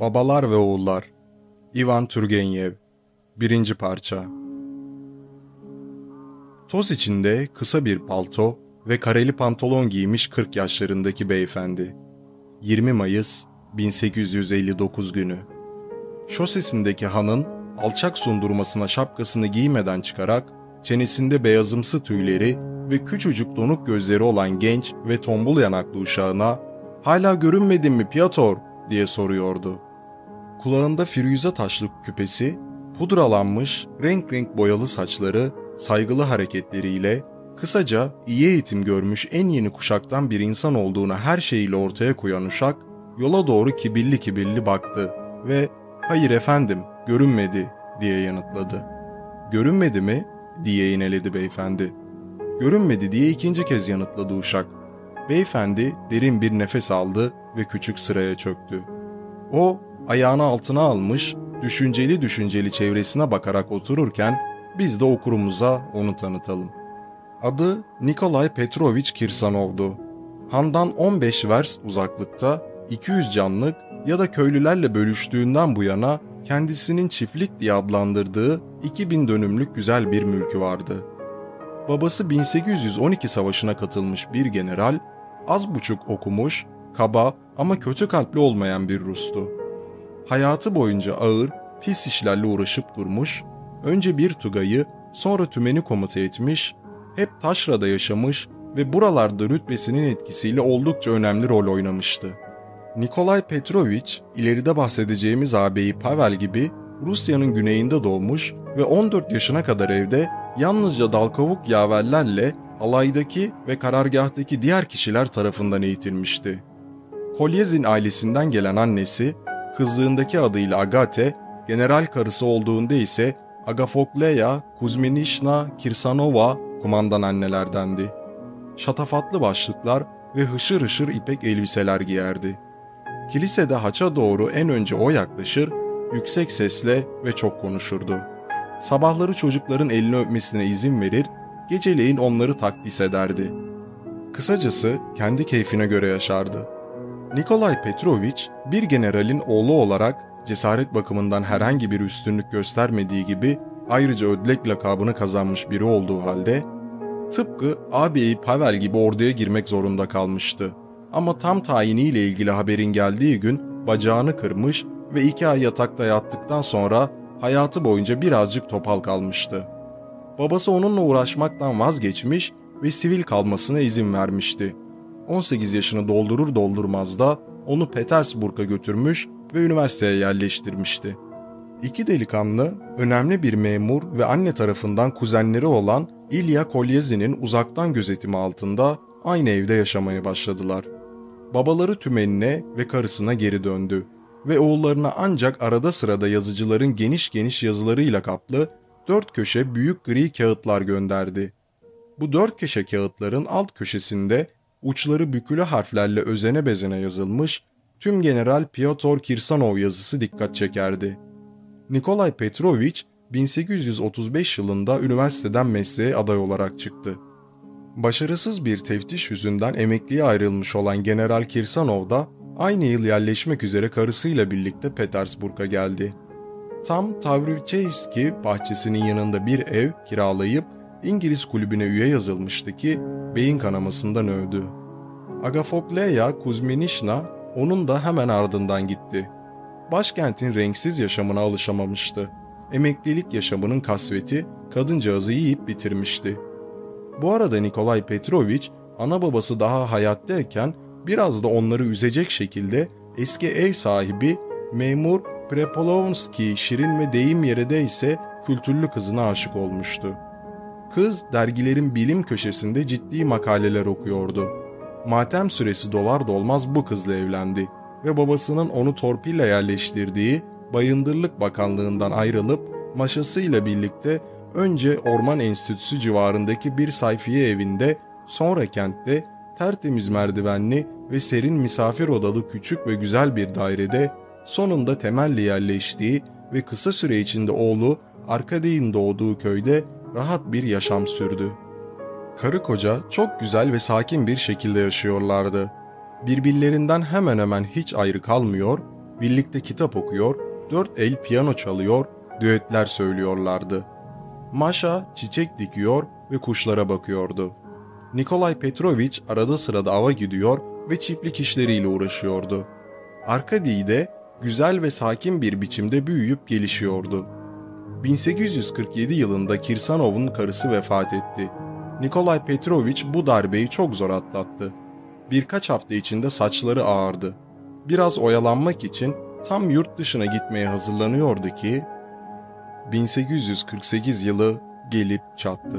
Babalar ve Oğullar Ivan Turgenev Birinci Parça Toz içinde kısa bir palto ve kareli pantolon giymiş 40 yaşlarındaki beyefendi. 20 Mayıs 1859 günü. Şosesindeki hanın alçak sundurmasına şapkasını giymeden çıkarak çenesinde beyazımsı tüyleri ve küçücük donuk gözleri olan genç ve tombul yanaklı uşağına ''Hala görünmedin mi Piotr?'' diye soruyordu. Kulağında firuze taşlık küpesi, pudralanmış, renk renk boyalı saçları, saygılı hareketleriyle, kısaca iyi eğitim görmüş en yeni kuşaktan bir insan olduğunu her şeyiyle ortaya koyan uşak, yola doğru kibirli kibirli baktı ve ''Hayır efendim, görünmedi.'' diye yanıtladı. ''Görünmedi mi?'' diye ineledi beyefendi. ''Görünmedi.'' diye ikinci kez yanıtladı uşak. Beyefendi derin bir nefes aldı ve küçük sıraya çöktü. O ayağını altına almış, düşünceli düşünceli çevresine bakarak otururken biz de okurumuza onu tanıtalım. Adı Nikolay Petrovich Kirsanov'du. Handan 15 verst uzaklıkta 200 canlık ya da köylülerle bölüştüğünden bu yana kendisinin çiftlik diye adlandırdığı 2000 dönümlük güzel bir mülkü vardı. Babası 1812 savaşına katılmış bir general, az buçuk okumuş, kaba ama kötü kalpli olmayan bir Rus'tu. Hayatı boyunca ağır, pis işlerle uğraşıp durmuş, önce bir tugayı, sonra tümeni komuta etmiş, hep taşrada yaşamış ve buralarda rütbesinin etkisiyle oldukça önemli rol oynamıştı. Nikolay Petrovich, ileride bahsedeceğimiz ağabeyi Pavel gibi Rusya'nın güneyinde doğmuş ve 14 yaşına kadar evde yalnızca dal kavuk yaverlerle alaydaki ve karargahtaki diğer kişiler tarafından eğitilmişti. Kolyezin ailesinden gelen annesi, kızlığındaki adıyla Agate, general karısı olduğunda ise Agafokleya Kuzminishna Kirsanova kumandan annelerdendi. Şatafatlı başlıklar ve hışır hışır ipek elbiseler giyerdi. Kilisede haça doğru en önce o yaklaşır, yüksek sesle ve çok konuşurdu. Sabahları çocukların elini öpmesine izin verir, geceleyin onları takdis ederdi. Kısacası kendi keyfine göre yaşardı. Nikolay Petrovich bir generalin oğlu olarak cesaret bakımından herhangi bir üstünlük göstermediği gibi ayrıca ödlek lakabını kazanmış biri olduğu halde tıpkı ağabeyi Pavel gibi orduya girmek zorunda kalmıştı. Ama tam tayiniyle ilgili haberin geldiği gün bacağını kırmış ve iki ay yatakta yattıktan sonra hayatı boyunca birazcık topal kalmıştı. Babası onunla uğraşmaktan vazgeçmiş ve sivil kalmasına izin vermişti. 18 yaşını doldurur doldurmaz da onu Petersburg'a götürmüş ve üniversiteye yerleştirmişti. İki delikanlı, önemli bir memur ve anne tarafından kuzenleri olan İlya Kolyezi'nin uzaktan gözetimi altında aynı evde yaşamaya başladılar. Babaları tümenine ve karısına geri döndü ve oğullarına ancak arada sırada yazıcıların geniş geniş yazılarıyla kaplı dört köşe büyük gri kağıtlar gönderdi. Bu dört köşe kağıtların alt köşesinde uçları bükülü harflerle özene bezene yazılmış tüm General Piotr Kirsanov yazısı dikkat çekerdi. Nikolay Petrovich 1835 yılında üniversiteden mesleğe aday olarak çıktı. Başarısız bir teftiş yüzünden emekliye ayrılmış olan General Kirsanov da aynı yıl yerleşmek üzere karısıyla birlikte Petersburg'a geldi. Tam Tavrivçeyski bahçesinin yanında bir ev kiralayıp İngiliz kulübüne üye yazılmıştı ki beyin kanamasından öldü. Agafokleya Kuzminishna onun da hemen ardından gitti. Başkentin renksiz yaşamına alışamamıştı. Emeklilik yaşamının kasveti kadıncağızı yiyip bitirmişti. Bu arada Nikolay Petrovich ana babası daha hayattayken biraz da onları üzecek şekilde eski ev sahibi memur Prepolovski şirin ve deyim yerede ise kültürlü kızına aşık olmuştu. Kız dergilerin bilim köşesinde ciddi makaleler okuyordu. Matem süresi dolar dolmaz bu kızla evlendi ve babasının onu torpille yerleştirdiği Bayındırlık Bakanlığından ayrılıp maşasıyla birlikte önce Orman Enstitüsü civarındaki bir sayfiye evinde, sonra kentte tertemiz merdivenli ve serin misafir odalı küçük ve güzel bir dairede sonunda temelli yerleştiği ve kısa süre içinde oğlu Arkadiy'in doğduğu köyde rahat bir yaşam sürdü. Karı koca çok güzel ve sakin bir şekilde yaşıyorlardı. Birbirlerinden hemen hemen hiç ayrı kalmıyor, birlikte kitap okuyor, dört el piyano çalıyor, düetler söylüyorlardı. Maşa çiçek dikiyor ve kuşlara bakıyordu. Nikolay Petrovich arada sırada ava gidiyor ve çiftlik işleriyle uğraşıyordu. Arkady de güzel ve sakin bir biçimde büyüyüp gelişiyordu. 1847 yılında Kirsanov'un karısı vefat etti. Nikolay Petrovich bu darbeyi çok zor atlattı. Birkaç hafta içinde saçları ağardı. Biraz oyalanmak için tam yurt dışına gitmeye hazırlanıyordu ki 1848 yılı gelip çattı.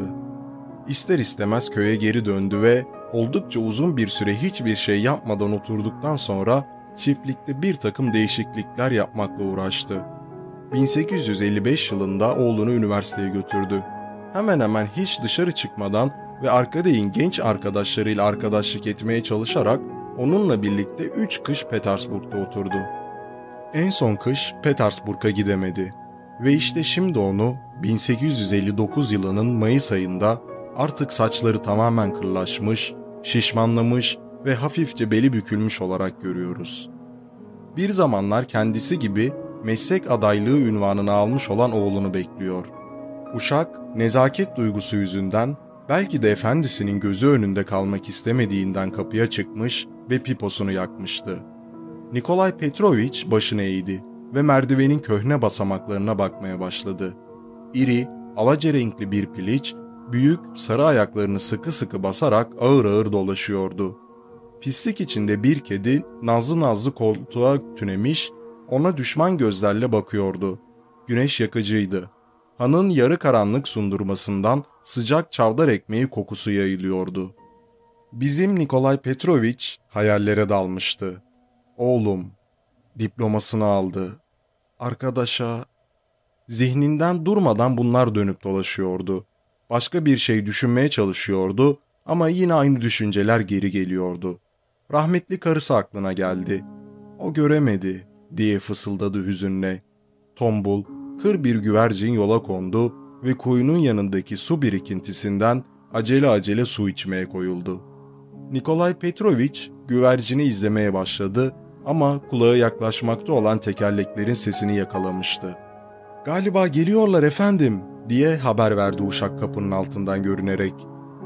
İster istemez köye geri döndü ve oldukça uzun bir süre hiçbir şey yapmadan oturduktan sonra çiftlikte bir takım değişiklikler yapmakla uğraştı. 1855 yılında oğlunu üniversiteye götürdü. Hemen hemen hiç dışarı çıkmadan ve Arkadey'in genç arkadaşlarıyla arkadaşlık etmeye çalışarak onunla birlikte 3 kış Petersburg'da oturdu. En son kış Petersburg'a gidemedi. Ve işte şimdi onu 1859 yılının Mayıs ayında artık saçları tamamen kırlaşmış, şişmanlamış ve hafifçe beli bükülmüş olarak görüyoruz. Bir zamanlar kendisi gibi meslek adaylığı ünvanını almış olan oğlunu bekliyor. Uşak, nezaket duygusu yüzünden belki de efendisinin gözü önünde kalmak istemediğinden kapıya çıkmış ve piposunu yakmıştı. Nikolay Petrovich başını eğdi ve merdivenin köhne basamaklarına bakmaya başladı. İri, alaca renkli bir piliç, büyük sarı ayaklarını sıkı sıkı basarak ağır ağır dolaşıyordu. Pislik içinde bir kedi nazlı nazlı koltuğa tünemiş, ona düşman gözlerle bakıyordu. Güneş yakıcıydı. Hanın yarı karanlık sundurmasından sıcak çavdar ekmeği kokusu yayılıyordu. Bizim Nikolay Petrovich hayallere dalmıştı. Oğlum, diplomasını aldı. Arkadaşa, zihninden durmadan bunlar dönüp dolaşıyordu. Başka bir şey düşünmeye çalışıyordu ama yine aynı düşünceler geri geliyordu. Rahmetli karısı aklına geldi. O göremedi diye fısıldadı hüzünle. Tombul, kır bir güvercin yola kondu ve kuyunun yanındaki su birikintisinden acele acele su içmeye koyuldu. Nikolay Petrovich güvercini izlemeye başladı ama kulağı yaklaşmakta olan tekerleklerin sesini yakalamıştı. ''Galiba geliyorlar efendim.'' diye haber verdi uşak kapının altından görünerek.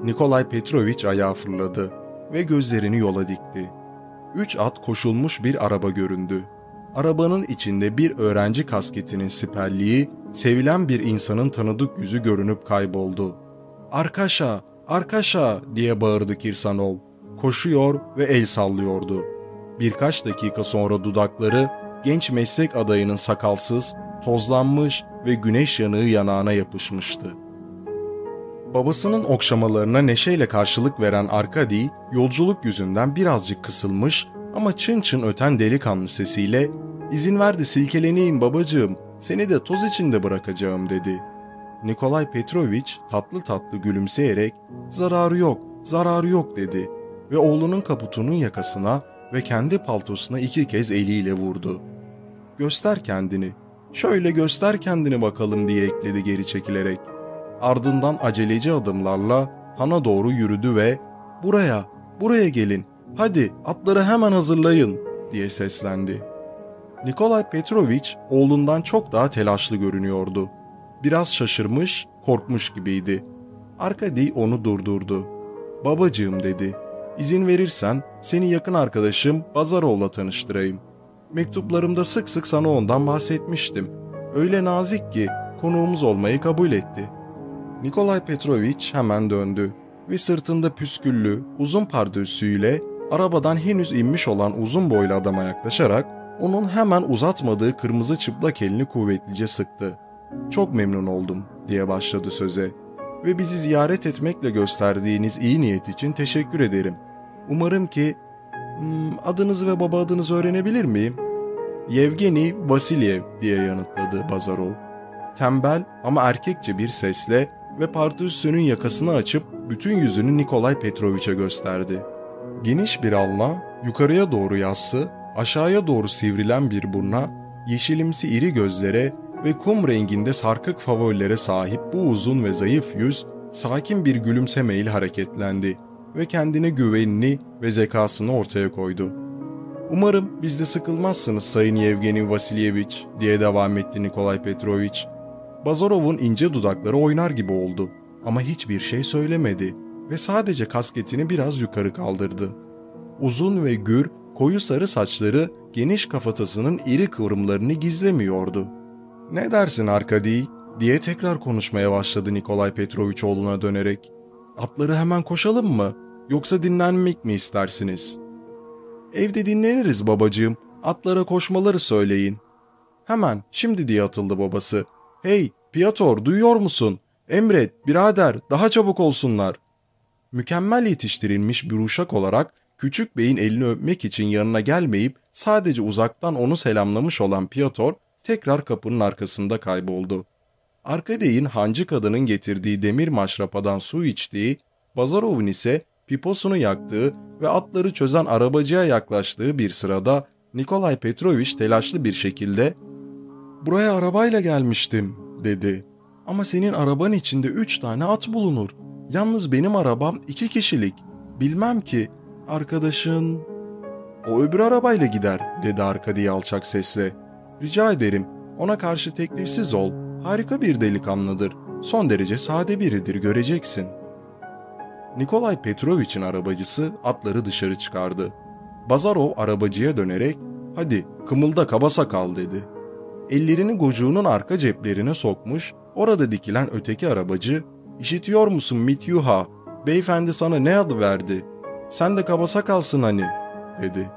Nikolay Petrovich ayağa fırladı ve gözlerini yola dikti. Üç at koşulmuş bir araba göründü. Arabanın içinde bir öğrenci kasketinin siperliği, sevilen bir insanın tanıdık yüzü görünüp kayboldu. ''Arkaşa, Arkaşa!'' diye bağırdı Kirsanov. Koşuyor ve el sallıyordu. Birkaç dakika sonra dudakları genç meslek adayının sakalsız, tozlanmış ve güneş yanığı yanağına yapışmıştı. Babasının okşamalarına neşeyle karşılık veren Arkady, yolculuk yüzünden birazcık kısılmış ama çın çın öten delikanlı sesiyle ''İzin ver de silkeleneyim babacığım, seni de toz içinde bırakacağım.'' dedi. Nikolay Petrovich tatlı tatlı gülümseyerek ''Zararı yok, zararı yok.'' dedi ve oğlunun kaputunun yakasına ve kendi paltosuna iki kez eliyle vurdu. ''Göster kendini, şöyle göster kendini bakalım.'' diye ekledi geri çekilerek. Ardından aceleci adımlarla hana doğru yürüdü ve ''Buraya, buraya gelin, hadi atları hemen hazırlayın.'' diye seslendi. Nikolay Petrovich oğlundan çok daha telaşlı görünüyordu. Biraz şaşırmış, korkmuş gibiydi. Arkady onu durdurdu. ''Babacığım'' dedi. İzin verirsen seni yakın arkadaşım Bazaroğlu'la tanıştırayım. Mektuplarımda sık sık sana ondan bahsetmiştim. Öyle nazik ki konuğumuz olmayı kabul etti. Nikolay Petrovich hemen döndü ve sırtında püsküllü, uzun pardösüyle arabadan henüz inmiş olan uzun boylu adama yaklaşarak onun hemen uzatmadığı kırmızı çıplak elini kuvvetlice sıktı. Çok memnun oldum diye başladı söze ve bizi ziyaret etmekle gösterdiğiniz iyi niyet için teşekkür ederim. Umarım ki hmm, adınızı ve baba adınızı öğrenebilir miyim? Yevgeni Vasilyev diye yanıtladı Bazarov. Tembel ama erkekçe bir sesle ve partüsünün yakasını açıp bütün yüzünü Nikolay Petroviç'e gösterdi. Geniş bir alna, yukarıya doğru yassı, aşağıya doğru sivrilen bir burna, yeşilimsi iri gözlere ve kum renginde sarkık favorilere sahip bu uzun ve zayıf yüz, sakin bir gülümsemeyle hareketlendi ve kendine güvenini ve zekasını ortaya koydu. Umarım biz de sıkılmazsınız Sayın Yevgeni Vasilyevich diye devam etti Nikolay Petrovich. Bazarov'un ince dudakları oynar gibi oldu ama hiçbir şey söylemedi ve sadece kasketini biraz yukarı kaldırdı. Uzun ve gür, koyu sarı saçları geniş kafatasının iri kıvrımlarını gizlemiyordu. ''Ne dersin Arkadi?'' diye tekrar konuşmaya başladı Nikolay Petrovich oğluna dönerek. ''Atları hemen koşalım mı? Yoksa dinlenmek mi istersiniz?'' ''Evde dinleniriz babacığım. Atlara koşmaları söyleyin.'' Hemen, şimdi diye atıldı babası. ''Hey, Piotr duyuyor musun? Emret, birader, daha çabuk olsunlar.'' Mükemmel yetiştirilmiş bir uşak olarak küçük beyin elini öpmek için yanına gelmeyip sadece uzaktan onu selamlamış olan Piotr tekrar kapının arkasında kayboldu. Arkadey'in hancı kadının getirdiği demir maşrapadan su içtiği, Bazarov'un ise piposunu yaktığı ve atları çözen arabacıya yaklaştığı bir sırada Nikolay Petrovich telaşlı bir şekilde ''Buraya arabayla gelmiştim.'' dedi. ''Ama senin araban içinde üç tane at bulunur. Yalnız benim arabam iki kişilik. Bilmem ki arkadaşın...'' ''O öbür arabayla gider.'' dedi Arkadi alçak sesle. ''Rica ederim ona karşı teklifsiz ol. Harika bir delikanlıdır. Son derece sade biridir göreceksin.'' Nikolay Petrovich'in arabacısı atları dışarı çıkardı. Bazarov arabacıya dönerek ''Hadi kımılda kaba sakal'' dedi. Ellerini gocuğunun arka ceplerine sokmuş, orada dikilen öteki arabacı ''İşitiyor musun Mityuha? Beyefendi sana ne adı verdi? Sen de kaba sakalsın hani.'' dedi.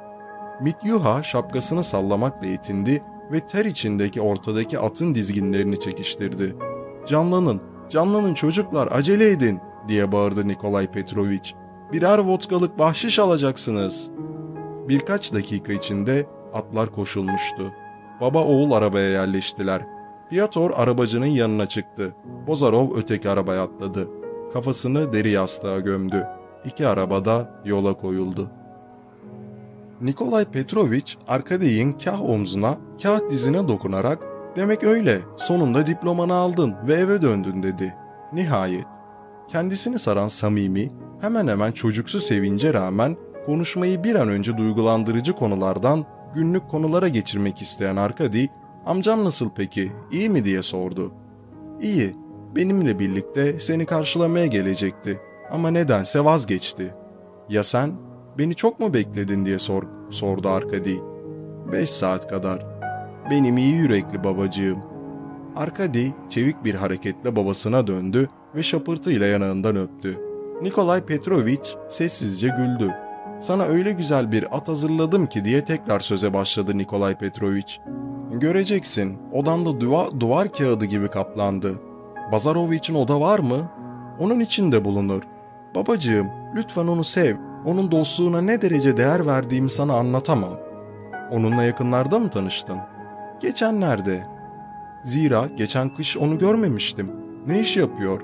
Mityuha şapkasını sallamakla yetindi ve ter içindeki ortadaki atın dizginlerini çekiştirdi. ''Canlanın, canlanın çocuklar acele edin.'' diye bağırdı Nikolay Petrovich. Birer vodkalık bahşiş alacaksınız. Birkaç dakika içinde atlar koşulmuştu. Baba oğul arabaya yerleştiler. Piotr arabacının yanına çıktı. Bozarov öteki arabaya atladı. Kafasını deri yastığa gömdü. İki arabada yola koyuldu. Nikolay Petrovich Arkadiy'in kah omzuna, kah dizine dokunarak ''Demek öyle, sonunda diplomanı aldın ve eve döndün.'' dedi. Nihayet. Kendisini saran samimi, hemen hemen çocuksu sevince rağmen konuşmayı bir an önce duygulandırıcı konulardan günlük konulara geçirmek isteyen Arkadi, ''Amcam nasıl peki, iyi mi?'' diye sordu. ''İyi, benimle birlikte seni karşılamaya gelecekti ama nedense vazgeçti. Ya sen, beni çok mu bekledin?'' diye sor, sordu Arkadi. ''Beş saat kadar. Benim iyi yürekli babacığım.'' Arkadi çevik bir hareketle babasına döndü ve şapırtıyla yanağından öptü. Nikolay Petrovich sessizce güldü. Sana öyle güzel bir at hazırladım ki diye tekrar söze başladı Nikolay Petrovich. Göreceksin, odanda duva, duvar kağıdı gibi kaplandı. Bazarov için oda var mı? Onun için de bulunur. Babacığım, lütfen onu sev. Onun dostluğuna ne derece değer verdiğimi sana anlatamam. Onunla yakınlarda mı tanıştın? Geçenlerde. Zira geçen kış onu görmemiştim. Ne iş yapıyor?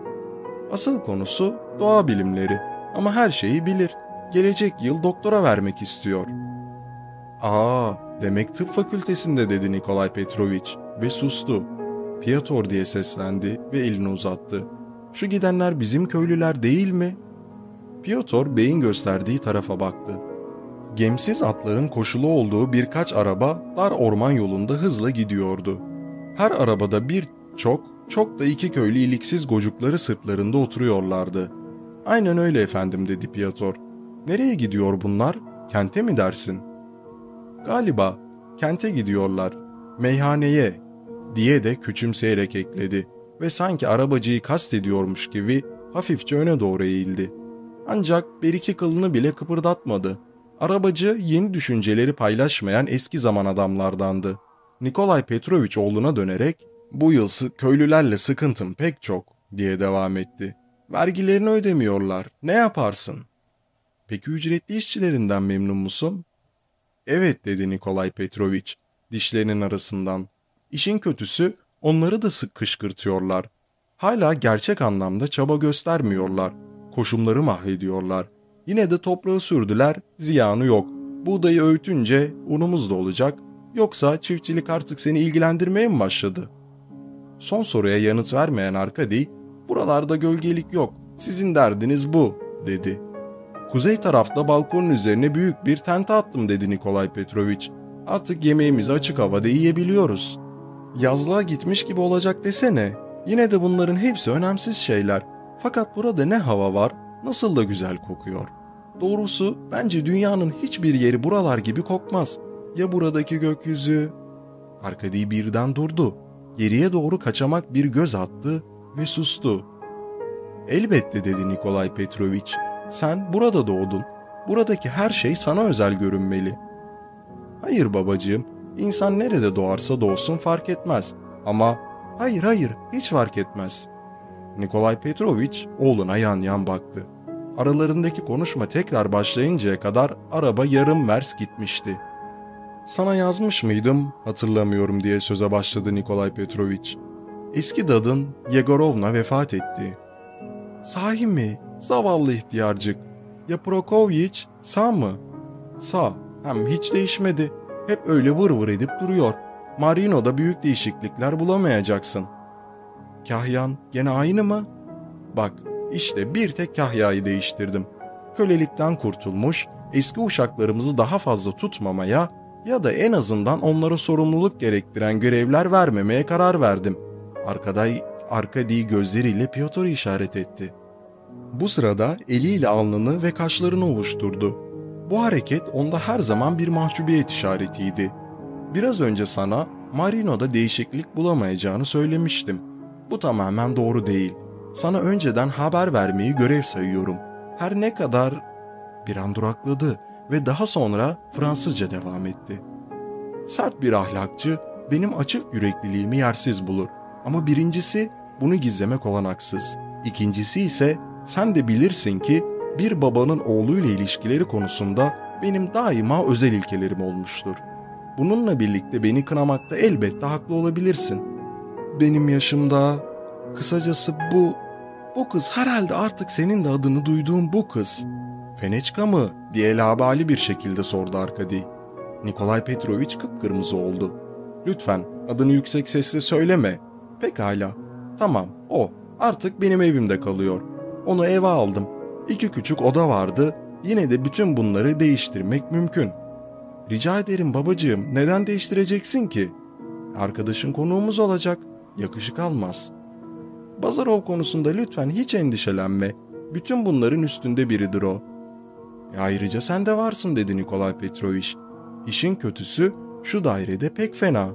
Asıl konusu doğa bilimleri. Ama her şeyi bilir. Gelecek yıl doktora vermek istiyor. Aa, demek tıp fakültesinde dedi Nikolay Petrovich ve sustu. Piotr diye seslendi ve elini uzattı. Şu gidenler bizim köylüler değil mi? Piotr beyin gösterdiği tarafa baktı. Gemsiz atların koşulu olduğu birkaç araba dar orman yolunda hızla gidiyordu. Her arabada bir çok, çok da iki köylü iliksiz gocukları sırtlarında oturuyorlardı. Aynen öyle efendim dedi Piotr. Nereye gidiyor bunlar? Kente mi dersin? Galiba kente gidiyorlar. Meyhaneye diye de küçümseyerek ekledi ve sanki arabacıyı kastediyormuş gibi hafifçe öne doğru eğildi. Ancak bir iki kılını bile kıpırdatmadı. Arabacı yeni düşünceleri paylaşmayan eski zaman adamlardandı. Nikolay Petrovich oğluna dönerek bu yıl köylülerle sıkıntım pek çok diye devam etti. Vergilerini ödemiyorlar. Ne yaparsın? Peki ücretli işçilerinden memnun musun? Evet dedi Nikolay Petrovich dişlerinin arasından. İşin kötüsü onları da sık kışkırtıyorlar. Hala gerçek anlamda çaba göstermiyorlar. Koşumları mahvediyorlar. Yine de toprağı sürdüler, ziyanı yok. Buğdayı öğütünce unumuz da olacak. Yoksa çiftçilik artık seni ilgilendirmeye mi başladı? Son soruya yanıt vermeyen Arkadi, buralarda gölgelik yok, sizin derdiniz bu, dedi. Kuzey tarafta balkonun üzerine büyük bir tente attım dedi Nikolay Petrovic. Artık yemeğimizi açık havada yiyebiliyoruz. Yazlığa gitmiş gibi olacak desene. Yine de bunların hepsi önemsiz şeyler. Fakat burada ne hava var, nasıl da güzel kokuyor. Doğrusu bence dünyanın hiçbir yeri buralar gibi kokmaz. Ya buradaki gökyüzü? Arkadi birden durdu. Geriye doğru kaçamak bir göz attı ve sustu. Elbette dedi Nikolay Petrovic. Sen burada doğdun. Buradaki her şey sana özel görünmeli. Hayır babacığım, insan nerede doğarsa doğsun fark etmez. Ama hayır hayır hiç fark etmez. Nikolay Petrovic oğluna yan yan baktı. Aralarındaki konuşma tekrar başlayıncaya kadar araba yarım vers gitmişti. Sana yazmış mıydım hatırlamıyorum diye söze başladı Nikolay Petrovic. Eski dadın Yegorovna vefat etti. Sahi mi? Zavallı ihtiyarcık. Ya Prokovyich sağ mı? Sağ. Hem hiç değişmedi. Hep öyle vır vır edip duruyor. Marino'da büyük değişiklikler bulamayacaksın. Kahyan gene aynı mı? Bak işte bir tek Kahya'yı değiştirdim. Kölelikten kurtulmuş, eski uşaklarımızı daha fazla tutmamaya ya da en azından onlara sorumluluk gerektiren görevler vermemeye karar verdim. Arkaday, Arkadi gözleriyle Piotr'u işaret etti. Bu sırada eliyle alnını ve kaşlarını ovuşturdu. Bu hareket onda her zaman bir mahcubiyet işaretiydi. Biraz önce sana Marino'da değişiklik bulamayacağını söylemiştim. Bu tamamen doğru değil. Sana önceden haber vermeyi görev sayıyorum. Her ne kadar... Bir an durakladı ve daha sonra Fransızca devam etti. Sert bir ahlakçı benim açık yürekliliğimi yersiz bulur. Ama birincisi bunu gizlemek olanaksız. İkincisi ise sen de bilirsin ki bir babanın oğluyla ilişkileri konusunda benim daima özel ilkelerim olmuştur. Bununla birlikte beni kınamakta elbette haklı olabilirsin. Benim yaşımda, kısacası bu, bu kız herhalde artık senin de adını duyduğun bu kız. Feneçka mı diye labali bir şekilde sordu Arkadi. Nikolay Petrovic kıpkırmızı oldu. Lütfen adını yüksek sesle söyleme. Pekala. Tamam o. Artık benim evimde kalıyor. Onu eve aldım. İki küçük oda vardı. Yine de bütün bunları değiştirmek mümkün. Rica ederim babacığım neden değiştireceksin ki? Arkadaşın konuğumuz olacak. Yakışık almaz. Bazarov konusunda lütfen hiç endişelenme. Bütün bunların üstünde biridir o. E ayrıca sen de varsın dedi Nikolay Petrovic. İşin kötüsü şu dairede pek fena.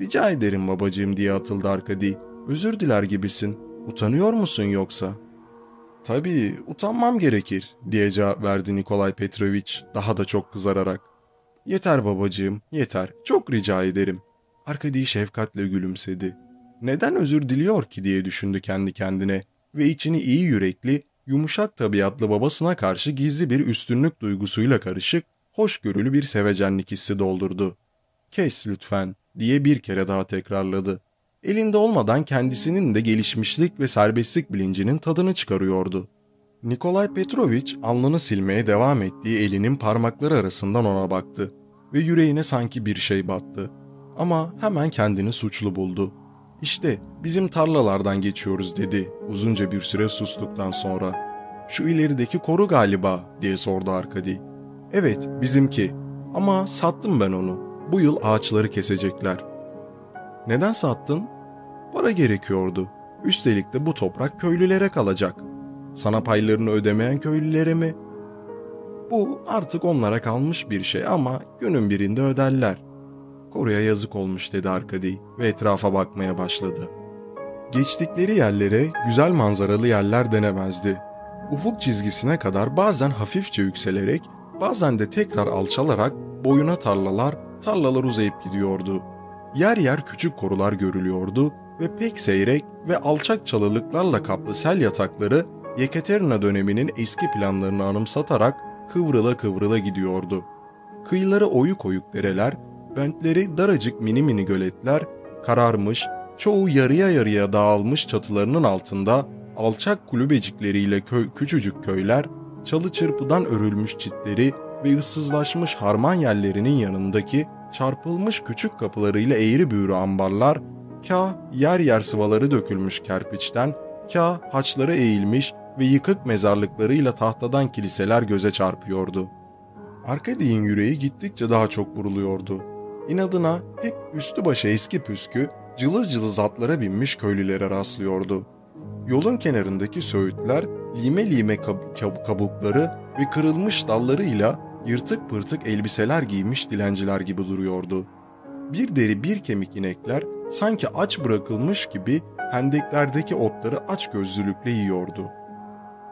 Rica ederim babacığım diye atıldı Arkadi. Özür diler gibisin. Utanıyor musun yoksa? Tabii utanmam gerekir diye cevap verdi Nikolay Petrovic daha da çok kızararak. Yeter babacığım yeter çok rica ederim. Arkadi şefkatle gülümsedi. Neden özür diliyor ki diye düşündü kendi kendine ve içini iyi yürekli, yumuşak tabiatlı babasına karşı gizli bir üstünlük duygusuyla karışık, hoşgörülü bir sevecenlik hissi doldurdu. Kes lütfen diye bir kere daha tekrarladı. Elinde olmadan kendisinin de gelişmişlik ve serbestlik bilincinin tadını çıkarıyordu. Nikolay Petrovic alnını silmeye devam ettiği elinin parmakları arasından ona baktı ve yüreğine sanki bir şey battı. Ama hemen kendini suçlu buldu. İşte bizim tarlalardan geçiyoruz dedi uzunca bir süre sustuktan sonra. Şu ilerideki koru galiba diye sordu Arkadi. Evet bizimki ama sattım ben onu. Bu yıl ağaçları kesecekler. Neden sattın? Para gerekiyordu. Üstelik de bu toprak köylülere kalacak. Sana paylarını ödemeyen köylülere mi? Bu artık onlara kalmış bir şey ama günün birinde öderler. Koruya yazık olmuş dedi Arkadi ve etrafa bakmaya başladı. Geçtikleri yerlere güzel manzaralı yerler denemezdi. Ufuk çizgisine kadar bazen hafifçe yükselerek, bazen de tekrar alçalarak boyuna tarlalar, tarlalar uzayıp gidiyordu. Yer yer küçük korular görülüyordu ve pek seyrek ve alçak çalılıklarla kaplı sel yatakları Yekaterina döneminin eski planlarını anımsatarak kıvrıla kıvrıla gidiyordu. Kıyıları oyuk oyuk dereler, bentleri daracık mini mini göletler, kararmış, çoğu yarıya yarıya dağılmış çatılarının altında alçak kulübecikleriyle köy, küçücük köyler, çalı çırpıdan örülmüş çitleri ve ıssızlaşmış harman yerlerinin yanındaki çarpılmış küçük kapılarıyla eğri büğrü ambarlar, kah yer yer sıvaları dökülmüş kerpiçten, kah haçları eğilmiş ve yıkık mezarlıklarıyla tahtadan kiliseler göze çarpıyordu. Arkadi'nin yüreği gittikçe daha çok vuruluyordu. İnadına hep üstü başı eski püskü, cılız cılız atlara binmiş köylülere rastlıyordu. Yolun kenarındaki söğütler lime lime kab- kab- kabukları ve kırılmış dallarıyla yırtık pırtık elbiseler giymiş dilenciler gibi duruyordu. Bir deri bir kemik inekler sanki aç bırakılmış gibi hendeklerdeki otları aç gözlülükle yiyordu.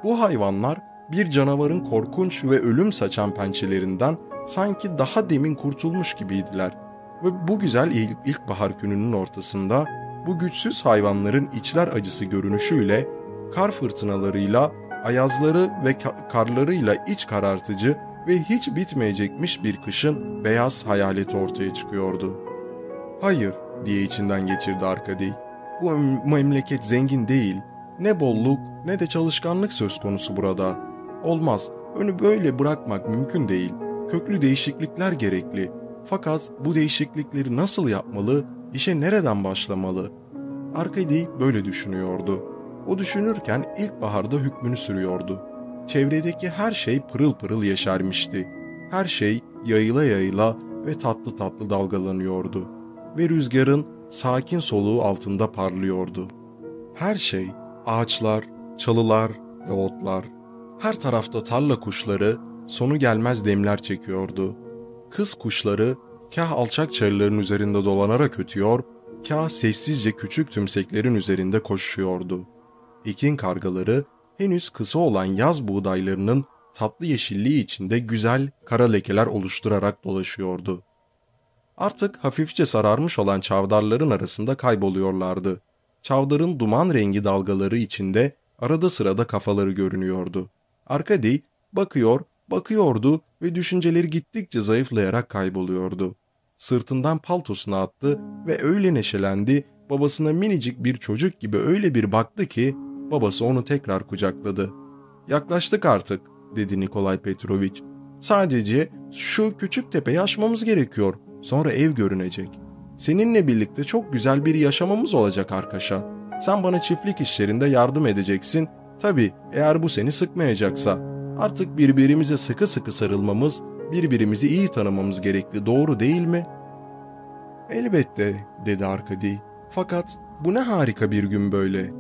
Bu hayvanlar bir canavarın korkunç ve ölüm saçan pençelerinden sanki daha demin kurtulmuş gibiydiler ve bu güzel il- ilkbahar gününün ortasında bu güçsüz hayvanların içler acısı görünüşüyle, kar fırtınalarıyla, ayazları ve ka- karlarıyla iç karartıcı ve hiç bitmeyecekmiş bir kışın beyaz hayaleti ortaya çıkıyordu. Hayır diye içinden geçirdi Arkady. Bu mem- memleket zengin değil. Ne bolluk ne de çalışkanlık söz konusu burada. Olmaz. Önü böyle bırakmak mümkün değil. Köklü değişiklikler gerekli. Fakat bu değişiklikleri nasıl yapmalı, işe nereden başlamalı? Arkady böyle düşünüyordu. O düşünürken ilkbaharda hükmünü sürüyordu. Çevredeki her şey pırıl pırıl yeşermişti. Her şey yayıla yayıla ve tatlı tatlı dalgalanıyordu. Ve rüzgarın sakin soluğu altında parlıyordu. Her şey, ağaçlar, çalılar ve otlar. Her tarafta tarla kuşları sonu gelmez demler çekiyordu. Kız kuşları kah alçak çayırların üzerinde dolanarak ötüyor, kah sessizce küçük tümseklerin üzerinde koşuyordu. Ekin kargaları henüz kısa olan yaz buğdaylarının tatlı yeşilliği içinde güzel kara lekeler oluşturarak dolaşıyordu. Artık hafifçe sararmış olan çavdarların arasında kayboluyorlardı. Çavdarın duman rengi dalgaları içinde arada sırada kafaları görünüyordu. Arkady bakıyor, bakıyordu ve düşünceleri gittikçe zayıflayarak kayboluyordu. Sırtından paltosunu attı ve öyle neşelendi, babasına minicik bir çocuk gibi öyle bir baktı ki babası onu tekrar kucakladı. Yaklaştık artık, dedi Nikolay Petrovic. Sadece şu küçük tepeyi aşmamız gerekiyor. Sonra ev görünecek. Seninle birlikte çok güzel bir yaşamamız olacak Arkaşa. Sen bana çiftlik işlerinde yardım edeceksin. Tabii eğer bu seni sıkmayacaksa. Artık birbirimize sıkı sıkı sarılmamız, birbirimizi iyi tanımamız gerekli doğru değil mi? Elbette, dedi Arkady. Fakat bu ne harika bir gün böyle.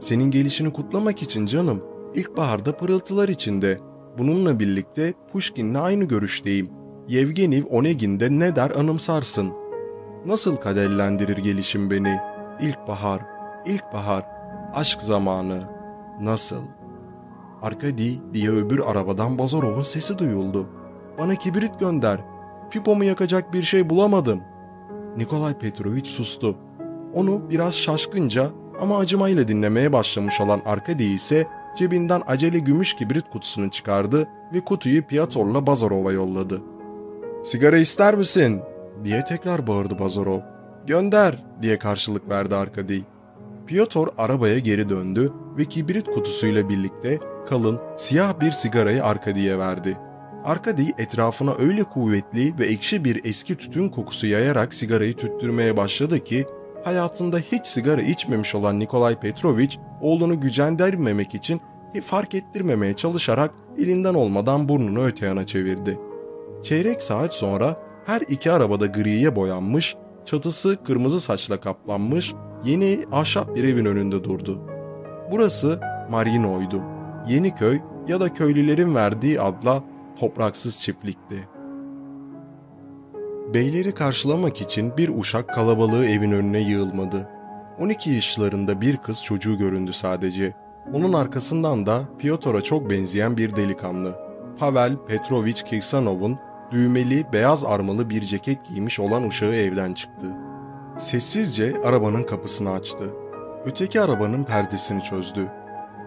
Senin gelişini kutlamak için canım. İlkbaharda pırıltılar içinde. Bununla birlikte Pushkin'le aynı görüşteyim. Yevgeniv Onegin'de ne der anımsarsın. Nasıl kaderlendirir gelişim beni? İlkbahar, ilkbahar, aşk zamanı. Nasıl? Arkady diye öbür arabadan Bazarov'un sesi duyuldu. Bana kibrit gönder. Pipomu yakacak bir şey bulamadım. Nikolay Petrovic sustu. Onu biraz şaşkınca ama acımayla dinlemeye başlamış olan Arkady ise cebinden acele gümüş kibrit kutusunu çıkardı ve kutuyu Piator'la Bazarov'a yolladı. ''Sigara ister misin?'' diye tekrar bağırdı Bazarov. ''Gönder!'' diye karşılık verdi Arkady. Piotr arabaya geri döndü ve kibrit kutusuyla birlikte kalın, siyah bir sigarayı Arkady'ye verdi. Arkady etrafına öyle kuvvetli ve ekşi bir eski tütün kokusu yayarak sigarayı tüttürmeye başladı ki hayatında hiç sigara içmemiş olan Nikolay Petrovic oğlunu gücendirmemek için fark ettirmemeye çalışarak elinden olmadan burnunu öte yana çevirdi. Çeyrek saat sonra her iki arabada griye boyanmış, çatısı kırmızı saçla kaplanmış, yeni ahşap bir evin önünde durdu. Burası Marino'ydu. Yeni köy ya da köylülerin verdiği adla topraksız çiftlikti. Beyleri karşılamak için bir uşak kalabalığı evin önüne yığılmadı. 12 yaşlarında bir kız çocuğu göründü sadece. Onun arkasından da Piotr'a çok benzeyen bir delikanlı. Pavel Petrovich Kirsanov'un düğmeli beyaz armalı bir ceket giymiş olan uşağı evden çıktı. Sessizce arabanın kapısını açtı. Öteki arabanın perdesini çözdü.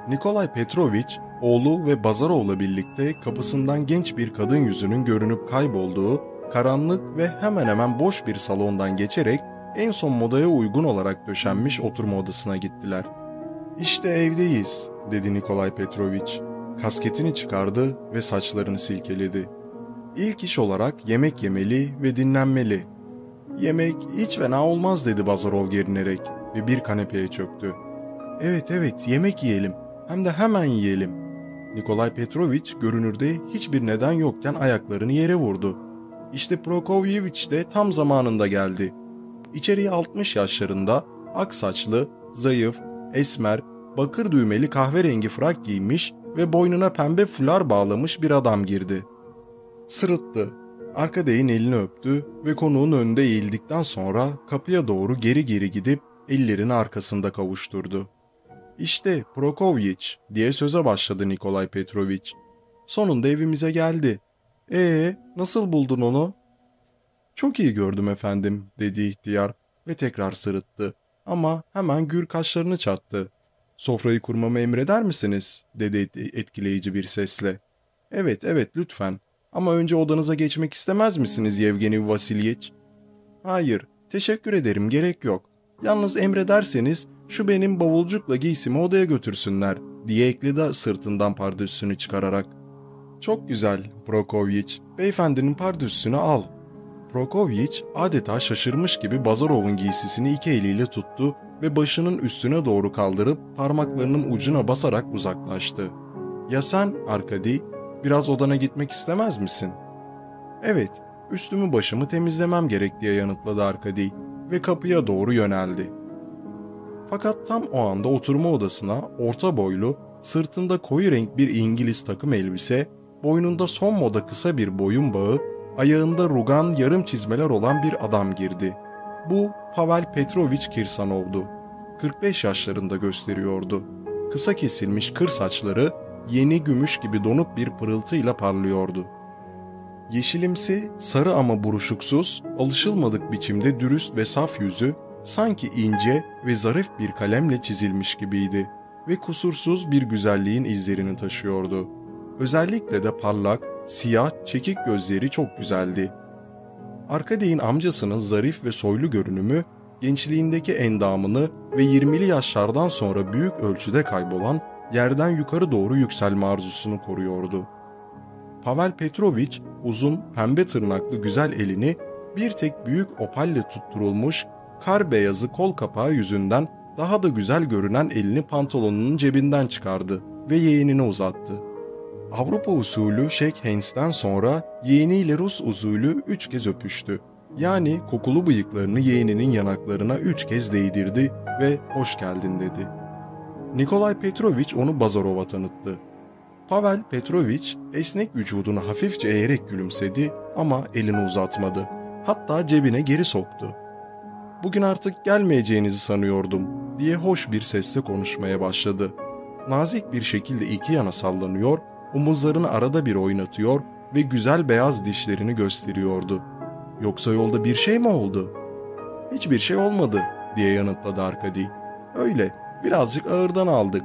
Nikolay Petrovich, oğlu ve Bazarov'la birlikte kapısından genç bir kadın yüzünün görünüp kaybolduğu karanlık ve hemen hemen boş bir salondan geçerek en son modaya uygun olarak döşenmiş oturma odasına gittiler. İşte evdeyiz, dedi Nikolay Petrovich. Kasketini çıkardı ve saçlarını silkeledi. İlk iş olarak yemek yemeli ve dinlenmeli. Yemek hiç fena olmaz dedi Bazarov gerinerek ve bir kanepeye çöktü. Evet evet yemek yiyelim. Hem de hemen yiyelim. Nikolay Petrovich görünürde hiçbir neden yokken ayaklarını yere vurdu. İşte Prokofyevich de tam zamanında geldi. İçeriye 60 yaşlarında, ak saçlı, zayıf, esmer, bakır düğmeli kahverengi frak giymiş ve boynuna pembe fular bağlamış bir adam girdi. Sırıttı. Arkadeyin elini öptü ve konuğun önünde eğildikten sonra kapıya doğru geri geri gidip ellerini arkasında kavuşturdu. İşte Prokovyich diye söze başladı Nikolay Petrovich. Sonunda evimize geldi. Ee, nasıl buldun onu? Çok iyi gördüm efendim dedi ihtiyar ve tekrar sırıttı. Ama hemen gür kaşlarını çattı. Sofrayı kurmamı emreder misiniz? dedi etkileyici bir sesle. Evet, evet lütfen. Ama önce odanıza geçmek istemez misiniz Yevgeni Vasilyeç? Hayır, teşekkür ederim gerek yok. Yalnız emrederseniz şu benim bavulcukla giysimi odaya götürsünler diye ekledi sırtından pardüsünü çıkararak. Çok güzel Prokovyich, beyefendinin pardüsünü al. Prokovyich adeta şaşırmış gibi Bazarov'un giysisini iki eliyle tuttu ve başının üstüne doğru kaldırıp parmaklarının ucuna basarak uzaklaştı. Ya sen Arkadi, biraz odana gitmek istemez misin? Evet, üstümü başımı temizlemem gerek diye yanıtladı Arkadi ve kapıya doğru yöneldi. Fakat tam o anda oturma odasına orta boylu, sırtında koyu renk bir İngiliz takım elbise, boynunda son moda kısa bir boyun bağı, ayağında rugan yarım çizmeler olan bir adam girdi. Bu Pavel Petrovich Kirsanov'du. 45 yaşlarında gösteriyordu. Kısa kesilmiş kır saçları yeni gümüş gibi donup bir pırıltıyla parlıyordu. Yeşilimsi, sarı ama buruşuksuz, alışılmadık biçimde dürüst ve saf yüzü sanki ince ve zarif bir kalemle çizilmiş gibiydi ve kusursuz bir güzelliğin izlerini taşıyordu. Özellikle de parlak, siyah, çekik gözleri çok güzeldi. Arkadey'in amcasının zarif ve soylu görünümü, gençliğindeki endamını ve 20'li yaşlardan sonra büyük ölçüde kaybolan yerden yukarı doğru yükselme arzusunu koruyordu. Pavel Petrovich uzun, pembe tırnaklı güzel elini bir tek büyük opalle tutturulmuş kar beyazı kol kapağı yüzünden daha da güzel görünen elini pantolonunun cebinden çıkardı ve yeğenine uzattı. Avrupa usulü Sheikh Hands'ten sonra yeğeniyle Rus usulü üç kez öpüştü. Yani kokulu bıyıklarını yeğeninin yanaklarına üç kez değdirdi ve hoş geldin dedi. Nikolay Petrovich onu Bazarov'a tanıttı. Pavel Petrovich esnek vücudunu hafifçe eğerek gülümsedi ama elini uzatmadı. Hatta cebine geri soktu. Bugün artık gelmeyeceğinizi sanıyordum diye hoş bir sesle konuşmaya başladı. Nazik bir şekilde iki yana sallanıyor, omuzlarını arada bir oynatıyor ve güzel beyaz dişlerini gösteriyordu. Yoksa yolda bir şey mi oldu? Hiçbir şey olmadı diye yanıtladı Arkadi. Öyle, birazcık ağırdan aldık.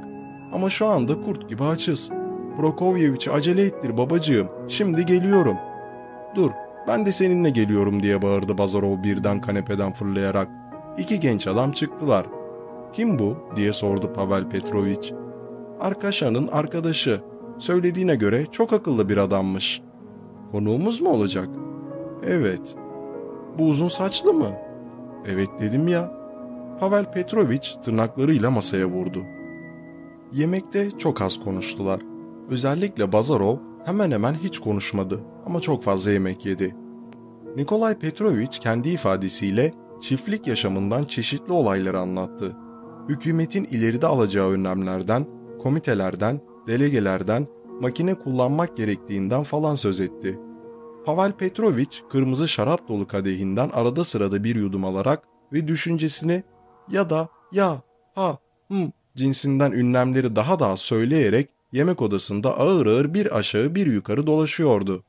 Ama şu anda kurt gibi açız. Prokofyeviç'i acele ettir babacığım, şimdi geliyorum. Dur, ben de seninle geliyorum diye bağırdı Bazarov birden kanepeden fırlayarak. İki genç adam çıktılar. Kim bu diye sordu Pavel Petrovich. Arkaşan'ın arkadaşı. Söylediğine göre çok akıllı bir adammış. Konuğumuz mu olacak? Evet. Bu uzun saçlı mı? Evet dedim ya. Pavel Petrovich tırnaklarıyla masaya vurdu. Yemekte çok az konuştular. Özellikle Bazarov hemen hemen hiç konuşmadı ama çok fazla yemek yedi. Nikolay Petrovich kendi ifadesiyle çiftlik yaşamından çeşitli olayları anlattı. Hükümetin ileride alacağı önlemlerden, komitelerden, delegelerden, makine kullanmak gerektiğinden falan söz etti. Pavel Petrovich kırmızı şarap dolu kadehinden arada sırada bir yudum alarak ve düşüncesini ya da ya, ha, hım cinsinden ünlemleri daha da söyleyerek yemek odasında ağır ağır bir aşağı bir yukarı dolaşıyordu.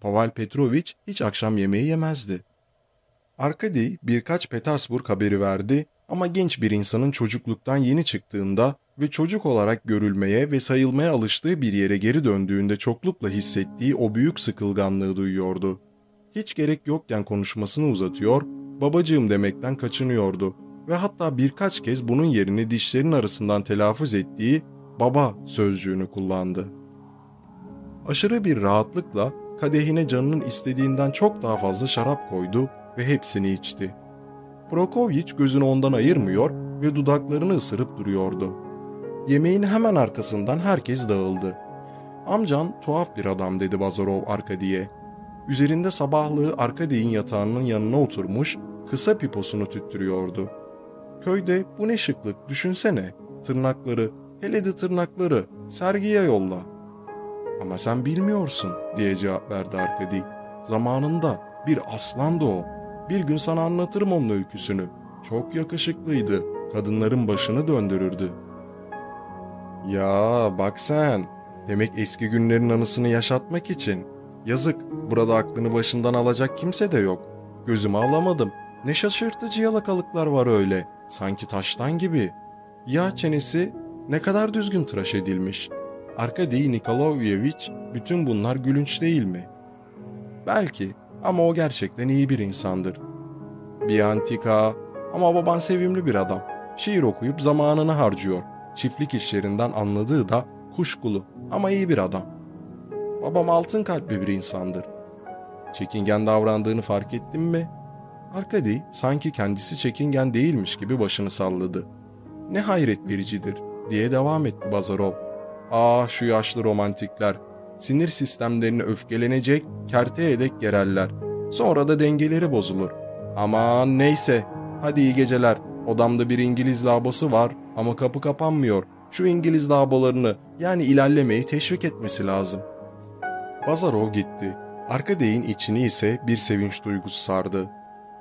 Pavel Petrovich hiç akşam yemeği yemezdi. Arkady birkaç Petersburg haberi verdi ama genç bir insanın çocukluktan yeni çıktığında ve çocuk olarak görülmeye ve sayılmaya alıştığı bir yere geri döndüğünde çoklukla hissettiği o büyük sıkılganlığı duyuyordu. Hiç gerek yokken konuşmasını uzatıyor, babacığım demekten kaçınıyordu ve hatta birkaç kez bunun yerini dişlerin arasından telaffuz ettiği baba sözcüğünü kullandı. Aşırı bir rahatlıkla kadehine canının istediğinden çok daha fazla şarap koydu ve hepsini içti. Prokovyich gözünü ondan ayırmıyor ve dudaklarını ısırıp duruyordu. Yemeğin hemen arkasından herkes dağıldı. Amcan tuhaf bir adam dedi Bazarov Arkadi'ye. Üzerinde sabahlığı Arkadi'nin yatağının yanına oturmuş, kısa piposunu tüttürüyordu. Köyde bu ne şıklık düşünsene. Tırnakları, hele de tırnakları sergiye yolla. Ama sen bilmiyorsun diye cevap verdi Arkadi. Zamanında bir aslandı o. Bir gün sana anlatırım onun öyküsünü. Çok yakışıklıydı. Kadınların başını döndürürdü. Ya bak sen. Demek eski günlerin anısını yaşatmak için. Yazık, burada aklını başından alacak kimse de yok. Gözümü alamadım. Ne şaşırtıcı yalakalıklar var öyle. Sanki taştan gibi. Ya çenesi ne kadar düzgün tıraş edilmiş. Arkady Nikolaevich bütün bunlar gülünç değil mi? Belki ama o gerçekten iyi bir insandır. Bir antika ama baban sevimli bir adam. Şiir okuyup zamanını harcıyor. Çiftlik işlerinden anladığı da kuşkulu ama iyi bir adam. Babam altın kalpli bir insandır. Çekingen davrandığını fark ettin mi? Arkady sanki kendisi çekingen değilmiş gibi başını salladı. Ne hayret vericidir diye devam etti Bazarov. Ah şu yaşlı romantikler. Sinir sistemlerini öfkelenecek, kerteye edek gererler. Sonra da dengeleri bozulur. Aman neyse. Hadi iyi geceler. Odamda bir İngiliz labosu var ama kapı kapanmıyor. Şu İngiliz labolarını yani ilerlemeyi teşvik etmesi lazım. Bazarov gitti. Arkadeyin içini ise bir sevinç duygusu sardı.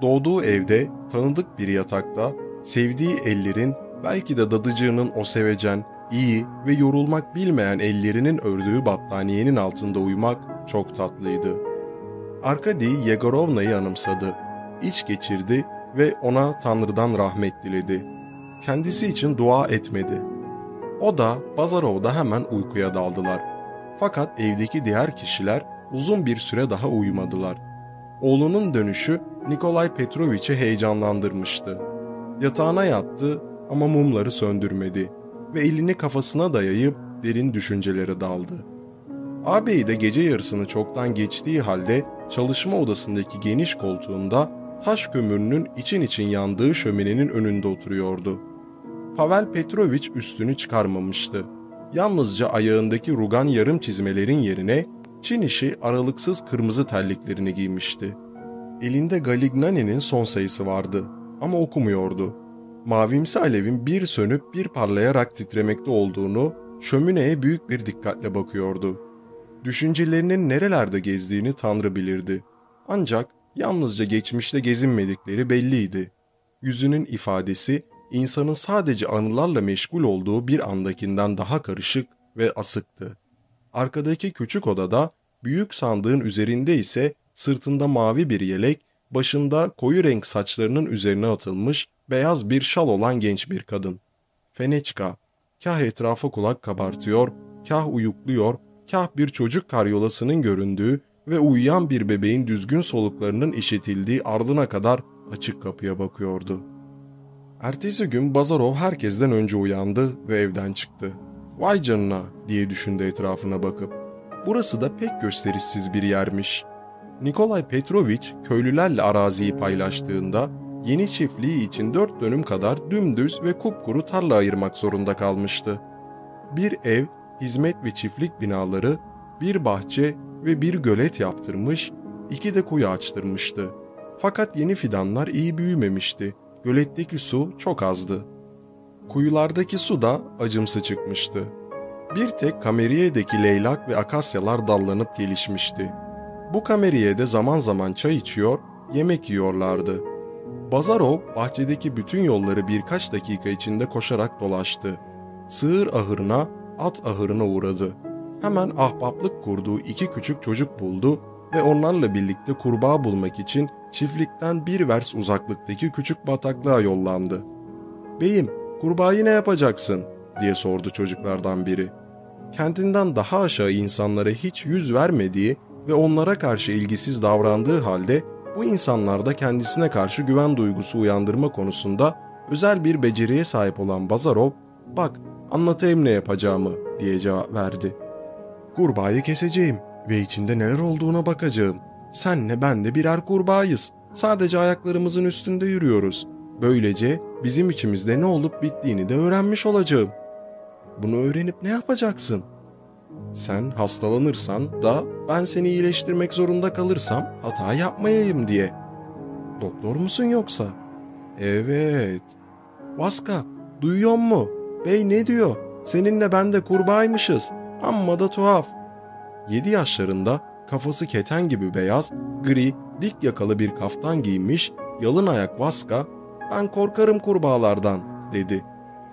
Doğduğu evde, tanıdık bir yatakta, sevdiği ellerin, belki de dadıcığının o sevecen, iyi ve yorulmak bilmeyen ellerinin ördüğü battaniyenin altında uyumak çok tatlıydı. Arkady Yegorovna'yı anımsadı. İç geçirdi ve ona Tanrı'dan rahmet diledi. Kendisi için dua etmedi. O da Bazarov da hemen uykuya daldılar. Fakat evdeki diğer kişiler uzun bir süre daha uyumadılar. Oğlunun dönüşü Nikolay Petrovich'i heyecanlandırmıştı. Yatağına yattı ama mumları söndürmedi ve elini kafasına dayayıp derin düşüncelere daldı. Ağabey de gece yarısını çoktan geçtiği halde çalışma odasındaki geniş koltuğunda taş kömürünün için için yandığı şöminenin önünde oturuyordu. Pavel Petrovich üstünü çıkarmamıştı. Yalnızca ayağındaki rugan yarım çizmelerin yerine Çin işi aralıksız kırmızı terliklerini giymişti. Elinde Galignani'nin son sayısı vardı ama okumuyordu. Mavimsi alevin bir sönüp bir parlayarak titremekte olduğunu şömineye büyük bir dikkatle bakıyordu. Düşüncelerinin nerelerde gezdiğini Tanrı bilirdi. Ancak yalnızca geçmişte gezinmedikleri belliydi. Yüzünün ifadesi insanın sadece anılarla meşgul olduğu bir andakinden daha karışık ve asıktı. Arkadaki küçük odada büyük sandığın üzerinde ise sırtında mavi bir yelek, başında koyu renk saçlarının üzerine atılmış beyaz bir şal olan genç bir kadın. Feneçka, kah etrafa kulak kabartıyor, kah uyukluyor, kah bir çocuk karyolasının göründüğü ve uyuyan bir bebeğin düzgün soluklarının işitildiği ardına kadar açık kapıya bakıyordu. Ertesi gün Bazarov herkesten önce uyandı ve evden çıktı. Vay canına diye düşündü etrafına bakıp. Burası da pek gösterişsiz bir yermiş. Nikolay Petrovich köylülerle araziyi paylaştığında yeni çiftliği için dört dönüm kadar dümdüz ve kupkuru tarla ayırmak zorunda kalmıştı. Bir ev, hizmet ve çiftlik binaları, bir bahçe ve bir gölet yaptırmış, iki de kuyu açtırmıştı. Fakat yeni fidanlar iyi büyümemişti. Göletteki su çok azdı. Kuyulardaki su da acımsı çıkmıştı. Bir tek kameriye'deki leylak ve akasyalar dallanıp gelişmişti. Bu kameriyede zaman zaman çay içiyor, yemek yiyorlardı. Bazarov bahçedeki bütün yolları birkaç dakika içinde koşarak dolaştı. Sığır ahırına, at ahırına uğradı. Hemen ahbaplık kurduğu iki küçük çocuk buldu ve onlarla birlikte kurbağa bulmak için çiftlikten bir vers uzaklıktaki küçük bataklığa yollandı. ''Beyim, kurbağayı ne yapacaksın?'' diye sordu çocuklardan biri. Kendinden daha aşağı insanlara hiç yüz vermediği ve onlara karşı ilgisiz davrandığı halde bu insanlarda kendisine karşı güven duygusu uyandırma konusunda özel bir beceriye sahip olan Bazarov, ''Bak, anlatayım ne yapacağımı.'' diye cevap verdi. ''Kurbağayı keseceğim ve içinde neler olduğuna bakacağım. Senle ben de birer kurbağayız. Sadece ayaklarımızın üstünde yürüyoruz. Böylece bizim içimizde ne olup bittiğini de öğrenmiş olacağım. Bunu öğrenip ne yapacaksın? Sen hastalanırsan da ben seni iyileştirmek zorunda kalırsam hata yapmayayım diye. Doktor musun yoksa? Evet. Vaska, duyuyor mu? Bey ne diyor? Seninle ben de kurbağaymışız. Amma da tuhaf. Yedi yaşlarında kafası keten gibi beyaz, gri, dik yakalı bir kaftan giymiş, yalın ayak Vaska, ben korkarım kurbağalardan dedi.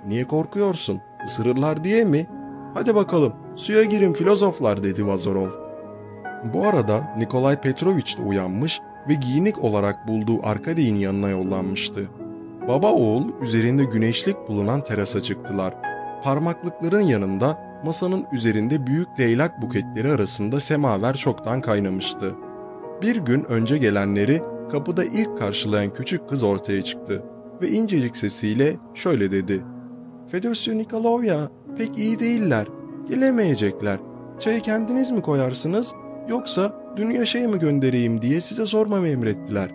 Niye korkuyorsun? Isırırlar diye mi? Hadi bakalım suya girin filozoflar dedi Vazorov. Bu arada Nikolay Petrovich de uyanmış ve giyinik olarak bulduğu Arkadiy'in yanına yollanmıştı. Baba oğul üzerinde güneşlik bulunan terasa çıktılar. Parmaklıkların yanında masanın üzerinde büyük leylak buketleri arasında semaver çoktan kaynamıştı. Bir gün önce gelenleri kapıda ilk karşılayan küçük kız ortaya çıktı ve incecik sesiyle şöyle dedi. Fedosya Nikolovya pek iyi değiller, gelemeyecekler. Çayı kendiniz mi koyarsınız yoksa dün yaşaya mı göndereyim diye size sormamı emrettiler.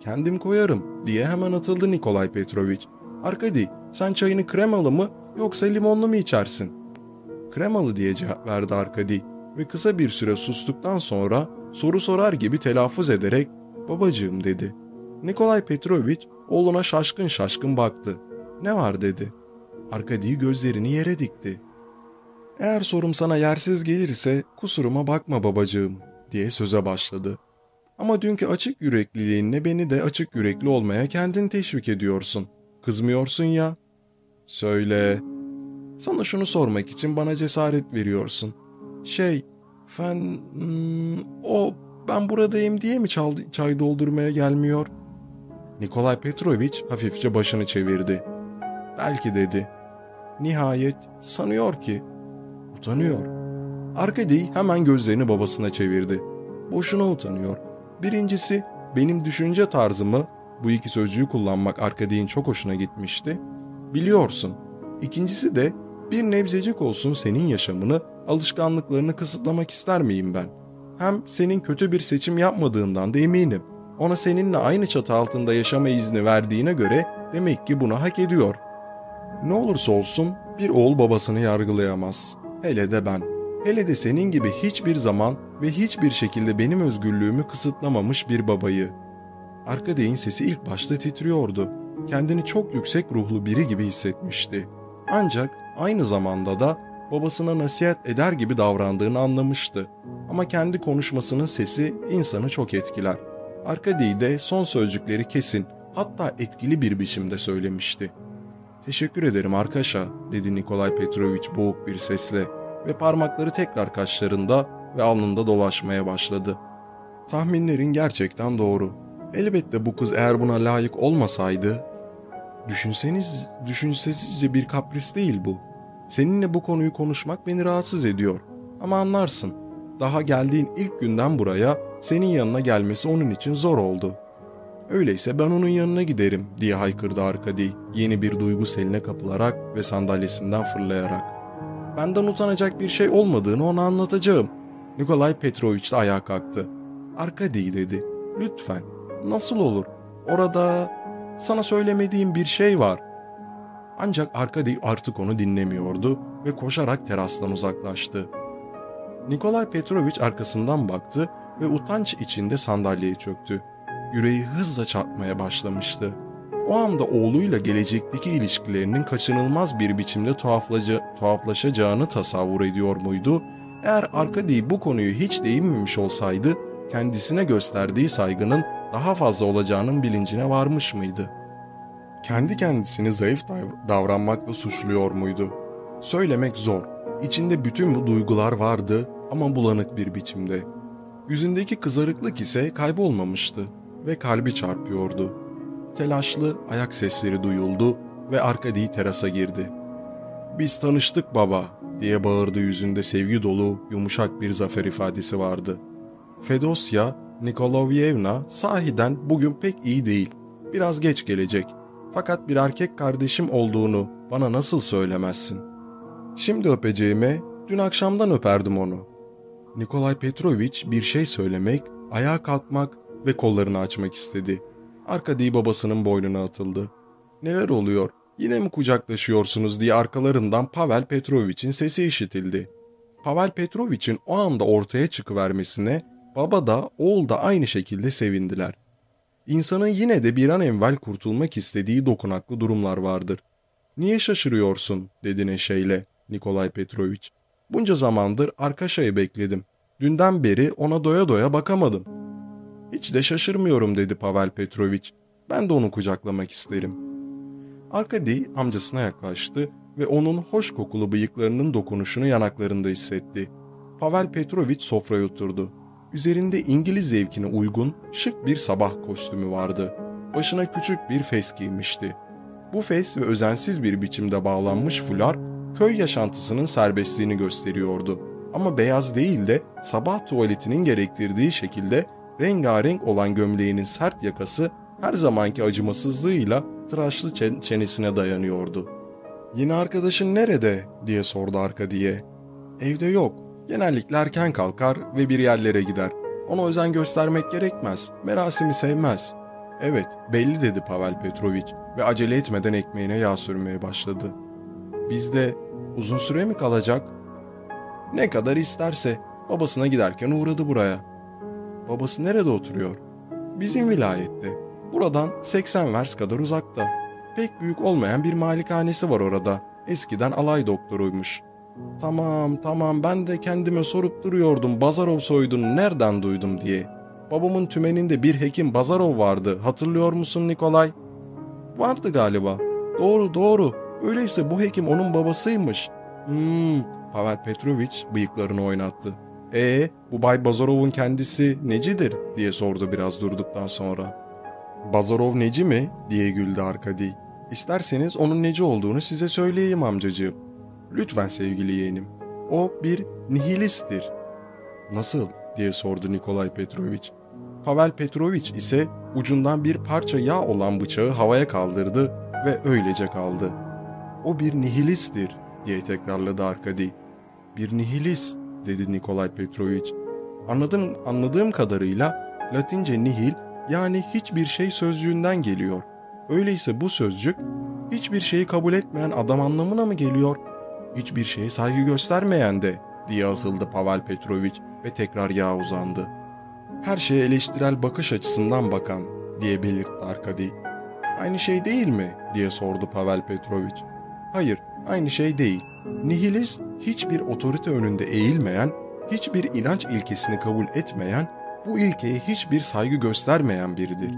Kendim koyarım diye hemen atıldı Nikolay Petrovich. Arkadi sen çayını kremalı mı yoksa limonlu mu içersin? Kremalı diye cevap verdi Arkadi ve kısa bir süre sustuktan sonra soru sorar gibi telaffuz ederek babacığım dedi. Nikolay Petrovich oğluna şaşkın şaşkın baktı. Ne var dedi. Arkadi gözlerini yere dikti. Eğer sorum sana yersiz gelirse kusuruma bakma babacığım diye söze başladı. Ama dünkü açık yürekliliğinle beni de açık yürekli olmaya kendin teşvik ediyorsun. Kızmıyorsun ya. Söyle. Sana şunu sormak için bana cesaret veriyorsun. Şey, fen... Hmm, o ben buradayım diye mi çal, çay doldurmaya gelmiyor? Nikolay Petrovich hafifçe başını çevirdi. Belki dedi. Nihayet sanıyor ki. Utanıyor. Arkady hemen gözlerini babasına çevirdi. Boşuna utanıyor. Birincisi benim düşünce tarzımı bu iki sözcüğü kullanmak Arkady'nin çok hoşuna gitmişti. Biliyorsun. İkincisi de bir nebzecik olsun senin yaşamını, alışkanlıklarını kısıtlamak ister miyim ben? Hem senin kötü bir seçim yapmadığından da eminim. Ona seninle aynı çatı altında yaşama izni verdiğine göre demek ki bunu hak ediyor. Ne olursa olsun bir oğul babasını yargılayamaz. Hele de ben. Hele de senin gibi hiçbir zaman ve hiçbir şekilde benim özgürlüğümü kısıtlamamış bir babayı. Arkadayın sesi ilk başta titriyordu. Kendini çok yüksek ruhlu biri gibi hissetmişti. Ancak aynı zamanda da babasına nasihat eder gibi davrandığını anlamıştı. Ama kendi konuşmasının sesi insanı çok etkiler. Arkady de son sözcükleri kesin, hatta etkili bir biçimde söylemişti. Teşekkür ederim arkadaşa, dedi Nikolay Petrovich boğuk bir sesle ve parmakları tekrar kaşlarında ve alnında dolaşmaya başladı. Tahminlerin gerçekten doğru. Elbette bu kız eğer buna layık olmasaydı... Düşünseniz, düşünsesizce bir kapris değil bu. Seninle bu konuyu konuşmak beni rahatsız ediyor. Ama anlarsın, daha geldiğin ilk günden buraya senin yanına gelmesi onun için zor oldu. Öyleyse ben onun yanına giderim diye haykırdı Arkadi yeni bir duygu seline kapılarak ve sandalyesinden fırlayarak. Benden utanacak bir şey olmadığını ona anlatacağım. Nikolay Petrovich de ayağa kalktı. Arkadi dedi. Lütfen. Nasıl olur? Orada sana söylemediğim bir şey var. Ancak Arkadi artık onu dinlemiyordu ve koşarak terastan uzaklaştı. Nikolay Petrovich arkasından baktı ve utanç içinde sandalyeye çöktü. Yüreği hızla çarpmaya başlamıştı. O anda oğluyla gelecekteki ilişkilerinin kaçınılmaz bir biçimde tuhaflaşacağını tasavvur ediyor muydu? Eğer Arkady bu konuyu hiç değinmemiş olsaydı, kendisine gösterdiği saygının daha fazla olacağının bilincine varmış mıydı? Kendi kendisini zayıf davranmakla suçluyor muydu? Söylemek zor. İçinde bütün bu duygular vardı ama bulanık bir biçimde. Yüzündeki kızarıklık ise kaybolmamıştı ve kalbi çarpıyordu. Telaşlı ayak sesleri duyuldu ve Arkadi terasa girdi. ''Biz tanıştık baba'' diye bağırdı yüzünde sevgi dolu, yumuşak bir zafer ifadesi vardı. Fedosya Nikolovyevna sahiden bugün pek iyi değil. Biraz geç gelecek. Fakat bir erkek kardeşim olduğunu bana nasıl söylemezsin? Şimdi öpeceğime dün akşamdan öperdim onu. Nikolay Petrovich bir şey söylemek, ayağa kalkmak ve kollarını açmak istedi. Arkadi babasının boynuna atıldı. Neler oluyor? Yine mi kucaklaşıyorsunuz diye arkalarından Pavel Petrovich'in sesi işitildi. Pavel Petrovich'in o anda ortaya çıkıvermesine baba da oğul da aynı şekilde sevindiler. İnsanın yine de bir an evvel kurtulmak istediği dokunaklı durumlar vardır. Niye şaşırıyorsun dedi neşeyle Nikolay Petrovich. Bunca zamandır Arkaşa'yı bekledim. Dünden beri ona doya doya bakamadım. Hiç de şaşırmıyorum dedi Pavel Petrovich. Ben de onu kucaklamak isterim. Arkadi amcasına yaklaştı ve onun hoş kokulu bıyıklarının dokunuşunu yanaklarında hissetti. Pavel Petrovich sofraya oturdu. Üzerinde İngiliz zevkine uygun şık bir sabah kostümü vardı. Başına küçük bir fes giymişti. Bu fes ve özensiz bir biçimde bağlanmış fular köy yaşantısının serbestliğini gösteriyordu. Ama beyaz değil de sabah tuvaletinin gerektirdiği şekilde rengarenk olan gömleğinin sert yakası her zamanki acımasızlığıyla tıraşlı çenesine dayanıyordu. ''Yine arkadaşın nerede?'' diye sordu arka diye. ''Evde yok. Genellikle erken kalkar ve bir yerlere gider. Ona özen göstermek gerekmez. Merasimi sevmez.'' ''Evet, belli.'' dedi Pavel Petrovich ve acele etmeden ekmeğine yağ sürmeye başladı. ''Bizde uzun süre mi kalacak?'' ''Ne kadar isterse. Babasına giderken uğradı buraya.'' ''Babası nerede oturuyor?'' ''Bizim vilayette. Buradan 80 vers kadar uzakta. Pek büyük olmayan bir malikanesi var orada. Eskiden alay doktoruymuş.'' Tamam tamam ben de kendime sorup duruyordum Bazarov soyduğunu nereden duydum diye. Babamın tümeninde bir hekim Bazarov vardı hatırlıyor musun Nikolay? Vardı galiba. Doğru doğru. Öyleyse bu hekim onun babasıymış. Hmm, Pavel Petrovich bıyıklarını oynattı. E bu Bay Bazarov'un kendisi necidir diye sordu biraz durduktan sonra. Bazarov neci mi diye güldü Arkadi. İsterseniz onun neci olduğunu size söyleyeyim amcacığım. Lütfen sevgili yeğenim. O bir nihilisttir. Nasıl diye sordu Nikolay Petrovich. Pavel Petrovich ise ucundan bir parça yağ olan bıçağı havaya kaldırdı ve öylece kaldı. O bir nihilisttir diye tekrarladı Arkadi. Bir nihilist dedi Nikolay Petrovich. Anladığım, anladığım kadarıyla Latince nihil yani hiçbir şey sözcüğünden geliyor. Öyleyse bu sözcük hiçbir şeyi kabul etmeyen adam anlamına mı geliyor? Hiçbir şeye saygı göstermeyen de diye atıldı Pavel Petrovich ve tekrar yağ uzandı. Her şeye eleştirel bakış açısından bakan diye belirtti Arkadi. Aynı şey değil mi diye sordu Pavel Petrovich. Hayır, aynı şey değil. Nihilist hiçbir otorite önünde eğilmeyen, hiçbir inanç ilkesini kabul etmeyen, bu ilkeye hiçbir saygı göstermeyen biridir.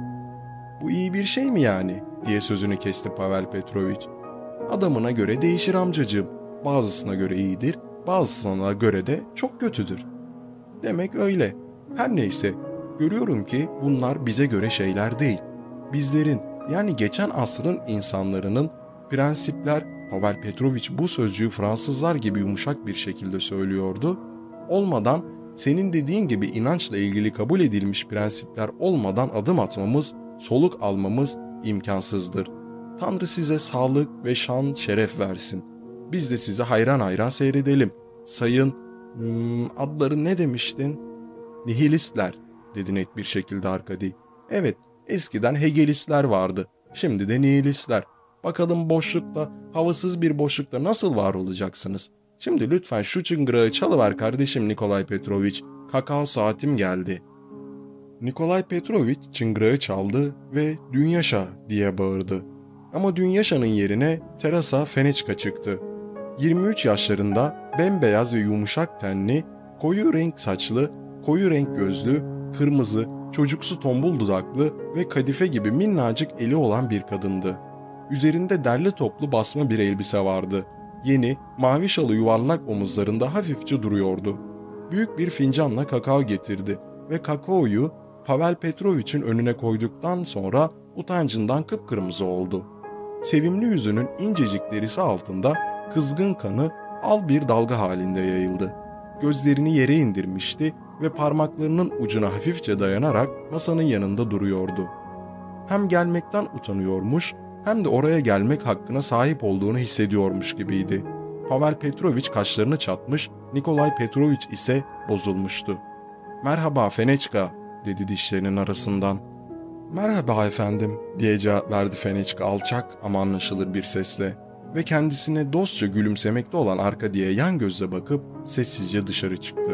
Bu iyi bir şey mi yani? diye sözünü kesti Pavel Petrovich. Adamına göre değişir amcacığım. Bazısına göre iyidir, bazısına göre de çok kötüdür. Demek öyle. Her neyse, görüyorum ki bunlar bize göre şeyler değil. Bizlerin yani geçen asrın insanlarının prensipler, Pavel Petrovich bu sözcüğü Fransızlar gibi yumuşak bir şekilde söylüyordu, olmadan senin dediğin gibi inançla ilgili kabul edilmiş prensipler olmadan adım atmamız, soluk almamız imkansızdır. Tanrı size sağlık ve şan şeref versin. Biz de size hayran hayran seyredelim. Sayın, hmm, adları ne demiştin? Nihilistler, dedi net bir şekilde Arkadi. Evet, eskiden Hegelistler vardı. Şimdi de nihilistler. Bakalım boşlukta, havasız bir boşlukta nasıl var olacaksınız? Şimdi lütfen şu çıngırağı çalıver kardeşim Nikolay Petrovich. Kakao saatim geldi. Nikolay Petrovich çıngırağı çaldı ve Dünyaşa diye bağırdı. Ama Dünyaşa'nın yerine Terasa Feneçka çıktı. 23 yaşlarında bembeyaz ve yumuşak tenli, koyu renk saçlı, koyu renk gözlü, kırmızı, çocuksu tombul dudaklı ve kadife gibi minnacık eli olan bir kadındı. Üzerinde derli toplu basma bir elbise vardı. Yeni, mavi şalı yuvarlak omuzlarında hafifçe duruyordu. Büyük bir fincanla kakao getirdi ve kakaoyu Pavel Petrovich'in önüne koyduktan sonra utancından kıpkırmızı oldu. Sevimli yüzünün incecik derisi altında kızgın kanı al bir dalga halinde yayıldı. Gözlerini yere indirmişti ve parmaklarının ucuna hafifçe dayanarak masanın yanında duruyordu. Hem gelmekten utanıyormuş hem de oraya gelmek hakkına sahip olduğunu hissediyormuş gibiydi. Pavel Petrovich kaşlarını çatmış, Nikolay Petrovich ise bozulmuştu. ''Merhaba Feneçka'' dedi dişlerinin arasından. Merhaba efendim diye cevap verdi Fenechka alçak ama anlaşılır bir sesle ve kendisine dostça gülümsemekte olan Arkadi'ye yan gözle bakıp sessizce dışarı çıktı.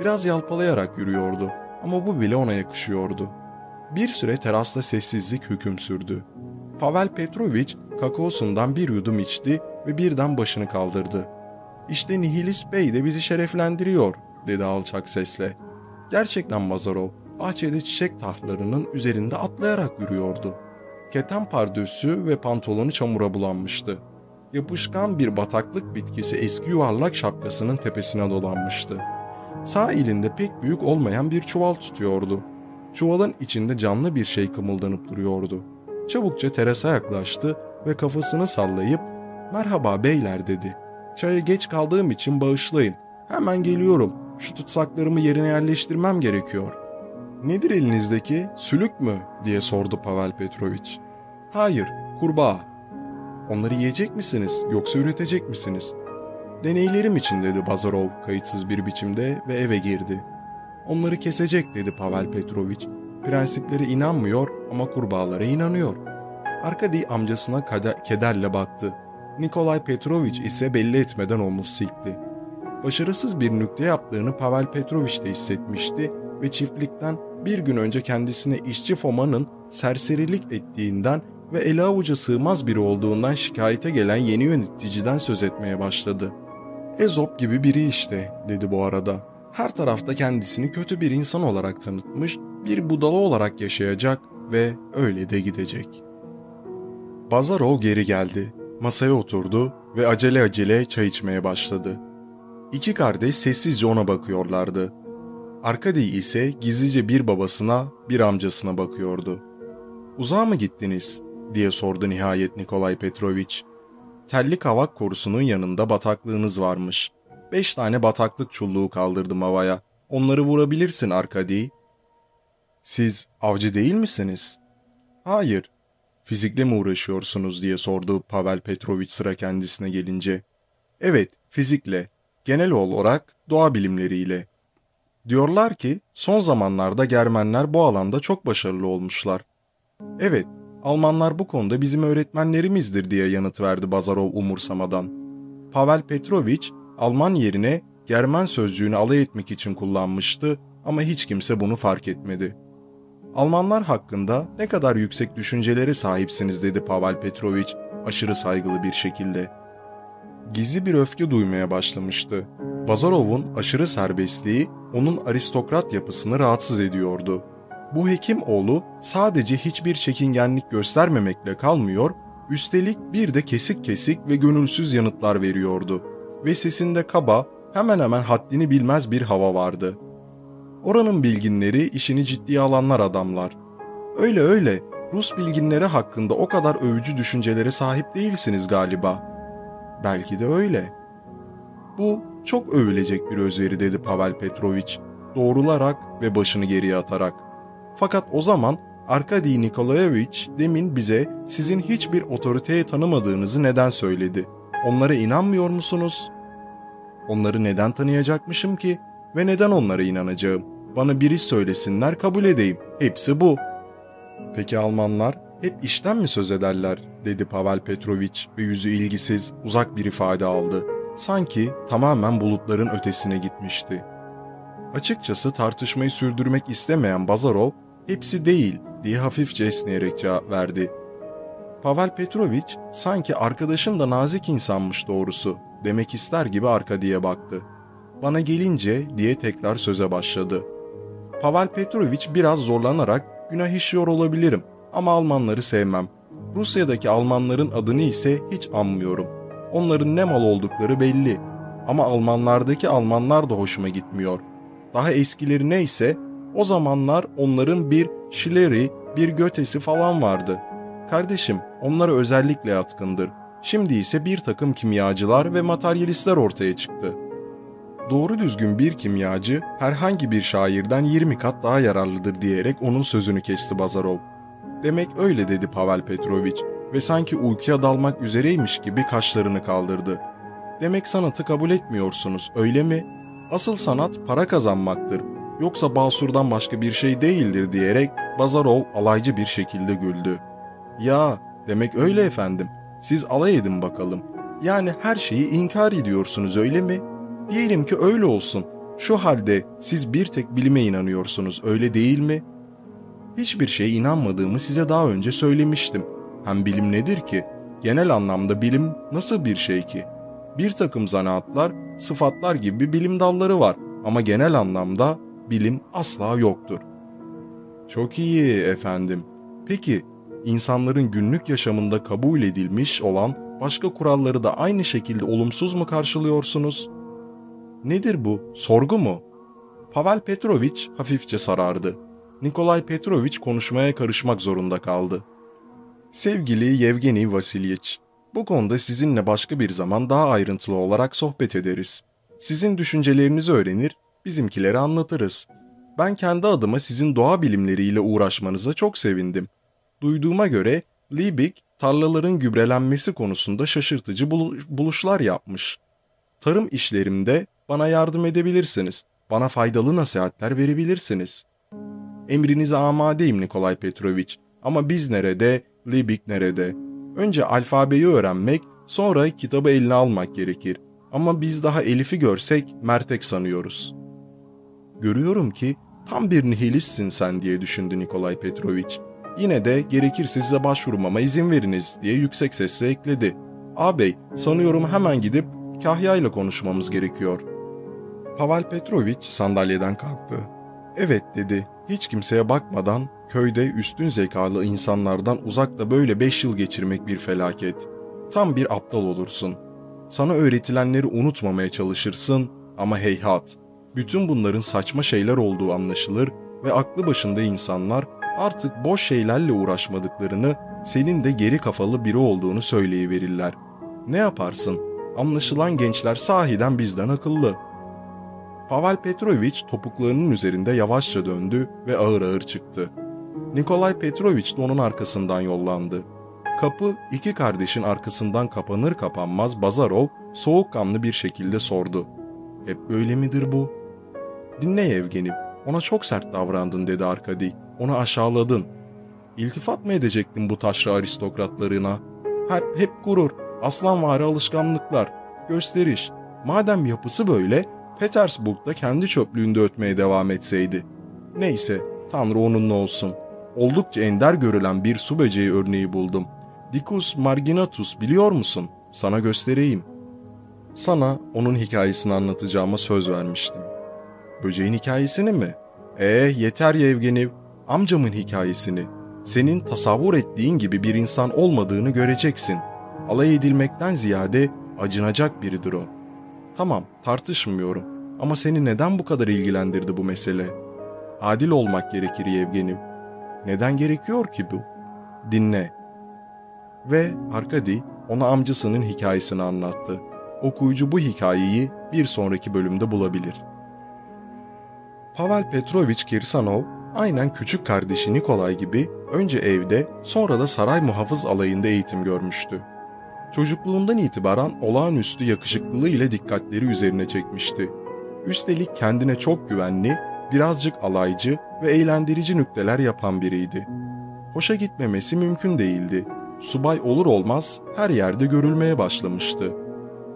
Biraz yalpalayarak yürüyordu ama bu bile ona yakışıyordu. Bir süre terasta sessizlik hüküm sürdü. Pavel Petrovich kakaosundan bir yudum içti ve birden başını kaldırdı. İşte Nihilist Bey de bizi şereflendiriyor, dedi alçak sesle. Gerçekten Mazarov, bahçede çiçek tahlarının üzerinde atlayarak yürüyordu. Keten pardösü ve pantolonu çamura bulanmıştı. Yapışkan bir bataklık bitkisi eski yuvarlak şapkasının tepesine dolanmıştı. Sağ elinde pek büyük olmayan bir çuval tutuyordu. Çuvalın içinde canlı bir şey kımıldanıp duruyordu. Çabukça terasa yaklaştı ve kafasını sallayıp ''Merhaba beyler'' dedi. ''Çaya geç kaldığım için bağışlayın. Hemen geliyorum. Şu tutsaklarımı yerine yerleştirmem gerekiyor.'' ''Nedir elinizdeki? Sülük mü?'' diye sordu Pavel Petrovich. ''Hayır, kurbağa.'' ''Onları yiyecek misiniz yoksa üretecek misiniz?'' ''Deneylerim için'' dedi Bazarov kayıtsız bir biçimde ve eve girdi. ''Onları kesecek'' dedi Pavel Petrovich. Prensiplere inanmıyor ama kurbağalara inanıyor. Arkadi amcasına kederle baktı. Nikolay Petrovich ise belli etmeden omuz silkti. Başarısız bir nükte yaptığını Pavel Petrovich de hissetmişti ve çiftlikten bir gün önce kendisine işçi Foma'nın serserilik ettiğinden ve ele avuca sığmaz biri olduğundan şikayete gelen yeni yöneticiden söz etmeye başladı. Ezop gibi biri işte, dedi bu arada. Her tarafta kendisini kötü bir insan olarak tanıtmış, bir budala olarak yaşayacak ve öyle de gidecek. Bazarov geri geldi. Masaya oturdu ve acele acele çay içmeye başladı. İki kardeş sessizce ona bakıyorlardı. Arkady ise gizlice bir babasına, bir amcasına bakıyordu. ''Uzağa mı gittiniz?'' diye sordu nihayet Nikolay Petrovich. Telli kavak korusunun yanında bataklığınız varmış. Beş tane bataklık çulluğu kaldırdım havaya. Onları vurabilirsin Arkady. Siz avcı değil misiniz? Hayır. Fizikle mi uğraşıyorsunuz diye sordu Pavel Petrovich sıra kendisine gelince. Evet, fizikle. Genel olarak doğa bilimleriyle. Diyorlar ki son zamanlarda Germenler bu alanda çok başarılı olmuşlar. Evet, Almanlar bu konuda bizim öğretmenlerimizdir diye yanıt verdi Bazarov umursamadan. Pavel Petrovich Alman yerine Germen sözcüğünü alay etmek için kullanmıştı ama hiç kimse bunu fark etmedi. Almanlar hakkında ne kadar yüksek düşüncelere sahipsiniz dedi Pavel Petrovich aşırı saygılı bir şekilde. Gizli bir öfke duymaya başlamıştı. Bazarov'un aşırı serbestliği onun aristokrat yapısını rahatsız ediyordu. Bu hekim oğlu sadece hiçbir çekingenlik göstermemekle kalmıyor, üstelik bir de kesik kesik ve gönülsüz yanıtlar veriyordu. Ve sesinde kaba, hemen hemen haddini bilmez bir hava vardı. Oranın bilginleri işini ciddiye alanlar adamlar. Öyle öyle, Rus bilginleri hakkında o kadar övücü düşüncelere sahip değilsiniz galiba. Belki de öyle. Bu çok övülecek bir özveri dedi Pavel Petrovich, doğrularak ve başını geriye atarak. Fakat o zaman Arkady Nikolayevich demin bize sizin hiçbir otoriteye tanımadığınızı neden söyledi? Onlara inanmıyor musunuz? Onları neden tanıyacakmışım ki ve neden onlara inanacağım? Bana biri söylesinler kabul edeyim. Hepsi bu. Peki Almanlar hep işten mi söz ederler? Dedi Pavel Petrovich ve yüzü ilgisiz, uzak bir ifade aldı. Sanki tamamen bulutların ötesine gitmişti. Açıkçası tartışmayı sürdürmek istemeyen Bazarov, hepsi değil diye hafifçe esneyerek cevap verdi. Pavel Petrovich sanki arkadaşın da nazik insanmış doğrusu demek ister gibi arka diye baktı. Bana gelince diye tekrar söze başladı. Pavel Petrovich biraz zorlanarak günah işiyor olabilirim ama Almanları sevmem. Rusya'daki Almanların adını ise hiç anmıyorum. Onların ne mal oldukları belli. Ama Almanlardaki Almanlar da hoşuma gitmiyor. Daha eskileri neyse o zamanlar onların bir Schiller'i, bir Götesi falan vardı. Kardeşim onlara özellikle yatkındır. Şimdi ise bir takım kimyacılar ve materyalistler ortaya çıktı. Doğru düzgün bir kimyacı herhangi bir şairden 20 kat daha yararlıdır diyerek onun sözünü kesti Bazarov. Demek öyle dedi Pavel Petrovich ve sanki uykuya dalmak üzereymiş gibi kaşlarını kaldırdı. Demek sanatı kabul etmiyorsunuz öyle mi? Asıl sanat para kazanmaktır yoksa Basur'dan başka bir şey değildir diyerek Bazarov alaycı bir şekilde güldü. Ya demek öyle efendim. Siz alay edin bakalım. Yani her şeyi inkar ediyorsunuz öyle mi? Diyelim ki öyle olsun. Şu halde siz bir tek bilime inanıyorsunuz öyle değil mi? Hiçbir şeye inanmadığımı size daha önce söylemiştim. Hem bilim nedir ki? Genel anlamda bilim nasıl bir şey ki? Bir takım zanaatlar, sıfatlar gibi bilim dalları var ama genel anlamda bilim asla yoktur. Çok iyi efendim. Peki insanların günlük yaşamında kabul edilmiş olan başka kuralları da aynı şekilde olumsuz mu karşılıyorsunuz? Nedir bu? Sorgu mu? Pavel Petrovich hafifçe sarardı. Nikolay Petrovich konuşmaya karışmak zorunda kaldı. Sevgili Yevgeni Vasilyich, bu konuda sizinle başka bir zaman daha ayrıntılı olarak sohbet ederiz. Sizin düşüncelerinizi öğrenir, bizimkileri anlatırız. Ben kendi adıma sizin doğa bilimleriyle uğraşmanıza çok sevindim. Duyduğuma göre Liebig tarlaların gübrelenmesi konusunda şaşırtıcı buluşlar yapmış. Tarım işlerimde bana yardım edebilirsiniz. Bana faydalı nasihatler verebilirsiniz. Emrinize amadeyim Nikolay Petrovich. Ama biz nerede, Liebig nerede? Önce alfabeyi öğrenmek, sonra kitabı eline almak gerekir. Ama biz daha Elif'i görsek mertek sanıyoruz. Görüyorum ki tam bir nihilistsin sen diye düşündü Nikolay Petrovich. Yine de gerekirse size başvurmama izin veriniz diye yüksek sesle ekledi. Ağabey sanıyorum hemen gidip Kahya ile konuşmamız gerekiyor. Pavel Petrovich sandalyeden kalktı. Evet dedi. Hiç kimseye bakmadan köyde üstün zekalı insanlardan uzakta böyle beş yıl geçirmek bir felaket. Tam bir aptal olursun. Sana öğretilenleri unutmamaya çalışırsın ama heyhat. Bütün bunların saçma şeyler olduğu anlaşılır ve aklı başında insanlar artık boş şeylerle uğraşmadıklarını, senin de geri kafalı biri olduğunu söyleyiverirler. Ne yaparsın? Anlaşılan gençler sahiden bizden akıllı. Pavel Petrovich topuklarının üzerinde yavaşça döndü ve ağır ağır çıktı. Nikolay Petrovich de onun arkasından yollandı. Kapı iki kardeşin arkasından kapanır kapanmaz Bazarov soğukkanlı bir şekilde sordu. Hep böyle midir bu? Dinle Yevgeni, ona çok sert davrandın dedi Arkadi. Onu aşağıladın. İltifat mı edecektin bu taşra aristokratlarına? Hep, hep gurur, aslanvari alışkanlıklar, gösteriş. Madem yapısı böyle, Petersburg'da kendi çöplüğünde ötmeye devam etseydi. Neyse, Tanrı onunla olsun. Oldukça ender görülen bir su böceği örneği buldum. Dicus marginatus biliyor musun? Sana göstereyim. Sana onun hikayesini anlatacağıma söz vermiştim. Böceğin hikayesini mi? Ee yeter Yevgeni, amcamın hikayesini. Senin tasavvur ettiğin gibi bir insan olmadığını göreceksin. Alay edilmekten ziyade acınacak biridir o. Tamam, tartışmıyorum. Ama seni neden bu kadar ilgilendirdi bu mesele? Adil olmak gerekir Yevgeni. Neden gerekiyor ki bu? Dinle. Ve Arkadi ona amcasının hikayesini anlattı. Okuyucu bu hikayeyi bir sonraki bölümde bulabilir. Pavel Petrovich Kirsanov aynen küçük kardeşi Nikolay gibi önce evde sonra da saray muhafız alayında eğitim görmüştü. Çocukluğundan itibaren olağanüstü yakışıklılığı ile dikkatleri üzerine çekmişti. Üstelik kendine çok güvenli, birazcık alaycı ve eğlendirici nükteler yapan biriydi. Hoşa gitmemesi mümkün değildi. Subay olur olmaz her yerde görülmeye başlamıştı.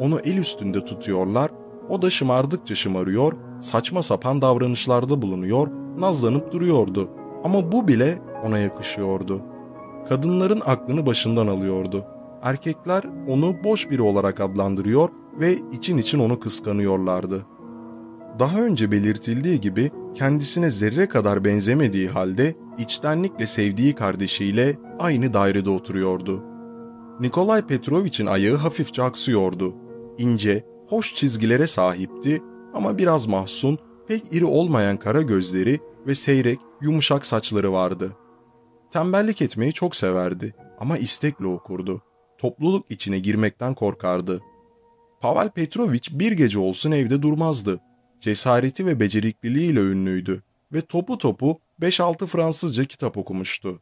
Onu el üstünde tutuyorlar, o da şımardıkça şımarıyor, saçma sapan davranışlarda bulunuyor, nazlanıp duruyordu. Ama bu bile ona yakışıyordu. Kadınların aklını başından alıyordu. Erkekler onu boş biri olarak adlandırıyor ve için için onu kıskanıyorlardı. Daha önce belirtildiği gibi kendisine zerre kadar benzemediği halde içtenlikle sevdiği kardeşiyle aynı dairede oturuyordu. Nikolay Petrovich'in ayağı hafifçe aksıyordu. İnce, hoş çizgilere sahipti ama biraz mahzun, pek iri olmayan kara gözleri ve seyrek, yumuşak saçları vardı. Tembellik etmeyi çok severdi ama istekle okurdu. Topluluk içine girmekten korkardı. Pavel Petrovich bir gece olsun evde durmazdı. Cesareti ve becerikliliğiyle ünlüydü ve topu topu 5-6 Fransızca kitap okumuştu.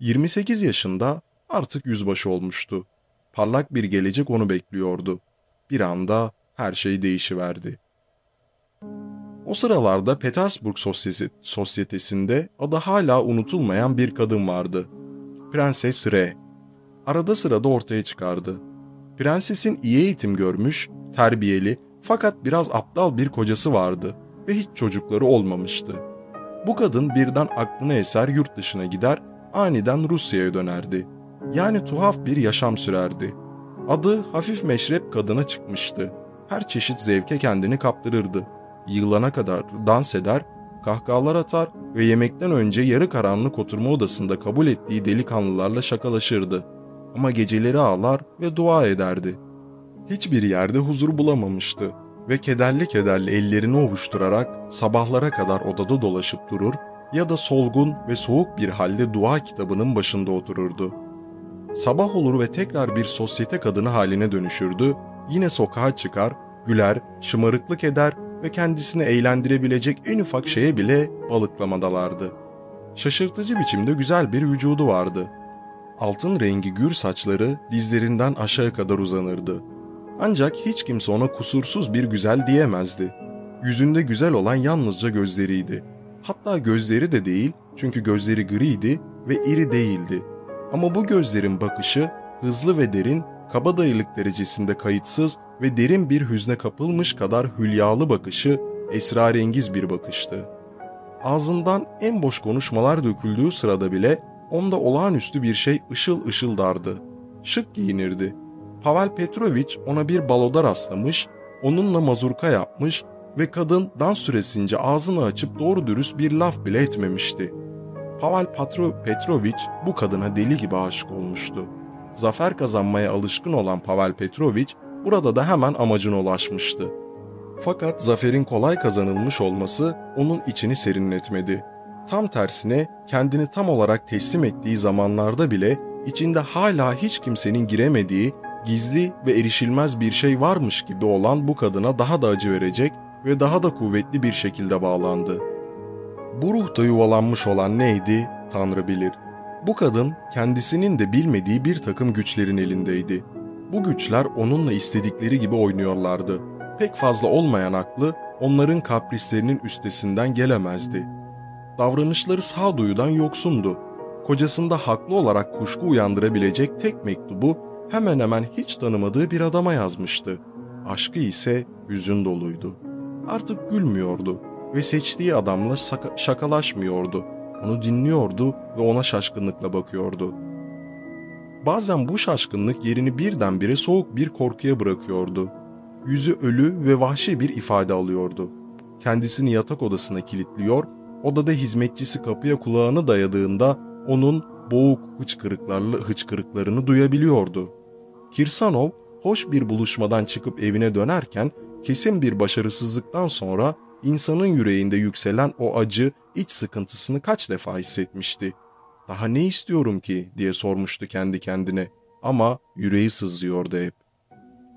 28 yaşında artık yüzbaşı olmuştu. Parlak bir gelecek onu bekliyordu. Bir anda her şey değişiverdi. O sıralarda Petersburg sosyetesinde adı hala unutulmayan bir kadın vardı. Prenses Re. Arada sırada ortaya çıkardı. Prensesin iyi eğitim görmüş, terbiyeli fakat biraz aptal bir kocası vardı ve hiç çocukları olmamıştı. Bu kadın birden aklına eser yurt dışına gider, aniden Rusya'ya dönerdi. Yani tuhaf bir yaşam sürerdi. Adı hafif meşrep kadına çıkmıştı. Her çeşit zevke kendini kaptırırdı. Yığılana kadar dans eder, kahkahalar atar ve yemekten önce yarı karanlık oturma odasında kabul ettiği delikanlılarla şakalaşırdı. Ama geceleri ağlar ve dua ederdi. Hiçbir yerde huzur bulamamıştı ve kederli kederli ellerini ovuşturarak sabahlara kadar odada dolaşıp durur ya da solgun ve soğuk bir halde dua kitabının başında otururdu. Sabah olur ve tekrar bir sosyete kadını haline dönüşürdü, yine sokağa çıkar, güler, şımarıklık eder ve kendisini eğlendirebilecek en ufak şeye bile balıklamadalardı. Şaşırtıcı biçimde güzel bir vücudu vardı. Altın rengi gür saçları dizlerinden aşağı kadar uzanırdı. Ancak hiç kimse ona kusursuz bir güzel diyemezdi. Yüzünde güzel olan yalnızca gözleriydi. Hatta gözleri de değil çünkü gözleri griydi ve iri değildi. Ama bu gözlerin bakışı hızlı ve derin, kabadayılık derecesinde kayıtsız ve derin bir hüzne kapılmış kadar hülyalı bakışı esrarengiz bir bakıştı. Ağzından en boş konuşmalar döküldüğü sırada bile onda olağanüstü bir şey ışıl ışıldardı. Şık giyinirdi. Pavel Petrovich ona bir baloda rastlamış, onunla mazurka yapmış ve kadın dans süresince ağzını açıp doğru dürüst bir laf bile etmemişti. Pavel Patro Petrovich bu kadına deli gibi aşık olmuştu. Zafer kazanmaya alışkın olan Pavel Petrovich burada da hemen amacına ulaşmıştı. Fakat zaferin kolay kazanılmış olması onun içini serinletmedi. Tam tersine kendini tam olarak teslim ettiği zamanlarda bile içinde hala hiç kimsenin giremediği gizli ve erişilmez bir şey varmış gibi olan bu kadına daha da acı verecek ve daha da kuvvetli bir şekilde bağlandı. Bu ruhta yuvalanmış olan neydi Tanrı bilir. Bu kadın kendisinin de bilmediği bir takım güçlerin elindeydi. Bu güçler onunla istedikleri gibi oynuyorlardı. Pek fazla olmayan aklı onların kaprislerinin üstesinden gelemezdi. Davranışları sağduyudan yoksundu. Kocasında haklı olarak kuşku uyandırabilecek tek mektubu hemen hemen hiç tanımadığı bir adama yazmıştı. Aşkı ise hüzün doluydu. Artık gülmüyordu ve seçtiği adamla şakalaşmıyordu. Onu dinliyordu ve ona şaşkınlıkla bakıyordu. Bazen bu şaşkınlık yerini birdenbire soğuk bir korkuya bırakıyordu. Yüzü ölü ve vahşi bir ifade alıyordu. Kendisini yatak odasına kilitliyor, odada hizmetçisi kapıya kulağını dayadığında onun boğuk hıçkırıklarla hıçkırıklarını duyabiliyordu. Kirsanov hoş bir buluşmadan çıkıp evine dönerken kesin bir başarısızlıktan sonra insanın yüreğinde yükselen o acı iç sıkıntısını kaç defa hissetmişti. Daha ne istiyorum ki diye sormuştu kendi kendine ama yüreği sızlıyordu hep.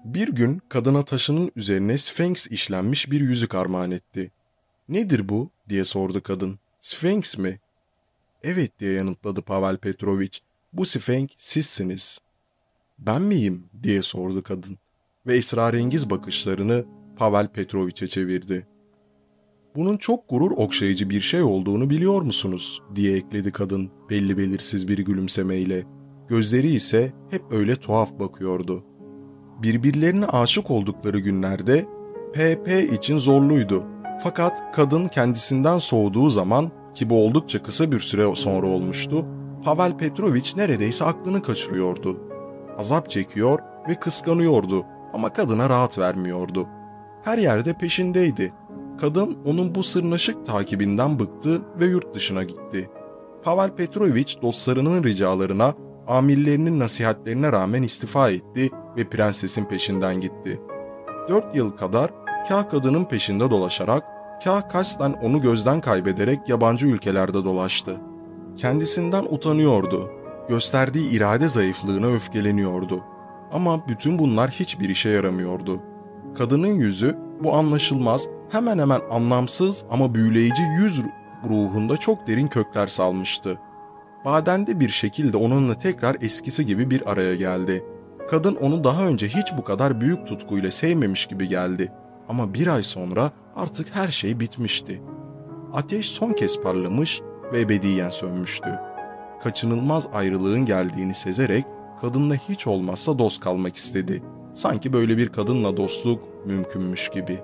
Bir gün kadına taşının üzerine Sphinx işlenmiş bir yüzük armağan etti. Nedir bu diye sordu kadın. Sphinx mi? Evet diye yanıtladı Pavel Petrovich. Bu Sphinx sizsiniz. Ben miyim diye sordu kadın ve esrarengiz bakışlarını Pavel Petrovich'e çevirdi. Bunun çok gurur okşayıcı bir şey olduğunu biliyor musunuz? diye ekledi kadın belli belirsiz bir gülümsemeyle. Gözleri ise hep öyle tuhaf bakıyordu. Birbirlerine aşık oldukları günlerde PP için zorluydu. Fakat kadın kendisinden soğuduğu zaman ki bu oldukça kısa bir süre sonra olmuştu, Pavel Petrovich neredeyse aklını kaçırıyordu. Azap çekiyor ve kıskanıyordu ama kadına rahat vermiyordu. Her yerde peşindeydi Kadın onun bu sırnaşık takibinden bıktı ve yurt dışına gitti. Pavel Petrovich dostlarının ricalarına, amirlerinin nasihatlerine rağmen istifa etti ve prensesin peşinden gitti. Dört yıl kadar kah kadının peşinde dolaşarak, kah kasten onu gözden kaybederek yabancı ülkelerde dolaştı. Kendisinden utanıyordu, gösterdiği irade zayıflığına öfkeleniyordu. Ama bütün bunlar hiçbir işe yaramıyordu. Kadının yüzü bu anlaşılmaz, hemen hemen anlamsız ama büyüleyici yüz ruhunda çok derin kökler salmıştı. Badende bir şekilde onunla tekrar eskisi gibi bir araya geldi. Kadın onu daha önce hiç bu kadar büyük tutkuyla sevmemiş gibi geldi. Ama bir ay sonra Artık her şey bitmişti. Ateş son kez parlamış ve ebediyen sönmüştü. Kaçınılmaz ayrılığın geldiğini sezerek kadınla hiç olmazsa dost kalmak istedi. Sanki böyle bir kadınla dostluk mümkünmüş gibi.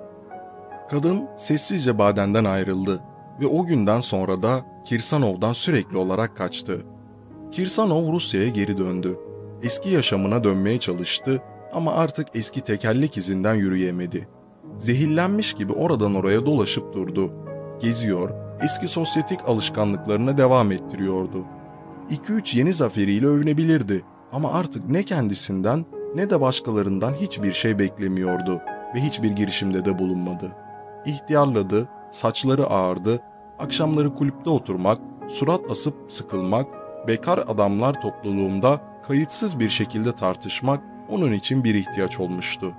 Kadın sessizce Baden'den ayrıldı ve o günden sonra da Kirsanov'dan sürekli olarak kaçtı. Kirsanov Rusya'ya geri döndü. Eski yaşamına dönmeye çalıştı ama artık eski tekerlek izinden yürüyemedi. Zehirlenmiş gibi oradan oraya dolaşıp durdu. Geziyor, eski sosyetik alışkanlıklarına devam ettiriyordu. 2-3 yeni zaferiyle övünebilirdi ama artık ne kendisinden ne de başkalarından hiçbir şey beklemiyordu ve hiçbir girişimde de bulunmadı. İhtiyarladı, saçları ağardı, akşamları kulüpte oturmak, surat asıp sıkılmak, bekar adamlar topluluğunda kayıtsız bir şekilde tartışmak onun için bir ihtiyaç olmuştu.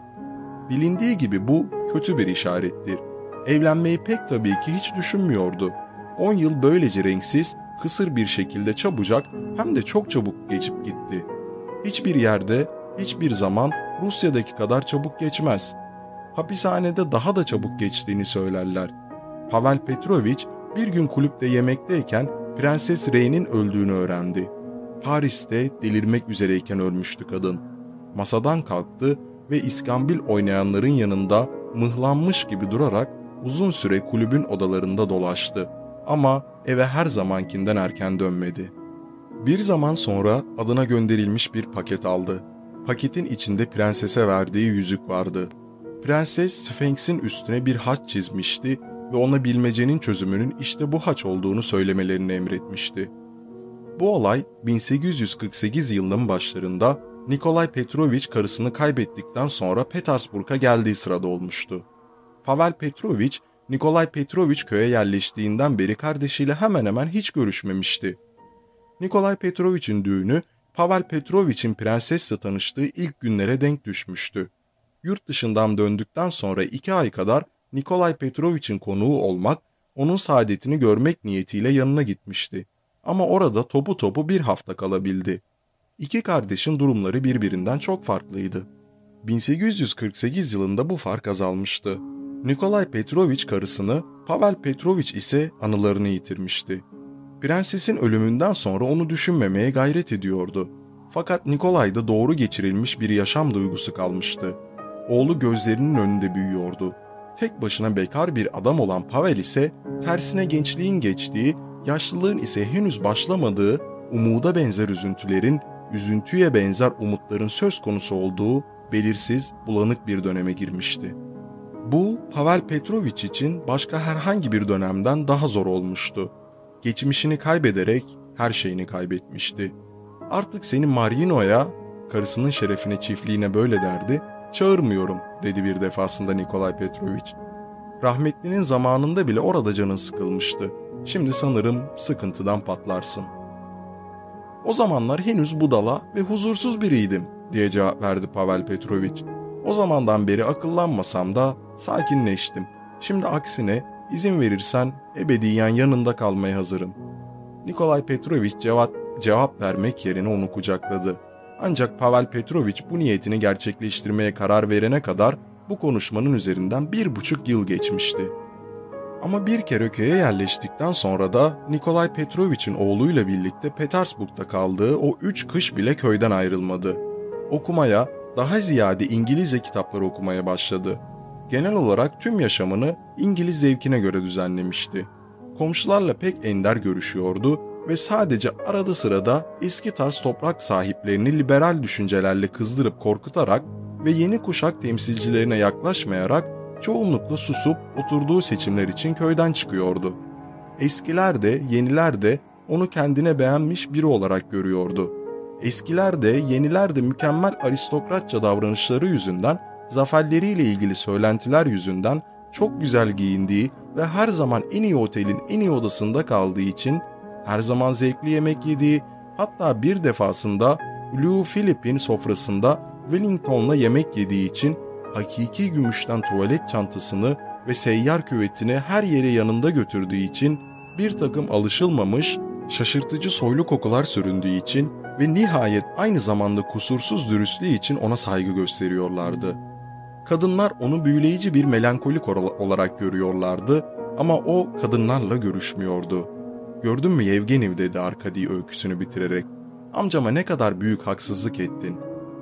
Bilindiği gibi bu kötü bir işarettir. Evlenmeyi pek tabii ki hiç düşünmüyordu. 10 yıl böylece renksiz, kısır bir şekilde çabucak hem de çok çabuk geçip gitti. Hiçbir yerde, hiçbir zaman Rusya'daki kadar çabuk geçmez. Hapishanede daha da çabuk geçtiğini söylerler. Pavel Petrovich bir gün kulüpte yemekteyken Prenses Rey'nin öldüğünü öğrendi. Paris'te delirmek üzereyken ölmüştü kadın. Masadan kalktı ve iskambil oynayanların yanında mıhlanmış gibi durarak uzun süre kulübün odalarında dolaştı. Ama eve her zamankinden erken dönmedi. Bir zaman sonra adına gönderilmiş bir paket aldı. Paketin içinde prensese verdiği yüzük vardı. Prenses Sphinx'in üstüne bir haç çizmişti ve ona bilmecenin çözümünün işte bu haç olduğunu söylemelerini emretmişti. Bu olay 1848 yılının başlarında Nikolay Petrovich karısını kaybettikten sonra Petersburg'a geldiği sırada olmuştu. Pavel Petrovich, Nikolay Petrovich köye yerleştiğinden beri kardeşiyle hemen hemen hiç görüşmemişti. Nikolay Petrovich'in düğünü Pavel Petrovich'in prensesle tanıştığı ilk günlere denk düşmüştü. Yurt dışından döndükten sonra iki ay kadar Nikolay Petrovich'in konuğu olmak, onun saadetini görmek niyetiyle yanına gitmişti. Ama orada topu topu bir hafta kalabildi. İki kardeşin durumları birbirinden çok farklıydı. 1848 yılında bu fark azalmıştı. Nikolay Petrovich karısını, Pavel Petrovich ise anılarını yitirmişti. Prensesin ölümünden sonra onu düşünmemeye gayret ediyordu. Fakat Nikolay'da doğru geçirilmiş bir yaşam duygusu kalmıştı. Oğlu gözlerinin önünde büyüyordu. Tek başına bekar bir adam olan Pavel ise tersine gençliğin geçtiği, yaşlılığın ise henüz başlamadığı, umuda benzer üzüntülerin, üzüntüye benzer umutların söz konusu olduğu belirsiz, bulanık bir döneme girmişti. Bu Pavel Petrovich için başka herhangi bir dönemden daha zor olmuştu. Geçmişini kaybederek her şeyini kaybetmişti. Artık seni Marino'ya, karısının şerefine çiftliğine böyle derdi, çağırmıyorum dedi bir defasında Nikolay Petrovich. Rahmetlinin zamanında bile orada canın sıkılmıştı. Şimdi sanırım sıkıntıdan patlarsın. O zamanlar henüz budala ve huzursuz biriydim diye cevap verdi Pavel Petrovich. O zamandan beri akıllanmasam da sakinleştim. Şimdi aksine izin verirsen ebediyen yanında kalmaya hazırım. Nikolay Petrovich cevap, cevap vermek yerine onu kucakladı. Ancak Pavel Petrovich bu niyetini gerçekleştirmeye karar verene kadar bu konuşmanın üzerinden bir buçuk yıl geçmişti. Ama bir kere köye yerleştikten sonra da Nikolay Petrovich'in oğluyla birlikte Petersburg'da kaldığı o üç kış bile köyden ayrılmadı. Okumaya, daha ziyade İngilizce kitaplar okumaya başladı. Genel olarak tüm yaşamını İngiliz zevkine göre düzenlemişti. Komşularla pek ender görüşüyordu ve sadece arada sırada eski tarz toprak sahiplerini liberal düşüncelerle kızdırıp korkutarak ve yeni kuşak temsilcilerine yaklaşmayarak çoğunlukla susup oturduğu seçimler için köyden çıkıyordu. Eskiler de yeniler de onu kendine beğenmiş biri olarak görüyordu. Eskiler de yeniler de mükemmel aristokratça davranışları yüzünden, zaferleriyle ilgili söylentiler yüzünden çok güzel giyindiği ve her zaman en iyi otelin en iyi odasında kaldığı için her zaman zevkli yemek yediği, hatta bir defasında Blue Philip'in sofrasında Wellington'la yemek yediği için hakiki gümüşten tuvalet çantasını ve seyyar küvetini her yere yanında götürdüğü için bir takım alışılmamış, şaşırtıcı soylu kokular süründüğü için ve nihayet aynı zamanda kusursuz dürüstlüğü için ona saygı gösteriyorlardı. Kadınlar onu büyüleyici bir melankolik olarak görüyorlardı ama o kadınlarla görüşmüyordu. Gördün mü Yevgeniv dedi Arkadi öyküsünü bitirerek. Amcama ne kadar büyük haksızlık ettin.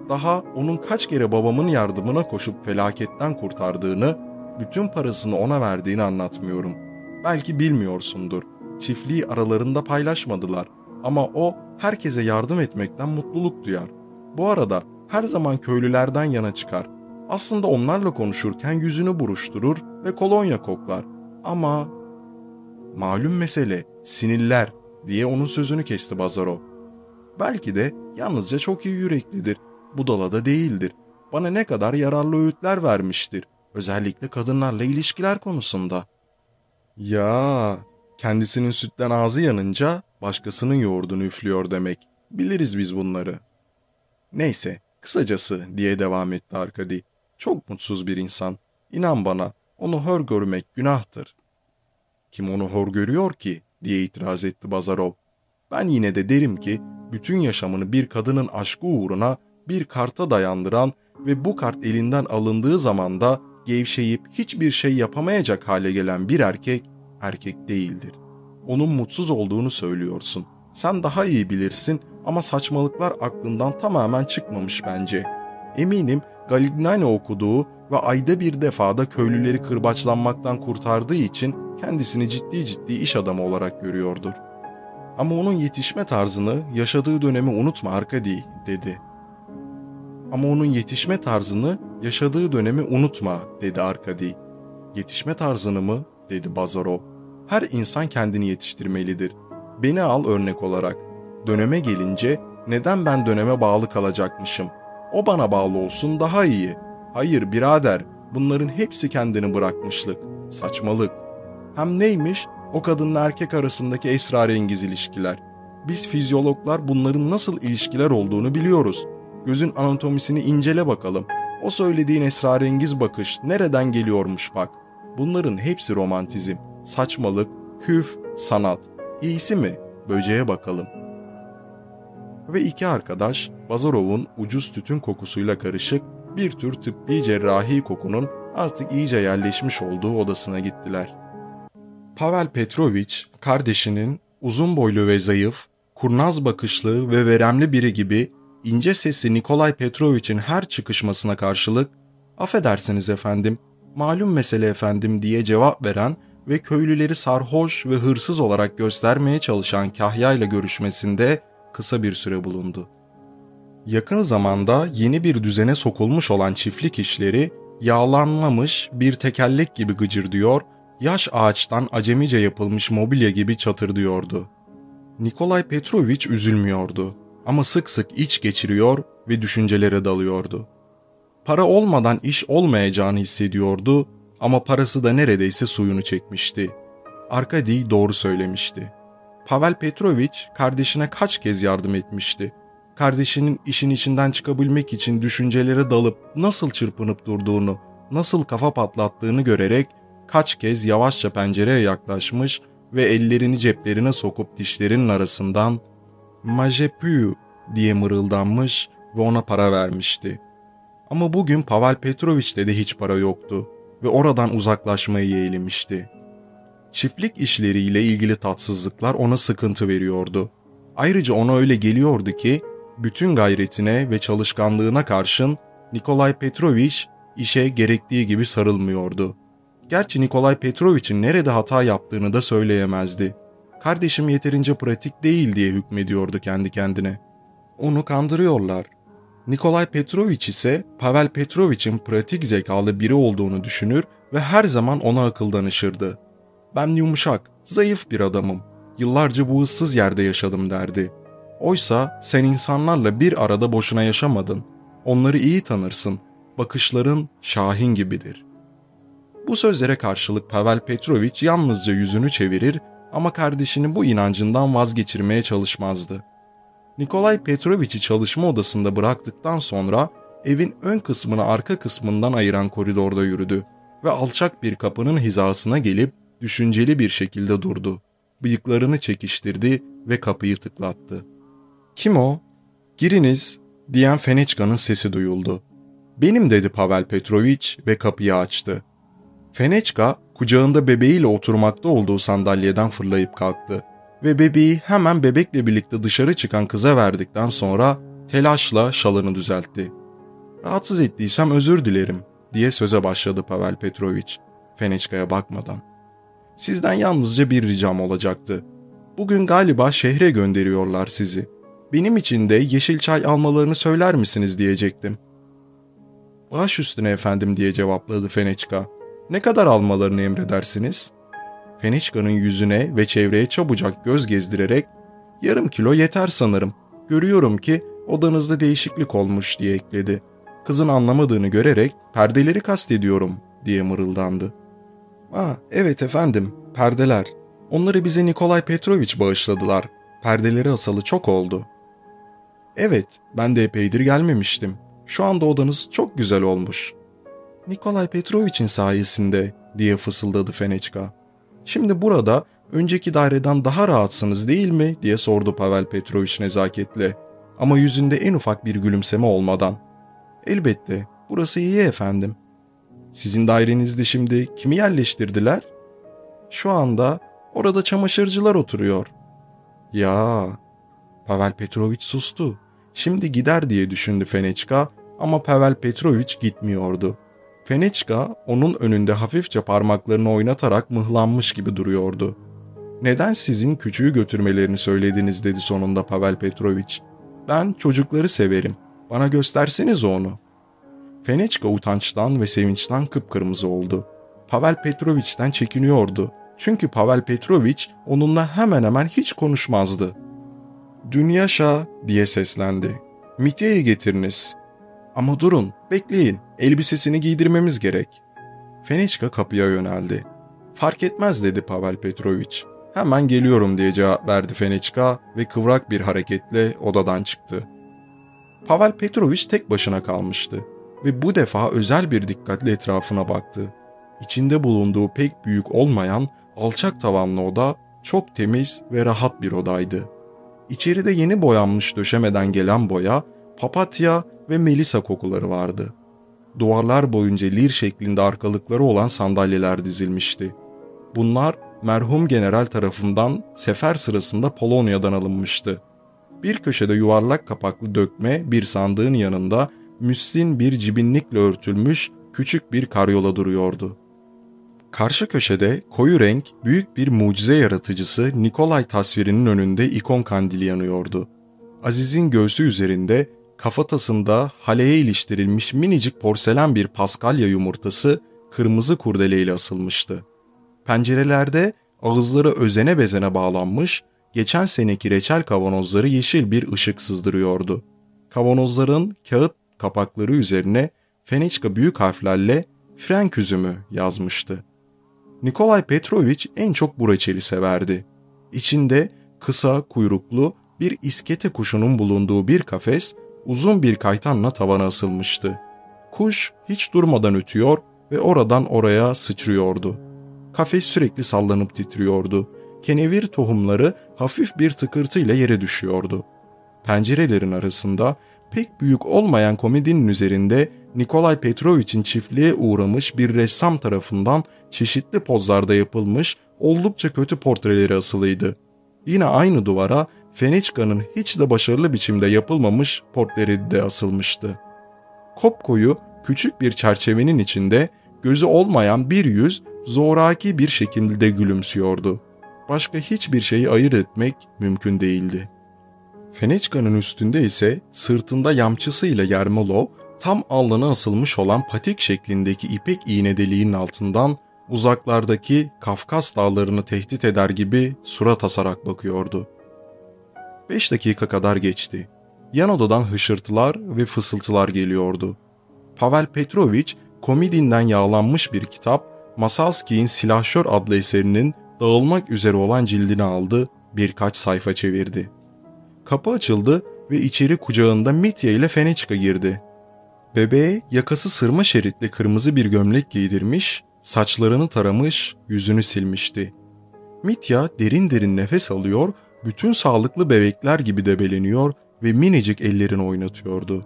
Daha onun kaç kere babamın yardımına koşup felaketten kurtardığını, bütün parasını ona verdiğini anlatmıyorum. Belki bilmiyorsundur. Çiftliği aralarında paylaşmadılar. Ama o herkese yardım etmekten mutluluk duyar. Bu arada her zaman köylülerden yana çıkar. Aslında onlarla konuşurken yüzünü buruşturur ve kolonya koklar. Ama malum mesele siniller diye onun sözünü kesti Bazarov. Belki de yalnızca çok iyi yüreklidir. Budala da değildir. Bana ne kadar yararlı öğütler vermiştir. Özellikle kadınlarla ilişkiler konusunda. Ya, kendisinin sütten ağzı yanınca başkasının yoğurdunu üflüyor demek. Biliriz biz bunları. Neyse, kısacası diye devam etti Arkadi. Çok mutsuz bir insan. İnan bana, onu hor görmek günahtır. Kim onu hor görüyor ki? diye itiraz etti Bazarov. Ben yine de derim ki, bütün yaşamını bir kadının aşkı uğruna bir karta dayandıran ve bu kart elinden alındığı zaman da gevşeyip hiçbir şey yapamayacak hale gelen bir erkek, erkek değildir. Onun mutsuz olduğunu söylüyorsun. Sen daha iyi bilirsin ama saçmalıklar aklından tamamen çıkmamış bence. Eminim Galignani okuduğu ve ayda bir defada köylüleri kırbaçlanmaktan kurtardığı için kendisini ciddi ciddi iş adamı olarak görüyordur. Ama onun yetişme tarzını, yaşadığı dönemi unutma Arkadi, dedi. Ama onun yetişme tarzını, yaşadığı dönemi unutma, dedi Arkadi. Yetişme tarzını mı? dedi Bazarov. Her insan kendini yetiştirmelidir. Beni al örnek olarak. Döneme gelince neden ben döneme bağlı kalacakmışım? O bana bağlı olsun daha iyi. Hayır birader, bunların hepsi kendini bırakmışlık. Saçmalık. Hem neymiş? O kadınla erkek arasındaki esrarengiz ilişkiler. Biz fizyologlar bunların nasıl ilişkiler olduğunu biliyoruz. Gözün anatomisini incele bakalım. O söylediğin esrarengiz bakış nereden geliyormuş bak. Bunların hepsi romantizm, saçmalık, küf, sanat. İyisi mi? Böceğe bakalım. Ve iki arkadaş Bazarov'un ucuz tütün kokusuyla karışık bir tür tıbbi cerrahi kokunun artık iyice yerleşmiş olduğu odasına gittiler. Pavel Petrovich, kardeşinin uzun boylu ve zayıf, kurnaz bakışlı ve veremli biri gibi ince sesli Nikolay Petrovich'in her çıkışmasına karşılık "Affedersiniz efendim, malum mesele efendim." diye cevap veren ve köylüleri sarhoş ve hırsız olarak göstermeye çalışan Kahya ile görüşmesinde kısa bir süre bulundu. Yakın zamanda yeni bir düzene sokulmuş olan çiftlik işleri yağlanmamış bir tekerlek gibi gıcırdıyor, yaş ağaçtan acemice yapılmış mobilya gibi çatırdıyordu. Nikolay Petrovich üzülmüyordu ama sık sık iç geçiriyor ve düşüncelere dalıyordu. Para olmadan iş olmayacağını hissediyordu ama parası da neredeyse suyunu çekmişti. Arkady doğru söylemişti. Pavel Petrovich kardeşine kaç kez yardım etmişti. Kardeşinin işin içinden çıkabilmek için düşüncelere dalıp nasıl çırpınıp durduğunu, nasıl kafa patlattığını görerek kaç kez yavaşça pencereye yaklaşmış ve ellerini ceplerine sokup dişlerinin arasından ''Majepu'' diye mırıldanmış ve ona para vermişti. Ama bugün Pavel Petrovich'te de hiç para yoktu ve oradan uzaklaşmayı yeğlemişti. Çiftlik işleriyle ilgili tatsızlıklar ona sıkıntı veriyordu. Ayrıca ona öyle geliyordu ki bütün gayretine ve çalışkanlığına karşın Nikolay Petrovich işe gerektiği gibi sarılmıyordu. Gerçi Nikolay Petrovich'in nerede hata yaptığını da söyleyemezdi. Kardeşim yeterince pratik değil diye hükmediyordu kendi kendine. Onu kandırıyorlar. Nikolay Petrovich ise Pavel Petrovich'in pratik zekalı biri olduğunu düşünür ve her zaman ona akıl danışırdı. Ben yumuşak, zayıf bir adamım. Yıllarca bu ıssız yerde yaşadım derdi. Oysa sen insanlarla bir arada boşuna yaşamadın. Onları iyi tanırsın. Bakışların şahin gibidir. Bu sözlere karşılık Pavel Petrovich yalnızca yüzünü çevirir ama kardeşini bu inancından vazgeçirmeye çalışmazdı. Nikolay Petrovich'i çalışma odasında bıraktıktan sonra evin ön kısmını arka kısmından ayıran koridorda yürüdü ve alçak bir kapının hizasına gelip düşünceli bir şekilde durdu. Bıyıklarını çekiştirdi ve kapıyı tıklattı. Kim o? Giriniz diyen Feneçka'nın sesi duyuldu. Benim dedi Pavel Petrovic ve kapıyı açtı. Feneçka kucağında bebeğiyle oturmakta olduğu sandalyeden fırlayıp kalktı ve bebeği hemen bebekle birlikte dışarı çıkan kıza verdikten sonra telaşla şalını düzeltti. Rahatsız ettiysem özür dilerim diye söze başladı Pavel Petrovic Feneçka'ya bakmadan. Sizden yalnızca bir ricam olacaktı. Bugün galiba şehre gönderiyorlar sizi. Benim için de yeşil çay almalarını söyler misiniz diyecektim. Baş üstüne efendim diye cevapladı Feneçka. Ne kadar almalarını emredersiniz? Feneçka'nın yüzüne ve çevreye çabucak göz gezdirerek yarım kilo yeter sanırım. Görüyorum ki odanızda değişiklik olmuş diye ekledi. Kızın anlamadığını görerek perdeleri kastediyorum diye mırıldandı. Aa, evet efendim, perdeler. Onları bize Nikolay Petrovic bağışladılar. Perdeleri asalı çok oldu. Evet, ben de epeydir gelmemiştim. Şu anda odanız çok güzel olmuş. Nikolay Petrovic'in sayesinde diye fısıldadı Feneçka. Şimdi burada önceki daireden daha rahatsınız değil mi diye sordu Pavel Petrovic nezaketle. Ama yüzünde en ufak bir gülümseme olmadan. Elbette, burası iyi efendim. Sizin dairenizde şimdi kimi yerleştirdiler? Şu anda orada çamaşırcılar oturuyor. Ya, Pavel Petrovic sustu. Şimdi gider diye düşündü Feneçka ama Pavel Petrovic gitmiyordu. Feneçka onun önünde hafifçe parmaklarını oynatarak mıhlanmış gibi duruyordu. Neden sizin küçüğü götürmelerini söylediniz dedi sonunda Pavel Petrovic. Ben çocukları severim. Bana gösterseniz onu. Feneçka utançtan ve sevinçten kıpkırmızı oldu. Pavel Petrovic'ten çekiniyordu. Çünkü Pavel Petrovic onunla hemen hemen hiç konuşmazdı. Dünyaşa diye seslendi. Mitya'yı getiriniz. Ama durun, bekleyin. Elbisesini giydirmemiz gerek. Feneçka kapıya yöneldi. Fark etmez dedi Pavel Petrovic. Hemen geliyorum diye cevap verdi Feneçka ve kıvrak bir hareketle odadan çıktı. Pavel Petrovic tek başına kalmıştı ve bu defa özel bir dikkatle etrafına baktı. İçinde bulunduğu pek büyük olmayan alçak tavanlı oda çok temiz ve rahat bir odaydı. İçeride yeni boyanmış döşemeden gelen boya, papatya ve melisa kokuları vardı. Duvarlar boyunca lir şeklinde arkalıkları olan sandalyeler dizilmişti. Bunlar merhum general tarafından sefer sırasında Polonya'dan alınmıştı. Bir köşede yuvarlak kapaklı dökme bir sandığın yanında müslin bir cibinlikle örtülmüş küçük bir karyola duruyordu. Karşı köşede koyu renk büyük bir mucize yaratıcısı Nikolay tasvirinin önünde ikon kandili yanıyordu. Aziz'in göğsü üzerinde kafatasında haleye iliştirilmiş minicik porselen bir paskalya yumurtası kırmızı kurdeleyle asılmıştı. Pencerelerde ağızları özene bezene bağlanmış, geçen seneki reçel kavanozları yeşil bir ışık sızdırıyordu. Kavanozların kağıt kapakları üzerine Feniçka büyük harflerle Frank üzümü yazmıştı. Nikolay Petrovic en çok bu reçeli severdi. İçinde kısa, kuyruklu bir iskete kuşunun bulunduğu bir kafes uzun bir kaytanla tavana asılmıştı. Kuş hiç durmadan ötüyor ve oradan oraya sıçrıyordu. Kafes sürekli sallanıp titriyordu. Kenevir tohumları hafif bir tıkırtıyla yere düşüyordu. Pencerelerin arasında pek büyük olmayan komedinin üzerinde Nikolay Petrovic'in çiftliğe uğramış bir ressam tarafından çeşitli pozlarda yapılmış oldukça kötü portreleri asılıydı. Yine aynı duvara Feniçka'nın hiç de başarılı biçimde yapılmamış portreleri de asılmıştı. Kopkoyu küçük bir çerçevenin içinde gözü olmayan bir yüz zoraki bir şekilde gülümsüyordu. Başka hiçbir şeyi ayırt etmek mümkün değildi. Feniçka'nın üstünde ise sırtında yamçısıyla Yermolov tam alnına asılmış olan patik şeklindeki ipek iğne deliğinin altından uzaklardaki Kafkas dağlarını tehdit eder gibi surat asarak bakıyordu. Beş dakika kadar geçti. Yan odadan hışırtılar ve fısıltılar geliyordu. Pavel Petrovic, Komidin'den yağlanmış bir kitap, Masalski'nin Silahşör adlı eserinin dağılmak üzere olan cildini aldı, birkaç sayfa çevirdi. Kapı açıldı ve içeri kucağında Mitya ile Feniçka girdi. Bebeğe yakası sırma şeritli kırmızı bir gömlek giydirmiş, saçlarını taramış, yüzünü silmişti. Mitya derin derin nefes alıyor, bütün sağlıklı bebekler gibi debeleniyor ve minicik ellerini oynatıyordu.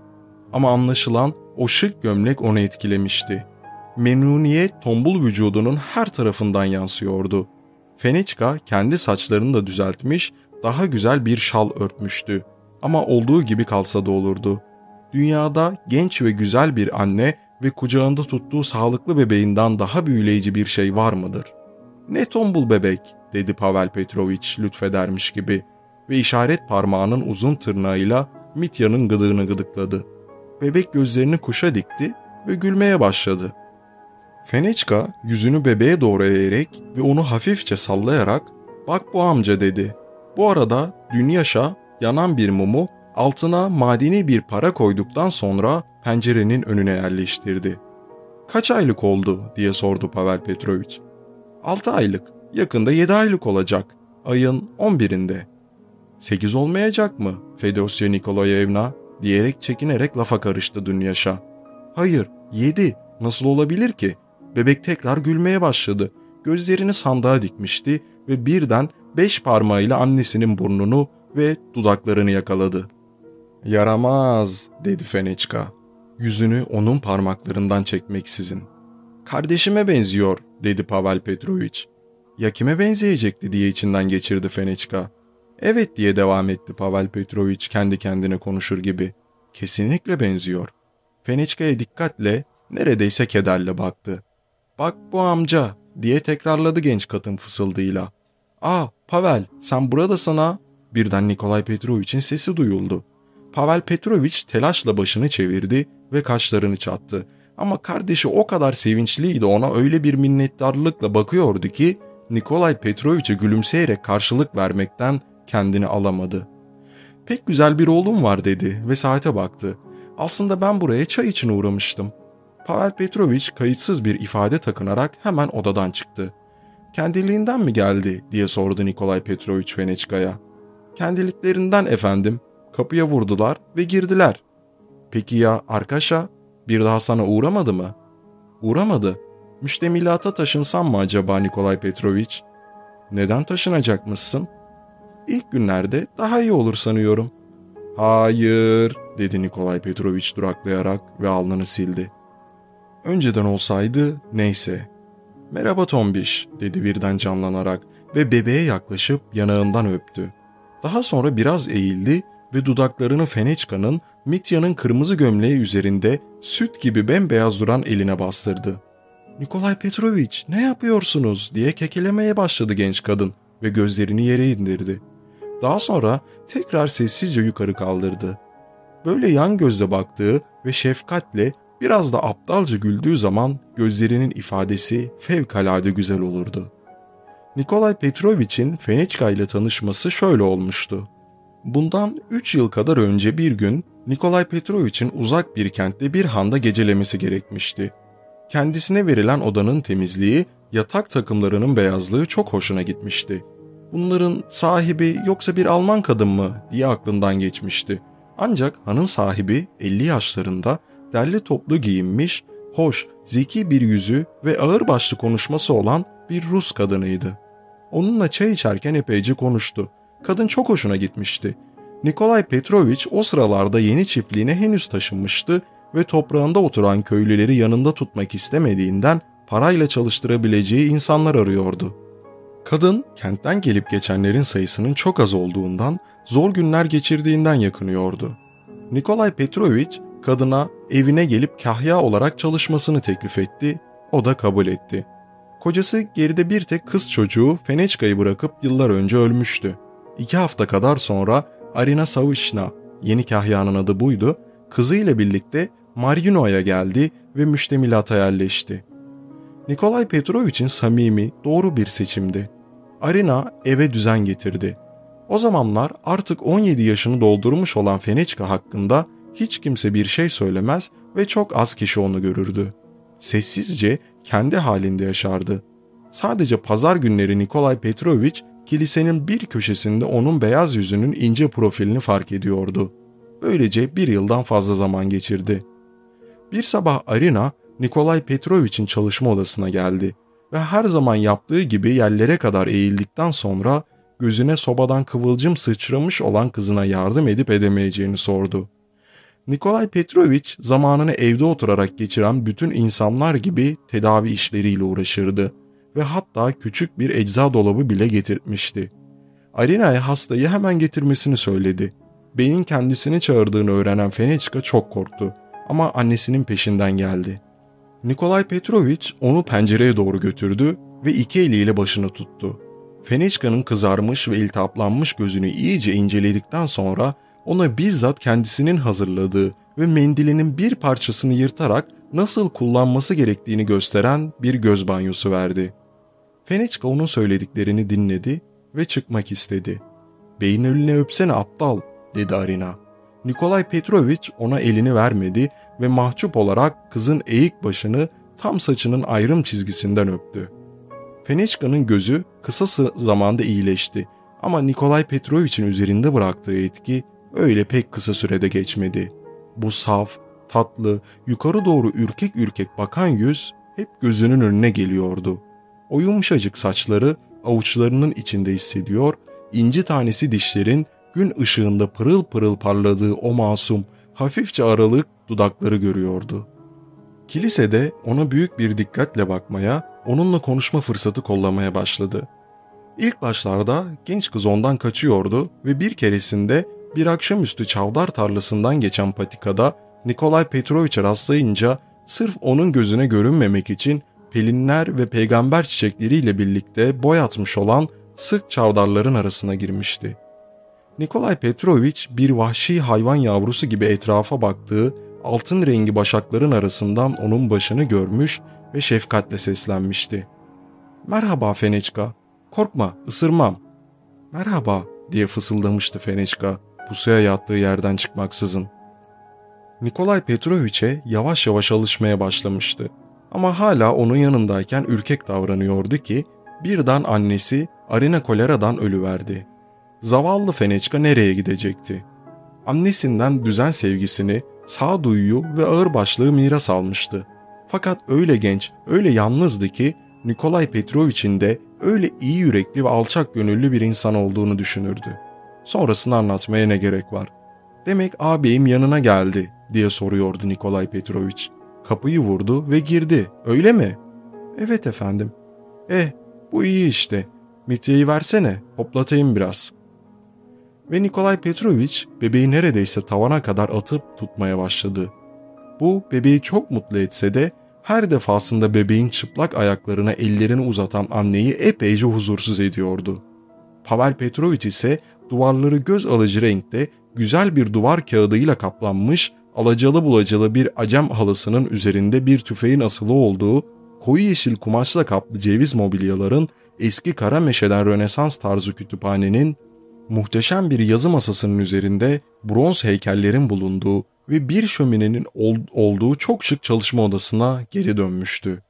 Ama anlaşılan O şık gömlek onu etkilemişti. Memnuniyet tombul vücudunun her tarafından yansıyordu. Feniçka kendi saçlarını da düzeltmiş, daha güzel bir şal örtmüştü. Ama olduğu gibi kalsa da olurdu. Dünyada genç ve güzel bir anne ve kucağında tuttuğu sağlıklı bebeğinden daha büyüleyici bir şey var mıdır? Ne tombul bebek, dedi Pavel Petrovic lütfedermiş gibi ve işaret parmağının uzun tırnağıyla Mitya'nın gıdığını gıdıkladı. Bebek gözlerini kuşa dikti ve gülmeye başladı. Feneçka yüzünü bebeğe doğru eğerek ve onu hafifçe sallayarak ''Bak bu amca'' dedi. Bu arada Dünyaşa yanan bir mumu altına madeni bir para koyduktan sonra pencerenin önüne yerleştirdi. ''Kaç aylık oldu?'' diye sordu Pavel Petrovic. ''Altı aylık, yakında yedi aylık olacak, ayın on birinde.'' ''Sekiz olmayacak mı Fedosya Nikolayevna?'' diyerek çekinerek lafa karıştı Dünyaşa. ''Hayır, yedi, nasıl olabilir ki?'' Bebek tekrar gülmeye başladı. Gözlerini sandığa dikmişti ve birden beş parmağıyla annesinin burnunu ve dudaklarını yakaladı. ''Yaramaz'' dedi Feneçka. Yüzünü onun parmaklarından çekmeksizin. ''Kardeşime benziyor'' dedi Pavel Petrovic. ''Ya kime benzeyecekti?'' diye içinden geçirdi Feneçka. ''Evet'' diye devam etti Pavel Petrovic kendi kendine konuşur gibi. ''Kesinlikle benziyor.'' Feneçka'ya dikkatle, neredeyse kederle baktı. ''Bak bu amca'' diye tekrarladı genç kadın fısıldığıyla. ''Aa Pavel sen buradasın ha?'' Birden Nikolay Petrovic'in sesi duyuldu. Pavel Petrovic telaşla başını çevirdi ve kaşlarını çattı. Ama kardeşi o kadar sevinçliydi ona öyle bir minnettarlıkla bakıyordu ki Nikolay Petrovic'e gülümseyerek karşılık vermekten kendini alamadı. Pek güzel bir oğlum var dedi ve saate baktı. Aslında ben buraya çay için uğramıştım. Pavel Petrovic kayıtsız bir ifade takınarak hemen odadan çıktı. Kendiliğinden mi geldi diye sordu Nikolay Petrovic Veneçka'ya. Kendiliklerinden efendim. Kapıya vurdular ve girdiler. Peki ya Arkaşa? Bir daha sana uğramadı mı? Uğramadı. Müştemilata taşınsam mı acaba Nikolay Petrovic? Neden taşınacakmışsın? İlk günlerde daha iyi olur sanıyorum. Hayır, dedi Nikolay Petrovic duraklayarak ve alnını sildi. Önceden olsaydı neyse. Merhaba Tombiş dedi birden canlanarak ve bebeğe yaklaşıp yanağından öptü. Daha sonra biraz eğildi ve dudaklarını Feneçka'nın Mitya'nın kırmızı gömleği üzerinde süt gibi bembeyaz duran eline bastırdı. Nikolay Petrovic ne yapıyorsunuz diye kekelemeye başladı genç kadın ve gözlerini yere indirdi. Daha sonra tekrar sessizce yukarı kaldırdı. Böyle yan gözle baktığı ve şefkatle Biraz da aptalca güldüğü zaman gözlerinin ifadesi fevkalade güzel olurdu. Nikolay Petrovic'in Feneçka ile tanışması şöyle olmuştu. Bundan 3 yıl kadar önce bir gün Nikolay Petrovic'in uzak bir kentte bir handa gecelemesi gerekmişti. Kendisine verilen odanın temizliği, yatak takımlarının beyazlığı çok hoşuna gitmişti. Bunların sahibi yoksa bir Alman kadın mı diye aklından geçmişti. Ancak hanın sahibi 50 yaşlarında derli toplu giyinmiş, hoş, zeki bir yüzü ve ağırbaşlı konuşması olan bir Rus kadınıydı. Onunla çay içerken epeyce konuştu. Kadın çok hoşuna gitmişti. Nikolay Petrovic o sıralarda yeni çiftliğine henüz taşınmıştı ve toprağında oturan köylüleri yanında tutmak istemediğinden parayla çalıştırabileceği insanlar arıyordu. Kadın kentten gelip geçenlerin sayısının çok az olduğundan, zor günler geçirdiğinden yakınıyordu. Nikolay Petrovic kadına evine gelip kahya olarak çalışmasını teklif etti, o da kabul etti. Kocası geride bir tek kız çocuğu Feneçka'yı bırakıp yıllar önce ölmüştü. İki hafta kadar sonra Arina Savishna, yeni kahyanın adı buydu, kızıyla birlikte Marino'ya geldi ve müştemilata yerleşti. Nikolay Petrovic'in samimi, doğru bir seçimdi. Arina eve düzen getirdi. O zamanlar artık 17 yaşını doldurmuş olan Feneçka hakkında hiç kimse bir şey söylemez ve çok az kişi onu görürdü. Sessizce kendi halinde yaşardı. Sadece pazar günleri Nikolay Petrovic kilisenin bir köşesinde onun beyaz yüzünün ince profilini fark ediyordu. Böylece bir yıldan fazla zaman geçirdi. Bir sabah Arina Nikolay Petrovic'in çalışma odasına geldi ve her zaman yaptığı gibi yerlere kadar eğildikten sonra gözüne sobadan kıvılcım sıçramış olan kızına yardım edip edemeyeceğini sordu. Nikolay Petrovich zamanını evde oturarak geçiren bütün insanlar gibi tedavi işleriyle uğraşırdı ve hatta küçük bir ecza dolabı bile getirtmişti. Arina'ya hastayı hemen getirmesini söyledi. Bey'in kendisini çağırdığını öğrenen Fenechka çok korktu ama annesinin peşinden geldi. Nikolay Petrovich onu pencereye doğru götürdü ve iki eliyle başını tuttu. Fenechka'nın kızarmış ve iltihaplanmış gözünü iyice inceledikten sonra ona bizzat kendisinin hazırladığı ve mendilinin bir parçasını yırtarak nasıl kullanması gerektiğini gösteren bir göz banyosu verdi. Fenechka onun söylediklerini dinledi ve çıkmak istedi. Beyin önüne öpsene aptal dedi Arina. Nikolay Petrovich ona elini vermedi ve mahcup olarak kızın eğik başını tam saçının ayrım çizgisinden öptü. Fenechka'nın gözü kısa zamanda iyileşti ama Nikolay Petrovich'in üzerinde bıraktığı etki öyle pek kısa sürede geçmedi. Bu saf, tatlı, yukarı doğru ürkek ürkek bakan yüz hep gözünün önüne geliyordu. O yumuşacık saçları avuçlarının içinde hissediyor, inci tanesi dişlerin gün ışığında pırıl pırıl parladığı o masum, hafifçe aralık dudakları görüyordu. Kilisede ona büyük bir dikkatle bakmaya, onunla konuşma fırsatı kollamaya başladı. İlk başlarda genç kız ondan kaçıyordu ve bir keresinde bir akşamüstü çavdar tarlasından geçen patikada Nikolay Petrovich'e rastlayınca sırf onun gözüne görünmemek için pelinler ve peygamber çiçekleriyle birlikte boy atmış olan sık çavdarların arasına girmişti. Nikolay Petrovich bir vahşi hayvan yavrusu gibi etrafa baktığı altın rengi başakların arasından onun başını görmüş ve şefkatle seslenmişti. ''Merhaba Feneçka, korkma, ısırmam.'' ''Merhaba.'' diye fısıldamıştı Feneçka, pusuya yattığı yerden çıkmaksızın. Nikolay Petrovich'e yavaş yavaş alışmaya başlamıştı. Ama hala onun yanındayken ürkek davranıyordu ki birden annesi Arina koleradan ölüverdi. Zavallı Feneçka nereye gidecekti? Annesinden düzen sevgisini, sağduyu ve ağırbaşlığı miras almıştı. Fakat öyle genç, öyle yalnızdı ki Nikolay Petrovich'in de öyle iyi yürekli ve alçak gönüllü bir insan olduğunu düşünürdü. Sonrasını anlatmaya ne gerek var? Demek ağabeyim yanına geldi diye soruyordu Nikolay Petrovich. Kapıyı vurdu ve girdi, öyle mi? Evet efendim. Eh, bu iyi işte. Mityeyi versene, hoplatayım biraz. Ve Nikolay Petrovich bebeği neredeyse tavana kadar atıp tutmaya başladı. Bu bebeği çok mutlu etse de her defasında bebeğin çıplak ayaklarına ellerini uzatan anneyi epeyce huzursuz ediyordu. Pavel Petrovich ise duvarları göz alıcı renkte güzel bir duvar kağıdıyla kaplanmış alacalı bulacalı bir acem halısının üzerinde bir tüfeğin asılı olduğu koyu yeşil kumaşla kaplı ceviz mobilyaların eski kara meşeden Rönesans tarzı kütüphanenin muhteşem bir yazı masasının üzerinde bronz heykellerin bulunduğu ve bir şöminenin ol, olduğu çok şık çalışma odasına geri dönmüştü.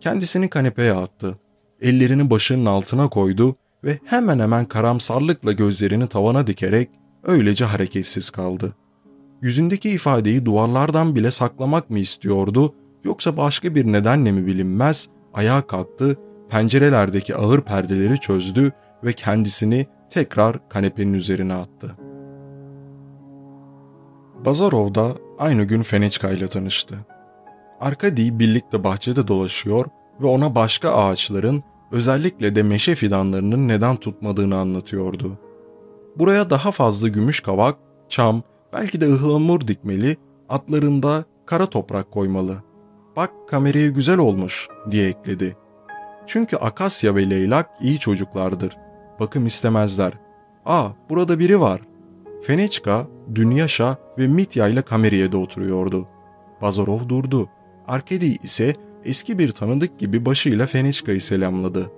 Kendisini kanepeye attı. Ellerini başının altına koydu ve hemen hemen karamsarlıkla gözlerini tavana dikerek öylece hareketsiz kaldı. Yüzündeki ifadeyi duvarlardan bile saklamak mı istiyordu yoksa başka bir nedenle mi bilinmez ayağa kalktı, pencerelerdeki ağır perdeleri çözdü ve kendisini tekrar kanepenin üzerine attı. Bazarov da aynı gün Feniçka ile tanıştı. Arkadi birlikte bahçede dolaşıyor ve ona başka ağaçların özellikle de meşe fidanlarının neden tutmadığını anlatıyordu. Buraya daha fazla gümüş kavak, çam, belki de ıhlamur dikmeli, atlarında kara toprak koymalı. Bak kameraya güzel olmuş diye ekledi. Çünkü Akasya ve Leylak iyi çocuklardır. Bakım istemezler. Aa burada biri var. Feneçka, Dünyaşa ve Mitya ile kameriyede oturuyordu. Bazarov durdu. Arkedi ise eski bir tanıdık gibi başıyla Feneçka'yı selamladı.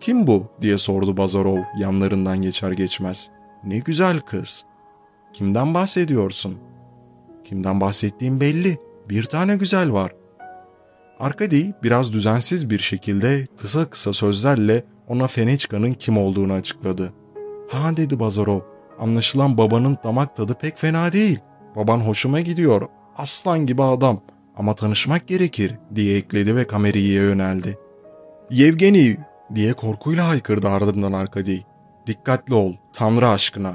Kim bu diye sordu Bazarov yanlarından geçer geçmez. Ne güzel kız. Kimden bahsediyorsun? Kimden bahsettiğim belli. Bir tane güzel var. Arkadi biraz düzensiz bir şekilde kısa kısa sözlerle ona Feneçka'nın kim olduğunu açıkladı. Ha dedi Bazarov, anlaşılan babanın damak tadı pek fena değil. Baban hoşuma gidiyor, aslan gibi adam ama tanışmak gerekir diye ekledi ve kameriye yöneldi. Yevgeni diye korkuyla haykırdı ardından Arkadi. Dikkatli ol, Tanrı aşkına.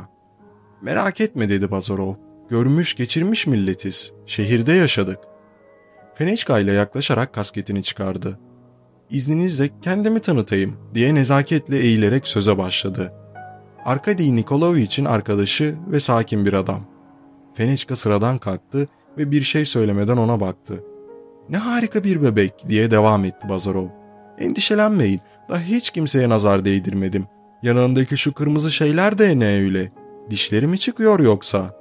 Merak etme dedi Bazarov. görmüş geçirmiş milletiz. Şehirde yaşadık. Feneçka ile yaklaşarak kasketini çıkardı. İzninizle kendimi tanıtayım diye nezaketle eğilerek söze başladı. Arkady Nikolaevic'in arkadaşı ve sakin bir adam. Feneçka sıradan kalktı ve bir şey söylemeden ona baktı. Ne harika bir bebek diye devam etti Bazarov. Endişelenmeyin, daha hiç kimseye nazar değdirmedim. Yanındaki şu kırmızı şeyler de ne öyle? Dişleri mi çıkıyor yoksa?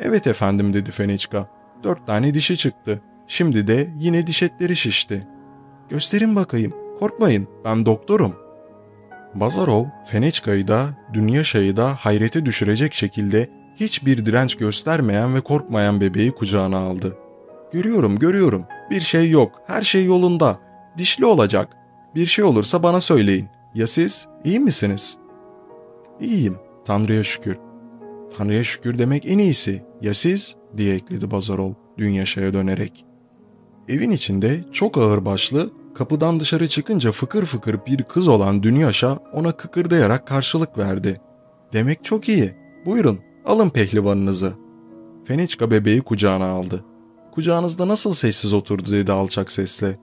Evet efendim dedi Feneçka. Dört tane dişi çıktı. Şimdi de yine diş etleri şişti. Gösterin bakayım. Korkmayın ben doktorum. Bazarov, Feneçka'yı da, Dünyaşa'yı da hayrete düşürecek şekilde hiçbir direnç göstermeyen ve korkmayan bebeği kucağına aldı. Görüyorum, görüyorum. Bir şey yok. Her şey yolunda. Dişli olacak. Bir şey olursa bana söyleyin. Ya siz? İyi misiniz? İyiyim. Tanrı'ya şükür. Tanrı'ya şükür demek en iyisi. Ya siz? diye ekledi Bazarov Dünyaşa'ya dönerek. Evin içinde çok ağır başlı, kapıdan dışarı çıkınca fıkır fıkır bir kız olan Dünyaşa ona kıkırdayarak karşılık verdi. Demek çok iyi. Buyurun, alın pehlivanınızı. Feniçka bebeği kucağına aldı. Kucağınızda nasıl sessiz oturdu dedi alçak sesle.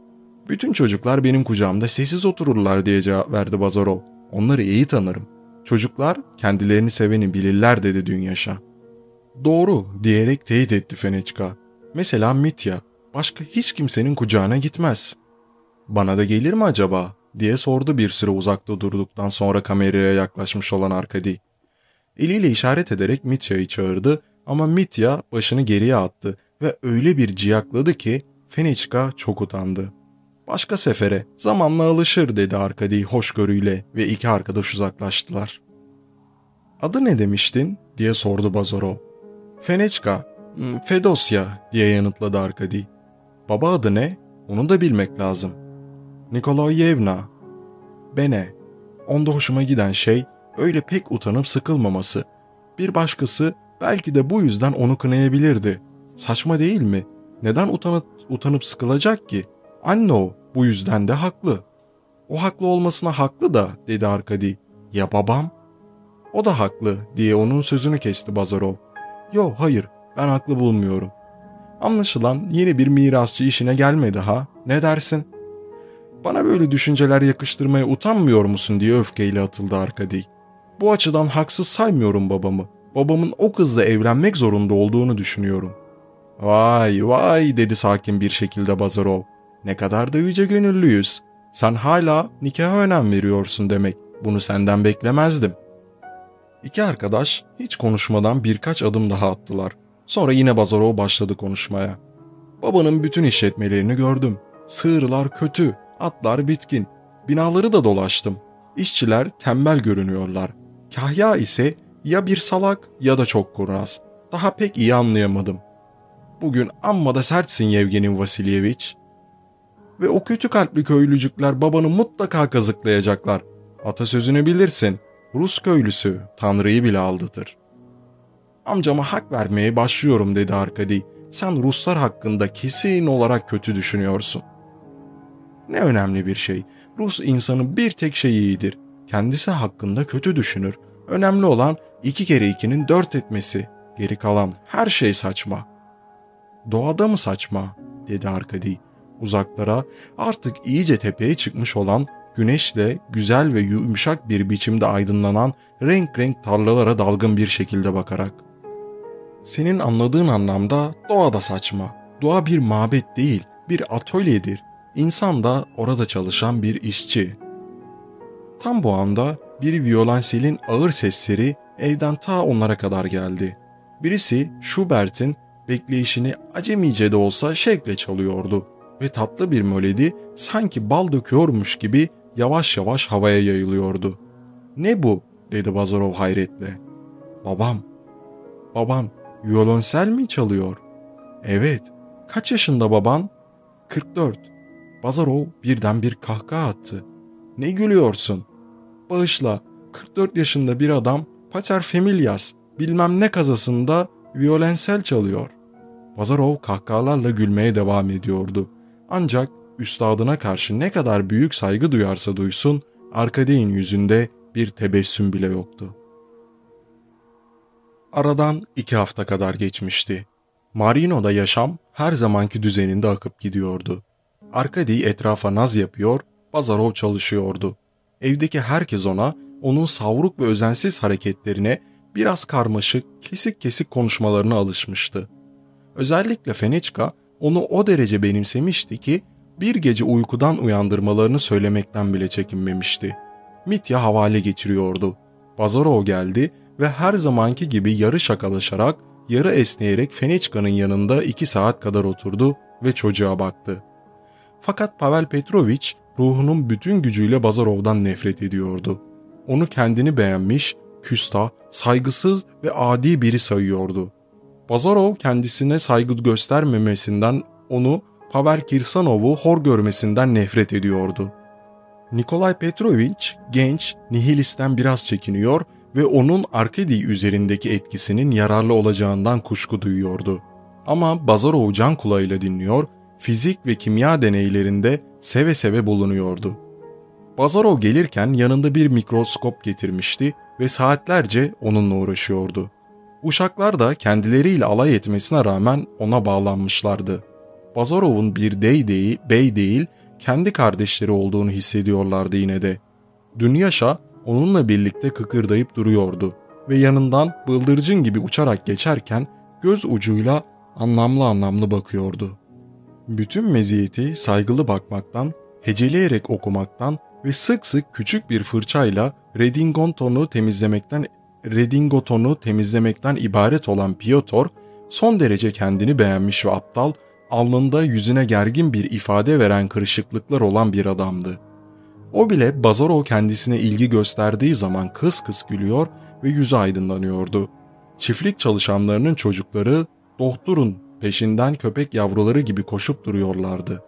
Bütün çocuklar benim kucağımda sessiz otururlar diye cevap verdi Bazarov. Onları iyi tanırım. Çocuklar kendilerini seveni bilirler dedi Dünyaşa. Doğru diyerek teyit etti Feniçka. Mesela Mitya başka hiç kimsenin kucağına gitmez. Bana da gelir mi acaba diye sordu bir süre uzakta durduktan sonra kameraya yaklaşmış olan Arkadi. Eliyle işaret ederek Mitya'yı çağırdı ama Mitya başını geriye attı ve öyle bir ciyakladı ki Feniçka çok utandı. Başka sefere zamanla alışır dedi Arkadi hoşgörüyle ve iki arkadaş uzaklaştılar. Adı ne demiştin diye sordu Bazarov. Feneçka, hmm, Fedosya diye yanıtladı Arkadi. Baba adı ne? Onu da bilmek lazım. Nikolayevna. Bene. Onda hoşuma giden şey öyle pek utanıp sıkılmaması. Bir başkası belki de bu yüzden onu kınayabilirdi. Saçma değil mi? Neden utanıp, utanıp sıkılacak ki? Anne o, bu yüzden de haklı. O haklı olmasına haklı da, dedi Arkadi. Ya babam? O da haklı, diye onun sözünü kesti Bazarov. Yo, hayır, ben haklı bulmuyorum. Anlaşılan yeni bir mirasçı işine gelmedi ha, ne dersin? Bana böyle düşünceler yakıştırmaya utanmıyor musun diye öfkeyle atıldı Arkadi. Bu açıdan haksız saymıyorum babamı. Babamın o kızla evlenmek zorunda olduğunu düşünüyorum. Vay vay dedi sakin bir şekilde Bazarov. Ne kadar da yüce gönüllüyüz. Sen hala nikaha önem veriyorsun demek. Bunu senden beklemezdim. İki arkadaş hiç konuşmadan birkaç adım daha attılar. Sonra yine Bazarov başladı konuşmaya. Babanın bütün işletmelerini gördüm. Sığırlar kötü, atlar bitkin. Binaları da dolaştım. İşçiler tembel görünüyorlar. Kahya ise ya bir salak ya da çok kurnaz. Daha pek iyi anlayamadım. Bugün amma da sertsin Yevgeni Vasilyeviç. Ve o kötü kalpli köylücükler babanı mutlaka kazıklayacaklar. Atasözünü bilirsin. Rus köylüsü Tanrı'yı bile aldatır. Amcama hak vermeye başlıyorum dedi Arkadi. Sen Ruslar hakkında kesin olarak kötü düşünüyorsun. Ne önemli bir şey. Rus insanı bir tek şey iyidir. Kendisi hakkında kötü düşünür. Önemli olan iki kere ikinin dört etmesi. Geri kalan her şey saçma. Doğada mı saçma? dedi Arkadi. Uzaklara artık iyice tepeye çıkmış olan güneşle güzel ve yumuşak bir biçimde aydınlanan renk renk tarlalara dalgın bir şekilde bakarak. Senin anladığın anlamda doğa da saçma. Doğa bir mabet değil, bir atölyedir. İnsan da orada çalışan bir işçi. Tam bu anda bir violonselin ağır sesleri evden ta onlara kadar geldi. Birisi Schubert'in bekleyişini acemice de olsa şevkle çalıyordu ve tatlı bir melodi sanki bal döküyormuş gibi yavaş yavaş havaya yayılıyordu. ''Ne bu?'' dedi Bazarov hayretle. ''Babam.'' ''Baban violonsel mi çalıyor?'' ''Evet.'' ''Kaç yaşında baban?'' ''44.'' Bazarov birden bir kahkaha attı. ''Ne gülüyorsun?'' ''Bağışla, 44 yaşında bir adam Pater Familias bilmem ne kazasında violensel çalıyor. Pazarov kahkahalarla gülmeye devam ediyordu. Ancak üstadına karşı ne kadar büyük saygı duyarsa duysun, Arkadey'in yüzünde bir tebessüm bile yoktu. Aradan iki hafta kadar geçmişti. Marino'da yaşam her zamanki düzeninde akıp gidiyordu. Arkady etrafa naz yapıyor, Bazarov çalışıyordu. Evdeki herkes ona, onun savruk ve özensiz hareketlerine, biraz karmaşık, kesik kesik konuşmalarına alışmıştı. Özellikle Feniçka onu o derece benimsemişti ki bir gece uykudan uyandırmalarını söylemekten bile çekinmemişti. Mitya havale geçiriyordu. Bazarov geldi ve her zamanki gibi yarı şakalaşarak, yarı esneyerek Feniçka'nın yanında iki saat kadar oturdu ve çocuğa baktı. Fakat Pavel Petrovich ruhunun bütün gücüyle Bazarov'dan nefret ediyordu. Onu kendini beğenmiş, küstah, saygısız ve adi biri sayıyordu. Bazarov kendisine saygı göstermemesinden onu Pavel Kirsanov'u hor görmesinden nefret ediyordu. Nikolay Petrovich genç, nihilisten biraz çekiniyor ve onun Arkady üzerindeki etkisinin yararlı olacağından kuşku duyuyordu. Ama Bazarov can kulağıyla dinliyor, fizik ve kimya deneylerinde seve seve bulunuyordu. Bazarov gelirken yanında bir mikroskop getirmişti ve saatlerce onunla uğraşıyordu. Uşaklar da kendileriyle alay etmesine rağmen ona bağlanmışlardı. Bazarov'un bir dey değil, bey değil, kendi kardeşleri olduğunu hissediyorlardı yine de. Dünyaşa onunla birlikte kıkırdayıp duruyordu ve yanından bıldırcın gibi uçarak geçerken göz ucuyla anlamlı anlamlı bakıyordu. Bütün meziyeti saygılı bakmaktan, heceleyerek okumaktan ve sık sık küçük bir fırçayla redingotonu temizlemekten redingotonu temizlemekten ibaret olan Piotr, son derece kendini beğenmiş ve aptal, alnında yüzüne gergin bir ifade veren kırışıklıklar olan bir adamdı. O bile Bazarov kendisine ilgi gösterdiği zaman kıs kıs gülüyor ve yüzü aydınlanıyordu. Çiftlik çalışanlarının çocukları doktorun peşinden köpek yavruları gibi koşup duruyorlardı.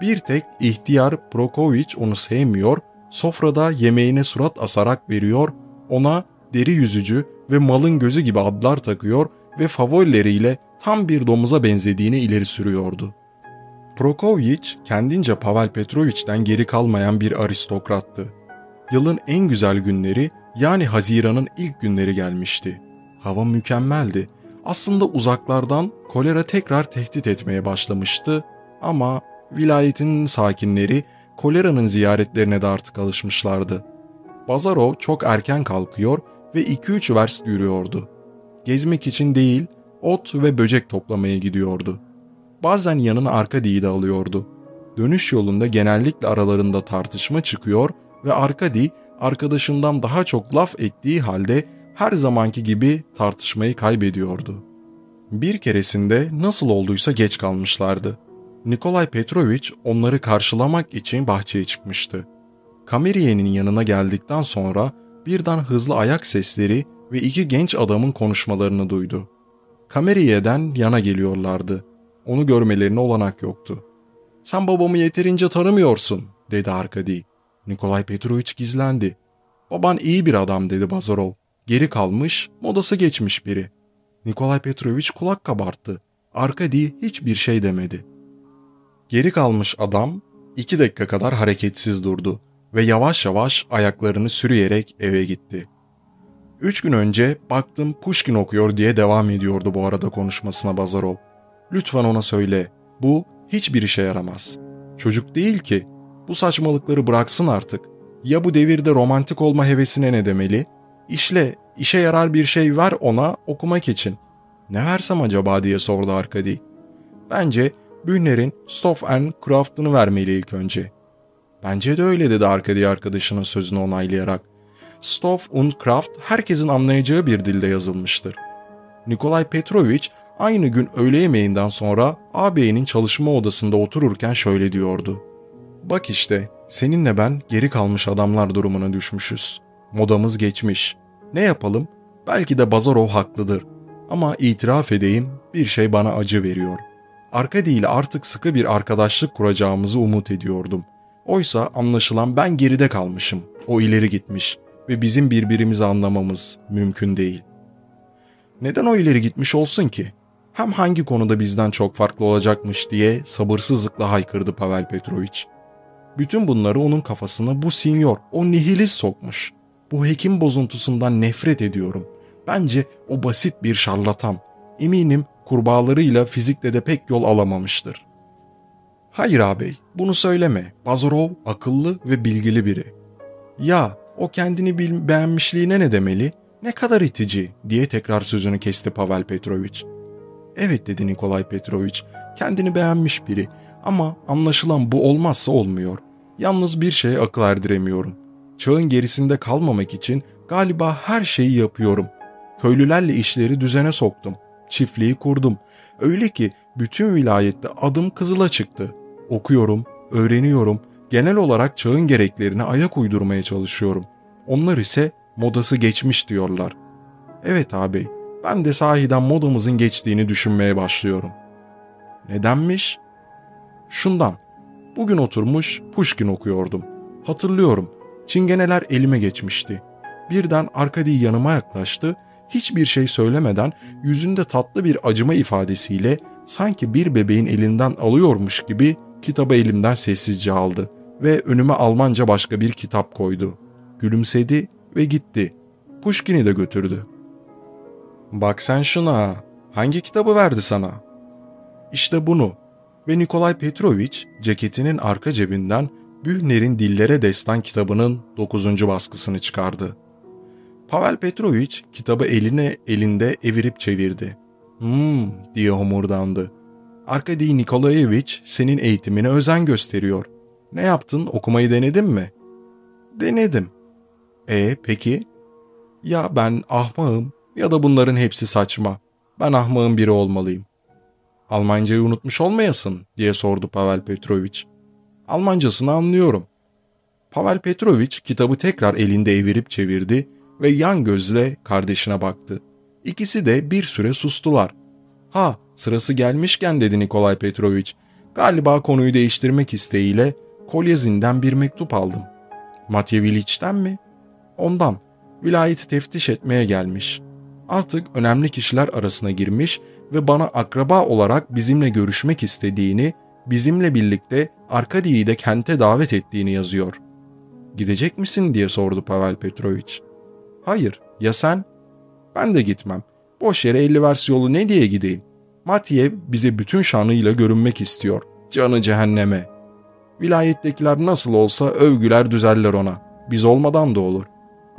Bir tek ihtiyar Prokovic onu sevmiyor, sofrada yemeğine surat asarak veriyor, ona deri yüzücü ve malın gözü gibi adlar takıyor ve favorileriyle tam bir domuza benzediğini ileri sürüyordu. Prokovic kendince Pavel Petrovich'ten geri kalmayan bir aristokrattı. Yılın en güzel günleri yani Haziran'ın ilk günleri gelmişti. Hava mükemmeldi. Aslında uzaklardan kolera tekrar tehdit etmeye başlamıştı ama vilayetin sakinleri koleranın ziyaretlerine de artık alışmışlardı. Bazarov çok erken kalkıyor ve 2-3 verst yürüyordu. Gezmek için değil, ot ve böcek toplamaya gidiyordu. Bazen yanına Arkadi'yi de alıyordu. Dönüş yolunda genellikle aralarında tartışma çıkıyor ve Arkadi arkadaşından daha çok laf ettiği halde her zamanki gibi tartışmayı kaybediyordu. Bir keresinde nasıl olduysa geç kalmışlardı. Nikolay Petrovich onları karşılamak için bahçeye çıkmıştı. Kameriye'nin yanına geldikten sonra birden hızlı ayak sesleri ve iki genç adamın konuşmalarını duydu. Kameriye'den yana geliyorlardı. Onu görmelerine olanak yoktu. ''Sen babamı yeterince tanımıyorsun.'' dedi Arkadi. Nikolay Petrovich gizlendi. ''Baban iyi bir adam.'' dedi Bazarov. Geri kalmış, modası geçmiş biri. Nikolay Petrovich kulak kabarttı. Arkadi hiçbir şey demedi. Geri kalmış adam iki dakika kadar hareketsiz durdu ve yavaş yavaş ayaklarını sürüyerek eve gitti. Üç gün önce baktım Pushkin okuyor diye devam ediyordu bu arada konuşmasına Bazarov. Lütfen ona söyle, bu hiçbir işe yaramaz. Çocuk değil ki, bu saçmalıkları bıraksın artık. Ya bu devirde romantik olma hevesine ne demeli? İşle, işe yarar bir şey ver ona okumak için. Ne versem acaba diye sordu Arkady. Bence Bühner'in Stoff and Craft'ını vermeli ilk önce. Bence de öyle dedi Arkady arkadaşının sözünü onaylayarak. Stoff und Kraft herkesin anlayacağı bir dilde yazılmıştır. Nikolay Petrovich aynı gün öğle yemeğinden sonra ağabeyinin çalışma odasında otururken şöyle diyordu. Bak işte seninle ben geri kalmış adamlar durumuna düşmüşüz. Modamız geçmiş. Ne yapalım? Belki de Bazarov haklıdır. Ama itiraf edeyim bir şey bana acı veriyor. Arkady ile artık sıkı bir arkadaşlık kuracağımızı umut ediyordum. Oysa anlaşılan ben geride kalmışım. O ileri gitmiş ve bizim birbirimizi anlamamız mümkün değil. Neden o ileri gitmiş olsun ki? Hem hangi konuda bizden çok farklı olacakmış diye sabırsızlıkla haykırdı Pavel Petrovich. Bütün bunları onun kafasına bu sinyor, o nihilist sokmuş. Bu hekim bozuntusundan nefret ediyorum. Bence o basit bir şarlatan. Eminim kurbağalarıyla fizikte de pek yol alamamıştır. Hayır ağabey, bunu söyleme. Bazarov akıllı ve bilgili biri. Ya, o kendini beğenmişliğine ne demeli? Ne kadar itici diye tekrar sözünü kesti Pavel Petrovic. Evet dedi Nikolay Petrovic, kendini beğenmiş biri ama anlaşılan bu olmazsa olmuyor. Yalnız bir şeye akıl erdiremiyorum. Çağın gerisinde kalmamak için galiba her şeyi yapıyorum. Köylülerle işleri düzene soktum. Çiftliği kurdum. Öyle ki bütün vilayette adım kızıla çıktı. Okuyorum, öğreniyorum, genel olarak çağın gereklerine ayak uydurmaya çalışıyorum. Onlar ise modası geçmiş diyorlar. Evet abi, ben de sahiden modamızın geçtiğini düşünmeye başlıyorum. Nedenmiş? Şundan. Bugün oturmuş Pushkin okuyordum. Hatırlıyorum. Çingeneler elime geçmişti. Birden Arkadi yanıma yaklaştı. Hiçbir şey söylemeden yüzünde tatlı bir acıma ifadesiyle sanki bir bebeğin elinden alıyormuş gibi kitabı elimden sessizce aldı ve önüme Almanca başka bir kitap koydu. Gülümsedi ve gitti. Pushkin'i de götürdü. Bak sen şuna. Hangi kitabı verdi sana? İşte bunu. Ve Nikolay Petrovic ceketinin arka cebinden Bühner'in Dillere Destan kitabının 9. baskısını çıkardı. Pavel Petrovic kitabı eline elinde evirip çevirdi. Hmm diye homurdandı. Arkady Nikolayevich senin eğitimine özen gösteriyor. Ne yaptın okumayı denedin mi? Denedim. E peki? Ya ben ahmağım ya da bunların hepsi saçma. Ben ahmağın biri olmalıyım. Almancayı unutmuş olmayasın diye sordu Pavel Petrovic. Almancasını anlıyorum. Pavel Petrovic kitabı tekrar elinde evirip çevirdi ve yan gözle kardeşine baktı. İkisi de bir süre sustular. Ha sırası gelmişken dedi Nikolay Petrovic. Galiba konuyu değiştirmek isteğiyle Kolyezin'den bir mektup aldım. Matyeviliç'ten mi? Ondan. Vilayeti teftiş etmeye gelmiş. Artık önemli kişiler arasına girmiş ve bana akraba olarak bizimle görüşmek istediğini, bizimle birlikte Arkadi'yi de kente davet ettiğini yazıyor. Gidecek misin diye sordu Pavel Petrovic. Hayır, ya sen? Ben de gitmem. Boş yere 50 vers yolu ne diye gideyim? Matyev bize bütün şanıyla görünmek istiyor. Canı cehenneme. Vilayettekiler nasıl olsa övgüler düzeller ona. Biz olmadan da olur.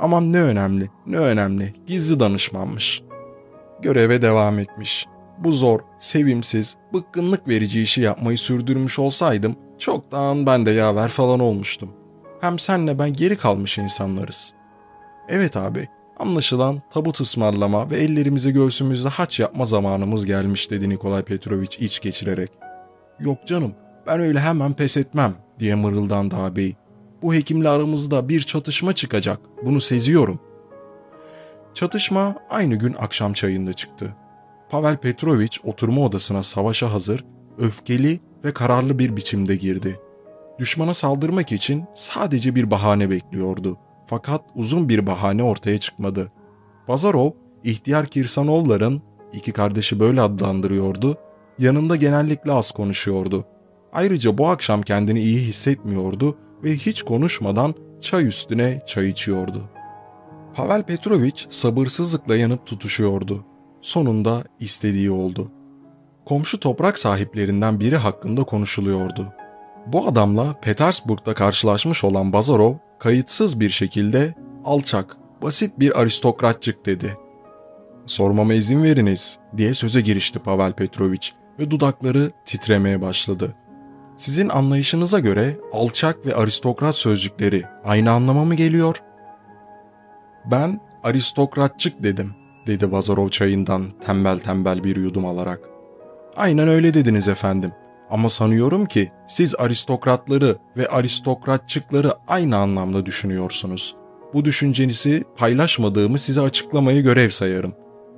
Aman ne önemli, ne önemli. Gizli danışmanmış. Göreve devam etmiş. Bu zor, sevimsiz, bıkkınlık verici işi yapmayı sürdürmüş olsaydım çoktan ben de yaver falan olmuştum. Hem senle ben geri kalmış insanlarız. Evet abi, anlaşılan tabut ısmarlama ve ellerimize göğsümüzde haç yapma zamanımız gelmiş dedi Nikolay Petrovic iç geçirerek. Yok canım, ben öyle hemen pes etmem diye mırıldandı ağabey. Bu hekimle aramızda bir çatışma çıkacak, bunu seziyorum. Çatışma aynı gün akşam çayında çıktı. Pavel Petrovic oturma odasına savaşa hazır, öfkeli ve kararlı bir biçimde girdi. Düşmana saldırmak için sadece bir bahane bekliyordu. Fakat uzun bir bahane ortaya çıkmadı. Bazarov, ihtiyar Kirsanovların, iki kardeşi böyle adlandırıyordu, yanında genellikle az konuşuyordu. Ayrıca bu akşam kendini iyi hissetmiyordu ve hiç konuşmadan çay üstüne çay içiyordu. Pavel Petrovic sabırsızlıkla yanıp tutuşuyordu. Sonunda istediği oldu. Komşu toprak sahiplerinden biri hakkında konuşuluyordu. Bu adamla Petersburg'da karşılaşmış olan Bazarov kayıtsız bir şekilde alçak, basit bir aristokratçık dedi. Sormama izin veriniz diye söze girişti Pavel Petrovic ve dudakları titremeye başladı. Sizin anlayışınıza göre alçak ve aristokrat sözcükleri aynı anlama mı geliyor? Ben aristokratçık dedim, dedi Bazarov çayından tembel tembel bir yudum alarak. Aynen öyle dediniz efendim. Ama sanıyorum ki siz aristokratları ve aristokratçıkları aynı anlamda düşünüyorsunuz. Bu düşüncenizi paylaşmadığımı size açıklamayı görev sayarım.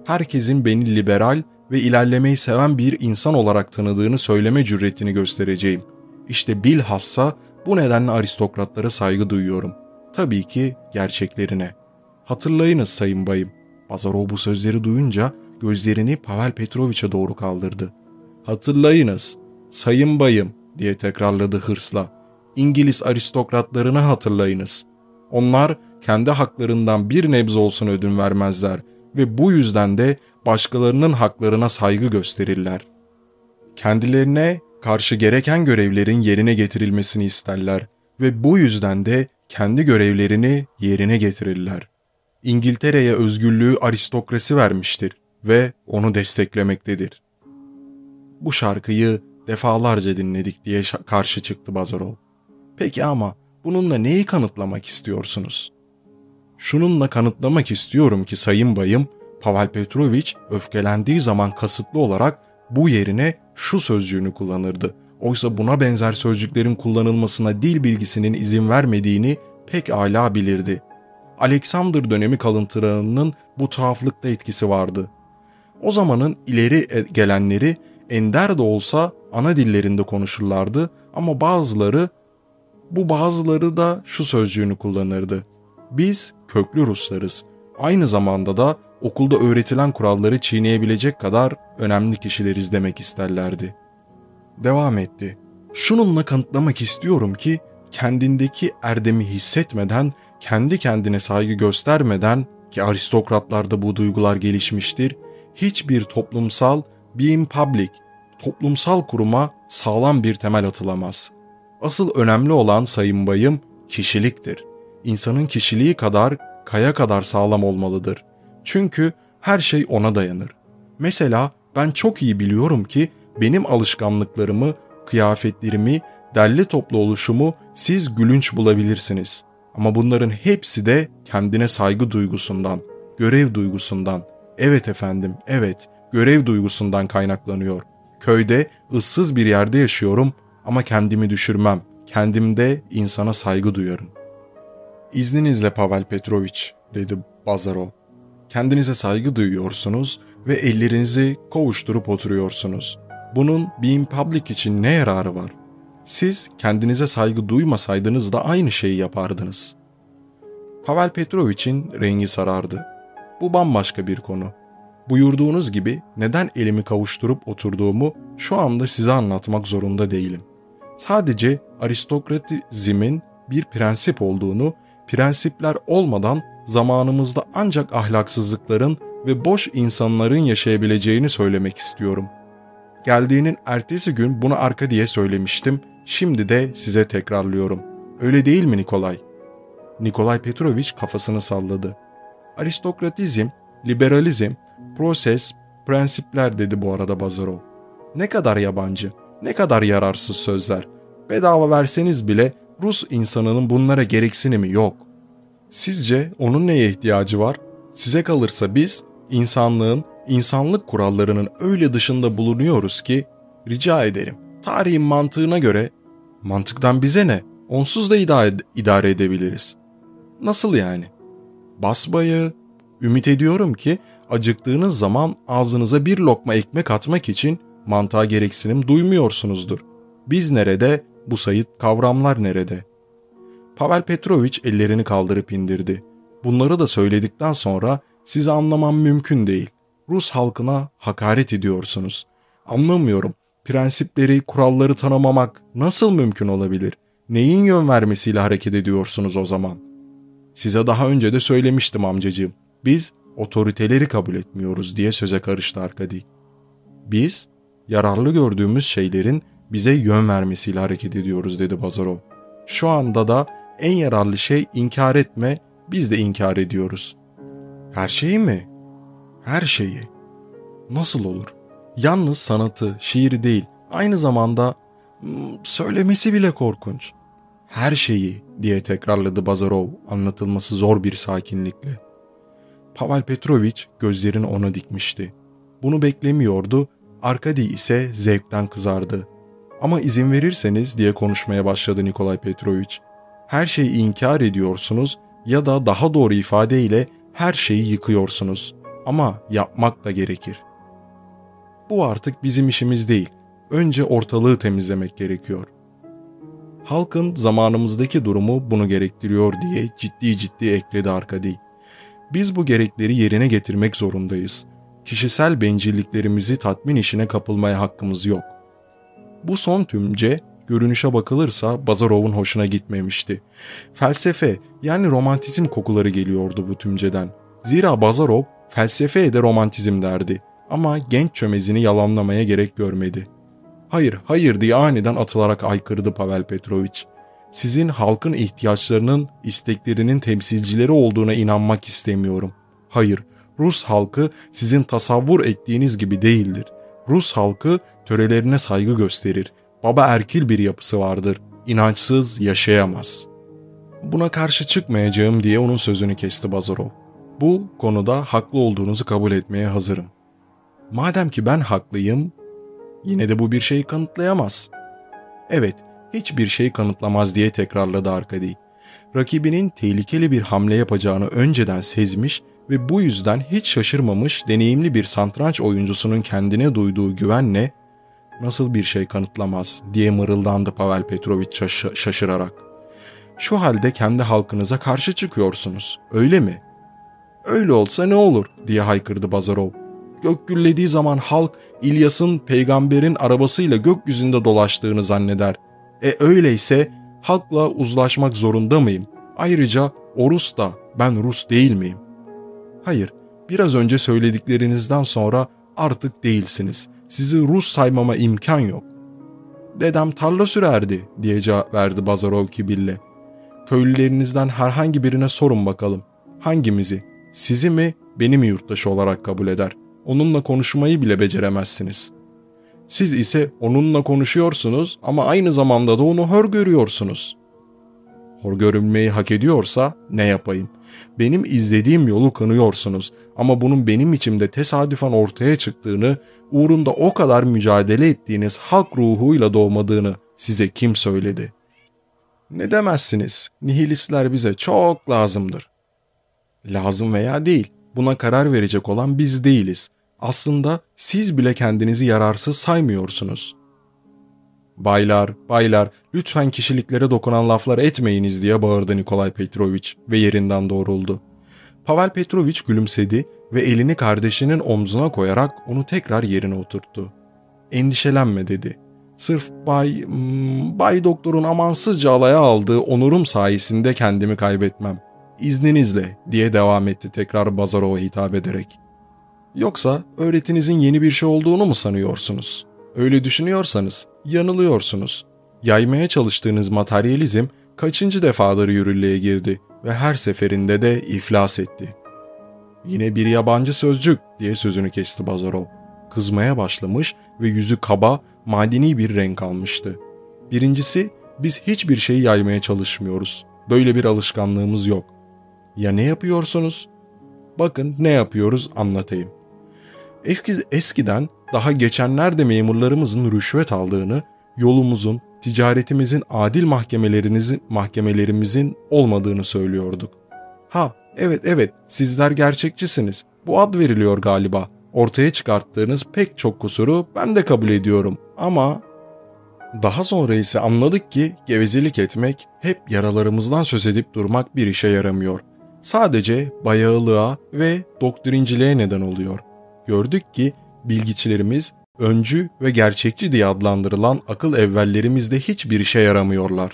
Herkesin beni liberal ve ilerlemeyi seven bir insan olarak tanıdığını söyleme cüretini göstereceğim. İşte bilhassa bu nedenle aristokratlara saygı duyuyorum. Tabii ki gerçeklerine. Hatırlayınız sayın bayım. Bazarov bu sözleri duyunca gözlerini Pavel Petrovic'e doğru kaldırdı. Hatırlayınız, sayın bayım diye tekrarladı hırsla. İngiliz aristokratlarını hatırlayınız. Onlar kendi haklarından bir nebze olsun ödün vermezler ve bu yüzden de başkalarının haklarına saygı gösterirler. Kendilerine karşı gereken görevlerin yerine getirilmesini isterler ve bu yüzden de kendi görevlerini yerine getirirler. İngiltere'ye özgürlüğü aristokrasi vermiştir ve onu desteklemektedir. Bu şarkıyı defalarca dinledik diye karşı çıktı Bazarov. Peki ama bununla neyi kanıtlamak istiyorsunuz? Şununla kanıtlamak istiyorum ki Sayın Bayım, Pavel Petrovic öfkelendiği zaman kasıtlı olarak bu yerine şu sözcüğünü kullanırdı. Oysa buna benzer sözcüklerin kullanılmasına dil bilgisinin izin vermediğini pek ala bilirdi. Alexander dönemi kalıntılarının bu tuhaflıkta etkisi vardı. O zamanın ileri e, gelenleri ender de olsa ana dillerinde konuşurlardı ama bazıları bu bazıları da şu sözcüğünü kullanırdı. Biz köklü Ruslarız. Aynı zamanda da okulda öğretilen kuralları çiğneyebilecek kadar önemli kişileriz demek isterlerdi. Devam etti. Şununla kanıtlamak istiyorum ki kendindeki erdemi hissetmeden, kendi kendine saygı göstermeden ki aristokratlarda bu duygular gelişmiştir, hiçbir toplumsal, being public, toplumsal kuruma sağlam bir temel atılamaz. Asıl önemli olan sayın bayım kişiliktir. İnsanın kişiliği kadar kaya kadar sağlam olmalıdır. Çünkü her şey ona dayanır. Mesela ben çok iyi biliyorum ki benim alışkanlıklarımı, kıyafetlerimi, derli toplu oluşumu siz gülünç bulabilirsiniz. Ama bunların hepsi de kendine saygı duygusundan, görev duygusundan, evet efendim, evet, görev duygusundan kaynaklanıyor. Köyde ıssız bir yerde yaşıyorum ama kendimi düşürmem. Kendimde insana saygı duyarım. İzninizle Pavel Petrovic, dedi Bazarov. Kendinize saygı duyuyorsunuz ve ellerinizi kovuşturup oturuyorsunuz. Bunun being public için ne yararı var? Siz kendinize saygı duymasaydınız da aynı şeyi yapardınız. Pavel Petrovic'in rengi sarardı. Bu bambaşka bir konu. Buyurduğunuz gibi neden elimi kavuşturup oturduğumu şu anda size anlatmak zorunda değilim. Sadece aristokratizmin bir prensip olduğunu, prensipler olmadan zamanımızda ancak ahlaksızlıkların ve boş insanların yaşayabileceğini söylemek istiyorum. Geldiğinin ertesi gün bunu arka diye söylemiştim, şimdi de size tekrarlıyorum. Öyle değil mi Nikolay? Nikolay Petrovich kafasını salladı. Aristokratizm, liberalizm, proses, prensipler dedi bu arada Bazarov. Ne kadar yabancı, ne kadar yararsız sözler. Bedava verseniz bile Rus insanının bunlara gereksinimi yok. Sizce onun neye ihtiyacı var? Size kalırsa biz insanlığın, insanlık kurallarının öyle dışında bulunuyoruz ki rica ederim. Tarihin mantığına göre mantıktan bize ne? Onsuz da idare, idare edebiliriz. Nasıl yani? Basbayı, ümit ediyorum ki acıktığınız zaman ağzınıza bir lokma ekmek atmak için mantığa gereksinim duymuyorsunuzdur. Biz nerede, bu sayıt kavramlar nerede? Pavel Petrovic ellerini kaldırıp indirdi. Bunları da söyledikten sonra sizi anlamam mümkün değil. Rus halkına hakaret ediyorsunuz. Anlamıyorum. Prensipleri, kuralları tanımamak nasıl mümkün olabilir? Neyin yön vermesiyle hareket ediyorsunuz o zaman? Size daha önce de söylemiştim amcacığım. Biz otoriteleri kabul etmiyoruz diye söze karıştı Arkadi. Biz yararlı gördüğümüz şeylerin bize yön vermesiyle hareket ediyoruz dedi Bazarov. Şu anda da en yararlı şey inkar etme, biz de inkar ediyoruz. Her şeyi mi? Her şeyi. Nasıl olur? Yalnız sanatı, şiiri değil, aynı zamanda hmm, söylemesi bile korkunç. Her şeyi diye tekrarladı Bazarov anlatılması zor bir sakinlikle. Pavel Petrovic gözlerini ona dikmişti. Bunu beklemiyordu, Arkadi ise zevkten kızardı. Ama izin verirseniz diye konuşmaya başladı Nikolay Petrovic. Her şeyi inkar ediyorsunuz ya da daha doğru ifadeyle her şeyi yıkıyorsunuz. Ama yapmak da gerekir. Bu artık bizim işimiz değil. Önce ortalığı temizlemek gerekiyor. Halkın zamanımızdaki durumu bunu gerektiriyor diye ciddi ciddi ekledi Arkadi. Biz bu gerekleri yerine getirmek zorundayız. Kişisel bencilliklerimizi tatmin işine kapılmaya hakkımız yok. Bu son tümce görünüşe bakılırsa Bazarov'un hoşuna gitmemişti. Felsefe yani romantizm kokuları geliyordu bu tümceden. Zira Bazarov felsefeye de romantizm derdi. Ama genç çömezini yalanlamaya gerek görmedi. Hayır, hayır diye aniden atılarak aykırdı Pavel Petrovic. Sizin halkın ihtiyaçlarının, isteklerinin temsilcileri olduğuna inanmak istemiyorum. Hayır, Rus halkı sizin tasavvur ettiğiniz gibi değildir. Rus halkı törelerine saygı gösterir. Baba erkil bir yapısı vardır. İnançsız yaşayamaz. Buna karşı çıkmayacağım diye onun sözünü kesti Bazarov. Bu konuda haklı olduğunuzu kabul etmeye hazırım. Madem ki ben haklıyım, yine de bu bir şey kanıtlayamaz. Evet, hiçbir şey kanıtlamaz diye tekrarladı Arkady. Rakibinin tehlikeli bir hamle yapacağını önceden sezmiş ve bu yüzden hiç şaşırmamış deneyimli bir santranç oyuncusunun kendine duyduğu güvenle nasıl bir şey kanıtlamaz diye mırıldandı Pavel Petrovic şaş şaşırarak. Şu halde kendi halkınıza karşı çıkıyorsunuz, öyle mi? Öyle olsa ne olur diye haykırdı Bazarov. Gök gürlediği zaman halk İlyas'ın peygamberin arabasıyla gökyüzünde dolaştığını zanneder. E öyleyse halkla uzlaşmak zorunda mıyım? Ayrıca o Rus da ben Rus değil miyim? Hayır, biraz önce söylediklerinizden sonra artık değilsiniz. Sizi Rus saymama imkan yok. Dedem tarla sürerdi diye cevap verdi Bazarov kibirle. Köylülerinizden herhangi birine sorun bakalım. Hangimizi? Sizi mi, beni mi yurttaşı olarak kabul eder? Onunla konuşmayı bile beceremezsiniz. Siz ise onunla konuşuyorsunuz ama aynı zamanda da onu hor görüyorsunuz. Hor görünmeyi hak ediyorsa ne yapayım? Benim izlediğim yolu kanıyorsunuz ama bunun benim içimde tesadüfen ortaya çıktığını, uğrunda o kadar mücadele ettiğiniz halk ruhuyla doğmadığını size kim söyledi? Ne demezsiniz? Nihilistler bize çok lazımdır. Lazım veya değil, buna karar verecek olan biz değiliz. Aslında siz bile kendinizi yararsız saymıyorsunuz. Baylar, baylar, lütfen kişiliklere dokunan laflar etmeyiniz diye bağırdı Nikolay Petrovic ve yerinden doğruldu. Pavel Petrovic gülümsedi ve elini kardeşinin omzuna koyarak onu tekrar yerine oturttu. Endişelenme dedi. Sırf Bay, hmm, Bay Doktor'un amansızca alaya aldığı onurum sayesinde kendimi kaybetmem. İzninizle diye devam etti tekrar Bazarov'a hitap ederek. Yoksa öğretinizin yeni bir şey olduğunu mu sanıyorsunuz? Öyle düşünüyorsanız yanılıyorsunuz. Yaymaya çalıştığınız materyalizm kaçıncı defadır yürürlüğe girdi ve her seferinde de iflas etti. Yine bir yabancı sözcük diye sözünü kesti Bazarov. Kızmaya başlamış ve yüzü kaba, madeni bir renk almıştı. Birincisi, biz hiçbir şeyi yaymaya çalışmıyoruz. Böyle bir alışkanlığımız yok. Ya ne yapıyorsunuz? Bakın ne yapıyoruz anlatayım. Eski, eskiden daha geçenlerde memurlarımızın rüşvet aldığını, yolumuzun, ticaretimizin adil mahkemelerimizin, mahkemelerimizin olmadığını söylüyorduk. Ha, evet evet, sizler gerçekçisiniz. Bu ad veriliyor galiba. Ortaya çıkarttığınız pek çok kusuru ben de kabul ediyorum ama daha sonra ise anladık ki gevezelik etmek, hep yaralarımızdan söz edip durmak bir işe yaramıyor. Sadece bayağılığa ve doktrinciliğe neden oluyor. Gördük ki bilgiçilerimiz öncü ve gerçekçi diye adlandırılan akıl evvellerimizde hiçbir işe yaramıyorlar.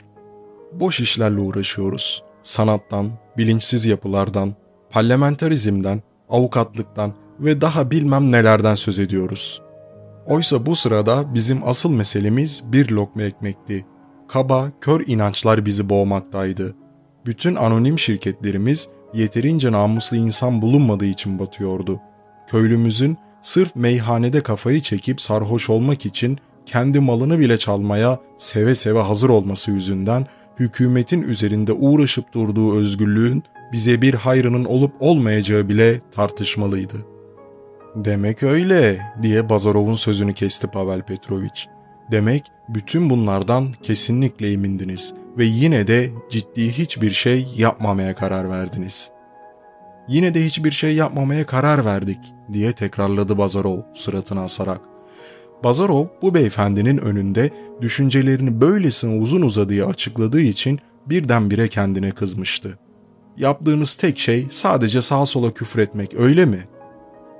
Boş işlerle uğraşıyoruz. Sanattan, bilinçsiz yapılardan, parlamenterizmden, avukatlıktan ve daha bilmem nelerden söz ediyoruz. Oysa bu sırada bizim asıl meselemiz bir lokma ekmekti. Kaba, kör inançlar bizi boğmaktaydı. Bütün anonim şirketlerimiz yeterince namuslu insan bulunmadığı için batıyordu. Köylümüzün sırf meyhanede kafayı çekip sarhoş olmak için kendi malını bile çalmaya seve seve hazır olması yüzünden hükümetin üzerinde uğraşıp durduğu özgürlüğün bize bir hayrının olup olmayacağı bile tartışmalıydı. Demek öyle diye Bazarov'un sözünü kesti Pavel Petrovic. Demek bütün bunlardan kesinlikle emindiniz ve yine de ciddi hiçbir şey yapmamaya karar verdiniz. Yine de hiçbir şey yapmamaya karar verdik diye tekrarladı Bazarov suratını asarak. Bazarov bu beyefendinin önünde düşüncelerini böylesine uzun uzadıya açıkladığı için birdenbire kendine kızmıştı. Yaptığınız tek şey sadece sağa sola küfretmek öyle mi?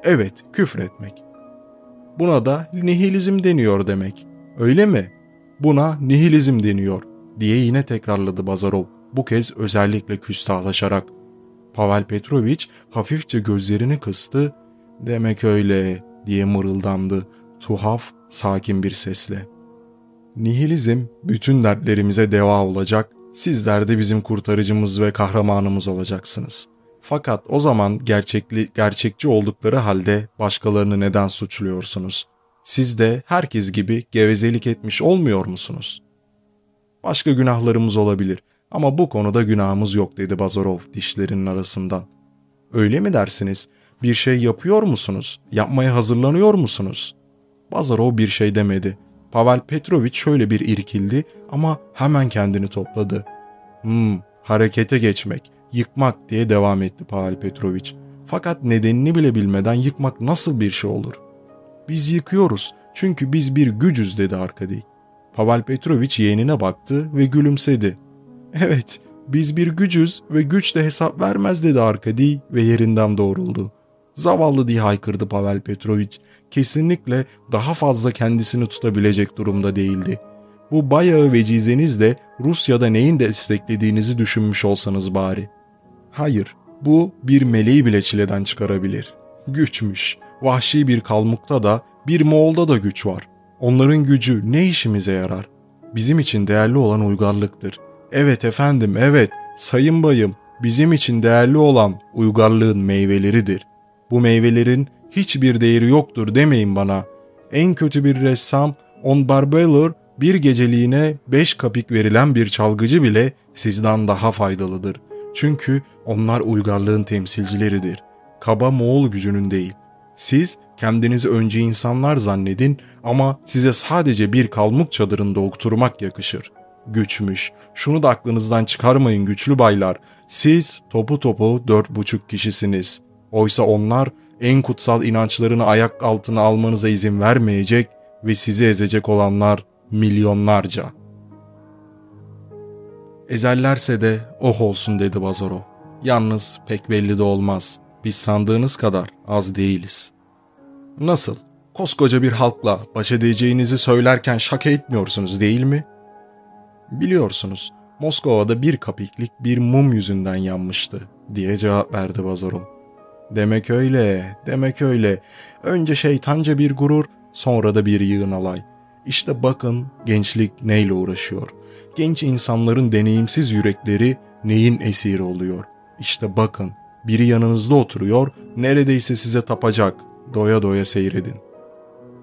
Evet, küfretmek. Buna da nihilizm deniyor demek. Öyle mi? Buna nihilizm deniyor diye yine tekrarladı Bazarov. Bu kez özellikle küstahlaşarak. Pavel Petrovic hafifçe gözlerini kıstı. Demek öyle diye mırıldandı tuhaf, sakin bir sesle. Nihilizm bütün dertlerimize deva olacak, sizler de bizim kurtarıcımız ve kahramanımız olacaksınız. Fakat o zaman gerçekli, gerçekçi oldukları halde başkalarını neden suçluyorsunuz? Siz de herkes gibi gevezelik etmiş olmuyor musunuz? Başka günahlarımız olabilir ama bu konuda günahımız yok dedi Bazarov dişlerinin arasından. Öyle mi dersiniz? Bir şey yapıyor musunuz? Yapmaya hazırlanıyor musunuz? Bazarov bir şey demedi. Pavel Petrovic şöyle bir irkildi ama hemen kendini topladı. Hmm, harekete geçmek, yıkmak diye devam etti Pavel Petrovic. Fakat nedenini bile bilmeden yıkmak nasıl bir şey olur? Biz yıkıyoruz çünkü biz bir gücüz dedi Arkady. Pavel Petrovic yeğenine baktı ve gülümsedi. Evet, biz bir gücüz ve güç de hesap vermez dedi Arkady ve yerinden doğruldu. Zavallı diye haykırdı Pavel Petrovic. Kesinlikle daha fazla kendisini tutabilecek durumda değildi. Bu bayağı vecizenizle Rusya'da neyin desteklediğinizi düşünmüş olsanız bari. Hayır, bu bir meleği bile çileden çıkarabilir. Güçmüş. Vahşi bir kalmukta da bir Moğol'da da güç var. Onların gücü ne işimize yarar? Bizim için değerli olan uygarlıktır. Evet efendim, evet, sayın bayım, bizim için değerli olan uygarlığın meyveleridir. Bu meyvelerin hiçbir değeri yoktur demeyin bana. En kötü bir ressam On Barbelor bir geceliğine beş kapik verilen bir çalgıcı bile sizden daha faydalıdır. Çünkü onlar uygarlığın temsilcileridir. Kaba Moğol gücünün değil. Siz kendinizi önce insanlar zannedin ama size sadece bir kalmuk çadırında okturmak yakışır. Güçmüş. Şunu da aklınızdan çıkarmayın güçlü baylar. Siz topu topu dört buçuk kişisiniz. Oysa onlar en kutsal inançlarını ayak altına almanıza izin vermeyecek ve sizi ezecek olanlar milyonlarca. Ezerlerse de oh olsun dedi Bazarov. Yalnız pek belli de olmaz. Biz sandığınız kadar az değiliz. Nasıl? Koskoca bir halkla baş edeceğinizi söylerken şaka etmiyorsunuz değil mi? Biliyorsunuz Moskova'da bir kapiklik bir mum yüzünden yanmıştı diye cevap verdi Bazarov. Demek öyle, demek öyle. Önce şeytanca bir gurur, sonra da bir yığın alay. İşte bakın gençlik neyle uğraşıyor. Genç insanların deneyimsiz yürekleri neyin esiri oluyor. İşte bakın biri yanınızda oturuyor, neredeyse size tapacak. Doya doya seyredin.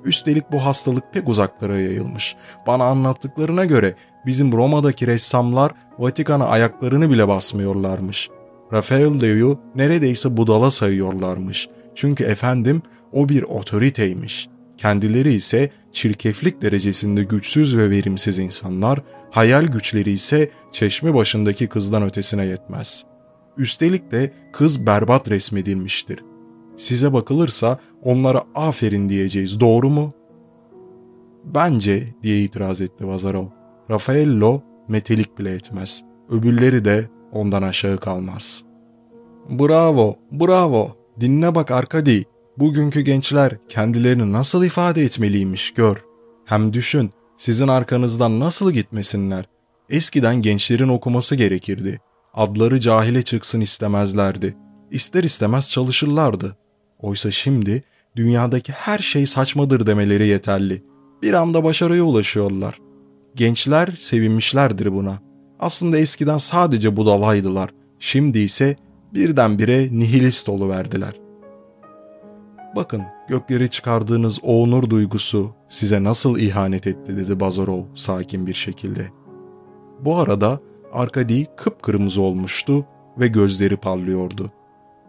Üstelik bu hastalık pek uzaklara yayılmış. Bana anlattıklarına göre bizim Roma'daki ressamlar Vatikan'a ayaklarını bile basmıyorlarmış. Rafael Leo'yu neredeyse budala sayıyorlarmış. Çünkü efendim o bir otoriteymiş. Kendileri ise çirkeflik derecesinde güçsüz ve verimsiz insanlar, hayal güçleri ise çeşme başındaki kızdan ötesine yetmez. Üstelik de kız berbat resmedilmiştir. Size bakılırsa onlara aferin diyeceğiz doğru mu? Bence diye itiraz etti Vazarov. Raffaello metelik bile etmez. Öbürleri de ondan aşağı kalmaz. Bravo, bravo. Dinle bak Arkadi. Bugünkü gençler kendilerini nasıl ifade etmeliymiş gör. Hem düşün, sizin arkanızdan nasıl gitmesinler. Eskiden gençlerin okuması gerekirdi. Adları cahile çıksın istemezlerdi. İster istemez çalışırlardı. Oysa şimdi dünyadaki her şey saçmadır demeleri yeterli. Bir anda başarıya ulaşıyorlar. Gençler sevinmişlerdir buna. Aslında eskiden sadece budalaydılar. Şimdi ise birdenbire nihilist verdiler. Bakın gökleri çıkardığınız o onur duygusu size nasıl ihanet etti dedi Bazarov sakin bir şekilde. Bu arada Arkadi kıpkırmızı olmuştu ve gözleri parlıyordu.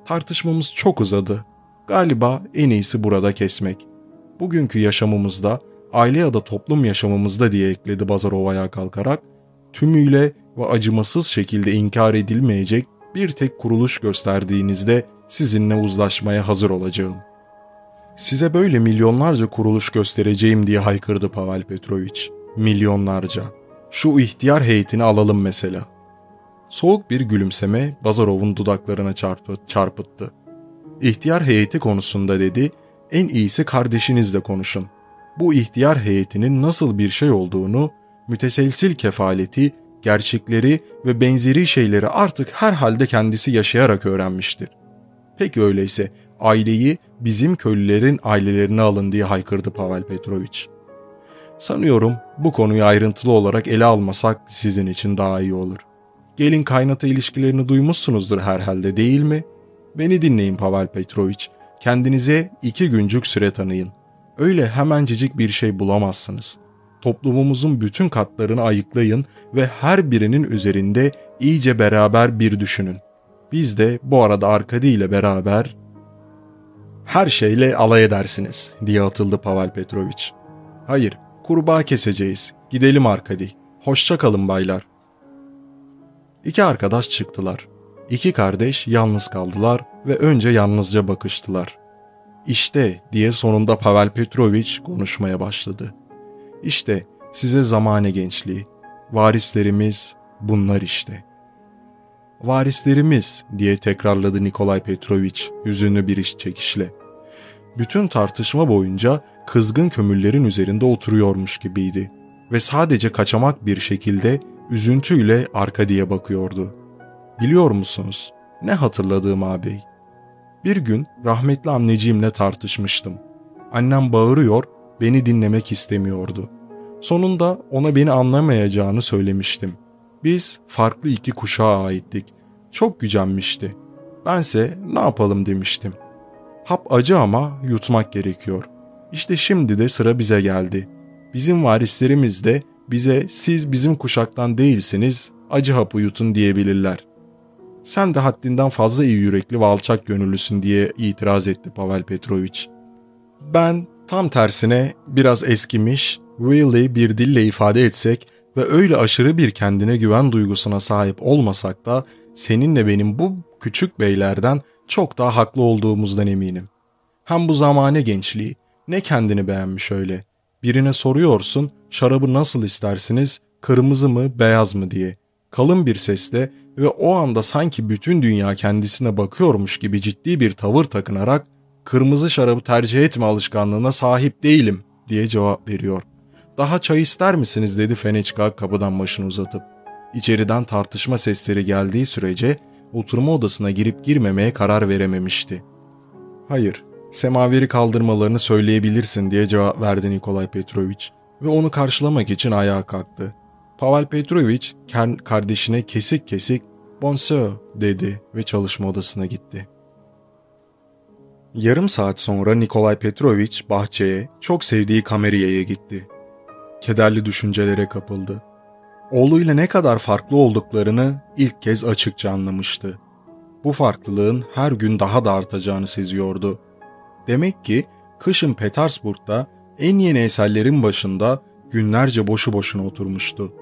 Tartışmamız çok uzadı. Galiba en iyisi burada kesmek. Bugünkü yaşamımızda, aile ya da toplum yaşamımızda diye ekledi Bazarov kalkarak, tümüyle ve acımasız şekilde inkar edilmeyecek bir tek kuruluş gösterdiğinizde sizinle uzlaşmaya hazır olacağım. Size böyle milyonlarca kuruluş göstereceğim diye haykırdı Pavel Petrovic. Milyonlarca. Şu ihtiyar heyetini alalım mesela. Soğuk bir gülümseme Bazarov'un dudaklarına çarpıt, çarpıttı. İhtiyar heyeti konusunda dedi, en iyisi kardeşinizle konuşun. Bu ihtiyar heyetinin nasıl bir şey olduğunu, müteselsil kefaleti gerçekleri ve benzeri şeyleri artık her halde kendisi yaşayarak öğrenmiştir. Peki öyleyse aileyi bizim köylülerin ailelerine alın diye haykırdı Pavel Petrovic. Sanıyorum bu konuyu ayrıntılı olarak ele almasak sizin için daha iyi olur. Gelin kaynata ilişkilerini duymuşsunuzdur herhalde değil mi? Beni dinleyin Pavel Petrovic. Kendinize iki güncük süre tanıyın. Öyle hemencecik bir şey bulamazsınız. Toplumumuzun bütün katlarını ayıklayın ve her birinin üzerinde iyice beraber bir düşünün. Biz de bu arada Arkadi ile beraber her şeyle alay edersiniz diye atıldı Pavel Petrovic. Hayır, kurbağa keseceğiz. Gidelim Arkadi. Hoşça kalın baylar. İki arkadaş çıktılar. İki kardeş yalnız kaldılar ve önce yalnızca bakıştılar. İşte diye sonunda Pavel Petrovic konuşmaya başladı. İşte size zamane gençliği, varislerimiz bunlar işte. Varislerimiz diye tekrarladı Nikolay Petrovic hüzünlü bir iş çekişle. Bütün tartışma boyunca kızgın kömürlerin üzerinde oturuyormuş gibiydi ve sadece kaçamak bir şekilde üzüntüyle Arkadi'ye bakıyordu. Biliyor musunuz ne hatırladığım ağabey? Bir gün rahmetli anneciğimle tartışmıştım. Annem bağırıyor, beni dinlemek istemiyordu. Sonunda ona beni anlamayacağını söylemiştim. Biz farklı iki kuşağa aittik. Çok gücenmişti. Bense ne yapalım demiştim. Hap acı ama yutmak gerekiyor. İşte şimdi de sıra bize geldi. Bizim varislerimiz de bize siz bizim kuşaktan değilsiniz, acı hapı yutun diyebilirler. Sen de haddinden fazla iyi yürekli ve alçak gönüllüsün diye itiraz etti Pavel Petrovic. Ben tam tersine biraz eskimiş, really bir dille ifade etsek ve öyle aşırı bir kendine güven duygusuna sahip olmasak da seninle benim bu küçük beylerden çok daha haklı olduğumuzdan eminim. Hem bu zamane gençliği ne kendini beğenmiş öyle. Birine soruyorsun şarabı nasıl istersiniz kırmızı mı beyaz mı diye. Kalın bir sesle ve o anda sanki bütün dünya kendisine bakıyormuş gibi ciddi bir tavır takınarak kırmızı şarabı tercih etme alışkanlığına sahip değilim diye cevap veriyor. Daha çay ister misiniz dedi Feneçka kapıdan başını uzatıp. İçeriden tartışma sesleri geldiği sürece oturma odasına girip girmemeye karar verememişti. Hayır, semaveri kaldırmalarını söyleyebilirsin diye cevap verdi Nikolay Petrovic ve onu karşılamak için ayağa kalktı. Pavel Petrovic kardeşine kesik kesik bonsoir dedi ve çalışma odasına gitti. Yarım saat sonra Nikolay Petrovic bahçeye çok sevdiği kameriyeye gitti. Kederli düşüncelere kapıldı. Oğluyla ne kadar farklı olduklarını ilk kez açıkça anlamıştı. Bu farklılığın her gün daha da artacağını seziyordu. Demek ki kışın Petersburg'da en yeni eserlerin başında günlerce boşu boşuna oturmuştu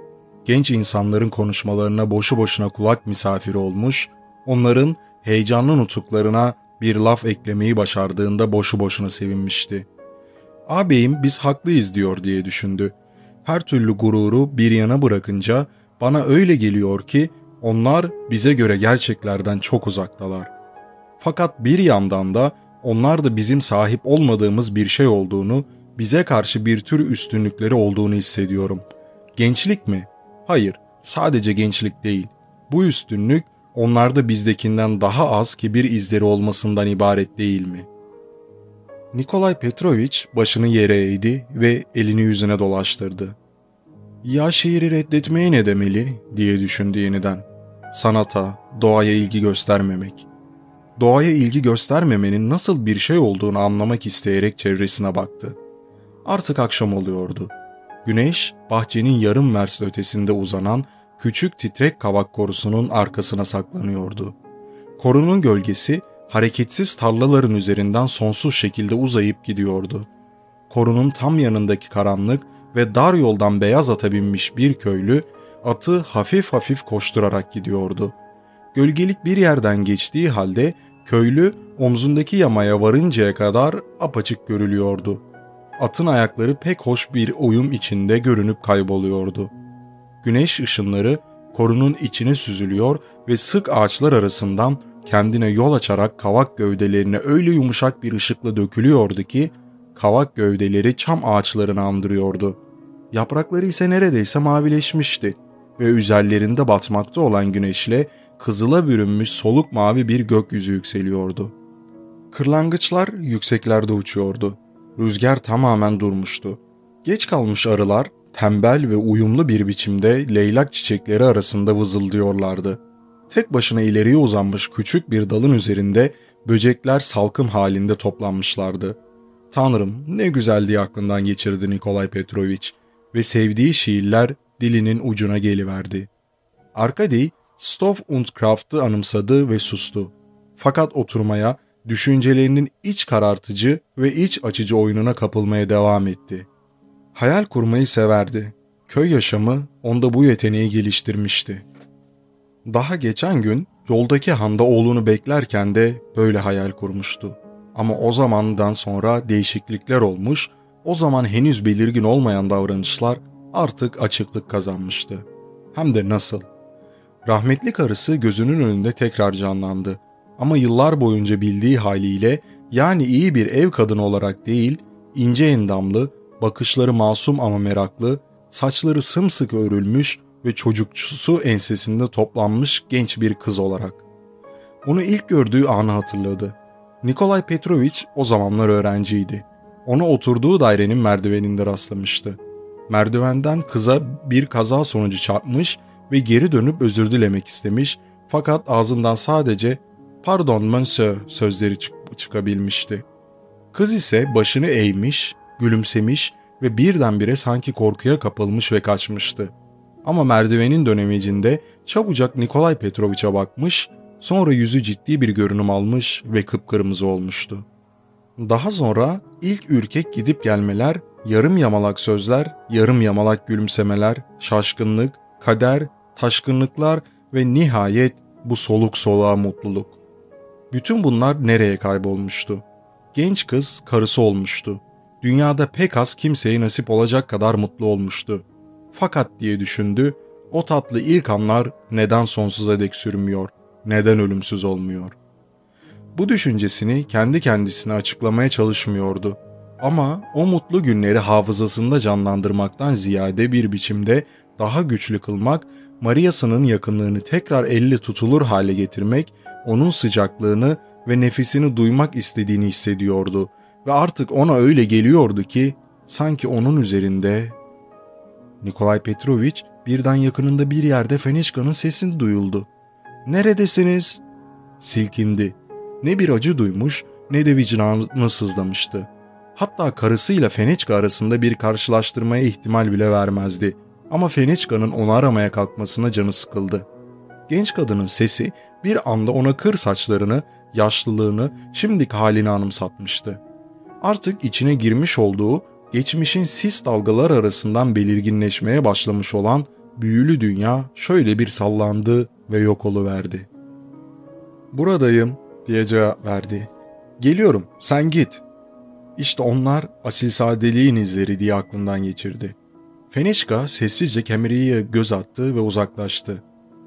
genç insanların konuşmalarına boşu boşuna kulak misafiri olmuş, onların heyecanlı nutuklarına bir laf eklemeyi başardığında boşu boşuna sevinmişti. Ağabeyim biz haklıyız diyor diye düşündü. Her türlü gururu bir yana bırakınca bana öyle geliyor ki onlar bize göre gerçeklerden çok uzaktalar. Fakat bir yandan da onlar da bizim sahip olmadığımız bir şey olduğunu, bize karşı bir tür üstünlükleri olduğunu hissediyorum. Gençlik mi? Hayır, sadece gençlik değil. Bu üstünlük onlarda bizdekinden daha az kibir izleri olmasından ibaret değil mi? Nikolay Petrovic başını yere eğdi ve elini yüzüne dolaştırdı. Ya şiiri reddetmeye ne demeli diye düşündü yeniden. Sanata, doğaya ilgi göstermemek. Doğaya ilgi göstermemenin nasıl bir şey olduğunu anlamak isteyerek çevresine baktı. Artık akşam oluyordu. Güneş, bahçenin yarım vers ötesinde uzanan küçük titrek kavak korusunun arkasına saklanıyordu. Korunun gölgesi hareketsiz tarlaların üzerinden sonsuz şekilde uzayıp gidiyordu. Korunun tam yanındaki karanlık ve dar yoldan beyaz ata binmiş bir köylü atı hafif hafif koşturarak gidiyordu. Gölgelik bir yerden geçtiği halde köylü omzundaki yamaya varıncaya kadar apaçık görülüyordu atın ayakları pek hoş bir uyum içinde görünüp kayboluyordu. Güneş ışınları korunun içine süzülüyor ve sık ağaçlar arasından kendine yol açarak kavak gövdelerine öyle yumuşak bir ışıkla dökülüyordu ki kavak gövdeleri çam ağaçlarını andırıyordu. Yaprakları ise neredeyse mavileşmişti. ve üzerlerinde batmakta olan güneşle kızıla bürünmüş soluk mavi bir gökyüzü yükseliyordu. Kırlangıçlar yükseklerde uçuyordu. Rüzgar tamamen durmuştu. Geç kalmış arılar tembel ve uyumlu bir biçimde leylak çiçekleri arasında vızıldıyorlardı. Tek başına ileriye uzanmış küçük bir dalın üzerinde böcekler salkım halinde toplanmışlardı. Tanrım ne güzel diye aklından geçirdi Nikolay Petrovich ve sevdiği şiirler dilinin ucuna geliverdi. Arkady, Stoff und Kraft'ı anımsadı ve sustu. Fakat oturmaya, düşüncelerinin iç karartıcı ve iç açıcı oyununa kapılmaya devam etti. Hayal kurmayı severdi. Köy yaşamı onda bu yeteneği geliştirmişti. Daha geçen gün yoldaki handa oğlunu beklerken de böyle hayal kurmuştu. Ama o zamandan sonra değişiklikler olmuş, o zaman henüz belirgin olmayan davranışlar artık açıklık kazanmıştı. Hem de nasıl? Rahmetli karısı gözünün önünde tekrar canlandı. Ama yıllar boyunca bildiği haliyle yani iyi bir ev kadını olarak değil, ince endamlı, bakışları masum ama meraklı, saçları sımsıkı örülmüş ve çocukçusu ensesinde toplanmış genç bir kız olarak. Onu ilk gördüğü anı hatırladı. Nikolay Petrovich o zamanlar öğrenciydi. Ona oturduğu dairenin merdiveninde rastlamıştı. Merdivenden kıza bir kaza sonucu çarpmış ve geri dönüp özür dilemek istemiş fakat ağzından sadece pardon monsieur sözleri çık- çıkabilmişti. Kız ise başını eğmiş, gülümsemiş ve birdenbire sanki korkuya kapılmış ve kaçmıştı. Ama merdivenin dönemecinde çabucak Nikolay Petrovich'e bakmış, sonra yüzü ciddi bir görünüm almış ve kıpkırmızı olmuştu. Daha sonra ilk ürkek gidip gelmeler, yarım yamalak sözler, yarım yamalak gülümsemeler, şaşkınlık, kader, taşkınlıklar ve nihayet bu soluk soluğa mutluluk. Bütün bunlar nereye kaybolmuştu? Genç kız karısı olmuştu. Dünyada pek az kimseye nasip olacak kadar mutlu olmuştu. Fakat diye düşündü, o tatlı ilk anlar neden sonsuza dek sürmüyor, neden ölümsüz olmuyor? Bu düşüncesini kendi kendisine açıklamaya çalışmıyordu. Ama o mutlu günleri hafızasında canlandırmaktan ziyade bir biçimde daha güçlü kılmak, Marias'ının yakınlığını tekrar elle tutulur hale getirmek, onun sıcaklığını ve nefesini duymak istediğini hissediyordu ve artık ona öyle geliyordu ki sanki onun üzerinde Nikolay Petrovich birden yakınında bir yerde Fenişka'nın sesini duyuldu. Neredesiniz? Silkindi. Ne bir acı duymuş ne de vicdanını sızlamıştı. Hatta karısıyla Fenechka arasında bir karşılaştırmaya ihtimal bile vermezdi. Ama Fenechka'nın onu aramaya kalkmasına canı sıkıldı. Genç kadının sesi bir anda ona kır saçlarını, yaşlılığını, şimdiki halini anımsatmıştı. Artık içine girmiş olduğu, geçmişin sis dalgalar arasından belirginleşmeye başlamış olan büyülü dünya şöyle bir sallandı ve yok oluverdi. Buradayım diye cevap verdi. Geliyorum sen git. İşte onlar asilsadeliğin izleri diye aklından geçirdi. Fenişka sessizce kemeriye göz attı ve uzaklaştı.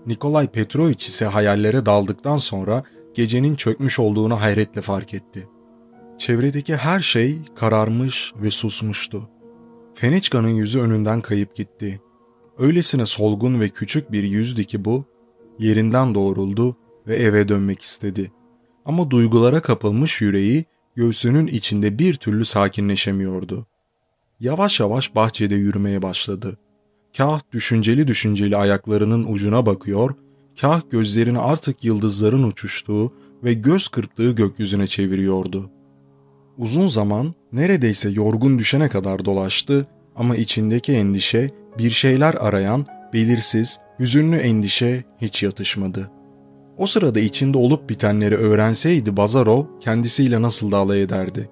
Nikolay Petrovich ise hayallere daldıktan sonra gecenin çökmüş olduğunu hayretle fark etti. Çevredeki her şey kararmış ve susmuştu. Feniçka'nın yüzü önünden kayıp gitti. Öylesine solgun ve küçük bir yüzdü ki bu, yerinden doğruldu ve eve dönmek istedi. Ama duygulara kapılmış yüreği göğsünün içinde bir türlü sakinleşemiyordu. Yavaş yavaş bahçede yürümeye başladı. Kah düşünceli düşünceli ayaklarının ucuna bakıyor, kah gözlerini artık yıldızların uçuştuğu ve göz kırptığı gökyüzüne çeviriyordu. Uzun zaman neredeyse yorgun düşene kadar dolaştı ama içindeki endişe, bir şeyler arayan, belirsiz, hüzünlü endişe hiç yatışmadı. O sırada içinde olup bitenleri öğrenseydi Bazarov kendisiyle nasıl da alay ederdi.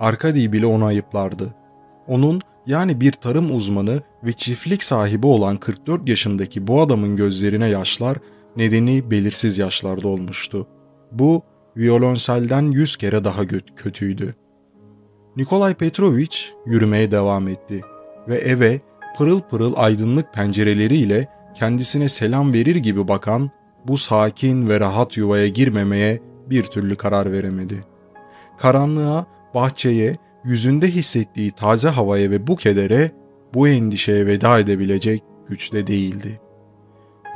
Arkady bile onu ayıplardı. Onun yani bir tarım uzmanı ve çiftlik sahibi olan 44 yaşındaki bu adamın gözlerine yaşlar nedeni belirsiz yaşlarda olmuştu. Bu violonselden yüz kere daha kötüydü. Nikolay Petrovich yürümeye devam etti ve eve pırıl pırıl aydınlık pencereleriyle kendisine selam verir gibi bakan bu sakin ve rahat yuvaya girmemeye bir türlü karar veremedi. Karanlığa, bahçeye, yüzünde hissettiği taze havaya ve bu kedere, bu endişeye veda edebilecek güçte değildi.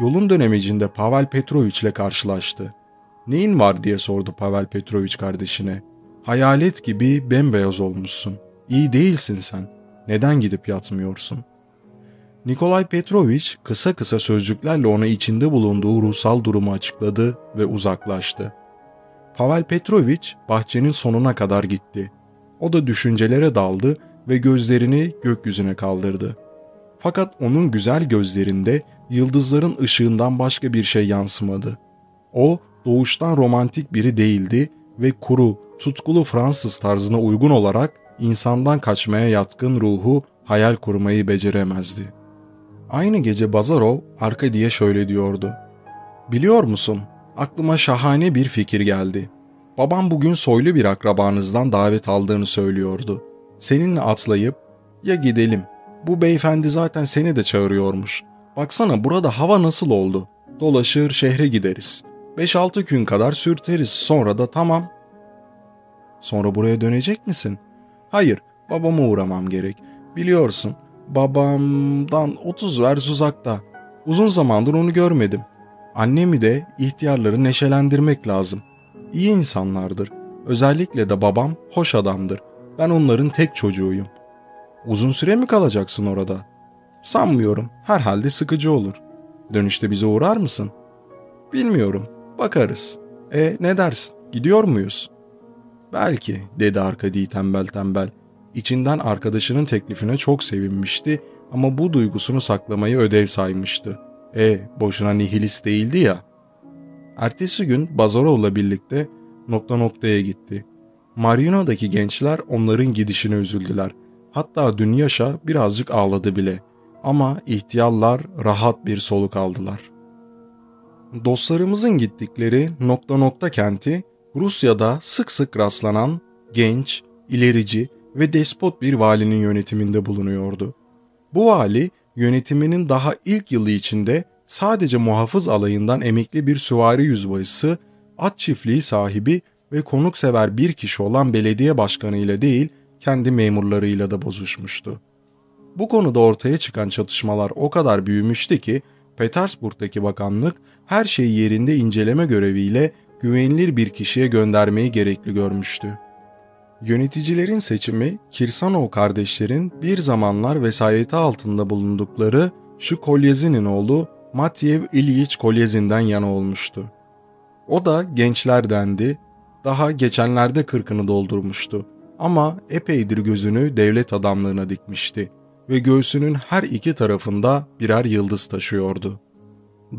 Yolun dönemecinde Pavel Petrovic ile karşılaştı. Neyin var diye sordu Pavel Petrovic kardeşine. Hayalet gibi bembeyaz olmuşsun. İyi değilsin sen. Neden gidip yatmıyorsun? Nikolay Petrovic kısa kısa sözcüklerle ona içinde bulunduğu ruhsal durumu açıkladı ve uzaklaştı. Pavel Petrovic bahçenin sonuna kadar gitti. O da düşüncelere daldı ve gözlerini gökyüzüne kaldırdı. Fakat onun güzel gözlerinde yıldızların ışığından başka bir şey yansımadı. O doğuştan romantik biri değildi ve kuru, tutkulu Fransız tarzına uygun olarak insandan kaçmaya yatkın ruhu hayal kurmayı beceremezdi. Aynı gece Bazarov Arkadi'ye şöyle diyordu. Biliyor musun, aklıma şahane bir fikir geldi. Babam bugün soylu bir akrabanızdan davet aldığını söylüyordu. Seninle atlayıp, ya gidelim, bu beyefendi zaten seni de çağırıyormuş. Baksana burada hava nasıl oldu. Dolaşır şehre gideriz. 5-6 gün kadar sürteriz sonra da tamam. Sonra buraya dönecek misin? Hayır, babama uğramam gerek. Biliyorsun, babamdan 30 vers uzakta. Uzun zamandır onu görmedim. Annemi de ihtiyarları neşelendirmek lazım. İyi insanlardır. Özellikle de babam hoş adamdır. Ben onların tek çocuğuyum. Uzun süre mi kalacaksın orada? Sanmıyorum. Herhalde sıkıcı olur. Dönüşte bize uğrar mısın? Bilmiyorum. Bakarız. E ne dersin? Gidiyor muyuz? Belki dedi Arkadi tembel tembel. İçinden arkadaşının teklifine çok sevinmişti ama bu duygusunu saklamayı ödev saymıştı. E boşuna nihilist değildi ya. Ertesi gün Bazarov'la birlikte nokta noktaya gitti. Marino'daki gençler onların gidişine üzüldüler. Hatta Dünyaşa birazcık ağladı bile. Ama ihtiyarlar rahat bir soluk aldılar. Dostlarımızın gittikleri nokta nokta kenti Rusya'da sık sık rastlanan genç, ilerici ve despot bir valinin yönetiminde bulunuyordu. Bu vali yönetiminin daha ilk yılı içinde sadece muhafız alayından emekli bir süvari yüzbaşısı, at çiftliği sahibi ve konuksever bir kişi olan belediye başkanı ile değil, kendi memurlarıyla da bozuşmuştu. Bu konuda ortaya çıkan çatışmalar o kadar büyümüştü ki Petersburg'daki bakanlık her şeyi yerinde inceleme göreviyle güvenilir bir kişiye göndermeyi gerekli görmüştü. Yöneticilerin seçimi Kirsanov kardeşlerin bir zamanlar vesayeti altında bulundukları şu Kolyezin'in oğlu Matyev İlyich Kolyezin'den yana olmuştu. O da gençlerdendi, daha geçenlerde kırkını doldurmuştu ama epeydir gözünü devlet adamlığına dikmişti ve göğsünün her iki tarafında birer yıldız taşıyordu.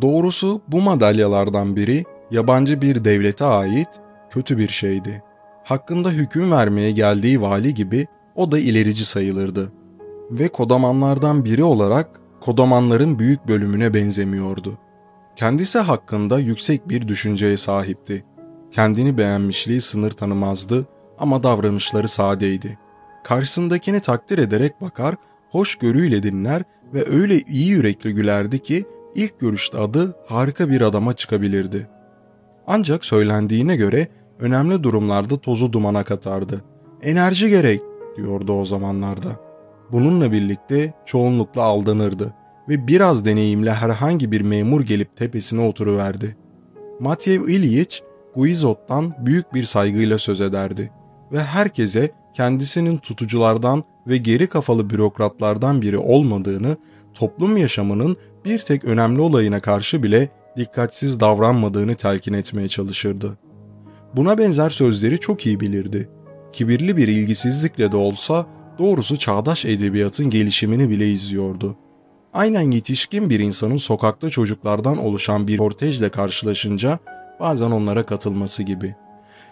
Doğrusu bu madalyalardan biri yabancı bir devlete ait kötü bir şeydi. Hakkında hüküm vermeye geldiği vali gibi o da ilerici sayılırdı. Ve kodamanlardan biri olarak kodamanların büyük bölümüne benzemiyordu. Kendisi hakkında yüksek bir düşünceye sahipti. Kendini beğenmişliği sınır tanımazdı ama davranışları sadeydi. Karşısındakini takdir ederek bakar, hoşgörüyle dinler ve öyle iyi yürekli gülerdi ki ilk görüşte adı harika bir adama çıkabilirdi. Ancak söylendiğine göre önemli durumlarda tozu dumana katardı. Enerji gerek diyordu o zamanlarda. Bununla birlikte çoğunlukla aldanırdı ve biraz deneyimle herhangi bir memur gelip tepesine oturuverdi. Matyev İlyich, Guizot'tan büyük bir saygıyla söz ederdi ve herkese kendisinin tutuculardan ve geri kafalı bürokratlardan biri olmadığını, toplum yaşamının bir tek önemli olayına karşı bile dikkatsiz davranmadığını telkin etmeye çalışırdı. Buna benzer sözleri çok iyi bilirdi. Kibirli bir ilgisizlikle de olsa doğrusu çağdaş edebiyatın gelişimini bile izliyordu. Aynen yetişkin bir insanın sokakta çocuklardan oluşan bir kortejle karşılaşınca bazen onlara katılması gibi.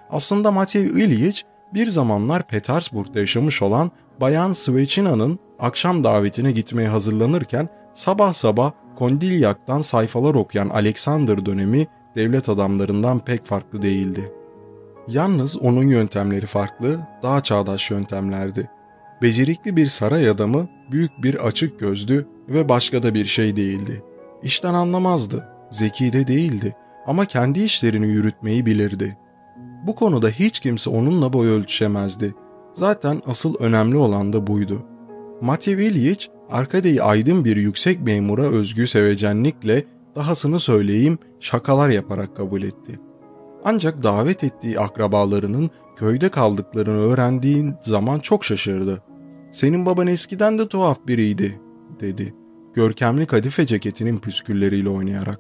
Aslında Matej İlyich bir zamanlar Petersburg'da yaşamış olan Bayan Svechina'nın akşam davetine gitmeye hazırlanırken sabah sabah Kondilyak'tan sayfalar okuyan Alexander dönemi devlet adamlarından pek farklı değildi. Yalnız onun yöntemleri farklı, daha çağdaş yöntemlerdi. Becerikli bir saray adamı, büyük bir açık gözlü ve başka da bir şey değildi. İşten anlamazdı, zeki de değildi ama kendi işlerini yürütmeyi bilirdi. Bu konuda hiç kimse onunla boy ölçüşemezdi. Zaten asıl önemli olan da buydu. Matyev İlyich, Arkadiy'i aydın bir yüksek memura özgü sevecenlikle dahasını söyleyeyim şakalar yaparak kabul etti. Ancak davet ettiği akrabalarının köyde kaldıklarını öğrendiğin zaman çok şaşırdı. Senin baban eskiden de tuhaf biriydi, dedi. Görkemli kadife ceketinin püskülleriyle oynayarak.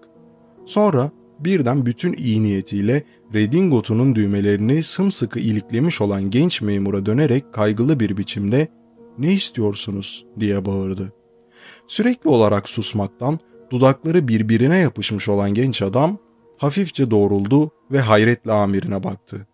Sonra birden bütün iyi niyetiyle redingotunun düğmelerini sımsıkı iliklemiş olan genç memura dönerek kaygılı bir biçimde ''Ne istiyorsunuz?'' diye bağırdı. Sürekli olarak susmaktan dudakları birbirine yapışmış olan genç adam hafifçe doğruldu ve hayretle amirine baktı.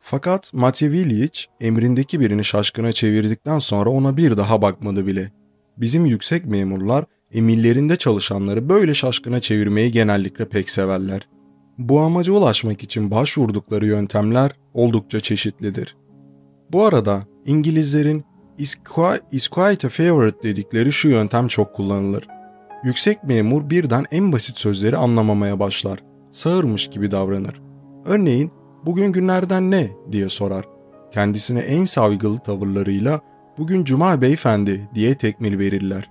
Fakat Matyevilyich emrindeki birini şaşkına çevirdikten sonra ona bir daha bakmadı bile. Bizim yüksek memurlar emirlerinde çalışanları böyle şaşkına çevirmeyi genellikle pek severler. Bu amaca ulaşmak için başvurdukları yöntemler oldukça çeşitlidir. Bu arada İngilizlerin is quite, is quite a favorite dedikleri şu yöntem çok kullanılır. Yüksek memur birden en basit sözleri anlamamaya başlar. Sağırmış gibi davranır. Örneğin bugün günlerden ne diye sorar. Kendisine en saygılı tavırlarıyla bugün cuma beyefendi diye tekmil verirler.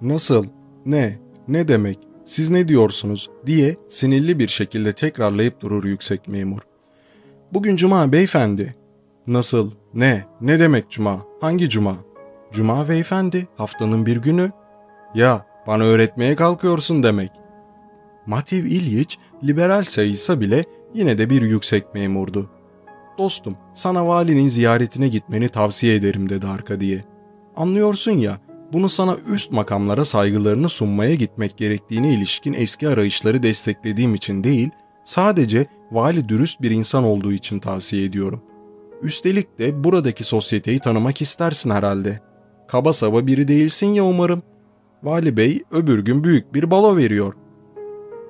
Nasıl, ne, ne demek, siz ne diyorsunuz diye sinirli bir şekilde tekrarlayıp durur yüksek memur. Bugün cuma beyefendi. Nasıl, ne, ne demek cuma, hangi cuma? Cuma beyefendi, haftanın bir günü. Ya, bana öğretmeye kalkıyorsun demek. Matyev İlyich liberal sayılsa bile yine de bir yüksek memurdu. Dostum, sana valinin ziyaretine gitmeni tavsiye ederim dedi arka diye. Anlıyorsun ya, bunu sana üst makamlara saygılarını sunmaya gitmek gerektiğine ilişkin eski arayışları desteklediğim için değil, sadece vali dürüst bir insan olduğu için tavsiye ediyorum. Üstelik de buradaki sosyeteyi tanımak istersin herhalde. Kaba saba biri değilsin ya umarım. Vali bey öbür gün büyük bir balo veriyor.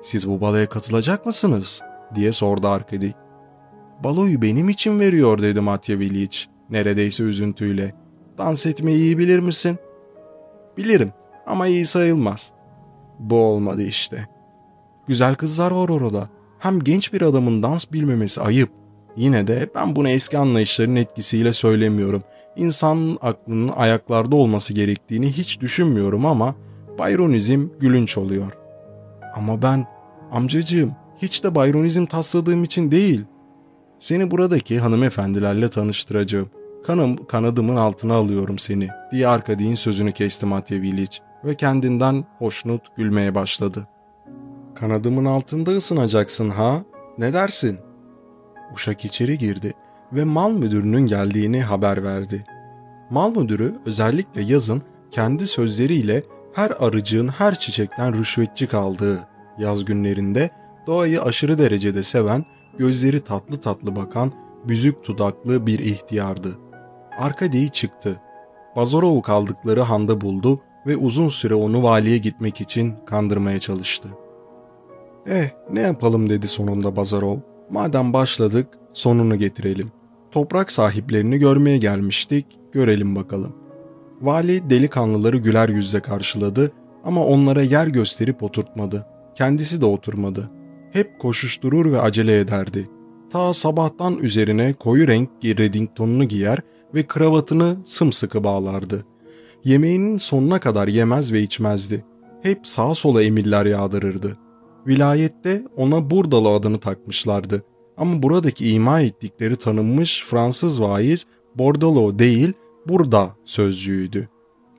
Siz bu baloya katılacak mısınız? Diye sordu Arkadi. Baloyu benim için veriyor dedi Matya Viliç neredeyse üzüntüyle. Dans etmeyi iyi bilir misin? Bilirim ama iyi sayılmaz. Bu olmadı işte. Güzel kızlar var orada. Hem genç bir adamın dans bilmemesi ayıp. Yine de ben bunu eski anlayışların etkisiyle söylemiyorum. İnsan aklının ayaklarda olması gerektiğini hiç düşünmüyorum ama Bayronizm gülünç oluyor. Ama ben amcacığım hiç de Bayronizm tasladığım için değil. Seni buradaki hanımefendilerle tanıştıracağım. Kanım, kanadımın altına alıyorum seni diye Arkadi'nin sözünü kesti Matyeviliç ve kendinden hoşnut gülmeye başladı. Kanadımın altında ısınacaksın ha? Ne dersin? Uşak içeri girdi ve mal müdürünün geldiğini haber verdi. Mal müdürü özellikle yazın kendi sözleriyle her arıcığın her çiçekten rüşvetçi kaldığı yaz günlerinde doğayı aşırı derecede seven, gözleri tatlı tatlı bakan, büzük dudaklı bir ihtiyardı. Arkadi'yi çıktı. Bazorov'u kaldıkları handa buldu ve uzun süre onu valiye gitmek için kandırmaya çalıştı. Eh ne yapalım dedi sonunda Bazarov. Madem başladık sonunu getirelim. Toprak sahiplerini görmeye gelmiştik, görelim bakalım. Vali delikanlıları güler yüzle karşıladı ama onlara yer gösterip oturtmadı. Kendisi de oturmadı. Hep koşuşturur ve acele ederdi. Ta sabahtan üzerine koyu renk Reddington'unu giyer ve kravatını sımsıkı bağlardı. Yemeğinin sonuna kadar yemez ve içmezdi. Hep sağa sola emirler yağdırırdı. Vilayette ona Burdalı adını takmışlardı. Ama buradaki ima ettikleri tanınmış Fransız vaiz Bordalo değil, burada sözcüğüydü.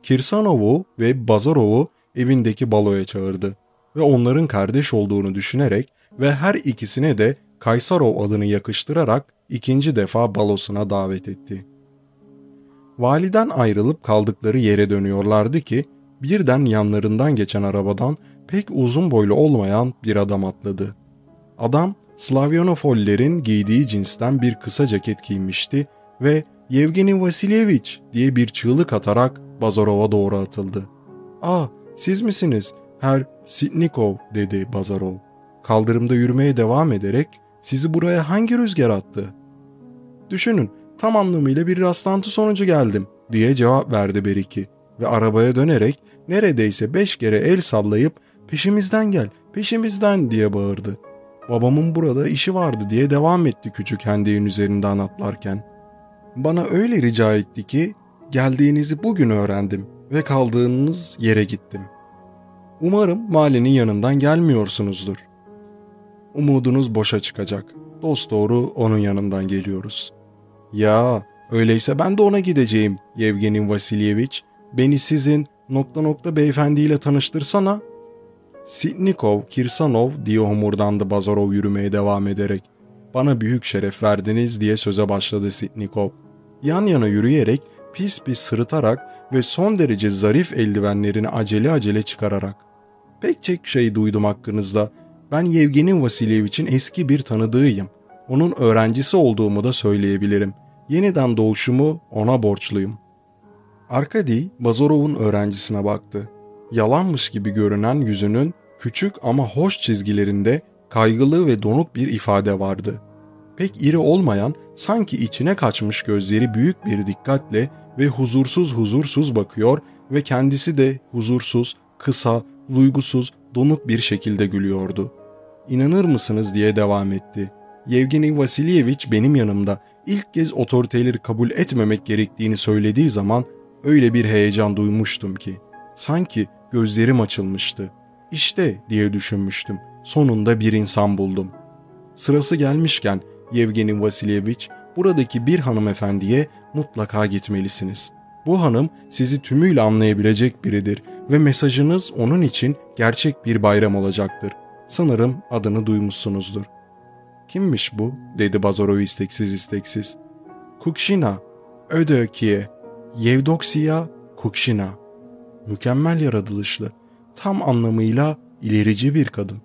Kirsanov'u ve Bazarov'u evindeki baloya çağırdı ve onların kardeş olduğunu düşünerek ve her ikisine de Kaysarov adını yakıştırarak ikinci defa balosuna davet etti. Validen ayrılıp kaldıkları yere dönüyorlardı ki birden yanlarından geçen arabadan pek uzun boylu olmayan bir adam atladı. Adam Slavyanofollerin giydiği cinsten bir kısa ceket giymişti ve Yevgeni Vasilyevich diye bir çığlık atarak Bazarov'a doğru atıldı. ''Aa siz misiniz? Her Sitnikov'' dedi Bazarov. Kaldırımda yürümeye devam ederek sizi buraya hangi rüzgar attı? Düşünün tam anlamıyla bir rastlantı sonucu geldim diye cevap verdi Beriki ve arabaya dönerek neredeyse beş kere el sallayıp peşimizden gel peşimizden diye bağırdı. Babamın burada işi vardı diye devam etti küçük hendeğin üzerinden atlarken. Bana öyle rica etti ki geldiğinizi bugün öğrendim ve kaldığınız yere gittim. Umarım valinin yanından gelmiyorsunuzdur. Umudunuz boşa çıkacak. Dost doğru onun yanından geliyoruz. Ya öyleyse ben de ona gideceğim Yevgeni Vasilyeviç. Beni sizin nokta nokta beyefendiyle tanıştırsana. Sitnikov, Kirsanov diye homurdandı Bazarov yürümeye devam ederek. Bana büyük şeref verdiniz diye söze başladı Sitnikov. Yan yana yürüyerek pis pis sırıtarak ve son derece zarif eldivenlerini acele acele çıkararak. Pek çok şey duydum hakkınızda. Ben Yevgeni Vasilyevich'in eski bir tanıdığıyım. Onun öğrencisi olduğumu da söyleyebilirim. Yeniden doğuşumu ona borçluyum. Arkady, Bazorov'un öğrencisine baktı. Yalanmış gibi görünen yüzünün küçük ama hoş çizgilerinde kaygılı ve donuk bir ifade vardı. Pek iri olmayan, sanki içine kaçmış gözleri büyük bir dikkatle ve huzursuz huzursuz bakıyor ve kendisi de huzursuz, kısa, duygusuz, donuk bir şekilde gülüyordu. İnanır mısınız diye devam etti. Yevgeni Vasilyevich benim yanımda ilk kez otoriteleri kabul etmemek gerektiğini söylediği zaman öyle bir heyecan duymuştum ki sanki gözlerim açılmıştı. İşte diye düşünmüştüm. Sonunda bir insan buldum. Sırası gelmişken Yevgeni Vasilyevich buradaki bir hanımefendiye mutlaka gitmelisiniz. Bu hanım sizi tümüyle anlayabilecek biridir ve mesajınız onun için gerçek bir bayram olacaktır. Sanırım adını duymuşsunuzdur. Kimmiş bu? dedi Bazarov isteksiz isteksiz. Kukşina, Ödökiye, Yevdoksiya Kukşina. Mükemmel yaratılışlı, tam anlamıyla ilerici bir kadın.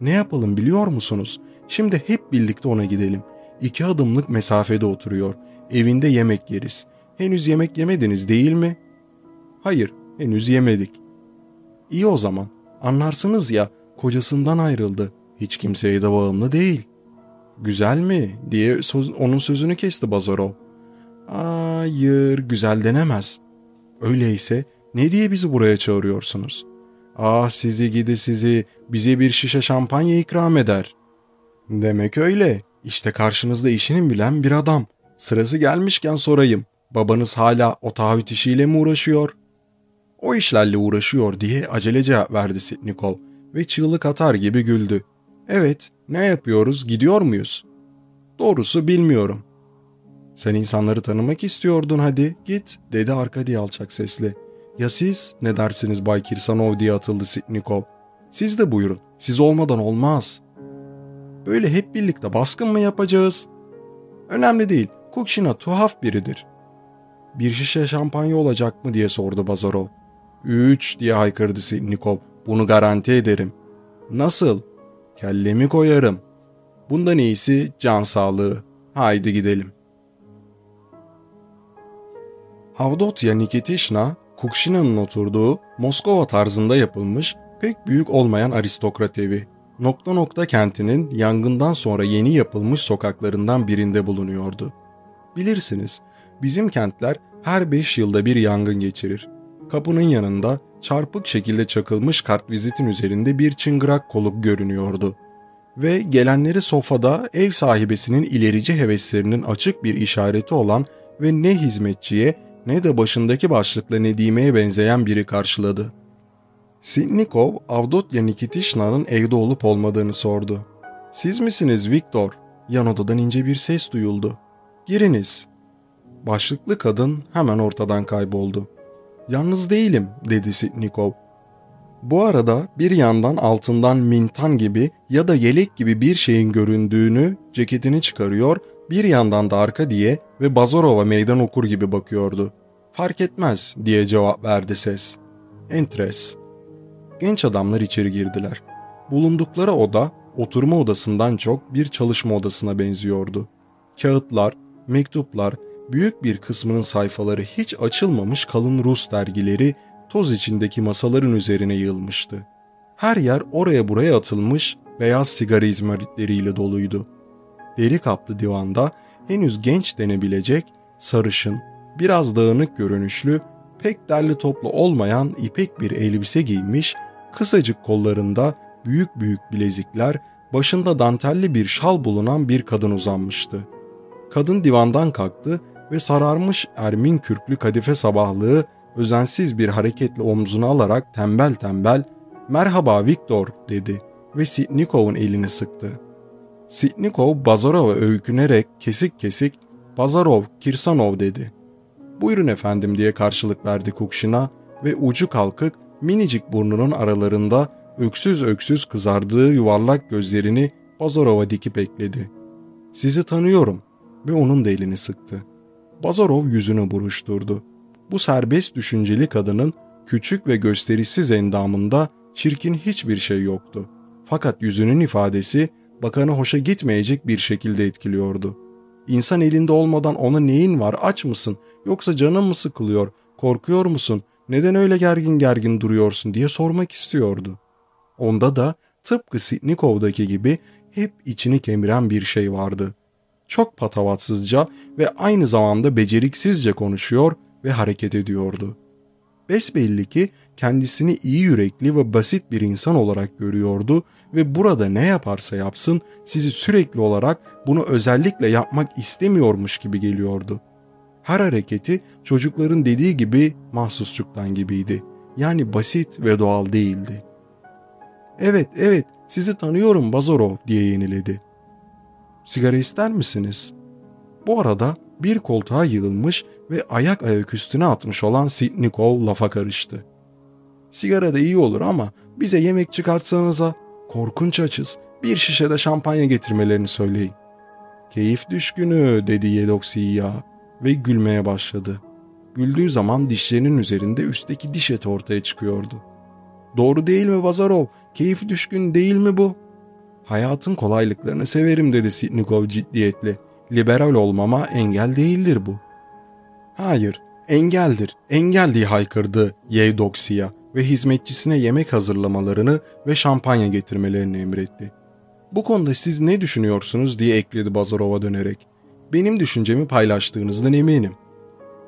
Ne yapalım biliyor musunuz? Şimdi hep birlikte ona gidelim. İki adımlık mesafede oturuyor. Evinde yemek yeriz. Henüz yemek yemediniz değil mi? Hayır, henüz yemedik. İyi o zaman. Anlarsınız ya, kocasından ayrıldı. Hiç kimseye de bağımlı değil. Güzel mi? diye söz, onun sözünü kesti Bazarov. Hayır, güzel denemez. Öyleyse ne diye bizi buraya çağırıyorsunuz? Ah sizi gidi sizi, bize bir şişe şampanya ikram eder. Demek öyle. İşte karşınızda işinin bilen bir adam. Sırası gelmişken sorayım. Babanız hala o taahhüt işiyle mi uğraşıyor? O işlerle uğraşıyor diye acele cevap verdi Sitnikov ve çığlık atar gibi güldü. Evet, ne yapıyoruz, gidiyor muyuz? Doğrusu bilmiyorum. Sen insanları tanımak istiyordun hadi, git, dedi Arkady alçak sesle. Ya siz, ne dersiniz Bay Kirsanov diye atıldı Sitnikov. Siz de buyurun, siz olmadan olmaz. Böyle hep birlikte baskın mı yapacağız? Önemli değil, Kukşina tuhaf biridir. Bir şişe şampanya olacak mı diye sordu Bazarov. Üç diye haykırdı Sitnikov. Bunu garanti ederim. Nasıl? Kellemi koyarım. Bundan iyisi can sağlığı. Haydi gidelim. Avdotya Nikitishna, Kukşina'nın oturduğu Moskova tarzında yapılmış pek büyük olmayan aristokrat evi. Nokta nokta kentinin yangından sonra yeni yapılmış sokaklarından birinde bulunuyordu. Bilirsiniz, bizim kentler her beş yılda bir yangın geçirir. Kapının yanında çarpık şekilde çakılmış kartvizitin üzerinde bir çıngırak koluk görünüyordu. Ve gelenleri sofada ev sahibesinin ilerici heveslerinin açık bir işareti olan ve ne hizmetçiye ne de başındaki başlıkla Nedime'ye benzeyen biri karşıladı. Sitnikov, Avdotya Nikitishna'nın evde olup olmadığını sordu. ''Siz misiniz Viktor?'' Yan odadan ince bir ses duyuldu. ''Giriniz.'' Başlıklı kadın hemen ortadan kayboldu. ''Yalnız değilim.'' dedi Sitnikov. Bu arada bir yandan altından mintan gibi ya da yelek gibi bir şeyin göründüğünü ceketini çıkarıyor, bir yandan da arka diye ve Bazarov'a meydan okur gibi bakıyordu. Fark etmez diye cevap verdi ses. Entres. Genç adamlar içeri girdiler. Bulundukları oda oturma odasından çok bir çalışma odasına benziyordu. Kağıtlar, mektuplar, büyük bir kısmının sayfaları hiç açılmamış kalın Rus dergileri toz içindeki masaların üzerine yığılmıştı. Her yer oraya buraya atılmış beyaz sigara izmaritleriyle doluydu. Deri kaplı divanda henüz genç denebilecek, sarışın, biraz dağınık görünüşlü, pek derli toplu olmayan ipek bir elbise giymiş, kısacık kollarında büyük büyük bilezikler, başında dantelli bir şal bulunan bir kadın uzanmıştı. Kadın divandan kalktı ve sararmış ermin kürklü kadife sabahlığı özensiz bir hareketle omzuna alarak tembel tembel ''Merhaba Viktor'' dedi ve Sitnikov'un elini sıktı. Sitnikov Bazarov'a öykünerek kesik kesik ''Bazarov, Kirsanov'' dedi. ''Buyurun efendim'' diye karşılık verdi Kukşin'a ve ucu kalkık minicik burnunun aralarında öksüz öksüz kızardığı yuvarlak gözlerini Bazarov'a dikip ekledi. ''Sizi tanıyorum.'' ve onun da elini sıktı. Bazarov yüzünü buruşturdu. Bu serbest düşünceli kadının küçük ve gösterişsiz endamında çirkin hiçbir şey yoktu. Fakat yüzünün ifadesi bakanı hoşa gitmeyecek bir şekilde etkiliyordu. İnsan elinde olmadan ona neyin var aç mısın yoksa canın mı sıkılıyor korkuyor musun neden öyle gergin gergin duruyorsun diye sormak istiyordu. Onda da tıpkı Sitnikov'daki gibi hep içini kemiren bir şey vardı. Çok patavatsızca ve aynı zamanda beceriksizce konuşuyor ve hareket ediyordu. Besbelli ki kendisini iyi yürekli ve basit bir insan olarak görüyordu ve burada ne yaparsa yapsın sizi sürekli olarak bunu özellikle yapmak istemiyormuş gibi geliyordu. Her hareketi çocukların dediği gibi mahsusçuktan gibiydi. Yani basit ve doğal değildi. Evet, evet, sizi tanıyorum Bazarov diye yeniledi. Sigara ister misiniz? Bu arada bir koltuğa yığılmış ve ayak ayak üstüne atmış olan Sitnikov lafa karıştı. Sigara da iyi olur ama bize yemek çıkartsanıza korkunç açız bir şişe de şampanya getirmelerini söyleyin. Keyif düşkünü dedi Yedoksiya ve gülmeye başladı. Güldüğü zaman dişlerinin üzerinde üstteki diş eti ortaya çıkıyordu. Doğru değil mi Bazarov? Keyif düşkün değil mi bu? Hayatın kolaylıklarını severim dedi Sitnikov ciddiyetle. Liberal olmama engel değildir bu. Hayır, engeldir, engel diye haykırdı Yevdoksiya ve hizmetçisine yemek hazırlamalarını ve şampanya getirmelerini emretti. Bu konuda siz ne düşünüyorsunuz diye ekledi Bazarov'a dönerek. Benim düşüncemi paylaştığınızdan eminim.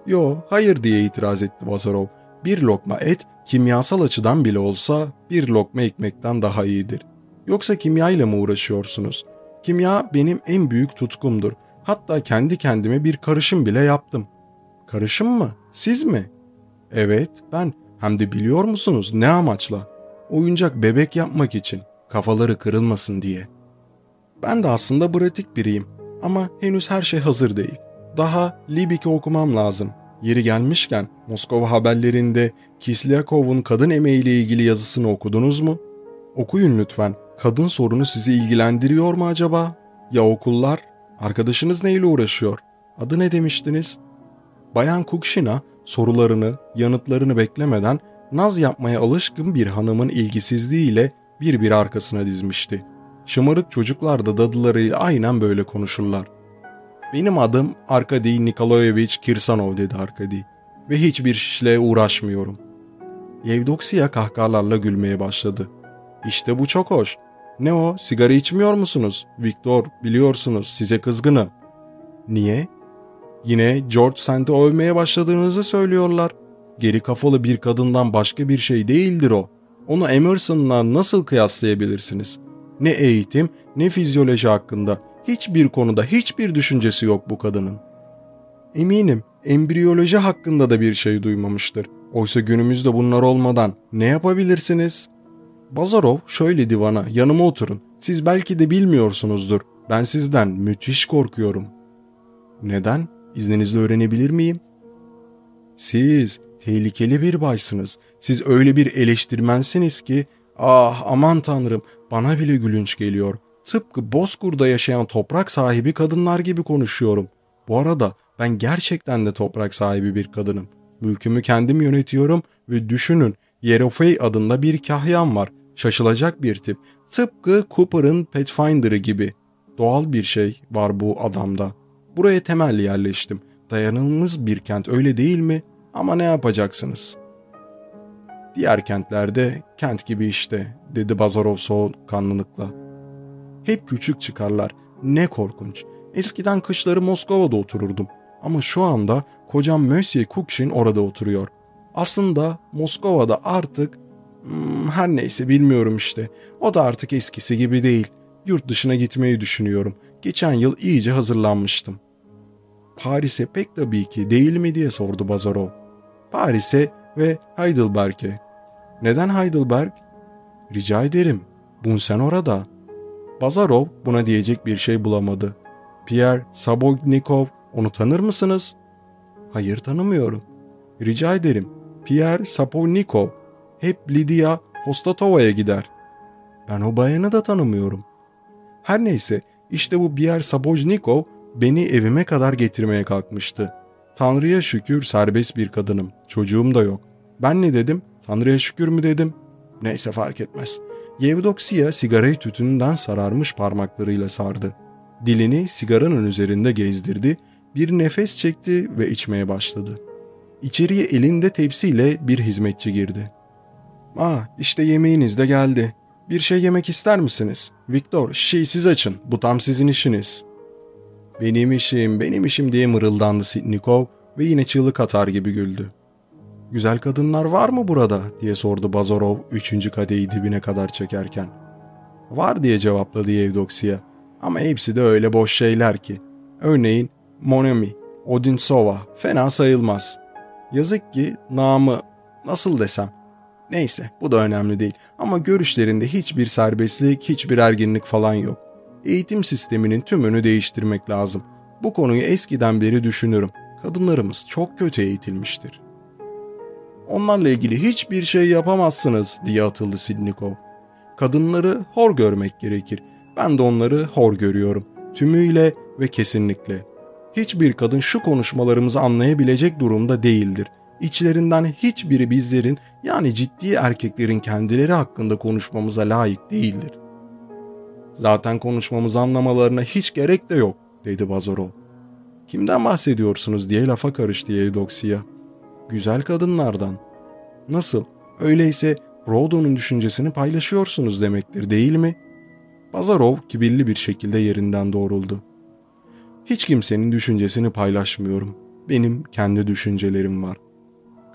Yo, hayır diye itiraz etti Bazarov. Bir lokma et kimyasal açıdan bile olsa bir lokma ekmekten daha iyidir. Yoksa kimya ile mi uğraşıyorsunuz? Kimya benim en büyük tutkumdur. Hatta kendi kendime bir karışım bile yaptım. Karışım mı? Siz mi? Evet, ben. Hem de biliyor musunuz ne amaçla? Oyuncak bebek yapmak için. Kafaları kırılmasın diye. Ben de aslında pratik biriyim. Ama henüz her şey hazır değil. Daha Libik'i okumam lazım. Yeri gelmişken Moskova haberlerinde Kislyakov'un kadın emeğiyle ilgili yazısını okudunuz mu? Okuyun lütfen. Kadın sorunu sizi ilgilendiriyor mu acaba? Ya okullar? Arkadaşınız neyle uğraşıyor? Adı ne demiştiniz? Bayan Kukşina sorularını, yanıtlarını beklemeden naz yapmaya alışkın bir hanımın ilgisizliğiyle bir bir arkasına dizmişti. Şımarık çocuklar da dadılarıyla aynen böyle konuşurlar. Benim adım Arkady Nikolaevich Kirsanov dedi Arkady ve hiçbir işle uğraşmıyorum. Yevdoksiya kahkahalarla gülmeye başladı. İşte bu çok hoş. Ne o, sigara içmiyor musunuz? Viktor, biliyorsunuz size kızgınım. Niye? Yine George Sand'i övmeye başladığınızı söylüyorlar. Geri kafalı bir kadından başka bir şey değildir o. Onu Emerson'la nasıl kıyaslayabilirsiniz? Ne eğitim, ne fizyoloji hakkında hiçbir konuda hiçbir düşüncesi yok bu kadının. Eminim embriyoloji hakkında da bir şey duymamıştır. Oysa günümüzde bunlar olmadan ne yapabilirsiniz? Bazarov şöyle divana yanıma oturun. Siz belki de bilmiyorsunuzdur. Ben sizden müthiş korkuyorum. Neden? İzninizle öğrenebilir miyim? Siz tehlikeli bir baysınız. Siz öyle bir eleştirmensiniz ki ah aman tanrım bana bile gülünç geliyor. Tıpkı Bozkur'da yaşayan toprak sahibi kadınlar gibi konuşuyorum. Bu arada ben gerçekten de toprak sahibi bir kadınım. Mülkümü kendim yönetiyorum ve düşünün Yerofey adında bir kahyan var. Şaşılacak bir tip. Tıpkı Cooper'ın Pathfinder'ı gibi. Doğal bir şey var bu adamda. Buraya temelli yerleştim. Dayanılmaz bir kent öyle değil mi? Ama ne yapacaksınız? Diğer kentlerde kent gibi işte dedi Bazarov soğukkanlılıkla. Hep küçük çıkarlar. Ne korkunç. Eskiden kışları Moskova'da otururdum. Ama şu anda kocam Mösyö Kukşin orada oturuyor. Aslında Moskova'da artık hmm, her neyse bilmiyorum işte. O da artık eskisi gibi değil. Yurt dışına gitmeyi düşünüyorum. Geçen yıl iyice hazırlanmıştım. Paris'e pek tabii ki değil mi diye sordu Bazarov. Paris'e ve Heidelberg'e. Neden Heidelberg? Rica ederim. Bunsen orada. Bazarov buna diyecek bir şey bulamadı. Pierre Sabognikov onu tanır mısınız? Hayır tanımıyorum. Rica ederim. Pierre Sapolnikov hep Lydia Hostatova'ya gider. Ben o bayanı da tanımıyorum. Her neyse işte bu Pierre Sabojnikov beni evime kadar getirmeye kalkmıştı. Tanrı'ya şükür serbest bir kadınım. Çocuğum da yok. Ben ne dedim? Tanrı'ya şükür mü dedim? Neyse fark etmez. Yevdoksiya sigarayı tütününden sararmış parmaklarıyla sardı. Dilini sigaranın üzerinde gezdirdi, bir nefes çekti ve içmeye başladı. İçeriye elinde tepsiyle bir hizmetçi girdi. ''Ah işte yemeğiniz de geldi. Bir şey yemek ister misiniz? Viktor şişeyi siz açın. Bu tam sizin işiniz.'' ''Benim işim, benim işim.'' diye mırıldandı Sitnikov ve yine çığlık atar gibi güldü. ''Güzel kadınlar var mı burada?'' diye sordu Bazarov üçüncü kadeyi dibine kadar çekerken. ''Var.'' diye cevapladı Yevdoksiya. ''Ama hepsi de öyle boş şeyler ki. Örneğin Monami, Odinsova fena sayılmaz. Yazık ki namı nasıl desem. Neyse bu da önemli değil ama görüşlerinde hiçbir serbestlik, hiçbir erginlik falan yok. Eğitim sisteminin tümünü değiştirmek lazım. Bu konuyu eskiden beri düşünürüm. Kadınlarımız çok kötü eğitilmiştir. Onlarla ilgili hiçbir şey yapamazsınız diye atıldı Sidnikov. Kadınları hor görmek gerekir. Ben de onları hor görüyorum. Tümüyle ve kesinlikle. Hiçbir kadın şu konuşmalarımızı anlayabilecek durumda değildir. İçlerinden hiçbiri bizlerin yani ciddi erkeklerin kendileri hakkında konuşmamıza layık değildir. Zaten konuşmamızı anlamalarına hiç gerek de yok, dedi Bazarov. Kimden bahsediyorsunuz diye lafa karıştı Yevdoksiya. Güzel kadınlardan. Nasıl? Öyleyse Rodo'nun düşüncesini paylaşıyorsunuz demektir değil mi? Bazarov kibirli bir şekilde yerinden doğruldu. Hiç kimsenin düşüncesini paylaşmıyorum. Benim kendi düşüncelerim var.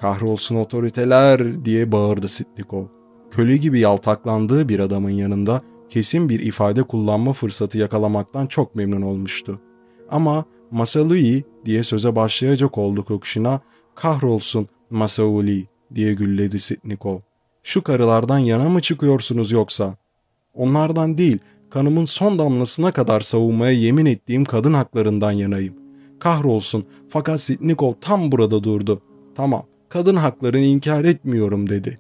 Kahrolsun otoriteler diye bağırdı Sitnikov. Köle gibi yaltaklandığı bir adamın yanında kesin bir ifade kullanma fırsatı yakalamaktan çok memnun olmuştu. Ama Masalui diye söze başlayacak oldu Kukşin'a kahrolsun Masauli diye gülledi Sitnikov. Şu karılardan yana mı çıkıyorsunuz yoksa? Onlardan değil, kanımın son damlasına kadar savunmaya yemin ettiğim kadın haklarından yanayım. Kahrolsun fakat Sitnikov tam burada durdu. Tamam, kadın haklarını inkar etmiyorum dedi.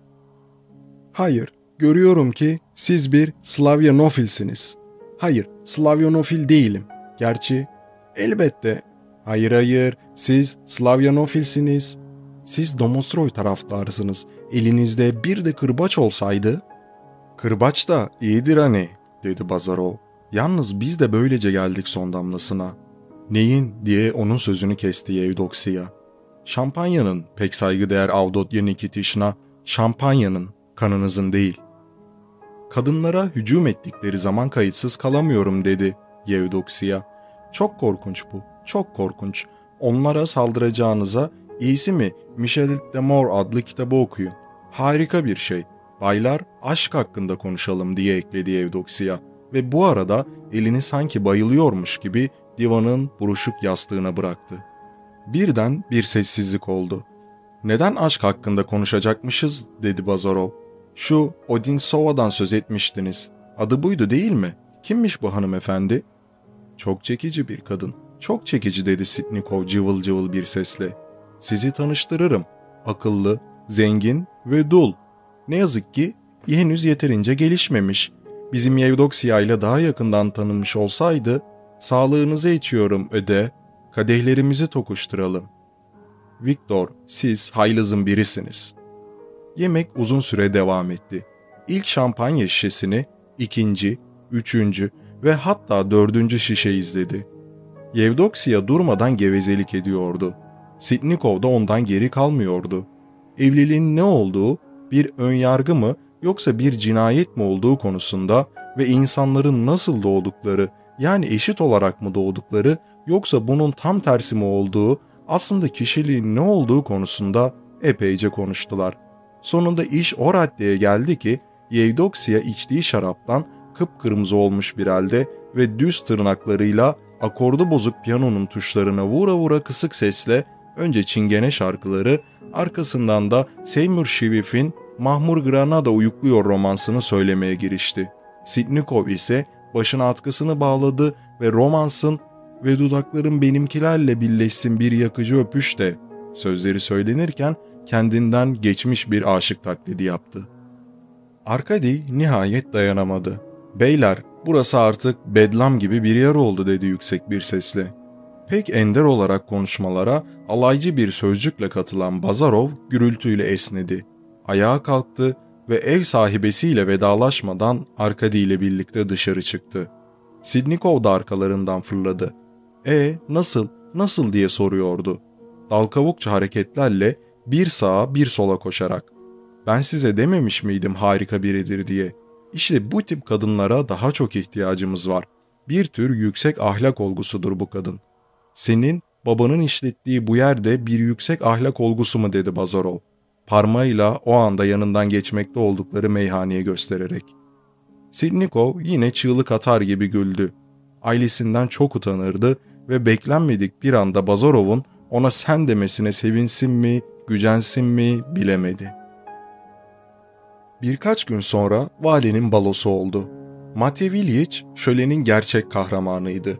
Hayır, görüyorum ki siz bir Slavyanofilsiniz. Hayır, Slavyanofil değilim. Gerçi elbette. Hayır hayır, siz Slavyanofilsiniz. Siz Domostroy taraftarısınız. Elinizde bir de kırbaç olsaydı... Kırbaç da iyidir hani, dedi Bazarov. Yalnız biz de böylece geldik son damlasına. Neyin diye onun sözünü kesti Yevdoksiya. Şampanyanın pek saygıdeğer Avdotya Nikitişna, şampanyanın, kanınızın değil. Kadınlara hücum ettikleri zaman kayıtsız kalamıyorum dedi Yevdoksiya. Çok korkunç bu, çok korkunç. Onlara saldıracağınıza iyisi mi Michel de Moore adlı kitabı okuyun. Harika bir şey. Baylar aşk hakkında konuşalım diye ekledi Evdoksiya ve bu arada elini sanki bayılıyormuş gibi divanın buruşuk yastığına bıraktı. Birden bir sessizlik oldu. Neden aşk hakkında konuşacakmışız dedi Bazarov. Şu Odinsova'dan söz etmiştiniz. Adı buydu değil mi? Kimmiş bu hanımefendi? Çok çekici bir kadın. Çok çekici dedi Sitnikov cıvıl cıvıl bir sesle. Sizi tanıştırırım. Akıllı, zengin ve dul. Ne yazık ki henüz yeterince gelişmemiş. Bizim Yevdoksiya ile daha yakından tanınmış olsaydı, sağlığınızı içiyorum öde, kadehlerimizi tokuşturalım. Viktor, siz haylazın birisiniz. Yemek uzun süre devam etti. İlk şampanya şişesini, ikinci, üçüncü ve hatta dördüncü şişe izledi. Yevdoksiya durmadan gevezelik ediyordu. Sitnikov da ondan geri kalmıyordu. Evliliğin ne olduğu, bir önyargı mı yoksa bir cinayet mi olduğu konusunda ve insanların nasıl doğdukları yani eşit olarak mı doğdukları yoksa bunun tam tersi mi olduğu aslında kişiliğin ne olduğu konusunda epeyce konuştular. Sonunda iş o raddeye geldi ki Yevdoksiya içtiği şaraptan kıpkırmızı olmuş bir halde ve düz tırnaklarıyla akordu bozuk piyanonun tuşlarına vura vura kısık sesle önce çingene şarkıları arkasından da Seymour Schiff'in Mahmur Granada uyukluyor romansını söylemeye girişti. Sitnikov ise başına atkısını bağladı ve romansın ve dudakların benimkilerle birleşsin bir yakıcı öpüş de sözleri söylenirken kendinden geçmiş bir aşık taklidi yaptı. Arkadi nihayet dayanamadı. Beyler burası artık bedlam gibi bir yer oldu dedi yüksek bir sesle. Pek ender olarak konuşmalara alaycı bir sözcükle katılan Bazarov gürültüyle esnedi. Ayağa kalktı ve ev sahibesiyle vedalaşmadan Arkadi ile birlikte dışarı çıktı. Sidnikov da arkalarından fırladı. E nasıl, nasıl diye soruyordu. Dalkavukça hareketlerle bir sağa bir sola koşarak. Ben size dememiş miydim harika biridir diye. İşte bu tip kadınlara daha çok ihtiyacımız var. Bir tür yüksek ahlak olgusudur bu kadın. Senin babanın işlettiği bu yerde bir yüksek ahlak olgusu mu dedi Bazarov. Parmağıyla o anda yanından geçmekte oldukları meyhaneye göstererek. Sidnikov yine çığlık atar gibi güldü. Ailesinden çok utanırdı ve beklenmedik bir anda Bazarov'un ona sen demesine sevinsin mi, gücensin mi bilemedi. Birkaç gün sonra valinin balosu oldu. Matyev İlyich şölenin gerçek kahramanıydı.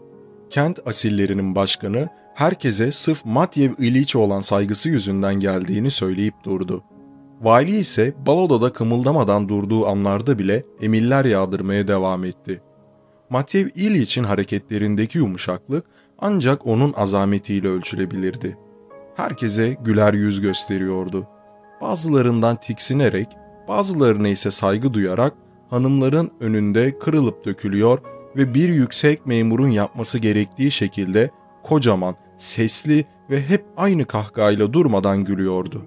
Kent asillerinin başkanı herkese sırf Matyev İlyich olan saygısı yüzünden geldiğini söyleyip durdu. Vali ise baloda da kımıldamadan durduğu anlarda bile emiller yağdırmaya devam etti. Matyev İlyich'in hareketlerindeki yumuşaklık ancak onun azametiyle ölçülebilirdi. Herkese güler yüz gösteriyordu. Bazılarından tiksinerek, bazılarına ise saygı duyarak hanımların önünde kırılıp dökülüyor ve bir yüksek memurun yapması gerektiği şekilde kocaman, sesli ve hep aynı kahkahayla durmadan gülüyordu.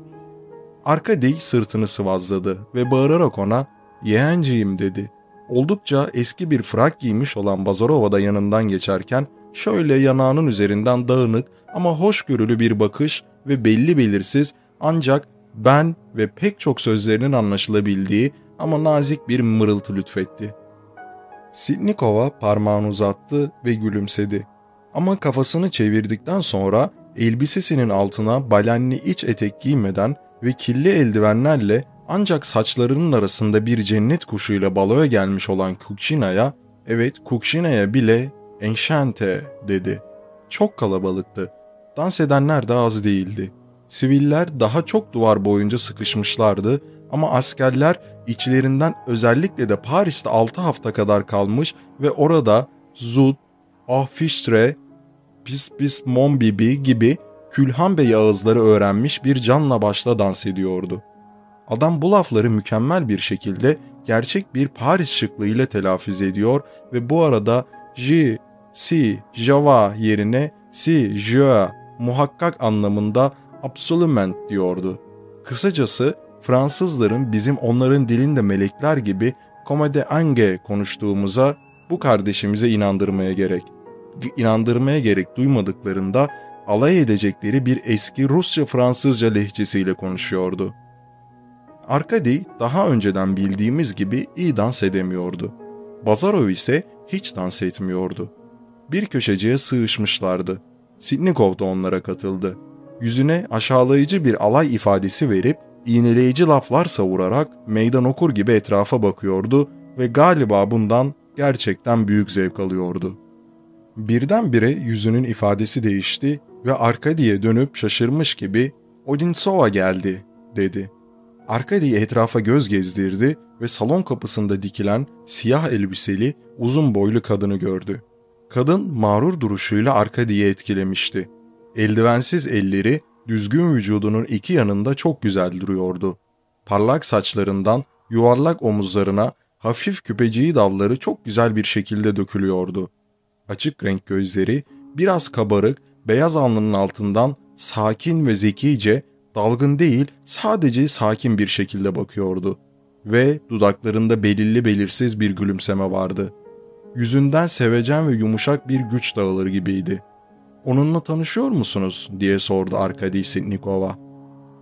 Arkadey sırtını sıvazladı ve bağırarak ona ''Yeğenciğim'' dedi. Oldukça eski bir frak giymiş olan Bazarova da yanından geçerken şöyle yanağının üzerinden dağınık ama hoşgörülü bir bakış ve belli belirsiz ancak ben ve pek çok sözlerinin anlaşılabildiği ama nazik bir mırıltı lütfetti. Sitnikova parmağını uzattı ve gülümsedi. Ama kafasını çevirdikten sonra elbisesinin altına balenli iç etek giymeden ve kirli eldivenlerle ancak saçlarının arasında bir cennet kuşuyla baloya gelmiş olan Kukşina'ya, evet Kukşina'ya bile enşante dedi. Çok kalabalıktı. Dans edenler de az değildi. Siviller daha çok duvar boyunca sıkışmışlardı ama askerler içlerinden özellikle de Paris'te 6 hafta kadar kalmış ve orada Zut, Ahfistre, Pis Pis Mombibi gibi Külhan Bey ağızları öğrenmiş bir canla başla dans ediyordu. Adam bu lafları mükemmel bir şekilde gerçek bir Paris şıklığıyla telaffuz ediyor ve bu arada J, si, java yerine si, je muhakkak anlamında absolument diyordu. Kısacası Fransızların bizim onların dilinde melekler gibi komede ange konuştuğumuza bu kardeşimize inandırmaya gerek. inandırmaya gerek duymadıklarında alay edecekleri bir eski Rusça-Fransızca lehçesiyle konuşuyordu. Arkadi daha önceden bildiğimiz gibi iyi dans edemiyordu. Bazarov ise hiç dans etmiyordu. Bir köşeciye sığışmışlardı. Sitnikov da onlara katıldı. Yüzüne aşağılayıcı bir alay ifadesi verip iğneleyici laflar savurarak meydan okur gibi etrafa bakıyordu ve galiba bundan gerçekten büyük zevk alıyordu. Birdenbire yüzünün ifadesi değişti ve Arkadi'ye dönüp şaşırmış gibi Odinsova geldi dedi. Arkadi etrafa göz gezdirdi ve salon kapısında dikilen siyah elbiseli uzun boylu kadını gördü. Kadın mağrur duruşuyla Arkadi'yi etkilemişti. Eldivensiz elleri düzgün vücudunun iki yanında çok güzel duruyordu. Parlak saçlarından yuvarlak omuzlarına hafif küpeciği dalları çok güzel bir şekilde dökülüyordu. Açık renk gözleri biraz kabarık, beyaz alnının altından sakin ve zekice, dalgın değil sadece sakin bir şekilde bakıyordu. Ve dudaklarında belirli belirsiz bir gülümseme vardı. Yüzünden sevecen ve yumuşak bir güç dağılır gibiydi. ''Onunla tanışıyor musunuz?'' diye sordu Arkady Sitnikova.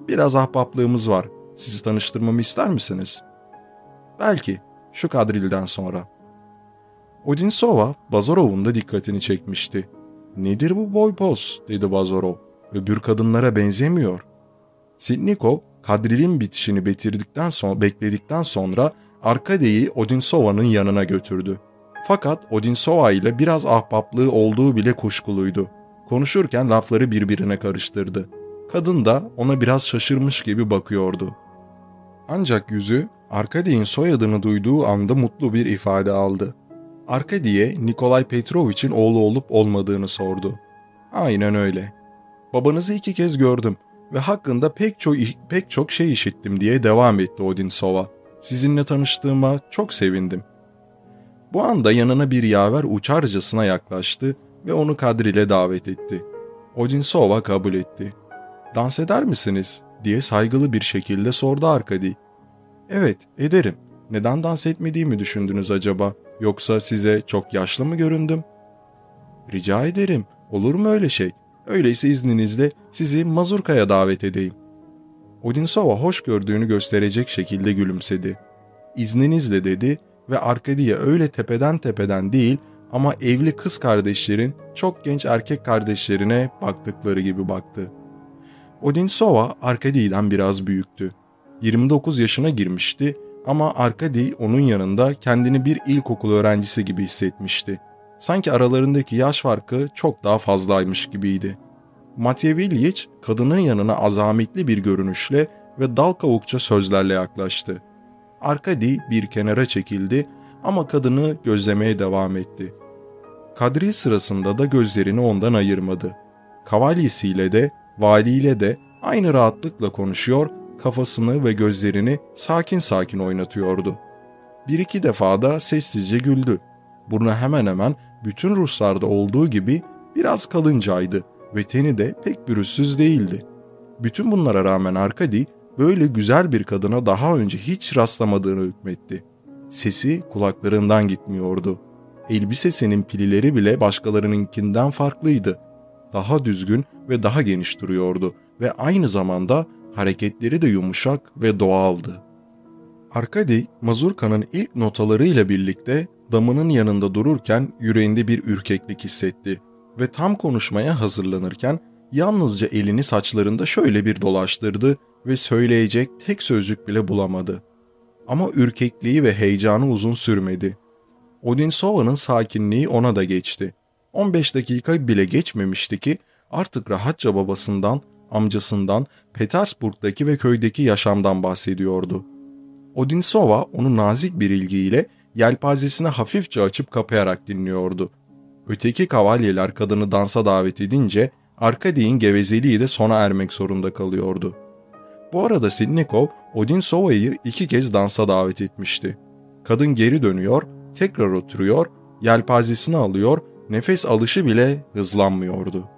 ''Biraz ahbaplığımız var. Sizi tanıştırmamı ister misiniz?'' ''Belki. Şu kadrilden sonra.'' Odinsova, Bazarov'un da dikkatini çekmişti. ''Nedir bu boy poz?'' dedi Bazarov. ''Öbür kadınlara benzemiyor.'' Sitnikov, kadrilin bitişini bitirdikten sonra bekledikten sonra Arkadi'yi Odinsova'nın yanına götürdü. Fakat Odinsova ile biraz ahbaplığı olduğu bile kuşkuluydu. Konuşurken lafları birbirine karıştırdı. Kadın da ona biraz şaşırmış gibi bakıyordu. Ancak yüzü Arkadi'nin soyadını duyduğu anda mutlu bir ifade aldı. Arkadi'ye Nikolay Petrovich'in oğlu olup olmadığını sordu. Aynen öyle. Babanızı iki kez gördüm ve hakkında pek çok pek çok şey işittim diye devam etti Odinsova. Sizinle tanıştığıma çok sevindim. Bu anda yanına bir yaver uçarcasına yaklaştı ve onu kadrile davet etti. Odinsova kabul etti. Dans eder misiniz? diye saygılı bir şekilde sordu Arkadi. Evet, ederim. Neden dans etmediğimi düşündünüz acaba? Yoksa size çok yaşlı mı göründüm? Rica ederim. Olur mu öyle şey? Öyleyse izninizle sizi mazurkaya davet edeyim. Odinsova hoş gördüğünü gösterecek şekilde gülümsedi. İzninizle dedi ve Arkadiye öyle tepeden tepeden değil ama evli kız kardeşlerin çok genç erkek kardeşlerine baktıkları gibi baktı. Odinsova Arkadi'den biraz büyüktü. 29 yaşına girmişti ama Arkadi onun yanında kendini bir ilkokul öğrencisi gibi hissetmişti. Sanki aralarındaki yaş farkı çok daha fazlaymış gibiydi. Matyevilyich kadının yanına azametli bir görünüşle ve dal kavukça sözlerle yaklaştı. Arkadi bir kenara çekildi ama kadını gözlemeye devam etti. Kadri sırasında da gözlerini ondan ayırmadı. Kavalyesiyle de, valiyle de aynı rahatlıkla konuşuyor, kafasını ve gözlerini sakin sakin oynatıyordu. Bir iki defa da sessizce güldü. Burnu hemen hemen bütün Ruslarda olduğu gibi biraz kalıncaydı ve teni de pek pürüzsüz değildi. Bütün bunlara rağmen Arkadi böyle güzel bir kadına daha önce hiç rastlamadığını hükmetti. Sesi kulaklarından gitmiyordu. Elbisesinin pilileri bile başkalarınınkinden farklıydı. Daha düzgün ve daha geniş duruyordu ve aynı zamanda hareketleri de yumuşak ve doğaldı. Arkadi, mazurkanın ilk notalarıyla birlikte damının yanında dururken yüreğinde bir ürkeklik hissetti ve tam konuşmaya hazırlanırken yalnızca elini saçlarında şöyle bir dolaştırdı ve söyleyecek tek sözcük bile bulamadı. Ama ürkekliği ve heyecanı uzun sürmedi. Odinsova'nın sakinliği ona da geçti. 15 dakika bile geçmemişti ki artık rahatça babasından, amcasından, Petersburg'daki ve köydeki yaşamdan bahsediyordu. Odinsova onu nazik bir ilgiyle yelpazesini hafifçe açıp kapayarak dinliyordu. Öteki kavalyeler kadını dansa davet edince Arkadi'nin gevezeliği de sona ermek zorunda kalıyordu. Bu arada Sidnikov, Odinsova'yı iki kez dansa davet etmişti. Kadın geri dönüyor, tekrar oturuyor, yelpazesini alıyor, nefes alışı bile hızlanmıyordu.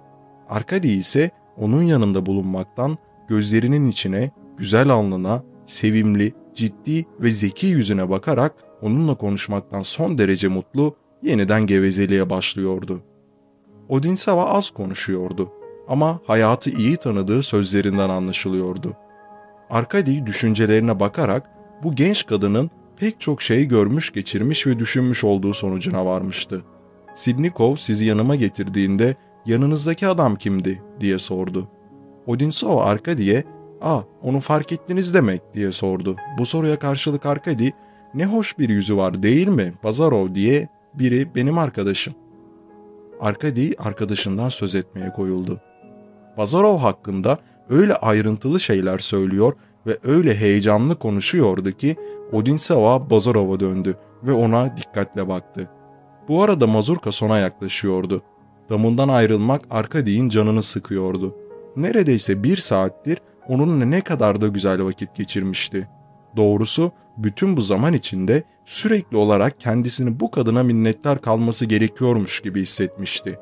Arkadi ise onun yanında bulunmaktan gözlerinin içine, güzel alnına, sevimli, ciddi ve zeki yüzüne bakarak onunla konuşmaktan son derece mutlu, yeniden gevezeliğe başlıyordu. Odinsava az konuşuyordu ama hayatı iyi tanıdığı sözlerinden anlaşılıyordu. Arkadi düşüncelerine bakarak bu genç kadının pek çok şey görmüş, geçirmiş ve düşünmüş olduğu sonucuna varmıştı. Sidnikov sizi yanıma getirdiğinde yanınızdaki adam kimdi diye sordu. Odinsov Arkadi'ye ''Aa onu fark ettiniz demek'' diye sordu. Bu soruya karşılık Arkadi ''Ne hoş bir yüzü var değil mi Bazarov?'' diye biri benim arkadaşım. Arkadi arkadaşından söz etmeye koyuldu. Bazarov hakkında öyle ayrıntılı şeyler söylüyor ve öyle heyecanlı konuşuyordu ki Odinseva Bazarov'a döndü ve ona dikkatle baktı. Bu arada mazurka sona yaklaşıyordu. Damından ayrılmak Arkadi'nin canını sıkıyordu. Neredeyse bir saattir onunla ne kadar da güzel vakit geçirmişti. Doğrusu bütün bu zaman içinde sürekli olarak kendisini bu kadına minnettar kalması gerekiyormuş gibi hissetmişti.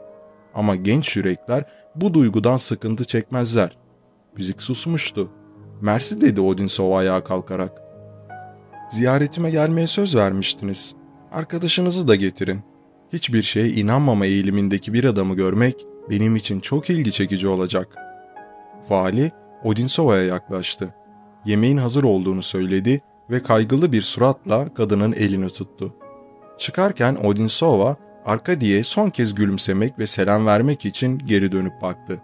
Ama genç yürekler bu duygudan sıkıntı çekmezler. Müzik susmuştu. Mersi dedi Odinsov ayağa kalkarak. Ziyaretime gelmeye söz vermiştiniz. Arkadaşınızı da getirin. Hiçbir şeye inanmama eğilimindeki bir adamı görmek benim için çok ilgi çekici olacak. Vali Odinsova'ya yaklaştı. Yemeğin hazır olduğunu söyledi ve kaygılı bir suratla kadının elini tuttu. Çıkarken Odinsova Arkadi'ye son kez gülümsemek ve selam vermek için geri dönüp baktı.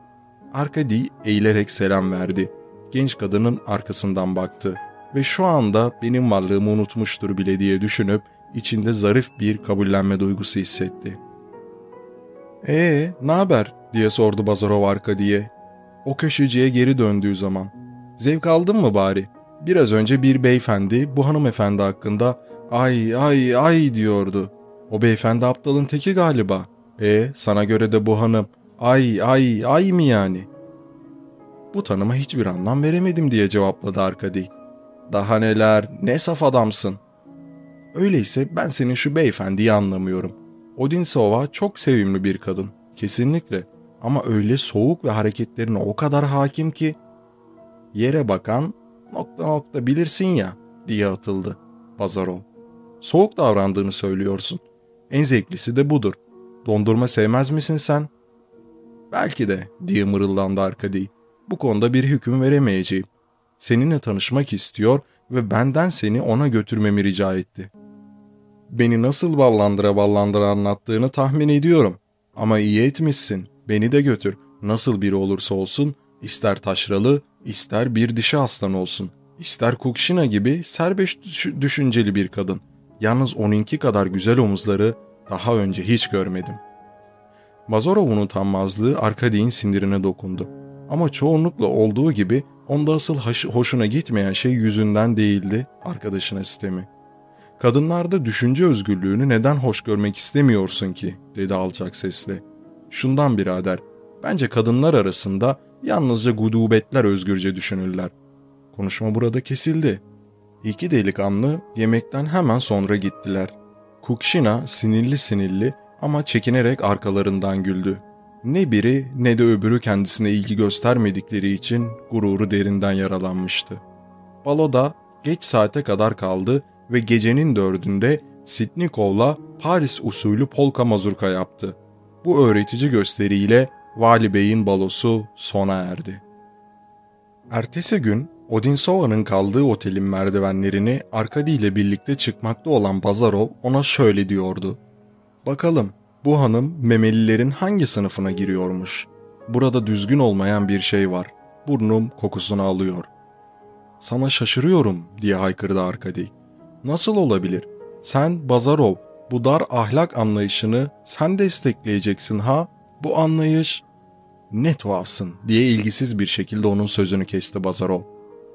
Arkadi eğilerek selam verdi. genç kadının arkasından baktı ve şu anda benim varlığımı unutmuştur bile diye düşünüp içinde zarif bir kabullenme duygusu hissetti. ''Ee, ne haber?'' diye sordu Bazarov arka diye. O köşeciye geri döndüğü zaman. ''Zevk aldın mı bari? Biraz önce bir beyefendi bu hanımefendi hakkında ay ay ay diyordu. O beyefendi aptalın teki galiba. E sana göre de bu hanım ay ay ay mı yani?'' Bu tanıma hiçbir anlam veremedim diye cevapladı Arkadi. Daha neler, ne saf adamsın. Öyleyse ben senin şu beyefendiyi anlamıyorum. Odinsova çok sevimli bir kadın. Kesinlikle. Ama öyle soğuk ve hareketlerine o kadar hakim ki yere bakan nokta nokta bilirsin ya diye atıldı Pazarov. Soğuk davrandığını söylüyorsun. En zevklisi de budur. Dondurma sevmez misin sen? Belki de diye mırıldandı Arkadi. Bu konuda bir hüküm veremeyeceğim. Seninle tanışmak istiyor ve benden seni ona götürmemi rica etti. Beni nasıl ballandıra ballandıra anlattığını tahmin ediyorum. Ama iyi etmişsin. Beni de götür. Nasıl biri olursa olsun, ister taşralı, ister bir dişi aslan olsun. İster Kukşina gibi serbest düşünceli bir kadın. Yalnız onunki kadar güzel omuzları daha önce hiç görmedim. Mazorov'un utanmazlığı Arkadi'nin sindirine dokundu. Ama çoğunlukla olduğu gibi onda asıl hoşuna gitmeyen şey yüzünden değildi arkadaşına sistemi. Kadınlarda düşünce özgürlüğünü neden hoş görmek istemiyorsun ki? dedi alçak sesle. Şundan birader, bence kadınlar arasında yalnızca gudubetler özgürce düşünürler. Konuşma burada kesildi. İki delikanlı yemekten hemen sonra gittiler. Kukşina sinirli sinirli ama çekinerek arkalarından güldü. Ne biri ne de öbürü kendisine ilgi göstermedikleri için gururu derinden yaralanmıştı. Baloda geç saate kadar kaldı ve gecenin dördünde Sitnikov'la Paris usulü polka mazurka yaptı. Bu öğretici gösteriyle Vali Bey'in balosu sona erdi. Ertesi gün Odinsova'nın kaldığı otelin merdivenlerini Arkadi ile birlikte çıkmakta olan Bazarov ona şöyle diyordu. Bakalım bu hanım memelilerin hangi sınıfına giriyormuş? Burada düzgün olmayan bir şey var. Burnum kokusunu alıyor. Sana şaşırıyorum diye haykırdı Arkadi. Nasıl olabilir? Sen Bazarov, bu dar ahlak anlayışını sen destekleyeceksin ha? Bu anlayış... Ne tuhafsın diye ilgisiz bir şekilde onun sözünü kesti Bazarov.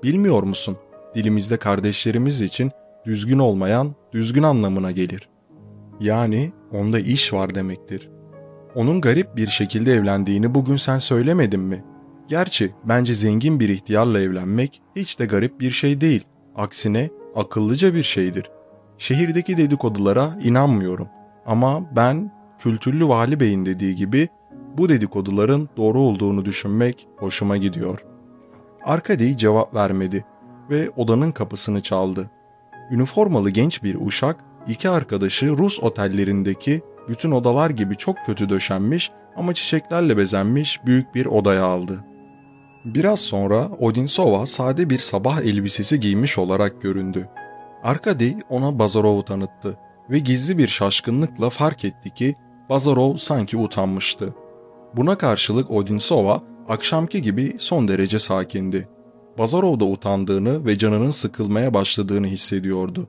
Bilmiyor musun? Dilimizde kardeşlerimiz için düzgün olmayan düzgün anlamına gelir. Yani onda iş var demektir. Onun garip bir şekilde evlendiğini bugün sen söylemedin mi? Gerçi bence zengin bir ihtiyarla evlenmek hiç de garip bir şey değil. Aksine akıllıca bir şeydir. Şehirdeki dedikodulara inanmıyorum. Ama ben kültürlü vali beyin dediği gibi bu dedikoduların doğru olduğunu düşünmek hoşuma gidiyor. Arkady cevap vermedi ve odanın kapısını çaldı. Üniformalı genç bir uşak iki arkadaşı Rus otellerindeki bütün odalar gibi çok kötü döşenmiş ama çiçeklerle bezenmiş büyük bir odaya aldı. Biraz sonra Odinsova sade bir sabah elbisesi giymiş olarak göründü. Arkady ona Bazarov'u tanıttı ve gizli bir şaşkınlıkla fark etti ki Bazarov sanki utanmıştı. Buna karşılık Odinsova akşamki gibi son derece sakindi. Bazarov da utandığını ve canının sıkılmaya başladığını hissediyordu.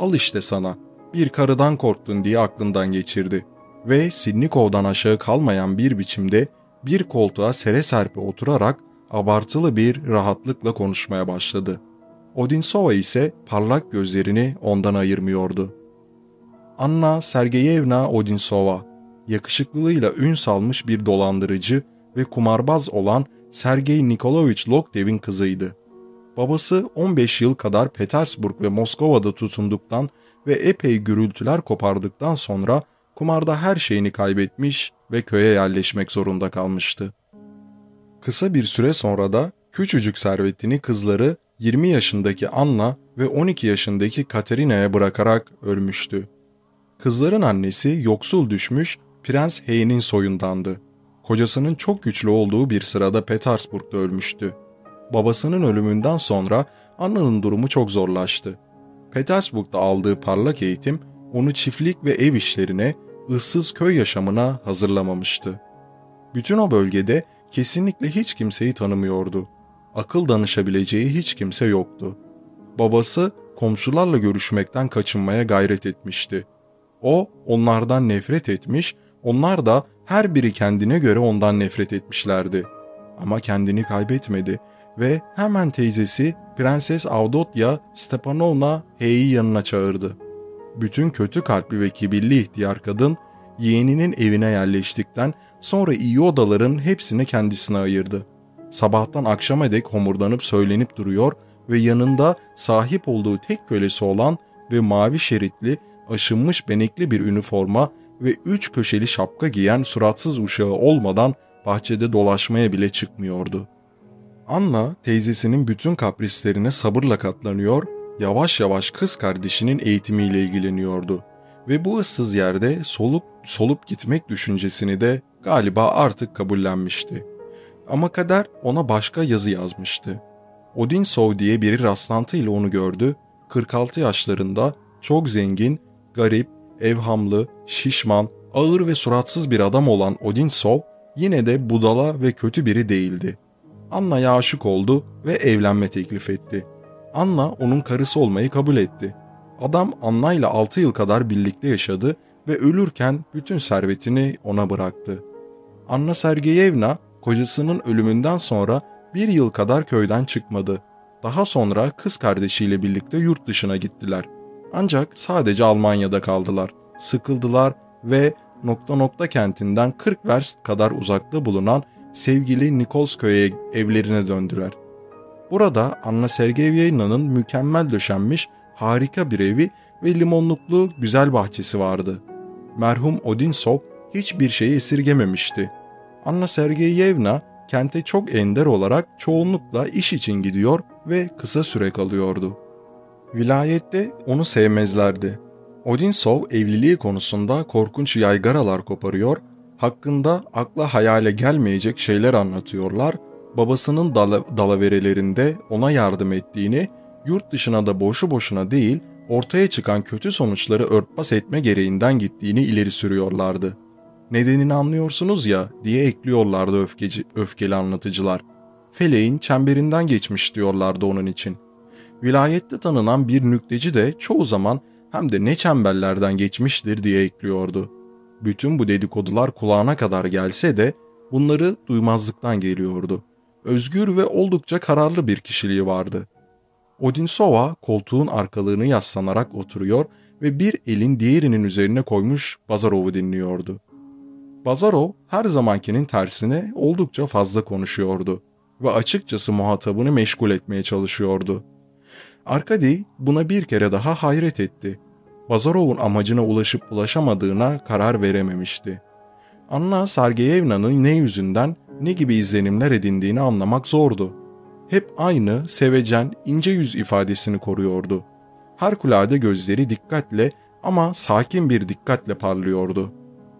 Al işte sana, bir karıdan korktun diye aklından geçirdi ve Sidnikov'dan aşağı kalmayan bir biçimde bir koltuğa sere serpe oturarak abartılı bir rahatlıkla konuşmaya başladı. Odinsova ise parlak gözlerini ondan ayırmıyordu. Anna Sergeyevna Odinsova, yakışıklılığıyla ün salmış bir dolandırıcı ve kumarbaz olan Sergey Nikolaevich Lokdev'in kızıydı. Babası 15 yıl kadar Petersburg ve Moskova'da tutunduktan ve epey gürültüler kopardıktan sonra kumarda her şeyini kaybetmiş ve köye yerleşmek zorunda kalmıştı. Kısa bir süre sonra da küçücük servetini kızları 20 yaşındaki Anna ve 12 yaşındaki Katerina'ya bırakarak ölmüştü. Kızların annesi yoksul düşmüş Prens Hey'nin soyundandı. Kocasının çok güçlü olduğu bir sırada Petersburg'da ölmüştü. Babasının ölümünden sonra Anna'nın durumu çok zorlaştı. Petersburg'da aldığı parlak eğitim onu çiftlik ve ev işlerine, ıssız köy yaşamına hazırlamamıştı. Bütün o bölgede kesinlikle hiç kimseyi tanımıyordu. akıl danışabileceği hiç kimse yoktu. Babası komşularla görüşmekten kaçınmaya gayret etmişti. O onlardan nefret etmiş, onlar da her biri kendine göre ondan nefret etmişlerdi. Ama kendini kaybetmedi ve hemen teyzesi Prenses Avdotya Stepanovna Hey'i yanına çağırdı. Bütün kötü kalpli ve kibirli ihtiyar kadın yeğeninin evine yerleştikten sonra iyi odaların hepsini kendisine ayırdı. Sabahtan akşama dek homurdanıp söylenip duruyor ve yanında sahip olduğu tek kölesi olan ve mavi şeritli, aşınmış benekli bir üniforma ve üç köşeli şapka giyen suratsız uşağı olmadan bahçede dolaşmaya bile çıkmıyordu. Anna teyzesinin bütün kaprislerine sabırla katlanıyor, yavaş yavaş kız kardeşinin eğitimiyle ilgileniyordu. Ve bu ıssız yerde soluk solup gitmek düşüncesini de galiba artık kabullenmişti. Ama kader ona başka yazı yazmıştı. Odinsov diye biri rastlantıyla onu gördü. 46 yaşlarında, çok zengin, garip, evhamlı, şişman, ağır ve suratsız bir adam olan Odinsov yine de budala ve kötü biri değildi. Anna'ya aşık oldu ve evlenme teklif etti. Anna onun karısı olmayı kabul etti. Adam Anna ile 6 yıl kadar birlikte yaşadı ve ölürken bütün servetini ona bıraktı. Anna Sergeyevna kocasının ölümünden sonra bir yıl kadar köyden çıkmadı. Daha sonra kız kardeşiyle birlikte yurt dışına gittiler. Ancak sadece Almanya'da kaldılar. Sıkıldılar ve nokta nokta kentinden 40 verst kadar uzakta bulunan sevgili Nikolsköy'e evlerine döndüler. Burada Anna Sergeyevna'nın mükemmel döşenmiş harika bir evi ve limonluklu güzel bahçesi vardı. Merhum Odinsov hiçbir şeyi esirgememişti. Anna Sergeyevna kente çok ender olarak çoğunlukla iş için gidiyor ve kısa süre kalıyordu. Vilayette onu sevmezlerdi. Odinsov evliliği konusunda korkunç yaygaralar koparıyor, hakkında akla hayale gelmeyecek şeyler anlatıyorlar, babasının dala, dalaverelerinde ona yardım ettiğini, yurt dışına da boşu boşuna değil, ortaya çıkan kötü sonuçları örtbas etme gereğinden gittiğini ileri sürüyorlardı. Nedenini anlıyorsunuz ya diye ekliyorlardı öfkeci, öfkeli anlatıcılar. Feleğin çemberinden geçmiş diyorlardı onun için. Vilayette tanınan bir nükteci de çoğu zaman hem de ne çemberlerden geçmiştir diye ekliyordu. Bütün bu dedikodular kulağına kadar gelse de bunları duymazlıktan geliyordu. Özgür ve oldukça kararlı bir kişiliği vardı. Odinsova koltuğun arkalığını yaslanarak oturuyor ve bir elin diğerinin üzerine koymuş Bazarov'u dinliyordu. Bazarov her zamankinin tersine oldukça fazla konuşuyordu ve açıkçası muhatabını meşgul etmeye çalışıyordu. Arkady buna bir kere daha hayret etti. Bazarov'un amacına ulaşıp ulaşamadığına karar verememişti. Anna Sergeyevna'nın ne yüzünden ne gibi izlenimler edindiğini anlamak zordu. Hep aynı, sevecen, ince yüz ifadesini koruyordu. Harikulade gözleri dikkatle ama sakin bir dikkatle parlıyordu.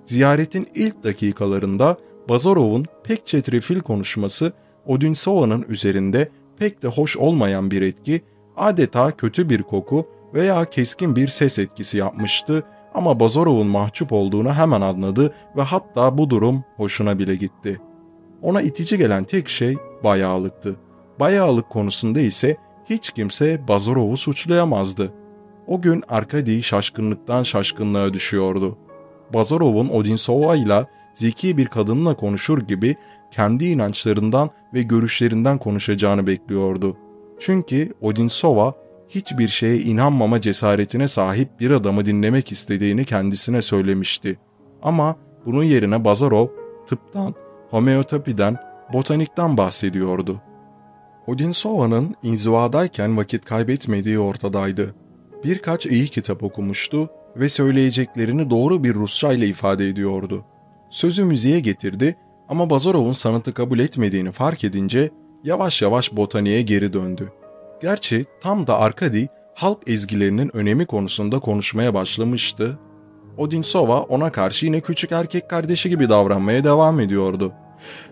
Ziyaretin ilk dakikalarında Bazarov'un pek çetrefil konuşması Odinsova'nın üzerinde pek de hoş olmayan bir etki, adeta kötü bir koku veya keskin bir ses etkisi yapmıştı ama Bazarov'un mahcup olduğunu hemen anladı ve hatta bu durum hoşuna bile gitti. Ona itici gelen tek şey bayağılıktı. Bayağılık konusunda ise hiç kimse Bazarov'u suçlayamazdı. O gün Arkady şaşkınlıktan şaşkınlığa düşüyordu. Bazarov'un Odinsova ile zeki bir kadınla konuşur gibi kendi inançlarından ve görüşlerinden konuşacağını bekliyordu. Çünkü Odinsova hiçbir şeye inanmama cesaretine sahip bir adamı dinlemek istediğini kendisine söylemişti. Ama bunun yerine Bazarov tıptan, homeotapiden, botanikten bahsediyordu. Odinsova'nın inzivadayken vakit kaybetmediği ortadaydı. Birkaç iyi kitap okumuştu ve söyleyeceklerini doğru bir Rusça ile ifade ediyordu. Sözü müziğe getirdi ama Bazarov'un sanatı kabul etmediğini fark edince yavaş yavaş botaniğe geri döndü. Gerçi tam da Arkady halk ezgilerinin önemi konusunda konuşmaya başlamıştı. Odinsova ona karşı yine küçük erkek kardeşi gibi davranmaya devam ediyordu.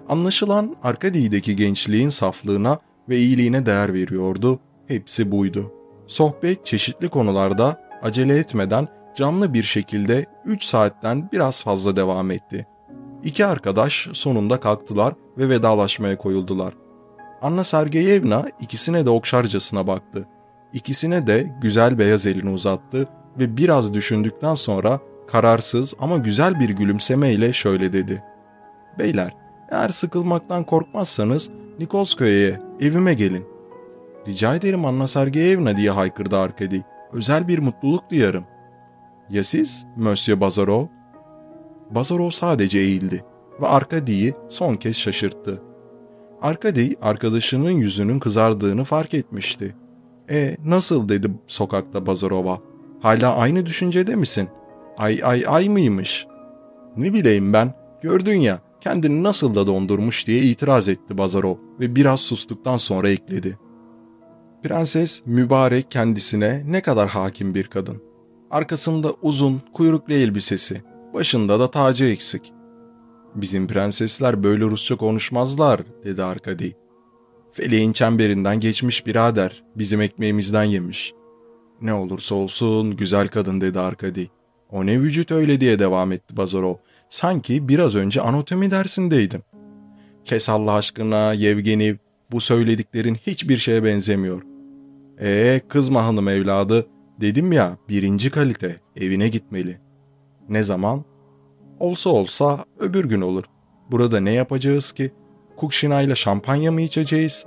Anlaşılan Arkady'deki gençliğin saflığına ve iyiliğine değer veriyordu. Hepsi buydu. Sohbet çeşitli konularda acele etmeden canlı bir şekilde 3 saatten biraz fazla devam etti. İki arkadaş sonunda kalktılar ve vedalaşmaya koyuldular. Anna Sergeyevna ikisine de okşarcasına baktı. İkisine de güzel beyaz elini uzattı ve biraz düşündükten sonra kararsız ama güzel bir gülümsemeyle şöyle dedi. Beyler, eğer sıkılmaktan korkmazsanız Nikolskoya'ya, evime gelin. Rica ederim Anna Sergeyevna diye haykırdı Arkady. Özel bir mutluluk duyarım. Ya siz, Monsieur Bazarov? Bazarov sadece eğildi ve Arkady'yi son kez şaşırttı. Arkady arkadaşının yüzünün kızardığını fark etmişti. E nasıl dedi sokakta Bazarov'a. Hala aynı düşüncede misin? Ay ay ay mıymış? Ne bileyim ben. Gördün ya kendini nasıl da dondurmuş diye itiraz etti Bazarov ve biraz sustuktan sonra ekledi. Prenses mübarek kendisine ne kadar hakim bir kadın. Arkasında uzun, kuyruklu elbisesi, başında da tacı eksik. Bizim prensesler böyle Rusça konuşmazlar, dedi Arkady. Feleğin çemberinden geçmiş birader, bizim ekmeğimizden yemiş. Ne olursa olsun güzel kadın dedi Arkady. O ne vücut öyle diye devam etti Bazarov. Sanki biraz önce anatomi dersindeydim. Kes Allah aşkına Yevgeni, bu söylediklerin hiçbir şeye benzemiyor. Ee kızma hanım evladı, dedim ya birinci kalite, evine gitmeli. Ne zaman? Olsa olsa öbür gün olur. Burada ne yapacağız ki? Kukşina ile şampanya mı içeceğiz?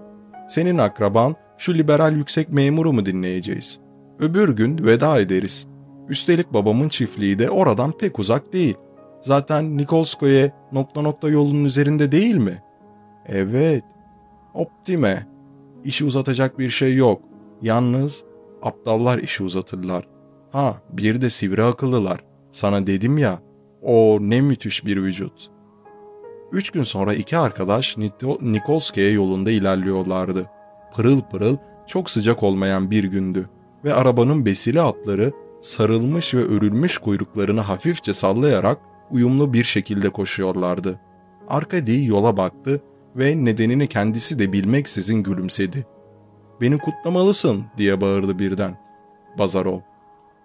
Senin akraban şu liberal yüksek memuru mu dinleyeceğiz? Öbür gün veda ederiz. Üstelik babamın çiftliği de oradan pek uzak değil. Zaten Nikolskoye nokta nokta yolunun üzerinde değil mi? Evet. Optime. İşi uzatacak bir şey yok. Yalnız aptallar işi uzatırlar. Ha bir de sivri akıllılar. Sana dedim ya o ne müthiş bir vücut. Üç gün sonra iki arkadaş Nikolski'ye yolunda ilerliyorlardı. Pırıl pırıl çok sıcak olmayan bir gündü ve arabanın besili atları sarılmış ve örülmüş kuyruklarını hafifçe sallayarak uyumlu bir şekilde koşuyorlardı. Arkady yola baktı ve nedenini kendisi de bilmeksizin gülümsedi. ''Beni kutlamalısın.'' diye bağırdı birden. Bazarov.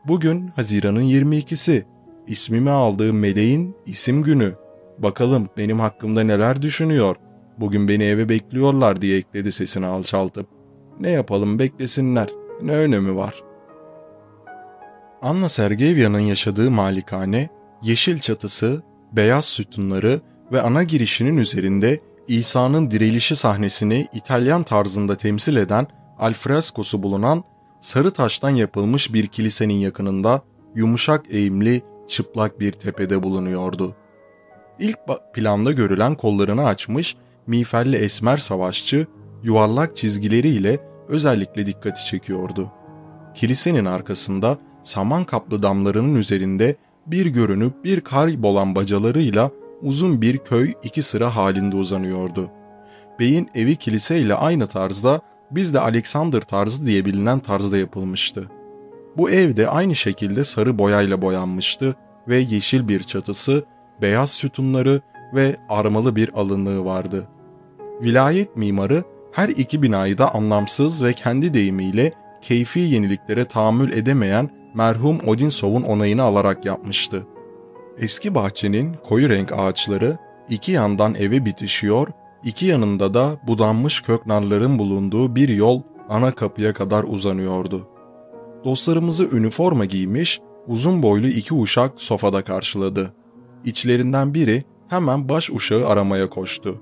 ''Bugün Haziran'ın 22'si. İsmimi aldığı meleğin isim günü. Bakalım benim hakkımda neler düşünüyor. Bugün beni eve bekliyorlar diye ekledi sesini alçaltıp. Ne yapalım beklesinler. Ne önemi var? Anna Sergeyevya'nın yaşadığı malikane, yeşil çatısı, beyaz sütunları ve ana girişinin üzerinde İsa'nın dirilişi sahnesini İtalyan tarzında temsil eden alfreskosu bulunan sarı taştan yapılmış bir kilisenin yakınında yumuşak eğimli çıplak bir tepede bulunuyordu. İlk planda görülen kollarını açmış miğferli esmer savaşçı yuvarlak çizgileriyle özellikle dikkati çekiyordu. Kilisenin arkasında saman kaplı damlarının üzerinde bir görünüp bir kaybolan bacalarıyla uzun bir köy iki sıra halinde uzanıyordu. Beyin evi kiliseyle aynı tarzda bizde Alexander tarzı diye bilinen tarzda yapılmıştı. Bu ev de aynı şekilde sarı boyayla boyanmıştı ve yeşil bir çatısı, beyaz sütunları ve armalı bir alınlığı vardı. Vilayet mimarı her iki binayı da anlamsız ve kendi deyimiyle keyfi yeniliklere tahammül edemeyen merhum Odinsov'un onayını alarak yapmıştı. Eski bahçenin koyu renk ağaçları iki yandan eve bitişiyor, iki yanında da budanmış köknarların bulunduğu bir yol ana kapıya kadar uzanıyordu. Dostlarımızı üniforma giymiş, uzun boylu iki uşak sofada karşıladı. İçlerinden biri hemen baş uşağı aramaya koştu.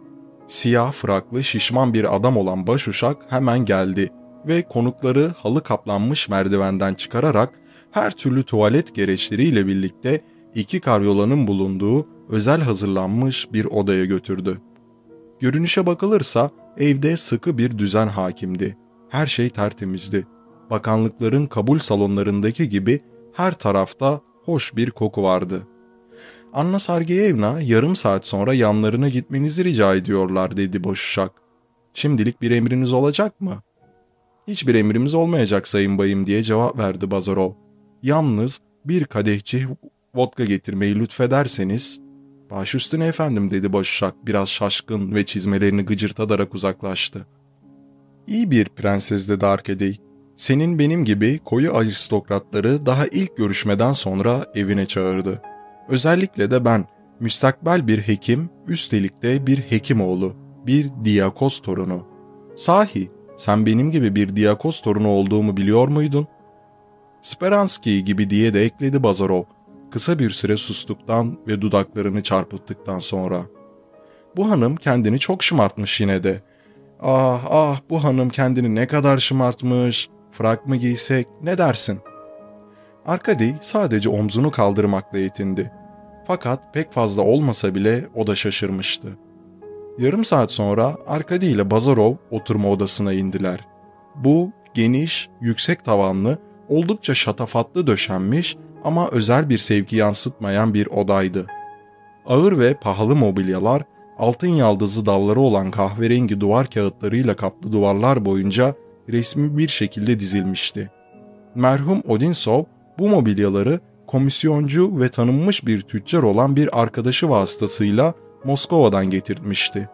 Siyah fraklı şişman bir adam olan baş uşak hemen geldi ve konukları halı kaplanmış merdivenden çıkararak her türlü tuvalet gereçleriyle birlikte iki karyolanın bulunduğu özel hazırlanmış bir odaya götürdü. Görünüşe bakılırsa evde sıkı bir düzen hakimdi. Her şey tertemizdi. Bakanlıkların kabul salonlarındaki gibi her tarafta hoş bir koku vardı. Anna Sergeyevna yarım saat sonra yanlarına gitmenizi rica ediyorlar dedi boşuşak. Şimdilik bir emriniz olacak mı? Hiçbir emrimiz olmayacak sayın bayım diye cevap verdi Bazarov. Yalnız bir kadehçi vodka getirmeyi lütfederseniz... Baş üstüne efendim dedi boşuşak biraz şaşkın ve çizmelerini gıcırtadarak uzaklaştı. İyi bir prenses dedi Arkadey. Senin benim gibi koyu aristokratları daha ilk görüşmeden sonra evine çağırdı. Özellikle de ben, müstakbel bir hekim, üstelik de bir hekim oğlu, bir diyakos torunu. Sahi, sen benim gibi bir Diakos torunu olduğumu biliyor muydun? Speranski gibi diye de ekledi Bazarov. Kısa bir süre sustuktan ve dudaklarını çarpıttıktan sonra. Bu hanım kendini çok şımartmış yine de. Ah ah bu hanım kendini ne kadar şımartmış. Frak mı giysek ne dersin? Arkadi sadece omzunu kaldırmakla yetindi. Fakat pek fazla olmasa bile o da şaşırmıştı. Yarım saat sonra Arkadi ile Bazarov oturma odasına indiler. Bu geniş, yüksek tavanlı, oldukça şatafatlı döşenmiş ama özel bir sevgi yansıtmayan bir odaydı. Ağır ve pahalı mobilyalar, altın yaldızı dalları olan kahverengi duvar kağıtlarıyla kaplı duvarlar boyunca resmi bir şekilde dizilmişti. Merhum Odinsov bu mobilyaları komisyoncu ve tanınmış bir tüccar olan bir arkadaşı vasıtasıyla Moskova'dan getirtmişti.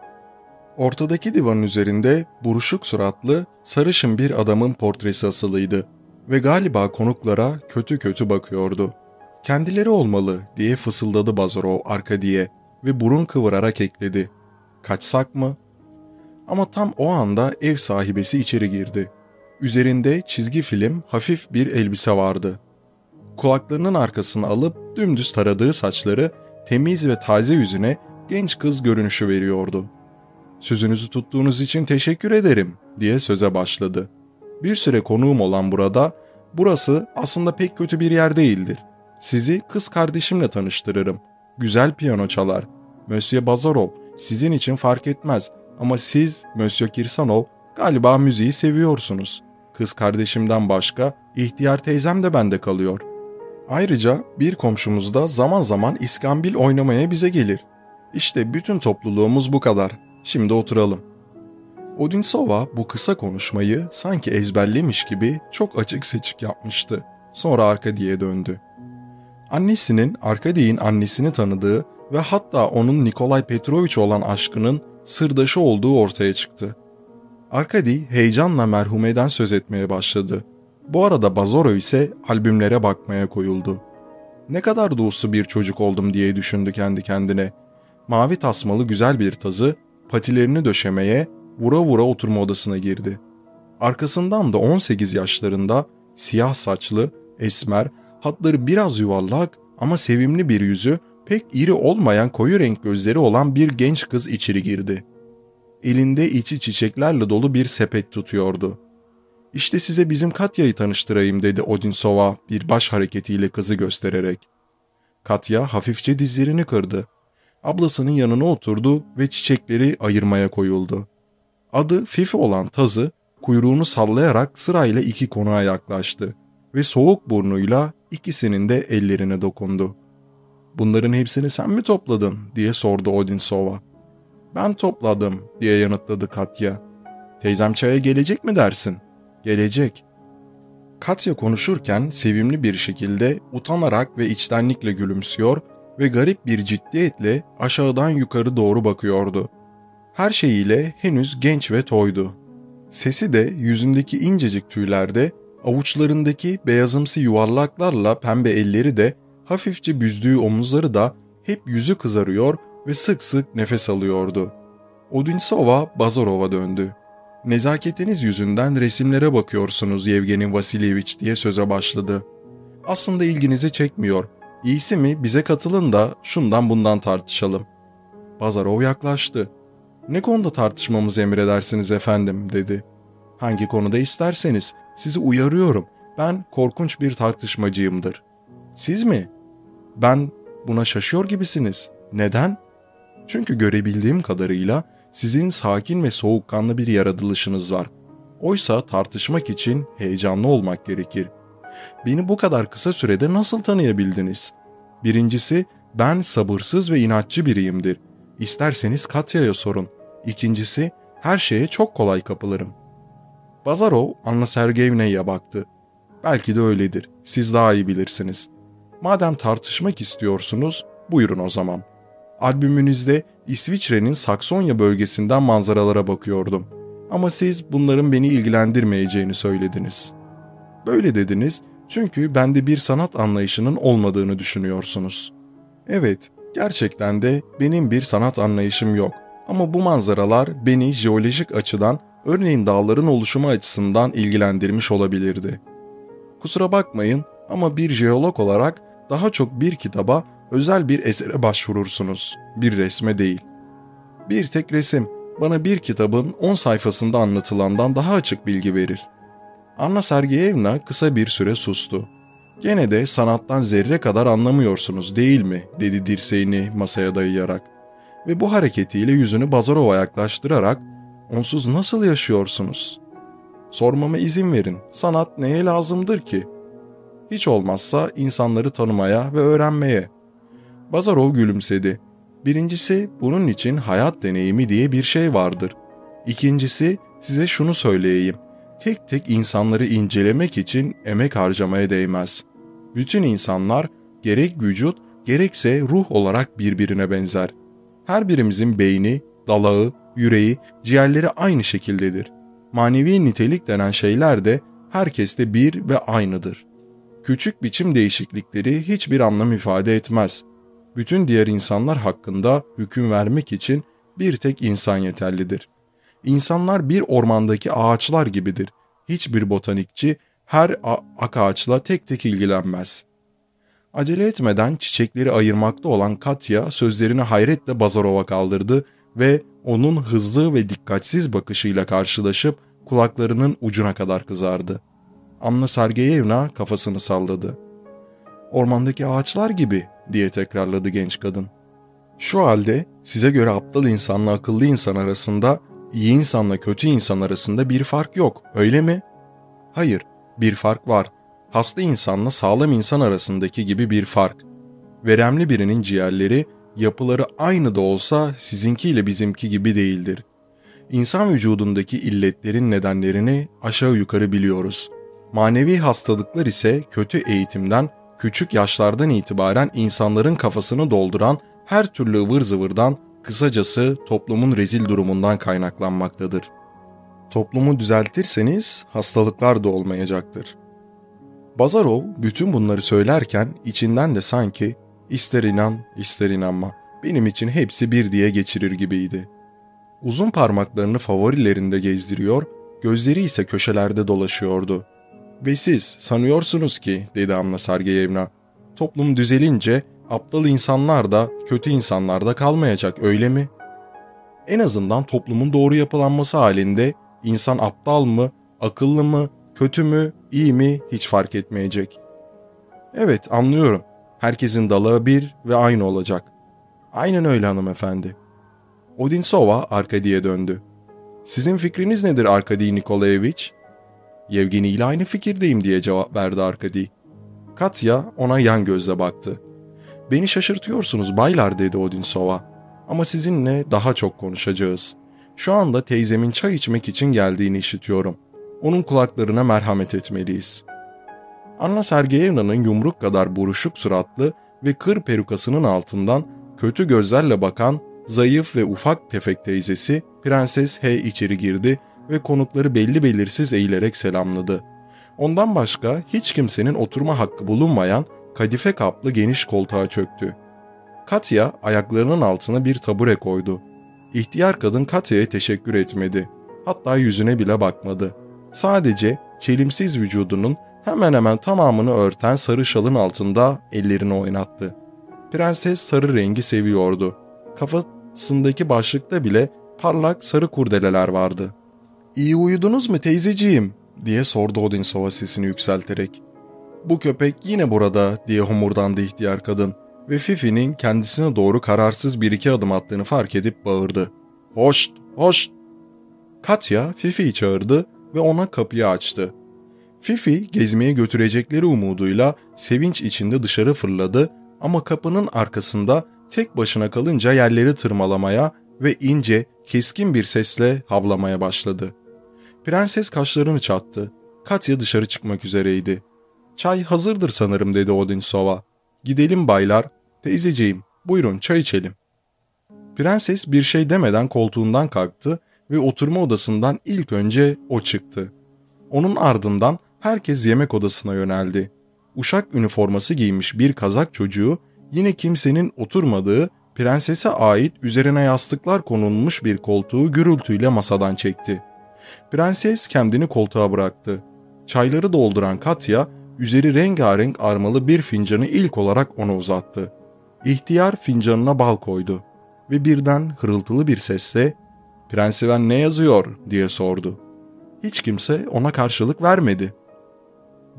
Ortadaki divanın üzerinde buruşuk suratlı, sarışın bir adamın portresi asılıydı ve galiba konuklara kötü kötü bakıyordu. Kendileri olmalı diye fısıldadı Bazarov Arkadi'ye ve burun kıvırarak ekledi. Kaçsak mı? Ama tam o anda ev sahibesi içeri girdi. Üzerinde çizgi film hafif bir elbise vardı. Kulaklarının arkasını alıp dümdüz taradığı saçları temiz ve taze yüzüne genç kız görünüşü veriyordu. Sözünüzü tuttuğunuz için teşekkür ederim diye söze başladı. Bir süre konuğum olan burada, burası aslında pek kötü bir yer değildir. Sizi kız kardeşimle tanıştırırım. Güzel piyano çalar. Monsieur Bazarov sizin için fark etmez ama siz Monsieur Kirsanov galiba müziği seviyorsunuz. Kız kardeşimden başka ihtiyar teyzem de bende kalıyor. Ayrıca bir komşumuz da zaman zaman iskambil oynamaya bize gelir. İşte bütün topluluğumuz bu kadar. Şimdi oturalım. Odinsova bu kısa konuşmayı sanki ezberlemiş gibi çok açık seçik yapmıştı. Sonra Arkadi'ye döndü. Annesinin Arkadi'nin annesini tanıdığı ve hatta onun Nikolay Petrovich olan aşkının sırdaşı olduğu ortaya çıktı. Arkadi heyecanla merhumeden söz etmeye başladı. Bu arada Bazoro ise albümlere bakmaya koyuldu. Ne kadar da uslu bir çocuk oldum diye düşündü kendi kendine. Mavi tasmalı güzel bir tazı patilerini döşemeye vura vura oturma odasına girdi. Arkasından da 18 yaşlarında siyah saçlı, esmer, hatları biraz yuvarlak ama sevimli bir yüzü, pek iri olmayan koyu renk gözleri olan bir genç kız içeri girdi. Elinde içi çiçeklerle dolu bir sepet tutuyordu. İşte size bizim Katya'yı tanıştırayım dedi Odinsova bir baş hareketiyle kızı göstererek. Katya hafifçe dizlerini kırdı. Ablasının yanına oturdu ve çiçekleri ayırmaya koyuldu. Adı Fifi olan tazı kuyruğunu sallayarak sırayla iki konuğa yaklaştı ve soğuk burnuyla ikisinin de ellerine dokundu. Bunların hepsini sen mi topladın diye sordu Odinsova. Ben topladım diye yanıtladı Katya. Teyzem çaya gelecek mi dersin? Gelecek. Katya konuşurken sevimli bir şekilde utanarak ve içtenlikle gülümsüyor ve garip bir ciddiyetle aşağıdan yukarı doğru bakıyordu. Her şeyiyle henüz genç ve toydu. Sesi de yüzündeki incecik tüylerde, avuçlarındaki beyazımsı yuvarlaklarla pembe elleri de, hafifçe büzdüğü omuzları da hep yüzü kızarıyor ve sık sık nefes alıyordu. Odinsova Bazarov'a döndü. Nezaketiniz yüzünden resimlere bakıyorsunuz Yevgeni Vasilyevich diye söze başladı. Aslında ilginizi çekmiyor. İyisi mi bize katılın da şundan bundan tartışalım. Bazarov yaklaştı. Ne konuda tartışmamızı emredersiniz efendim dedi. Hangi konuda isterseniz sizi uyarıyorum. Ben korkunç bir tartışmacıyımdır. Siz mi? Ben buna şaşıyor gibisiniz. Neden? Çünkü görebildiğim kadarıyla sizin sakin ve soğukkanlı bir yaratılışınız var. Oysa tartışmak için heyecanlı olmak gerekir. Beni bu kadar kısa sürede nasıl tanıyabildiniz? Birincisi, ben sabırsız ve inatçı biriyimdir. İsterseniz Katya'ya sorun. İkincisi, her şeye çok kolay kapılırım. Bazarov Anna Sergeyevna'ya baktı. Belki de öyledir. Siz daha iyi bilirsiniz. Madem tartışmak istiyorsunuz, buyurun o zaman. Albümünüzde İsviçre'nin Saksonya bölgesinden manzaralara bakıyordum. Ama siz bunların beni ilgilendirmeyeceğini söylediniz. Böyle dediniz çünkü bende bir sanat anlayışının olmadığını düşünüyorsunuz. Evet, gerçekten de benim bir sanat anlayışım yok. Ama bu manzaralar beni jeolojik açıdan örneğin dağların oluşumu açısından ilgilendirmiş olabilirdi. Kusura bakmayın ama bir jeolog olarak daha çok bir kitaba, özel bir esere başvurursunuz, bir resme değil. Bir tek resim bana bir kitabın 10 sayfasında anlatılandan daha açık bilgi verir. Anna Sergeyevna kısa bir süre sustu. Gene de sanattan zerre kadar anlamıyorsunuz değil mi? dedi dirseğini masaya dayayarak. Ve bu hareketiyle yüzünü Bazarov'a yaklaştırarak onsuz nasıl yaşıyorsunuz? Sormama izin verin. Sanat neye lazımdır ki? Hiç olmazsa insanları tanımaya ve öğrenmeye. Bazarov gülümsedi. Birincisi bunun için hayat deneyimi diye bir şey vardır. İkincisi size şunu söyleyeyim. Tek tek insanları incelemek için emek harcamaya değmez. Bütün insanlar gerek vücut gerekse ruh olarak birbirine benzer. Her birimizin beyni, dalağı, yüreği, ciğerleri aynı şekildedir. Manevi nitelik denen şeyler de herkeste bir ve aynıdır. Küçük biçim değişiklikleri hiçbir anlam ifade etmez. Bütün diğer insanlar hakkında hüküm vermek için bir tek insan yeterlidir. İnsanlar bir ormandaki ağaçlar gibidir. Hiçbir botanikçi her ak ağaçla tek tek ilgilenmez. Acele etmeden çiçekleri ayırmakta olan Katya sözlerini hayretle Bazarov'a kaldırdı ve onun hızlı ve dikkatsiz bakışıyla karşılaşıp kulaklarının ucuna kadar kızardı. Anna Sergeyevna kafasını salladı. Ormandaki ağaçlar gibi diye tekrarladı genç kadın. Şu halde size göre aptal insanla akıllı insan arasında, iyi insanla kötü insan arasında bir fark yok, öyle mi? Hayır, bir fark var. Hasta insanla sağlam insan arasındaki gibi bir fark. Veremli birinin ciğerleri, yapıları aynı da olsa sizinkiyle bizimki gibi değildir. İnsan vücudundaki illetlerin nedenlerini aşağı yukarı biliyoruz. Manevi hastalıklar ise kötü eğitimden, küçük yaşlardan itibaren insanların kafasını dolduran her türlü ıvır zıvırdan, kısacası toplumun rezil durumundan kaynaklanmaktadır. Toplumu düzeltirseniz hastalıklar da olmayacaktır. Bazarov bütün bunları söylerken içinden de sanki ister inan ister inanma benim için hepsi bir diye geçirir gibiydi. Uzun parmaklarını favorilerinde gezdiriyor, gözleri ise köşelerde dolaşıyordu. Ve siz sanıyorsunuz ki dedi Anna Sergeyevna, toplum düzelince aptal insanlar da kötü insanlar da kalmayacak öyle mi? En azından toplumun doğru yapılanması halinde insan aptal mı, akıllı mı, kötü mü, iyi mi hiç fark etmeyecek. Evet anlıyorum. Herkesin dalağı bir ve aynı olacak. Aynen öyle hanımefendi. Odinsova Arkadi'ye döndü. Sizin fikriniz nedir Arkadi Nikolaevich? Yevgeni ile aynı fikirdeyim diye cevap verdi Arkadi. Katya ona yan gözle baktı. Beni şaşırtıyorsunuz baylar dedi Odinsova. Ama sizinle daha çok konuşacağız. Şu anda teyzemin çay içmek için geldiğini işitiyorum. Onun kulaklarına merhamet etmeliyiz. Anna Sergeyevna'nın yumruk kadar buruşuk suratlı ve kır perukasının altından kötü gözlerle bakan zayıf ve ufak tefek teyzesi Prenses H içeri girdi ve konukları belli belirsiz eğilerek selamladı. Ondan başka hiç kimsenin oturma hakkı bulunmayan kadife kaplı geniş koltuğa çöktü. Katya ayaklarının altına bir tabure koydu. İhtiyar kadın Katya'ya teşekkür etmedi. Hatta yüzüne bile bakmadı. Sadece çelimsiz vücudunun hemen hemen tamamını örten sarı şalın altında ellerini oynattı. Prenses sarı rengi seviyordu. Kafasındaki başlıkta bile parlak sarı kurdeleler vardı. ''İyi uyudunuz mu teyzeciğim?'' diye sordu Odinsova sesini yükselterek. ''Bu köpek yine burada'' diye homurdandı ihtiyar kadın ve Fifi'nin kendisine doğru kararsız bir iki adım attığını fark edip bağırdı. ''Hoşt, hoşt!'' Katya Fifi'yi çağırdı ve ona kapıyı açtı. Fifi gezmeye götürecekleri umuduyla sevinç içinde dışarı fırladı ama kapının arkasında tek başına kalınca yerleri tırmalamaya ve ince, keskin bir sesle havlamaya başladı. Prenses kaşlarını çattı. Katya dışarı çıkmak üzereydi. Çay hazırdır sanırım dedi Odinsova. Gidelim baylar. Teyzeciğim, buyurun çay içelim. Prenses bir şey demeden koltuğundan kalktı ve oturma odasından ilk önce o çıktı. Onun ardından herkes yemek odasına yöneldi. Uşak üniforması giymiş bir kazak çocuğu yine kimsenin oturmadığı prensese ait üzerine yastıklar konulmuş bir koltuğu gürültüyle masadan çekti. Prenses kendini koltuğa bıraktı. Çayları dolduran Katya, üzeri rengarenk armalı bir fincanı ilk olarak ona uzattı. İhtiyar fincanına bal koydu ve birden hırıltılı bir sesle ''Prensiven ne yazıyor?'' diye sordu. Hiç kimse ona karşılık vermedi.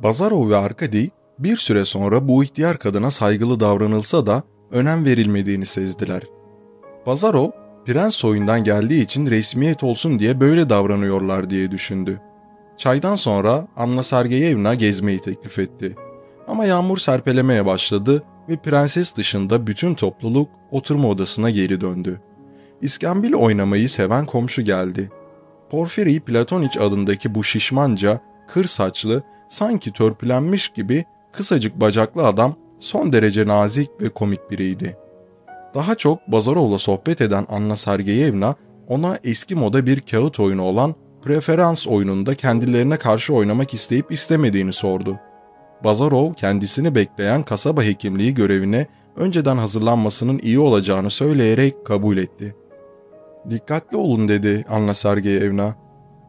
Bazarov ve Arkady bir süre sonra bu ihtiyar kadına saygılı davranılsa da önem verilmediğini sezdiler. Bazarov, prens soyundan geldiği için resmiyet olsun diye böyle davranıyorlar diye düşündü. Çaydan sonra Anna Sergeyevna gezmeyi teklif etti. Ama yağmur serpelemeye başladı ve prenses dışında bütün topluluk oturma odasına geri döndü. İskambil oynamayı seven komşu geldi. Porfiri Platoniç adındaki bu şişmanca, kır saçlı, sanki törpülenmiş gibi kısacık bacaklı adam son derece nazik ve komik biriydi. Daha çok Bazarov'la sohbet eden Anna Sergeyevna ona eski moda bir kağıt oyunu olan preferans oyununda kendilerine karşı oynamak isteyip istemediğini sordu. Bazarov kendisini bekleyen kasaba hekimliği görevine önceden hazırlanmasının iyi olacağını söyleyerek kabul etti. Dikkatli olun dedi Anna Sergeyevna.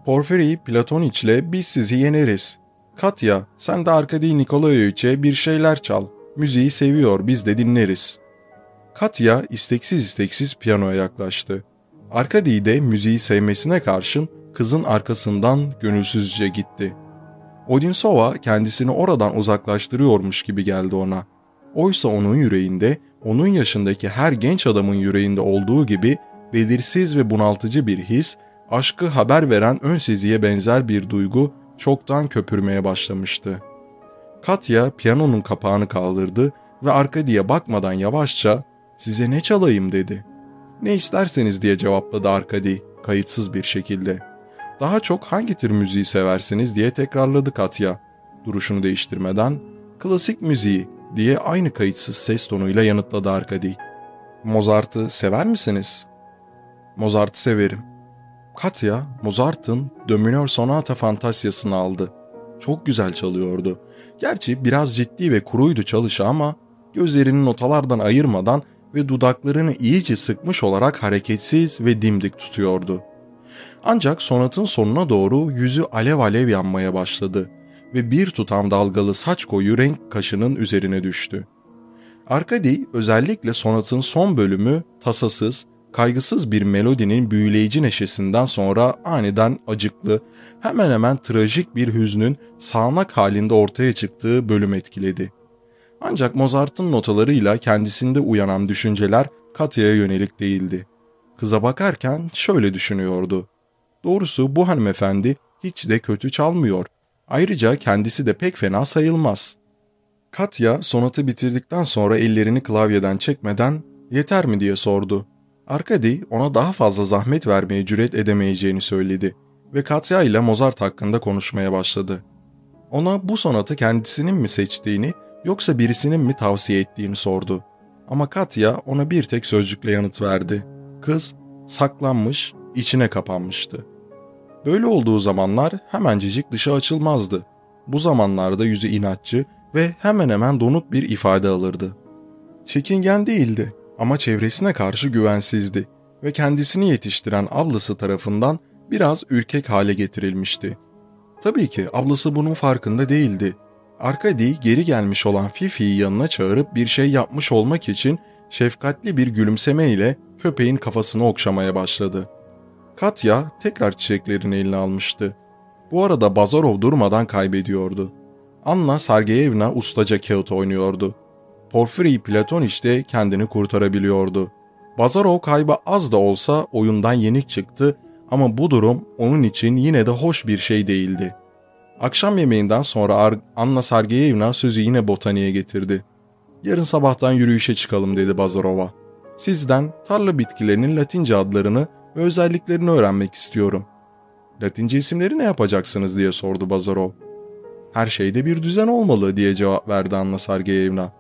Porfiri Platoniç'le biz sizi yeneriz. Katya sen de Arkady Nikolaevic'e bir şeyler çal. Müziği seviyor biz de dinleriz. Katya isteksiz isteksiz piyanoya yaklaştı. Arkady de müziği sevmesine karşın kızın arkasından gönülsüzce gitti. Odinsova kendisini oradan uzaklaştırıyormuş gibi geldi ona. Oysa onun yüreğinde, onun yaşındaki her genç adamın yüreğinde olduğu gibi belirsiz ve bunaltıcı bir his, aşkı haber veren ön seziye benzer bir duygu çoktan köpürmeye başlamıştı. Katya piyanonun kapağını kaldırdı ve arka diye bakmadan yavaşça ''Size ne çalayım?'' dedi. ''Ne isterseniz'' diye cevapladı Arkadi kayıtsız bir şekilde. ''Daha çok hangi tür müziği seversiniz?'' diye tekrarladı Katya. Duruşunu değiştirmeden ''Klasik müziği'' diye aynı kayıtsız ses tonuyla yanıtladı Arkadi. ''Mozart'ı sever misiniz?'' ''Mozart'ı severim.'' Katya, Mozart'ın Dominör Sonata fantasyasını aldı. Çok güzel çalıyordu. Gerçi biraz ciddi ve kuruydu çalışı ama gözlerini notalardan ayırmadan ve dudaklarını iyice sıkmış olarak hareketsiz ve dimdik tutuyordu. Ancak sonatın sonuna doğru yüzü alev alev yanmaya başladı ve bir tutam dalgalı saç koyu renk kaşının üzerine düştü. Arkady özellikle sonatın son bölümü tasasız, kaygısız bir melodinin büyüleyici neşesinden sonra aniden acıklı, hemen hemen trajik bir hüznün sağanak halinde ortaya çıktığı bölüm etkiledi. Ancak Mozart'ın notalarıyla kendisinde uyanan düşünceler Katya'ya yönelik değildi. Kıza bakarken şöyle düşünüyordu. Doğrusu bu hanımefendi hiç de kötü çalmıyor. Ayrıca kendisi de pek fena sayılmaz. Katya sonatı bitirdikten sonra ellerini klavyeden çekmeden yeter mi diye sordu. Arkady ona daha fazla zahmet vermeye cüret edemeyeceğini söyledi ve Katya ile Mozart hakkında konuşmaya başladı. Ona bu sonatı kendisinin mi seçtiğini yoksa birisinin mi tavsiye ettiğini sordu. Ama Katya ona bir tek sözcükle yanıt verdi. Kız saklanmış, içine kapanmıştı. Böyle olduğu zamanlar hemencecik dışa açılmazdı. Bu zamanlarda yüzü inatçı ve hemen hemen donuk bir ifade alırdı. Çekingen değildi ama çevresine karşı güvensizdi ve kendisini yetiştiren ablası tarafından biraz ürkek hale getirilmişti. Tabii ki ablası bunun farkında değildi. Arkady geri gelmiş olan Fifi'yi yanına çağırıp bir şey yapmış olmak için şefkatli bir gülümsemeyle köpeğin kafasını okşamaya başladı. Katya tekrar çiçeklerini eline almıştı. Bu arada Bazarov durmadan kaybediyordu. Anna Sergeyevna ustaca kağıt oynuyordu. Porfiri Platoniç de kendini kurtarabiliyordu. Bazarov kaybı az da olsa oyundan yenik çıktı ama bu durum onun için yine de hoş bir şey değildi. Akşam yemeğinden sonra Anna Sergeyevna sözü yine botaniğe getirdi. Yarın sabahtan yürüyüşe çıkalım dedi Bazarova. Sizden tarla bitkilerinin Latince adlarını ve özelliklerini öğrenmek istiyorum. Latince isimleri ne yapacaksınız diye sordu Bazarov. Her şeyde bir düzen olmalı diye cevap verdi Anna Sergeyevna.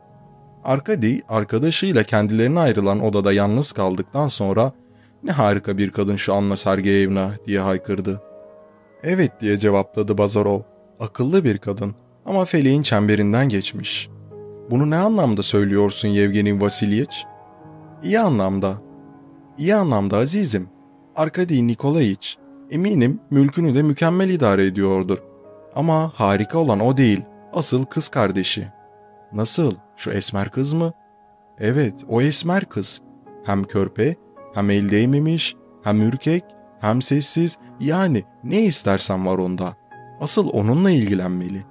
Arkady arkadaşıyla kendilerine ayrılan odada yalnız kaldıktan sonra ne harika bir kadın şu Anna Sergeyevna diye haykırdı. Evet diye cevapladı Bazarov. Akıllı bir kadın ama feleğin çemberinden geçmiş. Bunu ne anlamda söylüyorsun Yevgeni Vasilyeç? İyi anlamda. İyi anlamda azizim. Arkady Nikolayiç. Eminim mülkünü de mükemmel idare ediyordur. Ama harika olan o değil, asıl kız kardeşi. Nasıl? Şu esmer kız mı? Evet, o esmer kız. Hem körpe, hem el değmemiş, hem ürkek, hem sessiz, yani ne istersen var onda. Asıl onunla ilgilenmeli.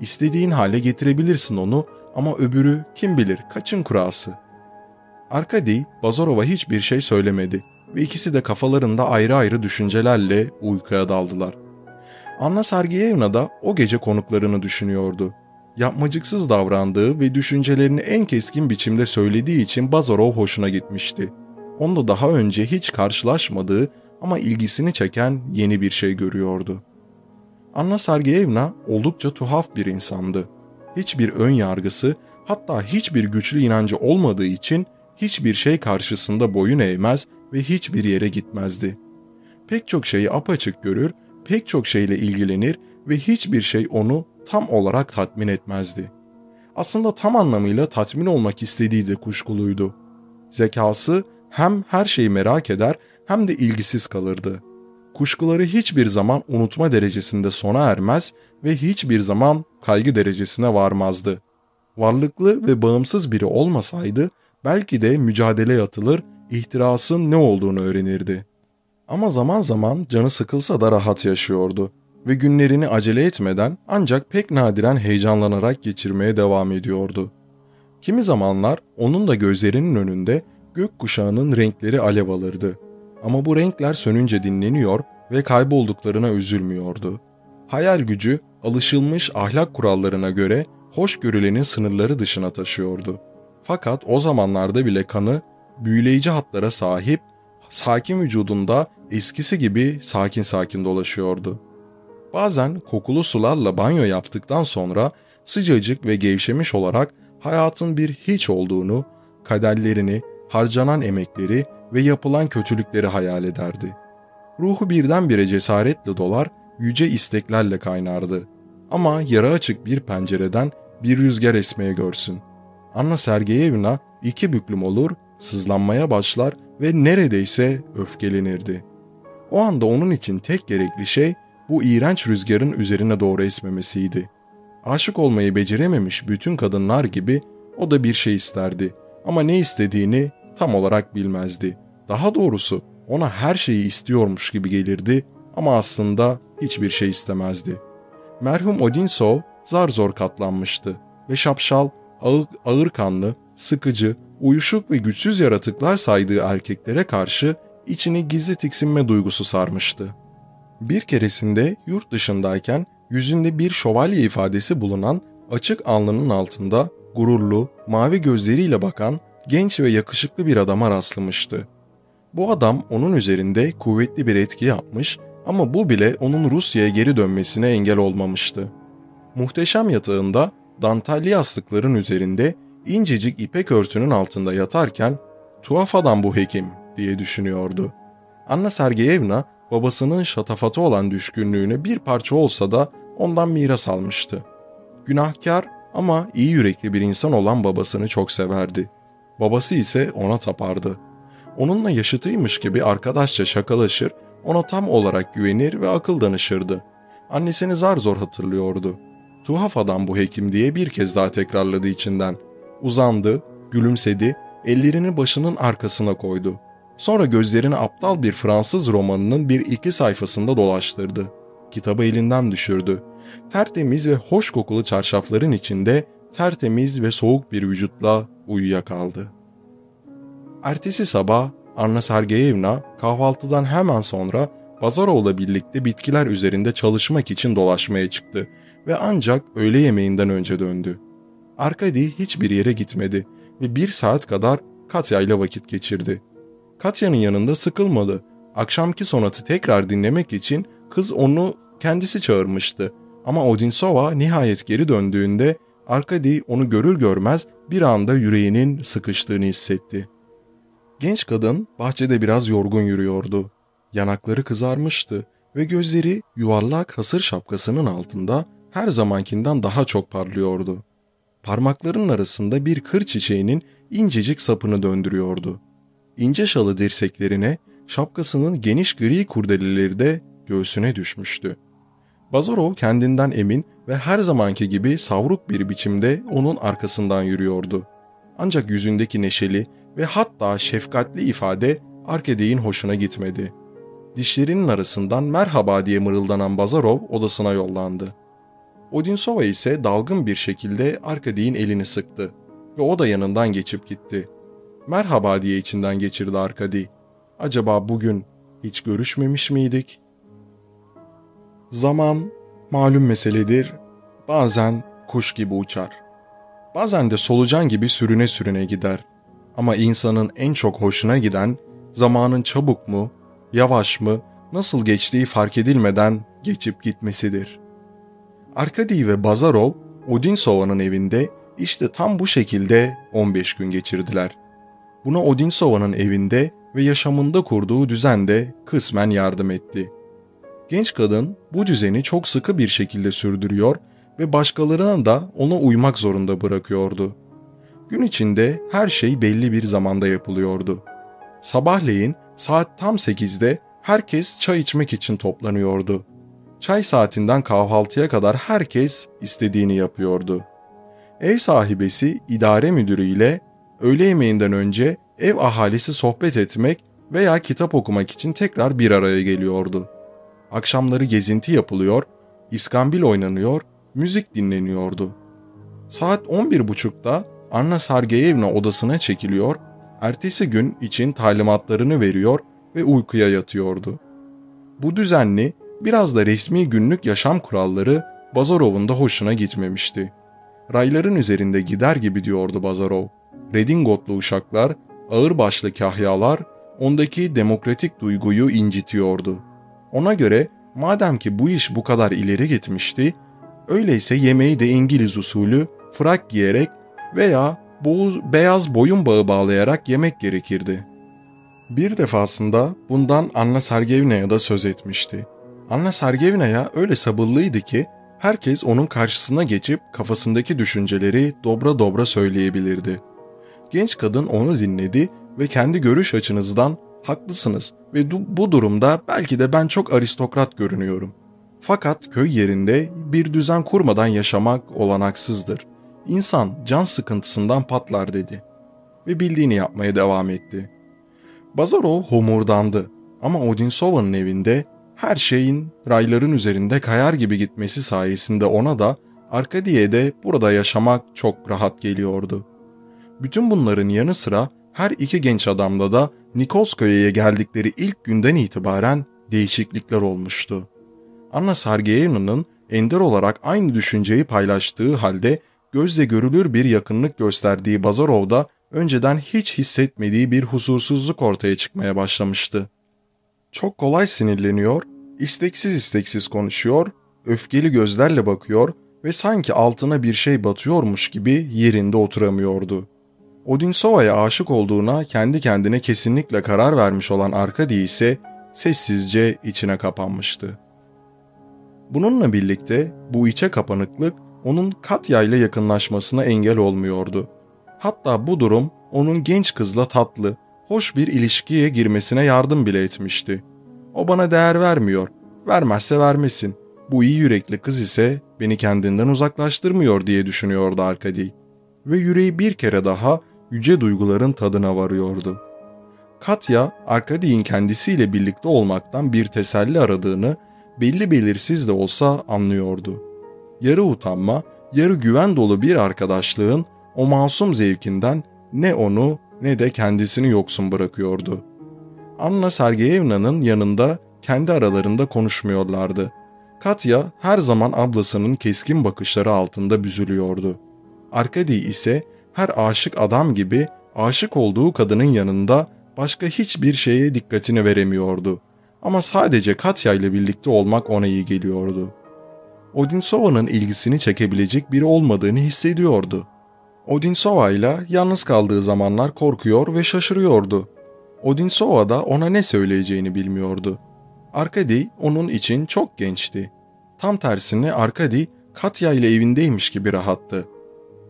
İstediğin hale getirebilirsin onu ama öbürü kim bilir kaçın kurası. Arkady, Bazarov'a hiçbir şey söylemedi ve ikisi de kafalarında ayrı ayrı düşüncelerle uykuya daldılar. Anna Sergeyevna da o gece konuklarını düşünüyordu. Yapmacıksız davrandığı ve düşüncelerini en keskin biçimde söylediği için Bazarov hoşuna gitmişti. Onda daha önce hiç karşılaşmadığı ama ilgisini çeken yeni bir şey görüyordu. Anna Sergeyevna oldukça tuhaf bir insandı. Hiçbir ön yargısı, hatta hiçbir güçlü inancı olmadığı için hiçbir şey karşısında boyun eğmez ve hiçbir yere gitmezdi. Pek çok şeyi apaçık görür, pek çok şeyle ilgilenir ve hiçbir şey onu tam olarak tatmin etmezdi. Aslında tam anlamıyla tatmin olmak istediği de kuşkuluydu. Zekası hem her şeyi merak eder hem de ilgisiz kalırdı. Kuşkuları hiçbir zaman unutma derecesinde sona ermez ve hiçbir zaman kaygı derecesine varmazdı. Varlıklı ve bağımsız biri olmasaydı belki de mücadele atılır, ihtirasın ne olduğunu öğrenirdi. Ama zaman zaman canı sıkılsa da rahat yaşıyordu ve günlerini acele etmeden ancak pek nadiren heyecanlanarak geçirmeye devam ediyordu. Kimi zamanlar onun da gözlerinin önünde gökkuşağının renkleri alev alırdı. Ama bu renkler sönünce dinleniyor ve kaybolduklarına üzülmüyordu. Hayal gücü alışılmış ahlak kurallarına göre hoş görülenin sınırları dışına taşıyordu. Fakat o zamanlarda bile kanı büyüleyici hatlara sahip, sakin vücudunda eskisi gibi sakin sakin dolaşıyordu. Bazen kokulu sularla banyo yaptıktan sonra sıcacık ve gevşemiş olarak hayatın bir hiç olduğunu, kaderlerini, harcanan emekleri ve yapılan kötülükleri hayal ederdi. Ruhu birdenbire cesaretle dolar, yüce isteklerle kaynardı. Ama yarı açık bir pencereden bir rüzgar esmeye görsün. Anna Sergeyevna iki büklüm olur, sızlanmaya başlar ve neredeyse öfkelenirdi. O anda onun için tek gerekli şey bu iğrenç rüzgarın üzerine doğru esmemesiydi. Aşık olmayı becerememiş bütün kadınlar gibi o da bir şey isterdi ama ne istediğini tam olarak bilmezdi. Daha doğrusu ona her şeyi istiyormuş gibi gelirdi ama aslında hiçbir şey istemezdi. Merhum Odinsov zar zor katlanmıştı ve şapşal, ağır, ağır kanlı, sıkıcı, uyuşuk ve güçsüz yaratıklar saydığı erkeklere karşı içini gizli tiksinme duygusu sarmıştı. Bir keresinde yurt dışındayken yüzünde bir şövalye ifadesi bulunan açık alnının altında gururlu, mavi gözleriyle bakan genç ve yakışıklı bir adama rastlamıştı. Bu adam onun üzerinde kuvvetli bir etki yapmış ama bu bile onun Rusya'ya geri dönmesine engel olmamıştı. Muhteşem yatağında dantelli yastıkların üzerinde incecik ipek örtünün altında yatarken tuhaf adam bu hekim diye düşünüyordu. Anna Sergeyevna babasının şatafatı olan düşkünlüğüne bir parça olsa da ondan miras almıştı. Günahkar ama iyi yürekli bir insan olan babasını çok severdi. Babası ise ona tapardı. Onunla yaşıtıymış gibi arkadaşça şakalaşır, ona tam olarak güvenir ve akıl danışırdı. Annesini zar zor hatırlıyordu. Tuhaf adam bu hekim diye bir kez daha tekrarladı içinden. Uzandı, gülümsedi, ellerini başının arkasına koydu. Sonra gözlerini aptal bir Fransız romanının bir iki sayfasında dolaştırdı. Kitabı elinden düşürdü. Tertemiz ve hoş kokulu çarşafların içinde tertemiz ve soğuk bir vücutla uyuyakaldı. Ertesi sabah Anna Sergeyevna kahvaltıdan hemen sonra Bazarov'la birlikte bitkiler üzerinde çalışmak için dolaşmaya çıktı ve ancak öğle yemeğinden önce döndü. Arkady hiçbir yere gitmedi ve bir saat kadar Katya ile vakit geçirdi. Katya'nın yanında sıkılmadı. Akşamki sonatı tekrar dinlemek için kız onu kendisi çağırmıştı. Ama Odinsova nihayet geri döndüğünde Arkady onu görür görmez bir anda yüreğinin sıkıştığını hissetti. Genç kadın bahçede biraz yorgun yürüyordu. Yanakları kızarmıştı ve gözleri yuvarlak hasır şapkasının altında her zamankinden daha çok parlıyordu. Parmaklarının arasında bir kır çiçeğinin incecik sapını döndürüyordu. İnce şalı dirseklerine, şapkasının geniş gri kurdeleleri de göğsüne düşmüştü. Bazarov kendinden emin ve her zamanki gibi savruk bir biçimde onun arkasından yürüyordu. Ancak yüzündeki neşeli ve hatta şefkatli ifade Arkadiy'in hoşuna gitmedi. Dişlerinin arasından merhaba diye mırıldanan Bazarov odasına yollandı. Odinsova ise dalgın bir şekilde Arkadiy'in elini sıktı ve o da yanından geçip gitti. Merhaba diye içinden geçirdi Arkadi. Acaba bugün hiç görüşmemiş miydik? Zaman malum meseledir. Bazen kuş gibi uçar. Bazen de solucan gibi sürüne sürüne gider. Ama insanın en çok hoşuna giden zamanın çabuk mu, yavaş mı, nasıl geçtiği fark edilmeden geçip gitmesidir. Arkadi ve Bazarov Odinsova'nın evinde işte tam bu şekilde 15 gün geçirdiler. Buna Odinsova'nın evinde ve yaşamında kurduğu düzen de kısmen yardım etti. Genç kadın bu düzeni çok sıkı bir şekilde sürdürüyor ve başkalarına da ona uymak zorunda bırakıyordu. Gün içinde her şey belli bir zamanda yapılıyordu. Sabahleyin saat tam 8'de herkes çay içmek için toplanıyordu. Çay saatinden kahvaltıya kadar herkes istediğini yapıyordu. Ev sahibesi idare müdürü ile öğle yemeğinden önce ev ahalisi sohbet etmek veya kitap okumak için tekrar bir araya geliyordu. Akşamları gezinti yapılıyor, iskambil oynanıyor, müzik dinleniyordu. Saat 11.30'da Anna Sergeyevna odasına çekiliyor, ertesi gün için talimatlarını veriyor ve uykuya yatıyordu. Bu düzenli, biraz da resmi günlük yaşam kuralları Bazarov'un da hoşuna gitmemişti. Rayların üzerinde gider gibi diyordu Bazarov. Redingotlu uşaklar, ağırbaşlı kahyalar ondaki demokratik duyguyu incitiyordu. Ona göre madem ki bu iş bu kadar ileri gitmişti, öyleyse yemeği de İngiliz usulü frak giyerek veya boğuz, beyaz boyun bağı bağlayarak yemek gerekirdi. Bir defasında bundan Anna Sergeyevna'ya da söz etmişti. Anna Sergeyevna'ya öyle sabırlıydı ki herkes onun karşısına geçip kafasındaki düşünceleri dobra dobra söyleyebilirdi. Genç kadın onu dinledi ve kendi görüş açınızdan haklısınız ve bu durumda belki de ben çok aristokrat görünüyorum. Fakat köy yerinde bir düzen kurmadan yaşamak olanaksızdır. İnsan can sıkıntısından patlar dedi ve bildiğini yapmaya devam etti. Bazarov homurdandı ama Odinsova'nın evinde her şeyin rayların üzerinde kayar gibi gitmesi sayesinde ona da Arkadiye'de burada yaşamak çok rahat geliyordu. Bütün bunların yanı sıra her iki genç adamda da Nikolskoya'ya geldikleri ilk günden itibaren değişiklikler olmuştu. Anna Sergeyevna'nın ender olarak aynı düşünceyi paylaştığı halde gözle görülür bir yakınlık gösterdiği Bazarov'da önceden hiç hissetmediği bir huzursuzluk ortaya çıkmaya başlamıştı. Çok kolay sinirleniyor, isteksiz isteksiz konuşuyor, öfkeli gözlerle bakıyor ve sanki altına bir şey batıyormuş gibi yerinde oturamıyordu. Odinsova'ya aşık olduğuna kendi kendine kesinlikle karar vermiş olan Arkady ise sessizce içine kapanmıştı. Bununla birlikte bu içe kapanıklık onun Katya ile yakınlaşmasına engel olmuyordu. Hatta bu durum onun genç kızla tatlı, hoş bir ilişkiye girmesine yardım bile etmişti. O bana değer vermiyor, vermezse vermesin. Bu iyi yürekli kız ise beni kendinden uzaklaştırmıyor diye düşünüyordu Arkady. Ve yüreği bir kere daha yüce duyguların tadına varıyordu. Katya, Arkadiy'in kendisiyle birlikte olmaktan bir teselli aradığını belli belirsiz de olsa anlıyordu. Yarı utanma, yarı güven dolu bir arkadaşlığın o masum zevkinden ne onu ne de kendisini yoksun bırakıyordu. Anna Sergeyevna'nın yanında kendi aralarında konuşmuyorlardı. Katya her zaman ablasının keskin bakışları altında büzülüyordu. Arkady ise her aşık adam gibi aşık olduğu kadının yanında başka hiçbir şeye dikkatini veremiyordu. Ama sadece Katya ile birlikte olmak ona iyi geliyordu. Odinsova'nın ilgisini çekebilecek biri olmadığını hissediyordu. Odinsova ile yalnız kaldığı zamanlar korkuyor ve şaşırıyordu. Odinsova da ona ne söyleyeceğini bilmiyordu. Arkady onun için çok gençti. Tam tersine Arkady Katya ile evindeymiş gibi rahattı.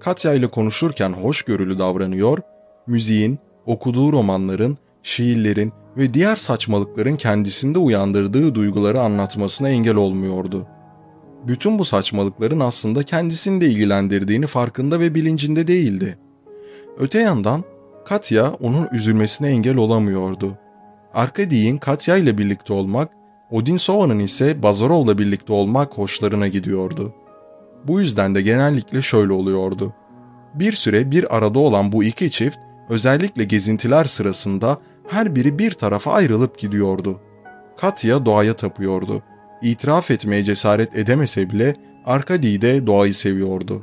Katya ile konuşurken hoşgörülü davranıyor, müziğin, okuduğu romanların, şiirlerin ve diğer saçmalıkların kendisinde uyandırdığı duyguları anlatmasına engel olmuyordu. Bütün bu saçmalıkların aslında kendisini de ilgilendirdiğini farkında ve bilincinde değildi. Öte yandan Katya onun üzülmesine engel olamıyordu. Arkadiy'in Katya ile birlikte olmak, Odinsova'nın ise Bazarov'la birlikte olmak hoşlarına gidiyordu. Bu yüzden de genellikle şöyle oluyordu. Bir süre bir arada olan bu iki çift özellikle gezintiler sırasında her biri bir tarafa ayrılıp gidiyordu. Katya doğaya tapıyordu. İtiraf etmeye cesaret edemese bile Arkadi de doğayı seviyordu.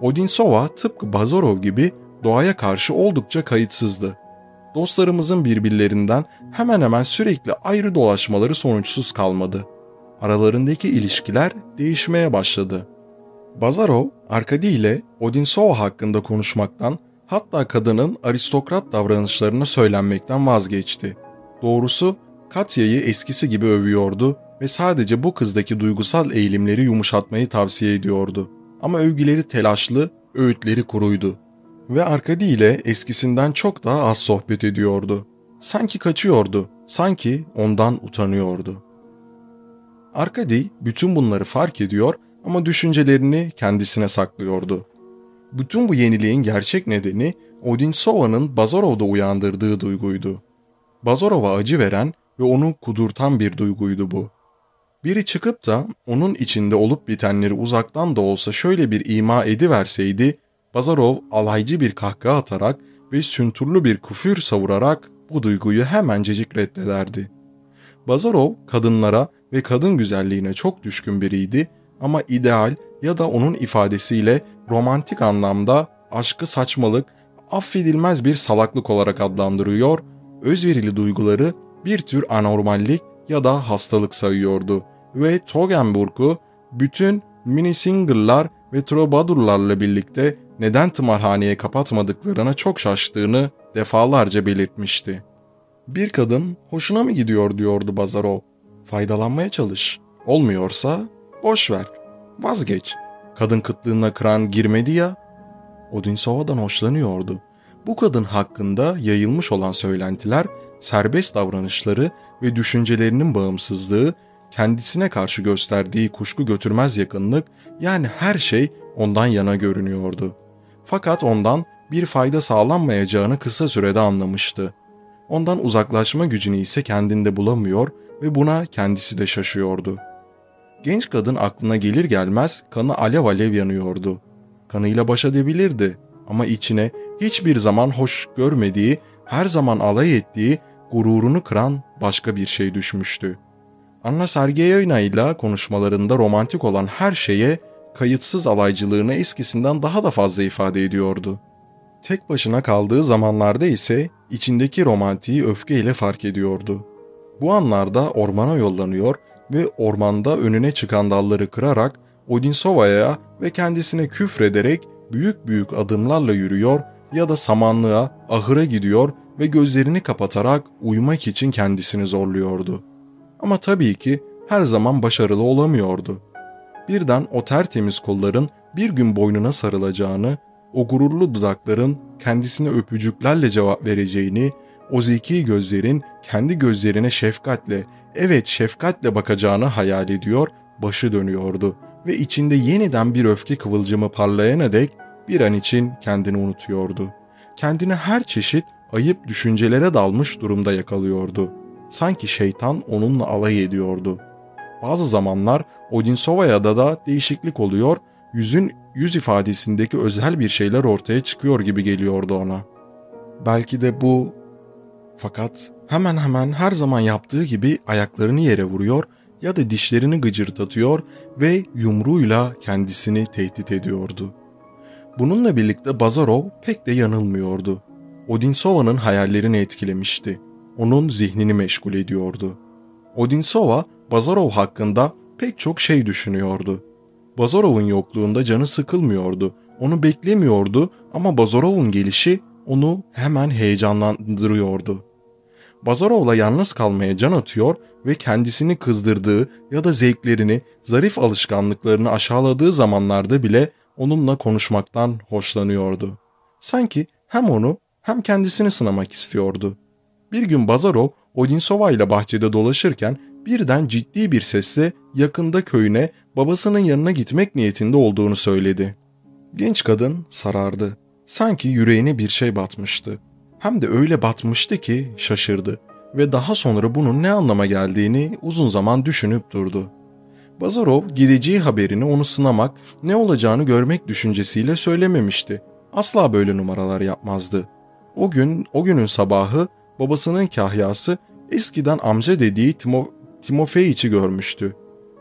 Odinsova tıpkı Bazarov gibi doğaya karşı oldukça kayıtsızdı. Dostlarımızın birbirlerinden hemen hemen sürekli ayrı dolaşmaları sonuçsuz kalmadı. Aralarındaki ilişkiler değişmeye başladı. Bazarov, Arkadi ile Odinsova hakkında konuşmaktan hatta kadının aristokrat davranışlarına söylenmekten vazgeçti. Doğrusu Katya'yı eskisi gibi övüyordu ve sadece bu kızdaki duygusal eğilimleri yumuşatmayı tavsiye ediyordu. Ama övgüleri telaşlı, öğütleri kuruydu. Ve Arkadi ile eskisinden çok daha az sohbet ediyordu. Sanki kaçıyordu, sanki ondan utanıyordu. Arkadi bütün bunları fark ediyor ama düşüncelerini kendisine saklıyordu. Bütün bu yeniliğin gerçek nedeni Odinsova'nın Bazarov'da uyandırdığı duyguydu. Bazarov'a acı veren ve onu kudurtan bir duyguydu bu. Biri çıkıp da onun içinde olup bitenleri uzaktan da olsa şöyle bir ima ediverseydi, Bazarov alaycı bir kahkaha atarak ve süntürlü bir küfür savurarak bu duyguyu hemencecik reddederdi. Bazarov kadınlara ve kadın güzelliğine çok düşkün biriydi ama ideal ya da onun ifadesiyle romantik anlamda aşkı saçmalık, affedilmez bir salaklık olarak adlandırıyor, özverili duyguları bir tür anormallik ya da hastalık sayıyordu ve Togenburg'u bütün mini single'lar ve troubadourlarla birlikte neden tımarhaneye kapatmadıklarına çok şaştığını defalarca belirtmişti. Bir kadın hoşuna mı gidiyor diyordu Bazarov. Faydalanmaya çalış. Olmuyorsa boş ver. Vazgeç. Kadın kıtlığına kıran girmedi ya. Odinsova'dan hoşlanıyordu. Bu kadın hakkında yayılmış olan söylentiler, serbest davranışları ve düşüncelerinin bağımsızlığı, kendisine karşı gösterdiği kuşku götürmez yakınlık, yani her şey ondan yana görünüyordu. Fakat ondan bir fayda sağlanmayacağını kısa sürede anlamıştı. Ondan uzaklaşma gücünü ise kendinde bulamıyor ve buna kendisi de şaşıyordu. Genç kadın aklına gelir gelmez kanı alev alev yanıyordu. Kanıyla baş edebilirdi ama içine hiçbir zaman hoş görmediği, her zaman alay ettiği, gururunu kıran başka bir şey düşmüştü. Anna Sergeyevna ile konuşmalarında romantik olan her şeye kayıtsız alaycılığını eskisinden daha da fazla ifade ediyordu. Tek başına kaldığı zamanlarda ise içindeki romantiği öfkeyle fark ediyordu. Bu anlarda ormana yollanıyor ve ormanda önüne çıkan dalları kırarak Odinsova'ya ve kendisine küfrederek büyük büyük adımlarla yürüyor ya da samanlığa, ahıra gidiyor ve gözlerini kapatarak uyumak için kendisini zorluyordu. Ama tabii ki her zaman başarılı olamıyordu birden o tertemiz kolların bir gün boynuna sarılacağını, o gururlu dudakların kendisine öpücüklerle cevap vereceğini, o zeki gözlerin kendi gözlerine şefkatle, evet şefkatle bakacağını hayal ediyor, başı dönüyordu ve içinde yeniden bir öfke kıvılcımı parlayana dek bir an için kendini unutuyordu. Kendini her çeşit ayıp düşüncelere dalmış durumda yakalıyordu. Sanki şeytan onunla alay ediyordu.'' Bazı zamanlar Odinsova'ya da da değişiklik oluyor, yüzün yüz ifadesindeki özel bir şeyler ortaya çıkıyor gibi geliyordu ona. Belki de bu fakat hemen hemen her zaman yaptığı gibi ayaklarını yere vuruyor ya da dişlerini gıcırdatıyor ve yumruğuyla kendisini tehdit ediyordu. Bununla birlikte Bazarov pek de yanılmıyordu. Odinsova'nın hayallerini etkilemişti. Onun zihnini meşgul ediyordu. Odinsova Bazarov hakkında pek çok şey düşünüyordu. Bazarov'un yokluğunda canı sıkılmıyordu. Onu beklemiyordu ama Bazarov'un gelişi onu hemen heyecanlandırıyordu. Bazarov'la yalnız kalmaya can atıyor ve kendisini kızdırdığı ya da zevklerini, zarif alışkanlıklarını aşağıladığı zamanlarda bile onunla konuşmaktan hoşlanıyordu. Sanki hem onu hem kendisini sınamak istiyordu. Bir gün Bazarov, Odinsova ile bahçede dolaşırken birden ciddi bir sesle yakında köyüne babasının yanına gitmek niyetinde olduğunu söyledi. Genç kadın sarardı. Sanki yüreğine bir şey batmıştı. Hem de öyle batmıştı ki şaşırdı ve daha sonra bunun ne anlama geldiğini uzun zaman düşünüp durdu. Bazarov gideceği haberini onu sınamak, ne olacağını görmek düşüncesiyle söylememişti. Asla böyle numaralar yapmazdı. O gün, o günün sabahı babasının kahyası eskiden amca dediği Timo, Timofeyiç'i görmüştü.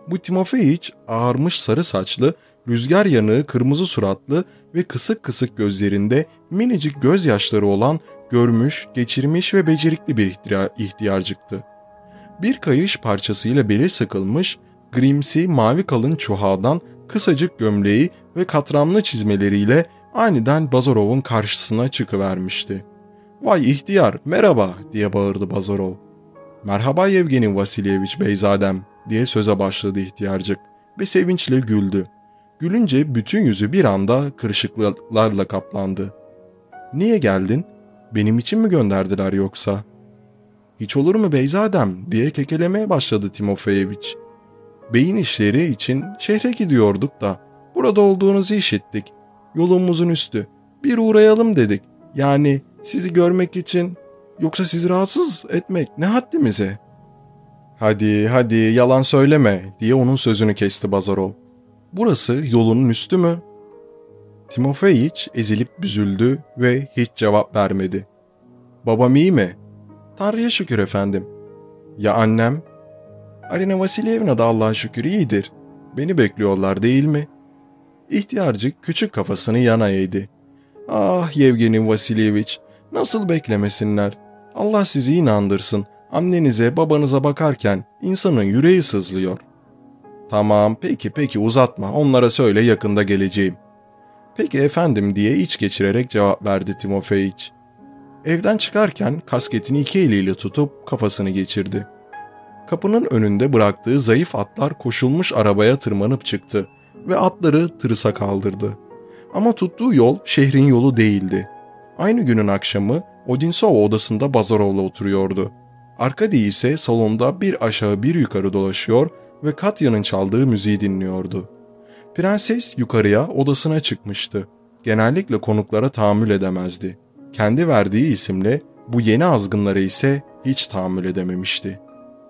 Bu Timofeyiç ağarmış sarı saçlı, rüzgar yanığı kırmızı suratlı ve kısık kısık gözlerinde minicik gözyaşları olan görmüş, geçirmiş ve becerikli bir ihtiyarcıktı. Bir kayış parçasıyla beli sıkılmış, grimsi mavi kalın çuhadan kısacık gömleği ve katranlı çizmeleriyle aniden Bazarov'un karşısına çıkıvermişti. ''Vay ihtiyar, merhaba!'' diye bağırdı Bazarov. ''Merhaba Yevgeni Vasilyeviç Beyzadem'' diye söze başladı ihtiyarcık ve sevinçle güldü. Gülünce bütün yüzü bir anda kırışıklıklarla kaplandı. ''Niye geldin? Benim için mi gönderdiler yoksa?'' ''Hiç olur mu Beyzadem?'' diye kekelemeye başladı Timofeyeviç. ''Beyin işleri için şehre gidiyorduk da burada olduğunuzu işittik. Yolumuzun üstü. Bir uğrayalım dedik. Yani sizi görmek için yoksa sizi rahatsız etmek ne haddimize?'' ''Hadi hadi yalan söyleme'' diye onun sözünü kesti Bazarov. Burası yolunun üstü mü? Timofeyiç ezilip büzüldü ve hiç cevap vermedi. Babam iyi mi? Tanrı'ya şükür efendim. Ya annem? Arina Vasilyevna da Allah'a şükür iyidir. Beni bekliyorlar değil mi? İhtiyarcık küçük kafasını yana eğdi. Ah Yevgeni Vasilyeviç, nasıl beklemesinler? Allah sizi inandırsın. Annenize babanıza bakarken insanın yüreği sızlıyor. Tamam peki peki uzatma onlara söyle yakında geleceğim. Peki efendim diye iç geçirerek cevap verdi Timofeyiç. Evden çıkarken kasketini iki eliyle tutup kafasını geçirdi. Kapının önünde bıraktığı zayıf atlar koşulmuş arabaya tırmanıp çıktı ve atları tırısa kaldırdı. Ama tuttuğu yol şehrin yolu değildi. Aynı günün akşamı Odinsova odasında Bazarov'la oturuyordu. Arkadi ise salonda bir aşağı bir yukarı dolaşıyor ve Katya'nın çaldığı müziği dinliyordu. Prenses yukarıya odasına çıkmıştı. Genellikle konuklara tahammül edemezdi. Kendi verdiği isimle bu yeni azgınlara ise hiç tahammül edememişti.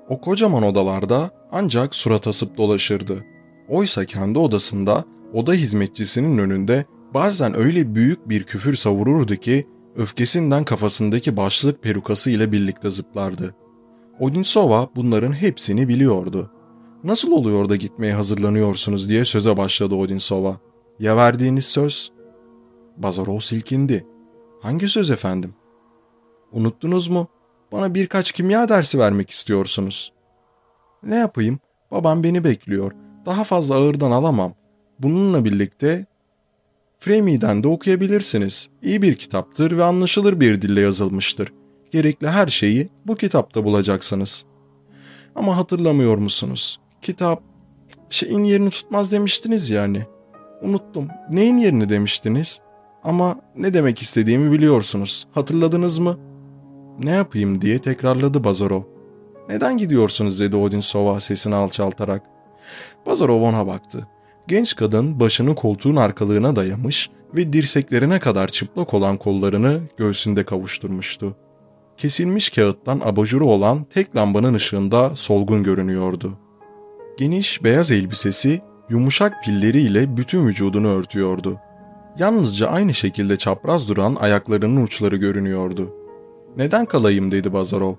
O kocaman odalarda ancak surat asıp dolaşırdı. Oysa kendi odasında oda hizmetçisinin önünde bazen öyle büyük bir küfür savururdu ki öfkesinden kafasındaki başlık perukası ile birlikte zıplardı. Odinsova bunların hepsini biliyordu. Nasıl oluyor da gitmeye hazırlanıyorsunuz diye söze başladı Odinsova. Ya verdiğiniz söz? Bazarov silkindi. Hangi söz efendim? Unuttunuz mu? Bana birkaç kimya dersi vermek istiyorsunuz. Ne yapayım? Babam beni bekliyor. Daha fazla ağırdan alamam. Bununla birlikte Fremi'den de okuyabilirsiniz. İyi bir kitaptır ve anlaşılır bir dille yazılmıştır. Gerekli her şeyi bu kitapta bulacaksınız. Ama hatırlamıyor musunuz? kitap şeyin yerini tutmaz demiştiniz yani. Unuttum. Neyin yerini demiştiniz? Ama ne demek istediğimi biliyorsunuz. Hatırladınız mı? Ne yapayım diye tekrarladı Bazarov. Neden gidiyorsunuz dedi Odinsova sesini alçaltarak. Bazarov ona baktı. Genç kadın başını koltuğun arkalığına dayamış ve dirseklerine kadar çıplak olan kollarını göğsünde kavuşturmuştu. Kesilmiş kağıttan abajuru olan tek lambanın ışığında solgun görünüyordu. Geniş beyaz elbisesi yumuşak pilleriyle bütün vücudunu örtüyordu. Yalnızca aynı şekilde çapraz duran ayaklarının uçları görünüyordu. Neden kalayım dedi Bazarov.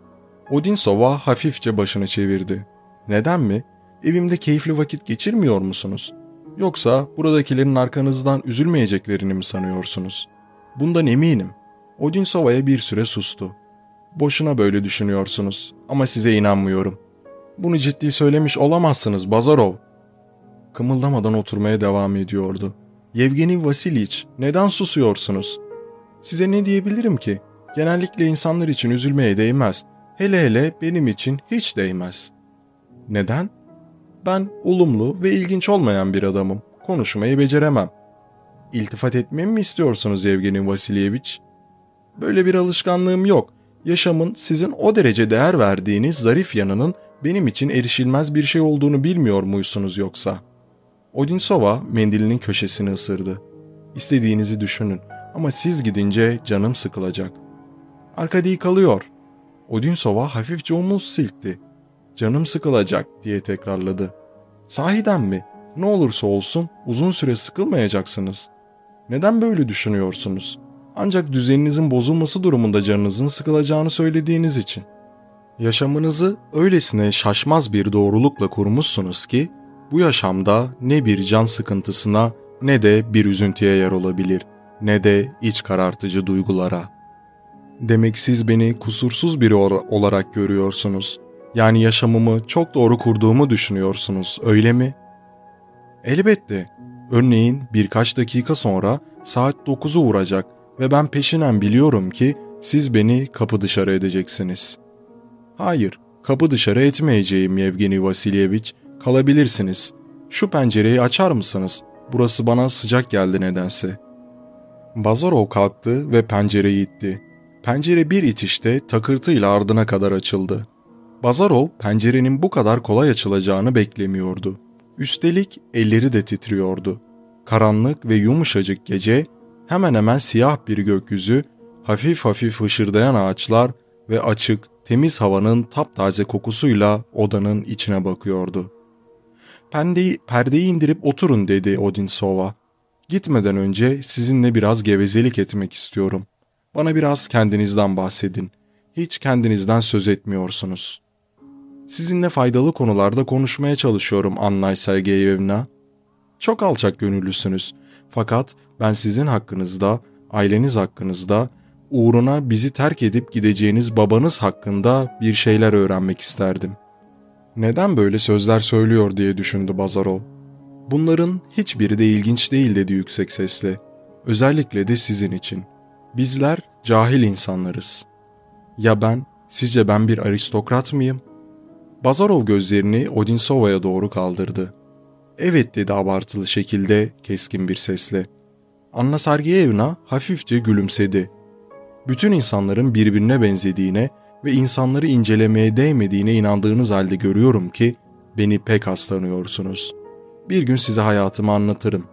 Odinsova hafifçe başını çevirdi. Neden mi? Evimde keyifli vakit geçirmiyor musunuz? Yoksa buradakilerin arkanızdan üzülmeyeceklerini mi sanıyorsunuz? Bundan eminim. Odinsova'ya bir süre sustu. Boşuna böyle düşünüyorsunuz ama size inanmıyorum. Bunu ciddi söylemiş olamazsınız Bazarov. Kımıldamadan oturmaya devam ediyordu. Yevgeni Vasiliç, neden susuyorsunuz? Size ne diyebilirim ki? Genellikle insanlar için üzülmeye değmez. Hele hele benim için hiç değmez. Neden? Ben olumlu ve ilginç olmayan bir adamım. Konuşmayı beceremem. İltifat etmemi mi istiyorsunuz Yevgeni Vasilyeviç? Böyle bir alışkanlığım yok. Yaşamın sizin o derece değer verdiğiniz zarif yanının benim için erişilmez bir şey olduğunu bilmiyor muysunuz yoksa? Odinsova mendilinin köşesini ısırdı. İstediğinizi düşünün ama siz gidince canım sıkılacak. Arkadi kalıyor. Odinsova hafifçe omuz silkti. Canım sıkılacak diye tekrarladı. Sahiden mi? Ne olursa olsun uzun süre sıkılmayacaksınız. Neden böyle düşünüyorsunuz? Ancak düzeninizin bozulması durumunda canınızın sıkılacağını söylediğiniz için. Yaşamınızı öylesine şaşmaz bir doğrulukla kurmuşsunuz ki bu yaşamda ne bir can sıkıntısına ne de bir üzüntüye yer olabilir, ne de iç karartıcı duygulara. Demek siz beni kusursuz biri olarak görüyorsunuz. Yani yaşamımı çok doğru kurduğumu düşünüyorsunuz, öyle mi? Elbette. Örneğin birkaç dakika sonra saat 9'u vuracak ve ben peşinen biliyorum ki siz beni kapı dışarı edeceksiniz. Hayır, kapı dışarı etmeyeceğim Yevgeni Vasilyeviç. Kalabilirsiniz. Şu pencereyi açar mısınız? Burası bana sıcak geldi nedense. Bazarov kalktı ve pencereyi itti. Pencere bir itişte takırtıyla ardına kadar açıldı. Bazarov pencerenin bu kadar kolay açılacağını beklemiyordu. Üstelik elleri de titriyordu. Karanlık ve yumuşacık gece, hemen hemen siyah bir gökyüzü, hafif hafif hışırdayan ağaçlar ve açık, temiz havanın taptaze kokusuyla odanın içine bakıyordu. Pendeyi, perdeyi indirip oturun dedi Odinsova. Gitmeden önce sizinle biraz gevezelik etmek istiyorum. Bana biraz kendinizden bahsedin. Hiç kendinizden söz etmiyorsunuz. Sizinle faydalı konularda konuşmaya çalışıyorum Anna Sergeyevna. Çok alçak gönüllüsünüz. Fakat ben sizin hakkınızda, aileniz hakkınızda, uğruna bizi terk edip gideceğiniz babanız hakkında bir şeyler öğrenmek isterdim. Neden böyle sözler söylüyor diye düşündü Bazarov. Bunların hiçbiri de ilginç değil dedi yüksek sesle. Özellikle de sizin için. Bizler cahil insanlarız. Ya ben, sizce ben bir aristokrat mıyım? Bazarov gözlerini Odinsova'ya doğru kaldırdı. Evet dedi abartılı şekilde keskin bir sesle. Anna Sergeyevna hafifçe gülümsedi. Bütün insanların birbirine benzediğine ve insanları incelemeye değmediğine inandığınız halde görüyorum ki beni pek hastanıyorsunuz. Bir gün size hayatımı anlatırım.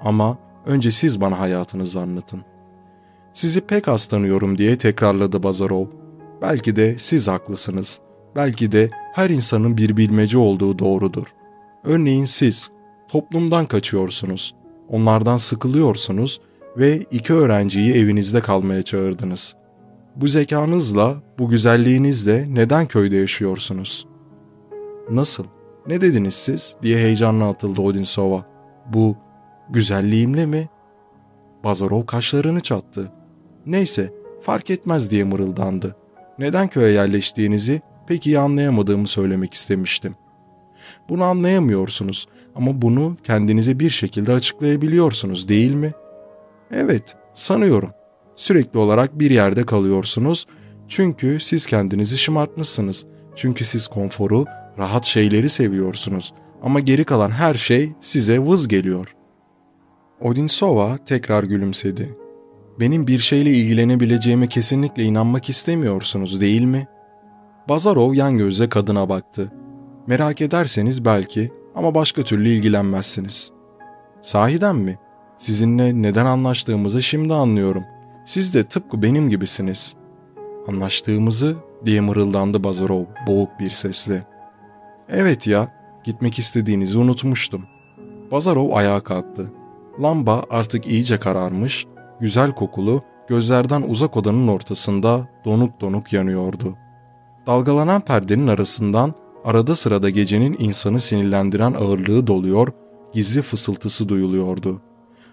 Ama önce siz bana hayatınızı anlatın. Sizi pek hastanıyorum diye tekrarladı Bazarov. Belki de siz haklısınız. Belki de her insanın bir bilmece olduğu doğrudur. Örneğin siz toplumdan kaçıyorsunuz. Onlardan sıkılıyorsunuz ve iki öğrenciyi evinizde kalmaya çağırdınız. Bu zekanızla, bu güzelliğinizle neden köyde yaşıyorsunuz? Nasıl? Ne dediniz siz? diye heyecanla atıldı Odinsova. Bu güzelliğimle mi? Bazarov kaşlarını çattı. Neyse, fark etmez diye mırıldandı. Neden köye yerleştiğinizi pek iyi anlayamadığımı söylemek istemiştim. Bunu anlayamıyorsunuz ama bunu kendinize bir şekilde açıklayabiliyorsunuz değil mi? Evet, sanıyorum. Sürekli olarak bir yerde kalıyorsunuz çünkü siz kendinizi şımartmışsınız. Çünkü siz konforu, rahat şeyleri seviyorsunuz ama geri kalan her şey size vız geliyor. Odinsova tekrar gülümsedi. Benim bir şeyle ilgilenebileceğime kesinlikle inanmak istemiyorsunuz değil mi? Bazarov yan gözle kadına baktı. Merak ederseniz belki ama başka türlü ilgilenmezsiniz. Sahiden mi? Sizinle neden anlaştığımızı şimdi anlıyorum. Siz de tıpkı benim gibisiniz. Anlaştığımızı diye mırıldandı Bazarov boğuk bir sesle. Evet ya, gitmek istediğinizi unutmuştum. Bazarov ayağa kalktı. Lamba artık iyice kararmış, güzel kokulu, gözlerden uzak odanın ortasında donuk donuk yanıyordu. Dalgalanan perdenin arasından arada sırada gecenin insanı sinirlendiren ağırlığı doluyor, gizli fısıltısı duyuluyordu.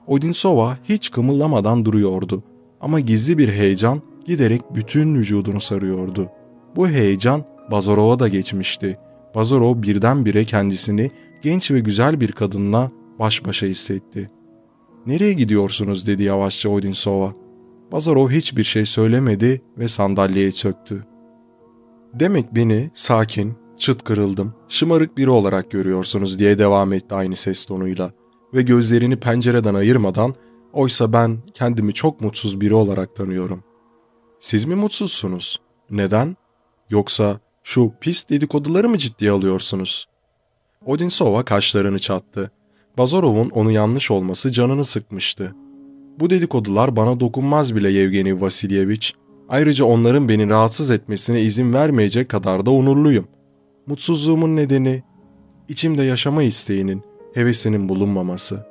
Odinsova hiç kımıllamadan duruyordu ama gizli bir heyecan giderek bütün vücudunu sarıyordu. Bu heyecan Bazarov'a da geçmişti. Bazarov birdenbire kendisini genç ve güzel bir kadınla baş başa hissetti. ''Nereye gidiyorsunuz?'' dedi yavaşça Odinsova. Bazarov hiçbir şey söylemedi ve sandalyeye çöktü. ''Demek beni sakin, çıt kırıldım, şımarık biri olarak görüyorsunuz.'' diye devam etti aynı ses tonuyla ve gözlerini pencereden ayırmadan oysa ben kendimi çok mutsuz biri olarak tanıyorum. ''Siz mi mutsuzsunuz?'' Neden? Yoksa şu pis dedikoduları mı ciddiye alıyorsunuz? Odinsova kaşlarını çattı. Bazarov'un onu yanlış olması canını sıkmıştı. Bu dedikodular bana dokunmaz bile Yevgeni Vasilyeviç. Ayrıca onların beni rahatsız etmesine izin vermeyecek kadar da onurluyum. Mutsuzluğumun nedeni, içimde yaşama isteğinin, hevesinin bulunmaması.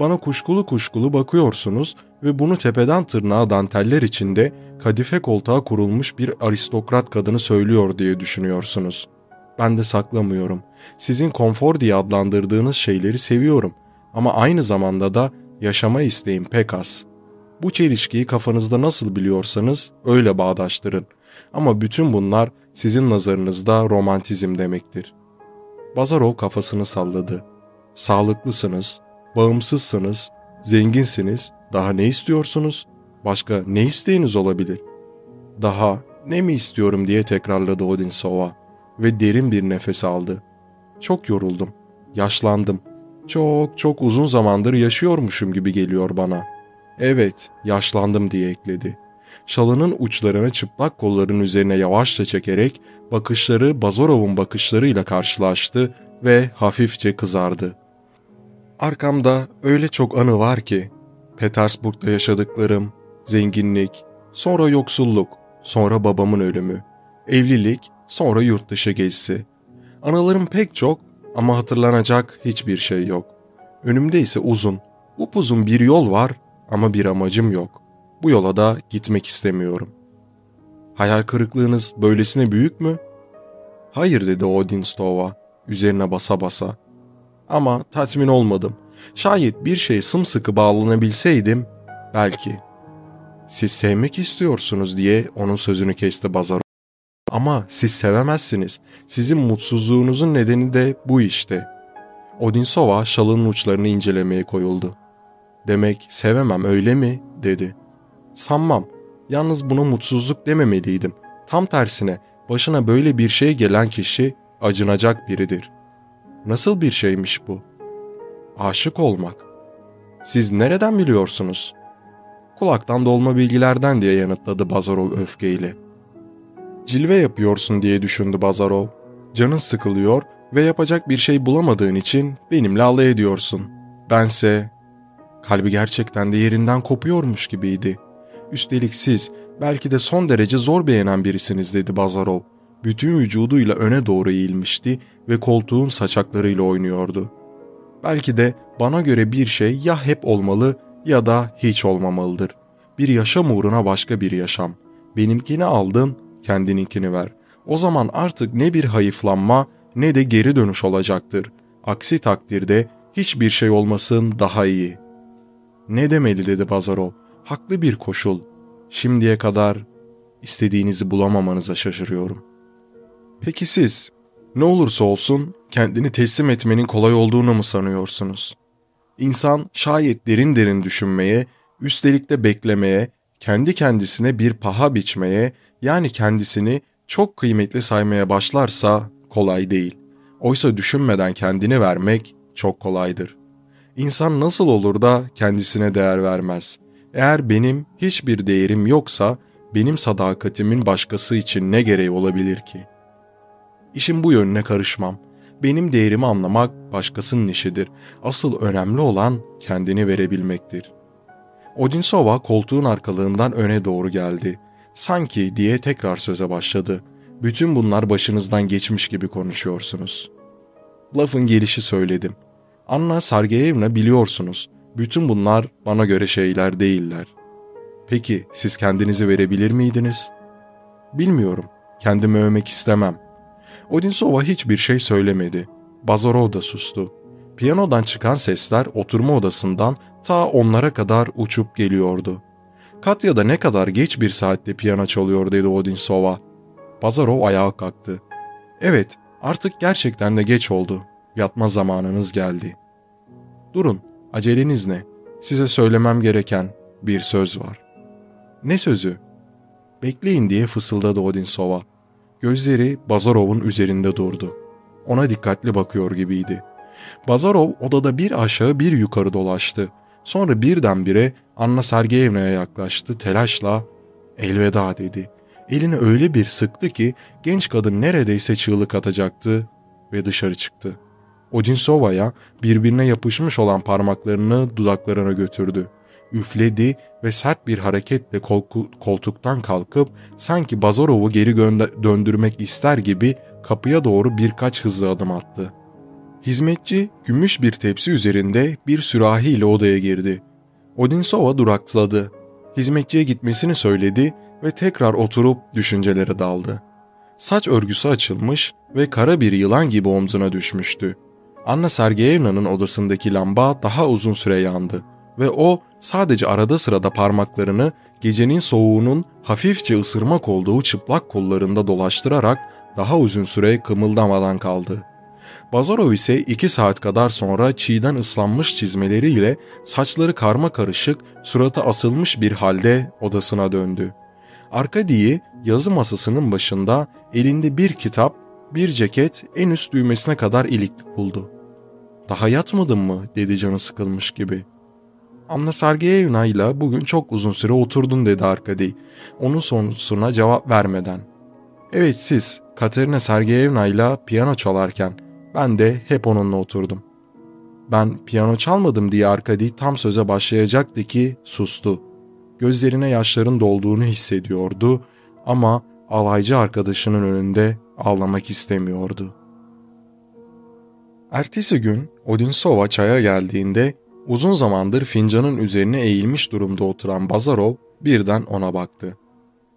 Bana kuşkulu kuşkulu bakıyorsunuz ve bunu tepeden tırnağa danteller içinde kadife koltuğa kurulmuş bir aristokrat kadını söylüyor diye düşünüyorsunuz. Ben de saklamıyorum. Sizin konfor diye adlandırdığınız şeyleri seviyorum ama aynı zamanda da yaşama isteğim pek az. Bu çelişkiyi kafanızda nasıl biliyorsanız öyle bağdaştırın. Ama bütün bunlar sizin nazarınızda romantizm demektir. Bazarov kafasını salladı. Sağlıklısınız, bağımsızsınız, zenginsiniz, daha ne istiyorsunuz? Başka ne isteğiniz olabilir? Daha ne mi istiyorum diye tekrarladı Odinsova ve derin bir nefes aldı. Çok yoruldum, yaşlandım. Çok çok uzun zamandır yaşıyormuşum gibi geliyor bana. Evet, yaşlandım diye ekledi. Şalının uçlarını çıplak kolların üzerine yavaşça çekerek bakışları Bazorov'un bakışlarıyla karşılaştı ve hafifçe kızardı. Arkamda öyle çok anı var ki, Petersburg'da yaşadıklarım, zenginlik, sonra yoksulluk, sonra babamın ölümü, evlilik, sonra yurt dışı gezisi. Anılarım pek çok ama hatırlanacak hiçbir şey yok. Önümde ise uzun, upuzun bir yol var ama bir amacım yok. Bu yola da gitmek istemiyorum. Hayal kırıklığınız böylesine büyük mü? Hayır dedi Odin Stova üzerine basa basa. Ama tatmin olmadım. Şayet bir şey sımsıkı bağlanabilseydim belki. Siz sevmek istiyorsunuz diye onun sözünü kesti Bazar. Ama siz sevemezsiniz. Sizin mutsuzluğunuzun nedeni de bu işte. Odinsova şalının uçlarını incelemeye koyuldu. Demek sevemem öyle mi? dedi. Sanmam. Yalnız buna mutsuzluk dememeliydim. Tam tersine başına böyle bir şey gelen kişi acınacak biridir. Nasıl bir şeymiş bu? Aşık olmak. Siz nereden biliyorsunuz? Kulaktan dolma bilgilerden diye yanıtladı Bazarov öfkeyle. Cilve yapıyorsun diye düşündü Bazarov. Canın sıkılıyor ve yapacak bir şey bulamadığın için benimle alay ediyorsun. Bense... Kalbi gerçekten de yerinden kopuyormuş gibiydi. Üstelik siz belki de son derece zor beğenen birisiniz dedi Bazarov. Bütün vücuduyla öne doğru eğilmişti ve koltuğun saçaklarıyla oynuyordu. Belki de bana göre bir şey ya hep olmalı ya da hiç olmamalıdır. Bir yaşam uğruna başka bir yaşam. Benimkini aldın, kendininkini ver. O zaman artık ne bir hayıflanma ne de geri dönüş olacaktır. Aksi takdirde hiçbir şey olmasın daha iyi. Ne demeli dedi Bazarov. Haklı bir koşul. Şimdiye kadar istediğinizi bulamamanıza şaşırıyorum. Peki siz ne olursa olsun kendini teslim etmenin kolay olduğunu mu sanıyorsunuz? İnsan şayet derin derin düşünmeye, üstelik de beklemeye, kendi kendisine bir paha biçmeye, yani kendisini çok kıymetli saymaya başlarsa kolay değil. Oysa düşünmeden kendini vermek çok kolaydır. İnsan nasıl olur da kendisine değer vermez? Eğer benim hiçbir değerim yoksa benim sadakatimin başkası için ne gereği olabilir ki? İşin bu yönüne karışmam. Benim değerimi anlamak başkasının işidir. Asıl önemli olan kendini verebilmektir. Odinsova koltuğun arkalığından öne doğru geldi. Sanki diye tekrar söze başladı. Bütün bunlar başınızdan geçmiş gibi konuşuyorsunuz. Lafın gelişi söyledim. Anna Sergeyevna biliyorsunuz. Bütün bunlar bana göre şeyler değiller. Peki siz kendinizi verebilir miydiniz? Bilmiyorum. Kendimi övmek istemem. Odinsova hiçbir şey söylemedi. Bazarov da sustu. Piyanodan çıkan sesler oturma odasından ta onlara kadar uçup geliyordu. Katya da ne kadar geç bir saatte piyano çalıyor dedi Odinsova. Bazarov ayağa kalktı. Evet, artık gerçekten de geç oldu. Yatma zamanınız geldi. Durun, aceleniz ne? Size söylemem gereken bir söz var. Ne sözü? Bekleyin diye fısıldadı Odinsova. Gözleri Bazarov'un üzerinde durdu. Ona dikkatli bakıyor gibiydi. Bazarov odada bir aşağı bir yukarı dolaştı. Sonra birdenbire Anna Sergeyevna'ya yaklaştı telaşla elveda dedi. Elini öyle bir sıktı ki genç kadın neredeyse çığlık atacaktı ve dışarı çıktı. Odinsova'ya birbirine yapışmış olan parmaklarını dudaklarına götürdü. Üfledi ve sert bir hareketle koltuktan kalkıp sanki Bazarov'u geri döndürmek ister gibi kapıya doğru birkaç hızlı adım attı. Hizmetçi gümüş bir tepsi üzerinde bir sürahi ile odaya girdi. Odinsova durakladı. Hizmetçiye gitmesini söyledi ve tekrar oturup düşüncelere daldı. Saç örgüsü açılmış ve kara bir yılan gibi omzuna düşmüştü. Anna Sergeyevna'nın odasındaki lamba daha uzun süre yandı ve o sadece arada sırada parmaklarını gecenin soğuğunun hafifçe ısırmak olduğu çıplak kollarında dolaştırarak daha uzun süre kımıldamadan kaldı. Bazarov ise iki saat kadar sonra çiğden ıslanmış çizmeleriyle saçları karma karışık, suratı asılmış bir halde odasına döndü. Arkadi'yi yazı masasının başında elinde bir kitap, bir ceket en üst düğmesine kadar ilikli buldu. ''Daha yatmadın mı?'' dedi canı sıkılmış gibi. Anna Sergeyevna ile bugün çok uzun süre oturdun dedi Arkadi. Onun sorusuna cevap vermeden. Evet siz Katerina Sergeyevna ile piyano çalarken ben de hep onunla oturdum. Ben piyano çalmadım diye Arkadi tam söze başlayacaktı ki sustu. Gözlerine yaşların dolduğunu hissediyordu ama alaycı arkadaşının önünde ağlamak istemiyordu. Ertesi gün Odinsova çaya geldiğinde uzun zamandır fincanın üzerine eğilmiş durumda oturan Bazarov birden ona baktı.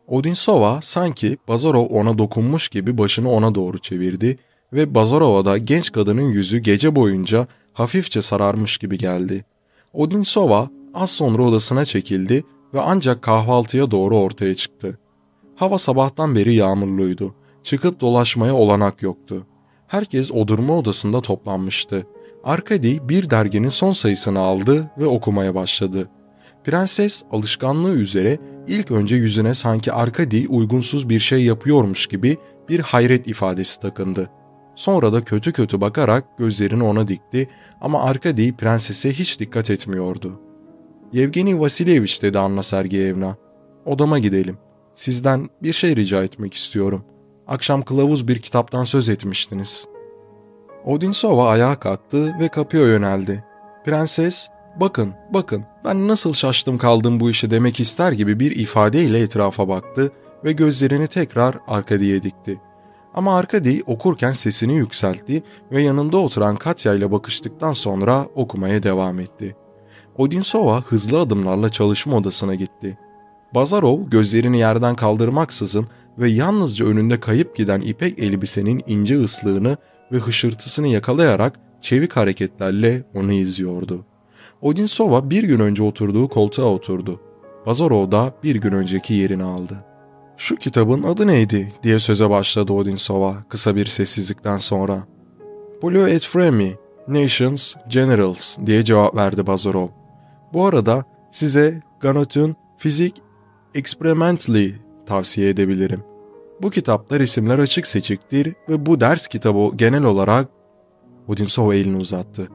Odinsova sanki Bazarov ona dokunmuş gibi başını ona doğru çevirdi ve Bazarov'a genç kadının yüzü gece boyunca hafifçe sararmış gibi geldi. Odinsova az sonra odasına çekildi ve ancak kahvaltıya doğru ortaya çıktı. Hava sabahtan beri yağmurluydu. Çıkıp dolaşmaya olanak yoktu. Herkes odurma odasında toplanmıştı. Arkady bir derginin son sayısını aldı ve okumaya başladı. Prenses alışkanlığı üzere ilk önce yüzüne sanki Arkady uygunsuz bir şey yapıyormuş gibi bir hayret ifadesi takındı. Sonra da kötü kötü bakarak gözlerini ona dikti ama Arkady prensese hiç dikkat etmiyordu. Yevgeni Vasilyevich dedi Anna Sergeyevna. Odama gidelim. Sizden bir şey rica etmek istiyorum. Akşam kılavuz bir kitaptan söz etmiştiniz. Odinsova ayağa kalktı ve kapıya yöneldi. Prenses, bakın, bakın ben nasıl şaştım kaldım bu işe demek ister gibi bir ifadeyle etrafa baktı ve gözlerini tekrar Arkadi'ye dikti. Ama Arkadi okurken sesini yükseltti ve yanında oturan Katya ile bakıştıktan sonra okumaya devam etti. Odinsova hızlı adımlarla çalışma odasına gitti. Bazarov gözlerini yerden kaldırmaksızın ve yalnızca önünde kayıp giden ipek elbisenin ince ıslığını ve hışırtısını yakalayarak çevik hareketlerle onu izliyordu. Odinsova bir gün önce oturduğu koltuğa oturdu. Bazarov da bir gün önceki yerini aldı. Şu kitabın adı neydi diye söze başladı Odinsova kısa bir sessizlikten sonra. Blue et Fremi, Nations Generals diye cevap verdi Bazarov. Bu arada size Ganot'un Fizik Experimentally tavsiye edebilirim. Bu kitapta resimler açık seçiktir ve bu ders kitabı genel olarak Odinsov elini uzattı.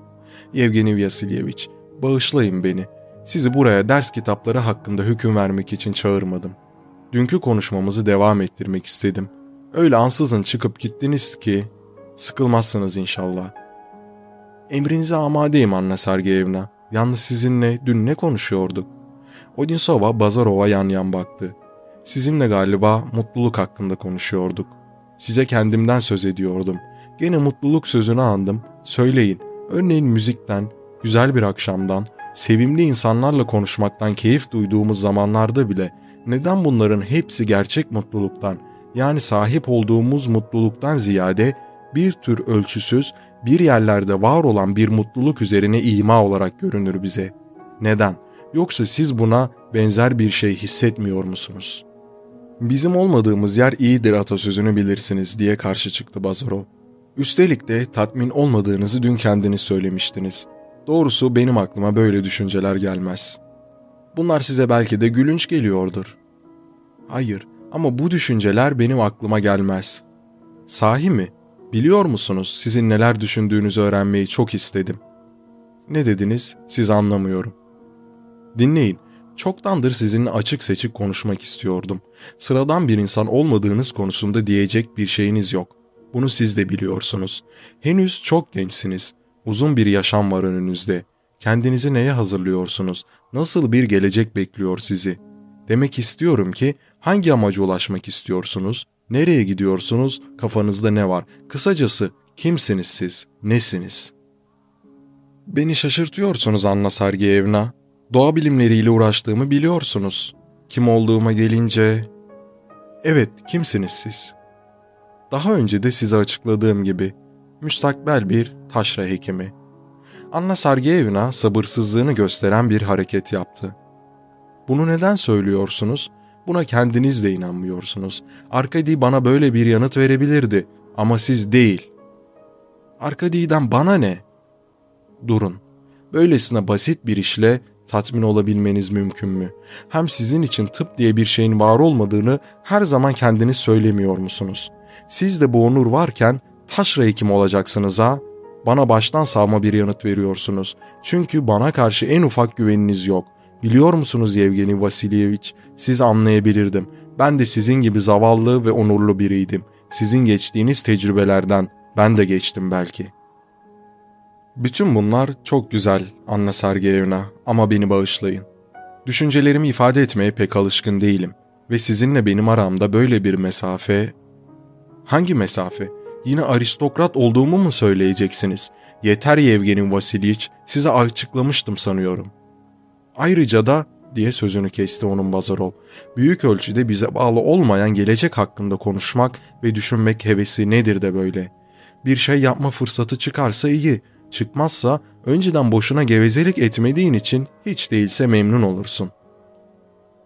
Yevgeni Vasilyevich, bağışlayın beni. Sizi buraya ders kitapları hakkında hüküm vermek için çağırmadım. Dünkü konuşmamızı devam ettirmek istedim. Öyle ansızın çıkıp gittiniz ki sıkılmazsınız inşallah. Emrinize amadeyim Anna Sergeyevna. Yalnız sizinle dün ne konuşuyorduk? Odinsova Bazarov'a yan yan baktı. Sizinle galiba mutluluk hakkında konuşuyorduk. Size kendimden söz ediyordum. Gene mutluluk sözünü andım. Söyleyin, örneğin müzikten, güzel bir akşamdan, sevimli insanlarla konuşmaktan keyif duyduğumuz zamanlarda bile neden bunların hepsi gerçek mutluluktan, yani sahip olduğumuz mutluluktan ziyade bir tür ölçüsüz, bir yerlerde var olan bir mutluluk üzerine ima olarak görünür bize. Neden? Yoksa siz buna benzer bir şey hissetmiyor musunuz? Bizim olmadığımız yer iyidir atasözünü bilirsiniz diye karşı çıktı Bazarov. Üstelik de tatmin olmadığınızı dün kendiniz söylemiştiniz. Doğrusu benim aklıma böyle düşünceler gelmez. Bunlar size belki de gülünç geliyordur. Hayır ama bu düşünceler benim aklıma gelmez. Sahi mi? Biliyor musunuz sizin neler düşündüğünüzü öğrenmeyi çok istedim. Ne dediniz? Siz anlamıyorum. Dinleyin. Çoktandır sizinle açık seçik konuşmak istiyordum. Sıradan bir insan olmadığınız konusunda diyecek bir şeyiniz yok. Bunu siz de biliyorsunuz. Henüz çok gençsiniz. Uzun bir yaşam var önünüzde. Kendinizi neye hazırlıyorsunuz? Nasıl bir gelecek bekliyor sizi? Demek istiyorum ki hangi amaca ulaşmak istiyorsunuz? Nereye gidiyorsunuz? Kafanızda ne var? Kısacası kimsiniz siz? Nesiniz? Beni şaşırtıyorsunuz Anna Sergeyevna. Doğa bilimleriyle uğraştığımı biliyorsunuz. Kim olduğuma gelince... Evet, kimsiniz siz? Daha önce de size açıkladığım gibi müstakbel bir taşra hekimi. Anna Sergeyevna sabırsızlığını gösteren bir hareket yaptı. Bunu neden söylüyorsunuz? Buna kendiniz de inanmıyorsunuz. Arkadi bana böyle bir yanıt verebilirdi ama siz değil. Arkadi'den bana ne? Durun. Böylesine basit bir işle tatmin olabilmeniz mümkün mü? Hem sizin için tıp diye bir şeyin var olmadığını her zaman kendiniz söylemiyor musunuz? Siz de bu onur varken taşra hekim olacaksınız ha? Bana baştan savma bir yanıt veriyorsunuz. Çünkü bana karşı en ufak güveniniz yok. Biliyor musunuz Yevgeni Vasilyevich? Siz anlayabilirdim. Ben de sizin gibi zavallı ve onurlu biriydim. Sizin geçtiğiniz tecrübelerden ben de geçtim belki. Bütün bunlar çok güzel Anna Sergeyevna ama beni bağışlayın. Düşüncelerimi ifade etmeye pek alışkın değilim ve sizinle benim aramda böyle bir mesafe... Hangi mesafe? Yine aristokrat olduğumu mu söyleyeceksiniz? Yeter Yevgeni Vasilyich, size açıklamıştım sanıyorum. Ayrıca da diye sözünü kesti onun Bazarov. Büyük ölçüde bize bağlı olmayan gelecek hakkında konuşmak ve düşünmek hevesi nedir de böyle? Bir şey yapma fırsatı çıkarsa iyi, çıkmazsa önceden boşuna gevezelik etmediğin için hiç değilse memnun olursun.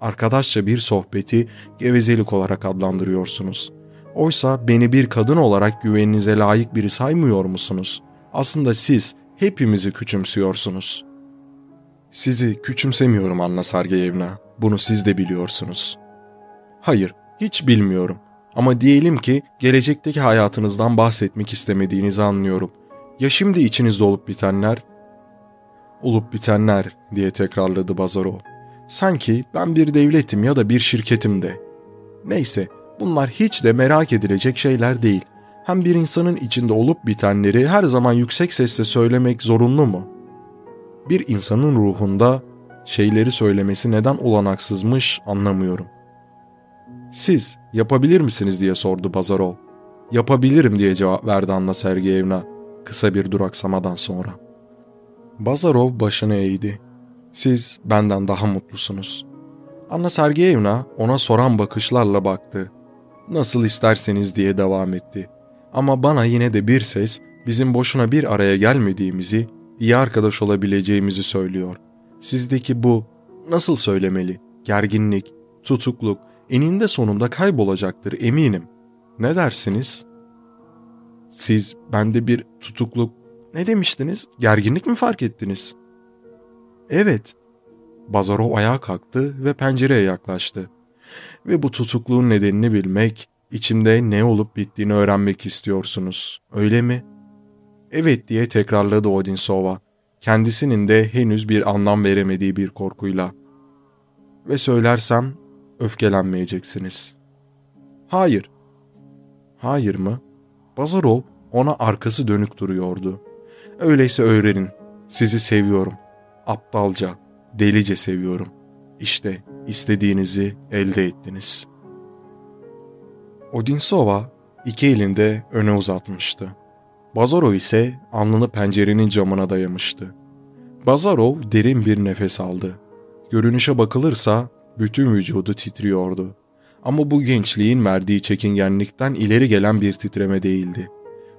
Arkadaşça bir sohbeti gevezelik olarak adlandırıyorsunuz. Oysa beni bir kadın olarak güveninize layık biri saymıyor musunuz? Aslında siz hepimizi küçümsüyorsunuz.'' Sizi küçümsemiyorum Anna Sergeyevna. Bunu siz de biliyorsunuz. Hayır, hiç bilmiyorum. Ama diyelim ki gelecekteki hayatınızdan bahsetmek istemediğinizi anlıyorum. Ya şimdi içinizde olup bitenler? Olup bitenler diye tekrarladı Bazarov. Sanki ben bir devletim ya da bir şirketim de. Neyse, bunlar hiç de merak edilecek şeyler değil. Hem bir insanın içinde olup bitenleri her zaman yüksek sesle söylemek zorunlu mu?'' bir insanın ruhunda şeyleri söylemesi neden olanaksızmış anlamıyorum. Siz yapabilir misiniz diye sordu Bazarov. Yapabilirim diye cevap verdi Anna Sergeyevna kısa bir duraksamadan sonra. Bazarov başını eğdi. Siz benden daha mutlusunuz. Anna Sergeyevna ona soran bakışlarla baktı. Nasıl isterseniz diye devam etti. Ama bana yine de bir ses bizim boşuna bir araya gelmediğimizi iyi arkadaş olabileceğimizi söylüyor. Sizdeki bu nasıl söylemeli? Gerginlik, tutukluk eninde sonunda kaybolacaktır eminim. Ne dersiniz? Siz bende bir tutukluk ne demiştiniz? Gerginlik mi fark ettiniz? Evet. Bazarov ayağa kalktı ve pencereye yaklaştı. Ve bu tutukluğun nedenini bilmek, içimde ne olup bittiğini öğrenmek istiyorsunuz. Öyle mi?'' Evet diye tekrarladı Odinsova. Kendisinin de henüz bir anlam veremediği bir korkuyla. Ve söylersem öfkelenmeyeceksiniz. Hayır. Hayır mı? Bazarov ona arkası dönük duruyordu. Öyleyse öğrenin. Sizi seviyorum. Aptalca, delice seviyorum. İşte istediğinizi elde ettiniz. Odinsova iki elinde öne uzatmıştı. Bazarov ise alnını pencerenin camına dayamıştı. Bazarov derin bir nefes aldı. Görünüşe bakılırsa bütün vücudu titriyordu. Ama bu gençliğin verdiği çekingenlikten ileri gelen bir titreme değildi.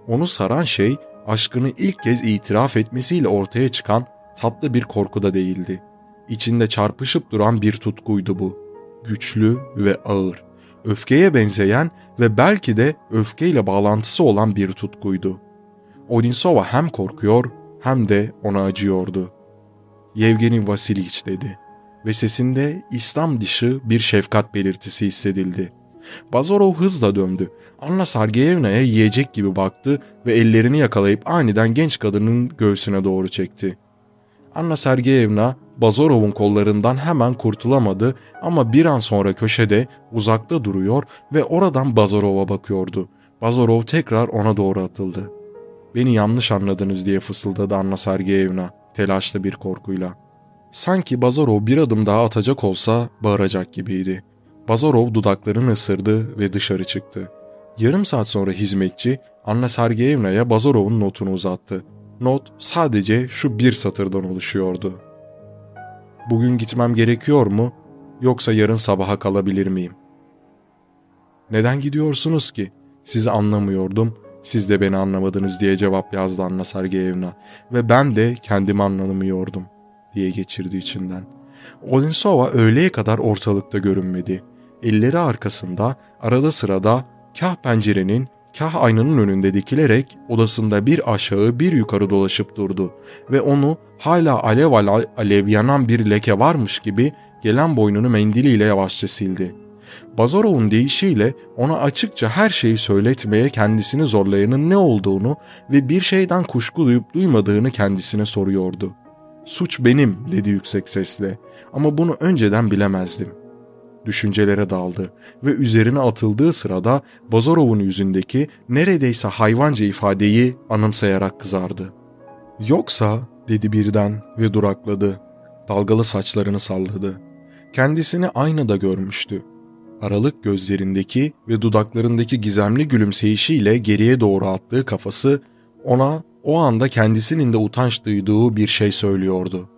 Onu saran şey aşkını ilk kez itiraf etmesiyle ortaya çıkan tatlı bir korku da değildi. İçinde çarpışıp duran bir tutkuydu bu. Güçlü ve ağır, öfkeye benzeyen ve belki de öfkeyle bağlantısı olan bir tutkuydu.'' Odinsova hem korkuyor hem de ona acıyordu. Yevgeni Vasiliç dedi ve sesinde İslam dışı bir şefkat belirtisi hissedildi. Bazarov hızla döndü. Anna Sergeyevna'ya yiyecek gibi baktı ve ellerini yakalayıp aniden genç kadının göğsüne doğru çekti. Anna Sergeyevna Bazarov'un kollarından hemen kurtulamadı ama bir an sonra köşede uzakta duruyor ve oradan Bazarov'a bakıyordu. Bazarov tekrar ona doğru atıldı. Beni yanlış anladınız diye fısıldadı Anna Sergeyevna telaşlı bir korkuyla. Sanki Bazarov bir adım daha atacak olsa bağıracak gibiydi. Bazarov dudaklarını ısırdı ve dışarı çıktı. Yarım saat sonra hizmetçi Anna Sergeyevna'ya Bazarov'un notunu uzattı. Not sadece şu bir satırdan oluşuyordu. Bugün gitmem gerekiyor mu yoksa yarın sabaha kalabilir miyim? Neden gidiyorsunuz ki? Sizi anlamıyordum, siz de beni anlamadınız diye cevap yazdı Anna Sergeyevna ve ben de kendimi anlamıyordum diye geçirdi içinden. Odinsova öğleye kadar ortalıkta görünmedi. Elleri arkasında arada sırada kah pencerenin kah aynanın önünde dikilerek odasında bir aşağı bir yukarı dolaşıp durdu ve onu hala alev alev, yanan bir leke varmış gibi gelen boynunu mendiliyle yavaşça sildi. Bazarov'un deyişiyle ona açıkça her şeyi söyletmeye kendisini zorlayanın ne olduğunu ve bir şeyden kuşku duyup duymadığını kendisine soruyordu. Suç benim dedi yüksek sesle ama bunu önceden bilemezdim. Düşüncelere daldı ve üzerine atıldığı sırada Bazarov'un yüzündeki neredeyse hayvanca ifadeyi anımsayarak kızardı. Yoksa dedi birden ve durakladı. Dalgalı saçlarını salladı. Kendisini aynada görmüştü. Aralık gözlerindeki ve dudaklarındaki gizemli gülümseyişiyle geriye doğru attığı kafası ona o anda kendisinin de utanç duyduğu bir şey söylüyordu.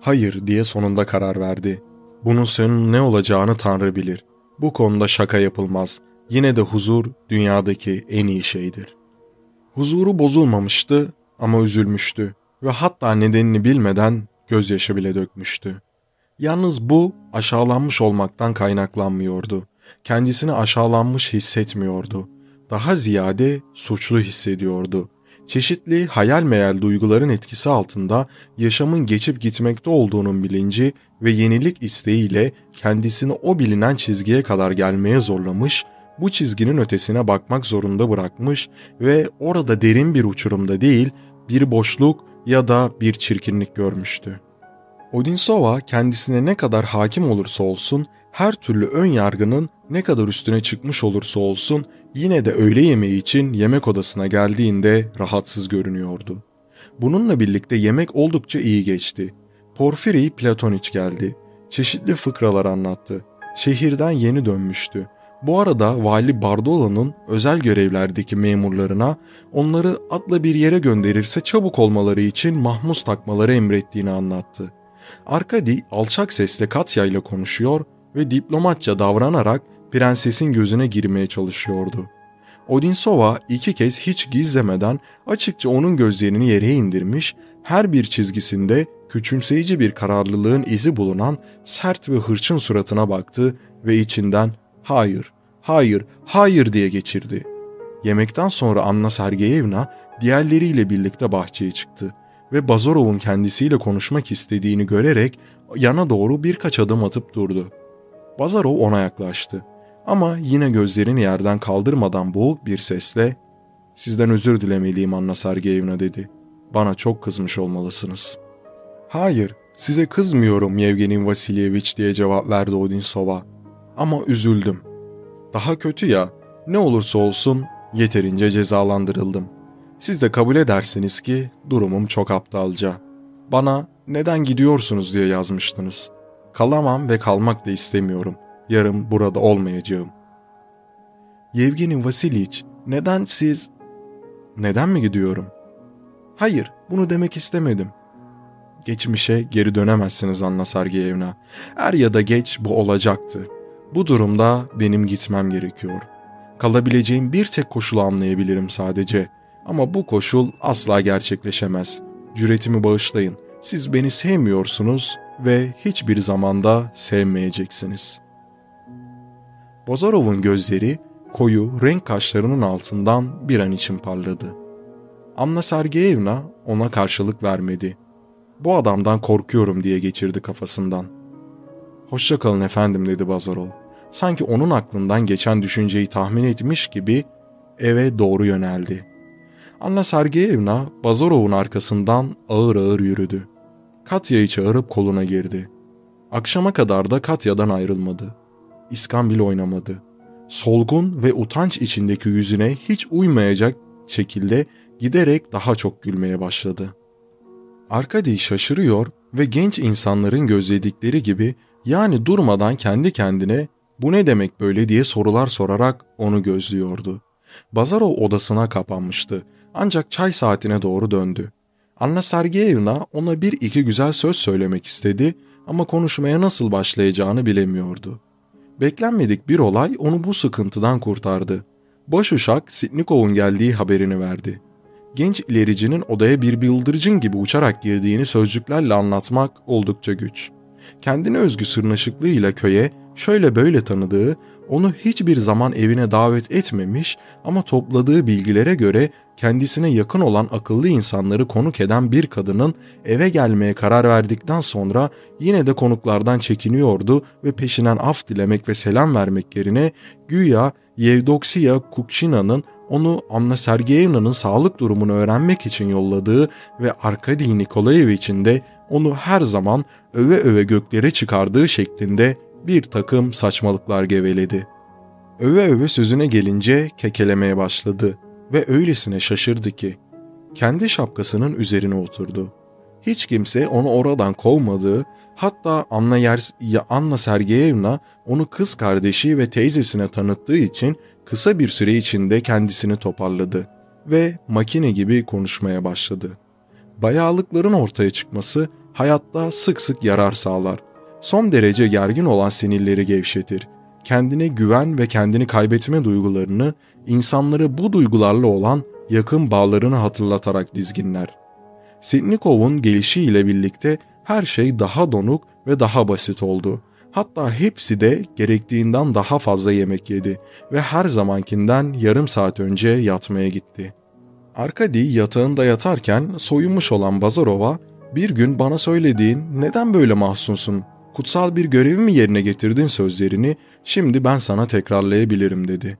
Hayır diye sonunda karar verdi. Bunun sonun ne olacağını Tanrı bilir. Bu konuda şaka yapılmaz. Yine de huzur dünyadaki en iyi şeydir. Huzuru bozulmamıştı ama üzülmüştü ve hatta nedenini bilmeden gözyaşı bile dökmüştü. Yalnız bu aşağılanmış olmaktan kaynaklanmıyordu. Kendisini aşağılanmış hissetmiyordu. Daha ziyade suçlu hissediyordu. Çeşitli hayal meyal duyguların etkisi altında yaşamın geçip gitmekte olduğunun bilinci ve yenilik isteğiyle kendisini o bilinen çizgiye kadar gelmeye zorlamış, bu çizginin ötesine bakmak zorunda bırakmış ve orada derin bir uçurumda değil, bir boşluk ya da bir çirkinlik görmüştü. Odinsova kendisine ne kadar hakim olursa olsun, her türlü ön yargının ne kadar üstüne çıkmış olursa olsun yine de öğle yemeği için yemek odasına geldiğinde rahatsız görünüyordu. Bununla birlikte yemek oldukça iyi geçti. Porfiri Platoniç geldi. Çeşitli fıkralar anlattı. Şehirden yeni dönmüştü. Bu arada Vali Bardolo'nun özel görevlerdeki memurlarına onları atla bir yere gönderirse çabuk olmaları için mahmus takmaları emrettiğini anlattı. Arkadi alçak sesle Katya ile konuşuyor ve diplomatça davranarak prensesin gözüne girmeye çalışıyordu. Odinsova iki kez hiç gizlemeden açıkça onun gözlerini yere indirmiş, her bir çizgisinde küçümseyici bir kararlılığın izi bulunan sert ve hırçın suratına baktı ve içinden hayır, hayır, hayır diye geçirdi. Yemekten sonra Anna Sergeyevna diğerleriyle birlikte bahçeye çıktı ve Bazarov'un kendisiyle konuşmak istediğini görerek yana doğru birkaç adım atıp durdu. Bazarov ona yaklaştı. Ama yine gözlerini yerden kaldırmadan boğuk bir sesle ''Sizden özür dilemeliyim Anna Sergeyevna'' dedi. ''Bana çok kızmış olmalısınız.'' ''Hayır, size kızmıyorum Yevgeni Vasilyevich'' diye cevap verdi Odinsova. ''Ama üzüldüm. Daha kötü ya, ne olursa olsun yeterince cezalandırıldım. Siz de kabul edersiniz ki durumum çok aptalca. Bana neden gidiyorsunuz diye yazmıştınız. Kalamam ve kalmak da istemiyorum. Yarın burada olmayacağım. Yevgeni Vasiliç, neden siz... Neden mi gidiyorum? Hayır, bunu demek istemedim. Geçmişe geri dönemezsiniz Anna Sergeyevna. Er ya da geç bu olacaktı. Bu durumda benim gitmem gerekiyor. Kalabileceğim bir tek koşulu anlayabilirim sadece. Ama bu koşul asla gerçekleşemez. Cüretimi bağışlayın. Siz beni sevmiyorsunuz ve hiçbir zamanda sevmeyeceksiniz. Bazarov'un gözleri koyu renk kaşlarının altından bir an için parladı. Anna Sergeyevna ona karşılık vermedi. Bu adamdan korkuyorum diye geçirdi kafasından. Hoşça kalın efendim dedi Bazarov. Sanki onun aklından geçen düşünceyi tahmin etmiş gibi eve doğru yöneldi. Anna Sergeyevna Bazarov'un arkasından ağır ağır yürüdü. Katya'yı çağırıp koluna girdi. Akşama kadar da Katya'dan ayrılmadı. İskambil oynamadı. Solgun ve utanç içindeki yüzüne hiç uymayacak şekilde giderek daha çok gülmeye başladı. Arkadi şaşırıyor ve genç insanların gözledikleri gibi yani durmadan kendi kendine bu ne demek böyle diye sorular sorarak onu gözlüyordu. Bazarov odasına kapanmıştı ancak çay saatine doğru döndü. Anna Sergeyevna ona bir iki güzel söz söylemek istedi ama konuşmaya nasıl başlayacağını bilemiyordu. Beklenmedik bir olay onu bu sıkıntıdan kurtardı. Baş uşak Sitnikov'un geldiği haberini verdi. Genç ilericinin odaya bir bıldırcın gibi uçarak girdiğini sözcüklerle anlatmak oldukça güç. Kendine özgü sırnaşıklığıyla köye şöyle böyle tanıdığı, onu hiçbir zaman evine davet etmemiş ama topladığı bilgilere göre kendisine yakın olan akıllı insanları konuk eden bir kadının eve gelmeye karar verdikten sonra yine de konuklardan çekiniyordu ve peşinden af dilemek ve selam vermek yerine güya Yevdoksiya Kukşina'nın onu Anna Sergeyevna'nın sağlık durumunu öğrenmek için yolladığı ve Arkady Nikolayevich'in de onu her zaman öve öve göklere çıkardığı şeklinde bir takım saçmalıklar geveledi. Öve öve sözüne gelince kekelemeye başladı ve öylesine şaşırdı ki kendi şapkasının üzerine oturdu. Hiç kimse onu oradan kovmadığı, hatta Anna, Yers ya Anna Sergeyevna onu kız kardeşi ve teyzesine tanıttığı için kısa bir süre içinde kendisini toparladı ve makine gibi konuşmaya başladı. Bayağılıkların ortaya çıkması hayatta sık sık yarar sağlar. Son derece gergin olan sinirleri gevşetir. Kendine güven ve kendini kaybetme duygularını insanları bu duygularla olan yakın bağlarını hatırlatarak dizginler. Sitnikov'un gelişiyle birlikte her şey daha donuk ve daha basit oldu. Hatta hepsi de gerektiğinden daha fazla yemek yedi ve her zamankinden yarım saat önce yatmaya gitti. Arkadi yatağında yatarken soyunmuş olan Bazarova bir gün bana söylediğin neden böyle mahzunsun, kutsal bir görevi mi yerine getirdin sözlerini şimdi ben sana tekrarlayabilirim dedi.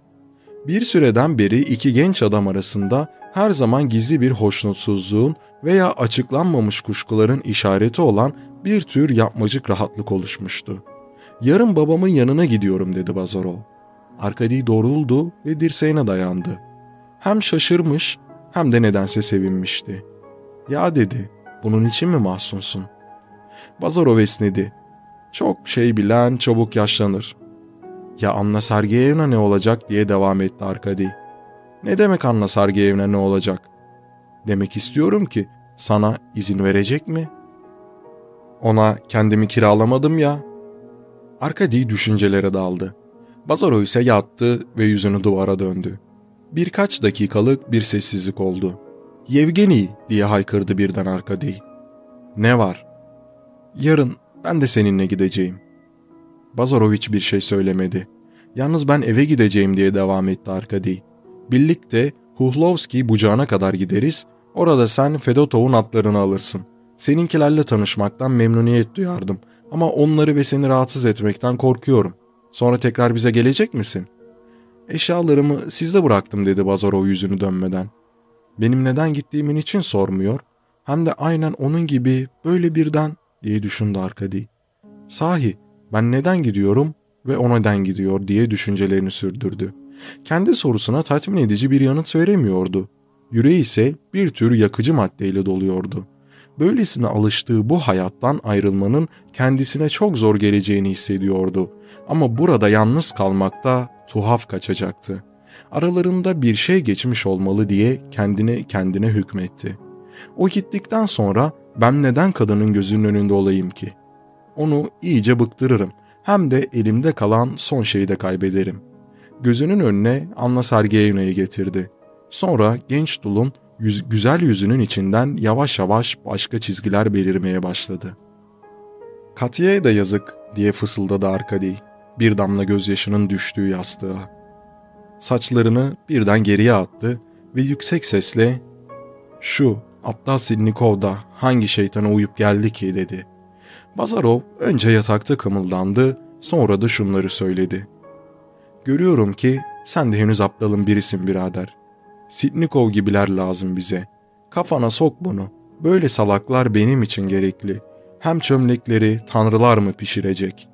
Bir süreden beri iki genç adam arasında her zaman gizli bir hoşnutsuzluğun veya açıklanmamış kuşkuların işareti olan bir tür yapmacık rahatlık oluşmuştu. Yarın babamın yanına gidiyorum dedi Bazarov. Arkadi doğruldu ve dirseğine dayandı. Hem şaşırmış hem de nedense sevinmişti. Ya dedi, bunun için mi mahzunsun? Bazarov esnedi. Çok şey bilen çabuk yaşlanır. Ya Anna Sergeyevna ne olacak diye devam etti Arkadi. Ne demek Anna Sergeyevna ne olacak? Demek istiyorum ki sana izin verecek mi? Ona kendimi kiralamadım ya. Arkadi düşüncelere daldı. Bazaro ise yattı ve yüzünü duvara döndü. Birkaç dakikalık bir sessizlik oldu. Yevgeni diye haykırdı birden Arkadi. Ne var? Yarın ben de seninle gideceğim. Bazaroviç bir şey söylemedi. Yalnız ben eve gideceğim diye devam etti Arkadi. Birlikte Huhlovski bucağına kadar gideriz, orada sen Fedotov'un atlarını alırsın. Seninkilerle tanışmaktan memnuniyet duyardım ama onları ve seni rahatsız etmekten korkuyorum. Sonra tekrar bize gelecek misin? Eşyalarımı sizde bıraktım dedi Bazarov yüzünü dönmeden. Benim neden gittiğimin için sormuyor. Hem de aynen onun gibi böyle birden diye düşündü Arkadi. Sahi ben neden gidiyorum ve o neden gidiyor diye düşüncelerini sürdürdü. Kendi sorusuna tatmin edici bir yanıt veremiyordu. Yüreği ise bir tür yakıcı maddeyle doluyordu. Böylesine alıştığı bu hayattan ayrılmanın kendisine çok zor geleceğini hissediyordu. Ama burada yalnız kalmakta tuhaf kaçacaktı. Aralarında bir şey geçmiş olmalı diye kendine kendine hükmetti. O gittikten sonra ben neden kadının gözünün önünde olayım ki? Onu iyice bıktırırım. Hem de elimde kalan son şeyi de kaybederim. Gözünün önüne Anna Sergeyevna'yı getirdi. Sonra genç dulun yüz, güzel yüzünün içinden yavaş yavaş başka çizgiler belirmeye başladı. Katya'ya da yazık diye fısıldadı Arkadi, bir damla gözyaşının düştüğü yastığa. Saçlarını birden geriye attı ve yüksek sesle ''Şu aptal Sidnikov da hangi şeytana uyup geldi ki?'' dedi. Bazarov önce yatakta kımıldandı, sonra da şunları söyledi. ''Görüyorum ki sen de henüz aptalın birisin birader. Sitnikov gibiler lazım bize. Kafana sok bunu. Böyle salaklar benim için gerekli. hem çömlekleri tanrılar mı pişirecek?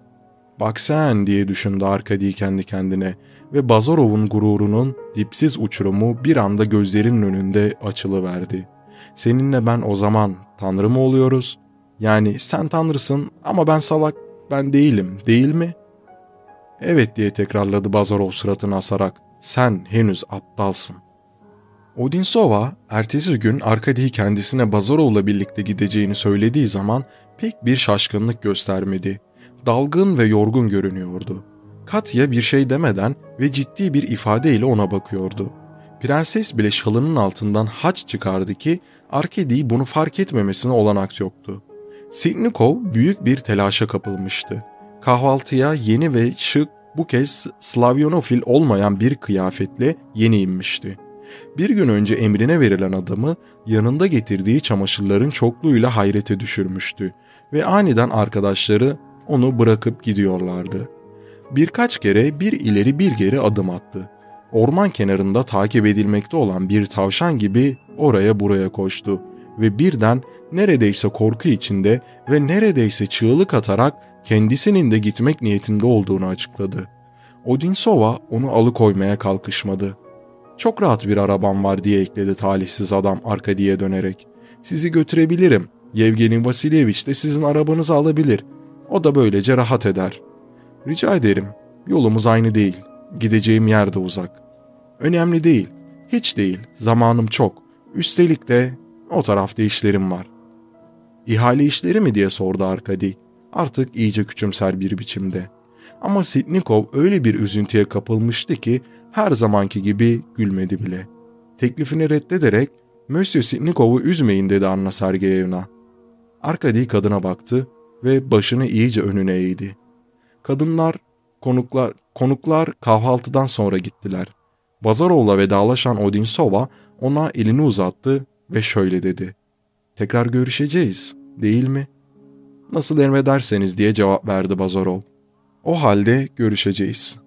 Bak sen diye düşündü Arkadi kendi kendine ve Bazarov'un gururunun dipsiz uçurumu bir anda gözlerinin önünde açılıverdi. Seninle ben o zaman tanrı mı oluyoruz? Yani sen tanrısın ama ben salak, ben değilim, değil mi? Evet diye tekrarladı Bazarov suratını asarak. Sen henüz aptalsın. Odinsova ertesi gün Arkadi'yi kendisine Bazarov'la birlikte gideceğini söylediği zaman pek bir şaşkınlık göstermedi. Dalgın ve yorgun görünüyordu. Katya bir şey demeden ve ciddi bir ifadeyle ona bakıyordu. Prenses bile şalının altından haç çıkardı ki Arkadi bunu fark etmemesine olanak yoktu. Sitnikov büyük bir telaşa kapılmıştı. Kahvaltıya yeni ve şık bu kez Slavyonofil olmayan bir kıyafetle yeni inmişti. Bir gün önce emrine verilen adamı yanında getirdiği çamaşırların çokluğuyla hayrete düşürmüştü ve aniden arkadaşları onu bırakıp gidiyorlardı. Birkaç kere bir ileri bir geri adım attı. Orman kenarında takip edilmekte olan bir tavşan gibi oraya buraya koştu ve birden neredeyse korku içinde ve neredeyse çığlık atarak kendisinin de gitmek niyetinde olduğunu açıkladı. Odinsova onu alıkoymaya kalkışmadı. Çok rahat bir arabam var diye ekledi talihsiz adam Arkadi'ye dönerek. Sizi götürebilirim. Yevgeni Vasilyevich de sizin arabanızı alabilir. O da böylece rahat eder. Rica ederim. Yolumuz aynı değil. Gideceğim yer de uzak. Önemli değil. Hiç değil. Zamanım çok. Üstelik de o tarafta işlerim var. İhale işleri mi diye sordu Arkadi. Artık iyice küçümser bir biçimde. Ama Sitnikov öyle bir üzüntüye kapılmıştı ki her zamanki gibi gülmedi bile. Teklifini reddederek Monsieur Sitnikov'u üzmeyin dedi Anna Sergeyevna. Arkadi kadına baktı ve başını iyice önüne eğdi. Kadınlar, konuklar, konuklar kahvaltıdan sonra gittiler. Bazarov'la vedalaşan Odinsova ona elini uzattı ve şöyle dedi. Tekrar görüşeceğiz, değil mi? Nasıl emrederseniz diye cevap verdi Bazarov. O halde görüşeceğiz.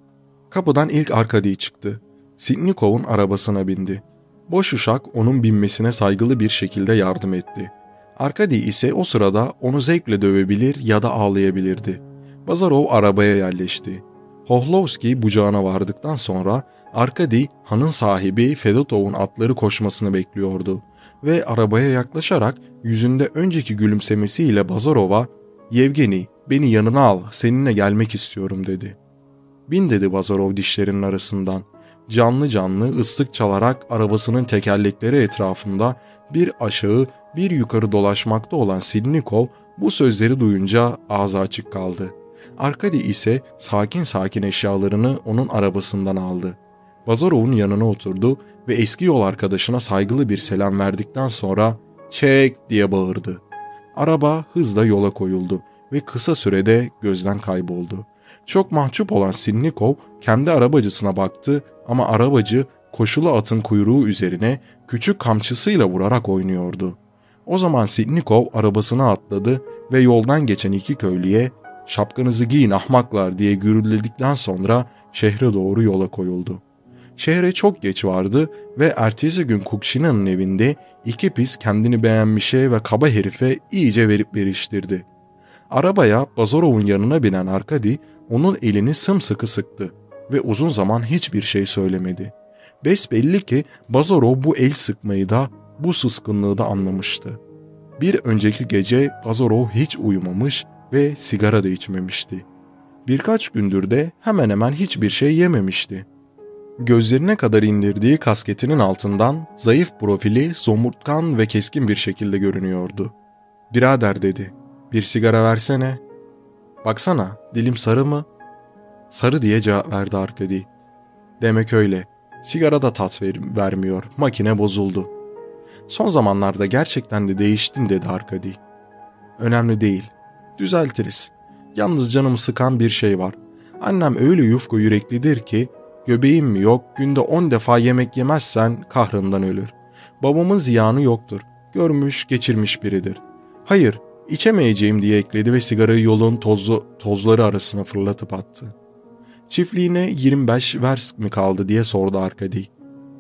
Kapıdan ilk Arkadi çıktı. Sitnikov'un arabasına bindi. Boş uşak onun binmesine saygılı bir şekilde yardım etti. Arkadi ise o sırada onu zevkle dövebilir ya da ağlayabilirdi. Bazarov arabaya yerleşti. Hohlovski bucağına vardıktan sonra Arkadi hanın sahibi Fedotov'un atları koşmasını bekliyordu ve arabaya yaklaşarak yüzünde önceki gülümsemesiyle Bazarov'a ''Yevgeni beni yanına al seninle gelmek istiyorum.'' dedi. ''Bin'' dedi Bazarov dişlerinin arasından. Canlı canlı ıslık çalarak arabasının tekerlekleri etrafında bir aşağı bir yukarı dolaşmakta olan Silnikov bu sözleri duyunca ağzı açık kaldı. Arkadi ise sakin sakin eşyalarını onun arabasından aldı. Bazarov'un yanına oturdu ve eski yol arkadaşına saygılı bir selam verdikten sonra ''Çek!'' diye bağırdı. Araba hızla yola koyuldu ve kısa sürede gözden kayboldu. Çok mahcup olan Sinnikov kendi arabacısına baktı ama arabacı koşulu atın kuyruğu üzerine küçük kamçısıyla vurarak oynuyordu. O zaman Sinnikov arabasına atladı ve yoldan geçen iki köylüye şapkanızı giyin ahmaklar diye gürülledikten sonra şehre doğru yola koyuldu. Şehre çok geç vardı ve ertesi gün Kukşina'nın evinde iki pis kendini beğenmişe ve kaba herife iyice verip veriştirdi. Arabaya Bazarov'un yanına binen Arkadi onun elini sımsıkı sıktı ve uzun zaman hiçbir şey söylemedi. Besbelli ki Bazarov bu el sıkmayı da bu sıskınlığı da anlamıştı. Bir önceki gece Bazarov hiç uyumamış ve sigara da içmemişti. Birkaç gündür de hemen hemen hiçbir şey yememişti. Gözlerine kadar indirdiği kasketinin altından zayıf profili somurtkan ve keskin bir şekilde görünüyordu. Birader dedi, bir sigara versene. Baksana, dilim sarı mı? Sarı diye cevap verdi Arkadi. Demek öyle. Sigara da tat ver vermiyor. Makine bozuldu. Son zamanlarda gerçekten de değiştin dedi Arkadi. Önemli değil. Düzeltiriz. Yalnız canımı sıkan bir şey var. Annem öyle yufka yüreklidir ki göbeğim mi yok günde on defa yemek yemezsen kahrından ölür. Babamın ziyanı yoktur. Görmüş geçirmiş biridir. Hayır içemeyeceğim diye ekledi ve sigarayı yolun tozlu, tozları arasına fırlatıp attı. Çiftliğine 25 vers mi kaldı diye sordu Arkadi.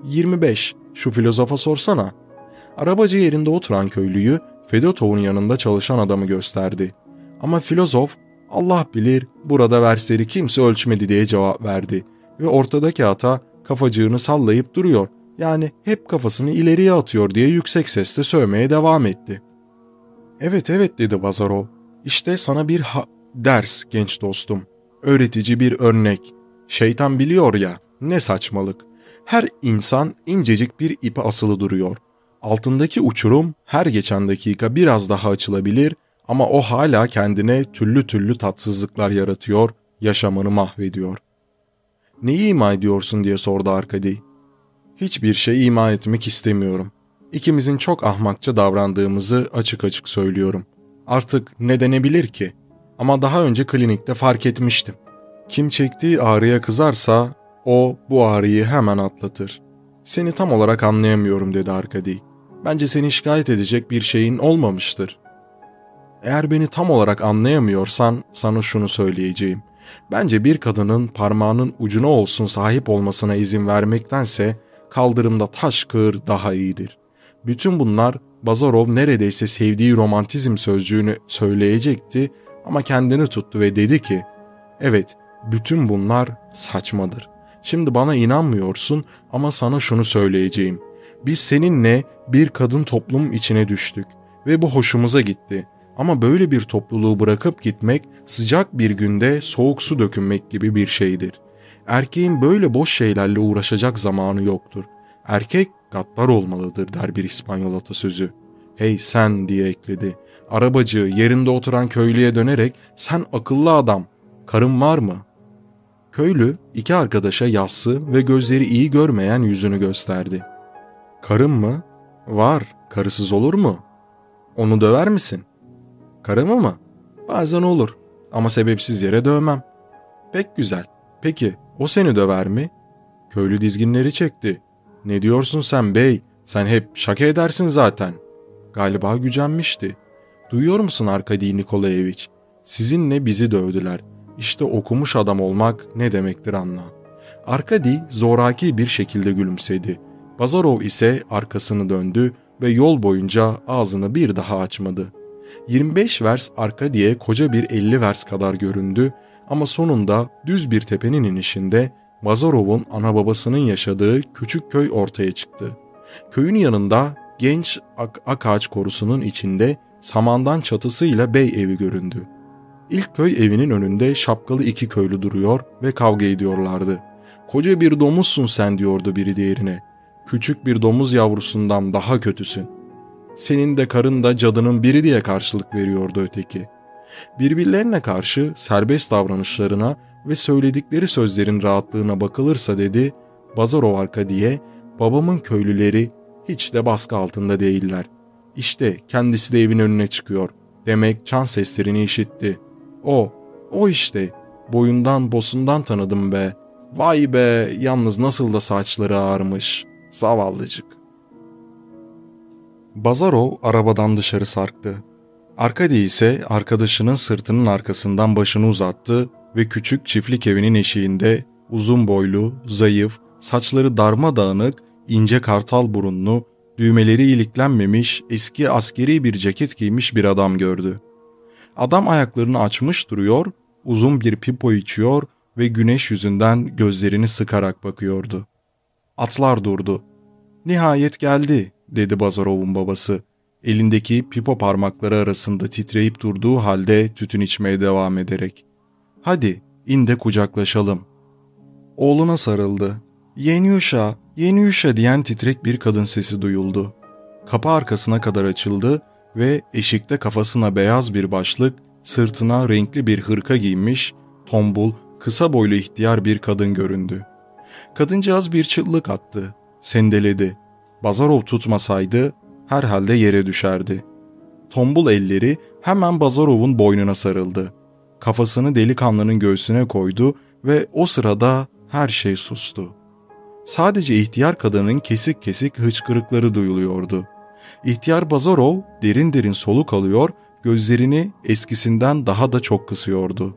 25. Şu filozofa sorsana. Arabacı yerinde oturan köylüyü Fedotov'un yanında çalışan adamı gösterdi. Ama filozof Allah bilir burada versleri kimse ölçmedi diye cevap verdi ve ortadaki ata kafacığını sallayıp duruyor. Yani hep kafasını ileriye atıyor diye yüksek sesle sövmeye devam etti. Evet evet dedi Bazarov. İşte sana bir ders genç dostum. Öğretici bir örnek. Şeytan biliyor ya ne saçmalık. Her insan incecik bir ipe asılı duruyor. Altındaki uçurum her geçen dakika biraz daha açılabilir ama o hala kendine türlü türlü tatsızlıklar yaratıyor, yaşamını mahvediyor. Neyi ima ediyorsun diye sordu Arkadi. Hiçbir şey ima etmek istemiyorum. İkimizin çok ahmakça davrandığımızı açık açık söylüyorum. Artık ne denebilir ki? Ama daha önce klinikte fark etmiştim. Kim çektiği ağrıya kızarsa o bu ağrıyı hemen atlatır. Seni tam olarak anlayamıyorum dedi Arkadi. Bence seni şikayet edecek bir şeyin olmamıştır. Eğer beni tam olarak anlayamıyorsan sana şunu söyleyeceğim. Bence bir kadının parmağının ucuna olsun sahip olmasına izin vermektense kaldırımda taş kır daha iyidir. Bütün bunlar Bazarov neredeyse sevdiği romantizm sözcüğünü söyleyecekti ama kendini tuttu ve dedi ki Evet, bütün bunlar saçmadır. Şimdi bana inanmıyorsun ama sana şunu söyleyeceğim. Biz seninle bir kadın toplum içine düştük ve bu hoşumuza gitti. Ama böyle bir topluluğu bırakıp gitmek sıcak bir günde soğuk su dökünmek gibi bir şeydir. Erkeğin böyle boş şeylerle uğraşacak zamanı yoktur. Erkek gaddar olmalıdır der bir İspanyol atasözü. Hey sen diye ekledi. Arabacı yerinde oturan köylüye dönerek sen akıllı adam karın var mı? Köylü iki arkadaşa yassı ve gözleri iyi görmeyen yüzünü gösterdi. Karın mı? Var. Karısız olur mu? Onu döver misin? Karımı mı? Bazen olur ama sebepsiz yere dövmem. Pek güzel. Peki o seni döver mi? Köylü dizginleri çekti. Ne diyorsun sen bey? Sen hep şaka edersin zaten. Galiba gücenmişti. Duyuyor musun Arkadi Nikolayeviç? Sizinle bizi dövdüler. İşte okumuş adam olmak ne demektir anla. Arkadi zoraki bir şekilde gülümsedi. Bazarov ise arkasını döndü ve yol boyunca ağzını bir daha açmadı. 25 vers arka diye koca bir 50 vers kadar göründü ama sonunda düz bir tepenin inişinde Bazarov'un ana babasının yaşadığı küçük köy ortaya çıktı. Köyün yanında genç ak, ak ağaç korusunun içinde samandan çatısıyla bey evi göründü. İlk köy evinin önünde şapkalı iki köylü duruyor ve kavga ediyorlardı. Koca bir domuzsun sen diyordu biri diğerine. Küçük bir domuz yavrusundan daha kötüsün. Senin de karın da cadının biri diye karşılık veriyordu öteki. Birbirlerine karşı serbest davranışlarına ve söyledikleri sözlerin rahatlığına bakılırsa dedi, Bazarov arka diye babamın köylüleri hiç de baskı altında değiller. İşte kendisi de evin önüne çıkıyor. Demek çan seslerini işitti. O, o işte. Boyundan bosundan tanıdım be. Vay be, yalnız nasıl da saçları ağarmış. Zavallıcık. Bazarov arabadan dışarı sarktı. Arkadi ise arkadaşının sırtının arkasından başını uzattı ve küçük çiftlik evinin eşiğinde uzun boylu, zayıf, saçları darmadağınık, ince kartal burunlu, düğmeleri iliklenmemiş eski askeri bir ceket giymiş bir adam gördü. Adam ayaklarını açmış duruyor, uzun bir pipo içiyor ve güneş yüzünden gözlerini sıkarak bakıyordu. Atlar durdu. Nihayet geldi dedi Bazarov'un babası. Elindeki pipo parmakları arasında titreyip durduğu halde tütün içmeye devam ederek. Hadi in de kucaklaşalım. Oğluna sarıldı. Yenyuşa, Yenyuşa diyen titrek bir kadın sesi duyuldu. Kapı arkasına kadar açıldı ve eşikte kafasına beyaz bir başlık, sırtına renkli bir hırka giymiş, tombul, kısa boylu ihtiyar bir kadın göründü. Kadıncağız bir çığlık attı, sendeledi. Bazarov tutmasaydı herhalde yere düşerdi. Tombul elleri hemen Bazarov'un boynuna sarıldı. Kafasını delikanlının göğsüne koydu ve o sırada her şey sustu. Sadece ihtiyar kadının kesik kesik hıçkırıkları duyuluyordu. İhtiyar Bazarov derin derin soluk alıyor, gözlerini eskisinden daha da çok kısıyordu.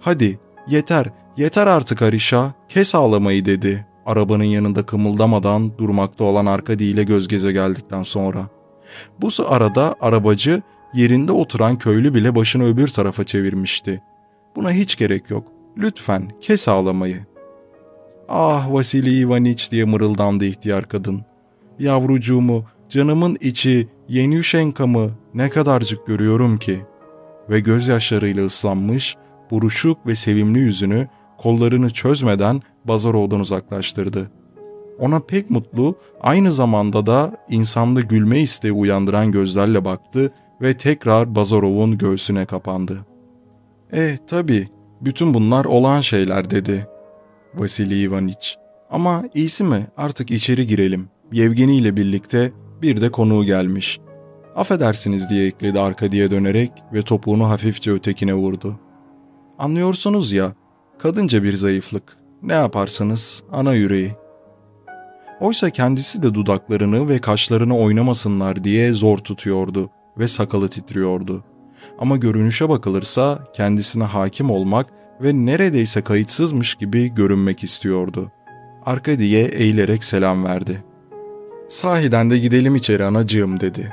''Hadi, yeter, yeter artık Arişa, kes ağlamayı.'' dedi arabanın yanında kımıldamadan durmakta olan Arkadi ile göz göze geldikten sonra. Bu arada arabacı yerinde oturan köylü bile başını öbür tarafa çevirmişti. Buna hiç gerek yok. Lütfen kes ağlamayı. Ah Vasili Ivaniç diye mırıldandı ihtiyar kadın. Yavrucuğumu, canımın içi, Yenyuşenkam'ı ne kadarcık görüyorum ki. Ve gözyaşlarıyla ıslanmış, buruşuk ve sevimli yüzünü kollarını çözmeden Bazarov'dan uzaklaştırdı. Ona pek mutlu, aynı zamanda da insanda gülme isteği uyandıran gözlerle baktı ve tekrar Bazarov'un göğsüne kapandı. E tabi, bütün bunlar olan şeyler dedi Vasili Ivaniç. Ama iyisi mi artık içeri girelim. Yevgeni ile birlikte bir de konuğu gelmiş. Affedersiniz diye ekledi arkadiye dönerek ve topuğunu hafifçe ötekine vurdu. Anlıyorsunuz ya, kadınca bir zayıflık. Ne yaparsanız ana yüreği. Oysa kendisi de dudaklarını ve kaşlarını oynamasınlar diye zor tutuyordu ve sakalı titriyordu. Ama görünüşe bakılırsa kendisine hakim olmak ve neredeyse kayıtsızmış gibi görünmek istiyordu. Arkadiye eğilerek selam verdi. Sahiden de gidelim içeri anacığım dedi.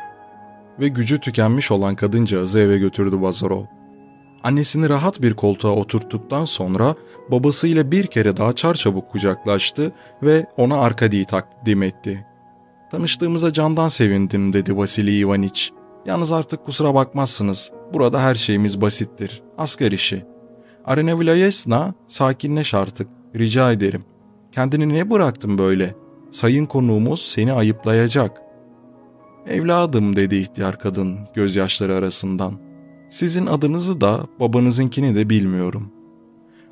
Ve gücü tükenmiş olan kadıncağızı eve götürdü Bazarov. Annesini rahat bir koltuğa oturttuktan sonra babasıyla bir kere daha çarçabuk kucaklaştı ve ona Arkadi'yi takdim etti. Tanıştığımıza candan sevindim dedi Vasili Ivaniç. Yalnız artık kusura bakmazsınız. Burada her şeyimiz basittir. Asker işi. Arena Vilayesna sakinleş artık. Rica ederim. Kendini ne bıraktın böyle? Sayın konuğumuz seni ayıplayacak. Evladım dedi ihtiyar kadın gözyaşları arasından. Sizin adınızı da babanızınkini de bilmiyorum.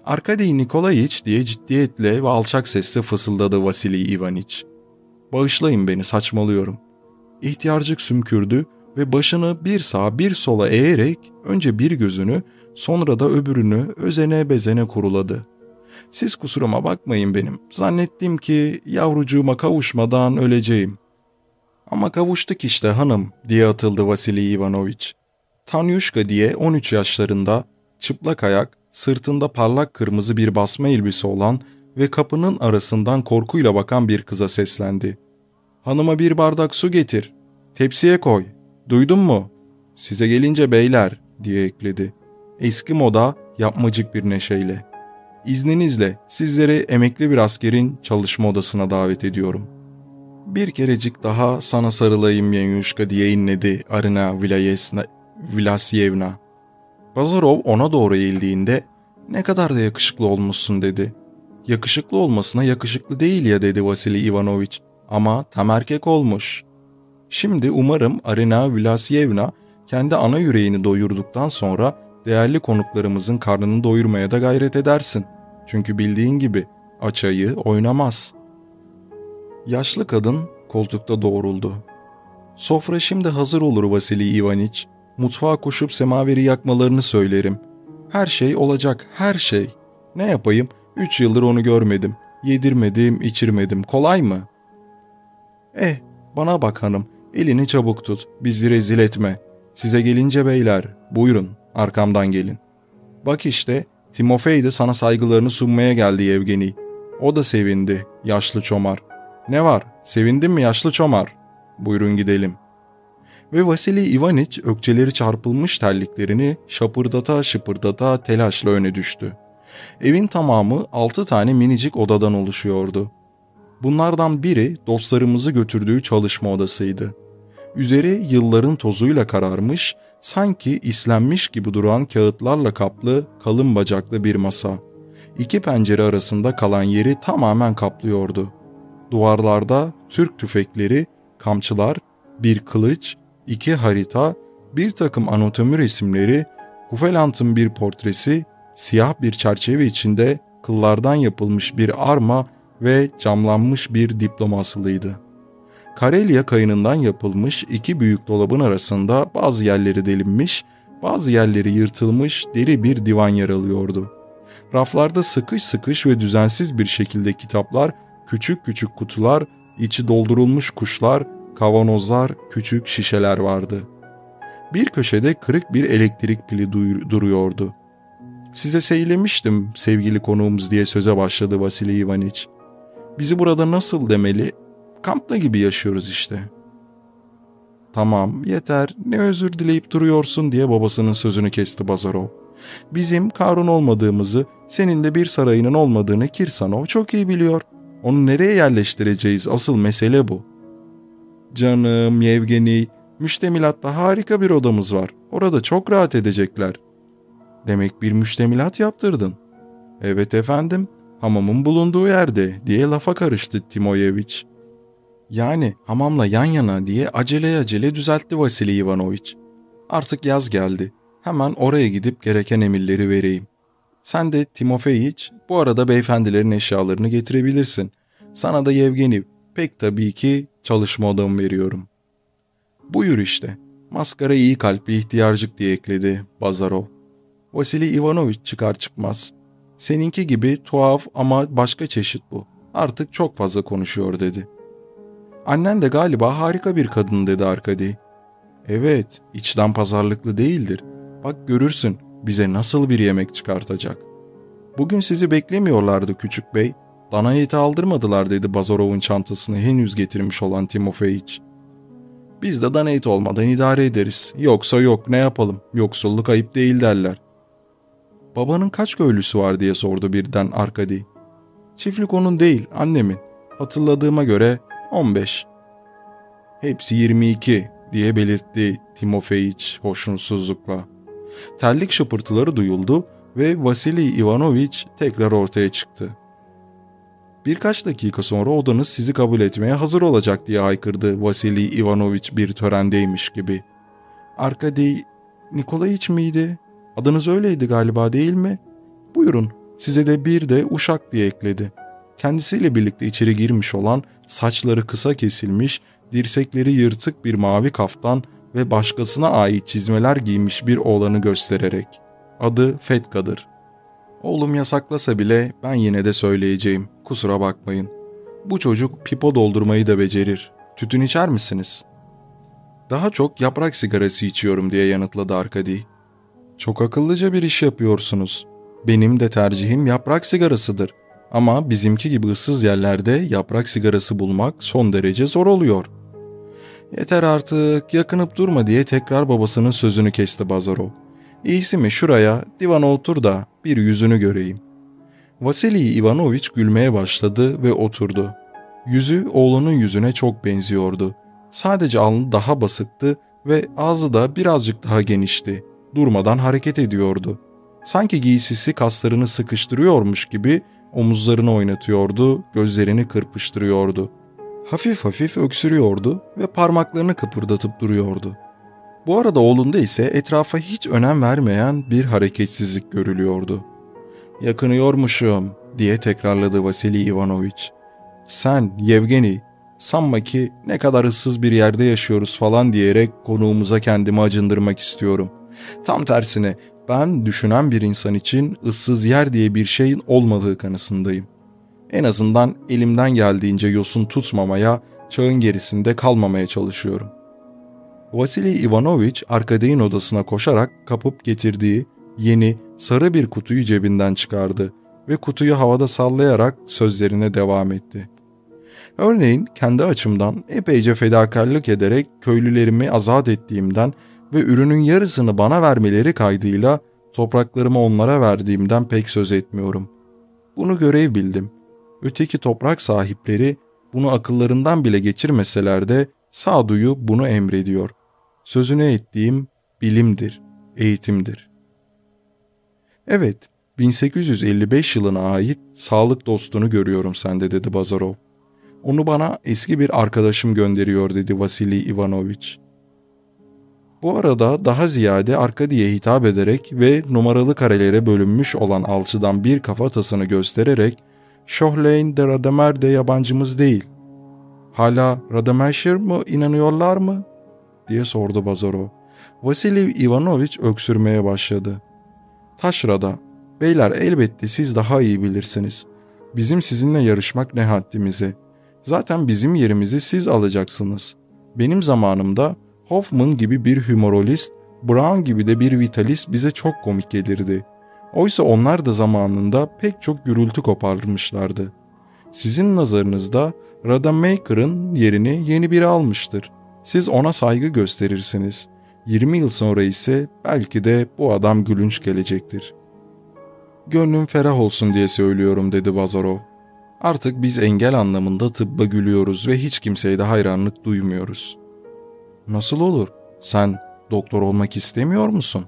Arkady Nikolayiç diye ciddiyetle ve alçak sesle fısıldadı Vasili Ivaniç. Bağışlayın beni saçmalıyorum. İhtiyarcık sümkürdü ve başını bir sağa bir sola eğerek önce bir gözünü sonra da öbürünü özene bezene kuruladı. Siz kusuruma bakmayın benim. Zannettim ki yavrucuğuma kavuşmadan öleceğim. Ama kavuştuk işte hanım diye atıldı Vasili Ivanoviç. Tanyuşka diye 13 yaşlarında çıplak ayak, sırtında parlak kırmızı bir basma elbise olan ve kapının arasından korkuyla bakan bir kıza seslendi. Hanıma bir bardak su getir. Tepsiye koy. Duydun mu? Size gelince beyler diye ekledi. Eski moda yapmacık bir neşeyle. İzninizle sizleri emekli bir askerin çalışma odasına davet ediyorum. Bir kerecik daha sana sarılayım Yenyuşka diye inledi Arina Vilayesna, Vilasyevna. Bazarov ona doğru eğildiğinde ne kadar da yakışıklı olmuşsun dedi. Yakışıklı olmasına yakışıklı değil ya dedi Vasili Ivanoviç ama tam erkek olmuş. Şimdi umarım Arina Vilasyevna kendi ana yüreğini doyurduktan sonra değerli konuklarımızın karnını doyurmaya da gayret edersin. Çünkü bildiğin gibi açayı oynamaz. Yaşlı kadın koltukta doğruldu. Sofra şimdi hazır olur Vasili Ivaniç. Mutfağa koşup semaveri yakmalarını söylerim. Her şey olacak, her şey. Ne yapayım? Üç yıldır onu görmedim. Yedirmedim, içirmedim. Kolay mı? Eh, bana bak hanım. Elini çabuk tut. Bizi rezil etme. Size gelince beyler, buyurun, arkamdan gelin. Bak işte, Timofey de sana saygılarını sunmaya geldi Yevgeni. O da sevindi, yaşlı çomar. Ne var, sevindin mi yaşlı çomar? Buyurun gidelim. Ve Vasili Ivaniç ökçeleri çarpılmış terliklerini şapırdata şıpırdata telaşla öne düştü. Evin tamamı altı tane minicik odadan oluşuyordu. Bunlardan biri dostlarımızı götürdüğü çalışma odasıydı. Üzeri yılların tozuyla kararmış, sanki islenmiş gibi duran kağıtlarla kaplı kalın bacaklı bir masa. İki pencere arasında kalan yeri tamamen kaplıyordu. Duvarlarda Türk tüfekleri, kamçılar, bir kılıç, iki harita, bir takım anatomi resimleri, Hufelant'ın bir portresi, siyah bir çerçeve içinde kıllardan yapılmış bir arma ve camlanmış bir diploma asılıydı. Karelya kayınından yapılmış iki büyük dolabın arasında bazı yerleri delinmiş, bazı yerleri yırtılmış deri bir divan yer alıyordu. Raflarda sıkış sıkış ve düzensiz bir şekilde kitaplar, küçük küçük kutular, içi doldurulmuş kuşlar, kavanozlar, küçük şişeler vardı. Bir köşede kırık bir elektrik pili duruyordu. Size söylemiştim sevgili konuğumuz diye söze başladı Vasily Ivaniç. Bizi burada nasıl demeli Kampta gibi yaşıyoruz işte. Tamam yeter ne özür dileyip duruyorsun diye babasının sözünü kesti Bazarov. Bizim Karun olmadığımızı, senin de bir sarayının olmadığını Kirsanov çok iyi biliyor. Onu nereye yerleştireceğiz asıl mesele bu. Canım Yevgeni, müştemilatta harika bir odamız var. Orada çok rahat edecekler. Demek bir müştemilat yaptırdın. Evet efendim, hamamın bulunduğu yerde diye lafa karıştı Timoyeviç. Yani hamamla yan yana diye acele acele düzeltti Vasili Ivanoviç. Artık yaz geldi. Hemen oraya gidip gereken emirleri vereyim. Sen de Timofeyiç bu arada beyefendilerin eşyalarını getirebilirsin. Sana da Yevgeni pek tabii ki çalışma odamı veriyorum. Buyur işte. Maskara iyi kalpli ihtiyarcık diye ekledi Bazarov. Vasili Ivanoviç çıkar çıkmaz. Seninki gibi tuhaf ama başka çeşit bu. Artık çok fazla konuşuyor dedi. Annen de galiba harika bir kadın dedi Arkadi. Evet, içten pazarlıklı değildir. Bak görürsün bize nasıl bir yemek çıkartacak. Bugün sizi beklemiyorlardı küçük bey. Dana eti aldırmadılar dedi Bazarov'un çantasını henüz getirmiş olan Timofeyiç. Biz de dana eti olmadan idare ederiz. Yoksa yok ne yapalım yoksulluk ayıp değil derler. Babanın kaç köylüsü var diye sordu birden Arkadi. Çiftlik onun değil annemin. Hatırladığıma göre 15. Hepsi 22 diye belirtti Timofeyiç hoşnutsuzlukla. Terlik şıpırtıları duyuldu ve Vasili Ivanoviç tekrar ortaya çıktı. Birkaç dakika sonra odanız sizi kabul etmeye hazır olacak diye haykırdı Vasili Ivanoviç bir törendeymiş gibi. Arkadi Nikolayiç miydi? Adınız öyleydi galiba değil mi? Buyurun size de bir de uşak diye ekledi. Kendisiyle birlikte içeri girmiş olan saçları kısa kesilmiş, dirsekleri yırtık bir mavi kaftan ve başkasına ait çizmeler giymiş bir oğlanı göstererek. Adı Fetka'dır. Oğlum yasaklasa bile ben yine de söyleyeceğim. Kusura bakmayın. Bu çocuk pipo doldurmayı da becerir. Tütün içer misiniz? Daha çok yaprak sigarası içiyorum diye yanıtladı Arkadi. Çok akıllıca bir iş yapıyorsunuz. Benim de tercihim yaprak sigarasıdır. Ama bizimki gibi ıssız yerlerde yaprak sigarası bulmak son derece zor oluyor. Yeter artık yakınıp durma diye tekrar babasının sözünü kesti Bazarov. İyisi mi şuraya divana otur da bir yüzünü göreyim. Vasili Ivanoviç gülmeye başladı ve oturdu. Yüzü oğlunun yüzüne çok benziyordu. Sadece alnı daha basıktı ve ağzı da birazcık daha genişti. Durmadan hareket ediyordu. Sanki giysisi kaslarını sıkıştırıyormuş gibi omuzlarını oynatıyordu, gözlerini kırpıştırıyordu. Hafif hafif öksürüyordu ve parmaklarını kıpırdatıp duruyordu. Bu arada oğlunda ise etrafa hiç önem vermeyen bir hareketsizlik görülüyordu. Yakınıyormuşum diye tekrarladı Vasili Ivanoviç. Sen Yevgeni sanma ki ne kadar ıssız bir yerde yaşıyoruz falan diyerek konuğumuza kendimi acındırmak istiyorum. Tam tersine ben düşünen bir insan için ıssız yer diye bir şeyin olmadığı kanısındayım. En azından elimden geldiğince yosun tutmamaya, çağın gerisinde kalmamaya çalışıyorum. Vasili Ivanoviç Arkadey'in odasına koşarak kapıp getirdiği yeni sarı bir kutuyu cebinden çıkardı ve kutuyu havada sallayarak sözlerine devam etti. Örneğin kendi açımdan epeyce fedakarlık ederek köylülerimi azat ettiğimden ve ürünün yarısını bana vermeleri kaydıyla topraklarımı onlara verdiğimden pek söz etmiyorum. Bunu görev bildim. Öteki toprak sahipleri bunu akıllarından bile geçirmeseler de sağduyu bunu emrediyor. Sözüne ettiğim bilimdir, eğitimdir. Evet, 1855 yılına ait sağlık dostunu görüyorum sende dedi Bazarov. Onu bana eski bir arkadaşım gönderiyor dedi Vasili Ivanoviç. Bu arada daha ziyade Arkadi'ye hitap ederek ve numaralı karelere bölünmüş olan alçıdan bir kafatasını göstererek Şohleyn de Rademer de yabancımız değil. Hala Rademeşir mı inanıyorlar mı? diye sordu Bazarov. Vasili Ivanoviç öksürmeye başladı. Taşrada, beyler elbette siz daha iyi bilirsiniz. Bizim sizinle yarışmak ne haddimize. Zaten bizim yerimizi siz alacaksınız. Benim zamanımda Hoffman gibi bir humorolist, Brown gibi de bir vitalist bize çok komik gelirdi. Oysa onlar da zamanında pek çok gürültü koparmışlardı. Sizin nazarınızda Radamaker'ın yerini yeni biri almıştır. Siz ona saygı gösterirsiniz. 20 yıl sonra ise belki de bu adam gülünç gelecektir. Gönlüm ferah olsun diye söylüyorum dedi Bazarov. Artık biz engel anlamında tıbba gülüyoruz ve hiç kimseye de hayranlık duymuyoruz. Nasıl olur? Sen doktor olmak istemiyor musun?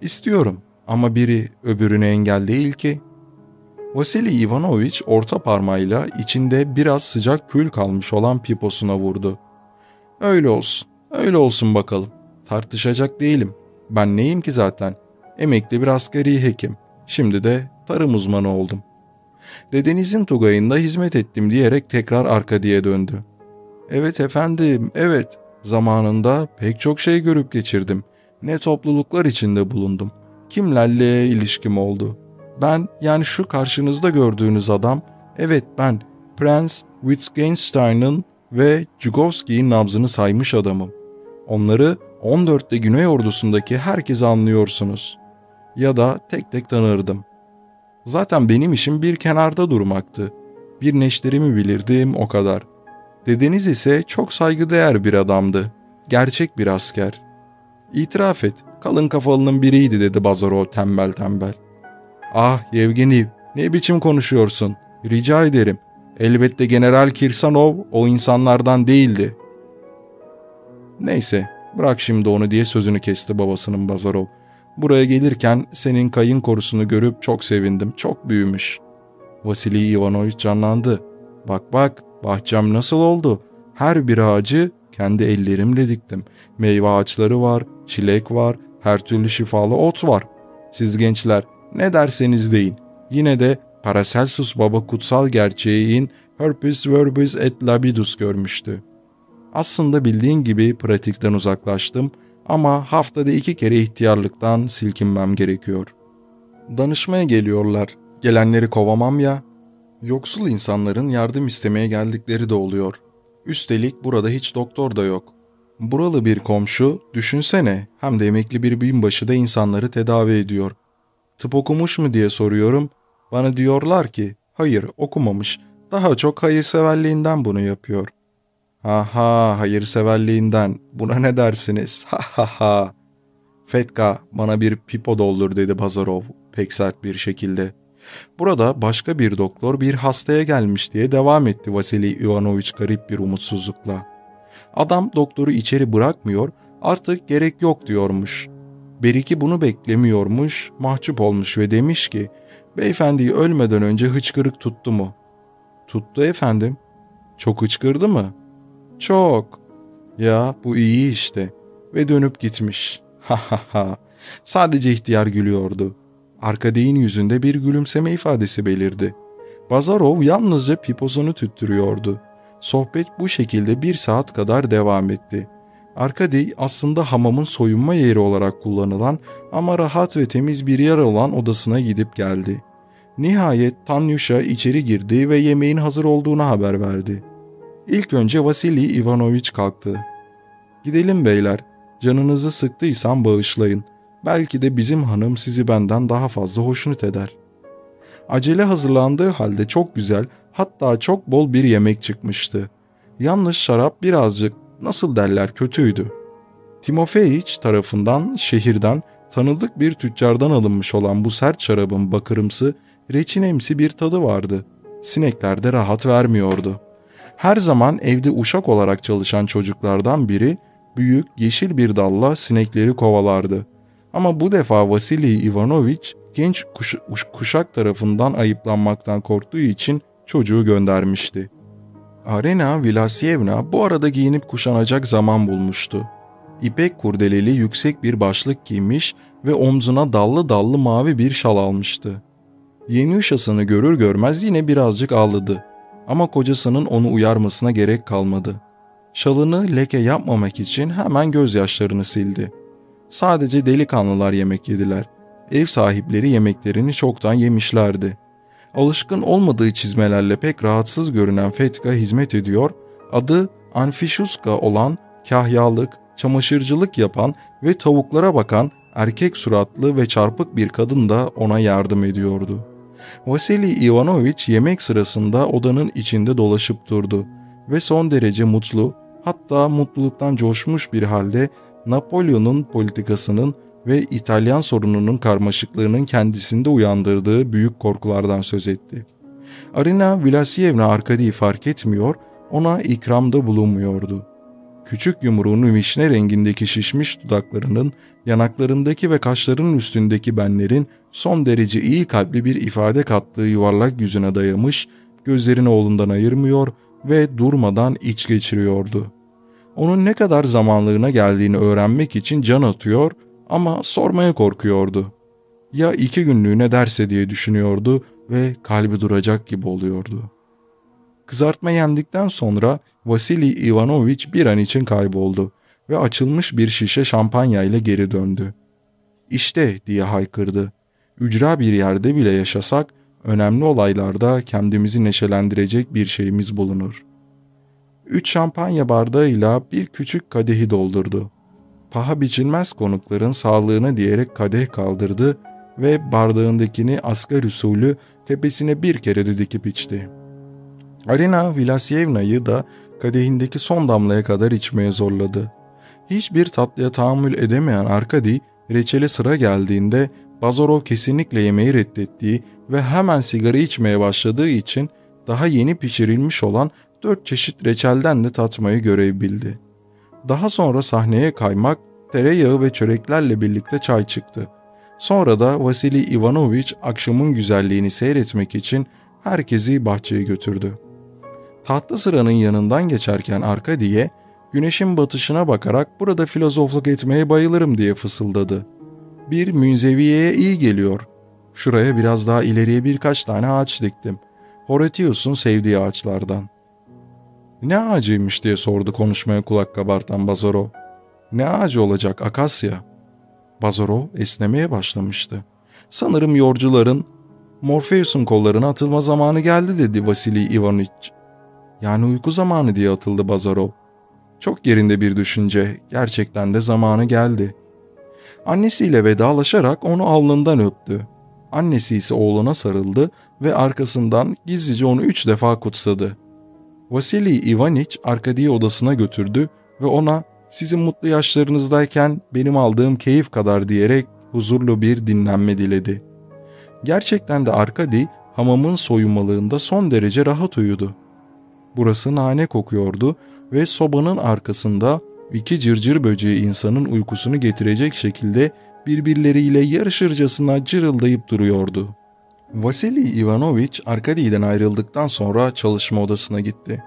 İstiyorum ama biri öbürüne engel değil ki. Vasili Ivanoviç orta parmağıyla içinde biraz sıcak kül kalmış olan piposuna vurdu. Öyle olsun, öyle olsun bakalım. Tartışacak değilim. Ben neyim ki zaten? Emekli bir asgari hekim. Şimdi de tarım uzmanı oldum. Dedenizin tugayında hizmet ettim diyerek tekrar Arkadi'ye döndü. Evet efendim, evet. Zamanında pek çok şey görüp geçirdim. Ne topluluklar içinde bulundum. Kimlerle ilişkim oldu. Ben yani şu karşınızda gördüğünüz adam, evet ben Prens Wittgenstein'ın ve Jugovski'nin nabzını saymış adamım. Onları 14'te Güney ordusundaki herkese anlıyorsunuz. Ya da tek tek tanırdım. Zaten benim işim bir kenarda durmaktı. Bir neşterimi bilirdim o kadar. Dedeniz ise çok saygıdeğer bir adamdı. Gerçek bir asker. İtiraf et, kalın kafalının biriydi dedi Bazarov tembel tembel. Ah Yevgeni, ne biçim konuşuyorsun? Rica ederim. Elbette General Kirsanov o insanlardan değildi. Neyse, bırak şimdi onu diye sözünü kesti babasının Bazarov. Buraya gelirken senin kayın korusunu görüp çok sevindim. Çok büyümüş. Vasili Ivanoviç canlandı. Bak bak, bahçem nasıl oldu? Her bir ağacı kendi ellerimle diktim. Meyve ağaçları var, çilek var, her türlü şifalı ot var. Siz gençler ne derseniz deyin. Yine de Paracelsus Baba kutsal gerçeğin Herpes verbis et labidus görmüştü. Aslında bildiğin gibi pratikten uzaklaştım ama haftada iki kere ihtiyarlıktan silkinmem gerekiyor. Danışmaya geliyorlar. Gelenleri kovamam ya. Yoksul insanların yardım istemeye geldikleri de oluyor. Üstelik burada hiç doktor da yok. Buralı bir komşu, düşünsene, hem de emekli bir binbaşı da insanları tedavi ediyor. Tıp okumuş mu diye soruyorum. Bana diyorlar ki, hayır okumamış, daha çok hayırseverliğinden bunu yapıyor. Ha ha hayırseverliğinden, buna ne dersiniz? Ha ha ha. Fetka bana bir pipo doldur dedi Bazarov pek sert bir şekilde. Burada başka bir doktor bir hastaya gelmiş diye devam etti Vasili Ivanoviç garip bir umutsuzlukla. Adam doktoru içeri bırakmıyor, artık gerek yok diyormuş. Beriki bunu beklemiyormuş, mahcup olmuş ve demiş ki, beyefendiyi ölmeden önce hıçkırık tuttu mu? Tuttu efendim. Çok hıçkırdı mı? Çok. Ya bu iyi işte. Ve dönüp gitmiş. Ha ha ha. Sadece ihtiyar gülüyordu. Arkadeyin yüzünde bir gülümseme ifadesi belirdi. Bazarov yalnızca piposunu tüttürüyordu. Sohbet bu şekilde bir saat kadar devam etti. Arkadey aslında hamamın soyunma yeri olarak kullanılan ama rahat ve temiz bir yer olan odasına gidip geldi. Nihayet Tanyusha içeri girdi ve yemeğin hazır olduğunu haber verdi. İlk önce Vasili Ivanoviç kalktı. Gidelim beyler, canınızı sıktıysam bağışlayın. Belki de bizim hanım sizi benden daha fazla hoşnut eder. Acele hazırlandığı halde çok güzel, hatta çok bol bir yemek çıkmıştı. Yalnız şarap birazcık, nasıl derler, kötüydü. Timofeyiç tarafından şehirden tanıdık bir tüccardan alınmış olan bu sert şarabın bakırımsı, reçinemsi bir tadı vardı. Sinekler de rahat vermiyordu. Her zaman evde uşak olarak çalışan çocuklardan biri büyük yeşil bir dalla sinekleri kovalardı. Ama bu defa Vasily Ivanoviç genç kuş kuşak tarafından ayıplanmaktan korktuğu için çocuğu göndermişti. Arena Vilasyevna bu arada giyinip kuşanacak zaman bulmuştu. İpek kurdeleli yüksek bir başlık giymiş ve omzuna dallı dallı mavi bir şal almıştı. Yeni uşasını görür görmez yine birazcık ağladı. Ama kocasının onu uyarmasına gerek kalmadı. Şalını leke yapmamak için hemen gözyaşlarını sildi. Sadece delikanlılar yemek yediler. Ev sahipleri yemeklerini çoktan yemişlerdi. Alışkın olmadığı çizmelerle pek rahatsız görünen Fetka hizmet ediyor, adı Anfişuska olan kahyalık, çamaşırcılık yapan ve tavuklara bakan erkek suratlı ve çarpık bir kadın da ona yardım ediyordu.'' Vasily Ivanoviç yemek sırasında odanın içinde dolaşıp durdu ve son derece mutlu, Hatta mutluluktan coşmuş bir halde Napolyon'un politikasının ve İtalyan sorununun karmaşıklığının kendisinde uyandırdığı büyük korkulardan söz etti. Arina Vlasievna Arkadi'yi fark etmiyor, ona ikramda bulunmuyordu. Küçük yumruğunu vişne rengindeki şişmiş dudaklarının, yanaklarındaki ve kaşlarının üstündeki benlerin son derece iyi kalpli bir ifade kattığı yuvarlak yüzüne dayamış, gözlerini oğlundan ayırmıyor ve durmadan iç geçiriyordu. Onun ne kadar zamanlığına geldiğini öğrenmek için can atıyor ama sormaya korkuyordu. Ya iki günlüğüne derse diye düşünüyordu ve kalbi duracak gibi oluyordu. Kızartma yendikten sonra Vasili Ivanovich bir an için kayboldu ve açılmış bir şişe şampanya ile geri döndü. İşte diye haykırdı. Ücra bir yerde bile yaşasak önemli olaylarda kendimizi neşelendirecek bir şeyimiz bulunur. Üç şampanya bardağıyla bir küçük kadehi doldurdu. Paha biçilmez konukların sağlığına diyerek kadeh kaldırdı ve bardağındakini asgar usulü tepesine bir kere de dikip içti. Arina Vlasyevna'yı da kadehindeki son damlaya kadar içmeye zorladı. Hiçbir tatlıya tahammül edemeyen Arkadi, reçele sıra geldiğinde Bazarov kesinlikle yemeği reddettiği ve hemen sigara içmeye başladığı için daha yeni pişirilmiş olan dört çeşit reçelden de tatmayı görev bildi. Daha sonra sahneye kaymak, tereyağı ve çöreklerle birlikte çay çıktı. Sonra da Vasili Ivanovich akşamın güzelliğini seyretmek için herkesi bahçeye götürdü. Tahta sıranın yanından geçerken Arkadiye, güneşin batışına bakarak burada filozofluk etmeye bayılırım diye fısıldadı. Bir münzeviyeye iyi geliyor. Şuraya biraz daha ileriye birkaç tane ağaç diktim. Horatius'un sevdiği ağaçlardan. Ne ağacıymış diye sordu konuşmaya kulak kabartan Bazarov. Ne ağacı olacak akasya? Bazarov esnemeye başlamıştı. Sanırım yorcuların Morpheus'un kollarına atılma zamanı geldi dedi Vasili Ivanich. Yani uyku zamanı diye atıldı Bazarov. Çok yerinde bir düşünce. Gerçekten de zamanı geldi. Annesiyle vedalaşarak onu alnından öptü. Annesi ise oğluna sarıldı ve arkasından gizlice onu üç defa kutsadı. Vasili Ivanich Arkadi'yi odasına götürdü ve ona sizin mutlu yaşlarınızdayken benim aldığım keyif kadar diyerek huzurlu bir dinlenme diledi. Gerçekten de Arkadi hamamın soyunmalığında son derece rahat uyudu. Burası nane kokuyordu ve sobanın arkasında iki cırcır böceği insanın uykusunu getirecek şekilde birbirleriyle yarışırcasına cırıldayıp duruyordu. Vasili Ivanovich Arkadi'den ayrıldıktan sonra çalışma odasına gitti.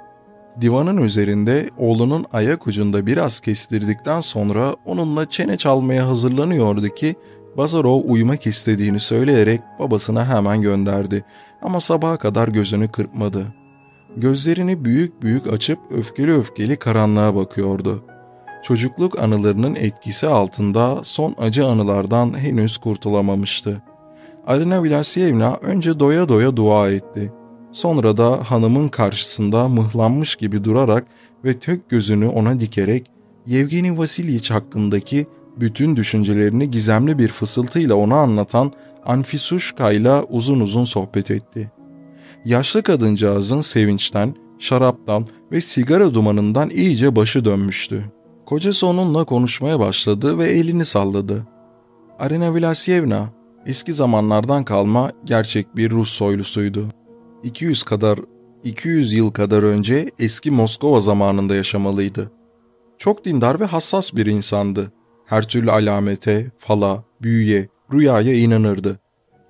Divanın üzerinde oğlunun ayak ucunda biraz kestirdikten sonra onunla çene çalmaya hazırlanıyordu ki Bazarov uyumak istediğini söyleyerek babasına hemen gönderdi ama sabaha kadar gözünü kırpmadı. Gözlerini büyük büyük açıp öfkeli öfkeli karanlığa bakıyordu. Çocukluk anılarının etkisi altında son acı anılardan henüz kurtulamamıştı. Arina Vlasyevna önce doya doya dua etti. Sonra da hanımın karşısında mıhlanmış gibi durarak ve tök gözünü ona dikerek Yevgeni Vasilyich hakkındaki bütün düşüncelerini gizemli bir fısıltıyla ona anlatan Anfisuşka ile uzun uzun sohbet etti. Yaşlı kadıncağızın sevinçten, şaraptan ve sigara dumanından iyice başı dönmüştü. Kocası onunla konuşmaya başladı ve elini salladı. Arina Vlasyevna, eski zamanlardan kalma gerçek bir Rus soylusuydu. 200 kadar 200 yıl kadar önce eski Moskova zamanında yaşamalıydı. Çok dindar ve hassas bir insandı. Her türlü alamete, fala, büyüye, rüyaya inanırdı.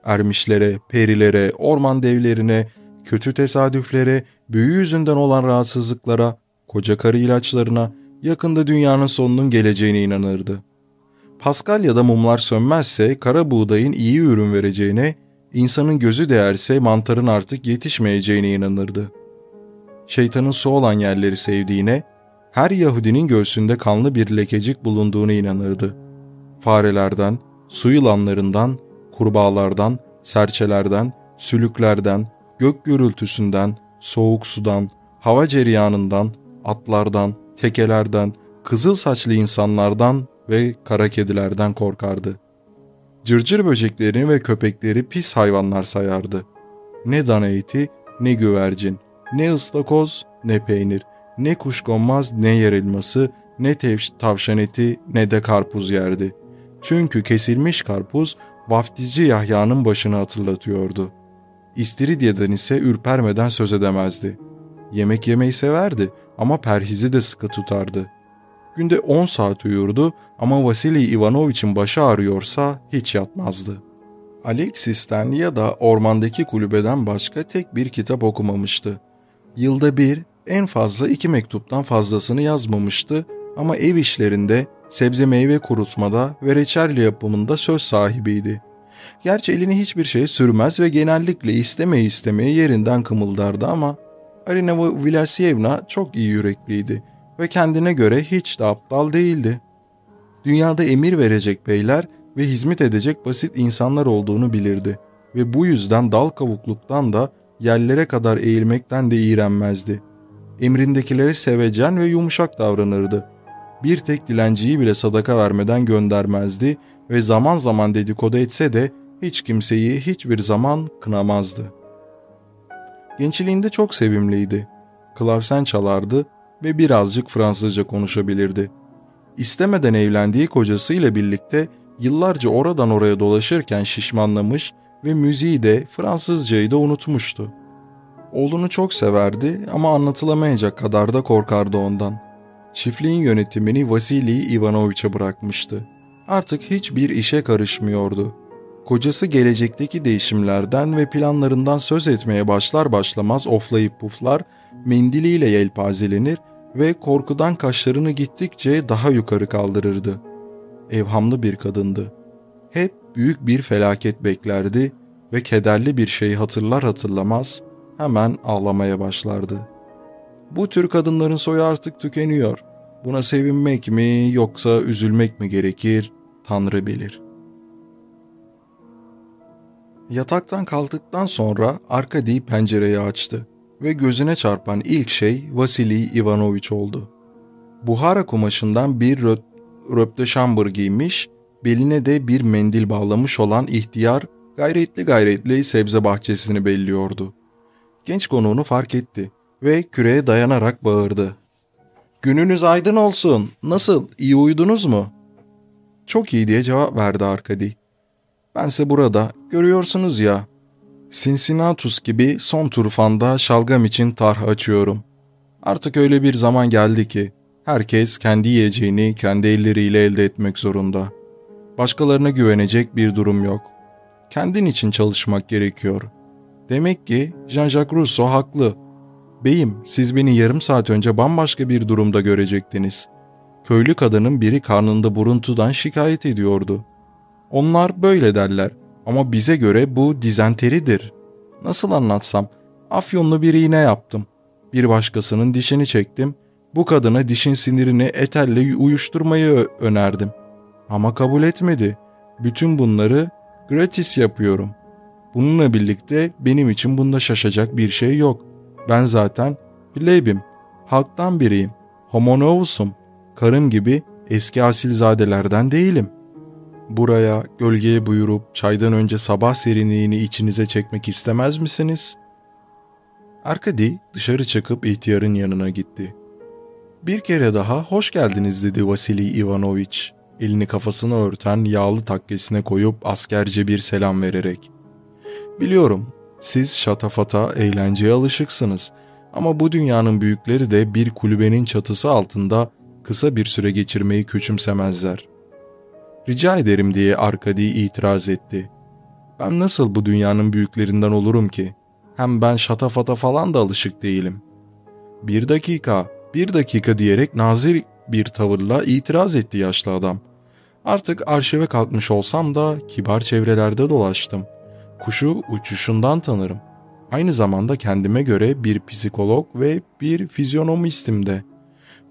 Ermişlere, perilere, orman devlerine, kötü tesadüflere, büyü yüzünden olan rahatsızlıklara, koca karı ilaçlarına, yakında dünyanın sonunun geleceğine inanırdı. Paskalya'da mumlar sönmezse kara buğdayın iyi ürün vereceğine, insanın gözü değerse mantarın artık yetişmeyeceğine inanırdı. Şeytanın su olan yerleri sevdiğine, her Yahudinin göğsünde kanlı bir lekecik bulunduğuna inanırdı. Farelerden, su yılanlarından, kurbağalardan, serçelerden, sülüklerden, gök gürültüsünden, soğuk sudan, hava cereyanından, atlardan, tekelerden, kızıl saçlı insanlardan ve kara kedilerden korkardı. Cırcır böceklerini ve köpekleri pis hayvanlar sayardı. Ne dana eti, ne güvercin, ne ıstakoz, ne peynir, ne kuşkonmaz ne yer elması, ne tavşan eti ne de karpuz yerdi. Çünkü kesilmiş karpuz vaftizci Yahya'nın başını hatırlatıyordu. İstiridye'den ise ürpermeden söz edemezdi. Yemek yemeyi severdi ama perhizi de sıkı tutardı. Günde 10 saat uyurdu ama Vasily Ivanovich'in başı ağrıyorsa hiç yatmazdı. Alexis'ten ya da ormandaki kulübeden başka tek bir kitap okumamıştı. Yılda bir, en fazla iki mektuptan fazlasını yazmamıştı ama ev işlerinde, sebze meyve kurutmada ve reçel yapımında söz sahibiydi. Gerçi elini hiçbir şeye sürmez ve genellikle istemeye istemeye yerinden kımıldardı ama Arina Vlasyevna çok iyi yürekliydi ve kendine göre hiç de aptal değildi. Dünyada emir verecek beyler ve hizmet edecek basit insanlar olduğunu bilirdi ve bu yüzden dal kavukluktan da yerlere kadar eğilmekten de iğrenmezdi. Emrindekileri sevecen ve yumuşak davranırdı. Bir tek dilenciyi bile sadaka vermeden göndermezdi ve zaman zaman dedikodu etse de hiç kimseyi hiçbir zaman kınamazdı. Gençliğinde çok sevimliydi. Klavsen çalardı ve birazcık Fransızca konuşabilirdi. İstemeden evlendiği kocasıyla birlikte yıllarca oradan oraya dolaşırken şişmanlamış ve müziği de Fransızcayı da unutmuştu. Oğlunu çok severdi ama anlatılamayacak kadar da korkardı ondan. Çiftliğin yönetimini Vasily Ivanoviç'e bırakmıştı. Artık hiçbir işe karışmıyordu. Kocası gelecekteki değişimlerden ve planlarından söz etmeye başlar başlamaz oflayıp puflar, mendiliyle yelpazelenir ve korkudan kaşlarını gittikçe daha yukarı kaldırırdı. Evhamlı bir kadındı. Hep büyük bir felaket beklerdi ve kederli bir şeyi hatırlar hatırlamaz hemen ağlamaya başlardı. Bu tür kadınların soyu artık tükeniyor. Buna sevinmek mi yoksa üzülmek mi gerekir Tanrı bilir. Yataktan kalktıktan sonra Arkady pencereyi açtı ve gözüne çarpan ilk şey Vasily Ivanoviç oldu. Buhara kumaşından bir röp röpteşambır giymiş, beline de bir mendil bağlamış olan ihtiyar gayretli gayretli sebze bahçesini belliyordu. Genç konuğunu fark etti ve küreğe dayanarak bağırdı. Gününüz aydın olsun. Nasıl? İyi uyudunuz mu? Çok iyi diye cevap verdi Arkady. Bense burada, görüyorsunuz ya. Cincinnatus gibi son turfanda şalgam için tarh açıyorum. Artık öyle bir zaman geldi ki herkes kendi yiyeceğini kendi elleriyle elde etmek zorunda. Başkalarına güvenecek bir durum yok. Kendin için çalışmak gerekiyor. Demek ki Jean-Jacques Rousseau haklı. Beyim, siz beni yarım saat önce bambaşka bir durumda görecektiniz. Köylü kadının biri karnında buruntudan şikayet ediyordu. Onlar böyle derler ama bize göre bu dizenteridir. Nasıl anlatsam? Afyonlu bir iğne yaptım. Bir başkasının dişini çektim. Bu kadına dişin sinirini etelle uyuşturmayı önerdim. Ama kabul etmedi. Bütün bunları gratis yapıyorum. Bununla birlikte benim için bunda şaşacak bir şey yok. Ben zaten plebim, halktan biriyim, homo novusum, karım gibi eski asilzadelerden değilim. Buraya gölgeye buyurup çaydan önce sabah serinliğini içinize çekmek istemez misiniz? Arkady dışarı çıkıp ihtiyarın yanına gitti. Bir kere daha hoş geldiniz dedi Vasily Ivanoviç. Elini kafasına örten yağlı takkesine koyup askerce bir selam vererek. Biliyorum siz şatafata, eğlenceye alışıksınız ama bu dünyanın büyükleri de bir kulübenin çatısı altında kısa bir süre geçirmeyi küçümsemezler. Rica ederim diye Arkadi itiraz etti. Ben nasıl bu dünyanın büyüklerinden olurum ki? Hem ben şatafata falan da alışık değilim. Bir dakika, bir dakika diyerek nazir bir tavırla itiraz etti yaşlı adam. Artık arşive kalkmış olsam da kibar çevrelerde dolaştım. Kuşu uçuşundan tanırım. Aynı zamanda kendime göre bir psikolog ve bir fizyonomistim de.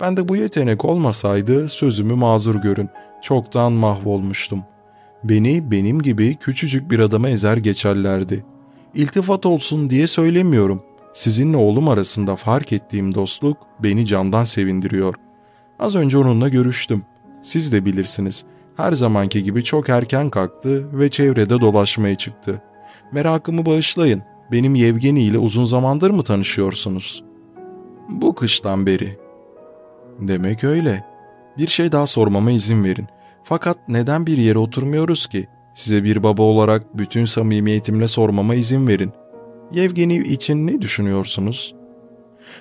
Ben de bu yetenek olmasaydı sözümü mazur görün. Çoktan mahvolmuştum. Beni benim gibi küçücük bir adama ezer geçerlerdi. İltifat olsun diye söylemiyorum. Sizinle oğlum arasında fark ettiğim dostluk beni candan sevindiriyor. Az önce onunla görüştüm. Siz de bilirsiniz. Her zamanki gibi çok erken kalktı ve çevrede dolaşmaya çıktı. Merakımı bağışlayın. Benim Yevgeni ile uzun zamandır mı tanışıyorsunuz? Bu kıştan beri. Demek öyle. Bir şey daha sormama izin verin. Fakat neden bir yere oturmuyoruz ki? Size bir baba olarak bütün samimiyetimle sormama izin verin. Yevgeni için ne düşünüyorsunuz?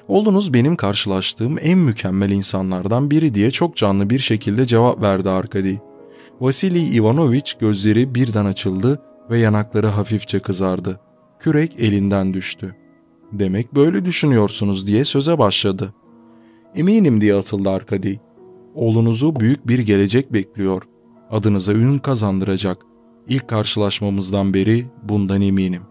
Oğlunuz benim karşılaştığım en mükemmel insanlardan biri diye çok canlı bir şekilde cevap verdi Arkadi. Vasili Ivanoviç gözleri birden açıldı ve yanakları hafifçe kızardı. Kürek elinden düştü. Demek böyle düşünüyorsunuz diye söze başladı. Eminim diye atıldı Arkadi. Oğlunuzu büyük bir gelecek bekliyor. Adınıza ün kazandıracak. İlk karşılaşmamızdan beri bundan eminim.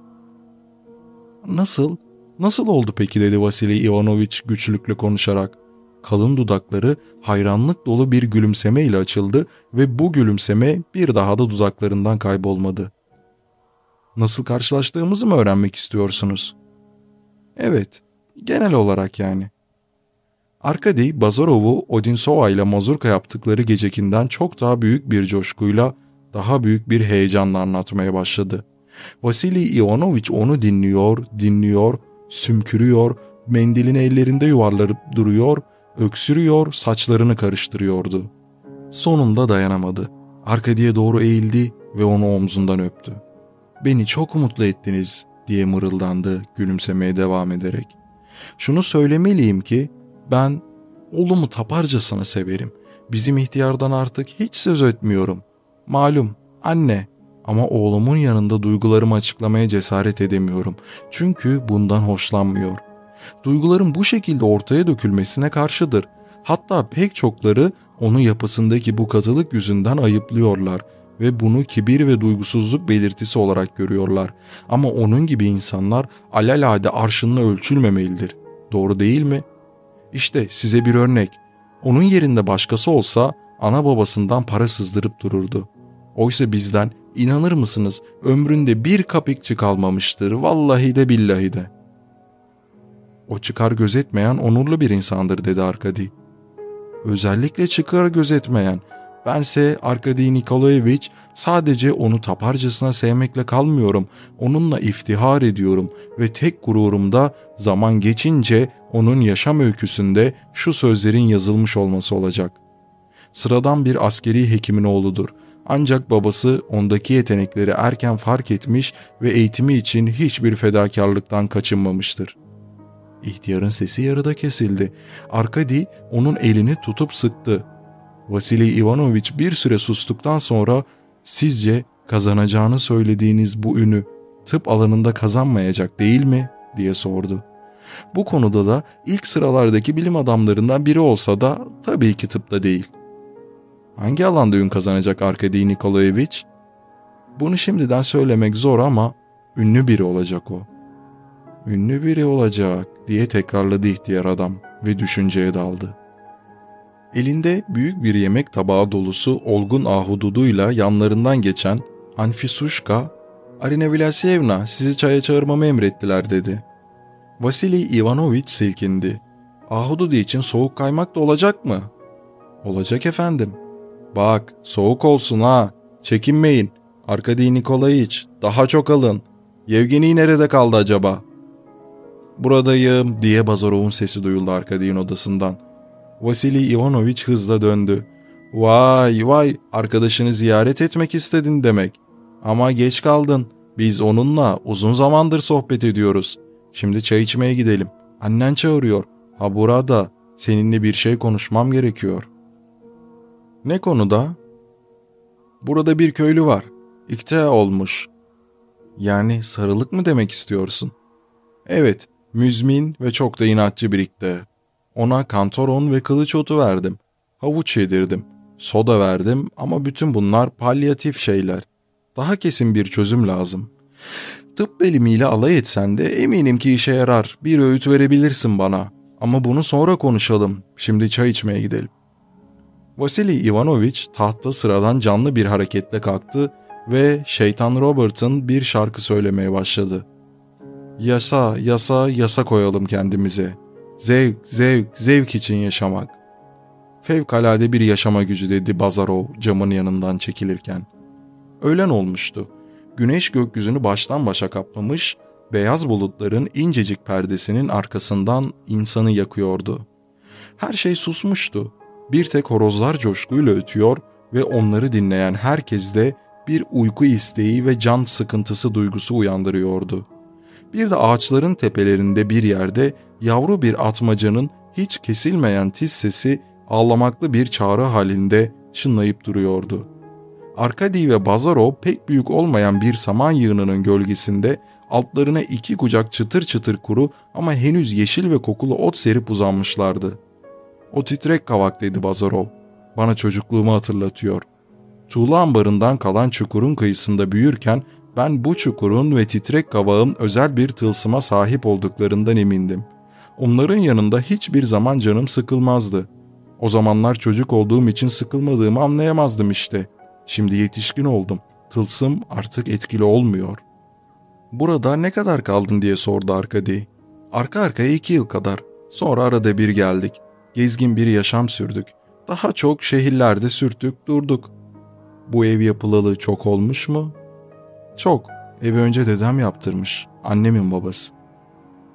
Nasıl? Nasıl oldu peki dedi Vasily Ivanoviç güçlükle konuşarak. Kalın dudakları hayranlık dolu bir gülümseme ile açıldı ve bu gülümseme bir daha da dudaklarından kaybolmadı. Nasıl karşılaştığımızı mı öğrenmek istiyorsunuz? Evet, genel olarak yani. Arkady, Bazarov'u Odinsova ile mazurka yaptıkları gecekinden çok daha büyük bir coşkuyla, daha büyük bir heyecanla anlatmaya başladı. Vasily Ivanoviç onu dinliyor, dinliyor, sümkürüyor, mendilini ellerinde yuvarlarıp duruyor, öksürüyor, saçlarını karıştırıyordu. Sonunda dayanamadı. Arkady'ye doğru eğildi ve onu omzundan öptü. ''Beni çok mutlu ettiniz.'' diye mırıldandı gülümsemeye devam ederek. ''Şunu söylemeliyim ki ben oğlumu taparcasına severim. Bizim ihtiyardan artık hiç söz etmiyorum. Malum anne ama oğlumun yanında duygularımı açıklamaya cesaret edemiyorum. Çünkü bundan hoşlanmıyor. Duyguların bu şekilde ortaya dökülmesine karşıdır. Hatta pek çokları onu yapısındaki bu katılık yüzünden ayıplıyorlar ve bunu kibir ve duygusuzluk belirtisi olarak görüyorlar. Ama onun gibi insanlar alelade arşınla ölçülmemelidir. Doğru değil mi? İşte size bir örnek. Onun yerinde başkası olsa ana babasından para sızdırıp dururdu. Oysa bizden inanır mısınız ömründe bir kapikçi kalmamıştır vallahi de billahi de. O çıkar gözetmeyen onurlu bir insandır dedi Arkadi. Özellikle çıkar gözetmeyen. Bense Arkadi Nikolaevich sadece onu taparcasına sevmekle kalmıyorum. Onunla iftihar ediyorum ve tek gururumda zaman geçince onun yaşam öyküsünde şu sözlerin yazılmış olması olacak. Sıradan bir askeri hekimin oğludur. Ancak babası ondaki yetenekleri erken fark etmiş ve eğitimi için hiçbir fedakarlıktan kaçınmamıştır. İhtiyarın sesi yarıda kesildi. Arkadi onun elini tutup sıktı. Vasily Ivanoviç bir süre sustuktan sonra sizce kazanacağını söylediğiniz bu ünü tıp alanında kazanmayacak değil mi diye sordu. Bu konuda da ilk sıralardaki bilim adamlarından biri olsa da tabii ki tıpta değil. Hangi alanda ün kazanacak Arkady Nikolaevich? Bunu şimdiden söylemek zor ama ünlü biri olacak o. Ünlü biri olacak diye tekrarladı ihtiyar adam ve düşünceye daldı. Elinde büyük bir yemek tabağı dolusu olgun ahududuyla yanlarından geçen Anfisuşka, Arina Vlasyevna sizi çaya çağırmamı emrettiler dedi. Vasily Ivanoviç silkindi. Ahududu için soğuk kaymak da olacak mı? Olacak efendim. Bak soğuk olsun ha. Çekinmeyin. Arkady Nikolayiç daha çok alın. Yevgeni nerede kaldı acaba? Buradayım diye Bazarov'un sesi duyuldu Arkadiy'in odasından. Vasily Ivanoviç hızla döndü. Vay vay arkadaşını ziyaret etmek istedin demek. Ama geç kaldın. Biz onunla uzun zamandır sohbet ediyoruz. Şimdi çay içmeye gidelim. Annen çağırıyor. Ha burada. Seninle bir şey konuşmam gerekiyor. Ne konuda? Burada bir köylü var. İktea olmuş. Yani sarılık mı demek istiyorsun? Evet, müzmin ve çok da inatçı birikte. Ona kantoron ve kılıç otu verdim. Havuç yedirdim. Soda verdim ama bütün bunlar palyatif şeyler. Daha kesin bir çözüm lazım. Tıp bilimiyle alay etsen de eminim ki işe yarar. Bir öğüt verebilirsin bana. Ama bunu sonra konuşalım. Şimdi çay içmeye gidelim. Vasily Ivanoviç tahta sıradan canlı bir hareketle kalktı ve Şeytan Robert'ın bir şarkı söylemeye başladı. Yasa, yasa, yasa koyalım kendimize. Zevk, zevk, zevk için yaşamak. Fevkalade bir yaşama gücü dedi Bazarov camın yanından çekilirken. Öğlen olmuştu. Güneş gökyüzünü baştan başa kaplamış, beyaz bulutların incecik perdesinin arkasından insanı yakıyordu. Her şey susmuştu. Bir tek horozlar coşkuyla ötüyor ve onları dinleyen herkes de bir uyku isteği ve can sıkıntısı duygusu uyandırıyordu. Bir de ağaçların tepelerinde bir yerde yavru bir atmacanın hiç kesilmeyen tiz sesi ağlamaklı bir çağrı halinde çınlayıp duruyordu. Arkadi ve Bazarov pek büyük olmayan bir saman yığınının gölgesinde altlarına iki kucak çıtır çıtır kuru ama henüz yeşil ve kokulu ot serip uzanmışlardı. O titrek kavak dedi Bazarov. Bana çocukluğumu hatırlatıyor. Tuğla ambarından kalan çukurun kıyısında büyürken ben bu çukurun ve titrek kavağın özel bir tılsıma sahip olduklarından emindim. Onların yanında hiçbir zaman canım sıkılmazdı. O zamanlar çocuk olduğum için sıkılmadığımı anlayamazdım işte. Şimdi yetişkin oldum. Tılsım artık etkili olmuyor. Burada ne kadar kaldın diye sordu Arkadi. Arka arkaya iki yıl kadar. Sonra arada bir geldik. Gezgin bir yaşam sürdük. Daha çok şehirlerde sürttük durduk. Bu ev yapılalı çok olmuş mu? Çok. Evi önce dedem yaptırmış. Annemin babası.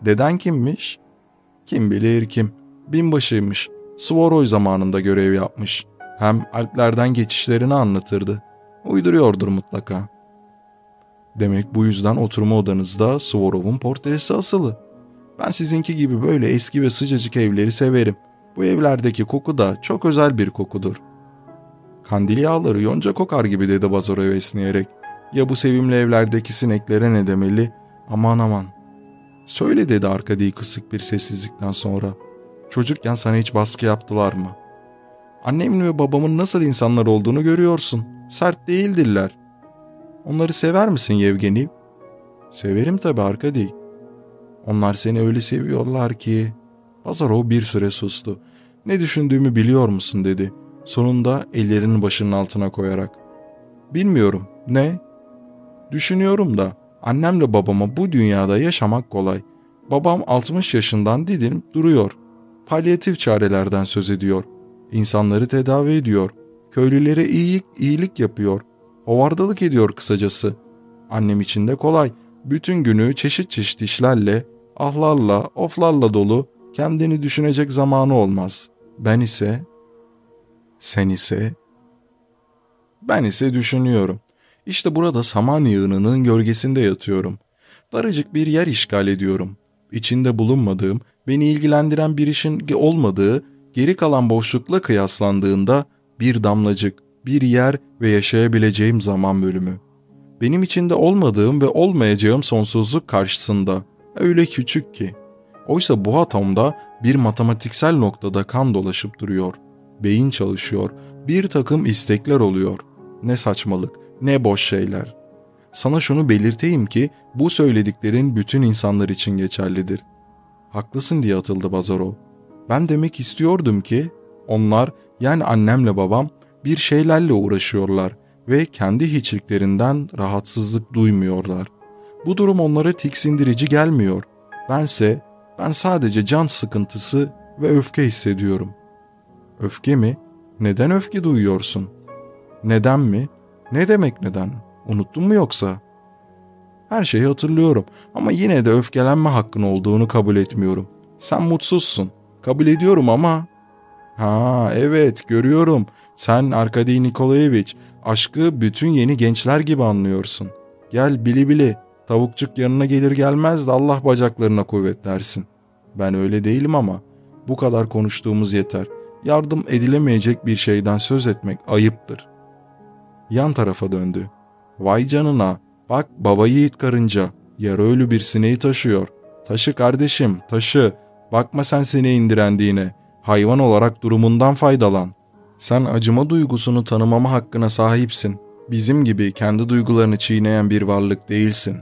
Deden kimmiş? Kim bilir kim. Binbaşıymış. Svoroy zamanında görev yapmış. Hem Alplerden geçişlerini anlatırdı. Uyduruyordur mutlaka. Demek bu yüzden oturma odanızda Suvorov'un portresi asılı. Ben sizinki gibi böyle eski ve sıcacık evleri severim. Bu evlerdeki koku da çok özel bir kokudur. Kandil yağları yonca kokar gibi dedi Bazarov esneyerek. Ya bu sevimli evlerdeki sineklere ne demeli? Aman aman. Söyle dedi Arkadi kısık bir sessizlikten sonra. Çocukken sana hiç baskı yaptılar mı? Annemin ve babamın nasıl insanlar olduğunu görüyorsun. Sert değildirler. Onları sever misin Yevgeni? Severim tabii Arkadi. Onlar seni öyle seviyorlar ki. Bazarov bir süre sustu. Ne düşündüğümü biliyor musun dedi. Sonunda ellerini başının altına koyarak. Bilmiyorum. Ne? Düşünüyorum da annemle babama bu dünyada yaşamak kolay. Babam 60 yaşından didin duruyor. Palyatif çarelerden söz ediyor. İnsanları tedavi ediyor. Köylülere iyilik, iyilik yapıyor. Hovardalık ediyor kısacası. Annem için de kolay. Bütün günü çeşit çeşit işlerle, ahlarla, oflarla dolu, kendini düşünecek zamanı olmaz. Ben ise, sen ise, ben ise düşünüyorum. İşte burada saman yığınının gölgesinde yatıyorum. Daracık bir yer işgal ediyorum. İçinde bulunmadığım, beni ilgilendiren bir işin olmadığı, geri kalan boşlukla kıyaslandığında bir damlacık, bir yer ve yaşayabileceğim zaman bölümü. Benim içinde olmadığım ve olmayacağım sonsuzluk karşısında öyle küçük ki. Oysa bu atomda bir matematiksel noktada kan dolaşıp duruyor. Beyin çalışıyor, bir takım istekler oluyor. Ne saçmalık, ne boş şeyler. Sana şunu belirteyim ki bu söylediklerin bütün insanlar için geçerlidir. Haklısın diye atıldı Bazarov. Ben demek istiyordum ki onlar yani annemle babam bir şeylerle uğraşıyorlar ve kendi hiçliklerinden rahatsızlık duymuyorlar. Bu durum onlara tiksindirici gelmiyor. Bense ben sadece can sıkıntısı ve öfke hissediyorum. Öfke mi? Neden öfke duyuyorsun? Neden mi? Ne demek neden? Unuttun mu yoksa? Her şeyi hatırlıyorum ama yine de öfkelenme hakkın olduğunu kabul etmiyorum. Sen mutsuzsun. Kabul ediyorum ama... Ha evet görüyorum. Sen Arkady Nikolaevich aşkı bütün yeni gençler gibi anlıyorsun. Gel bili bili tavukçuk yanına gelir gelmez de Allah bacaklarına kuvvet dersin. Ben öyle değilim ama bu kadar konuştuğumuz yeter. Yardım edilemeyecek bir şeyden söz etmek ayıptır. Yan tarafa döndü. Vay canına bak baba yiğit karınca yarı ölü bir sineği taşıyor. Taşı kardeşim taşı bakma sen sineğin indirendiğine hayvan olarak durumundan faydalan. Sen acıma duygusunu tanımama hakkına sahipsin. Bizim gibi kendi duygularını çiğneyen bir varlık değilsin.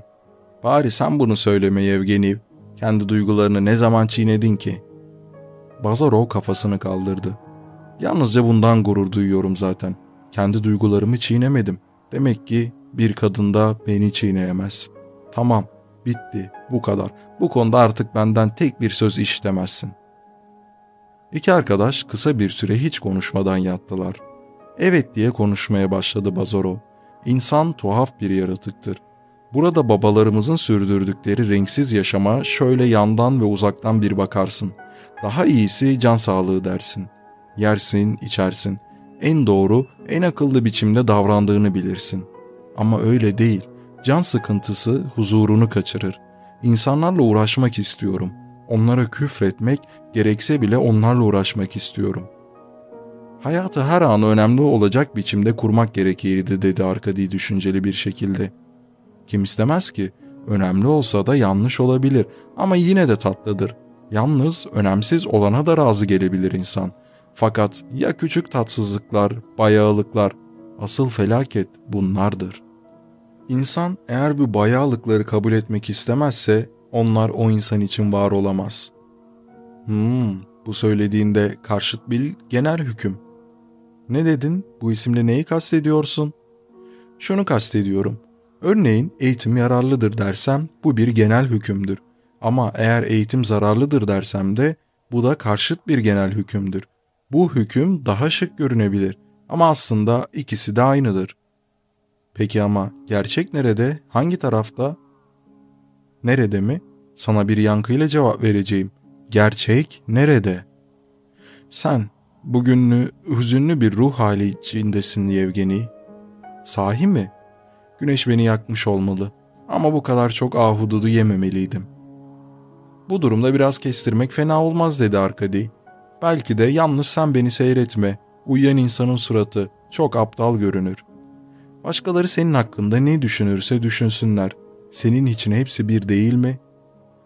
Bari sen bunu söyleme Yevgeni. Kendi duygularını ne zaman çiğnedin ki? Bazarov kafasını kaldırdı. Yalnızca bundan gurur duyuyorum zaten. Kendi duygularımı çiğnemedim. Demek ki bir kadın da beni çiğneyemez. Tamam, bitti, bu kadar. Bu konuda artık benden tek bir söz işitemezsin.'' İki arkadaş kısa bir süre hiç konuşmadan yattılar. Evet diye konuşmaya başladı Bazarov. İnsan tuhaf bir yaratıktır. Burada babalarımızın sürdürdükleri renksiz yaşama şöyle yandan ve uzaktan bir bakarsın. Daha iyisi can sağlığı dersin. Yersin, içersin. En doğru, en akıllı biçimde davrandığını bilirsin. Ama öyle değil. Can sıkıntısı huzurunu kaçırır. İnsanlarla uğraşmak istiyorum. Onlara küfretmek, gerekse bile onlarla uğraşmak istiyorum. Hayatı her an önemli olacak biçimde kurmak gerekirdi dedi Arkadi düşünceli bir şekilde. Kim istemez ki? Önemli olsa da yanlış olabilir ama yine de tatlıdır. Yalnız önemsiz olana da razı gelebilir insan. Fakat ya küçük tatsızlıklar, bayağılıklar, asıl felaket bunlardır. İnsan eğer bu bayağılıkları kabul etmek istemezse onlar o insan için var olamaz. Hmm, bu söylediğinde karşıt bil genel hüküm. Ne dedin? Bu isimle neyi kastediyorsun? Şunu kastediyorum. Örneğin eğitim yararlıdır dersem bu bir genel hükümdür. Ama eğer eğitim zararlıdır dersem de bu da karşıt bir genel hükümdür. Bu hüküm daha şık görünebilir ama aslında ikisi de aynıdır. Peki ama gerçek nerede? Hangi tarafta? Nerede mi? Sana bir yankıyla cevap vereceğim. Gerçek nerede? Sen bugünlü hüzünlü bir ruh hali içindesin Yevgeni. Sahi mi? Güneş beni yakmış olmalı ama bu kadar çok ahududu yememeliydim. Bu durumda biraz kestirmek fena olmaz dedi Arkadi. Belki de yalnız sen beni seyretme. Uyuyan insanın suratı çok aptal görünür. Başkaları senin hakkında ne düşünürse düşünsünler. Senin için hepsi bir değil mi?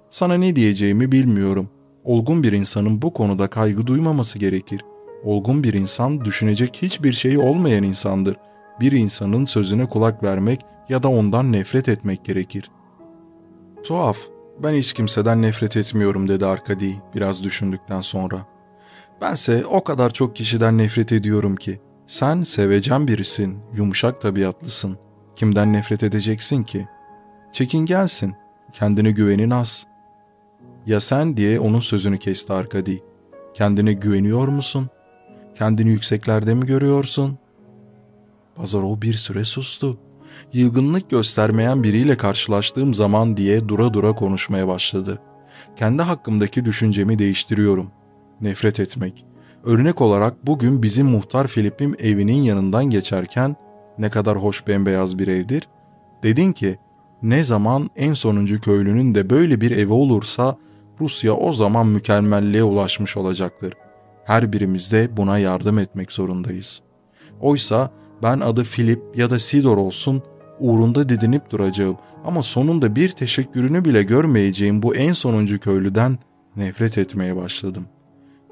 Sana ne diyeceğimi bilmiyorum. Olgun bir insanın bu konuda kaygı duymaması gerekir. Olgun bir insan düşünecek hiçbir şeyi olmayan insandır. Bir insanın sözüne kulak vermek ya da ondan nefret etmek gerekir. Tuhaf, ben hiç kimseden nefret etmiyorum dedi Arkadi biraz düşündükten sonra. Bense o kadar çok kişiden nefret ediyorum ki. Sen sevecen birisin, yumuşak tabiatlısın. Kimden nefret edeceksin ki? Çekingensin, kendine güvenin az. Ya sen diye onun sözünü kesti Arkadi. Kendine güveniyor musun? Kendini yükseklerde mi görüyorsun? Bazarov bir süre sustu. Yılgınlık göstermeyen biriyle karşılaştığım zaman diye dura dura konuşmaya başladı. Kendi hakkımdaki düşüncemi değiştiriyorum. Nefret etmek. Örnek olarak bugün bizim muhtar Filip'in evinin yanından geçerken ne kadar hoş bembeyaz bir evdir. Dedin ki ne zaman en sonuncu köylünün de böyle bir evi olursa Rusya o zaman mükemmelliğe ulaşmış olacaktır. Her birimiz de buna yardım etmek zorundayız. Oysa ben adı Filip ya da Sidor olsun uğrunda didinip duracağım ama sonunda bir teşekkürünü bile görmeyeceğim bu en sonuncu köylüden nefret etmeye başladım.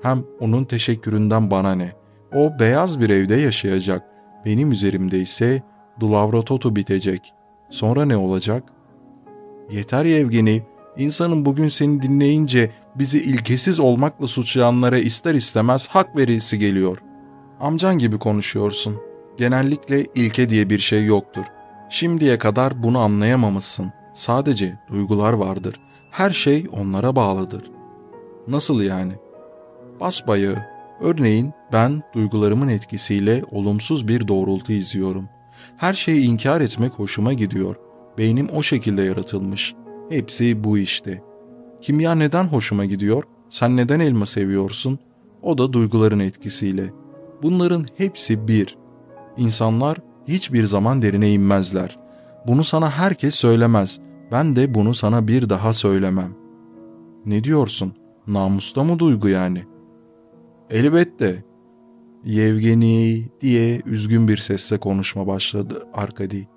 Hem onun teşekküründen bana ne? O beyaz bir evde yaşayacak. Benim üzerimde ise Dulavrototu bitecek. Sonra ne olacak? Yeter Yevgeni, insanın bugün seni dinleyince bizi ilkesiz olmakla suçlayanlara ister istemez hak verisi geliyor. Amcan gibi konuşuyorsun. Genellikle ilke diye bir şey yoktur. Şimdiye kadar bunu anlayamamışsın. Sadece duygular vardır. Her şey onlara bağlıdır. Nasıl yani? Basbayağı. Örneğin ben duygularımın etkisiyle olumsuz bir doğrultu izliyorum. Her şeyi inkar etmek hoşuma gidiyor. Beynim o şekilde yaratılmış. Hepsi bu işte. Kimya neden hoşuma gidiyor? Sen neden elma seviyorsun? O da duyguların etkisiyle. Bunların hepsi bir. İnsanlar hiçbir zaman derine inmezler. Bunu sana herkes söylemez. Ben de bunu sana bir daha söylemem. Ne diyorsun? Namusta mı duygu yani? Elbette. Yevgeni diye üzgün bir sesle konuşma başladı Arkadi.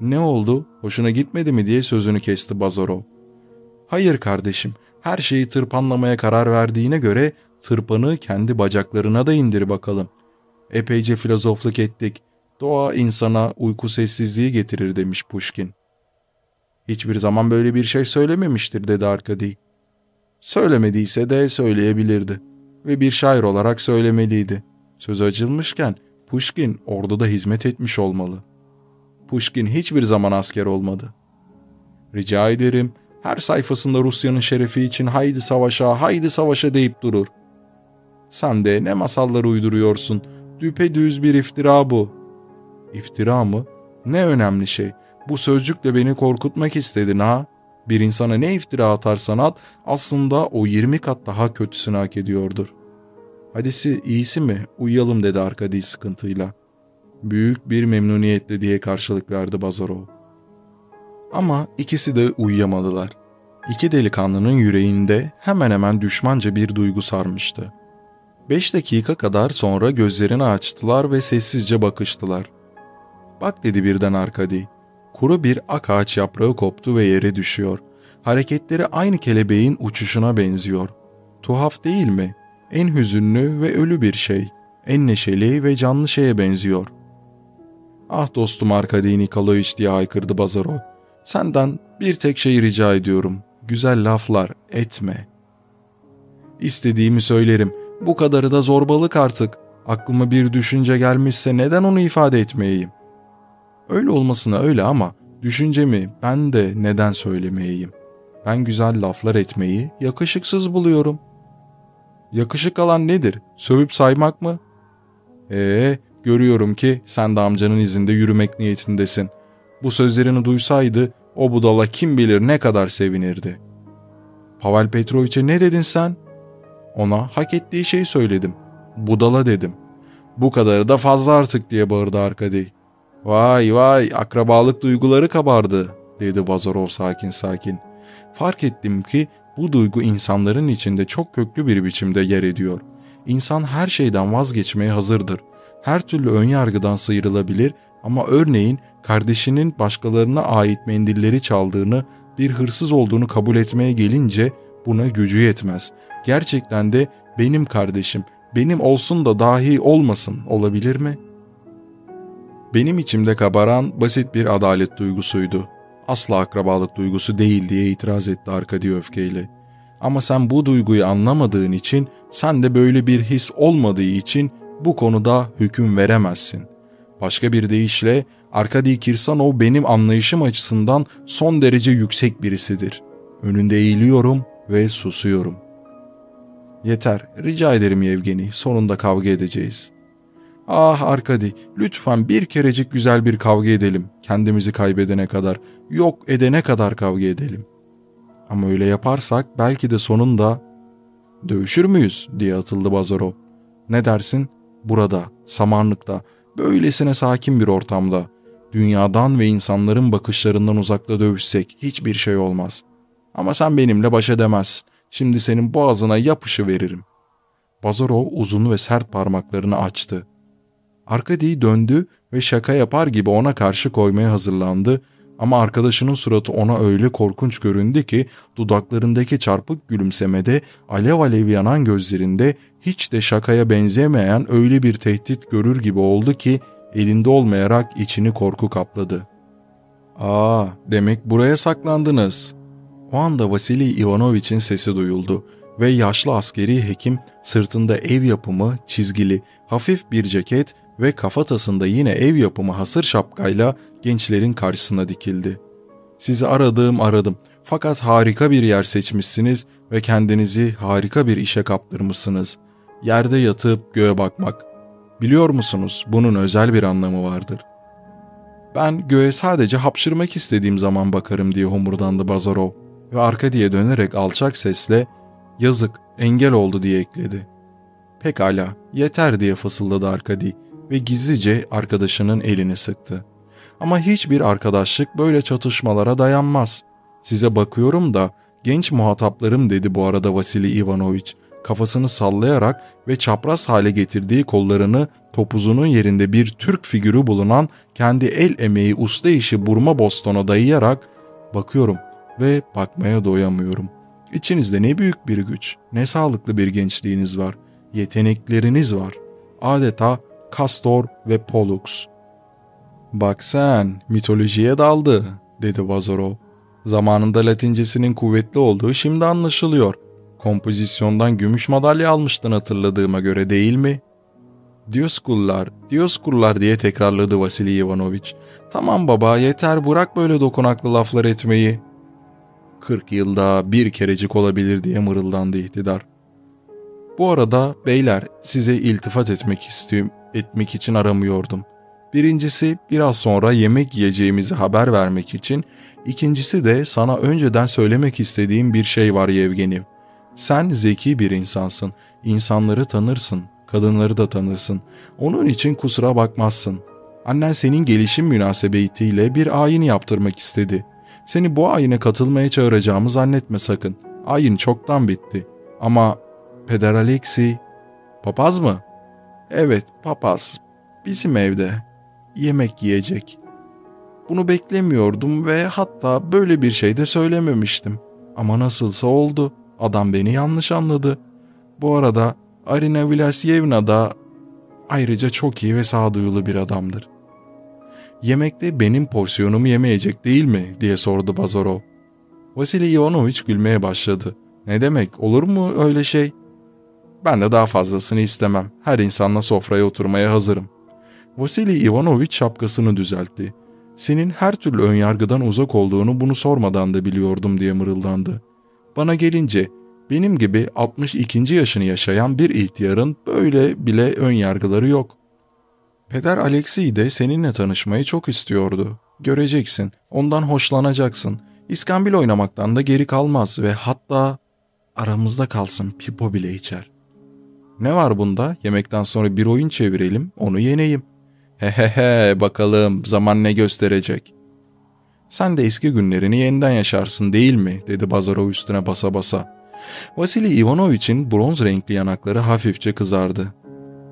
Ne oldu? Hoşuna gitmedi mi diye sözünü kesti Bazarov. Hayır kardeşim, her şeyi tırpanlamaya karar verdiğine göre tırpanı kendi bacaklarına da indir bakalım. Epeyce filozofluk ettik. Doğa insana uyku sessizliği getirir demiş Pushkin. Hiçbir zaman böyle bir şey söylememiştir dedi Arkadi. Söylemediyse de söyleyebilirdi ve bir şair olarak söylemeliydi. Söz açılmışken Pushkin orduda hizmet etmiş olmalı. Pushkin hiçbir zaman asker olmadı. Rica ederim her sayfasında Rusya'nın şerefi için haydi savaşa haydi savaşa deyip durur. Sen de ne masallar uyduruyorsun. Düpedüz bir iftira bu. İftira mı? Ne önemli şey. Bu sözcükle beni korkutmak istedin ha? Bir insana ne iftira atarsan at aslında o 20 kat daha kötüsünü hak ediyordur. Hadisi iyisi mi? Uyuyalım dedi Arkadi sıkıntıyla. Büyük bir memnuniyetle diye karşılık verdi Bazarov. Ama ikisi de uyuyamadılar. İki delikanlının yüreğinde hemen hemen düşmanca bir duygu sarmıştı. Beş dakika kadar sonra gözlerini açtılar ve sessizce bakıştılar. Bak dedi birden Arkadi. Kuru bir ak ağaç yaprağı koptu ve yere düşüyor. Hareketleri aynı kelebeğin uçuşuna benziyor. Tuhaf değil mi? En hüzünlü ve ölü bir şey. En neşeli ve canlı şeye benziyor. Ah dostum Arkadi Nikolaevich diye haykırdı Bazarov. Senden bir tek şey rica ediyorum. Güzel laflar etme. İstediğimi söylerim. Bu kadarı da zorbalık artık. Aklıma bir düşünce gelmişse neden onu ifade etmeyeyim? Öyle olmasına öyle ama düşüncemi ben de neden söylemeyeyim? Ben güzel laflar etmeyi yakışıksız buluyorum. Yakışık alan nedir? Sövüp saymak mı? Ee, görüyorum ki sen de amcanın izinde yürümek niyetindesin. Bu sözlerini duysaydı o budala kim bilir ne kadar sevinirdi. Pavel Petroviç'e ne dedin sen? Ona hak ettiği şeyi söyledim. Budala dedim. Bu kadarı da fazla artık diye bağırdı Arkadi. Vay vay akrabalık duyguları kabardı dedi Bazarov sakin sakin. Fark ettim ki bu duygu insanların içinde çok köklü bir biçimde yer ediyor. İnsan her şeyden vazgeçmeye hazırdır. Her türlü önyargıdan sıyrılabilir ama örneğin kardeşinin başkalarına ait mendilleri çaldığını, bir hırsız olduğunu kabul etmeye gelince buna gücü yetmez. Gerçekten de benim kardeşim, benim olsun da dahi olmasın olabilir mi? Benim içimde kabaran basit bir adalet duygusuydu. Asla akrabalık duygusu değil diye itiraz etti Arkadi öfkeyle. Ama sen bu duyguyu anlamadığın için, sen de böyle bir his olmadığı için bu konuda hüküm veremezsin. Başka bir deyişle Arkadi Kirsanov benim anlayışım açısından son derece yüksek birisidir. Önünde eğiliyorum ve susuyorum. Yeter, rica ederim Yevgeni, sonunda kavga edeceğiz. Ah Arkadi, lütfen bir kerecik güzel bir kavga edelim. Kendimizi kaybedene kadar, yok edene kadar kavga edelim. Ama öyle yaparsak belki de sonunda... Dövüşür müyüz diye atıldı Bazarov. Ne dersin? Burada, samanlıkta, böylesine sakin bir ortamda, dünyadan ve insanların bakışlarından uzakta dövüşsek hiçbir şey olmaz. Ama sen benimle baş edemezsin. Şimdi senin boğazına yapışı veririm. Bazarov uzun ve sert parmaklarını açtı. Arkadi döndü ve şaka yapar gibi ona karşı koymaya hazırlandı ama arkadaşının suratı ona öyle korkunç göründü ki dudaklarındaki çarpık gülümsemede alev alev yanan gözlerinde hiç de şakaya benzemeyen öyle bir tehdit görür gibi oldu ki elinde olmayarak içini korku kapladı. ''Aa, demek buraya saklandınız.'' O anda Vasili Ivanoviç'in sesi duyuldu ve yaşlı askeri hekim sırtında ev yapımı, çizgili, hafif bir ceket ve kafatasında yine ev yapımı hasır şapkayla gençlerin karşısına dikildi. Sizi aradığım aradım fakat harika bir yer seçmişsiniz ve kendinizi harika bir işe kaptırmışsınız. Yerde yatıp göğe bakmak. Biliyor musunuz bunun özel bir anlamı vardır. Ben göğe sadece hapşırmak istediğim zaman bakarım diye homurdandı Bazarov ve arka diye dönerek alçak sesle yazık engel oldu diye ekledi. Pekala yeter diye fısıldadı Arkadi ve gizlice arkadaşının elini sıktı. Ama hiçbir arkadaşlık böyle çatışmalara dayanmaz. Size bakıyorum da genç muhataplarım dedi bu arada Vasili Ivanoviç kafasını sallayarak ve çapraz hale getirdiği kollarını topuzunun yerinde bir Türk figürü bulunan kendi el emeği usta işi burma bostona dayayarak bakıyorum ve bakmaya doyamıyorum. İçinizde ne büyük bir güç, ne sağlıklı bir gençliğiniz var, yetenekleriniz var. Adeta Castor ve Pollux. Bak sen, mitolojiye daldı, dedi Vazorov. Zamanında latincesinin kuvvetli olduğu şimdi anlaşılıyor. Kompozisyondan gümüş madalya almıştın hatırladığıma göre değil mi? Dioskullar, Dioskullar diye tekrarladı Vasily Ivanoviç. Tamam baba yeter bırak böyle dokunaklı laflar etmeyi. 40 yılda bir kerecik olabilir diye mırıldandı ihtidar. Bu arada beyler size iltifat etmek istiyorum, etmek için aramıyordum. Birincisi biraz sonra yemek yiyeceğimizi haber vermek için, ikincisi de sana önceden söylemek istediğim bir şey var Yevgeni. Sen zeki bir insansın, insanları tanırsın, kadınları da tanırsın. Onun için kusura bakmazsın. Annen senin gelişim münasebetiyle bir ayin yaptırmak istedi. Seni bu ayine katılmaya çağıracağımı zannetme sakın. Ayin çoktan bitti. Ama Peder Alexi... Papaz mı? Evet, papaz. Bizim evde. Yemek yiyecek. Bunu beklemiyordum ve hatta böyle bir şey de söylememiştim. Ama nasılsa oldu. Adam beni yanlış anladı. Bu arada Arina Vlasyevna da ayrıca çok iyi ve sağduyulu bir adamdır. Yemekte benim porsiyonumu yemeyecek değil mi diye sordu Bazarov. Vasily Ivanovich gülmeye başladı. Ne demek olur mu öyle şey? Ben de daha fazlasını istemem. Her insanla sofraya oturmaya hazırım. Vasily Ivanovich şapkasını düzeltti. Senin her türlü önyargıdan uzak olduğunu bunu sormadan da biliyordum diye mırıldandı. Bana gelince benim gibi 62. yaşını yaşayan bir ihtiyarın böyle bile ön yargıları yok. Peder Alexey de seninle tanışmayı çok istiyordu. Göreceksin, ondan hoşlanacaksın. İskambil oynamaktan da geri kalmaz ve hatta aramızda kalsın pipo bile içer. Ne var bunda? Yemekten sonra bir oyun çevirelim, onu yeneyim. Hehehe bakalım zaman ne gösterecek. Sen de eski günlerini yeniden yaşarsın değil mi? dedi Bazarov üstüne basa basa. Vasili Ivanoviç'in bronz renkli yanakları hafifçe kızardı.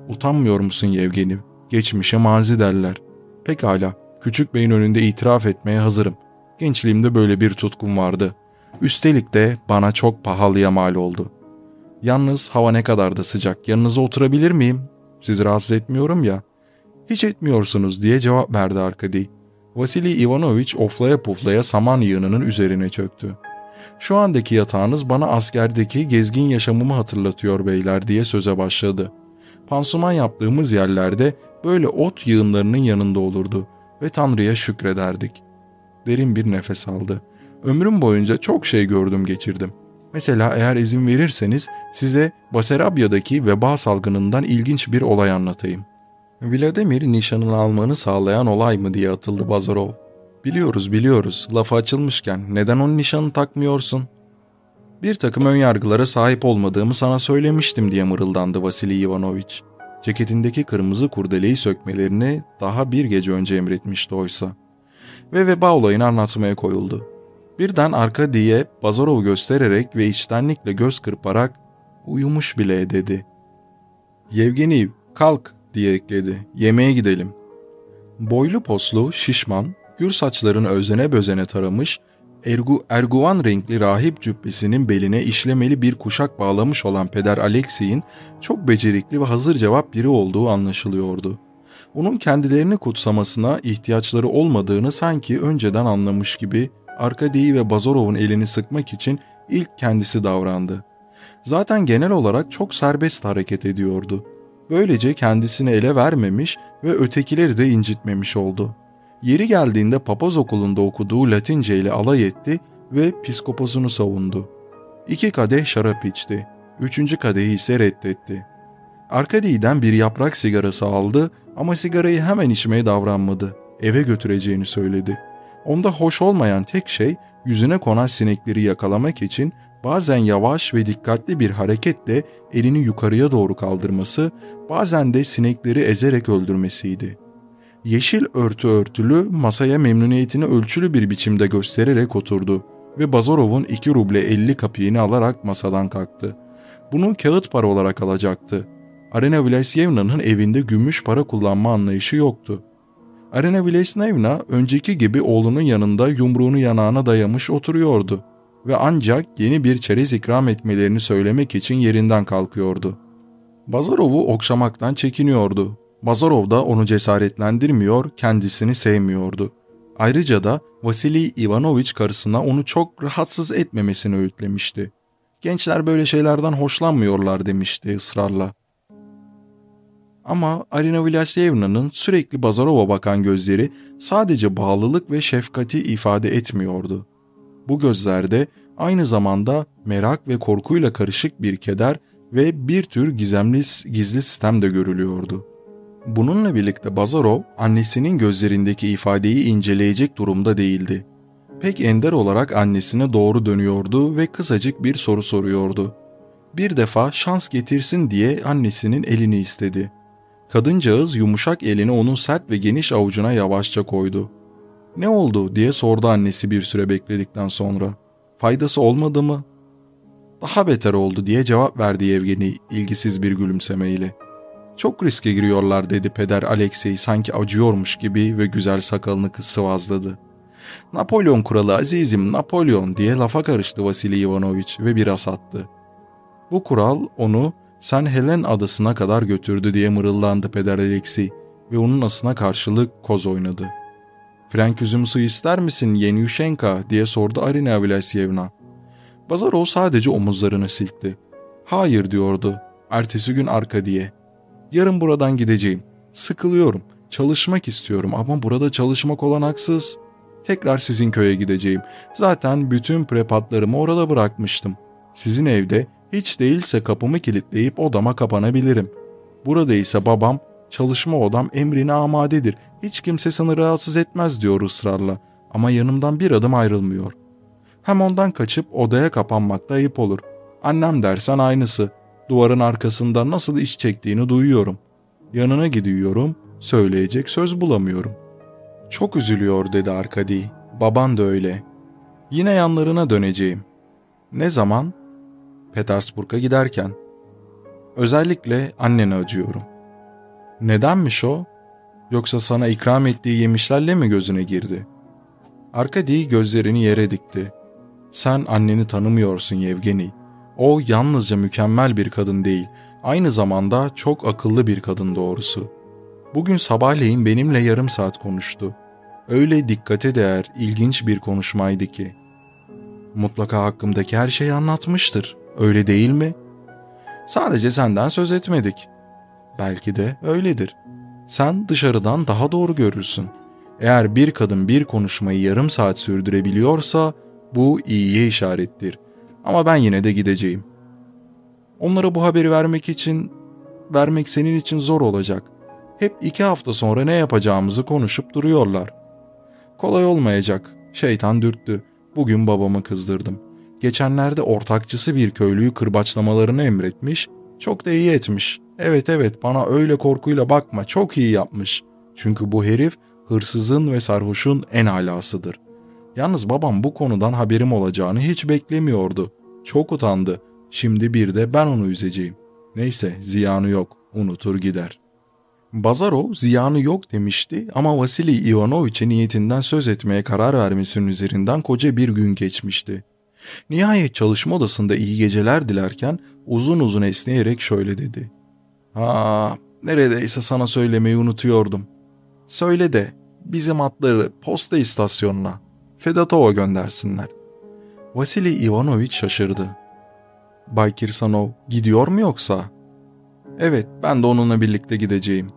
Utanmıyor musun Yevgeni? Geçmişe mazi derler. Pekala, küçük beyin önünde itiraf etmeye hazırım. Gençliğimde böyle bir tutkum vardı. Üstelik de bana çok pahalıya mal oldu. Yalnız hava ne kadar da sıcak, yanınıza oturabilir miyim? Sizi rahatsız etmiyorum ya. Hiç etmiyorsunuz diye cevap verdi Arkadi. Vasili Ivanoviç oflaya puflaya saman yığınının üzerine çöktü. Şu andaki yatağınız bana askerdeki gezgin yaşamımı hatırlatıyor beyler diye söze başladı. Pansuman yaptığımız yerlerde böyle ot yığınlarının yanında olurdu ve Tanrı'ya şükrederdik. Derin bir nefes aldı. Ömrüm boyunca çok şey gördüm geçirdim. Mesela eğer izin verirseniz size Basarabya'daki veba salgınından ilginç bir olay anlatayım. Vladimir nişanını almanı sağlayan olay mı diye atıldı Bazarov. Biliyoruz biliyoruz lafı açılmışken neden onun nişanı takmıyorsun? Bir takım önyargılara sahip olmadığımı sana söylemiştim diye mırıldandı Vasily Ivanovich. Ceketindeki kırmızı kurdeleyi sökmelerini daha bir gece önce emretmişti oysa. Ve veba olayını anlatmaya koyuldu. Birden arka diye Bazarov'u göstererek ve içtenlikle göz kırparak uyumuş bile dedi. Yevgeni kalk diye ekledi. Yemeğe gidelim. Boylu poslu, şişman, gür saçlarını özene bözene taramış, ergu, erguvan renkli rahip cübbesinin beline işlemeli bir kuşak bağlamış olan Peder Alexey'in çok becerikli ve hazır cevap biri olduğu anlaşılıyordu. Onun kendilerini kutsamasına ihtiyaçları olmadığını sanki önceden anlamış gibi Arkadiy ve Bazorov'un elini sıkmak için ilk kendisi davrandı. Zaten genel olarak çok serbest hareket ediyordu. Böylece kendisini ele vermemiş ve ötekileri de incitmemiş oldu. Yeri geldiğinde papaz okulunda okuduğu Latince ile alay etti ve psikoposunu savundu. İki kadeh şarap içti. Üçüncü kadehi ise reddetti. Arkadiy'den bir yaprak sigarası aldı ama sigarayı hemen içmeye davranmadı. Eve götüreceğini söyledi. Onda hoş olmayan tek şey yüzüne konan sinekleri yakalamak için bazen yavaş ve dikkatli bir hareketle elini yukarıya doğru kaldırması, bazen de sinekleri ezerek öldürmesiydi. Yeşil örtü örtülü masaya memnuniyetini ölçülü bir biçimde göstererek oturdu ve Bazarov'un 2 ruble 50 kapiyeni alarak masadan kalktı. Bunu kağıt para olarak alacaktı. Arena Vlasyevna'nın evinde gümüş para kullanma anlayışı yoktu. Arena Vlasyevna önceki gibi oğlunun yanında yumruğunu yanağına dayamış oturuyordu ve ancak yeni bir çerez ikram etmelerini söylemek için yerinden kalkıyordu. Bazarov'u okşamaktan çekiniyordu. Bazarov da onu cesaretlendirmiyor, kendisini sevmiyordu. Ayrıca da Vasily Ivanovich karısına onu çok rahatsız etmemesini öğütlemişti. Gençler böyle şeylerden hoşlanmıyorlar demişti ısrarla. Ama Arina Vlasyevna'nın sürekli Bazarov'a bakan gözleri sadece bağlılık ve şefkati ifade etmiyordu. Bu gözlerde aynı zamanda merak ve korkuyla karışık bir keder ve bir tür gizemli gizli sistem de görülüyordu. Bununla birlikte Bazarov annesinin gözlerindeki ifadeyi inceleyecek durumda değildi. Pek ender olarak annesine doğru dönüyordu ve kısacık bir soru soruyordu. Bir defa şans getirsin diye annesinin elini istedi. Kadıncağız yumuşak elini onun sert ve geniş avucuna yavaşça koydu. Ne oldu diye sordu annesi bir süre bekledikten sonra. Faydası olmadı mı? Daha beter oldu diye cevap verdi Yevgeni ilgisiz bir gülümsemeyle. Çok riske giriyorlar dedi peder Alexey sanki acıyormuş gibi ve güzel sakalını sıvazladı. Napolyon kuralı azizim Napolyon diye lafa karıştı Vasily Ivanovich ve biraz attı. Bu kural onu sen Helen adasına kadar götürdü diye mırıldandı peder Alexey ve onun asına karşılık koz oynadı. Frank üzüm suyu ister misin Yenyushenka diye sordu Arina Vlasyevna. Bazarov sadece omuzlarını silkti. Hayır diyordu. Ertesi gün arka diye. Yarın buradan gideceğim. Sıkılıyorum. Çalışmak istiyorum ama burada çalışmak olanaksız. Tekrar sizin köye gideceğim. Zaten bütün prepatlarımı orada bırakmıştım. Sizin evde hiç değilse kapımı kilitleyip odama kapanabilirim. Burada ise babam çalışma odam emrine amadedir. Hiç kimse seni rahatsız etmez diyor ısrarla. Ama yanımdan bir adım ayrılmıyor. Hem ondan kaçıp odaya kapanmak da ayıp olur. Annem dersen aynısı. Duvarın arkasında nasıl iş çektiğini duyuyorum. Yanına gidiyorum, söyleyecek söz bulamıyorum. Çok üzülüyor dedi Arkadi. Baban da öyle. Yine yanlarına döneceğim. Ne zaman? Petersburg'a giderken. Özellikle annene acıyorum. Nedenmiş o? Yoksa sana ikram ettiği yemişlerle mi gözüne girdi? Arkadi gözlerini yere dikti. Sen anneni tanımıyorsun Yevgeni. O yalnızca mükemmel bir kadın değil, aynı zamanda çok akıllı bir kadın doğrusu. Bugün sabahleyin benimle yarım saat konuştu. Öyle dikkate değer, ilginç bir konuşmaydı ki. Mutlaka hakkımdaki her şeyi anlatmıştır. Öyle değil mi? Sadece senden söz etmedik. Belki de öyledir. Sen dışarıdan daha doğru görürsün. Eğer bir kadın bir konuşmayı yarım saat sürdürebiliyorsa bu iyiye işarettir. Ama ben yine de gideceğim. Onlara bu haberi vermek için, vermek senin için zor olacak. Hep iki hafta sonra ne yapacağımızı konuşup duruyorlar. Kolay olmayacak. Şeytan dürttü. Bugün babamı kızdırdım. Geçenlerde ortakçısı bir köylüyü kırbaçlamalarını emretmiş. Çok da iyi etmiş. Evet evet bana öyle korkuyla bakma çok iyi yapmış. Çünkü bu herif hırsızın ve sarhoşun en alasıdır. Yalnız babam bu konudan haberim olacağını hiç beklemiyordu. Çok utandı. Şimdi bir de ben onu üzeceğim. Neyse ziyanı yok. Unutur gider. Bazarov ziyanı yok demişti ama Vasily Ivanoviç'e niyetinden söz etmeye karar vermesinin üzerinden koca bir gün geçmişti. Nihayet çalışma odasında iyi geceler dilerken uzun uzun esneyerek şöyle dedi. Ha, neredeyse sana söylemeyi unutuyordum. Söyle de bizim atları posta istasyonuna, Fedatova göndersinler. Vasily Ivanoviç şaşırdı. Bay Kirsanov gidiyor mu yoksa? Evet, ben de onunla birlikte gideceğim.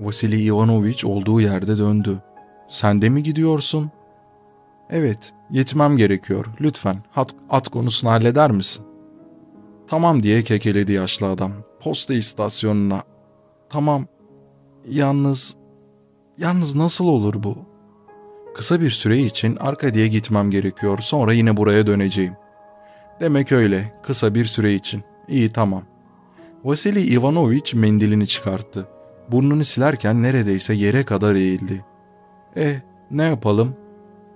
Vasily Ivanoviç olduğu yerde döndü. Sen de mi gidiyorsun? Evet, gitmem gerekiyor. Lütfen at, at konusunu halleder misin? Tamam diye kekeledi yaşlı adam. Posta istasyonuna. Tamam. Yalnız... Yalnız nasıl olur bu? Kısa bir süre için Arkadi'ye gitmem gerekiyor. Sonra yine buraya döneceğim. Demek öyle. Kısa bir süre için. İyi tamam. Vasily Ivanoviç mendilini çıkarttı. Burnunu silerken neredeyse yere kadar eğildi. E ne yapalım?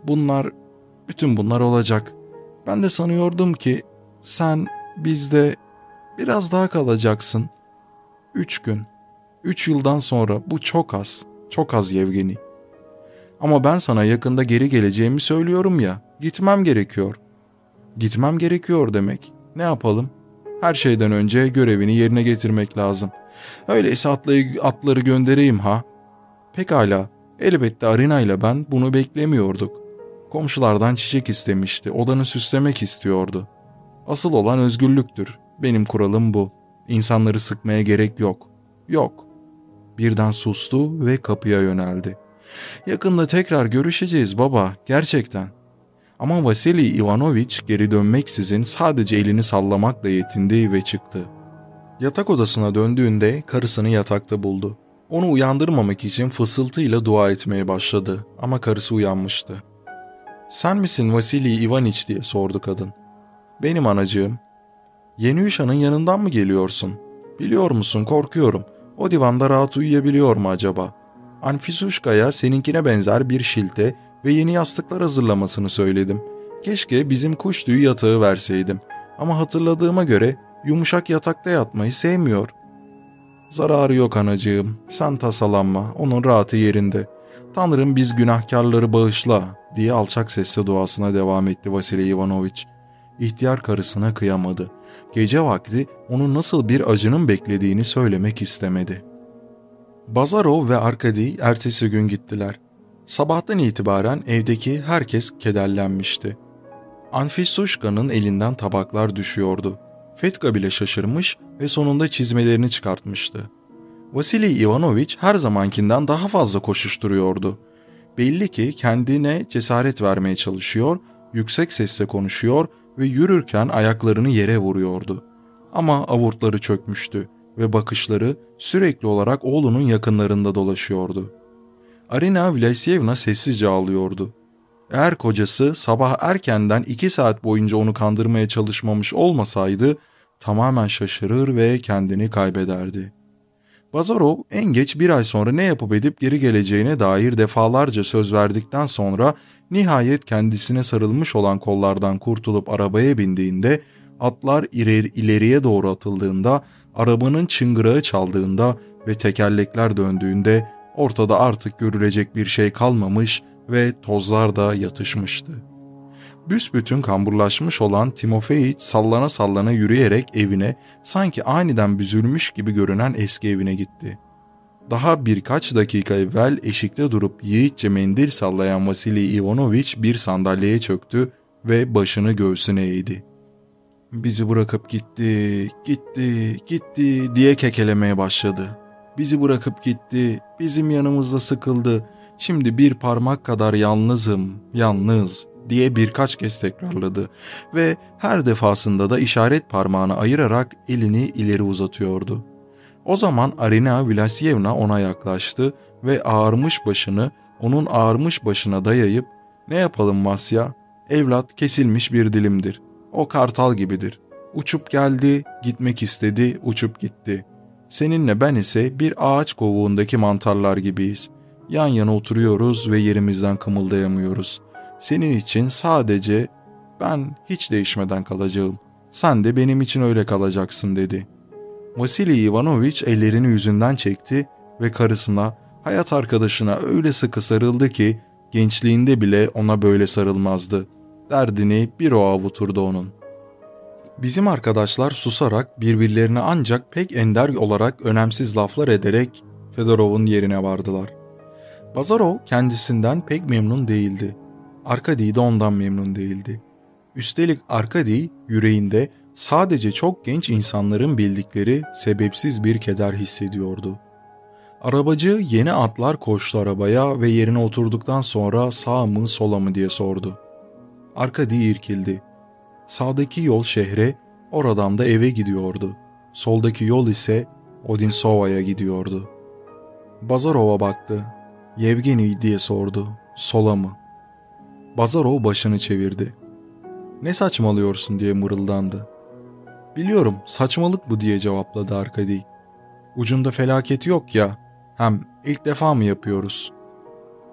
Bunlar, bütün bunlar olacak. Ben de sanıyordum ki sen bizde biraz daha kalacaksın. Üç gün, üç yıldan sonra bu çok az, çok az Yevgeni. Ama ben sana yakında geri geleceğimi söylüyorum ya, gitmem gerekiyor. Gitmem gerekiyor demek. Ne yapalım? Her şeyden önce görevini yerine getirmek lazım. Öyleyse atlayı, atları göndereyim ha. Pekala, elbette Arina ile ben bunu beklemiyorduk. Komşulardan çiçek istemişti, odanı süslemek istiyordu. Asıl olan özgürlüktür. Benim kuralım bu. İnsanları sıkmaya gerek yok. Yok. Birden sustu ve kapıya yöneldi. Yakında tekrar görüşeceğiz baba, gerçekten. Ama Vasily Ivanoviç geri dönmeksizin sadece elini sallamakla yetindi ve çıktı. Yatak odasına döndüğünde karısını yatakta buldu. Onu uyandırmamak için fısıltıyla dua etmeye başladı ama karısı uyanmıştı. ''Sen misin Vasili Ivaniç?'' diye sordu kadın. ''Benim anacığım.'' ''Yeniyuşa'nın yanından mı geliyorsun?'' ''Biliyor musun korkuyorum. O divanda rahat uyuyabiliyor mu acaba?'' Anfisuşka'ya seninkine benzer bir şilte ve yeni yastıklar hazırlamasını söyledim. Keşke bizim kuş tüyü yatağı verseydim. Ama hatırladığıma göre yumuşak yatakta yatmayı sevmiyor. Zararı yok anacığım. Sen tasalanma. Onun rahatı yerinde. Tanrım biz günahkarları bağışla diye alçak sesle duasına devam etti Vasily Ivanoviç. İhtiyar karısına kıyamadı. Gece vakti onu nasıl bir acının beklediğini söylemek istemedi. Bazarov ve Arkadi ertesi gün gittiler. Sabahtan itibaren evdeki herkes kederlenmişti. Anfisuşka'nın elinden tabaklar düşüyordu. Fetka bile şaşırmış ve sonunda çizmelerini çıkartmıştı. Vasily Ivanoviç her zamankinden daha fazla koşuşturuyordu. Belli ki kendine cesaret vermeye çalışıyor, yüksek sesle konuşuyor ve yürürken ayaklarını yere vuruyordu. Ama avurtları çökmüştü ve bakışları sürekli olarak oğlunun yakınlarında dolaşıyordu. Arina Vlasyevna sessizce ağlıyordu. Eğer kocası sabah erkenden iki saat boyunca onu kandırmaya çalışmamış olmasaydı tamamen şaşırır ve kendini kaybederdi. Bazarov en geç bir ay sonra ne yapıp edip geri geleceğine dair defalarca söz verdikten sonra nihayet kendisine sarılmış olan kollardan kurtulup arabaya bindiğinde, atlar ileri, ileriye doğru atıldığında, arabanın çıngırağı çaldığında ve tekerlekler döndüğünde ortada artık görülecek bir şey kalmamış ve tozlar da yatışmıştı. Büsbütün kamburlaşmış olan Timofeyiç sallana sallana yürüyerek evine sanki aniden büzülmüş gibi görünen eski evine gitti. Daha birkaç dakika evvel eşikte durup yiğitçe mendil sallayan Vasily Ivanoviç bir sandalyeye çöktü ve başını göğsüne eğdi. Bizi bırakıp gitti, gitti, gitti diye kekelemeye başladı. Bizi bırakıp gitti, bizim yanımızda sıkıldı. Şimdi bir parmak kadar yalnızım, yalnız diye birkaç kez tekrarladı ve her defasında da işaret parmağını ayırarak elini ileri uzatıyordu. O zaman Arina Vlasyevna ona yaklaştı ve ağarmış başını onun ağarmış başına dayayıp ''Ne yapalım Vasya? Evlat kesilmiş bir dilimdir. O kartal gibidir. Uçup geldi, gitmek istedi, uçup gitti. Seninle ben ise bir ağaç kovuğundaki mantarlar gibiyiz. Yan yana oturuyoruz ve yerimizden kımıldayamıyoruz. Senin için sadece ben hiç değişmeden kalacağım. Sen de benim için öyle kalacaksın dedi. Vasily Ivanoviç ellerini yüzünden çekti ve karısına, hayat arkadaşına öyle sıkı sarıldı ki gençliğinde bile ona böyle sarılmazdı. Derdini bir o avuturdu onun. Bizim arkadaşlar susarak birbirlerine ancak pek ender olarak önemsiz laflar ederek Fedorov'un yerine vardılar. Bazarov kendisinden pek memnun değildi. Arkadi de ondan memnun değildi. Üstelik Arkadi yüreğinde sadece çok genç insanların bildikleri sebepsiz bir keder hissediyordu. Arabacı yeni atlar koştu arabaya ve yerine oturduktan sonra sağ mı sola mı diye sordu. Arkadi irkildi. Sağdaki yol şehre, oradan da eve gidiyordu. Soldaki yol ise Odinsova'ya gidiyordu. Bazarov'a baktı. Yevgeni diye sordu. Sola mı? Bazarov başını çevirdi. Ne saçmalıyorsun diye mırıldandı. Biliyorum saçmalık bu diye cevapladı Arkadi. Ucunda felaket yok ya. Hem ilk defa mı yapıyoruz?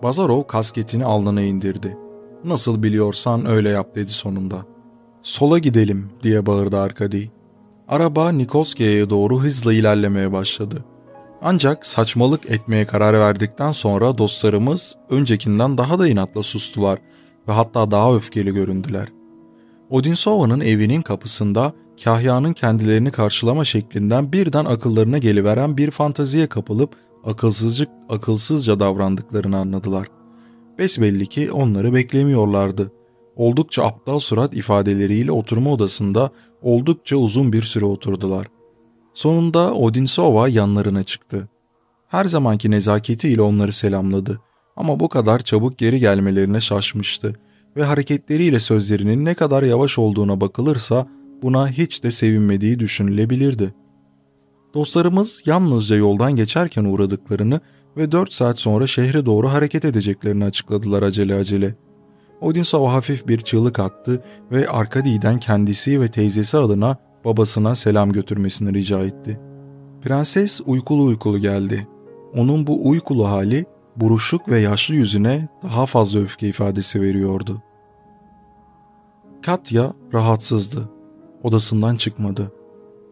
Bazarov kasketini alnına indirdi. Nasıl biliyorsan öyle yap dedi sonunda. Sola gidelim diye bağırdı Arkadi. Araba Nikolskaya'ya doğru hızla ilerlemeye başladı. Ancak saçmalık etmeye karar verdikten sonra dostlarımız öncekinden daha da inatla sustular ve hatta daha öfkeli göründüler. Odinsova'nın evinin kapısında kahyanın kendilerini karşılama şeklinden birden akıllarına geliveren bir fantaziye kapılıp akılsızcık akılsızca davrandıklarını anladılar. Besbelli ki onları beklemiyorlardı. Oldukça aptal surat ifadeleriyle oturma odasında oldukça uzun bir süre oturdular. Sonunda Odinsova yanlarına çıktı. Her zamanki nezaketiyle onları selamladı ama bu kadar çabuk geri gelmelerine şaşmıştı ve hareketleriyle sözlerinin ne kadar yavaş olduğuna bakılırsa buna hiç de sevinmediği düşünülebilirdi. Dostlarımız yalnızca yoldan geçerken uğradıklarını ve 4 saat sonra şehre doğru hareket edeceklerini açıkladılar acele acele. Odinsov hafif bir çığlık attı ve Arkadi'den kendisi ve teyzesi adına babasına selam götürmesini rica etti. Prenses uykulu uykulu geldi. Onun bu uykulu hali buruşuk ve yaşlı yüzüne daha fazla öfke ifadesi veriyordu. Katya rahatsızdı. Odasından çıkmadı.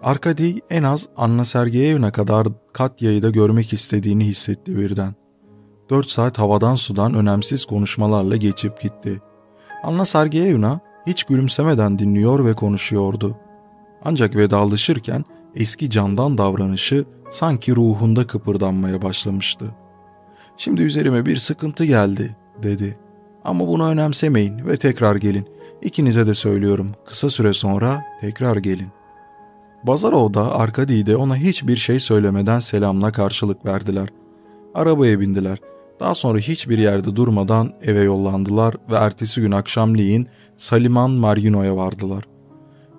Arkady en az Anna Sergeyevna kadar Katya'yı da görmek istediğini hissetti birden. Dört saat havadan sudan önemsiz konuşmalarla geçip gitti. Anna Sergeyevna hiç gülümsemeden dinliyor ve konuşuyordu. Ancak vedalaşırken eski candan davranışı sanki ruhunda kıpırdanmaya başlamıştı. Şimdi üzerime bir sıkıntı geldi, dedi. Ama bunu önemsemeyin ve tekrar gelin. İkinize de söylüyorum, kısa süre sonra tekrar gelin. Bazarov'da Arkady de ona hiçbir şey söylemeden selamla karşılık verdiler. Arabaya bindiler. Daha sonra hiçbir yerde durmadan eve yollandılar ve ertesi gün akşamleyin Saliman Marino'ya vardılar.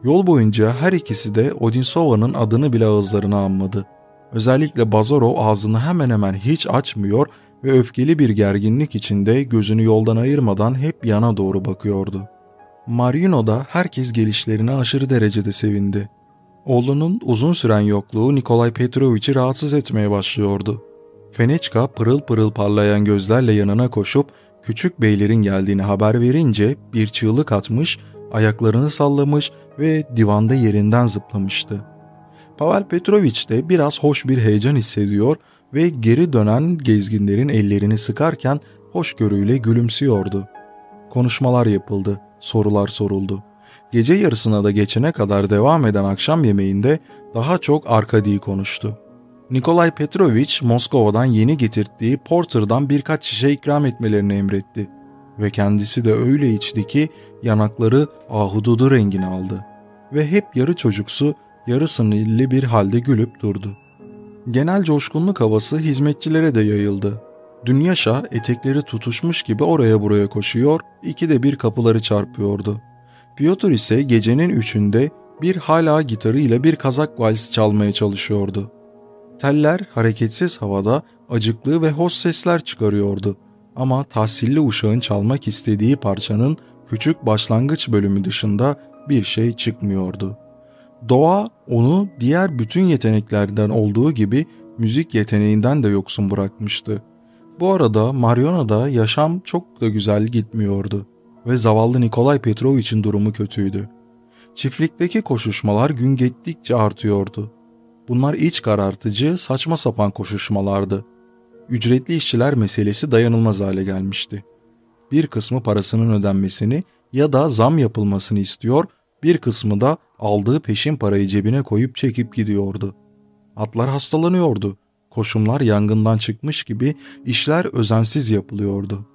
Yol boyunca her ikisi de Odinsova'nın adını bile ağızlarına anmadı. Özellikle Bazarov ağzını hemen hemen hiç açmıyor ve öfkeli bir gerginlik içinde gözünü yoldan ayırmadan hep yana doğru bakıyordu. Marino'da herkes gelişlerine aşırı derecede sevindi. Oğlunun uzun süren yokluğu Nikolay Petrovich'i rahatsız etmeye başlıyordu. Feneçka pırıl pırıl parlayan gözlerle yanına koşup küçük beylerin geldiğini haber verince bir çığlık atmış, ayaklarını sallamış ve divanda yerinden zıplamıştı. Pavel Petrovich de biraz hoş bir heyecan hissediyor ve geri dönen gezginlerin ellerini sıkarken hoşgörüyle gülümsüyordu. Konuşmalar yapıldı, sorular soruldu. Gece yarısına da geçene kadar devam eden akşam yemeğinde daha çok Arkadi'yi konuştu. Nikolay Petrovich Moskova'dan yeni getirdiği Porter'dan birkaç şişe ikram etmelerini emretti ve kendisi de öyle içti ki yanakları ahududu rengini aldı ve hep yarı çocuksu, yarı sinirli bir halde gülüp durdu. Genel coşkunluk havası hizmetçilere de yayıldı. Dünyaşa etekleri tutuşmuş gibi oraya buraya koşuyor, ikide bir kapıları çarpıyordu. Piotr ise gecenin üçünde bir hala gitarıyla bir kazak vals çalmaya çalışıyordu. Teller hareketsiz havada acıklı ve hoş sesler çıkarıyordu. Ama tahsilli uşağın çalmak istediği parçanın küçük başlangıç bölümü dışında bir şey çıkmıyordu. Doğa onu diğer bütün yeteneklerden olduğu gibi müzik yeteneğinden de yoksun bırakmıştı. Bu arada Mariona'da yaşam çok da güzel gitmiyordu ve zavallı Nikolay Petrovich'in durumu kötüydü. Çiftlikteki koşuşmalar gün geçtikçe artıyordu. Bunlar iç karartıcı, saçma sapan koşuşmalardı. Ücretli işçiler meselesi dayanılmaz hale gelmişti. Bir kısmı parasının ödenmesini ya da zam yapılmasını istiyor, bir kısmı da aldığı peşin parayı cebine koyup çekip gidiyordu. Atlar hastalanıyordu. Koşumlar yangından çıkmış gibi işler özensiz yapılıyordu.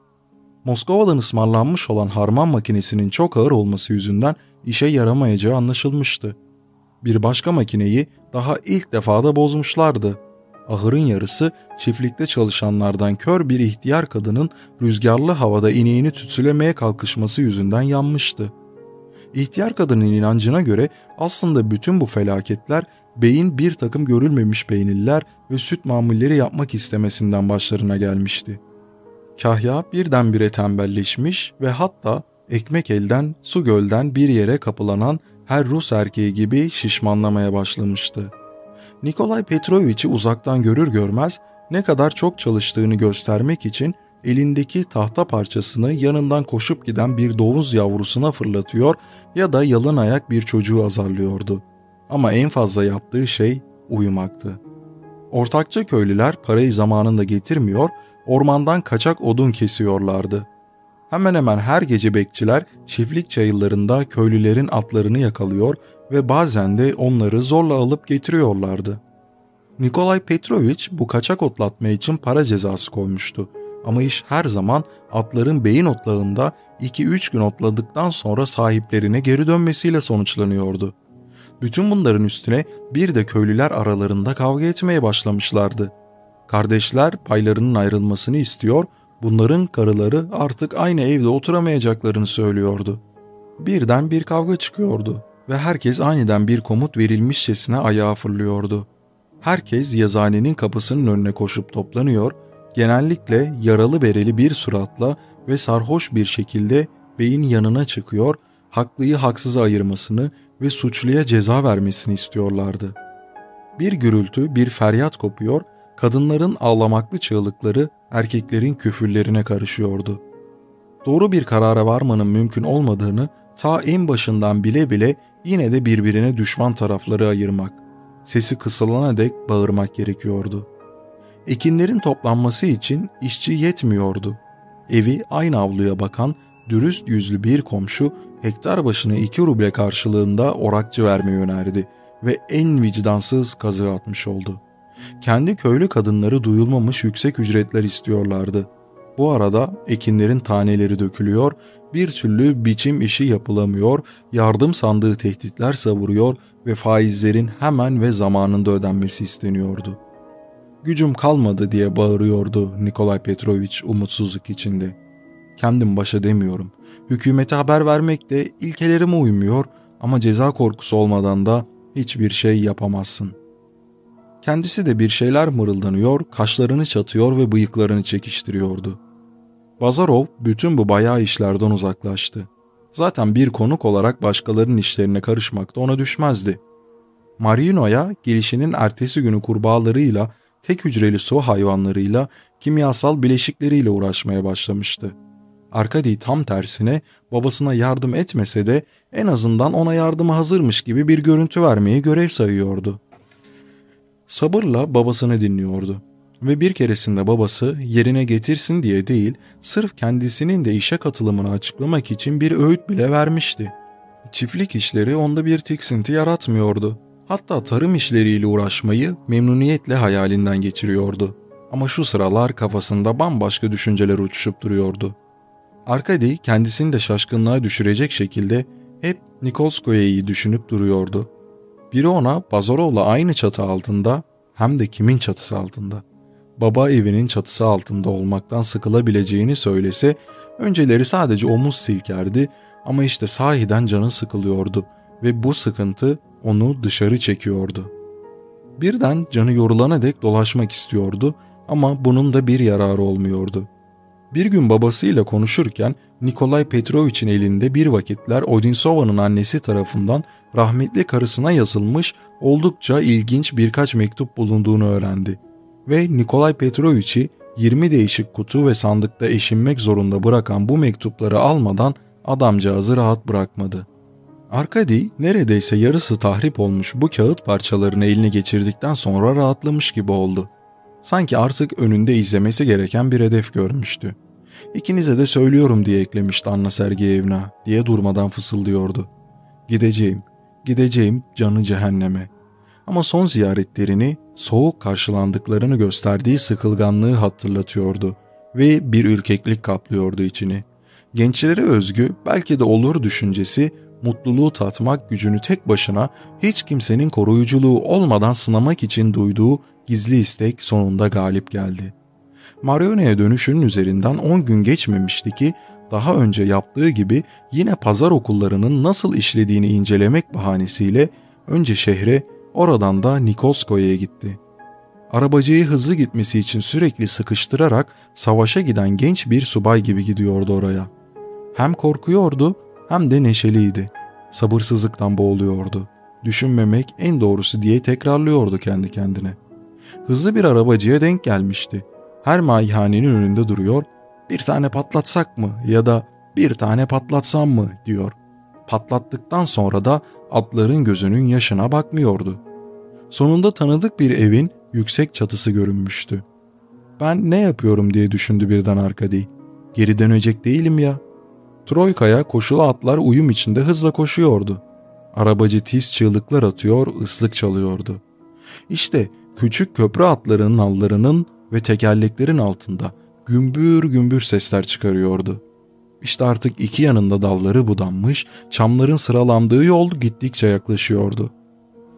Moskova'dan ısmarlanmış olan harman makinesinin çok ağır olması yüzünden işe yaramayacağı anlaşılmıştı. Bir başka makineyi daha ilk defada bozmuşlardı. Ahırın yarısı çiftlikte çalışanlardan kör bir ihtiyar kadının rüzgarlı havada ineğini tütsülemeye kalkışması yüzünden yanmıştı. İhtiyar kadının inancına göre aslında bütün bu felaketler beyin bir takım görülmemiş peynirler ve süt mamulleri yapmak istemesinden başlarına gelmişti. Kahya birdenbire tembelleşmiş ve hatta ekmek elden, su gölden bir yere kapılanan her Rus erkeği gibi şişmanlamaya başlamıştı. Nikolay Petrovich'i uzaktan görür görmez ne kadar çok çalıştığını göstermek için elindeki tahta parçasını yanından koşup giden bir domuz yavrusuna fırlatıyor ya da yalın ayak bir çocuğu azarlıyordu. Ama en fazla yaptığı şey uyumaktı. Ortakça köylüler parayı zamanında getirmiyor, ormandan kaçak odun kesiyorlardı. Hemen hemen her gece bekçiler çiftlik çayıllarında köylülerin atlarını yakalıyor ve bazen de onları zorla alıp getiriyorlardı. Nikolay Petrovich bu kaçak otlatma için para cezası koymuştu. Ama iş her zaman atların beyin otlağında 2-3 gün otladıktan sonra sahiplerine geri dönmesiyle sonuçlanıyordu. Bütün bunların üstüne bir de köylüler aralarında kavga etmeye başlamışlardı. Kardeşler paylarının ayrılmasını istiyor, bunların karıları artık aynı evde oturamayacaklarını söylüyordu. Birden bir kavga çıkıyordu ve herkes aniden bir komut verilmişçesine ayağa fırlıyordu. Herkes yazanenin kapısının önüne koşup toplanıyor, genellikle yaralı bereli bir suratla ve sarhoş bir şekilde beyin yanına çıkıyor, haklıyı haksıza ayırmasını ve suçluya ceza vermesini istiyorlardı. Bir gürültü, bir feryat kopuyor, kadınların ağlamaklı çığlıkları erkeklerin küfürlerine karışıyordu. Doğru bir karara varmanın mümkün olmadığını ta en başından bile bile yine de birbirine düşman tarafları ayırmak, sesi kısılana dek bağırmak gerekiyordu. Ekinlerin toplanması için işçi yetmiyordu. Evi aynı avluya bakan dürüst yüzlü bir komşu hektar başına iki ruble karşılığında orakçı vermeyi önerdi ve en vicdansız kazığı atmış oldu. Kendi köylü kadınları duyulmamış yüksek ücretler istiyorlardı. Bu arada ekinlerin taneleri dökülüyor, bir türlü biçim işi yapılamıyor, yardım sandığı tehditler savuruyor ve faizlerin hemen ve zamanında ödenmesi isteniyordu. Gücüm kalmadı diye bağırıyordu Nikolay Petrovich umutsuzluk içinde. Kendim başa demiyorum. Hükümete haber vermek de ilkelerime uymuyor ama ceza korkusu olmadan da hiçbir şey yapamazsın. Kendisi de bir şeyler mırıldanıyor, kaşlarını çatıyor ve bıyıklarını çekiştiriyordu. Bazarov bütün bu bayağı işlerden uzaklaştı. Zaten bir konuk olarak başkalarının işlerine karışmak da ona düşmezdi. Marino'ya girişinin ertesi günü kurbağalarıyla, tek hücreli su hayvanlarıyla, kimyasal bileşikleriyle uğraşmaya başlamıştı. Arkady tam tersine babasına yardım etmese de en azından ona yardıma hazırmış gibi bir görüntü vermeyi görev sayıyordu. Sabırla babasını dinliyordu ve bir keresinde babası yerine getirsin diye değil, sırf kendisinin de işe katılımını açıklamak için bir öğüt bile vermişti. Çiftlik işleri onda bir tiksinti yaratmıyordu. Hatta tarım işleriyle uğraşmayı memnuniyetle hayalinden geçiriyordu. Ama şu sıralar kafasında bambaşka düşünceler uçuşup duruyordu. Arkady kendisini de şaşkınlığa düşürecek şekilde hep Nikolskoye'yi düşünüp duruyordu. Biri ona Bazarov'la aynı çatı altında hem de kimin çatısı altında baba evinin çatısı altında olmaktan sıkılabileceğini söylese önceleri sadece omuz silkerdi ama işte sahiden canı sıkılıyordu ve bu sıkıntı onu dışarı çekiyordu. Birden canı yorulana dek dolaşmak istiyordu ama bunun da bir yararı olmuyordu. Bir gün babasıyla konuşurken Nikolay Petrovich'in elinde bir vakitler Odinsova'nın annesi tarafından rahmetli karısına yazılmış oldukça ilginç birkaç mektup bulunduğunu öğrendi ve Nikolay Petrovich'i 20 değişik kutu ve sandıkta eşinmek zorunda bırakan bu mektupları almadan adamcağızı rahat bırakmadı. Arkady neredeyse yarısı tahrip olmuş bu kağıt parçalarını eline geçirdikten sonra rahatlamış gibi oldu. Sanki artık önünde izlemesi gereken bir hedef görmüştü. İkinize de söylüyorum diye eklemişti Anna Sergeyevna diye durmadan fısıldıyordu. Gideceğim, gideceğim canı cehenneme. Ama son ziyaretlerini soğuk karşılandıklarını gösterdiği sıkılganlığı hatırlatıyordu ve bir ürkeklik kaplıyordu içini. Gençlere özgü belki de olur düşüncesi mutluluğu tatmak gücünü tek başına hiç kimsenin koruyuculuğu olmadan sınamak için duyduğu gizli istek sonunda galip geldi. Marione'ye dönüşünün üzerinden 10 gün geçmemişti ki daha önce yaptığı gibi yine pazar okullarının nasıl işlediğini incelemek bahanesiyle önce şehre oradan da Nikolskoya'ya gitti. Arabacıyı hızlı gitmesi için sürekli sıkıştırarak savaşa giden genç bir subay gibi gidiyordu oraya. Hem korkuyordu hem de neşeliydi. Sabırsızlıktan boğuluyordu. Düşünmemek en doğrusu diye tekrarlıyordu kendi kendine. Hızlı bir arabacıya denk gelmişti. Her maihanenin önünde duruyor, bir tane patlatsak mı ya da bir tane patlatsam mı diyor. Patlattıktan sonra da atların gözünün yaşına bakmıyordu. Sonunda tanıdık bir evin yüksek çatısı görünmüştü. Ben ne yapıyorum diye düşündü birden Arkady. Geri dönecek değilim ya. Troyka'ya koşulu atlar uyum içinde hızla koşuyordu. Arabacı tiz çığlıklar atıyor, ıslık çalıyordu. İşte küçük köprü atlarının nallarının ve tekerleklerin altında gümbür gümbür sesler çıkarıyordu. İşte artık iki yanında dalları budanmış, çamların sıralandığı yol gittikçe yaklaşıyordu.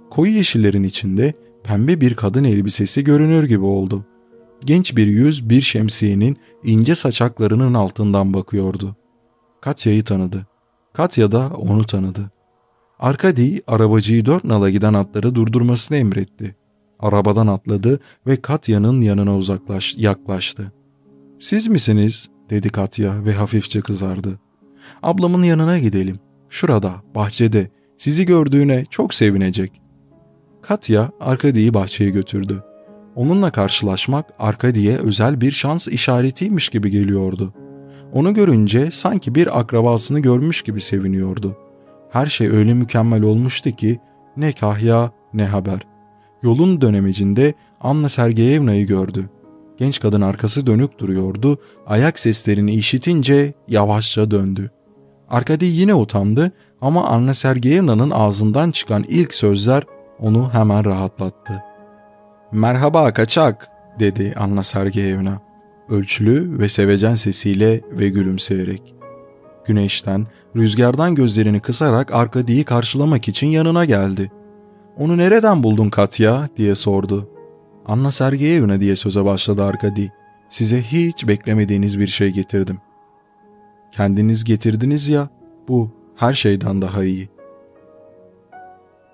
Koyu yeşillerin içinde pembe bir kadın elbisesi görünür gibi oldu. Genç bir yüz bir şemsiyenin ince saçaklarının altından bakıyordu. Katya'yı tanıdı. Katya da onu tanıdı. Arkady arabacıyı dört nala giden atları durdurmasını emretti. Arabadan atladı ve Katya'nın yanına uzaklaş, yaklaştı. ''Siz misiniz?'' dedi Katya ve hafifçe kızardı. ''Ablamın yanına gidelim. Şurada, bahçede. Sizi gördüğüne çok sevinecek.'' Katya Arkadi'yi bahçeye götürdü. Onunla karşılaşmak Arkadi'ye özel bir şans işaretiymiş gibi geliyordu. Onu görünce sanki bir akrabasını görmüş gibi seviniyordu. Her şey öyle mükemmel olmuştu ki ne kahya ne haber. Yolun dönemecinde Anna Sergeyevna'yı gördü. Genç kadın arkası dönük duruyordu. Ayak seslerini işitince yavaşça döndü. Arkadi yine utandı ama Anna Sergeyevna'nın ağzından çıkan ilk sözler onu hemen rahatlattı. ''Merhaba kaçak'' dedi Anna Sergeyevna. Ölçülü ve sevecen sesiyle ve gülümseyerek. Güneşten, rüzgardan gözlerini kısarak Arkadi'yi karşılamak için yanına geldi. ''Onu nereden buldun Katya?'' diye sordu. ''Anna Sergeyevna'' diye söze başladı Arkadi. ''Size hiç beklemediğiniz bir şey getirdim.'' ''Kendiniz getirdiniz ya, bu her şeyden daha iyi.''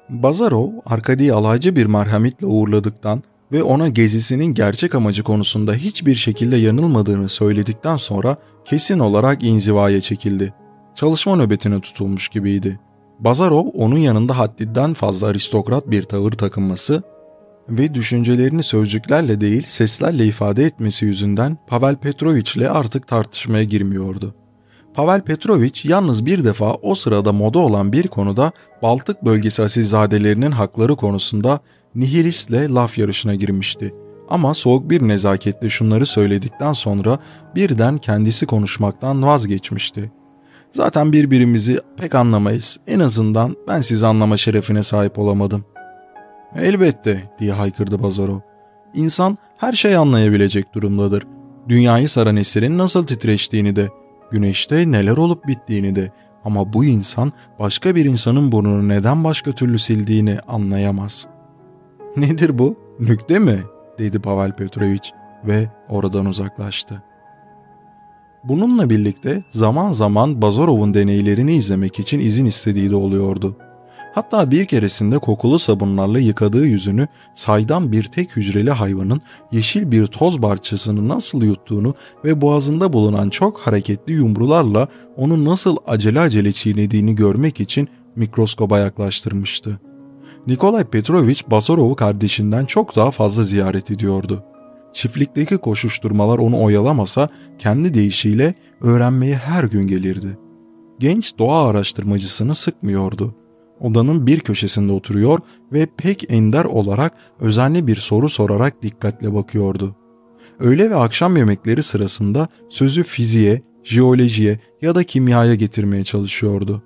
Bazarov, Arkadi'yi alaycı bir merhametle uğurladıktan ve ona gezisinin gerçek amacı konusunda hiçbir şekilde yanılmadığını söyledikten sonra kesin olarak inzivaya çekildi. Çalışma nöbetine tutulmuş gibiydi. Bazarov onun yanında haddinden fazla aristokrat bir tavır takınması ve düşüncelerini sözcüklerle değil seslerle ifade etmesi yüzünden Pavel Petrovich ile artık tartışmaya girmiyordu. Pavel Petrovich yalnız bir defa o sırada moda olan bir konuda Baltık bölgesi asilzadelerinin hakları konusunda nihilistle laf yarışına girmişti. Ama soğuk bir nezaketle şunları söyledikten sonra birden kendisi konuşmaktan vazgeçmişti. Zaten birbirimizi pek anlamayız. En azından ben sizi anlama şerefine sahip olamadım. Elbette diye haykırdı Bazarov. İnsan her şeyi anlayabilecek durumdadır. Dünyayı saran eserin nasıl titreştiğini de, güneşte neler olup bittiğini de ama bu insan başka bir insanın burnunu neden başka türlü sildiğini anlayamaz. Nedir bu? Nükte mi? dedi Pavel Petrovich ve oradan uzaklaştı. Bununla birlikte zaman zaman Bazarov'un deneylerini izlemek için izin istediği de oluyordu. Hatta bir keresinde kokulu sabunlarla yıkadığı yüzünü saydam bir tek hücreli hayvanın yeşil bir toz parçasını nasıl yuttuğunu ve boğazında bulunan çok hareketli yumrularla onu nasıl acele acele çiğnediğini görmek için mikroskoba yaklaştırmıştı. Nikolay Petrovich Bazarov'u kardeşinden çok daha fazla ziyaret ediyordu. Çiftlikteki koşuşturmalar onu oyalamasa kendi deyişiyle öğrenmeye her gün gelirdi. Genç doğa araştırmacısını sıkmıyordu. Odanın bir köşesinde oturuyor ve pek ender olarak özenli bir soru sorarak dikkatle bakıyordu. Öğle ve akşam yemekleri sırasında sözü fiziğe, jeolojiye ya da kimyaya getirmeye çalışıyordu.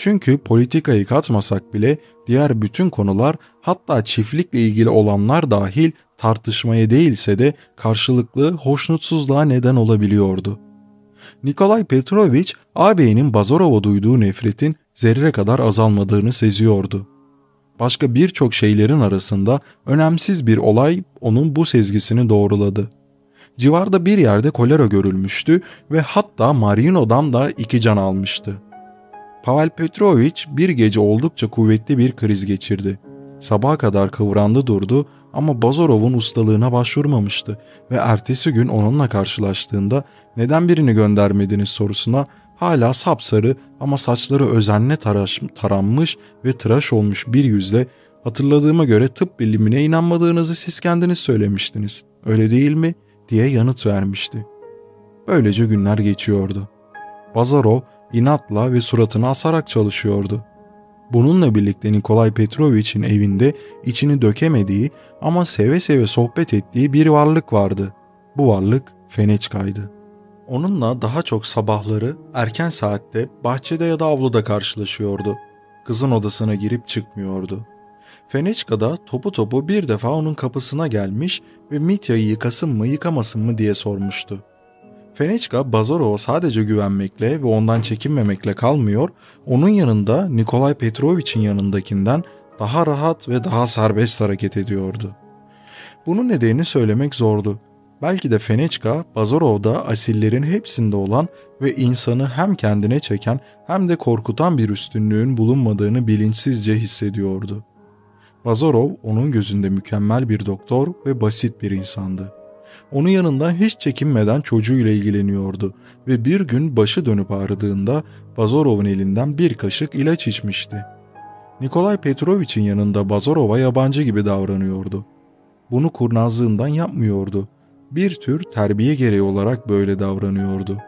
Çünkü politikayı katmasak bile diğer bütün konular hatta çiftlikle ilgili olanlar dahil tartışmaya değilse de karşılıklı hoşnutsuzluğa neden olabiliyordu. Nikolay Petrovich ağabeyinin Bazarov'a duyduğu nefretin zerre kadar azalmadığını seziyordu. Başka birçok şeylerin arasında önemsiz bir olay onun bu sezgisini doğruladı. Civarda bir yerde kolera görülmüştü ve hatta Marino'dan da iki can almıştı. Pavel Petrovich bir gece oldukça kuvvetli bir kriz geçirdi. Sabaha kadar kıvrandı durdu ama Bazarov'un ustalığına başvurmamıştı ve ertesi gün onunla karşılaştığında neden birini göndermediniz sorusuna hala sapsarı ama saçları özenle taraş, taranmış ve tıraş olmuş bir yüzle hatırladığıma göre tıp bilimine inanmadığınızı siz kendiniz söylemiştiniz. Öyle değil mi? diye yanıt vermişti. Böylece günler geçiyordu. Bazarov inatla ve suratını asarak çalışıyordu. Bununla birlikte Nikolay Petrovich'in evinde içini dökemediği ama seve seve sohbet ettiği bir varlık vardı. Bu varlık Feneçka'ydı. Onunla daha çok sabahları erken saatte bahçede ya da avluda karşılaşıyordu. Kızın odasına girip çıkmıyordu. Feneçka da topu topu bir defa onun kapısına gelmiş ve Mitya'yı yıkasın mı yıkamasın mı diye sormuştu. Feneçka Bazarov'a sadece güvenmekle ve ondan çekinmemekle kalmıyor, onun yanında Nikolay Petrovich'in yanındakinden daha rahat ve daha serbest hareket ediyordu. Bunun nedenini söylemek zordu. Belki de Feneçka, Bazarov'da asillerin hepsinde olan ve insanı hem kendine çeken hem de korkutan bir üstünlüğün bulunmadığını bilinçsizce hissediyordu. Bazarov onun gözünde mükemmel bir doktor ve basit bir insandı. Onun yanında hiç çekinmeden çocuğuyla ilgileniyordu ve bir gün başı dönüp ağrıdığında Bazarov'un elinden bir kaşık ilaç içmişti. Nikolay Petrovich'in yanında Bazarov'a yabancı gibi davranıyordu. Bunu kurnazlığından yapmıyordu. Bir tür terbiye gereği olarak böyle davranıyordu.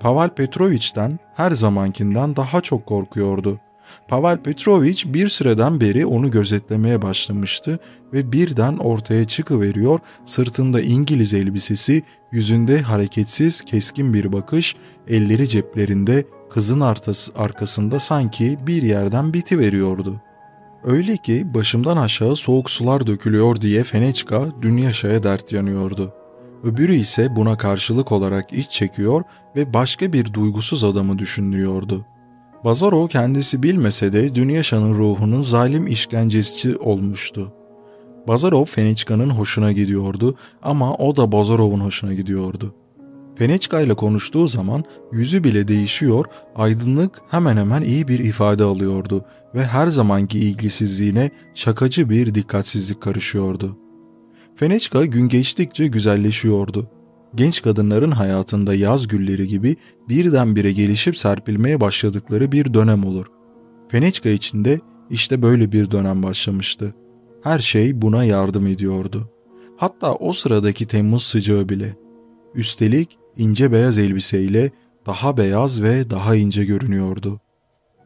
Pavel Petrovich'ten her zamankinden daha çok korkuyordu. Pavel Petrovich bir süreden beri onu gözetlemeye başlamıştı ve birden ortaya çıkıveriyor, sırtında İngiliz elbisesi, yüzünde hareketsiz, keskin bir bakış, elleri ceplerinde, kızın artası, arkasında sanki bir yerden biti veriyordu. Öyle ki başımdan aşağı soğuk sular dökülüyor diye Feneçka dün dert yanıyordu. Öbürü ise buna karşılık olarak iç çekiyor ve başka bir duygusuz adamı düşünüyordu. Bazarov kendisi bilmese de Dünyaşan'ın ruhunun zalim işkencesi olmuştu. Bazarov Feniçka'nın hoşuna gidiyordu ama o da Bazarov'un hoşuna gidiyordu. Feniçka ile konuştuğu zaman yüzü bile değişiyor, aydınlık hemen hemen iyi bir ifade alıyordu ve her zamanki ilgisizliğine şakacı bir dikkatsizlik karışıyordu. Feniçka gün geçtikçe güzelleşiyordu genç kadınların hayatında yaz gülleri gibi birdenbire gelişip serpilmeye başladıkları bir dönem olur. Feneçka içinde işte böyle bir dönem başlamıştı. Her şey buna yardım ediyordu. Hatta o sıradaki Temmuz sıcağı bile. Üstelik ince beyaz elbiseyle daha beyaz ve daha ince görünüyordu.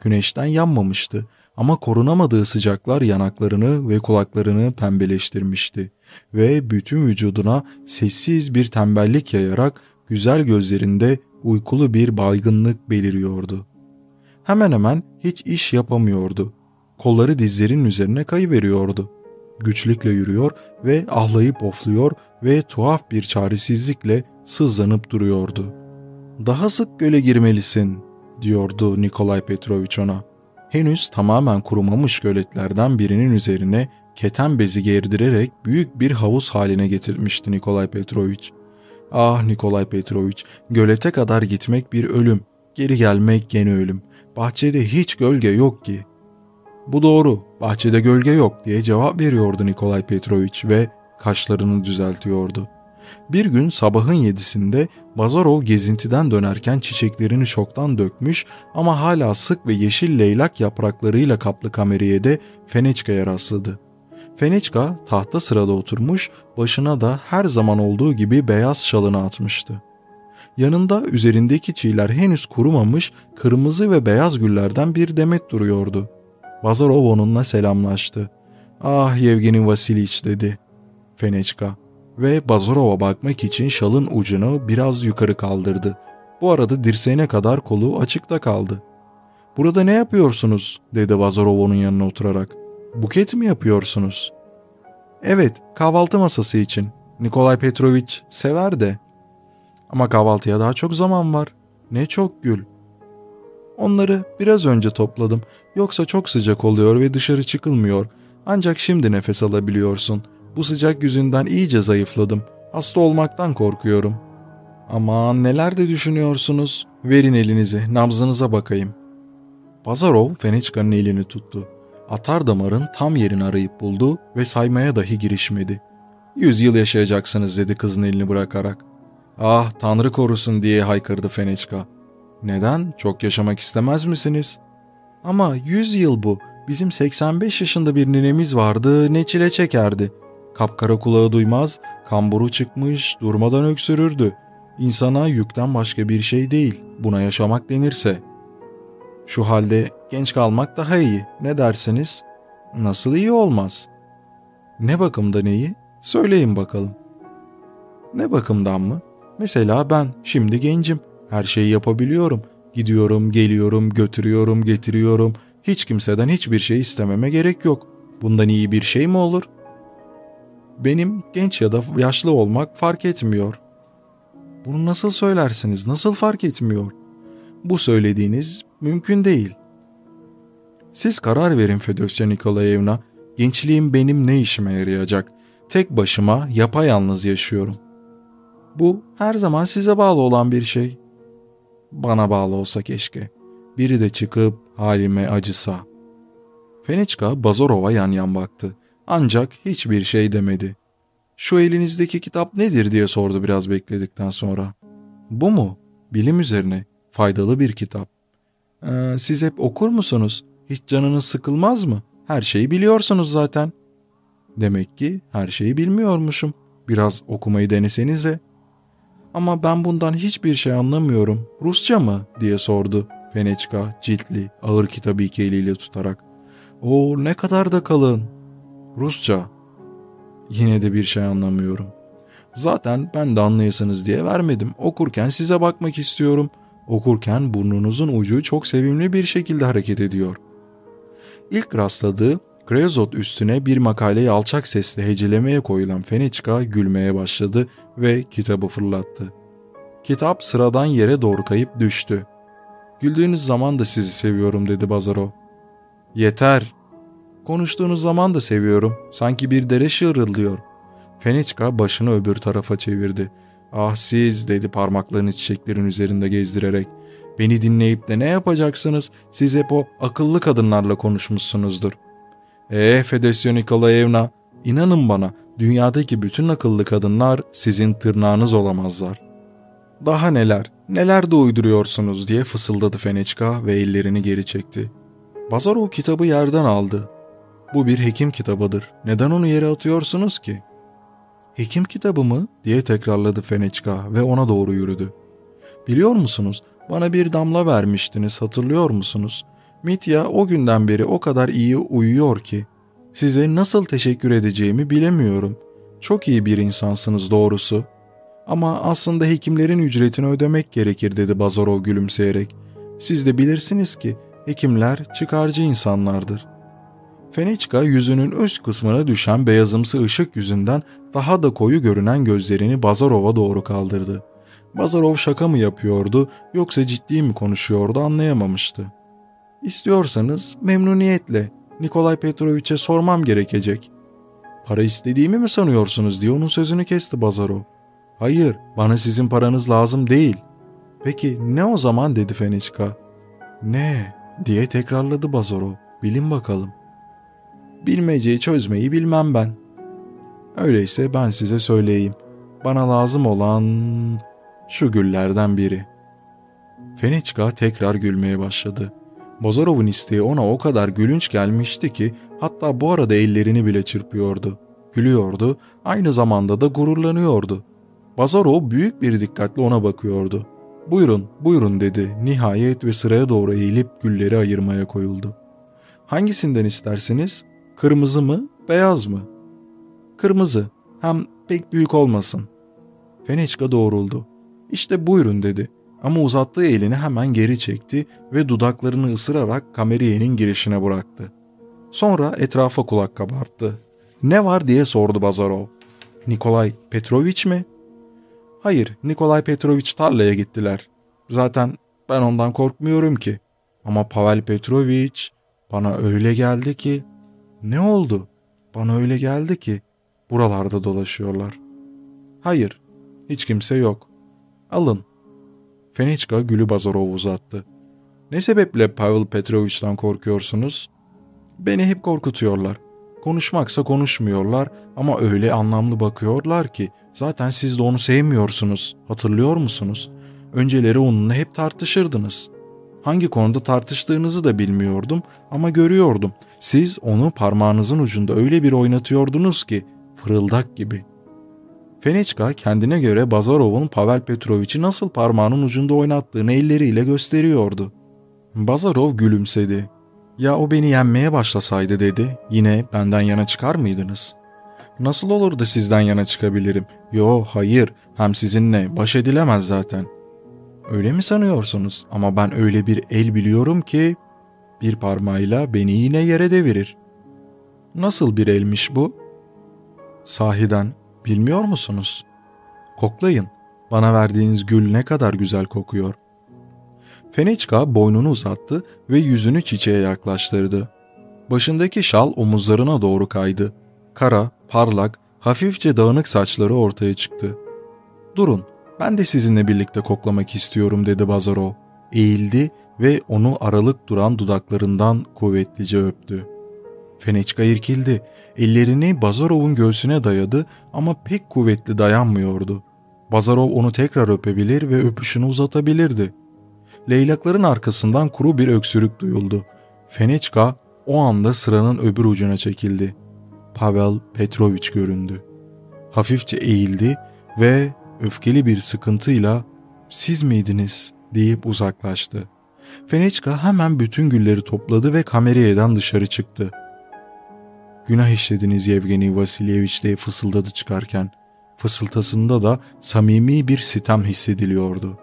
Güneşten yanmamıştı ama korunamadığı sıcaklar yanaklarını ve kulaklarını pembeleştirmişti ve bütün vücuduna sessiz bir tembellik yayarak güzel gözlerinde uykulu bir baygınlık beliriyordu. Hemen hemen hiç iş yapamıyordu. Kolları dizlerinin üzerine kayıveriyordu. Güçlükle yürüyor ve ahlayıp ofluyor ve tuhaf bir çaresizlikle sızlanıp duruyordu. ''Daha sık göle girmelisin.'' diyordu Nikolay Petrovich ona. Henüz tamamen kurumamış göletlerden birinin üzerine keten bezi gerdirerek büyük bir havuz haline getirmişti Nikolay Petrovich. Ah Nikolay Petrovich, gölete kadar gitmek bir ölüm, geri gelmek gene ölüm. Bahçede hiç gölge yok ki. Bu doğru, bahçede gölge yok diye cevap veriyordu Nikolay Petrovich ve kaşlarını düzeltiyordu. Bir gün sabahın yedisinde Bazarov gezintiden dönerken çiçeklerini çoktan dökmüş ama hala sık ve yeşil leylak yapraklarıyla kaplı kameraya de Feneçka'ya rastladı. Feneçka tahta sırada oturmuş, başına da her zaman olduğu gibi beyaz şalını atmıştı. Yanında üzerindeki çiğler henüz kurumamış kırmızı ve beyaz güllerden bir demet duruyordu. Bazarov onunla selamlaştı. ''Ah Yevgeni Vasiliç'' dedi Feneçka ve Bazarov'a bakmak için şalın ucunu biraz yukarı kaldırdı. Bu arada dirseğine kadar kolu açıkta kaldı. ''Burada ne yapıyorsunuz?'' dedi Bazarov onun yanına oturarak. ''Buket mi yapıyorsunuz?'' ''Evet, kahvaltı masası için. Nikolay Petrovich sever de.'' ''Ama kahvaltıya daha çok zaman var. Ne çok gül.'' Onları biraz önce topladım. Yoksa çok sıcak oluyor ve dışarı çıkılmıyor. Ancak şimdi nefes alabiliyorsun.'' Bu sıcak yüzünden iyice zayıfladım. Hasta olmaktan korkuyorum. Aman neler de düşünüyorsunuz. Verin elinizi, nabzınıza bakayım. Pazarov Feniçka'nın elini tuttu. Atar damarın tam yerini arayıp buldu ve saymaya dahi girişmedi. Yüz yıl yaşayacaksınız dedi kızın elini bırakarak. Ah tanrı korusun diye haykırdı Feniçka. Neden? Çok yaşamak istemez misiniz? Ama yüz yıl bu. Bizim 85 yaşında bir ninemiz vardı ne çile çekerdi. Kapkara kulağı duymaz, kamburu çıkmış, durmadan öksürürdü. İnsana yükten başka bir şey değil, buna yaşamak denirse. Şu halde genç kalmak daha iyi, ne dersiniz? Nasıl iyi olmaz? Ne bakımdan iyi? Söyleyin bakalım. Ne bakımdan mı? Mesela ben şimdi gencim, her şeyi yapabiliyorum. Gidiyorum, geliyorum, götürüyorum, getiriyorum. Hiç kimseden hiçbir şey istememe gerek yok. Bundan iyi bir şey mi olur? Benim genç ya da yaşlı olmak fark etmiyor. Bunu nasıl söylersiniz? Nasıl fark etmiyor? Bu söylediğiniz mümkün değil. Siz karar verin Fedosya Nikolayevna. Gençliğim benim ne işime yarayacak? Tek başıma yapayalnız yaşıyorum. Bu her zaman size bağlı olan bir şey. Bana bağlı olsa keşke. Biri de çıkıp halime acısa. Feniçka Bazarov'a yan yan baktı. Ancak hiçbir şey demedi. Şu elinizdeki kitap nedir diye sordu biraz bekledikten sonra. Bu mu? Bilim üzerine. Faydalı bir kitap. Ee, siz hep okur musunuz? Hiç canınız sıkılmaz mı? Her şeyi biliyorsunuz zaten. Demek ki her şeyi bilmiyormuşum. Biraz okumayı denesenize. Ama ben bundan hiçbir şey anlamıyorum. Rusça mı? diye sordu Feneçka ciltli, ağır kitabı iki eliyle tutarak. O ne kadar da kalın. Rusça. Yine de bir şey anlamıyorum. Zaten ben de anlayasınız diye vermedim. Okurken size bakmak istiyorum. Okurken burnunuzun ucu çok sevimli bir şekilde hareket ediyor. İlk rastladığı Krezot üstüne bir makaleyi alçak sesle hecelemeye koyulan Feniçka gülmeye başladı ve kitabı fırlattı. Kitap sıradan yere doğru kayıp düştü. Güldüğünüz zaman da sizi seviyorum dedi Bazaro. Yeter. Konuştuğunuz zaman da seviyorum. Sanki bir dere şırıldıyor. Feniçka başını öbür tarafa çevirdi. Ah siz dedi parmaklarını çiçeklerin üzerinde gezdirerek. Beni dinleyip de ne yapacaksınız? Siz hep o akıllı kadınlarla konuşmuşsunuzdur. Eee Fedesyo Nikolayevna, inanın bana dünyadaki bütün akıllı kadınlar sizin tırnağınız olamazlar. Daha neler, neler de uyduruyorsunuz diye fısıldadı Feneçka ve ellerini geri çekti. Bazarov kitabı yerden aldı. Bu bir hekim kitabıdır. Neden onu yere atıyorsunuz ki? Hekim kitabı mı? diye tekrarladı Feneçka ve ona doğru yürüdü. Biliyor musunuz? Bana bir damla vermiştiniz hatırlıyor musunuz? Mitya o günden beri o kadar iyi uyuyor ki. Size nasıl teşekkür edeceğimi bilemiyorum. Çok iyi bir insansınız doğrusu. Ama aslında hekimlerin ücretini ödemek gerekir dedi Bazarov gülümseyerek. Siz de bilirsiniz ki hekimler çıkarcı insanlardır. Feniçka yüzünün üst kısmına düşen beyazımsı ışık yüzünden daha da koyu görünen gözlerini Bazarov'a doğru kaldırdı. Bazarov şaka mı yapıyordu yoksa ciddi mi konuşuyordu anlayamamıştı. İstiyorsanız memnuniyetle Nikolay Petroviç'e sormam gerekecek. Para istediğimi mi sanıyorsunuz diye onun sözünü kesti Bazarov. Hayır, bana sizin paranız lazım değil. Peki ne o zaman dedi Feniçka. Ne diye tekrarladı Bazarov. Bilin bakalım. Bilmeceyi çözmeyi bilmem ben. Öyleyse ben size söyleyeyim. Bana lazım olan şu güllerden biri. Feniçka tekrar gülmeye başladı. Bazarov'un isteği ona o kadar gülünç gelmişti ki hatta bu arada ellerini bile çırpıyordu. Gülüyordu, aynı zamanda da gururlanıyordu. Bazarov büyük bir dikkatle ona bakıyordu. Buyurun, buyurun dedi. Nihayet ve sıraya doğru eğilip gülleri ayırmaya koyuldu. Hangisinden istersiniz? Kırmızı mı, beyaz mı? Kırmızı, hem pek büyük olmasın. Feniçka doğruldu. İşte buyurun dedi. Ama uzattığı elini hemen geri çekti ve dudaklarını ısırarak kameriyenin girişine bıraktı. Sonra etrafa kulak kabarttı. Ne var diye sordu Bazarov. Nikolay Petroviç mi? Hayır, Nikolay Petroviç tarlaya gittiler. Zaten ben ondan korkmuyorum ki. Ama Pavel Petroviç bana öyle geldi ki... Ne oldu? Bana öyle geldi ki buralarda dolaşıyorlar. Hayır, hiç kimse yok. Alın. Feniçka gülü Bazarov'a uzattı. Ne sebeple Pavel Petrovich'ten korkuyorsunuz? Beni hep korkutuyorlar. Konuşmaksa konuşmuyorlar ama öyle anlamlı bakıyorlar ki zaten siz de onu sevmiyorsunuz. Hatırlıyor musunuz? Önceleri onunla hep tartışırdınız. Hangi konuda tartıştığınızı da bilmiyordum ama görüyordum. Siz onu parmağınızın ucunda öyle bir oynatıyordunuz ki fırıldak gibi. Feneçka kendine göre Bazarov'un Pavel Petrovich'i nasıl parmağının ucunda oynattığını elleriyle gösteriyordu. Bazarov gülümsedi. Ya o beni yenmeye başlasaydı dedi, yine benden yana çıkar mıydınız? Nasıl olur da sizden yana çıkabilirim? Yo hayır, hem sizinle baş edilemez zaten. Öyle mi sanıyorsunuz? Ama ben öyle bir el biliyorum ki bir parmağıyla beni yine yere devirir. Nasıl bir elmiş bu? Sahiden bilmiyor musunuz? Koklayın. Bana verdiğiniz gül ne kadar güzel kokuyor. Feniçka boynunu uzattı ve yüzünü çiçeğe yaklaştırdı. Başındaki şal omuzlarına doğru kaydı. Kara, parlak, hafifçe dağınık saçları ortaya çıktı. Durun, ben de sizinle birlikte koklamak istiyorum dedi Bazaro. Eğildi ve onu aralık duran dudaklarından kuvvetlice öptü. Feneçka irkildi. Ellerini Bazarov'un göğsüne dayadı ama pek kuvvetli dayanmıyordu. Bazarov onu tekrar öpebilir ve öpüşünü uzatabilirdi. Leylakların arkasından kuru bir öksürük duyuldu. Feneçka o anda sıranın öbür ucuna çekildi. Pavel Petrovic göründü. Hafifçe eğildi ve öfkeli bir sıkıntıyla "Siz miydiniz?" deyip uzaklaştı. Feneçka hemen bütün gülleri topladı ve kameriyeden dışarı çıktı. Günah işlediniz Yevgeni Vasilyeviç diye fısıldadı çıkarken. Fısıltasında da samimi bir sitem hissediliyordu.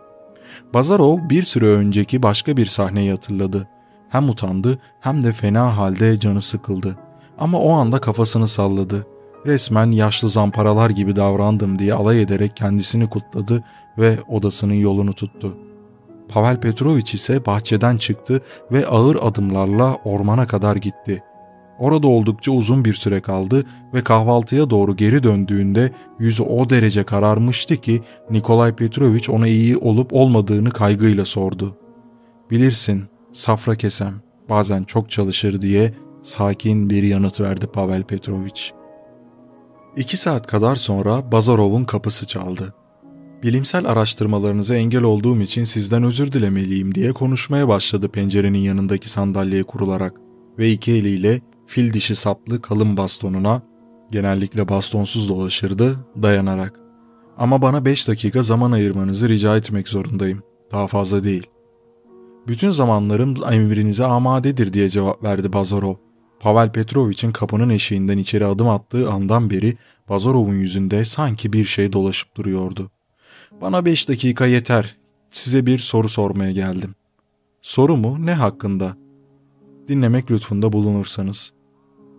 Bazarov bir süre önceki başka bir sahneyi hatırladı. Hem utandı hem de fena halde canı sıkıldı. Ama o anda kafasını salladı. Resmen yaşlı zamparalar gibi davrandım diye alay ederek kendisini kutladı ve odasının yolunu tuttu. Pavel Petrovic ise bahçeden çıktı ve ağır adımlarla ormana kadar gitti. Orada oldukça uzun bir süre kaldı ve kahvaltıya doğru geri döndüğünde yüzü o derece kararmıştı ki Nikolay Petrovic ona iyi olup olmadığını kaygıyla sordu. Bilirsin, safra kesem, bazen çok çalışır diye sakin bir yanıt verdi Pavel Petrovic. İki saat kadar sonra Bazarov'un kapısı çaldı. Bilimsel araştırmalarınıza engel olduğum için sizden özür dilemeliyim diye konuşmaya başladı pencerenin yanındaki sandalyeye kurularak ve iki eliyle fil dişi saplı kalın bastonuna, genellikle bastonsuz dolaşırdı, dayanarak. Ama bana beş dakika zaman ayırmanızı rica etmek zorundayım. Daha fazla değil. Bütün zamanlarım emrinize amadedir diye cevap verdi Bazarov. Pavel Petrovic'in kapının eşiğinden içeri adım attığı andan beri Bazarov'un yüzünde sanki bir şey dolaşıp duruyordu. Bana beş dakika yeter. Size bir soru sormaya geldim. Soru mu? Ne hakkında? Dinlemek lütfunda bulunursanız.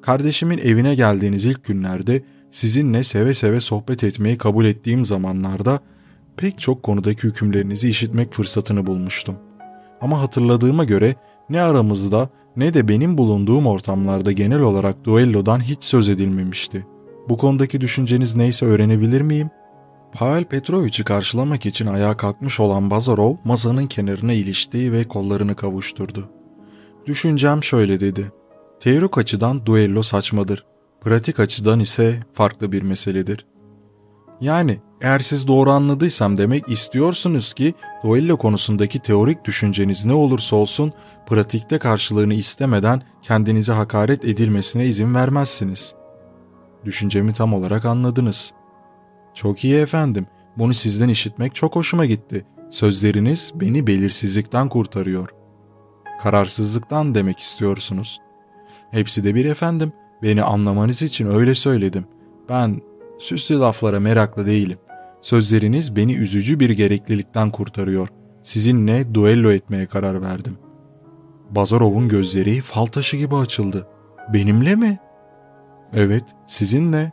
Kardeşimin evine geldiğiniz ilk günlerde sizinle seve seve sohbet etmeyi kabul ettiğim zamanlarda pek çok konudaki hükümlerinizi işitmek fırsatını bulmuştum. Ama hatırladığıma göre ne aramızda ne de benim bulunduğum ortamlarda genel olarak duellodan hiç söz edilmemişti. Bu konudaki düşünceniz neyse öğrenebilir miyim?'' Pavel Petrovic'i karşılamak için ayağa kalkmış olan Bazarov masanın kenarına ilişti ve kollarını kavuşturdu. Düşüncem şöyle dedi. Teorik açıdan duello saçmadır. Pratik açıdan ise farklı bir meseledir. Yani eğer siz doğru anladıysam demek istiyorsunuz ki duello konusundaki teorik düşünceniz ne olursa olsun pratikte karşılığını istemeden kendinize hakaret edilmesine izin vermezsiniz. Düşüncemi tam olarak anladınız.'' Çok iyi efendim. Bunu sizden işitmek çok hoşuma gitti. Sözleriniz beni belirsizlikten kurtarıyor. Kararsızlıktan demek istiyorsunuz. Hepsi de bir efendim. Beni anlamanız için öyle söyledim. Ben süslü laflara meraklı değilim. Sözleriniz beni üzücü bir gereklilikten kurtarıyor. Sizinle duello etmeye karar verdim. Bazarov'un gözleri fal taşı gibi açıldı. Benimle mi? Evet, sizinle.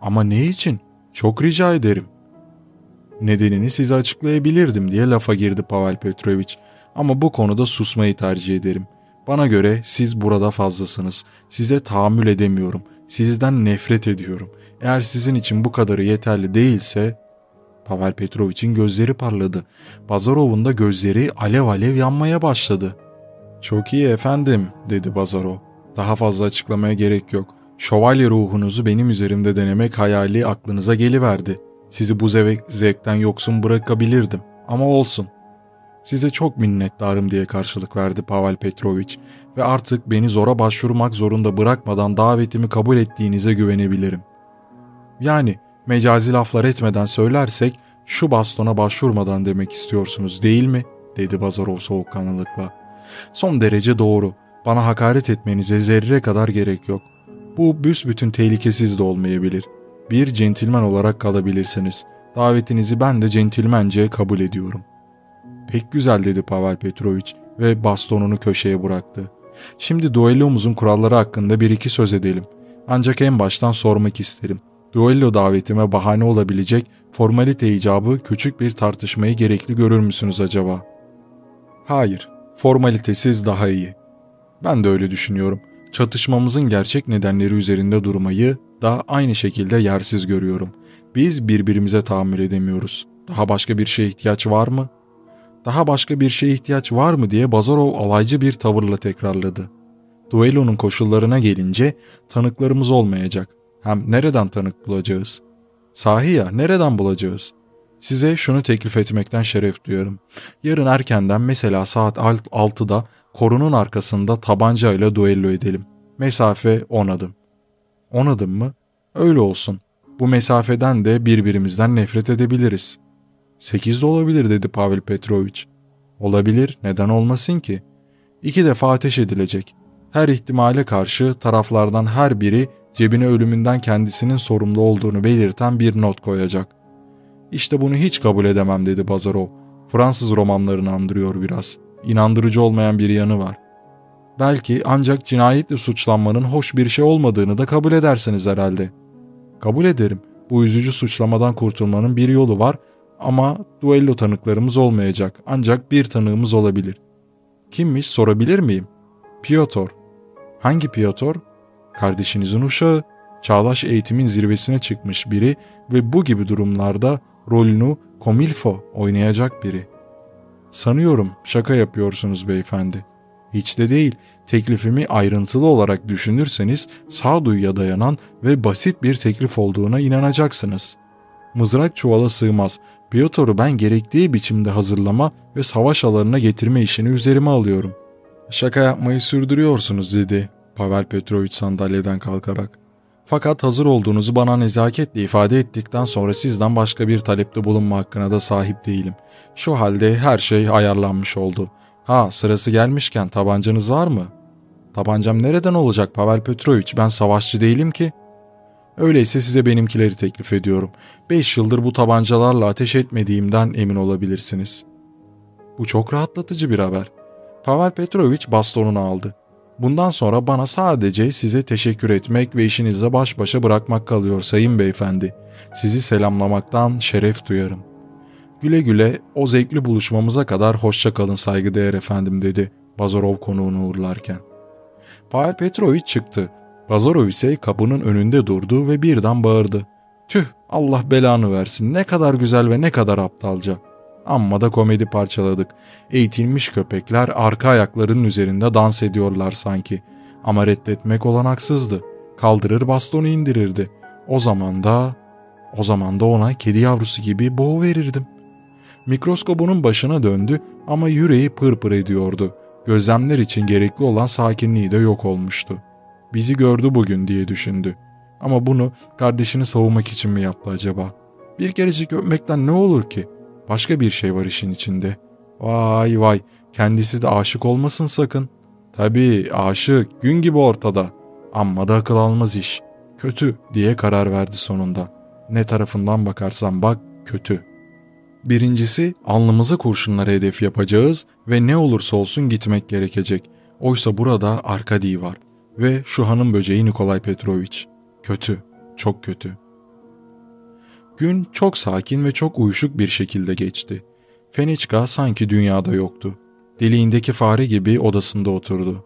Ama ne için? Çok rica ederim. Nedenini size açıklayabilirdim diye lafa girdi Pavel Petrovic. Ama bu konuda susmayı tercih ederim. Bana göre siz burada fazlasınız. Size tahammül edemiyorum. Sizden nefret ediyorum. Eğer sizin için bu kadarı yeterli değilse... Pavel Petrovic'in gözleri parladı. Bazarov'un da gözleri alev alev yanmaya başladı. Çok iyi efendim dedi Bazarov. Daha fazla açıklamaya gerek yok. Şövalye ruhunuzu benim üzerimde denemek hayali aklınıza geliverdi. Sizi bu zevk, zevkten yoksun bırakabilirdim ama olsun. Size çok minnettarım diye karşılık verdi Pavel Petrovic ve artık beni zora başvurmak zorunda bırakmadan davetimi kabul ettiğinize güvenebilirim. Yani mecazi laflar etmeden söylersek şu bastona başvurmadan demek istiyorsunuz değil mi? dedi Bazarov soğukkanlılıkla. Son derece doğru. Bana hakaret etmenize zerre kadar gerek yok. Bu büsbütün tehlikesiz de olmayabilir. Bir centilmen olarak kalabilirsiniz. Davetinizi ben de centilmence kabul ediyorum. Pek güzel dedi Pavel Petrovic ve bastonunu köşeye bıraktı. Şimdi duellomuzun kuralları hakkında bir iki söz edelim. Ancak en baştan sormak isterim. Duello davetime bahane olabilecek formalite icabı küçük bir tartışmayı gerekli görür müsünüz acaba? Hayır, formalitesiz daha iyi. Ben de öyle düşünüyorum çatışmamızın gerçek nedenleri üzerinde durmayı da aynı şekilde yersiz görüyorum. Biz birbirimize tahammül edemiyoruz. Daha başka bir şeye ihtiyaç var mı? Daha başka bir şeye ihtiyaç var mı diye Bazarov alaycı bir tavırla tekrarladı. Duelonun koşullarına gelince tanıklarımız olmayacak. Hem nereden tanık bulacağız? Sahi ya nereden bulacağız? Size şunu teklif etmekten şeref duyarım. Yarın erkenden mesela saat 6'da korunun arkasında tabancayla duello edelim. Mesafe 10 adım. 10 adım mı? Öyle olsun. Bu mesafeden de birbirimizden nefret edebiliriz. 8 de olabilir dedi Pavel Petrovic. Olabilir, neden olmasın ki? İki defa ateş edilecek. Her ihtimale karşı taraflardan her biri cebine ölümünden kendisinin sorumlu olduğunu belirten bir not koyacak. İşte bunu hiç kabul edemem dedi Bazarov. Fransız romanlarını andırıyor biraz. İnandırıcı olmayan bir yanı var. Belki ancak cinayetle suçlanmanın hoş bir şey olmadığını da kabul edersiniz herhalde. Kabul ederim. Bu üzücü suçlamadan kurtulmanın bir yolu var ama duello tanıklarımız olmayacak. Ancak bir tanığımız olabilir. Kimmiş sorabilir miyim? Piotr. Hangi Piotr? Kardeşinizin uşağı. Çağdaş eğitimin zirvesine çıkmış biri ve bu gibi durumlarda rolünü komilfo oynayacak biri. Sanıyorum şaka yapıyorsunuz beyefendi. Hiç de değil. Teklifimi ayrıntılı olarak düşünürseniz sağduyuya dayanan ve basit bir teklif olduğuna inanacaksınız. Mızrak çuvala sığmaz. Piotr'u ben gerektiği biçimde hazırlama ve savaş alanına getirme işini üzerime alıyorum. Şaka yapmayı sürdürüyorsunuz dedi Pavel Petrovic sandalyeden kalkarak. Fakat hazır olduğunuzu bana nezaketle ifade ettikten sonra sizden başka bir talepte bulunma hakkına da sahip değilim. Şu halde her şey ayarlanmış oldu. Ha sırası gelmişken tabancanız var mı? Tabancam nereden olacak Pavel Petrovic ben savaşçı değilim ki. Öyleyse size benimkileri teklif ediyorum. Beş yıldır bu tabancalarla ateş etmediğimden emin olabilirsiniz. Bu çok rahatlatıcı bir haber. Pavel Petrovic bastonunu aldı. Bundan sonra bana sadece size teşekkür etmek ve işinizle baş başa bırakmak kalıyor sayın beyefendi. Sizi selamlamaktan şeref duyarım. Güle güle o zevkli buluşmamıza kadar hoşça kalın saygıdeğer efendim dedi Bazarov konuğunu uğurlarken. Pavel Petrovic çıktı. Bazarov ise kapının önünde durdu ve birden bağırdı. Tüh Allah belanı versin ne kadar güzel ve ne kadar aptalca. Amma da komedi parçaladık. Eğitilmiş köpekler arka ayaklarının üzerinde dans ediyorlar sanki. Ama reddetmek olanaksızdı. Kaldırır bastonu indirirdi. O zaman da... O zaman da ona kedi yavrusu gibi boğu verirdim. Mikroskobunun başına döndü ama yüreği pırpır ediyordu. Gözlemler için gerekli olan sakinliği de yok olmuştu. Bizi gördü bugün diye düşündü. Ama bunu kardeşini savunmak için mi yaptı acaba? Bir kerecik öpmekten ne olur ki? Başka bir şey var işin içinde. Vay vay kendisi de aşık olmasın sakın. Tabii aşık gün gibi ortada. Amma da akıl almaz iş. Kötü diye karar verdi sonunda. Ne tarafından bakarsan bak kötü. Birincisi alnımıza kurşunları hedef yapacağız ve ne olursa olsun gitmek gerekecek. Oysa burada Arkadi var ve şu hanım böceği Nikolay Petrovic. Kötü, çok kötü. Gün çok sakin ve çok uyuşuk bir şekilde geçti. Feniçka sanki dünyada yoktu. Deliğindeki fare gibi odasında oturdu.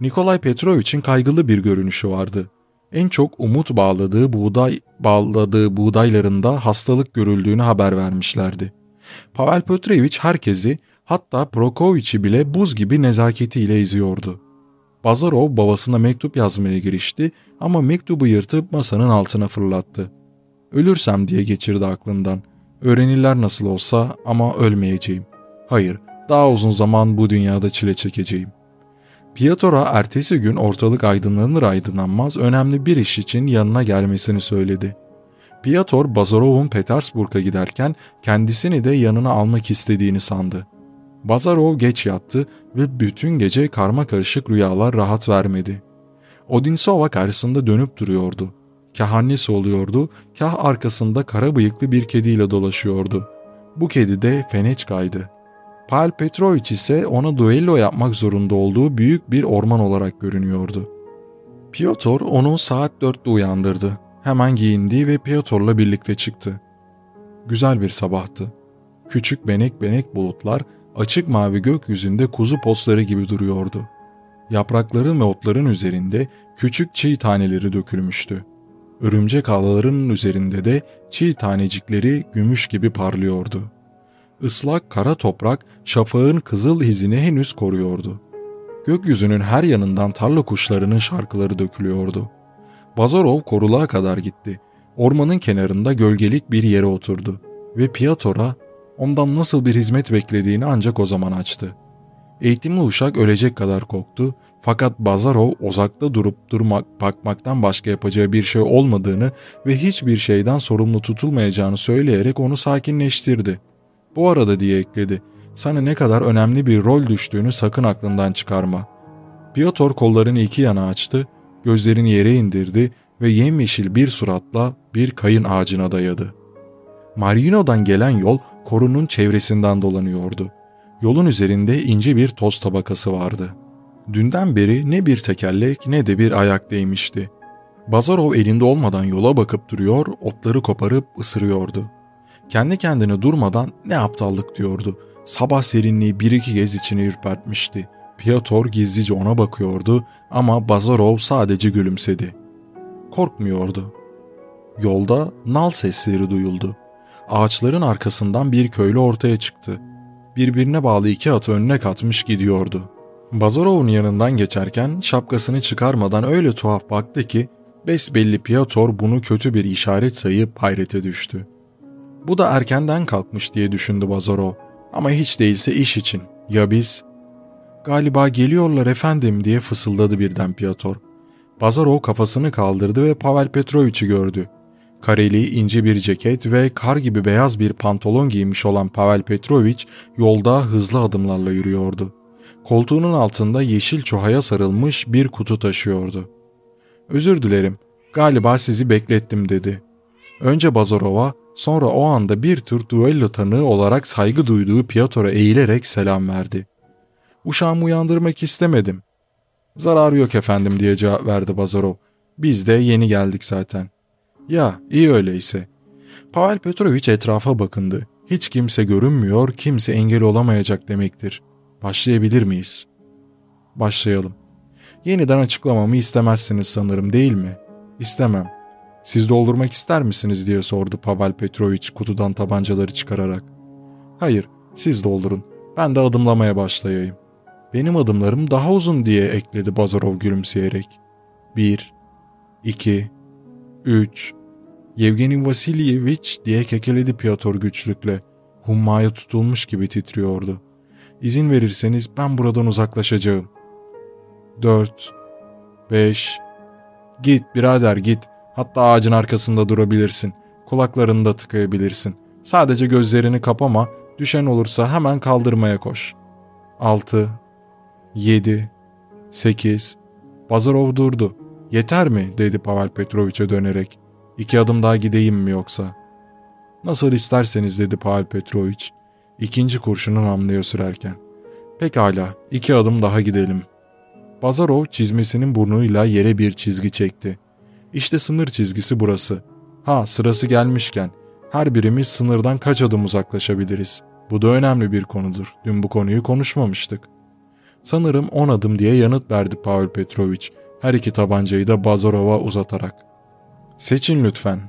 Nikolay Petrovic'in kaygılı bir görünüşü vardı. En çok umut bağladığı buğday bağladığı buğdaylarında hastalık görüldüğünü haber vermişlerdi. Pavel Petrovich herkesi hatta Prokovich'i bile buz gibi nezaketiyle izliyordu. Bazarov babasına mektup yazmaya girişti ama mektubu yırtıp masanın altına fırlattı. Ölürsem diye geçirdi aklından. Öğrenirler nasıl olsa ama ölmeyeceğim. Hayır, daha uzun zaman bu dünyada çile çekeceğim. Piotr ertesi gün ortalık aydınlanır aydınlanmaz önemli bir iş için yanına gelmesini söyledi. Piotr Bazarov'un Petersburg'a giderken kendisini de yanına almak istediğini sandı. Bazarov geç yattı ve bütün gece karma karışık rüyalar rahat vermedi. Odinsova karşısında dönüp duruyordu. Kah annesi oluyordu, kah arkasında kara bıyıklı bir kediyle dolaşıyordu. Bu kedi de Feneçka'ydı. Pavel Petrovic ise ona duello yapmak zorunda olduğu büyük bir orman olarak görünüyordu. Piotr onu saat dörtte uyandırdı. Hemen giyindi ve Piotr'la birlikte çıktı. Güzel bir sabahtı. Küçük benek benek bulutlar açık mavi gökyüzünde kuzu postları gibi duruyordu. Yaprakların ve otların üzerinde küçük çiğ taneleri dökülmüştü. Örümcek ağlarının üzerinde de çiğ tanecikleri gümüş gibi parlıyordu. Islak kara toprak şafağın kızıl izini henüz koruyordu. Gökyüzünün her yanından tarla kuşlarının şarkıları dökülüyordu. Bazarov koruluğa kadar gitti. Ormanın kenarında gölgelik bir yere oturdu ve Piator'a ondan nasıl bir hizmet beklediğini ancak o zaman açtı. Eğitimli uşak ölecek kadar korktu fakat Bazarov uzakta durup durmak, bakmaktan başka yapacağı bir şey olmadığını ve hiçbir şeyden sorumlu tutulmayacağını söyleyerek onu sakinleştirdi. Bu arada diye ekledi, sana ne kadar önemli bir rol düştüğünü sakın aklından çıkarma. Piotr kollarını iki yana açtı, gözlerini yere indirdi ve yemyeşil bir suratla bir kayın ağacına dayadı. Marino'dan gelen yol korunun çevresinden dolanıyordu. Yolun üzerinde ince bir toz tabakası vardı. Dünden beri ne bir tekerlek ne de bir ayak değmişti. Bazarov elinde olmadan yola bakıp duruyor, otları koparıp ısırıyordu. Kendi kendine durmadan ne aptallık diyordu. Sabah serinliği bir iki kez içini ürpertmişti. Piotr gizlice ona bakıyordu ama Bazarov sadece gülümsedi. Korkmuyordu. Yolda nal sesleri duyuldu. Ağaçların arkasından bir köylü ortaya çıktı. Birbirine bağlı iki atı önüne katmış gidiyordu. Bazarov'un yanından geçerken şapkasını çıkarmadan öyle tuhaf baktı ki besbelli Piotr bunu kötü bir işaret sayıp hayrete düştü. Bu da erkenden kalkmış diye düşündü Bazarov. Ama hiç değilse iş için. Ya biz? Galiba geliyorlar efendim diye fısıldadı birden Piotr. Bazarov kafasını kaldırdı ve Pavel Petrovich'i gördü. Kareli ince bir ceket ve kar gibi beyaz bir pantolon giymiş olan Pavel Petrovich yolda hızlı adımlarla yürüyordu. Koltuğunun altında yeşil çohaya sarılmış bir kutu taşıyordu. Özür dilerim, galiba sizi beklettim dedi. Önce Bazarov'a, sonra o anda bir tür duello tanığı olarak saygı duyduğu Piotr'a eğilerek selam verdi. Uşağımı uyandırmak istemedim. Zararı yok efendim diye cevap verdi Bazarov. Biz de yeni geldik zaten. Ya iyi öyleyse. Pavel Petrovich etrafa bakındı. Hiç kimse görünmüyor, kimse engel olamayacak demektir. Başlayabilir miyiz? Başlayalım. Yeniden açıklamamı istemezsiniz sanırım değil mi? İstemem. Siz doldurmak ister misiniz diye sordu Pavel Petrovich kutudan tabancaları çıkararak. Hayır, siz doldurun. Ben de adımlamaya başlayayım. Benim adımlarım daha uzun diye ekledi Bazarov gülümseyerek. Bir, iki, üç. Yevgeni Vasilyevich diye kekeledi Piotr güçlükle. Hummaya tutulmuş gibi titriyordu. İzin verirseniz ben buradan uzaklaşacağım. Dört, beş. Git birader git. Hatta ağacın arkasında durabilirsin. Kulaklarını da tıkayabilirsin. Sadece gözlerini kapama, düşen olursa hemen kaldırmaya koş. Altı, yedi, sekiz. Bazarov durdu. Yeter mi? dedi Pavel Petrovich'e dönerek. İki adım daha gideyim mi yoksa? Nasıl isterseniz dedi Pavel Petrovich. İkinci kurşunu namluya sürerken. Pekala, iki adım daha gidelim. Bazarov çizmesinin burnuyla yere bir çizgi çekti. İşte sınır çizgisi burası. Ha sırası gelmişken her birimiz sınırdan kaç adım uzaklaşabiliriz? Bu da önemli bir konudur. Dün bu konuyu konuşmamıştık. Sanırım on adım diye yanıt verdi Pavel Petrovich. Her iki tabancayı da Bazarov'a uzatarak. Seçin lütfen.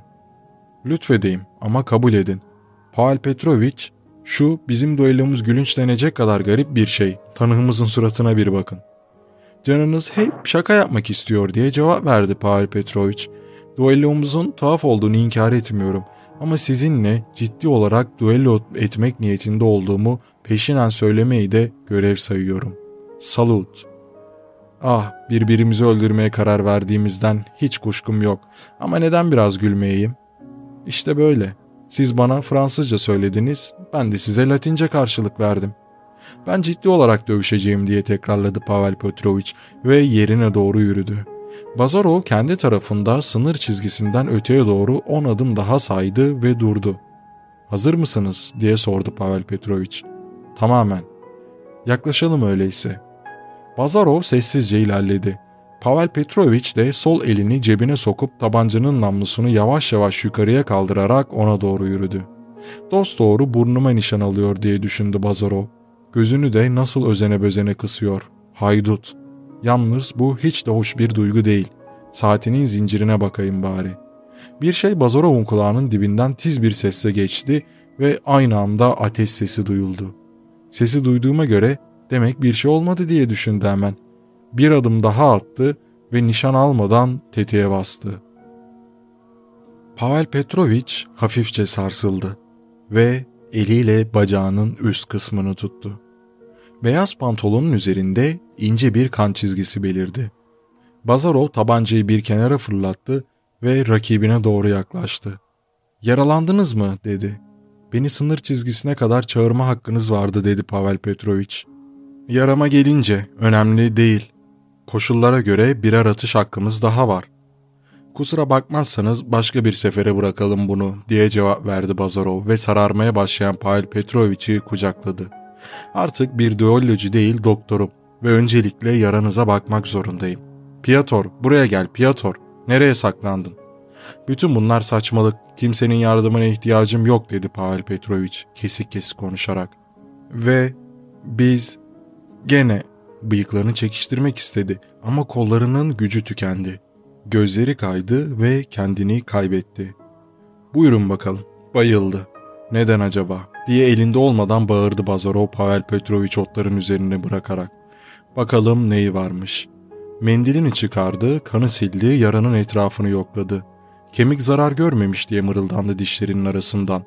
Lütfedeyim ama kabul edin. Pavel Petrovich, şu bizim duellomuz gülünçlenecek kadar garip bir şey. Tanığımızın suratına bir bakın. Canınız hep şaka yapmak istiyor diye cevap verdi Pavel Petrovich. Duellomuzun tuhaf olduğunu inkar etmiyorum ama sizinle ciddi olarak duello etmek niyetinde olduğumu peşinen söylemeyi de görev sayıyorum. Salut. Ah, birbirimizi öldürmeye karar verdiğimizden hiç kuşkum yok. Ama neden biraz gülmeyeyim? İşte böyle. Siz bana Fransızca söylediniz, ben de size Latince karşılık verdim. Ben ciddi olarak dövüşeceğim diye tekrarladı Pavel Petrovich ve yerine doğru yürüdü. Bazarov kendi tarafında sınır çizgisinden öteye doğru on adım daha saydı ve durdu. Hazır mısınız diye sordu Pavel Petrovich. Tamamen. Yaklaşalım öyleyse. Bazarov sessizce ilerledi. Pavel Petrovich de sol elini cebine sokup tabancanın namlusunu yavaş yavaş yukarıya kaldırarak ona doğru yürüdü. Dost doğru burnuma nişan alıyor diye düşündü Bazarov. Gözünü de nasıl özene bözene kısıyor. Haydut. Yalnız bu hiç de hoş bir duygu değil. Saatinin zincirine bakayım bari. Bir şey Bazarov'un kulağının dibinden tiz bir sesle geçti ve aynı anda ateş sesi duyuldu. Sesi duyduğuma göre Demek bir şey olmadı diye düşündü hemen. Bir adım daha attı ve nişan almadan tetiğe bastı. Pavel Petrovic hafifçe sarsıldı ve eliyle bacağının üst kısmını tuttu. Beyaz pantolonun üzerinde ince bir kan çizgisi belirdi. Bazarov tabancayı bir kenara fırlattı ve rakibine doğru yaklaştı. Yaralandınız mı dedi. Beni sınır çizgisine kadar çağırma hakkınız vardı dedi Pavel Petrovic. Yarama gelince önemli değil. Koşullara göre birer atış hakkımız daha var. Kusura bakmazsanız başka bir sefere bırakalım bunu diye cevap verdi Bazarov ve sararmaya başlayan Pavel Petrovic'i kucakladı. Artık bir duollocu değil doktorum ve öncelikle yaranıza bakmak zorundayım. Piotr buraya gel Piotr nereye saklandın? Bütün bunlar saçmalık kimsenin yardımına ihtiyacım yok dedi Pavel Petrovic kesik kesik konuşarak. Ve biz gene bıyıklarını çekiştirmek istedi ama kollarının gücü tükendi. Gözleri kaydı ve kendini kaybetti. Buyurun bakalım. Bayıldı. Neden acaba? diye elinde olmadan bağırdı Bazarov Pavel Petrovic otların üzerine bırakarak. Bakalım neyi varmış. Mendilini çıkardı, kanı sildi, yaranın etrafını yokladı. Kemik zarar görmemiş diye mırıldandı dişlerinin arasından.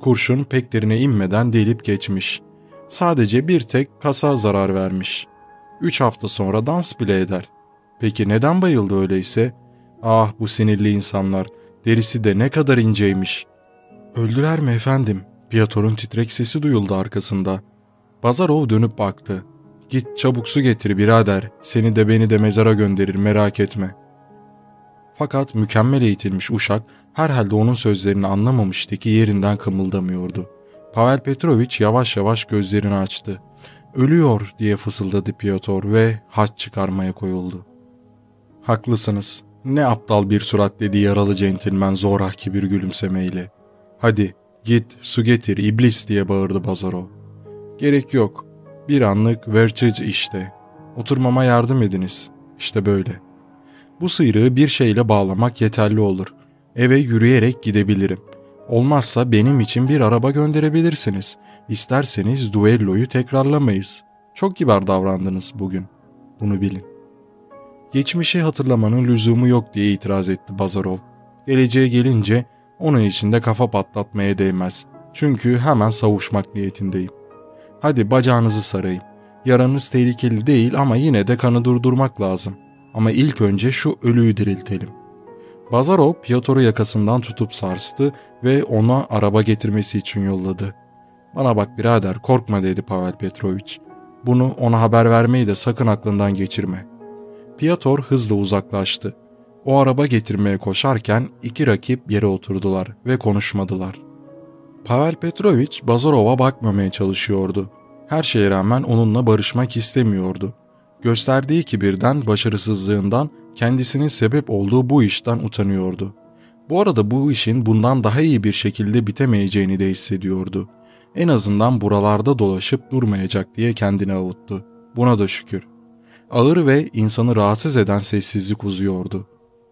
Kurşun pek derine inmeden delip geçmiş. Sadece bir tek kasa zarar vermiş. Üç hafta sonra dans bile eder. Peki neden bayıldı öyleyse? Ah bu sinirli insanlar. Derisi de ne kadar inceymiş. Öldüler mi efendim? Piyator'un titrek sesi duyuldu arkasında. Bazarov dönüp baktı. Git çabuk su getir birader. Seni de beni de mezara gönderir merak etme. Fakat mükemmel eğitilmiş uşak herhalde onun sözlerini anlamamıştı ki yerinden kımıldamıyordu. Pavel Petrovic yavaş yavaş gözlerini açtı. Ölüyor diye fısıldadı Piotr ve haç çıkarmaya koyuldu. Haklısınız. Ne aptal bir surat dedi yaralı centilmen zoraki bir gülümsemeyle. Hadi git su getir iblis diye bağırdı Bazarov. Gerek yok. Bir anlık verçic işte. Oturmama yardım ediniz. İşte böyle. Bu sıyrığı bir şeyle bağlamak yeterli olur. Eve yürüyerek gidebilirim. Olmazsa benim için bir araba gönderebilirsiniz. İsterseniz duelloyu tekrarlamayız. Çok kibar davrandınız bugün. Bunu bilin. Geçmişi hatırlamanın lüzumu yok diye itiraz etti Bazarov. Geleceğe gelince onun için de kafa patlatmaya değmez. Çünkü hemen savuşmak niyetindeyim. Hadi bacağınızı sarayım. Yaranız tehlikeli değil ama yine de kanı durdurmak lazım. Ama ilk önce şu ölüyü diriltelim. Bazarov Piotr'u yakasından tutup sarstı ve ona araba getirmesi için yolladı. Bana bak birader korkma dedi Pavel Petrovic. Bunu ona haber vermeyi de sakın aklından geçirme. Piotr hızla uzaklaştı. O araba getirmeye koşarken iki rakip yere oturdular ve konuşmadılar. Pavel Petrovic Bazarov'a bakmamaya çalışıyordu. Her şeye rağmen onunla barışmak istemiyordu. Gösterdiği kibirden, başarısızlığından, kendisinin sebep olduğu bu işten utanıyordu. Bu arada bu işin bundan daha iyi bir şekilde bitemeyeceğini de hissediyordu. En azından buralarda dolaşıp durmayacak diye kendini avuttu. Buna da şükür. Ağır ve insanı rahatsız eden sessizlik uzuyordu.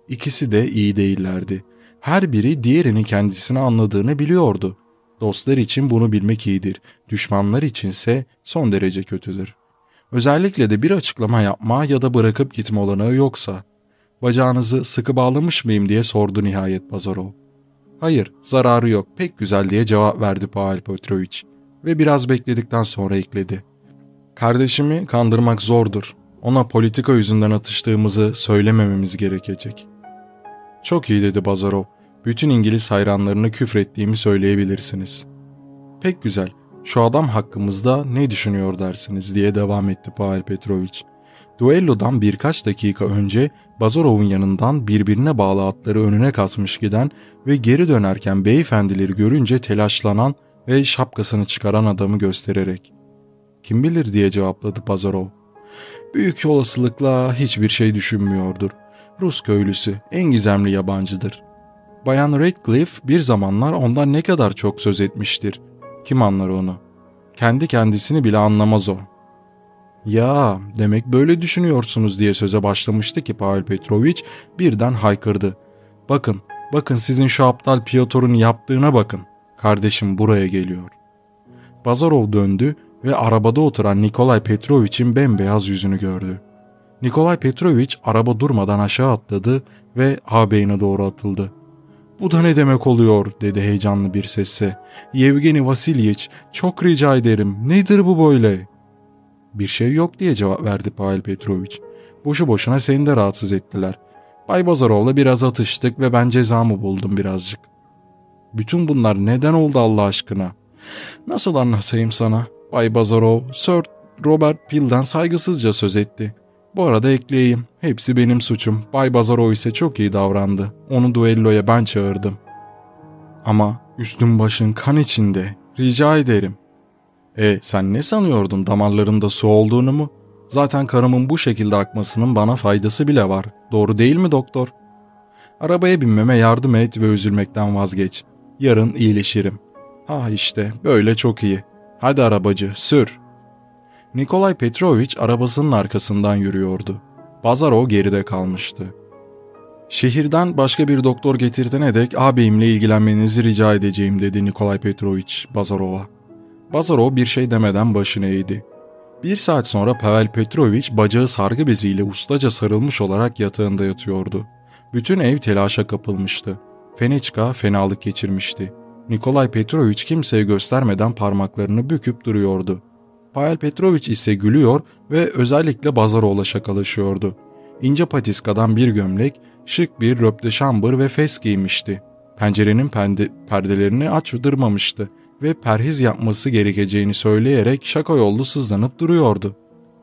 İkisi de iyi değillerdi. Her biri diğerinin kendisini anladığını biliyordu. Dostlar için bunu bilmek iyidir, düşmanlar içinse son derece kötüdür. Özellikle de bir açıklama yapma ya da bırakıp gitme olanağı yoksa. Bacağınızı sıkı bağlamış mıyım diye sordu nihayet Bazarov. Hayır, zararı yok, pek güzel diye cevap verdi Pavel Petrovic ve biraz bekledikten sonra ekledi. Kardeşimi kandırmak zordur. Ona politika yüzünden atıştığımızı söylemememiz gerekecek. Çok iyi dedi Bazarov. Bütün İngiliz hayranlarını küfrettiğimi söyleyebilirsiniz. Pek güzel. Şu adam hakkımızda ne düşünüyor dersiniz diye devam etti Pavel Petrovic. Duellodan birkaç dakika önce Bazarov'un yanından birbirine bağlı atları önüne katmış giden ve geri dönerken beyefendileri görünce telaşlanan ve şapkasını çıkaran adamı göstererek. Kim bilir diye cevapladı Bazarov. Büyük olasılıkla hiçbir şey düşünmüyordur. Rus köylüsü, en gizemli yabancıdır. Bayan Radcliffe bir zamanlar ondan ne kadar çok söz etmiştir. Kim anlar onu? Kendi kendisini bile anlamaz o. Ya demek böyle düşünüyorsunuz diye söze başlamıştı ki Pavel Petrovic birden haykırdı. Bakın, bakın sizin şu aptal Piotr'un yaptığına bakın. Kardeşim buraya geliyor. Bazarov döndü ve arabada oturan Nikolay Petrovich'in bembeyaz yüzünü gördü. Nikolay Petrovich araba durmadan aşağı atladı ve ağabeyine doğru atıldı. Bu da ne demek oluyor dedi heyecanlı bir sesle. Yevgeni Vasilyeç çok rica ederim nedir bu böyle? Bir şey yok diye cevap verdi Pavel Petrovich. Boşu boşuna seni de rahatsız ettiler. Bay Bazarov'la biraz atıştık ve ben cezamı buldum birazcık. Bütün bunlar neden oldu Allah aşkına? Nasıl anlatayım sana? Bay Bazarov, Sir Robert Peel'den saygısızca söz etti. Bu arada ekleyeyim. Hepsi benim suçum. Bay Bazarov ise çok iyi davrandı. Onu duelloya ben çağırdım. Ama üstün başın kan içinde. Rica ederim. E sen ne sanıyordun damarlarında su olduğunu mu? Zaten karımın bu şekilde akmasının bana faydası bile var. Doğru değil mi doktor? Arabaya binmeme yardım et ve üzülmekten vazgeç. Yarın iyileşirim. Ha işte böyle çok iyi. Hadi arabacı sür. Nikolay Petrovich arabasının arkasından yürüyordu. Bazarov geride kalmıştı. Şehirden başka bir doktor getirtene dek ağabeyimle ilgilenmenizi rica edeceğim dedi Nikolay Petrovich Bazarov'a. Bazarov bir şey demeden başını eğdi. Bir saat sonra Pavel Petrovich bacağı sargı beziyle ustaca sarılmış olarak yatağında yatıyordu. Bütün ev telaşa kapılmıştı. Feneçka fenalık geçirmişti. Nikolay Petrovich kimseye göstermeden parmaklarını büküp duruyordu. Pavel Petrovich ise gülüyor ve özellikle Bazarov'la şakalaşıyordu. İnce patiskadan bir gömlek, şık bir röpte şambır ve fes giymişti. Pencerenin perde, perdelerini açtırmamıştı ve perhiz yapması gerekeceğini söyleyerek şaka yollu sızlanıp duruyordu.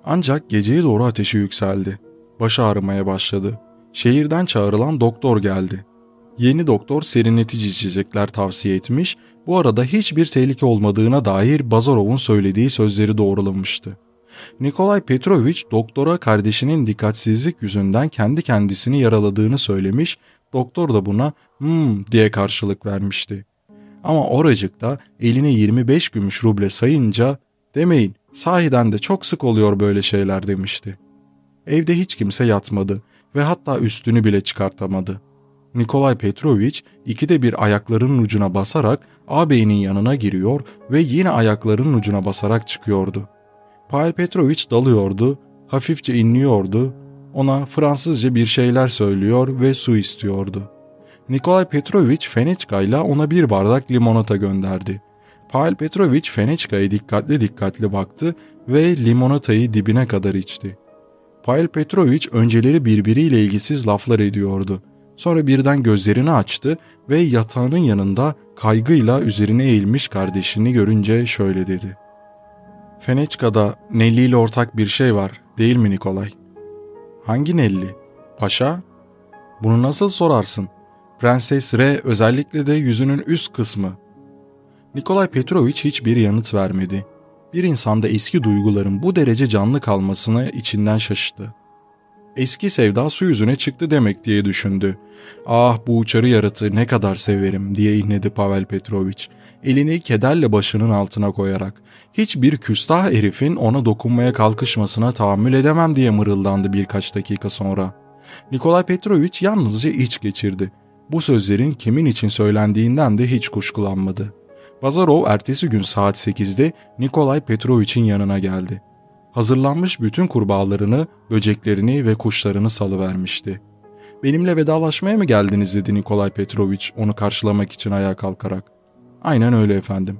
Ancak geceye doğru ateşi yükseldi. Başı ağrımaya başladı. Şehirden çağrılan doktor geldi. Yeni doktor serinletici içecekler tavsiye etmiş, bu arada hiçbir tehlike olmadığına dair Bazarov'un söylediği sözleri doğrulamıştı. Nikolay Petrovich doktora kardeşinin dikkatsizlik yüzünden kendi kendisini yaraladığını söylemiş, doktor da buna hmm diye karşılık vermişti. Ama oracıkta eline 25 gümüş ruble sayınca demeyin sahiden de çok sık oluyor böyle şeyler demişti. Evde hiç kimse yatmadı ve hatta üstünü bile çıkartamadı. Nikolay Petrovich ikide bir ayaklarının ucuna basarak ağabeyinin yanına giriyor ve yine ayaklarının ucuna basarak çıkıyordu. Pavel Petrovich dalıyordu, hafifçe inliyordu, ona Fransızca bir şeyler söylüyor ve su istiyordu. Nikolay Petrovich Fenechka ile ona bir bardak limonata gönderdi. Pavel Petrovich Fenechka'ya dikkatli dikkatli baktı ve limonatayı dibine kadar içti. Pavel Petrovich önceleri birbiriyle ilgisiz laflar ediyordu. Sonra birden gözlerini açtı ve yatağının yanında kaygıyla üzerine eğilmiş kardeşini görünce şöyle dedi. Feneçka'da Nelli ile ortak bir şey var değil mi Nikolay? Hangi Nelli? Paşa? Bunu nasıl sorarsın? Prenses R özellikle de yüzünün üst kısmı. Nikolay Petrovich hiçbir yanıt vermedi. Bir insanda eski duyguların bu derece canlı kalmasını içinden şaştı. Eski sevda su yüzüne çıktı demek diye düşündü. Ah bu uçarı yaratığı ne kadar severim diye inledi Pavel Petrovich. Elini kederle başının altına koyarak. Hiçbir küstah herifin ona dokunmaya kalkışmasına tahammül edemem diye mırıldandı birkaç dakika sonra. Nikolay Petrovich yalnızca iç geçirdi. Bu sözlerin kimin için söylendiğinden de hiç kuşkulanmadı. Bazarov ertesi gün saat 8'de Nikolay Petrovich'in yanına geldi hazırlanmış bütün kurbağalarını, böceklerini ve kuşlarını salıvermişti. Benimle vedalaşmaya mı geldiniz dedi Nikolay Petrovich onu karşılamak için ayağa kalkarak. Aynen öyle efendim.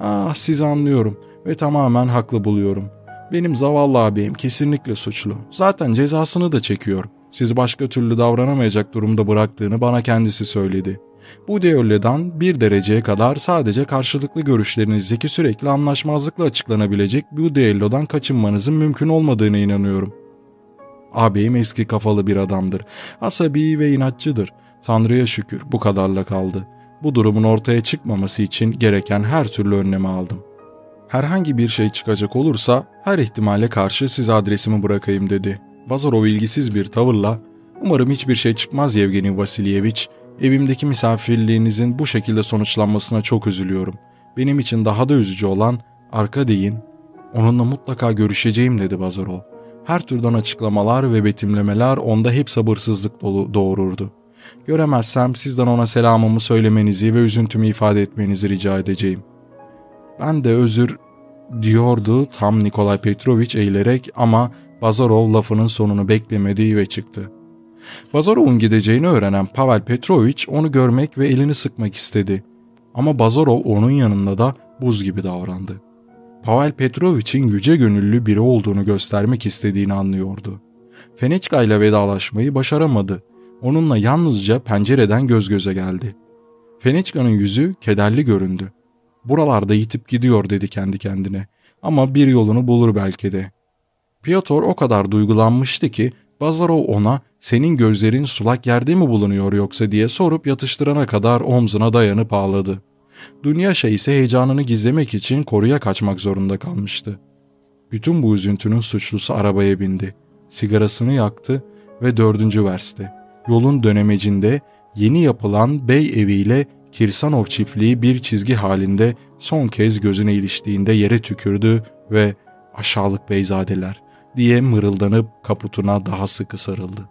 Ah sizi anlıyorum ve tamamen haklı buluyorum. Benim zavallı abim kesinlikle suçlu. Zaten cezasını da çekiyor. Sizi başka türlü davranamayacak durumda bıraktığını bana kendisi söyledi. Bu düellodan bir dereceye kadar sadece karşılıklı görüşlerinizdeki sürekli anlaşmazlıkla açıklanabilecek bu düellodan kaçınmanızın mümkün olmadığına inanıyorum. Ağabeyim eski kafalı bir adamdır. Asabi ve inatçıdır. Tanrı'ya şükür bu kadarla kaldı. Bu durumun ortaya çıkmaması için gereken her türlü önlemi aldım. Herhangi bir şey çıkacak olursa her ihtimale karşı size adresimi bırakayım dedi. Bazarov ilgisiz bir tavırla ''Umarım hiçbir şey çıkmaz Yevgeni Vasilyevich. Evimdeki misafirliğinizin bu şekilde sonuçlanmasına çok üzülüyorum. Benim için daha da üzücü olan Arkadiy'in onunla mutlaka görüşeceğim dedi Bazarov. Her türden açıklamalar ve betimlemeler onda hep sabırsızlık dolu doğururdu. Göremezsem sizden ona selamımı söylemenizi ve üzüntümü ifade etmenizi rica edeceğim. Ben de özür diyordu tam Nikolay Petrovich eğilerek ama Bazarov lafının sonunu beklemedi ve çıktı. Bazarov'un gideceğini öğrenen Pavel Petrovich onu görmek ve elini sıkmak istedi. Ama Bazarov onun yanında da buz gibi davrandı. Pavel Petrovich'in yüce gönüllü biri olduğunu göstermek istediğini anlıyordu. Feneçka ile vedalaşmayı başaramadı. Onunla yalnızca pencereden göz göze geldi. Feneçka'nın yüzü kederli göründü. Buralarda yitip gidiyor dedi kendi kendine. Ama bir yolunu bulur belki de. Piotr o kadar duygulanmıştı ki Bazarov ona senin gözlerin sulak yerde mi bulunuyor yoksa diye sorup yatıştırana kadar omzuna dayanıp ağladı. Dünya ise heyecanını gizlemek için koruya kaçmak zorunda kalmıştı. Bütün bu üzüntünün suçlusu arabaya bindi. Sigarasını yaktı ve dördüncü verste. Yolun dönemecinde yeni yapılan bey eviyle Kirsanov çiftliği bir çizgi halinde son kez gözüne iliştiğinde yere tükürdü ve aşağılık beyzadeler diye mırıldanıp kaputuna daha sıkı sarıldı.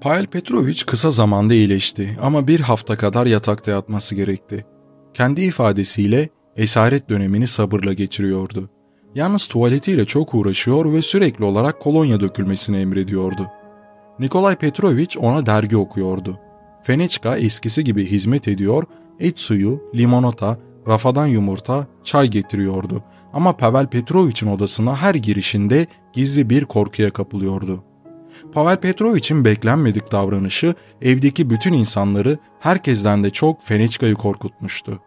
Pavel Petrovich kısa zamanda iyileşti ama bir hafta kadar yatakta yatması gerekti. Kendi ifadesiyle esaret dönemini sabırla geçiriyordu. Yalnız tuvaletiyle çok uğraşıyor ve sürekli olarak kolonya dökülmesini emrediyordu. Nikolay Petrovich ona dergi okuyordu. Feneçka eskisi gibi hizmet ediyor, et suyu, limonata, rafadan yumurta, çay getiriyordu. Ama Pavel Petrovich'in odasına her girişinde gizli bir korkuya kapılıyordu. Pavel Petrovich'in beklenmedik davranışı evdeki bütün insanları herkesten de çok Feneçka'yı korkutmuştu.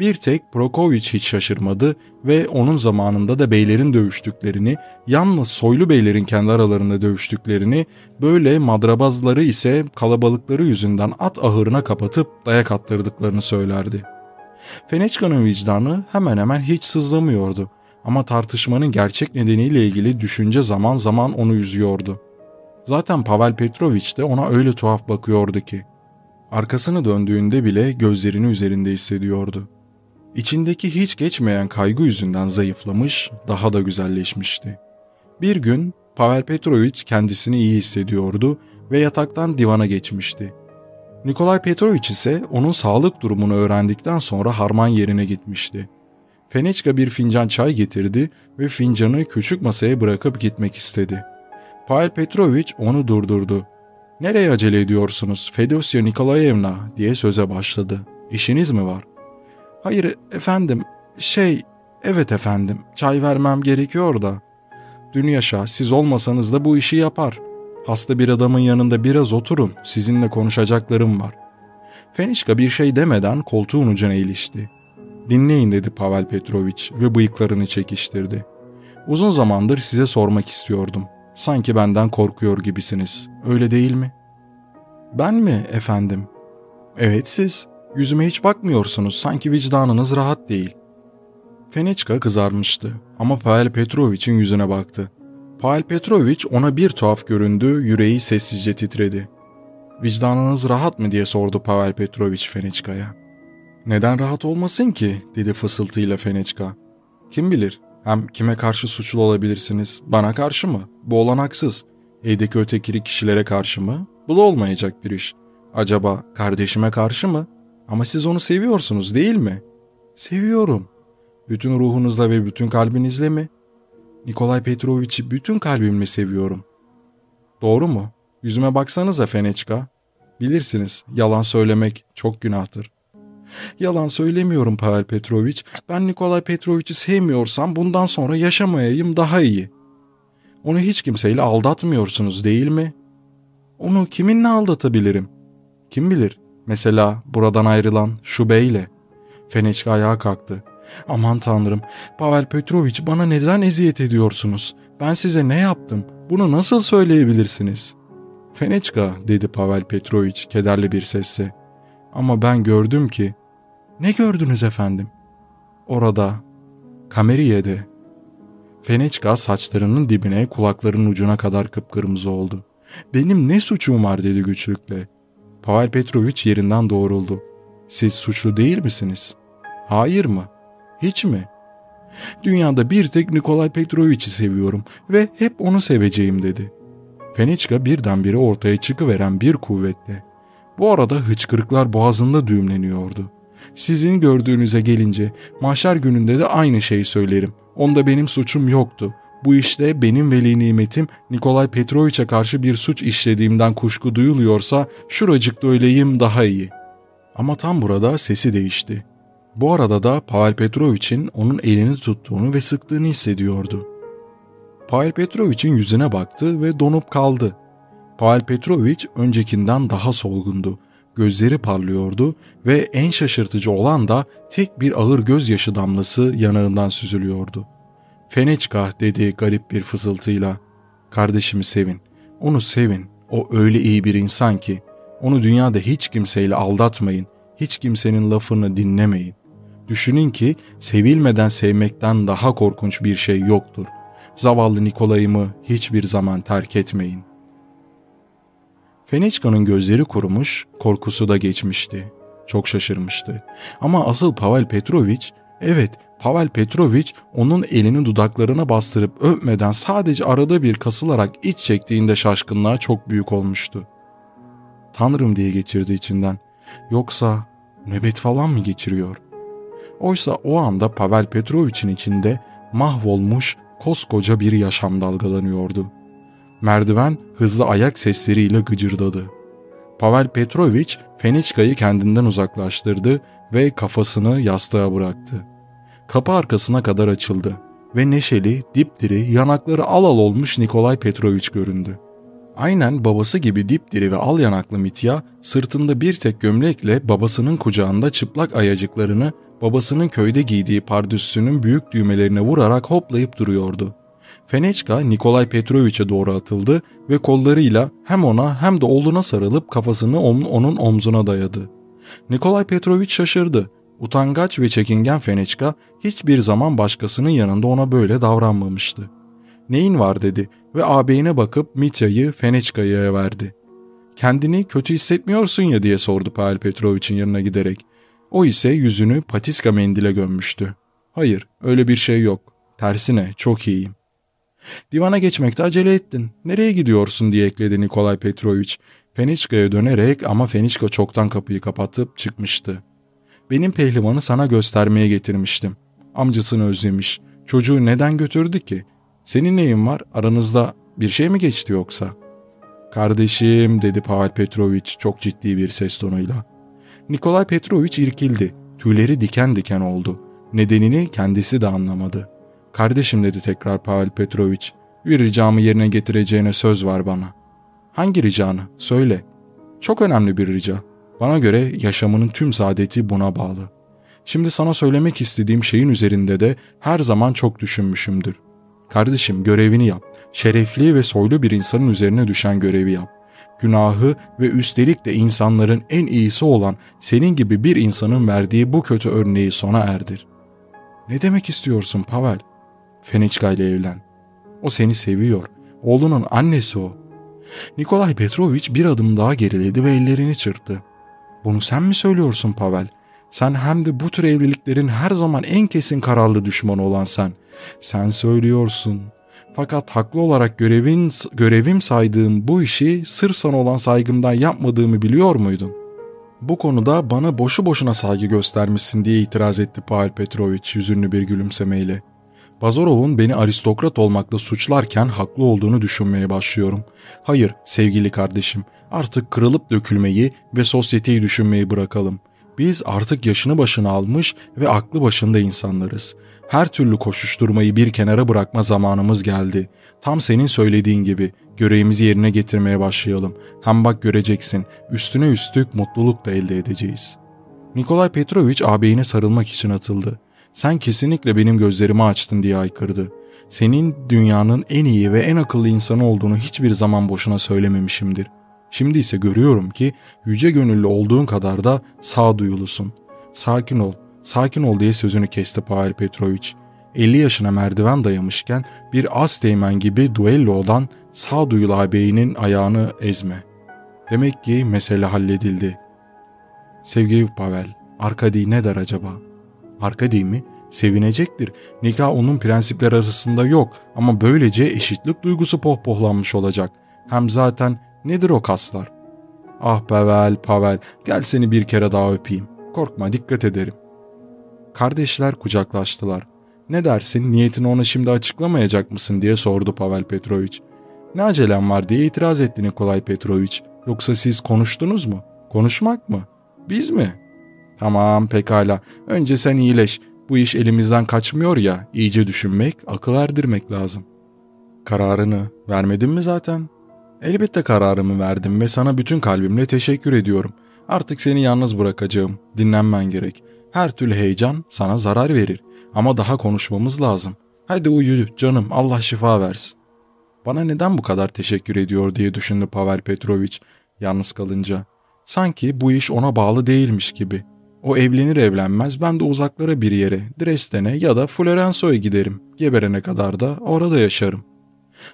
Bir tek Prokovic hiç şaşırmadı ve onun zamanında da beylerin dövüştüklerini, yalnız soylu beylerin kendi aralarında dövüştüklerini, böyle madrabazları ise kalabalıkları yüzünden at ahırına kapatıp dayak attırdıklarını söylerdi. Feneçka'nın vicdanı hemen hemen hiç sızlamıyordu ama tartışmanın gerçek nedeniyle ilgili düşünce zaman zaman onu üzüyordu. Zaten Pavel Petrovich de ona öyle tuhaf bakıyordu ki. Arkasını döndüğünde bile gözlerini üzerinde hissediyordu. İçindeki hiç geçmeyen kaygı yüzünden zayıflamış, daha da güzelleşmişti. Bir gün Pavel Petrovich kendisini iyi hissediyordu ve yataktan divana geçmişti. Nikolay Petrovich ise onun sağlık durumunu öğrendikten sonra harman yerine gitmişti. Feneçka bir fincan çay getirdi ve fincanı küçük masaya bırakıp gitmek istedi. Pavel Petrovich onu durdurdu. ''Nereye acele ediyorsunuz Fedosya Nikolayevna?'' diye söze başladı. ''İşiniz mi var?'' Hayır efendim, şey, evet efendim, çay vermem gerekiyor da. Dün yaşa, siz olmasanız da bu işi yapar. Hasta bir adamın yanında biraz oturun, sizinle konuşacaklarım var. Fenişka bir şey demeden koltuğun ucuna ilişti. Dinleyin dedi Pavel Petrovich ve bıyıklarını çekiştirdi. Uzun zamandır size sormak istiyordum. Sanki benden korkuyor gibisiniz. Öyle değil mi? Ben mi efendim? Evet siz. Yüzüme hiç bakmıyorsunuz, sanki vicdanınız rahat değil. Feneçka kızarmıştı ama Pavel Petrovich'in yüzüne baktı. Pavel Petrovich ona bir tuhaf göründü, yüreği sessizce titredi. Vicdanınız rahat mı diye sordu Pavel Petrovich Feneçka'ya. Neden rahat olmasın ki dedi fısıltıyla Feneçka. Kim bilir hem kime karşı suçlu olabilirsiniz? Bana karşı mı? Bu olan haksız. Evdeki ötekili kişilere karşı mı? Bu da olmayacak bir iş. Acaba kardeşime karşı mı? Ama siz onu seviyorsunuz değil mi? Seviyorum. Bütün ruhunuzla ve bütün kalbinizle mi? Nikolay Petrovich'i bütün kalbimle seviyorum. Doğru mu? Yüzüme baksanıza Feneçka. Bilirsiniz yalan söylemek çok günahtır. Yalan söylemiyorum Pavel Petrovich. Ben Nikolay Petrovich'i sevmiyorsam bundan sonra yaşamayayım daha iyi. Onu hiç kimseyle aldatmıyorsunuz değil mi? Onu kiminle aldatabilirim? Kim bilir? Mesela buradan ayrılan şu beyle. Feneçka ayağa kalktı. Aman tanrım, Pavel Petrovich bana neden eziyet ediyorsunuz? Ben size ne yaptım? Bunu nasıl söyleyebilirsiniz? Feneçka, dedi Pavel Petrovich kederli bir sesle. Ama ben gördüm ki... Ne gördünüz efendim? Orada, Kameriye'de. Feneçka saçlarının dibine kulaklarının ucuna kadar kıpkırmızı oldu. Benim ne suçum var dedi güçlükle. Pavel Petrovich yerinden doğruldu. Siz suçlu değil misiniz? Hayır mı? Hiç mi? Dünyada bir tek Nikolay Petrovich'i seviyorum ve hep onu seveceğim dedi. Feniçka birdenbire ortaya çıkıveren bir kuvvetle. Bu arada hıçkırıklar boğazında düğümleniyordu. Sizin gördüğünüze gelince mahşer gününde de aynı şeyi söylerim. Onda benim suçum yoktu. Bu işte benim veli nimetim Nikolay Petroviç'e karşı bir suç işlediğimden kuşku duyuluyorsa şuracıkta öyleyim daha iyi. Ama tam burada sesi değişti. Bu arada da Pavel Petroviç'in onun elini tuttuğunu ve sıktığını hissediyordu. Pavel Petroviç'in yüzüne baktı ve donup kaldı. Pavel Petroviç öncekinden daha solgundu. Gözleri parlıyordu ve en şaşırtıcı olan da tek bir ağır gözyaşı damlası yanağından süzülüyordu. Feneçka dedi garip bir fısıltıyla. Kardeşimi sevin, onu sevin, o öyle iyi bir insan ki. Onu dünyada hiç kimseyle aldatmayın, hiç kimsenin lafını dinlemeyin. Düşünün ki sevilmeden sevmekten daha korkunç bir şey yoktur. Zavallı Nikolay'ımı hiçbir zaman terk etmeyin. Feniçka'nın gözleri kurumuş, korkusu da geçmişti. Çok şaşırmıştı. Ama asıl Pavel Petrovic, evet Pavel Petrovic onun elini dudaklarına bastırıp öpmeden sadece arada bir kasılarak iç çektiğinde şaşkınlığa çok büyük olmuştu. Tanrım diye geçirdi içinden. Yoksa nöbet falan mı geçiriyor? Oysa o anda Pavel Petrovic'in içinde mahvolmuş koskoca bir yaşam dalgalanıyordu. Merdiven hızlı ayak sesleriyle gıcırdadı. Pavel Petrovic Feniçka'yı kendinden uzaklaştırdı ve kafasını yastığa bıraktı. Kapı arkasına kadar açıldı ve neşeli, dipdiri, yanakları al al olmuş Nikolay Petrovic göründü. Aynen babası gibi dipdiri ve al yanaklı Mitya sırtında bir tek gömlekle babasının kucağında çıplak ayacıklarını babasının köyde giydiği pardüsünün büyük düğmelerine vurarak hoplayıp duruyordu. Feneçka Nikolay Petrovic'e doğru atıldı ve kollarıyla hem ona hem de oğluna sarılıp kafasını onun omzuna dayadı. Nikolay Petrovic şaşırdı. Utangaç ve çekingen Feneçka hiçbir zaman başkasının yanında ona böyle davranmamıştı. Neyin var dedi ve ağabeyine bakıp Mitya'yı Feneçka'ya verdi. Kendini kötü hissetmiyorsun ya diye sordu Pavel Petrovic'in yanına giderek. O ise yüzünü patiska mendile gömmüştü. Hayır öyle bir şey yok. Tersine çok iyiyim. Divana geçmekte acele ettin. Nereye gidiyorsun diye ekledi Nikolay Petrovic. Feniçka'ya dönerek ama Feniçka çoktan kapıyı kapatıp çıkmıştı. Benim pehlivanı sana göstermeye getirmiştim. Amcasını özlemiş. Çocuğu neden götürdü ki? Senin neyin var? Aranızda bir şey mi geçti yoksa? Kardeşim dedi Pavel Petrovic çok ciddi bir ses tonuyla. Nikolay Petrovic irkildi. Tüyleri diken diken oldu. Nedenini kendisi de anlamadı. Kardeşim dedi tekrar Pavel Petrovic. Bir ricamı yerine getireceğine söz var bana. Hangi ricanı? Söyle. Çok önemli bir rica. Bana göre yaşamının tüm saadeti buna bağlı. Şimdi sana söylemek istediğim şeyin üzerinde de her zaman çok düşünmüşümdür. Kardeşim görevini yap. Şerefli ve soylu bir insanın üzerine düşen görevi yap. Günahı ve üstelik de insanların en iyisi olan senin gibi bir insanın verdiği bu kötü örneği sona erdir. Ne demek istiyorsun Pavel? Feniçka ile evlen. O seni seviyor. Oğlunun annesi o. Nikolay Petrovic bir adım daha geriledi ve ellerini çırptı. Bunu sen mi söylüyorsun Pavel? Sen hem de bu tür evliliklerin her zaman en kesin kararlı düşmanı olan sen. Sen söylüyorsun. Fakat haklı olarak görevin, görevim saydığım bu işi sırf sana olan saygımdan yapmadığımı biliyor muydun? Bu konuda bana boşu boşuna saygı göstermişsin diye itiraz etti Pavel Petrovic yüzünlü bir gülümsemeyle. Bazarov'un beni aristokrat olmakla suçlarken haklı olduğunu düşünmeye başlıyorum. Hayır sevgili kardeşim artık kırılıp dökülmeyi ve sosyeteyi düşünmeyi bırakalım. Biz artık yaşını başına almış ve aklı başında insanlarız. Her türlü koşuşturmayı bir kenara bırakma zamanımız geldi. Tam senin söylediğin gibi görevimizi yerine getirmeye başlayalım. Hem bak göreceksin üstüne üstlük mutluluk da elde edeceğiz. Nikolay Petrovic ağabeyine sarılmak için atıldı. Sen kesinlikle benim gözlerimi açtın diye aykırdı. Senin dünyanın en iyi ve en akıllı insanı olduğunu hiçbir zaman boşuna söylememişimdir. Şimdi ise görüyorum ki yüce gönüllü olduğun kadar da sağduyulusun. Sakin ol, sakin ol diye sözünü kesti Pavel Petrovic. 50 yaşına merdiven dayamışken bir az teğmen gibi duellodan sağduyulu ağabeyinin ayağını ezme. Demek ki mesele halledildi. Sevgili Pavel, Arkadi ne der acaba? Arkadi mi? Sevinecektir. Nikah onun prensipler arasında yok ama böylece eşitlik duygusu pohpohlanmış olacak. Hem zaten Nedir o kaslar? Ah Pavel, Pavel, gel seni bir kere daha öpeyim. Korkma dikkat ederim. Kardeşler kucaklaştılar. Ne dersin niyetini ona şimdi açıklamayacak mısın diye sordu Pavel Petrovic. Ne acelem var diye itiraz etti Nikolay Petrovic. Yoksa siz konuştunuz mu? Konuşmak mı? Biz mi? Tamam pekala. Önce sen iyileş. Bu iş elimizden kaçmıyor ya. İyice düşünmek, akıl erdirmek lazım. Kararını vermedin mi zaten? Elbette kararımı verdim ve sana bütün kalbimle teşekkür ediyorum. Artık seni yalnız bırakacağım. Dinlenmen gerek. Her türlü heyecan sana zarar verir. Ama daha konuşmamız lazım. Hadi uyu canım Allah şifa versin. Bana neden bu kadar teşekkür ediyor diye düşündü Pavel Petrovic yalnız kalınca. Sanki bu iş ona bağlı değilmiş gibi. O evlenir evlenmez ben de uzaklara bir yere, Dresden'e ya da Florenso'ya giderim. Geberene kadar da orada yaşarım.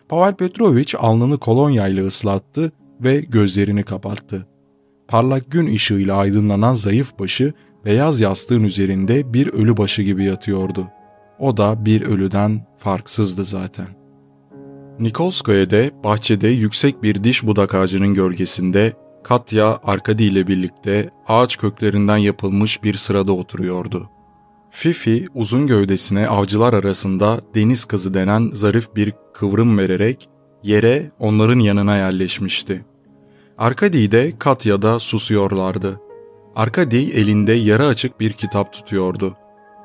Pavel Petrovic alnını kolonyayla ıslattı ve gözlerini kapattı. Parlak gün ışığıyla aydınlanan zayıf başı beyaz yastığın üzerinde bir ölü başı gibi yatıyordu. O da bir ölüden farksızdı zaten. Nikolskoye'de bahçede yüksek bir diş budak ağacının gölgesinde Katya Arkadi ile birlikte ağaç köklerinden yapılmış bir sırada oturuyordu. Fifi uzun gövdesine avcılar arasında deniz kızı denen zarif bir kıvrım vererek yere onların yanına yerleşmişti. Arkadi de Katya da susuyorlardı. Arkadi elinde yarı açık bir kitap tutuyordu.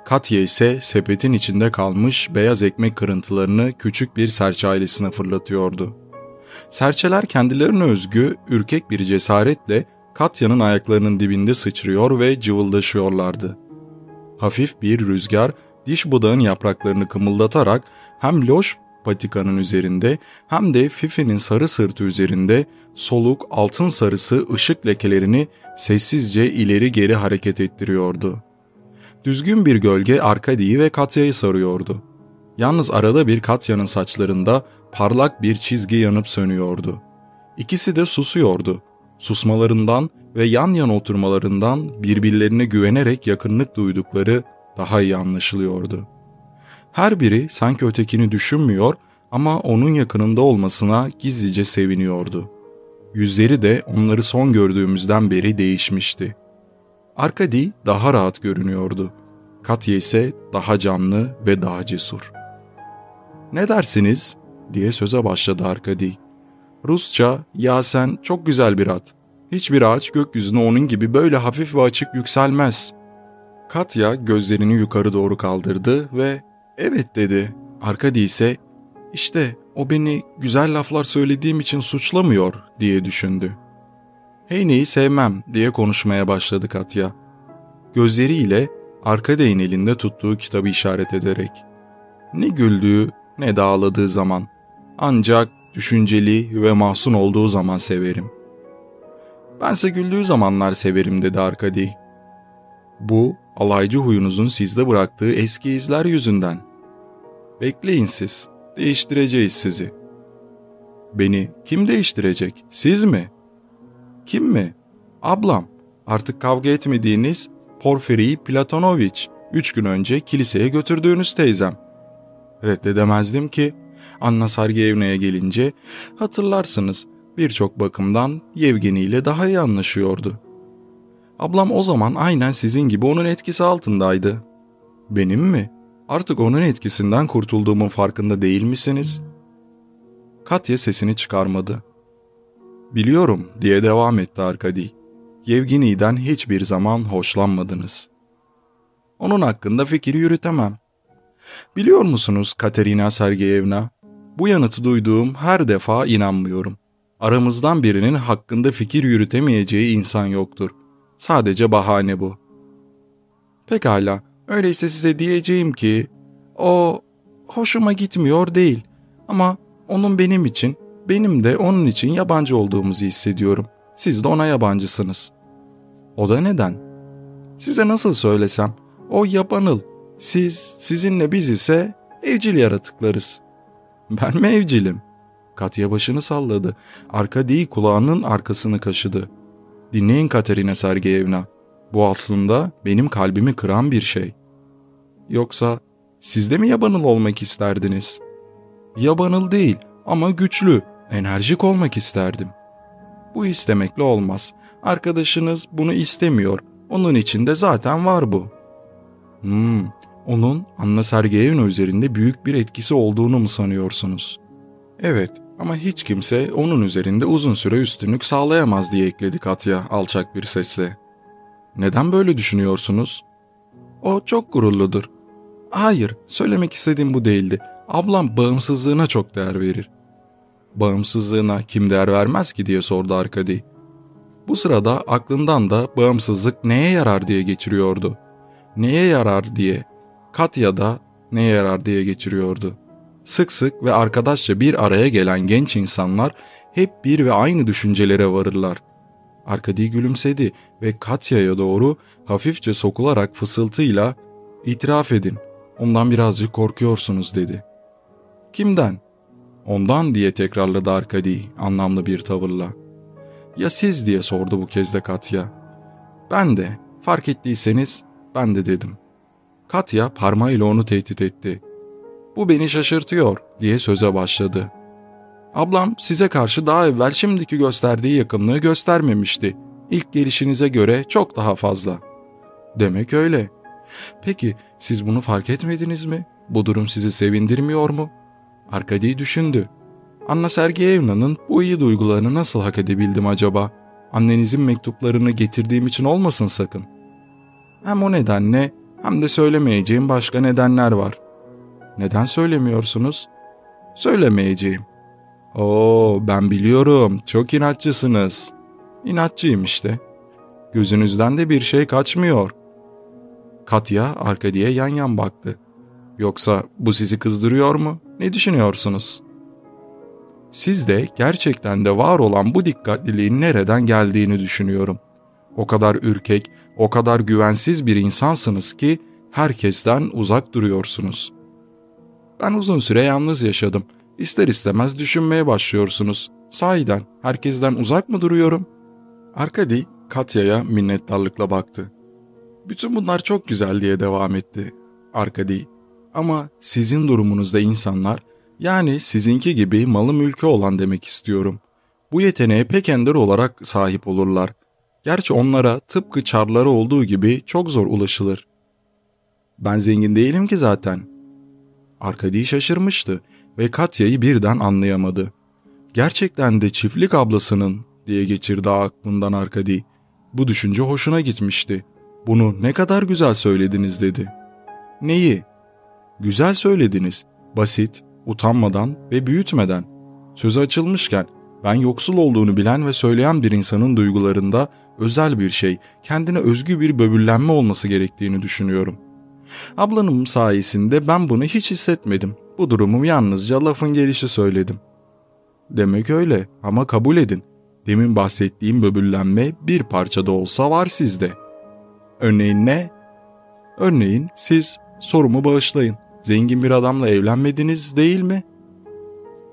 Katya ise sepetin içinde kalmış beyaz ekmek kırıntılarını küçük bir serçe ailesine fırlatıyordu. Serçeler kendilerine özgü ürkek bir cesaretle Katya'nın ayaklarının dibinde sıçrıyor ve cıvıldaşıyorlardı. Hafif bir rüzgar diş budağın yapraklarını kımıldatarak hem loş patikanın üzerinde hem de Fifi'nin sarı sırtı üzerinde soluk altın sarısı ışık lekelerini sessizce ileri geri hareket ettiriyordu. Düzgün bir gölge Arkadi'yi ve Katya'yı sarıyordu. Yalnız arada bir Katya'nın saçlarında parlak bir çizgi yanıp sönüyordu. İkisi de susuyordu. Susmalarından ve yan yana oturmalarından birbirlerine güvenerek yakınlık duydukları daha iyi anlaşılıyordu. Her biri sanki ötekini düşünmüyor ama onun yakınında olmasına gizlice seviniyordu. Yüzleri de onları son gördüğümüzden beri değişmişti. Arkadi daha rahat görünüyordu. Katya ise daha canlı ve daha cesur. ''Ne dersiniz?'' diye söze başladı Arkadi. Rusça, ya sen çok güzel bir at. Hiçbir ağaç gökyüzüne onun gibi böyle hafif ve açık yükselmez. Katya gözlerini yukarı doğru kaldırdı ve evet dedi. Arkadi ise işte o beni güzel laflar söylediğim için suçlamıyor diye düşündü. Heyne'yi sevmem diye konuşmaya başladı Katya. Gözleriyle Arkadey'in elinde tuttuğu kitabı işaret ederek. Ne güldüğü ne de ağladığı zaman. Ancak düşünceli ve mahzun olduğu zaman severim. Bense güldüğü zamanlar severim dedi Arkadi. Bu alaycı huyunuzun sizde bıraktığı eski izler yüzünden. Bekleyin siz, değiştireceğiz sizi. Beni kim değiştirecek, siz mi? Kim mi? Ablam, artık kavga etmediğiniz Porfiriy Platonoviç, üç gün önce kiliseye götürdüğünüz teyzem. Reddedemezdim ki, Anna Sergeyevna'ya gelince hatırlarsınız birçok bakımdan Yevgeni ile daha iyi anlaşıyordu. Ablam o zaman aynen sizin gibi onun etkisi altındaydı. Benim mi? Artık onun etkisinden kurtulduğumun farkında değil misiniz? Katya sesini çıkarmadı. Biliyorum diye devam etti Arkadi. Yevgeni'den hiçbir zaman hoşlanmadınız. Onun hakkında fikir yürütemem. Biliyor musunuz Katerina Sergeyevna? Bu yanıtı duyduğum her defa inanmıyorum. Aramızdan birinin hakkında fikir yürütemeyeceği insan yoktur. Sadece bahane bu. Pekala, öyleyse size diyeceğim ki o hoşuma gitmiyor değil ama onun benim için, benim de onun için yabancı olduğumuzu hissediyorum. Siz de ona yabancısınız. O da neden? Size nasıl söylesem, o yabanıl. Siz, sizinle biz ise evcil yaratıklarız. Ben mi evcilim? Katya başını salladı. Arka değil kulağının arkasını kaşıdı. Dinleyin Katerina Sergeyevna. Bu aslında benim kalbimi kıran bir şey. Yoksa siz de mi yabanıl olmak isterdiniz? Yabanıl değil ama güçlü, enerjik olmak isterdim. Bu istemekle olmaz. Arkadaşınız bunu istemiyor Onun içinde zaten var bu. Hmm, onun Anna Sergeyevna üzerinde büyük bir etkisi olduğunu mu sanıyorsunuz? Evet ama hiç kimse onun üzerinde uzun süre üstünlük sağlayamaz diye ekledi Katya alçak bir sesle. Neden böyle düşünüyorsunuz? O çok gururludur. Hayır, söylemek istediğim bu değildi. Ablam bağımsızlığına çok değer verir. Bağımsızlığına kim değer vermez ki diye sordu Arkadi. Bu sırada aklından da bağımsızlık neye yarar diye geçiriyordu. Neye yarar diye. Katya da neye yarar diye geçiriyordu. Sık sık ve arkadaşça bir araya gelen genç insanlar hep bir ve aynı düşüncelere varırlar. Arkadi gülümsedi ve Katya'ya doğru hafifçe sokularak fısıltıyla ''İtiraf edin, ondan birazcık korkuyorsunuz.'' dedi. ''Kimden?'' ''Ondan'' diye tekrarladı Arkadi anlamlı bir tavırla. ''Ya siz?'' diye sordu bu kez de Katya. ''Ben de, fark ettiyseniz ben de dedim.'' Katya parmağıyla onu tehdit etti. ''Bu beni şaşırtıyor.'' diye söze başladı. Ablam size karşı daha evvel şimdiki gösterdiği yakınlığı göstermemişti. İlk gelişinize göre çok daha fazla. Demek öyle. Peki siz bunu fark etmediniz mi? Bu durum sizi sevindirmiyor mu? Arkadi düşündü. Anna Sergeyevna'nın bu iyi duygularını nasıl hak edebildim acaba? Annenizin mektuplarını getirdiğim için olmasın sakın. Hem o nedenle hem de söylemeyeceğim başka nedenler var. Neden söylemiyorsunuz? Söylemeyeceğim. Oo ben biliyorum çok inatçısınız. İnatçıyım işte. Gözünüzden de bir şey kaçmıyor. Katya Arkadi'ye yan yan baktı. Yoksa bu sizi kızdırıyor mu? Ne düşünüyorsunuz? Sizde gerçekten de var olan bu dikkatliliğin nereden geldiğini düşünüyorum. O kadar ürkek, o kadar güvensiz bir insansınız ki herkesten uzak duruyorsunuz. Ben uzun süre yalnız yaşadım.'' İster istemez düşünmeye başlıyorsunuz. Sahiden herkesten uzak mı duruyorum? Arkadi Katya'ya minnettarlıkla baktı. Bütün bunlar çok güzel diye devam etti. Arkadi ama sizin durumunuzda insanlar yani sizinki gibi malı mülkü olan demek istiyorum. Bu yeteneğe pek ender olarak sahip olurlar. Gerçi onlara tıpkı çarları olduğu gibi çok zor ulaşılır. Ben zengin değilim ki zaten. Arkadi şaşırmıştı ve Katya'yı birden anlayamadı. Gerçekten de çiftlik ablasının diye geçirdi aklından Arkadi. Bu düşünce hoşuna gitmişti. Bunu ne kadar güzel söylediniz dedi. Neyi? Güzel söylediniz. Basit, utanmadan ve büyütmeden. Sözü açılmışken ben yoksul olduğunu bilen ve söyleyen bir insanın duygularında özel bir şey, kendine özgü bir böbürlenme olması gerektiğini düşünüyorum. Ablanım sayesinde ben bunu hiç hissetmedim. Bu durumu yalnızca lafın gelişi söyledim. Demek öyle ama kabul edin. Demin bahsettiğim böbürlenme bir parçada olsa var sizde. Örneğin ne? Örneğin siz sorumu bağışlayın. Zengin bir adamla evlenmediniz değil mi?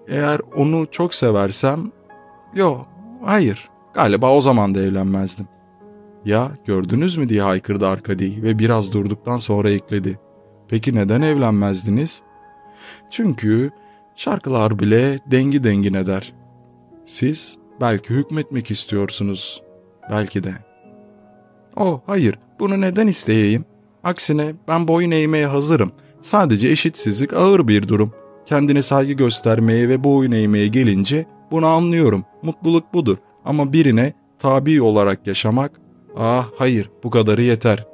Eğer onu çok seversem... Yo, hayır. Galiba o zaman da evlenmezdim. Ya gördünüz mü diye haykırdı Arkadi ve biraz durduktan sonra ekledi. Peki neden evlenmezdiniz? Çünkü şarkılar bile dengi dengine der. Siz belki hükmetmek istiyorsunuz. Belki de. Oh hayır bunu neden isteyeyim? Aksine ben boyun eğmeye hazırım. Sadece eşitsizlik ağır bir durum. Kendine saygı göstermeye ve boyun eğmeye gelince bunu anlıyorum. Mutluluk budur. Ama birine tabi olarak yaşamak, ah hayır bu kadarı yeter.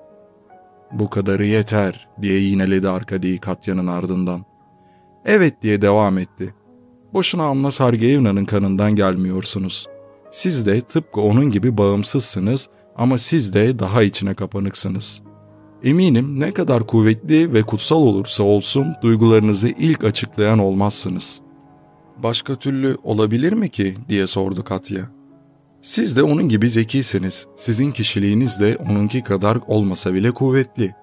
Bu kadarı yeter diye yineledi Arkadi Katya'nın ardından. Evet diye devam etti. Boşuna Anna Sergeyevna'nın kanından gelmiyorsunuz. Siz de tıpkı onun gibi bağımsızsınız ama siz de daha içine kapanıksınız. Eminim ne kadar kuvvetli ve kutsal olursa olsun duygularınızı ilk açıklayan olmazsınız. Başka türlü olabilir mi ki diye sordu Katya. Siz de onun gibi zekisiniz. Sizin kişiliğiniz de onunki kadar olmasa bile kuvvetli.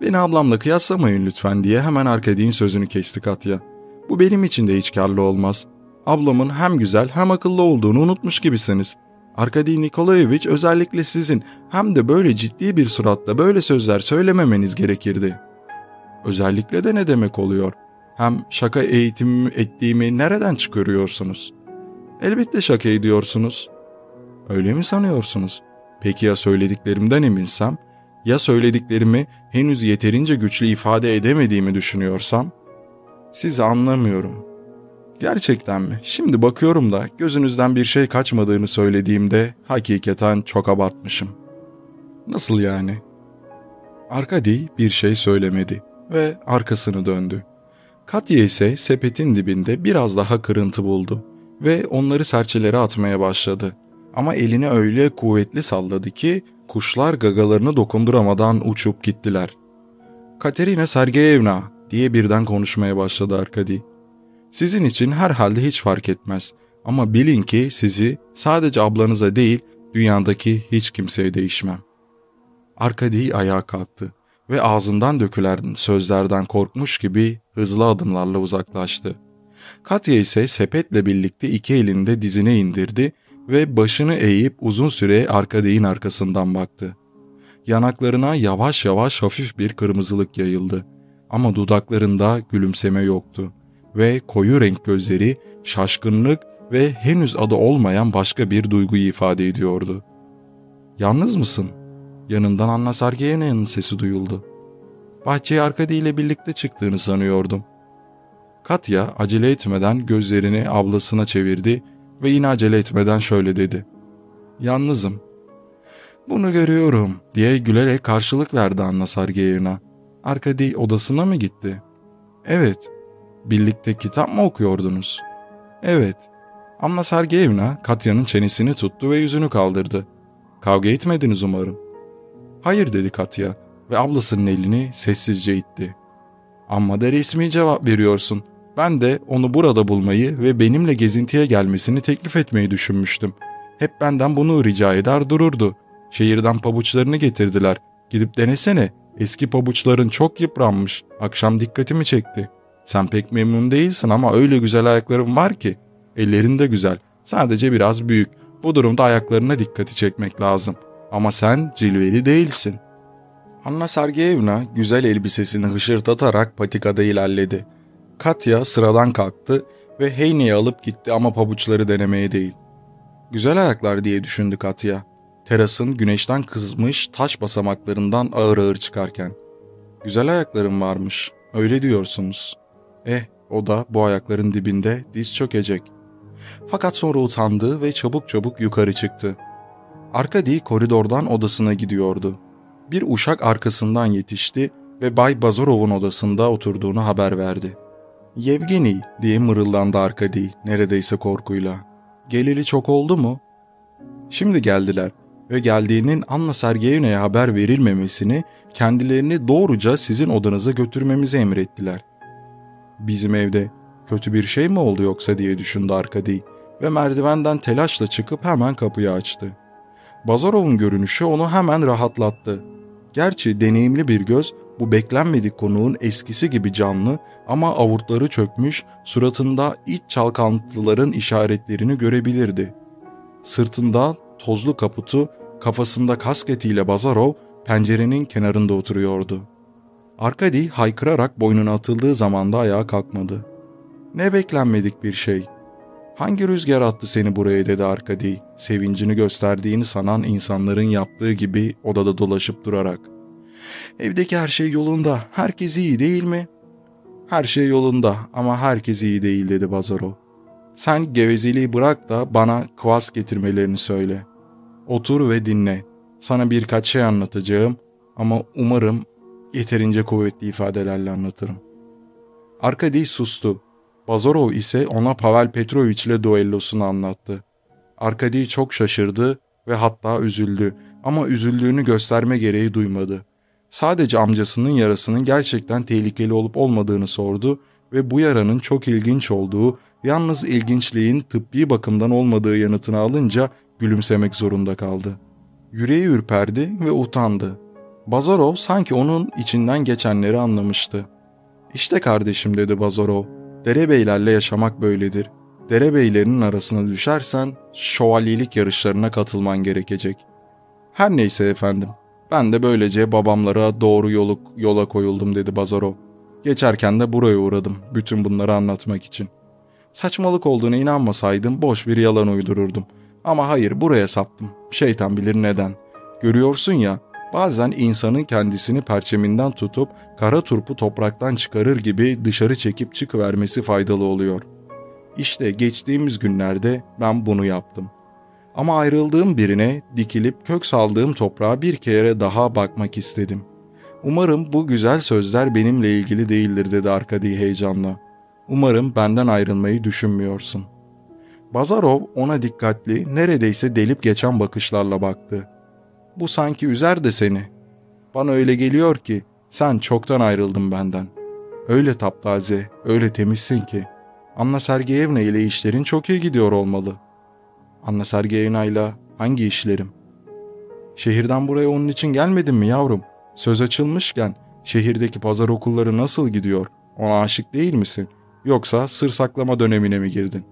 Beni ablamla kıyaslamayın lütfen diye hemen Arkadi'nin sözünü kesti Katya. Bu benim için de hiç karlı olmaz. Ablamın hem güzel hem akıllı olduğunu unutmuş gibisiniz. Arkadi Nikolaevich özellikle sizin hem de böyle ciddi bir suratla böyle sözler söylememeniz gerekirdi. Özellikle de ne demek oluyor? Hem şaka eğitimimi ettiğimi nereden çıkarıyorsunuz? Elbette şaka ediyorsunuz. Öyle mi sanıyorsunuz? Peki ya söylediklerimden eminsem? Ya söylediklerimi henüz yeterince güçlü ifade edemediğimi düşünüyorsam? Sizi anlamıyorum. Gerçekten mi? Şimdi bakıyorum da gözünüzden bir şey kaçmadığını söylediğimde hakikaten çok abartmışım. Nasıl yani? Arkadi bir şey söylemedi ve arkasını döndü. Katya ise sepetin dibinde biraz daha kırıntı buldu ve onları serçelere atmaya başladı. Ama elini öyle kuvvetli salladı ki kuşlar gagalarını dokunduramadan uçup gittiler. Katerina Sergeyevna diye birden konuşmaya başladı Arkadi. Sizin için herhalde hiç fark etmez ama bilin ki sizi sadece ablanıza değil dünyadaki hiç kimseye değişmem. Arkadi ayağa kalktı ve ağzından dökülen sözlerden korkmuş gibi hızlı adımlarla uzaklaştı. Katya ise sepetle birlikte iki elinde dizine indirdi ve başını eğip uzun süre Arkadi'nin arkasından baktı. Yanaklarına yavaş yavaş hafif bir kırmızılık yayıldı ama dudaklarında gülümseme yoktu ve koyu renk gözleri şaşkınlık ve henüz adı olmayan başka bir duyguyu ifade ediyordu. ''Yalnız mısın?'' Yanından Anna Sergeyena'nın sesi duyuldu. Bahçeye Arkadi ile birlikte çıktığını sanıyordum. Katya acele etmeden gözlerini ablasına çevirdi ve yine acele etmeden şöyle dedi. Yalnızım. Bunu görüyorum diye gülerek karşılık verdi Anna Sergeyevna. Arkadi odasına mı gitti? Evet. Birlikte kitap mı okuyordunuz? Evet. Anna Sergeyevna Katya'nın çenesini tuttu ve yüzünü kaldırdı. Kavga etmediniz umarım. Hayır dedi Katya ve ablasının elini sessizce itti. Amma da resmi cevap veriyorsun. Ben de onu burada bulmayı ve benimle gezintiye gelmesini teklif etmeyi düşünmüştüm. Hep benden bunu rica eder dururdu. Şehirden pabuçlarını getirdiler. Gidip denesene. Eski pabuçların çok yıpranmış. Akşam dikkatimi çekti. Sen pek memnun değilsin ama öyle güzel ayakların var ki. Ellerin de güzel. Sadece biraz büyük. Bu durumda ayaklarına dikkati çekmek lazım. Ama sen cilveli değilsin. Anna Sergeyevna güzel elbisesini hışırtatarak patikada ilerledi. Katya sıradan kalktı ve Heyney'i alıp gitti ama pabuçları denemeye değil. Güzel ayaklar diye düşündü Katya. Terasın güneşten kızmış taş basamaklarından ağır ağır çıkarken. Güzel ayaklarım varmış, öyle diyorsunuz. Eh, o da bu ayakların dibinde diz çökecek. Fakat sonra utandı ve çabuk çabuk yukarı çıktı. Arkadi koridordan odasına gidiyordu. Bir uşak arkasından yetişti ve Bay Bazorov'un odasında oturduğunu haber verdi. Yevgeni diye mırıldandı Arkadi neredeyse korkuyla. Geleli çok oldu mu? Şimdi geldiler ve geldiğinin Anna Sergeyevna'ya haber verilmemesini kendilerini doğruca sizin odanıza götürmemizi emrettiler. Bizim evde kötü bir şey mi oldu yoksa diye düşündü Arkadi ve merdivenden telaşla çıkıp hemen kapıyı açtı. Bazarov'un görünüşü onu hemen rahatlattı. Gerçi deneyimli bir göz bu beklenmedik konuğun eskisi gibi canlı ama avurtları çökmüş, suratında iç çalkantıların işaretlerini görebilirdi. Sırtında tozlu kaputu, kafasında kasketiyle Bazarov pencerenin kenarında oturuyordu. Arkadi haykırarak boynuna atıldığı zamanda ayağa kalkmadı. Ne beklenmedik bir şey. Hangi rüzgar attı seni buraya dedi Arkadi, sevincini gösterdiğini sanan insanların yaptığı gibi odada dolaşıp durarak. Evdeki her şey yolunda, herkes iyi değil mi? Her şey yolunda ama herkes iyi değil dedi Bazarov. Sen gevezeliği bırak da bana kvas getirmelerini söyle. Otur ve dinle. Sana birkaç şey anlatacağım ama umarım yeterince kuvvetli ifadelerle anlatırım. Arkadi sustu. Bazarov ise ona Pavel Petrovich ile duellosunu anlattı. Arkadi çok şaşırdı ve hatta üzüldü ama üzüldüğünü gösterme gereği duymadı. Sadece amcasının yarasının gerçekten tehlikeli olup olmadığını sordu ve bu yaranın çok ilginç olduğu, yalnız ilginçliğin tıbbi bakımdan olmadığı yanıtını alınca gülümsemek zorunda kaldı. Yüreği ürperdi ve utandı. Bazarov sanki onun içinden geçenleri anlamıştı. İşte kardeşim dedi Bazarov, derebeylerle yaşamak böyledir. Derebeylerinin arasına düşersen şövalyelik yarışlarına katılman gerekecek. Her neyse efendim, ben de böylece babamlara doğru yolu, yola koyuldum dedi Bazarov. Geçerken de buraya uğradım bütün bunları anlatmak için. Saçmalık olduğuna inanmasaydım boş bir yalan uydururdum. Ama hayır buraya saptım. Şeytan bilir neden. Görüyorsun ya, bazen insanın kendisini perçeminden tutup kara turpu topraktan çıkarır gibi dışarı çekip çıkıvermesi faydalı oluyor. İşte geçtiğimiz günlerde ben bunu yaptım. Ama ayrıldığım birine dikilip kök saldığım toprağa bir kere daha bakmak istedim. Umarım bu güzel sözler benimle ilgili değildir dedi Arkadi heyecanla. Umarım benden ayrılmayı düşünmüyorsun. Bazarov ona dikkatli, neredeyse delip geçen bakışlarla baktı. Bu sanki üzer de seni. Bana öyle geliyor ki sen çoktan ayrıldın benden. Öyle taptaze, öyle temizsin ki. Anna Sergeyevna ile işlerin çok iyi gidiyor olmalı. Anna Sergeyevna ile hangi işlerim? Şehirden buraya onun için gelmedin mi yavrum? Söz açılmışken şehirdeki pazar okulları nasıl gidiyor? Ona aşık değil misin? Yoksa sır saklama dönemine mi girdin?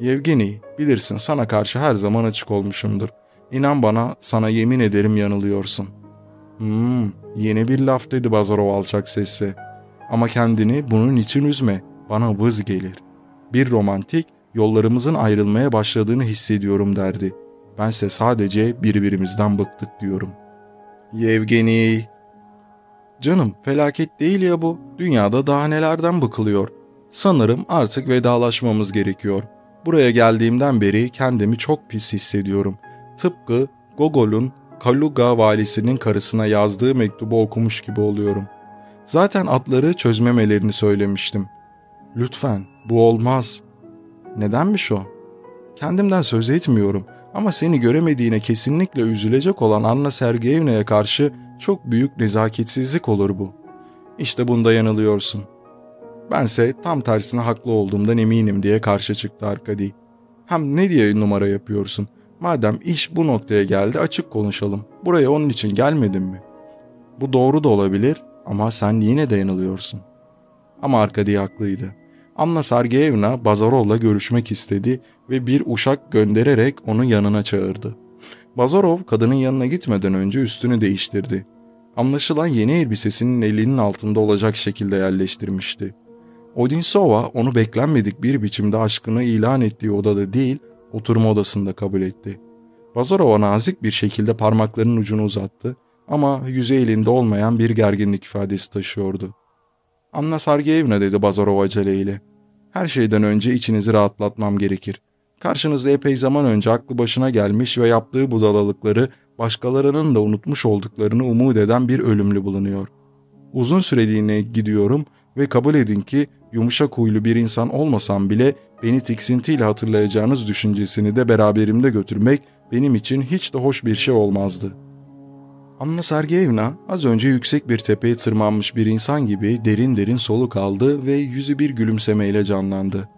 Yevgeni, bilirsin sana karşı her zaman açık olmuşumdur. İnan bana, sana yemin ederim yanılıyorsun. Hmm, yeni bir laf dedi Bazarov alçak sesle. Ama kendini bunun için üzme, bana vız gelir. Bir romantik, yollarımızın ayrılmaya başladığını hissediyorum derdi. Bense sadece birbirimizden bıktık diyorum. Yevgeni. Canım felaket değil ya bu. Dünyada daha nelerden bıkılıyor. Sanırım artık vedalaşmamız gerekiyor. Buraya geldiğimden beri kendimi çok pis hissediyorum. Tıpkı Gogol'un Kaluga valisinin karısına yazdığı mektubu okumuş gibi oluyorum. Zaten atları çözmemelerini söylemiştim. Lütfen bu olmaz. Nedenmiş o? Kendimden söz etmiyorum ama seni göremediğine kesinlikle üzülecek olan Anna Sergeyevna'ya karşı çok büyük nezaketsizlik olur bu. İşte bunda yanılıyorsun. Bense tam tersine haklı olduğumdan eminim diye karşı çıktı Arkadi. Hem ne diye numara yapıyorsun? Madem iş bu noktaya geldi açık konuşalım. Buraya onun için gelmedin mi? Bu doğru da olabilir ama sen yine de yanılıyorsun. Ama Arkadi haklıydı. Anna Sergeyevna Bazarov'la görüşmek istedi ve bir uşak göndererek onu yanına çağırdı. Bazarov kadının yanına gitmeden önce üstünü değiştirdi. Anlaşılan yeni elbisesinin elinin altında olacak şekilde yerleştirmişti. Odinsova onu beklenmedik bir biçimde aşkını ilan ettiği odada değil, oturma odasında kabul etti. Bazarova nazik bir şekilde parmaklarının ucunu uzattı ama yüzü elinde olmayan bir gerginlik ifadesi taşıyordu. Anna Sergeyevna dedi Bazarov aceleyle. Her şeyden önce içinizi rahatlatmam gerekir. Karşınızda epey zaman önce aklı başına gelmiş ve yaptığı budalalıkları başkalarının da unutmuş olduklarını umut eden bir ölümlü bulunuyor. Uzun süreliğine gidiyorum ve kabul edin ki yumuşak huylu bir insan olmasam bile beni tiksintiyle hatırlayacağınız düşüncesini de beraberimde götürmek benim için hiç de hoş bir şey olmazdı. Anna Sergeyevna az önce yüksek bir tepeye tırmanmış bir insan gibi derin derin soluk aldı ve yüzü bir gülümsemeyle canlandı.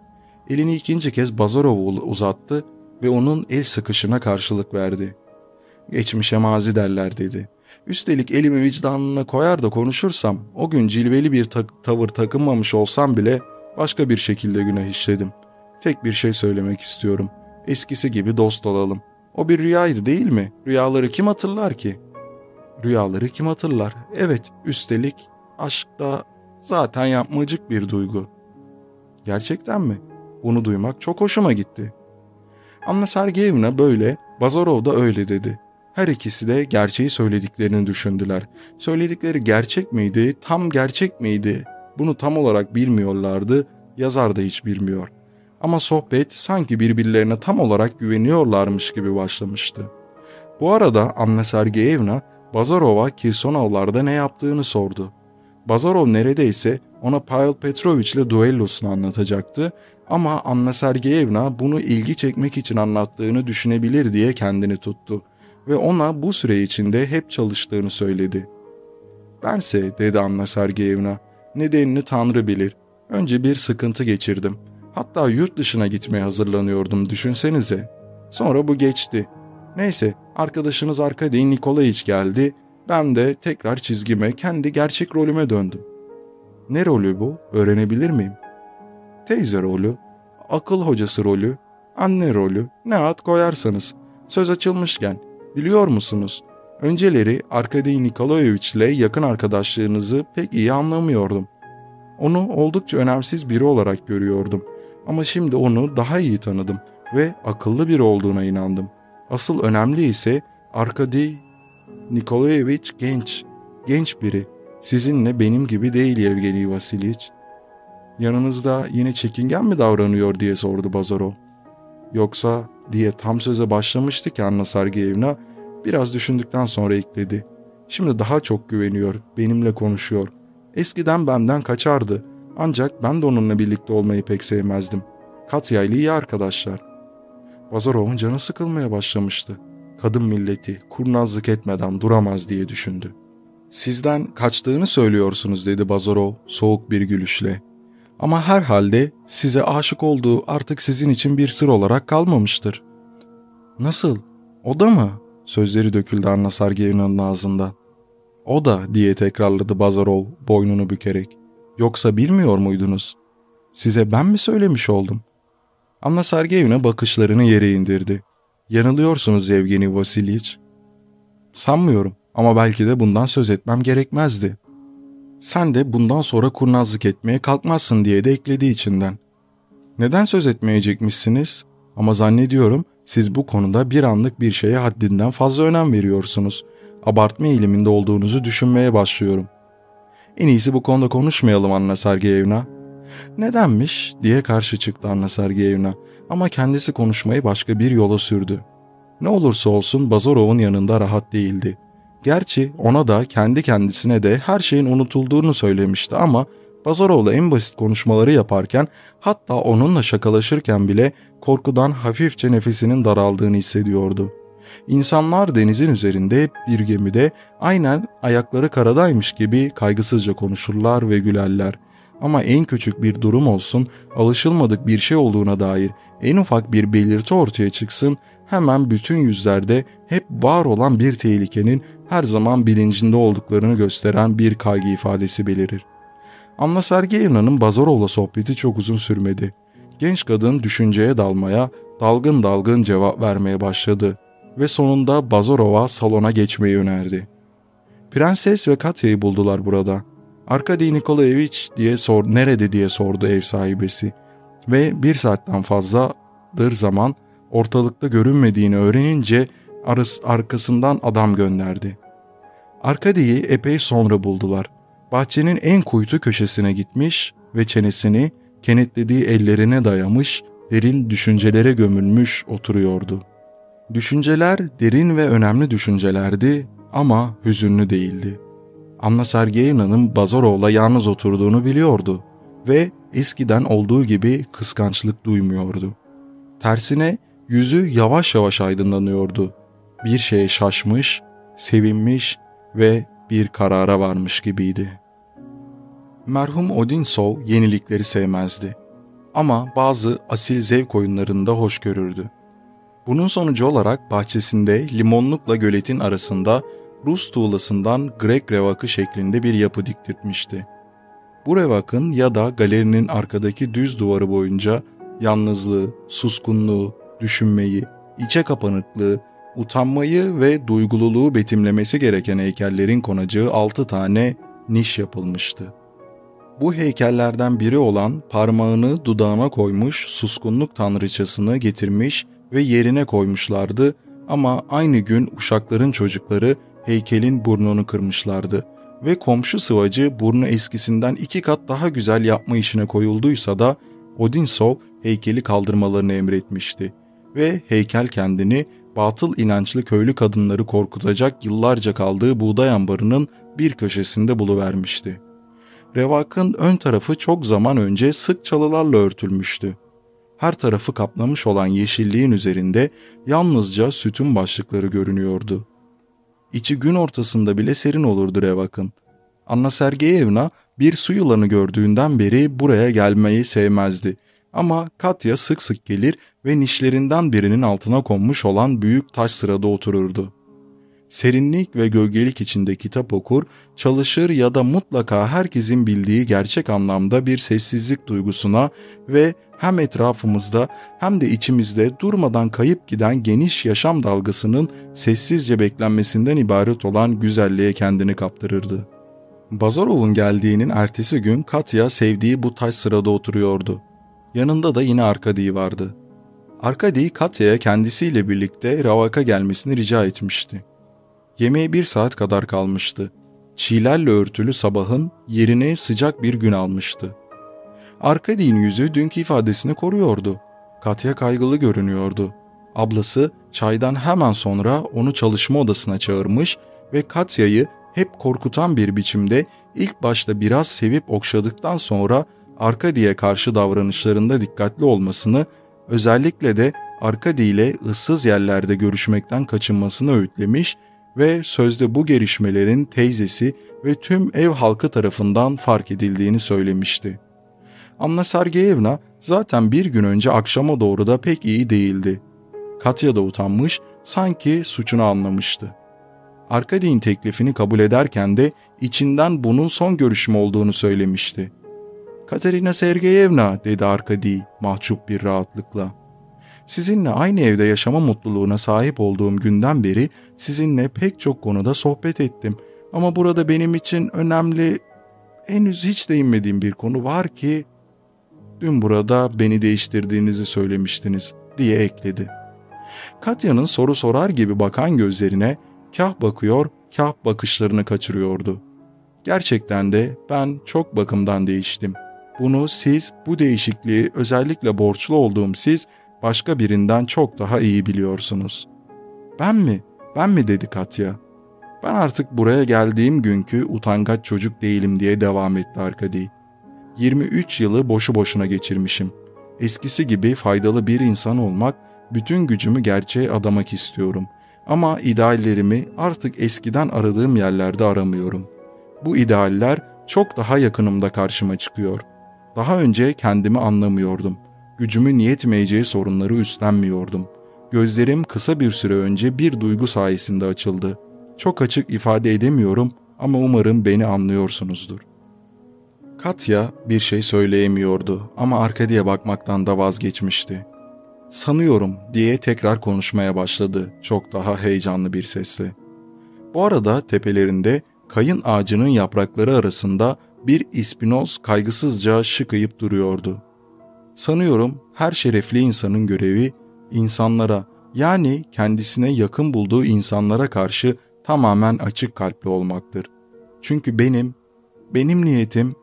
Elini ikinci kez Bazarov'a uzattı ve onun el sıkışına karşılık verdi. Geçmişe mazi derler dedi. Üstelik elimi vicdanına koyar da konuşursam o gün cilveli bir ta- tavır takınmamış olsam bile başka bir şekilde günah işledim. Tek bir şey söylemek istiyorum. Eskisi gibi dost olalım. O bir rüyaydı değil mi? Rüyaları kim hatırlar ki? Rüyaları kim hatırlar? Evet, üstelik aşk da zaten yapmacık bir duygu. Gerçekten mi? Bunu duymak çok hoşuma gitti. Anna Sergeyevna böyle, Bazarov da öyle dedi. Her ikisi de gerçeği söylediklerini düşündüler. Söyledikleri gerçek miydi, tam gerçek miydi? Bunu tam olarak bilmiyorlardı, yazar da hiç bilmiyor. Ama sohbet sanki birbirlerine tam olarak güveniyorlarmış gibi başlamıştı. Bu arada Anna Sergeyevna Bazarov'a Kirsonovlarda ne yaptığını sordu. Bazarov neredeyse ona Pavel Petrovich ile duellosunu anlatacaktı ama Anna Sergeyevna bunu ilgi çekmek için anlattığını düşünebilir diye kendini tuttu ve ona bu süre içinde hep çalıştığını söyledi. Bense dedi Anna Sergeyevna nedenini Tanrı bilir. Önce bir sıkıntı geçirdim. Hatta yurt dışına gitmeye hazırlanıyordum düşünsenize. Sonra bu geçti. Neyse arkadaşınız Arkady Nikolayiç geldi. Ben de tekrar çizgime kendi gerçek rolüme döndüm. Ne rolü bu? Öğrenebilir miyim? Teyze rolü, akıl hocası rolü, anne rolü, ne ad koyarsanız. Söz açılmışken, biliyor musunuz? Önceleri Arkady Nikolaevich ile yakın arkadaşlığınızı pek iyi anlamıyordum. Onu oldukça önemsiz biri olarak görüyordum. Ama şimdi onu daha iyi tanıdım ve akıllı biri olduğuna inandım. Asıl önemli ise Arkady Nikolaevich genç, genç biri. Sizinle benim gibi değil Yevgeni Vasiliç. Yanınızda yine çekingen mi davranıyor diye sordu Bazarov. Yoksa diye tam söze başlamıştı ki Anna Sergeyevna biraz düşündükten sonra ekledi. Şimdi daha çok güveniyor, benimle konuşuyor. Eskiden benden kaçardı. Ancak ben de onunla birlikte olmayı pek sevmezdim. Katya ile iyi arkadaşlar. Bazarov'un canı sıkılmaya başlamıştı. Kadın milleti kurnazlık etmeden duramaz diye düşündü. Sizden kaçtığını söylüyorsunuz dedi Bazarov soğuk bir gülüşle. Ama herhalde size aşık olduğu artık sizin için bir sır olarak kalmamıştır. Nasıl? O da mı? Sözleri döküldü Anna Sergeyevna'nın ağzından. O da diye tekrarladı Bazarov boynunu bükerek. Yoksa bilmiyor muydunuz? Size ben mi söylemiş oldum? Anna Sergeyevna bakışlarını yere indirdi. Yanılıyorsunuz Evgeni Vasiliç. Sanmıyorum ama belki de bundan söz etmem gerekmezdi. Sen de bundan sonra kurnazlık etmeye kalkmazsın diye de ekledi içinden. Neden söz etmeyecekmişsiniz? Ama zannediyorum siz bu konuda bir anlık bir şeye haddinden fazla önem veriyorsunuz. Abartma eğiliminde olduğunuzu düşünmeye başlıyorum. En iyisi bu konuda konuşmayalım Anna Sergeyevna. Nedenmiş diye karşı çıktı Anna Sergeyevna ama kendisi konuşmayı başka bir yola sürdü. Ne olursa olsun Bazarov'un yanında rahat değildi. Gerçi ona da kendi kendisine de her şeyin unutulduğunu söylemişti ama Bazarov'la en basit konuşmaları yaparken hatta onunla şakalaşırken bile korkudan hafifçe nefesinin daraldığını hissediyordu. İnsanlar denizin üzerinde bir gemide aynen ayakları karadaymış gibi kaygısızca konuşurlar ve gülerler. Ama en küçük bir durum olsun, alışılmadık bir şey olduğuna dair en ufak bir belirti ortaya çıksın, hemen bütün yüzlerde hep var olan bir tehlikenin her zaman bilincinde olduklarını gösteren bir kaygı ifadesi belirir. Anna Sergeyevna'nın Bazarov'la sohbeti çok uzun sürmedi. Genç kadın düşünceye dalmaya, dalgın dalgın cevap vermeye başladı ve sonunda Bazarov'a salona geçmeyi önerdi. Prenses ve Katya'yı buldular burada. Arkady Nikolaevich diye sor, nerede diye sordu ev sahibesi ve bir saatten fazladır zaman ortalıkta görünmediğini öğrenince arkasından adam gönderdi. Arkady'yi epey sonra buldular. Bahçenin en kuytu köşesine gitmiş ve çenesini kenetlediği ellerine dayamış, derin düşüncelere gömülmüş oturuyordu. Düşünceler derin ve önemli düşüncelerdi ama hüzünlü değildi. Anna Sergeyevna'nın Bazarov'la yalnız oturduğunu biliyordu ve eskiden olduğu gibi kıskançlık duymuyordu. Tersine yüzü yavaş yavaş aydınlanıyordu. Bir şeye şaşmış, sevinmiş ve bir karara varmış gibiydi. Merhum Odinsov yenilikleri sevmezdi. Ama bazı asil zevk oyunlarında hoş görürdü. Bunun sonucu olarak bahçesinde limonlukla göletin arasında Rus tuğlasından Grek revakı şeklinde bir yapı diktirtmişti. Bu revakın ya da galerinin arkadaki düz duvarı boyunca yalnızlığı, suskunluğu, düşünmeyi, içe kapanıklığı, utanmayı ve duygululuğu betimlemesi gereken heykellerin konacağı altı tane niş yapılmıştı. Bu heykellerden biri olan parmağını dudağına koymuş suskunluk tanrıçasını getirmiş ve yerine koymuşlardı ama aynı gün uşakların çocukları heykelin burnunu kırmışlardı ve komşu sıvacı burnu eskisinden iki kat daha güzel yapma işine koyulduysa da Odinsov heykeli kaldırmalarını emretmişti ve heykel kendini batıl inançlı köylü kadınları korkutacak yıllarca kaldığı buğday ambarının bir köşesinde buluvermişti. Revakın ön tarafı çok zaman önce sık çalılarla örtülmüştü. Her tarafı kaplamış olan yeşilliğin üzerinde yalnızca sütun başlıkları görünüyordu. İçi gün ortasında bile serin olurdu Revak'ın. Anna Sergeyevna bir su yılanı gördüğünden beri buraya gelmeyi sevmezdi. Ama Katya sık sık gelir ve nişlerinden birinin altına konmuş olan büyük taş sırada otururdu. Serinlik ve gölgelik içinde kitap okur, çalışır ya da mutlaka herkesin bildiği gerçek anlamda bir sessizlik duygusuna ve hem etrafımızda hem de içimizde durmadan kayıp giden geniş yaşam dalgasının sessizce beklenmesinden ibaret olan güzelliğe kendini kaptırırdı. Bazarov'un geldiğinin ertesi gün Katya sevdiği bu taş sırada oturuyordu. Yanında da yine Arkady vardı. Arkady Katya'ya kendisiyle birlikte Ravak'a gelmesini rica etmişti. Yemeğe bir saat kadar kalmıştı. Çiğlerle örtülü sabahın yerine sıcak bir gün almıştı. Arkadi'nin yüzü dünkü ifadesini koruyordu. Katya kaygılı görünüyordu. Ablası çaydan hemen sonra onu çalışma odasına çağırmış ve Katya'yı hep korkutan bir biçimde ilk başta biraz sevip okşadıktan sonra Arkadi'ye karşı davranışlarında dikkatli olmasını, özellikle de Arkadi ile ıssız yerlerde görüşmekten kaçınmasını öğütlemiş ve sözde bu gelişmelerin teyzesi ve tüm ev halkı tarafından fark edildiğini söylemişti. Anna Sergeyevna zaten bir gün önce akşama doğru da pek iyi değildi. Katya da utanmış, sanki suçunu anlamıştı. Arkadi'nin teklifini kabul ederken de içinden bunun son görüşme olduğunu söylemişti. Katerina Sergeyevna dedi Arkadi mahcup bir rahatlıkla. Sizinle aynı evde yaşama mutluluğuna sahip olduğum günden beri sizinle pek çok konuda sohbet ettim. Ama burada benim için önemli, henüz hiç değinmediğim bir konu var ki dün burada beni değiştirdiğinizi söylemiştiniz diye ekledi. Katya'nın soru sorar gibi bakan gözlerine kah bakıyor, kah bakışlarını kaçırıyordu. Gerçekten de ben çok bakımdan değiştim. Bunu siz, bu değişikliği özellikle borçlu olduğum siz başka birinden çok daha iyi biliyorsunuz. Ben mi? Ben mi dedi Katya. Ben artık buraya geldiğim günkü utangaç çocuk değilim diye devam etti Arkadi. 23 yılı boşu boşuna geçirmişim. Eskisi gibi faydalı bir insan olmak, bütün gücümü gerçeğe adamak istiyorum. Ama ideallerimi artık eskiden aradığım yerlerde aramıyorum. Bu idealler çok daha yakınımda karşıma çıkıyor. Daha önce kendimi anlamıyordum. Gücümün yetmeyeceği sorunları üstlenmiyordum. Gözlerim kısa bir süre önce bir duygu sayesinde açıldı. Çok açık ifade edemiyorum ama umarım beni anlıyorsunuzdur. Katya bir şey söyleyemiyordu ama arkadiye bakmaktan da vazgeçmişti. Sanıyorum diye tekrar konuşmaya başladı çok daha heyecanlı bir sesle. Bu arada tepelerinde kayın ağacının yaprakları arasında bir ispinoz kaygısızca şıkayıp duruyordu. Sanıyorum her şerefli insanın görevi insanlara yani kendisine yakın bulduğu insanlara karşı tamamen açık kalpli olmaktır. Çünkü benim, benim niyetim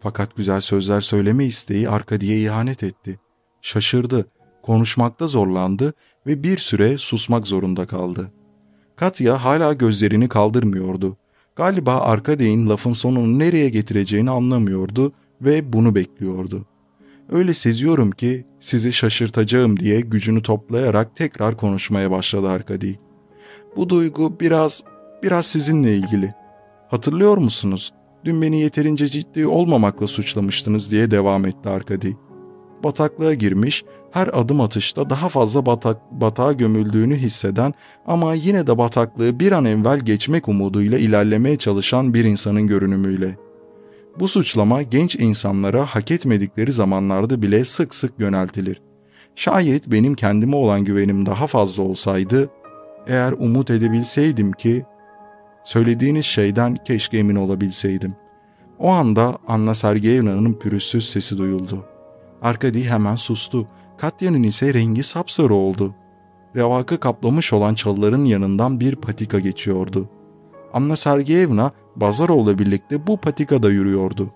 fakat güzel sözler söyleme isteği Arkadi'ye ihanet etti. Şaşırdı, konuşmakta zorlandı ve bir süre susmak zorunda kaldı. Katya hala gözlerini kaldırmıyordu. Galiba Arkadi'nin lafın sonunu nereye getireceğini anlamıyordu ve bunu bekliyordu. Öyle seziyorum ki sizi şaşırtacağım diye gücünü toplayarak tekrar konuşmaya başladı Arkadi. Bu duygu biraz, biraz sizinle ilgili. Hatırlıyor musunuz? Dün beni yeterince ciddi olmamakla suçlamıştınız diye devam etti Arkadi. Bataklığa girmiş, her adım atışta daha fazla batak, batağa gömüldüğünü hisseden ama yine de bataklığı bir an evvel geçmek umuduyla ilerlemeye çalışan bir insanın görünümüyle. Bu suçlama genç insanlara hak etmedikleri zamanlarda bile sık sık yöneltilir. Şayet benim kendime olan güvenim daha fazla olsaydı, eğer umut edebilseydim ki Söylediğiniz şeyden keşke emin olabilseydim. O anda Anna Sergeyevna'nın pürüzsüz sesi duyuldu. Arkadi hemen sustu. Katya'nın ise rengi sapsarı oldu. Revakı kaplamış olan çalıların yanından bir patika geçiyordu. Anna Sergeyevna Bazarov'la birlikte bu patikada yürüyordu.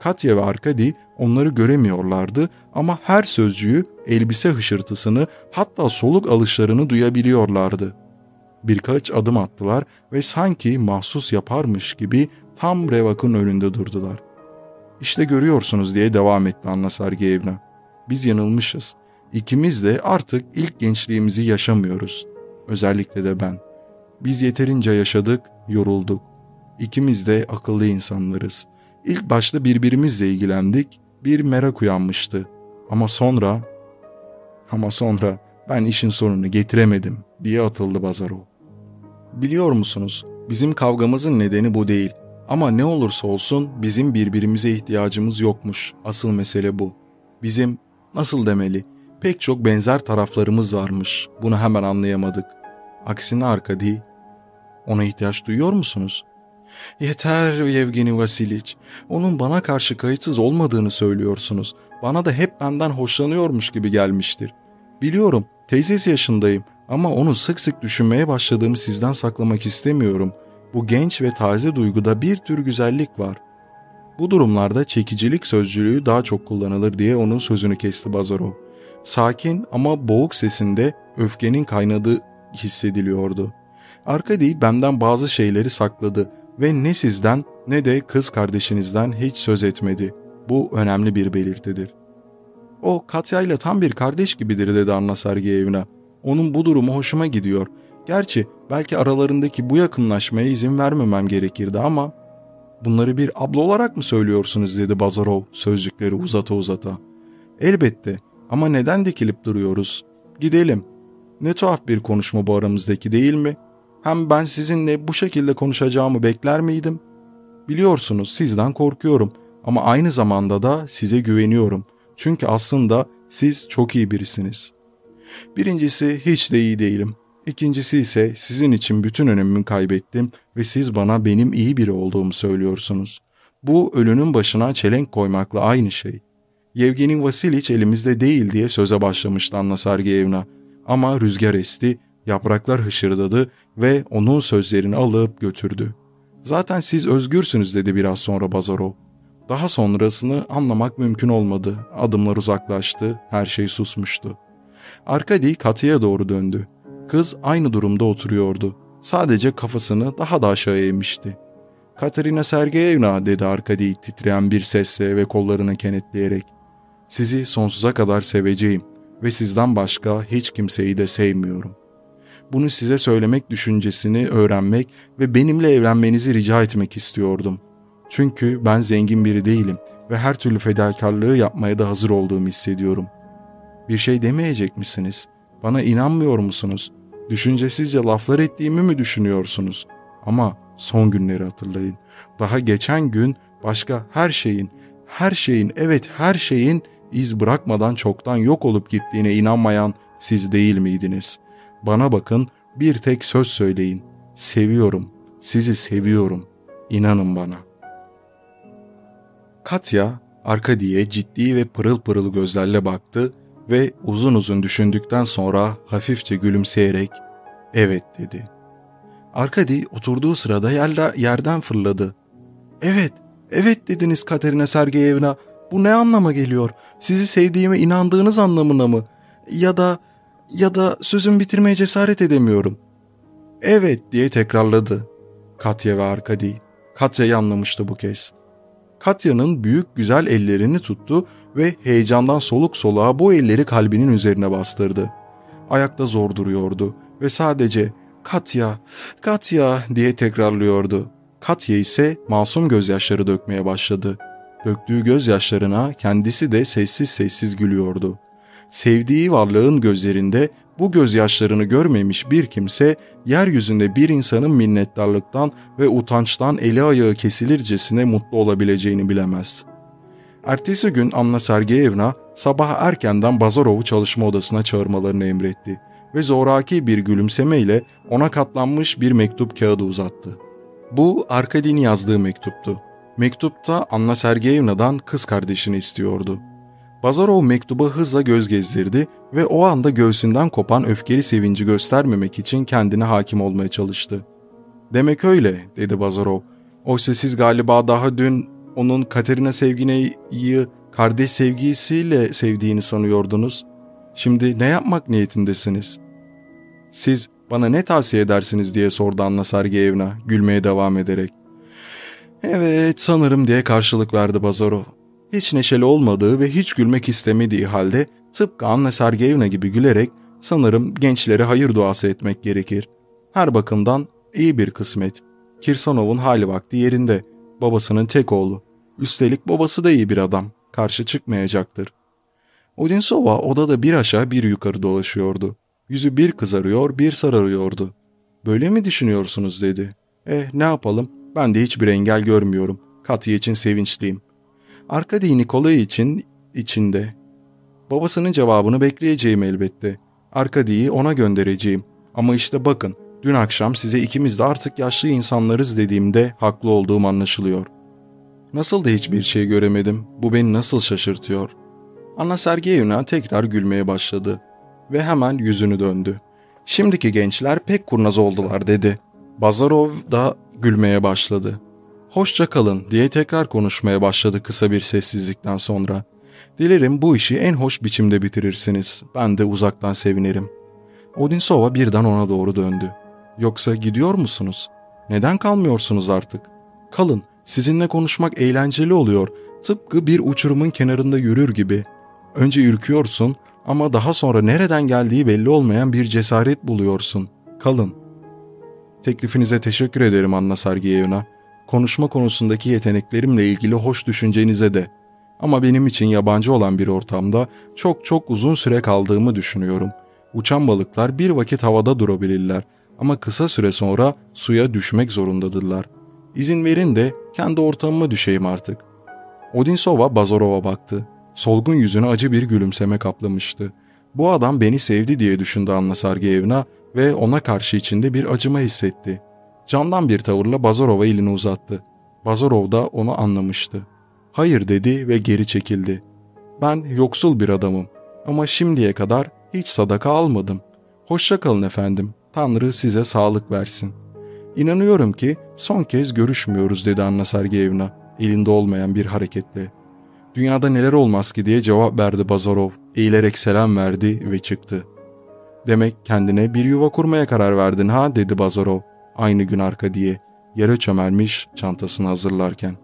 Katya ve Arkadi onları göremiyorlardı ama her sözcüğü, elbise hışırtısını hatta soluk alışlarını duyabiliyorlardı birkaç adım attılar ve sanki mahsus yaparmış gibi tam Revak'ın önünde durdular. İşte görüyorsunuz diye devam etti Anna Sergeyevna. Biz yanılmışız. İkimiz de artık ilk gençliğimizi yaşamıyoruz. Özellikle de ben. Biz yeterince yaşadık, yorulduk. İkimiz de akıllı insanlarız. İlk başta birbirimizle ilgilendik, bir merak uyanmıştı. Ama sonra... Ama sonra ben işin sonunu getiremedim diye atıldı Bazarov. Biliyor musunuz? Bizim kavgamızın nedeni bu değil. Ama ne olursa olsun bizim birbirimize ihtiyacımız yokmuş. Asıl mesele bu. Bizim nasıl demeli? Pek çok benzer taraflarımız varmış. Bunu hemen anlayamadık. Aksine Arkadi, ona ihtiyaç duyuyor musunuz? Yeter Yevgeni Vasiliç. Onun bana karşı kayıtsız olmadığını söylüyorsunuz. Bana da hep benden hoşlanıyormuş gibi gelmiştir. Biliyorum, teyzesi yaşındayım Ama onu sık sık düşünmeye başladığımı sizden saklamak istemiyorum. Bu genç ve taze duyguda bir tür güzellik var. Bu durumlarda çekicilik sözcülüğü daha çok kullanılır diye onun sözünü kesti Bazarov. Sakin ama boğuk sesinde öfkenin kaynadığı hissediliyordu. Arkady benden bazı şeyleri sakladı ve ne sizden ne de kız kardeşinizden hiç söz etmedi. Bu önemli bir belirtidir. O Katya ile tam bir kardeş gibidir dedi Anna Sergeyevna. Onun bu durumu hoşuma gidiyor. Gerçi belki aralarındaki bu yakınlaşmaya izin vermemem gerekirdi ama... Bunları bir abla olarak mı söylüyorsunuz dedi Bazarov sözcükleri uzata uzata. Elbette ama neden dikilip duruyoruz? Gidelim. Ne tuhaf bir konuşma bu aramızdaki değil mi? Hem ben sizinle bu şekilde konuşacağımı bekler miydim? Biliyorsunuz sizden korkuyorum ama aynı zamanda da size güveniyorum. Çünkü aslında siz çok iyi birisiniz. Birincisi hiç de iyi değilim. İkincisi ise sizin için bütün önemimi kaybettim ve siz bana benim iyi biri olduğumu söylüyorsunuz. Bu ölünün başına çelenk koymakla aynı şey. Yevgeni Vasiliç elimizde değil diye söze başlamıştı Anna Sergeyevna. Ama rüzgar esti, yapraklar hışırdadı ve onun sözlerini alıp götürdü. Zaten siz özgürsünüz dedi biraz sonra Bazarov. Daha sonrasını anlamak mümkün olmadı. Adımlar uzaklaştı, her şey susmuştu. Arkady katıya doğru döndü. Kız aynı durumda oturuyordu. Sadece kafasını daha da aşağı eğmişti. Katerina Sergeyevna dedi Arkady titreyen bir sesle ve kollarını kenetleyerek. Sizi sonsuza kadar seveceğim ve sizden başka hiç kimseyi de sevmiyorum. Bunu size söylemek düşüncesini öğrenmek ve benimle evlenmenizi rica etmek istiyordum. Çünkü ben zengin biri değilim ve her türlü fedakarlığı yapmaya da hazır olduğumu hissediyorum. Bir şey demeyecek misiniz? Bana inanmıyor musunuz? Düşüncesizce laflar ettiğimi mi düşünüyorsunuz? Ama son günleri hatırlayın. Daha geçen gün başka her şeyin, her şeyin, evet her şeyin iz bırakmadan çoktan yok olup gittiğine inanmayan siz değil miydiniz? Bana bakın, bir tek söz söyleyin. Seviyorum, sizi seviyorum. İnanın bana. Katya, Arkadi'ye ciddi ve pırıl pırıl gözlerle baktı ve uzun uzun düşündükten sonra hafifçe gülümseyerek evet dedi. Arkadi oturduğu sırada yerle, yerden fırladı. Evet, evet dediniz Katerina Sergeyevna. Bu ne anlama geliyor? Sizi sevdiğime inandığınız anlamına mı? Ya da ya da sözüm bitirmeye cesaret edemiyorum. Evet diye tekrarladı. Katya ve Arkadi. Katya'yı anlamıştı bu kez. Katya'nın büyük güzel ellerini tuttu ve heyecandan soluk soluğa bu elleri kalbinin üzerine bastırdı. Ayakta zor duruyordu ve sadece Katya, Katya diye tekrarlıyordu. Katya ise masum gözyaşları dökmeye başladı. Döktüğü gözyaşlarına kendisi de sessiz sessiz gülüyordu. Sevdiği varlığın gözlerinde bu gözyaşlarını görmemiş bir kimse yeryüzünde bir insanın minnettarlıktan ve utançtan eli ayağı kesilircesine mutlu olabileceğini bilemez. Ertesi gün Anna Sergeyevna sabah erkenden Bazarov'u çalışma odasına çağırmalarını emretti ve zoraki bir gülümsemeyle ona katlanmış bir mektup kağıdı uzattı. Bu Arkadin yazdığı mektuptu. Mektupta Anna Sergeyevna'dan kız kardeşini istiyordu. Bazarov mektuba hızla göz gezdirdi ve o anda göğsünden kopan öfkeli sevinci göstermemek için kendine hakim olmaya çalıştı. Demek öyle, dedi Bazarov. Oysa siz galiba daha dün onun Katerina Sevgine'yi kardeş sevgisiyle sevdiğini sanıyordunuz. Şimdi ne yapmak niyetindesiniz? Siz bana ne tavsiye edersiniz diye sordu Anna Sergeyevna gülmeye devam ederek. Evet sanırım diye karşılık verdi Bazarov hiç neşeli olmadığı ve hiç gülmek istemediği halde tıpkı Anna Sergeyevna gibi gülerek sanırım gençlere hayır duası etmek gerekir. Her bakımdan iyi bir kısmet. Kirsanov'un hali vakti yerinde. Babasının tek oğlu. Üstelik babası da iyi bir adam. Karşı çıkmayacaktır. Odinsova odada bir aşağı bir yukarı dolaşıyordu. Yüzü bir kızarıyor bir sararıyordu. Böyle mi düşünüyorsunuz dedi. Eh ne yapalım ben de hiçbir engel görmüyorum. Katya için sevinçliyim. Arkady Nikolay için içinde. Babasının cevabını bekleyeceğim elbette. Arkadi'yi ona göndereceğim. Ama işte bakın, dün akşam size ikimiz de artık yaşlı insanlarız dediğimde haklı olduğum anlaşılıyor. Nasıl da hiçbir şey göremedim, bu beni nasıl şaşırtıyor. Anna Sergeyevna tekrar gülmeye başladı ve hemen yüzünü döndü. Şimdiki gençler pek kurnaz oldular dedi. Bazarov da gülmeye başladı. Hoşça kalın diye tekrar konuşmaya başladı kısa bir sessizlikten sonra. Dilerim bu işi en hoş biçimde bitirirsiniz. Ben de uzaktan sevinirim. Odinsova birden ona doğru döndü. Yoksa gidiyor musunuz? Neden kalmıyorsunuz artık? Kalın, sizinle konuşmak eğlenceli oluyor. Tıpkı bir uçurumun kenarında yürür gibi. Önce ürküyorsun ama daha sonra nereden geldiği belli olmayan bir cesaret buluyorsun. Kalın. Teklifinize teşekkür ederim Anna Sergeyevna. Konuşma konusundaki yeteneklerimle ilgili hoş düşüncenize de. Ama benim için yabancı olan bir ortamda çok çok uzun süre kaldığımı düşünüyorum. Uçan balıklar bir vakit havada durabilirler ama kısa süre sonra suya düşmek zorundadırlar. İzin verin de kendi ortamıma düşeyim artık. Odinsova Bazorov'a baktı. Solgun yüzünü acı bir gülümseme kaplamıştı. Bu adam beni sevdi diye düşündü Anna Sergeyevna ve ona karşı içinde bir acıma hissetti. Candan bir tavırla Bazorov'a elini uzattı. Bazorov da onu anlamıştı. Hayır dedi ve geri çekildi. Ben yoksul bir adamım ama şimdiye kadar hiç sadaka almadım. Hoşça kalın efendim. Tanrı size sağlık versin. İnanıyorum ki son kez görüşmüyoruz dedi Anna Sergeyevna elinde olmayan bir hareketle. Dünyada neler olmaz ki diye cevap verdi Bazarov. Eğilerek selam verdi ve çıktı. Demek kendine bir yuva kurmaya karar verdin ha dedi Bazarov. Aynı gün arka diye. Yere çömelmiş çantasını hazırlarken.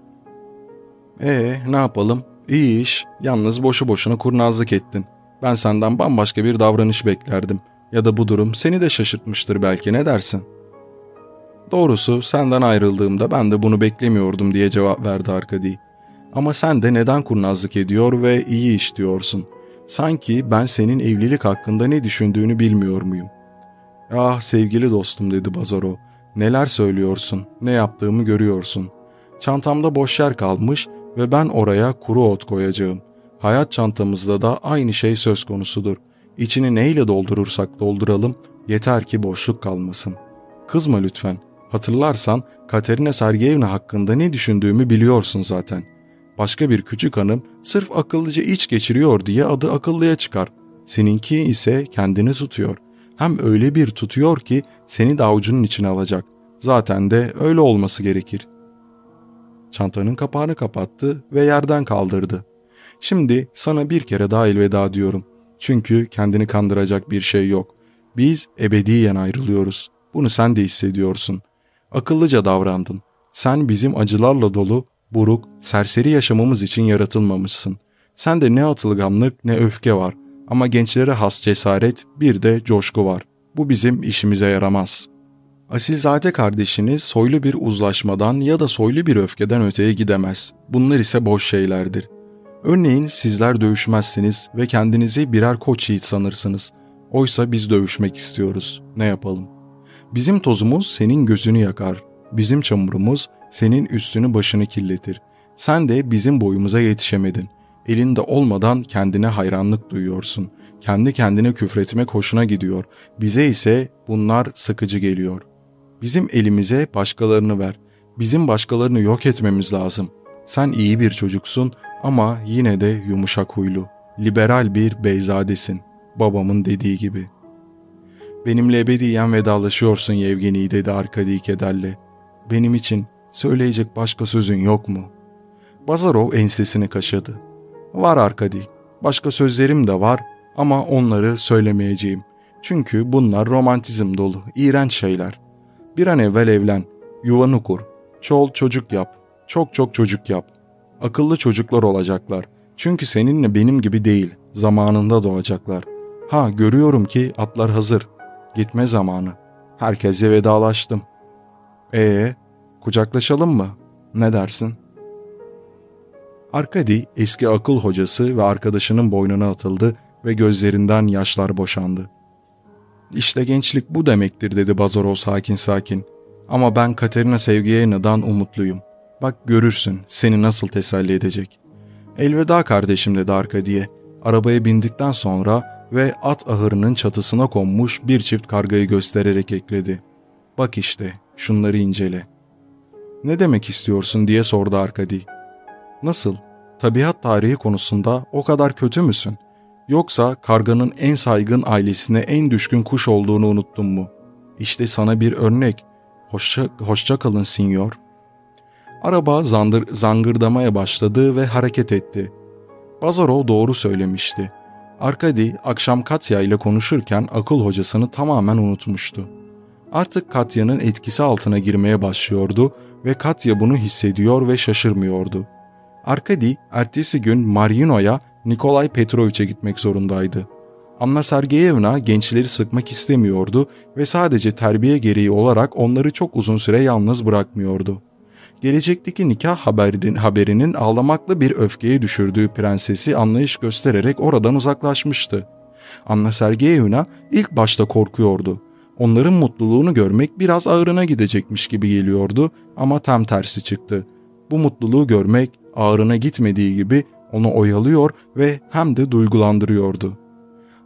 Ee ne yapalım? İyi iş. Yalnız boşu boşuna kurnazlık ettin. Ben senden bambaşka bir davranış beklerdim. Ya da bu durum seni de şaşırtmıştır belki ne dersin? Doğrusu senden ayrıldığımda ben de bunu beklemiyordum diye cevap verdi Arkadi. Ama sen de neden kurnazlık ediyor ve iyi iş diyorsun. Sanki ben senin evlilik hakkında ne düşündüğünü bilmiyor muyum? Ah sevgili dostum dedi Bazaro. Neler söylüyorsun, ne yaptığımı görüyorsun. Çantamda boş yer kalmış ve ben oraya kuru ot koyacağım. Hayat çantamızda da aynı şey söz konusudur. İçini neyle doldurursak dolduralım yeter ki boşluk kalmasın. Kızma lütfen. Hatırlarsan Katerina Sergeyevna hakkında ne düşündüğümü biliyorsun zaten. Başka bir küçük hanım sırf akıllıca iç geçiriyor diye adı akıllıya çıkar. Seninki ise kendini tutuyor. Hem öyle bir tutuyor ki seni de avucunun içine alacak. Zaten de öyle olması gerekir. Çantanın kapağını kapattı ve yerden kaldırdı. Şimdi sana bir kere daha elveda diyorum. Çünkü kendini kandıracak bir şey yok. Biz ebediyen ayrılıyoruz. Bunu sen de hissediyorsun. Akıllıca davrandın. Sen bizim acılarla dolu, buruk, serseri yaşamamız için yaratılmamışsın. Sen de ne atılganlık ne öfke var. Ama gençlere has cesaret bir de coşku var. Bu bizim işimize yaramaz. Asilzade kardeşiniz soylu bir uzlaşmadan ya da soylu bir öfkeden öteye gidemez. Bunlar ise boş şeylerdir. Örneğin sizler dövüşmezsiniz ve kendinizi birer koç yiğit sanırsınız. Oysa biz dövüşmek istiyoruz. Ne yapalım? Bizim tozumuz senin gözünü yakar. Bizim çamurumuz senin üstünü başını kirletir. Sen de bizim boyumuza yetişemedin. Elinde olmadan kendine hayranlık duyuyorsun. Kendi kendine küfretmek hoşuna gidiyor. Bize ise bunlar sıkıcı geliyor. Bizim elimize başkalarını ver. Bizim başkalarını yok etmemiz lazım. Sen iyi bir çocuksun ama yine de yumuşak huylu. Liberal bir beyzadesin. Babamın dediği gibi. Benimle ebediyen vedalaşıyorsun Yevgeni dedi Arkadi kederle. Benim için söyleyecek başka sözün yok mu? Bazarov ensesini kaşıdı. Var Arkadi. Başka sözlerim de var ama onları söylemeyeceğim. Çünkü bunlar romantizm dolu, iğrenç şeyler. Bir an evvel evlen, yuvanı kur, çol çocuk yap, çok çok çocuk yap. Akıllı çocuklar olacaklar. Çünkü seninle benim gibi değil, zamanında doğacaklar. Ha görüyorum ki atlar hazır. Gitme zamanı. Herkese vedalaştım. Ee, kucaklaşalım mı? Ne dersin? Arkadi eski akıl hocası ve arkadaşının boynuna atıldı ve gözlerinden yaşlar boşandı. İşte gençlik bu demektir dedi Bazarov sakin sakin. Ama ben Katerina Sevgiyeyna'dan umutluyum. Bak görürsün seni nasıl teselli edecek. Elveda kardeşim dedi Arkadi'ye. Arabaya bindikten sonra ve at ahırının çatısına konmuş bir çift kargayı göstererek ekledi. Bak işte şunları incele. Ne demek istiyorsun diye sordu Arkadi. Nasıl? Tabiat tarihi konusunda o kadar kötü müsün? Yoksa karganın en saygın ailesine en düşkün kuş olduğunu unuttun mu? İşte sana bir örnek. Hoşça, hoşça kalın sinyor. Araba zandır, zangırdamaya başladı ve hareket etti. Bazarov doğru söylemişti. Arkadi akşam Katya ile konuşurken akıl hocasını tamamen unutmuştu. Artık Katya'nın etkisi altına girmeye başlıyordu ve Katya bunu hissediyor ve şaşırmıyordu. Arkadi ertesi gün Marino'ya Nikolay Petrovich'e gitmek zorundaydı. Anna Sergeyevna gençleri sıkmak istemiyordu ve sadece terbiye gereği olarak onları çok uzun süre yalnız bırakmıyordu. Gelecekteki nikah haberinin, haberinin ağlamaklı bir öfkeye düşürdüğü prensesi anlayış göstererek oradan uzaklaşmıştı. Anna Sergeyevna ilk başta korkuyordu. Onların mutluluğunu görmek biraz ağırına gidecekmiş gibi geliyordu ama tam tersi çıktı. Bu mutluluğu görmek ağırına gitmediği gibi onu oyalıyor ve hem de duygulandırıyordu.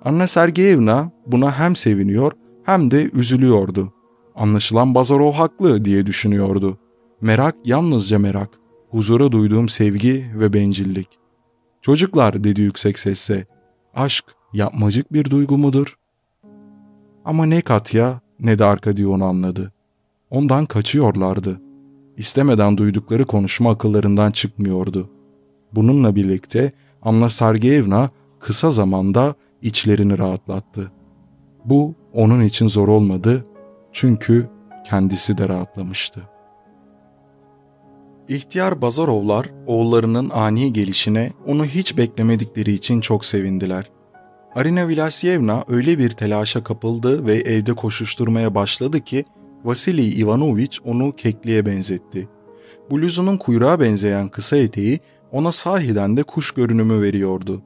Anna Sergeyevna buna hem seviniyor hem de üzülüyordu. Anlaşılan Bazarov haklı diye düşünüyordu. Merak yalnızca merak, huzura duyduğum sevgi ve bencillik. Çocuklar dedi yüksek sesle, aşk yapmacık bir duygu mudur? Ama ne Katya ne de Arkadi onu anladı. Ondan kaçıyorlardı. İstemeden duydukları konuşma akıllarından çıkmıyordu. Bununla birlikte Anna Sergeyevna kısa zamanda içlerini rahatlattı. Bu onun için zor olmadı çünkü kendisi de rahatlamıştı. İhtiyar Bazarovlar oğullarının ani gelişine onu hiç beklemedikleri için çok sevindiler. Arina Vilasyevna öyle bir telaşa kapıldı ve evde koşuşturmaya başladı ki Vasily Ivanovich onu kekliğe benzetti. Bluzunun kuyruğa benzeyen kısa eteği ona sahiden de kuş görünümü veriyordu.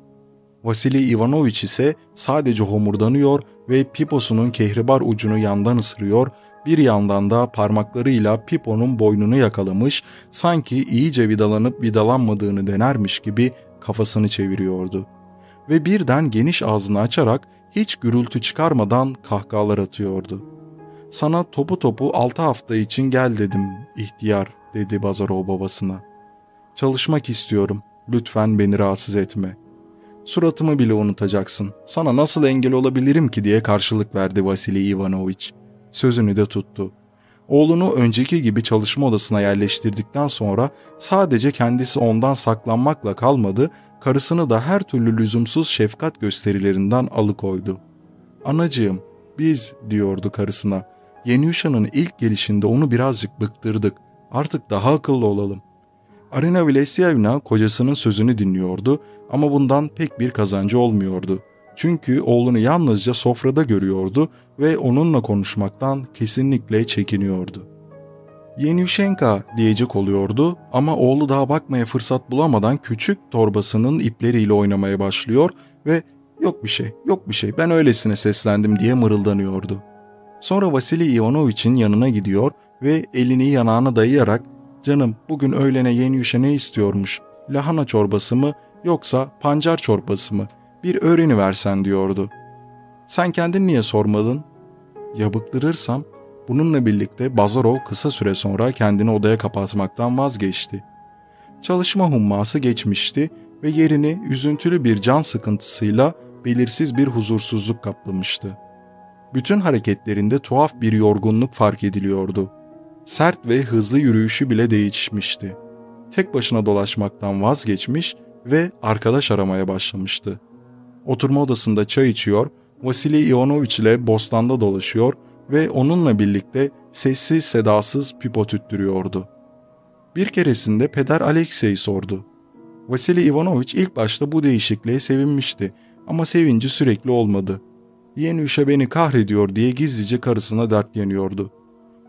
Vasily Ivanovich ise sadece homurdanıyor ve piposunun kehribar ucunu yandan ısırıyor, bir yandan da parmaklarıyla piponun boynunu yakalamış, sanki iyice vidalanıp vidalanmadığını denermiş gibi kafasını çeviriyordu. Ve birden geniş ağzını açarak hiç gürültü çıkarmadan kahkahalar atıyordu. Sana topu topu altı hafta için gel dedim ihtiyar dedi Bazarov babasına. Çalışmak istiyorum. Lütfen beni rahatsız etme. Suratımı bile unutacaksın. Sana nasıl engel olabilirim ki diye karşılık verdi Vasily Ivanovich. Sözünü de tuttu. Oğlunu önceki gibi çalışma odasına yerleştirdikten sonra sadece kendisi ondan saklanmakla kalmadı, karısını da her türlü lüzumsuz şefkat gösterilerinden alıkoydu. Anacığım, biz diyordu karısına. Yenyuşa'nın ilk gelişinde onu birazcık bıktırdık. Artık daha akıllı olalım. Arina Vilesyevna kocasının sözünü dinliyordu ama bundan pek bir kazancı olmuyordu. Çünkü oğlunu yalnızca sofrada görüyordu ve onunla konuşmaktan kesinlikle çekiniyordu. Yenişenka diyecek oluyordu ama oğlu daha bakmaya fırsat bulamadan küçük torbasının ipleriyle oynamaya başlıyor ve yok bir şey, yok bir şey ben öylesine seslendim diye mırıldanıyordu. Sonra Vasily Ivanovich'in yanına gidiyor ve elini yanağına dayayarak Canım bugün öğlene Yenyuş'a ne istiyormuş? Lahana çorbası mı yoksa pancar çorbası mı? Bir öğreni versen diyordu. Sen kendin niye sormadın? Ya? Bununla birlikte Bazarov kısa süre sonra kendini odaya kapatmaktan vazgeçti. Çalışma humması geçmişti ve yerini üzüntülü bir can sıkıntısıyla belirsiz bir huzursuzluk kaplamıştı. Bütün hareketlerinde tuhaf bir yorgunluk fark ediliyordu sert ve hızlı yürüyüşü bile değişmişti. Tek başına dolaşmaktan vazgeçmiş ve arkadaş aramaya başlamıştı. Oturma odasında çay içiyor, Vasily Ivanovich ile bostanda dolaşıyor ve onunla birlikte sessiz sedasız pipo tüttürüyordu. Bir keresinde peder Alexey sordu. Vasily Ivanovich ilk başta bu değişikliğe sevinmişti ama sevinci sürekli olmadı. Yenüşe beni kahrediyor diye gizlice karısına dertleniyordu.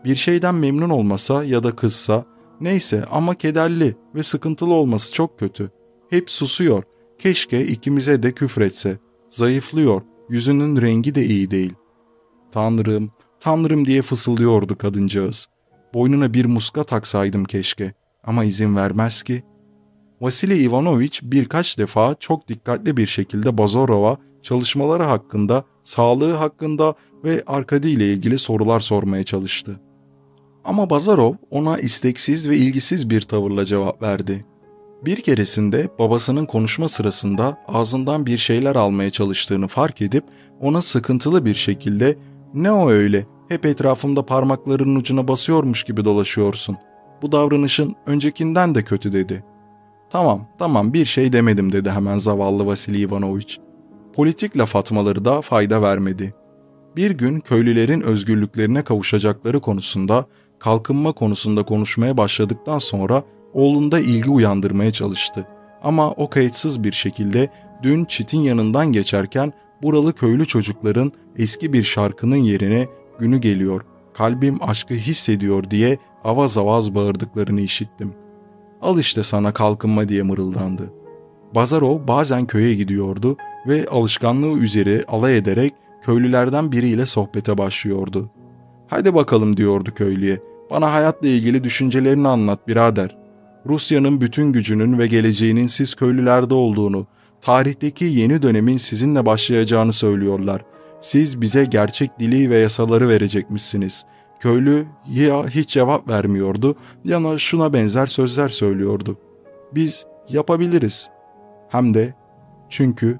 Bir şeyden memnun olmasa ya da kızsa, neyse ama kederli ve sıkıntılı olması çok kötü. Hep susuyor, keşke ikimize de küfretse. Zayıflıyor, yüzünün rengi de iyi değil. Tanrım, tanrım diye fısıldıyordu kadıncağız. Boynuna bir muska taksaydım keşke ama izin vermez ki. Vasily Ivanovich birkaç defa çok dikkatli bir şekilde Bazorov'a çalışmaları hakkında, sağlığı hakkında ve Arkadi ile ilgili sorular sormaya çalıştı. Ama Bazarov ona isteksiz ve ilgisiz bir tavırla cevap verdi. Bir keresinde babasının konuşma sırasında ağzından bir şeyler almaya çalıştığını fark edip ona sıkıntılı bir şekilde ''Ne o öyle? Hep etrafımda parmaklarının ucuna basıyormuş gibi dolaşıyorsun. Bu davranışın öncekinden de kötü.'' dedi. ''Tamam, tamam bir şey demedim.'' dedi hemen zavallı Vasili Ivanoviç. Politik laf atmaları da fayda vermedi. Bir gün köylülerin özgürlüklerine kavuşacakları konusunda, kalkınma konusunda konuşmaya başladıktan sonra oğlunda ilgi uyandırmaya çalıştı. Ama o kayıtsız bir şekilde dün çitin yanından geçerken buralı köylü çocukların eski bir şarkının yerine günü geliyor, kalbim aşkı hissediyor diye avaz avaz bağırdıklarını işittim. Al işte sana kalkınma diye mırıldandı. Bazarov bazen köye gidiyordu ve alışkanlığı üzeri alay ederek köylülerden biriyle sohbete başlıyordu. Hadi bakalım diyordu köylüye, bana hayatla ilgili düşüncelerini anlat birader. Rusya'nın bütün gücünün ve geleceğinin siz köylülerde olduğunu, tarihteki yeni dönemin sizinle başlayacağını söylüyorlar. Siz bize gerçek dili ve yasaları verecekmişsiniz. Köylü ya hiç cevap vermiyordu ya şuna benzer sözler söylüyordu. Biz yapabiliriz. Hem de çünkü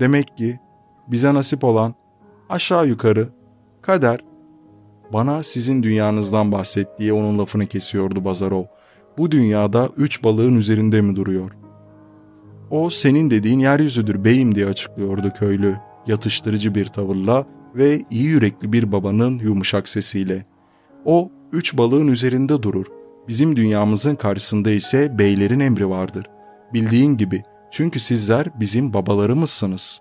demek ki bize nasip olan aşağı yukarı kader bana sizin dünyanızdan bahset onun lafını kesiyordu Bazarov. Bu dünyada üç balığın üzerinde mi duruyor? O senin dediğin yeryüzüdür beyim diye açıklıyordu köylü yatıştırıcı bir tavırla ve iyi yürekli bir babanın yumuşak sesiyle. O üç balığın üzerinde durur. Bizim dünyamızın karşısında ise beylerin emri vardır. Bildiğin gibi çünkü sizler bizim babalarımızsınız.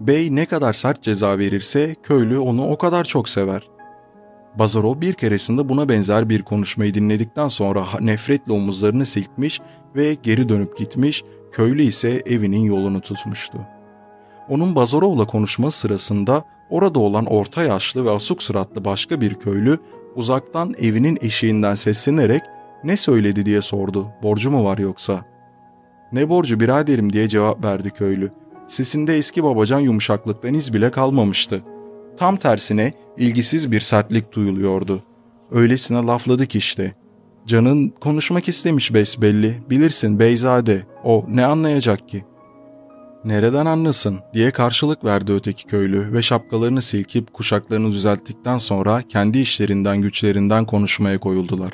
Bey ne kadar sert ceza verirse köylü onu o kadar çok sever. Bazarov bir keresinde buna benzer bir konuşmayı dinledikten sonra nefretle omuzlarını silkmiş ve geri dönüp gitmiş, köylü ise evinin yolunu tutmuştu. Onun Bazarov'la konuşması sırasında orada olan orta yaşlı ve asuk suratlı başka bir köylü uzaktan evinin eşiğinden seslenerek ne söyledi diye sordu. Borcu mu var yoksa? Ne borcu biraderim diye cevap verdi köylü. Sesinde eski babacan yumuşaklıktan iz bile kalmamıştı. Tam tersine ilgisiz bir sertlik duyuluyordu. Öylesine lafladık işte. Canın konuşmak istemiş besbelli. Bilirsin Beyzade. O ne anlayacak ki? Nereden anlasın diye karşılık verdi öteki köylü ve şapkalarını silkip kuşaklarını düzelttikten sonra kendi işlerinden güçlerinden konuşmaya koyuldular.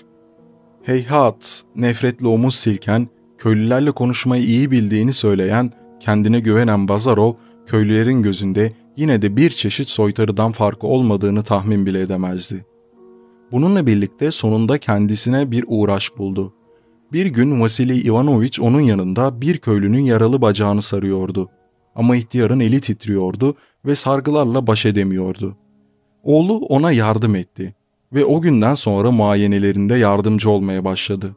Heyhat, nefretle omuz silken, köylülerle konuşmayı iyi bildiğini söyleyen, kendine güvenen Bazarov, köylülerin gözünde yine de bir çeşit soytarıdan farkı olmadığını tahmin bile edemezdi. Bununla birlikte sonunda kendisine bir uğraş buldu. Bir gün Vasili Ivanoviç onun yanında bir köylünün yaralı bacağını sarıyordu. Ama ihtiyarın eli titriyordu ve sargılarla baş edemiyordu. Oğlu ona yardım etti ve o günden sonra muayenelerinde yardımcı olmaya başladı.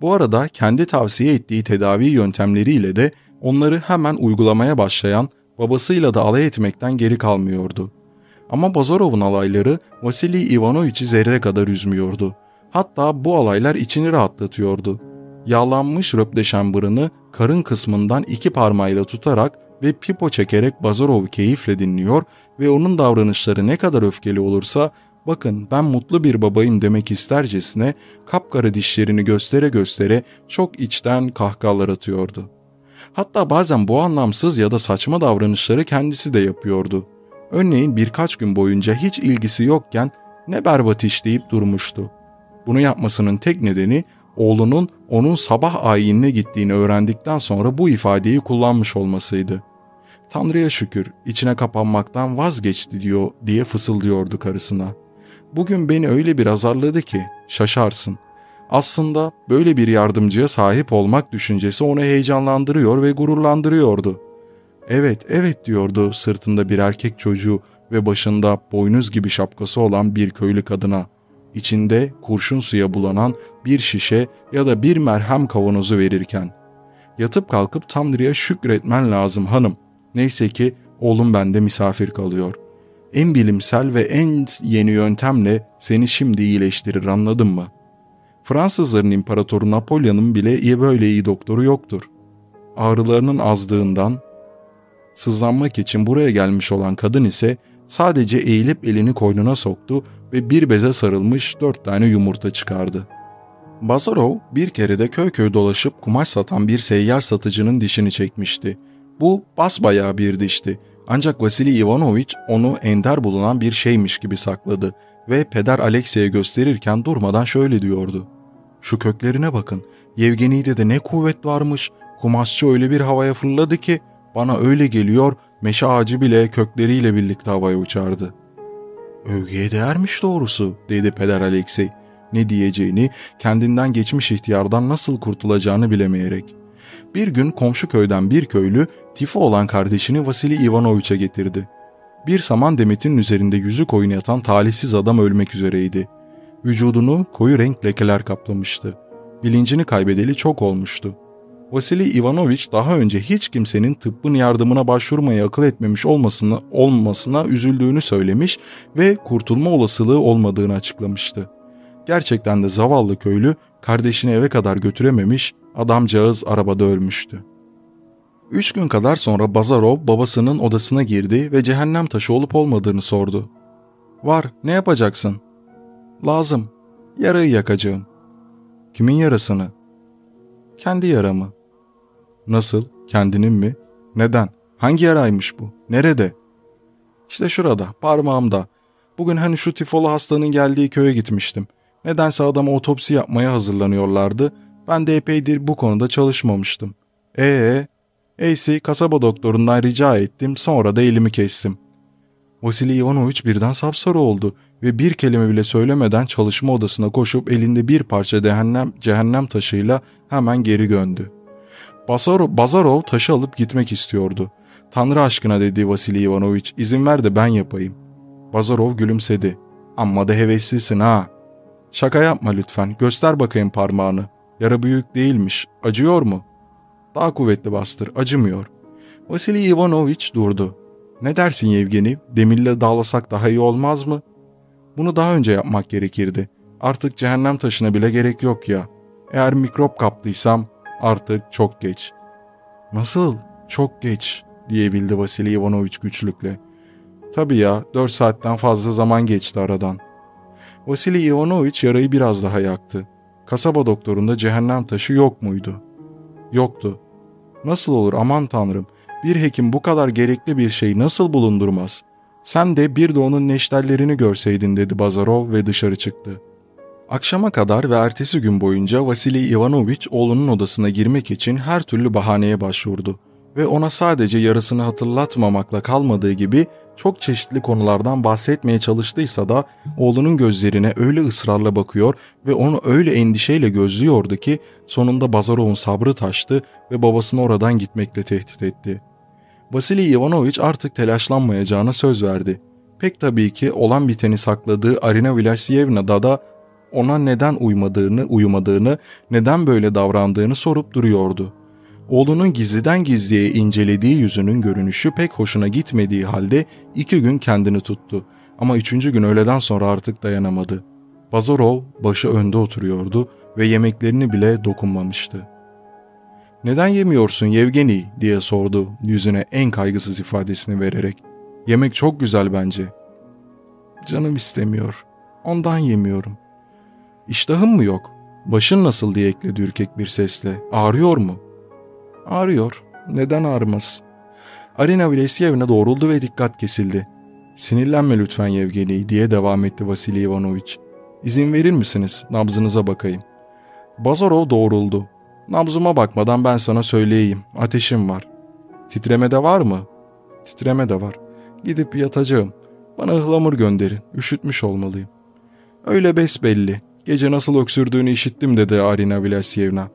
Bu arada kendi tavsiye ettiği tedavi yöntemleriyle de onları hemen uygulamaya başlayan babasıyla da alay etmekten geri kalmıyordu. Ama Bazarov'un alayları Vasili Ivanoviç'i zerre kadar üzmüyordu. Hatta bu alaylar içini rahatlatıyordu. Yağlanmış röpdeşembırını karın kısmından iki parmağıyla tutarak ve pipo çekerek Bazarov'u keyifle dinliyor ve onun davranışları ne kadar öfkeli olursa bakın ben mutlu bir babayım demek istercesine kapkara dişlerini göstere göstere çok içten kahkahalar atıyordu. Hatta bazen bu anlamsız ya da saçma davranışları kendisi de yapıyordu. Örneğin birkaç gün boyunca hiç ilgisi yokken ne berbat iş deyip durmuştu. Bunu yapmasının tek nedeni oğlunun onun sabah ayinine gittiğini öğrendikten sonra bu ifadeyi kullanmış olmasıydı. Tanrı'ya şükür içine kapanmaktan vazgeçti diyor diye fısıldıyordu karısına. Bugün beni öyle bir azarladı ki şaşarsın. Aslında böyle bir yardımcıya sahip olmak düşüncesi onu heyecanlandırıyor ve gururlandırıyordu. Evet, evet diyordu sırtında bir erkek çocuğu ve başında boynuz gibi şapkası olan bir köylü kadına içinde kurşun suya bulanan bir şişe ya da bir merhem kavanozu verirken. Yatıp kalkıp Tanrı'ya şükretmen lazım hanım. Neyse ki oğlum bende misafir kalıyor. En bilimsel ve en yeni yöntemle seni şimdi iyileştirir anladın mı? Fransızların imparatoru Napolyon'un bile iyi böyle iyi doktoru yoktur. Ağrılarının azdığından sızlanmak için buraya gelmiş olan kadın ise sadece eğilip elini koynuna soktu ve bir beze sarılmış dört tane yumurta çıkardı. Bazarov bir kere de köy köy dolaşıp kumaş satan bir seyyar satıcının dişini çekmişti. Bu basbayağı bir dişti. Ancak Vasili Ivanovich onu ender bulunan bir şeymiş gibi sakladı ve peder Alexey'e gösterirken durmadan şöyle diyordu. Şu köklerine bakın. Yevgeni'de de ne kuvvet varmış. Kumaşçı öyle bir havaya fırladı ki bana öyle geliyor meşe ağacı bile kökleriyle birlikte havaya uçardı. Övgüye değermiş doğrusu dedi peder Alexey. Ne diyeceğini, kendinden geçmiş ihtiyardan nasıl kurtulacağını bilemeyerek. Bir gün komşu köyden bir köylü tifo olan kardeşini Vasili Ivanoviç'e getirdi. Bir saman demetinin üzerinde yüzük oyunu yatan talihsiz adam ölmek üzereydi. Vücudunu koyu renk lekeler kaplamıştı. Bilincini kaybedeli çok olmuştu. Vasili Ivanoviç daha önce hiç kimsenin tıbbın yardımına başvurmayı akıl etmemiş olmasına, olmasına üzüldüğünü söylemiş ve kurtulma olasılığı olmadığını açıklamıştı. Gerçekten de zavallı köylü kardeşini eve kadar götürememiş, adamcağız arabada ölmüştü. Üç gün kadar sonra Bazarov babasının odasına girdi ve cehennem taşı olup olmadığını sordu. Var, ne yapacaksın? Lazım, yarayı yakacağım. Kimin yarasını? Kendi yaramı. Nasıl, kendinin mi? Neden? Hangi yaraymış bu? Nerede? İşte şurada, parmağımda. Bugün hani şu tifolu hastanın geldiği köye gitmiştim. Nedense adama otopsi yapmaya hazırlanıyorlardı. Ben de epeydir bu konuda çalışmamıştım. Ee, Eysi kasaba doktorundan rica ettim sonra da elimi kestim. Vasili Ivanoviç birden sapsarı oldu ve bir kelime bile söylemeden çalışma odasına koşup elinde bir parça cehennem, cehennem taşıyla hemen geri göndü. Bazarov, Bazarov taşı alıp gitmek istiyordu. Tanrı aşkına dedi Vasili Ivanoviç izin ver de ben yapayım. Bazarov gülümsedi. Amma da heveslisin ha. Şaka yapma lütfen göster bakayım parmağını. Yara büyük değilmiş. Acıyor mu? Daha kuvvetli bastır. Acımıyor. Vasili Ivanoviç durdu. Ne dersin Yevgeni? Demirle dağlasak daha iyi olmaz mı? Bunu daha önce yapmak gerekirdi. Artık cehennem taşına bile gerek yok ya. Eğer mikrop kaptıysam artık çok geç. Nasıl? Çok geç diyebildi Vasili Ivanoviç güçlükle. Tabii ya, dört saatten fazla zaman geçti aradan. Vasili Ivanoviç yarayı biraz daha yaktı. Kasaba doktorunda cehennem taşı yok muydu? Yoktu. Nasıl olur aman tanrım, bir hekim bu kadar gerekli bir şeyi nasıl bulundurmaz? Sen de bir de onun neşterlerini görseydin dedi Bazarov ve dışarı çıktı. Akşama kadar ve ertesi gün boyunca Vasili Ivanoviç oğlunun odasına girmek için her türlü bahaneye başvurdu ve ona sadece yarısını hatırlatmamakla kalmadığı gibi çok çeşitli konulardan bahsetmeye çalıştıysa da oğlunun gözlerine öyle ısrarla bakıyor ve onu öyle endişeyle gözlüyordu ki sonunda Bazarov'un sabrı taştı ve babasını oradan gitmekle tehdit etti. Vasili Ivanoviç artık telaşlanmayacağına söz verdi. Pek tabii ki olan biteni sakladığı Arina Vlasyevna'da da ona neden uymadığını, uyumadığını, neden böyle davrandığını sorup duruyordu. Oğlunun gizliden gizliye incelediği yüzünün görünüşü pek hoşuna gitmediği halde iki gün kendini tuttu. Ama üçüncü gün öğleden sonra artık dayanamadı. Bazarov başı önde oturuyordu ve yemeklerini bile dokunmamıştı. ''Neden yemiyorsun Yevgeni?'' diye sordu yüzüne en kaygısız ifadesini vererek. ''Yemek çok güzel bence.'' ''Canım istemiyor. Ondan yemiyorum.'' ''İştahın mı yok? Başın nasıl?'' diye ekledi ürkek bir sesle. ''Ağrıyor mu?'' Ağrıyor. Neden ağrımaz? Arina Vlasyevna doğruldu ve dikkat kesildi. Sinirlenme lütfen Yevgeni diye devam etti Vasily Ivanoviç. İzin verir misiniz? Nabzınıza bakayım. Bazarov doğruldu. Nabzıma bakmadan ben sana söyleyeyim. Ateşim var. Titreme de var mı? Titreme de var. Gidip yatacağım. Bana ıhlamur gönderin. Üşütmüş olmalıyım. Öyle besbelli. Gece nasıl öksürdüğünü işittim dedi Arina Vlasyevna.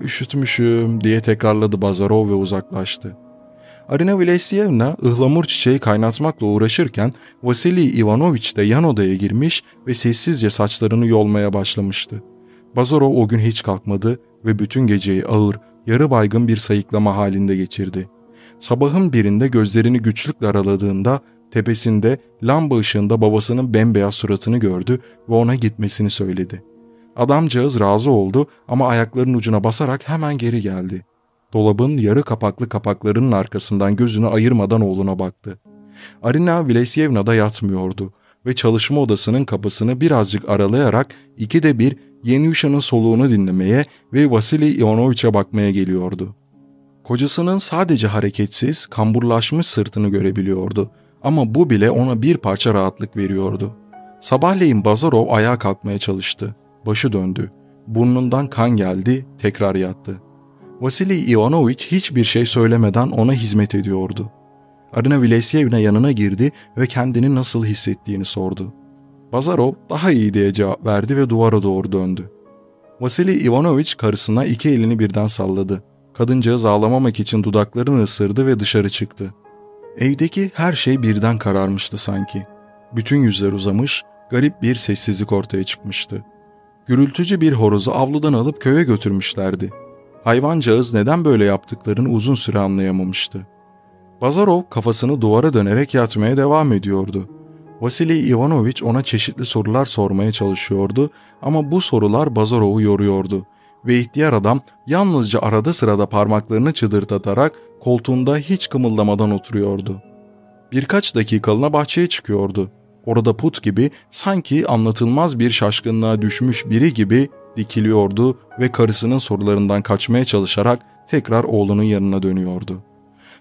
Üşütmüşüm diye tekrarladı Bazarov ve uzaklaştı. Arina Vlasyevna ıhlamur çiçeği kaynatmakla uğraşırken Vasily Ivanoviç de yan odaya girmiş ve sessizce saçlarını yolmaya başlamıştı. Bazarov o gün hiç kalkmadı ve bütün geceyi ağır, yarı baygın bir sayıklama halinde geçirdi. Sabahın birinde gözlerini güçlükle araladığında tepesinde lamba ışığında babasının bembeyaz suratını gördü ve ona gitmesini söyledi. Adamcağız razı oldu ama ayaklarının ucuna basarak hemen geri geldi. Dolabın yarı kapaklı kapaklarının arkasından gözünü ayırmadan oğluna baktı. Arina Vlasyevna da yatmıyordu ve çalışma odasının kapısını birazcık aralayarak ikide bir Yenyuşa'nın soluğunu dinlemeye ve Vasily Ivanoviç'e bakmaya geliyordu. Kocasının sadece hareketsiz, kamburlaşmış sırtını görebiliyordu ama bu bile ona bir parça rahatlık veriyordu. Sabahleyin Bazarov ayağa kalkmaya çalıştı. Başı döndü. Burnundan kan geldi, tekrar yattı. Vasily Ivanoviç hiçbir şey söylemeden ona hizmet ediyordu. Arina Vilesyevna yanına girdi ve kendini nasıl hissettiğini sordu. Bazarov daha iyi diye cevap verdi ve duvara doğru döndü. Vasily Ivanoviç karısına iki elini birden salladı. Kadıncağız ağlamamak için dudaklarını ısırdı ve dışarı çıktı. Evdeki her şey birden kararmıştı sanki. Bütün yüzler uzamış, garip bir sessizlik ortaya çıkmıştı. Gürültücü bir horozu avludan alıp köye götürmüşlerdi. Hayvancağız neden böyle yaptıklarını uzun süre anlayamamıştı. Bazarov kafasını duvara dönerek yatmaya devam ediyordu. Vasily Ivanoviç ona çeşitli sorular sormaya çalışıyordu ama bu sorular Bazarov'u yoruyordu ve ihtiyar adam yalnızca arada sırada parmaklarını çıdırtatarak koltuğunda hiç kımıldamadan oturuyordu. Birkaç dakikalığına bahçeye çıkıyordu. Orada put gibi sanki anlatılmaz bir şaşkınlığa düşmüş biri gibi dikiliyordu ve karısının sorularından kaçmaya çalışarak tekrar oğlunun yanına dönüyordu.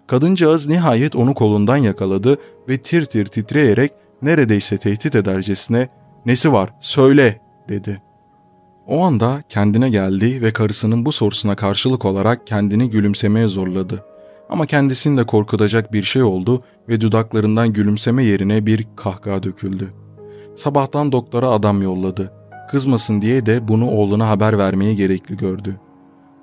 Kadıncağız nihayet onu kolundan yakaladı ve tir tir titreyerek neredeyse tehdit edercesine ''Nesi var? Söyle!'' dedi. O anda kendine geldi ve karısının bu sorusuna karşılık olarak kendini gülümsemeye zorladı. Ama kendisinde korkutacak bir şey oldu ve dudaklarından gülümseme yerine bir kahkaha döküldü. Sabahtan doktora adam yolladı. Kızmasın diye de bunu oğluna haber vermeyi gerekli gördü.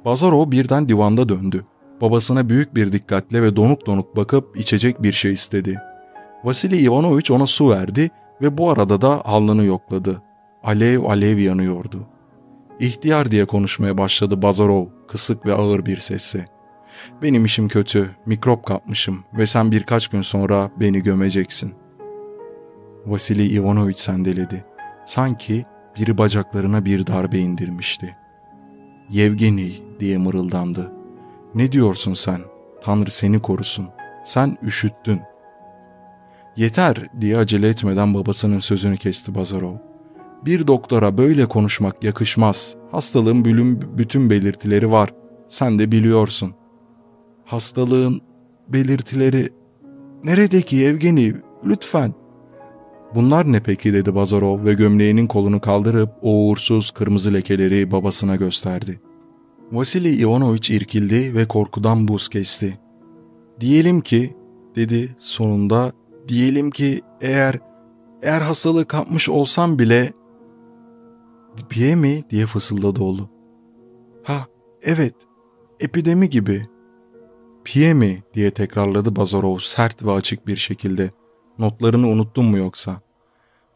Bazarov birden divanda döndü. Babasına büyük bir dikkatle ve donuk donuk bakıp içecek bir şey istedi. Vasily Ivanoviç ona su verdi ve bu arada da alnını yokladı. Alev alev yanıyordu. İhtiyar diye konuşmaya başladı Bazarov kısık ve ağır bir sesle. Benim işim kötü, mikrop kapmışım ve sen birkaç gün sonra beni gömeceksin. Vasily Ivanoviç sendeledi. Sanki biri bacaklarına bir darbe indirmişti. Yevgeni diye mırıldandı. Ne diyorsun sen? Tanrı seni korusun. Sen üşüttün. Yeter diye acele etmeden babasının sözünü kesti Bazarov. Bir doktora böyle konuşmak yakışmaz. Hastalığın bütün belirtileri var. Sen de biliyorsun. Hastalığın belirtileri... Neredeki Evgeni? Lütfen. Bunlar ne peki dedi Bazarov ve gömleğinin kolunu kaldırıp o uğursuz kırmızı lekeleri babasına gösterdi. Vasily Ivanoviç irkildi ve korkudan buz kesti. Diyelim ki, dedi sonunda, diyelim ki eğer, eğer hastalığı kapmış olsam bile... Diye mi diye fısıldadı oğlu. Ha, evet, epidemi gibi. Piye mi diye tekrarladı Bazarov sert ve açık bir şekilde. Notlarını unuttun mu yoksa?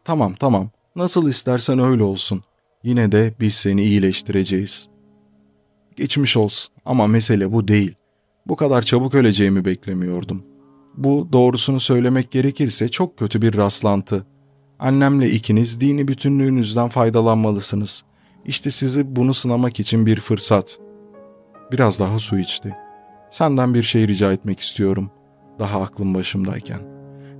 Tamam tamam, nasıl istersen öyle olsun. Yine de biz seni iyileştireceğiz.'' Geçmiş olsun ama mesele bu değil. Bu kadar çabuk öleceğimi beklemiyordum. Bu doğrusunu söylemek gerekirse çok kötü bir rastlantı. Annemle ikiniz dini bütünlüğünüzden faydalanmalısınız. İşte sizi bunu sınamak için bir fırsat. Biraz daha su içti. Senden bir şey rica etmek istiyorum. Daha aklım başımdayken.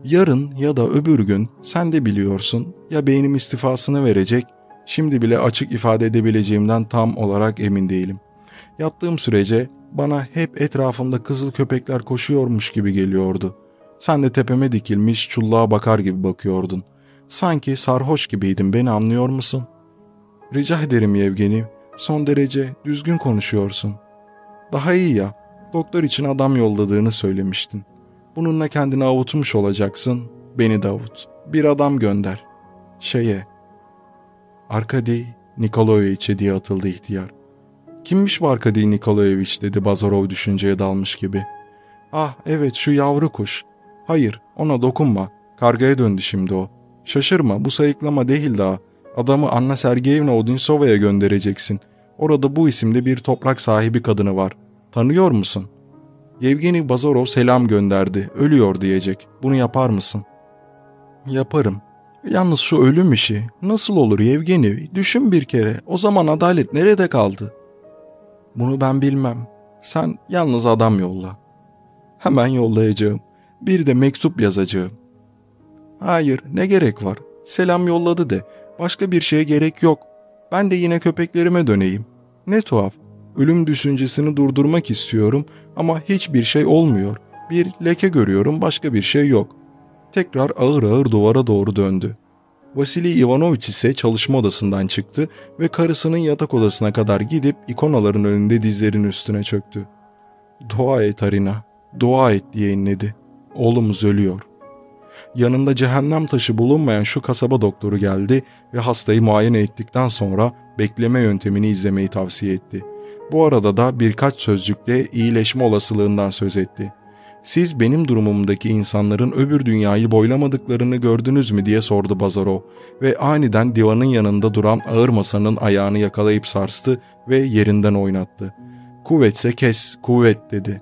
Yarın ya da öbür gün sen de biliyorsun ya beynim istifasını verecek, şimdi bile açık ifade edebileceğimden tam olarak emin değilim. Yattığım sürece bana hep etrafımda kızıl köpekler koşuyormuş gibi geliyordu. Sen de tepeme dikilmiş çulluğa bakar gibi bakıyordun. Sanki sarhoş gibiydin beni anlıyor musun? Rica ederim Yevgeni, son derece düzgün konuşuyorsun. Daha iyi ya, doktor için adam yolladığını söylemiştin. Bununla kendini avutmuş olacaksın, beni de avut. Bir adam gönder. Şeye. Arkady Nikolayeviç'e diye atıldı ihtiyar. Kimmiş bu Arkady Nikolaevich dedi Bazarov düşünceye dalmış gibi. Ah evet şu yavru kuş. Hayır ona dokunma. Kargaya döndü şimdi o. Şaşırma bu sayıklama değil daha. Adamı Anna Sergeyevna Odinsova'ya göndereceksin. Orada bu isimde bir toprak sahibi kadını var. Tanıyor musun? Yevgeni Bazarov selam gönderdi. Ölüyor diyecek. Bunu yapar mısın? Yaparım. Yalnız şu ölüm işi nasıl olur Yevgeni? Düşün bir kere. O zaman adalet nerede kaldı?'' Bunu ben bilmem. Sen yalnız adam yolla. Hemen yollayacağım. Bir de mektup yazacağım. Hayır, ne gerek var? Selam yolladı de. Başka bir şeye gerek yok. Ben de yine köpeklerime döneyim. Ne tuhaf. Ölüm düşüncesini durdurmak istiyorum ama hiçbir şey olmuyor. Bir leke görüyorum başka bir şey yok. Tekrar ağır ağır duvara doğru döndü. Vasili Ivanoviç ise çalışma odasından çıktı ve karısının yatak odasına kadar gidip ikonaların önünde dizlerin üstüne çöktü. Dua et Arina, dua et diye inledi. Oğlumuz ölüyor. Yanında cehennem taşı bulunmayan şu kasaba doktoru geldi ve hastayı muayene ettikten sonra bekleme yöntemini izlemeyi tavsiye etti. Bu arada da birkaç sözcükle iyileşme olasılığından söz etti. Siz benim durumumdaki insanların öbür dünyayı boylamadıklarını gördünüz mü diye sordu Bazarov ve aniden divanın yanında duran ağır masanın ayağını yakalayıp sarstı ve yerinden oynattı. Kuvvetse kes, kuvvet dedi.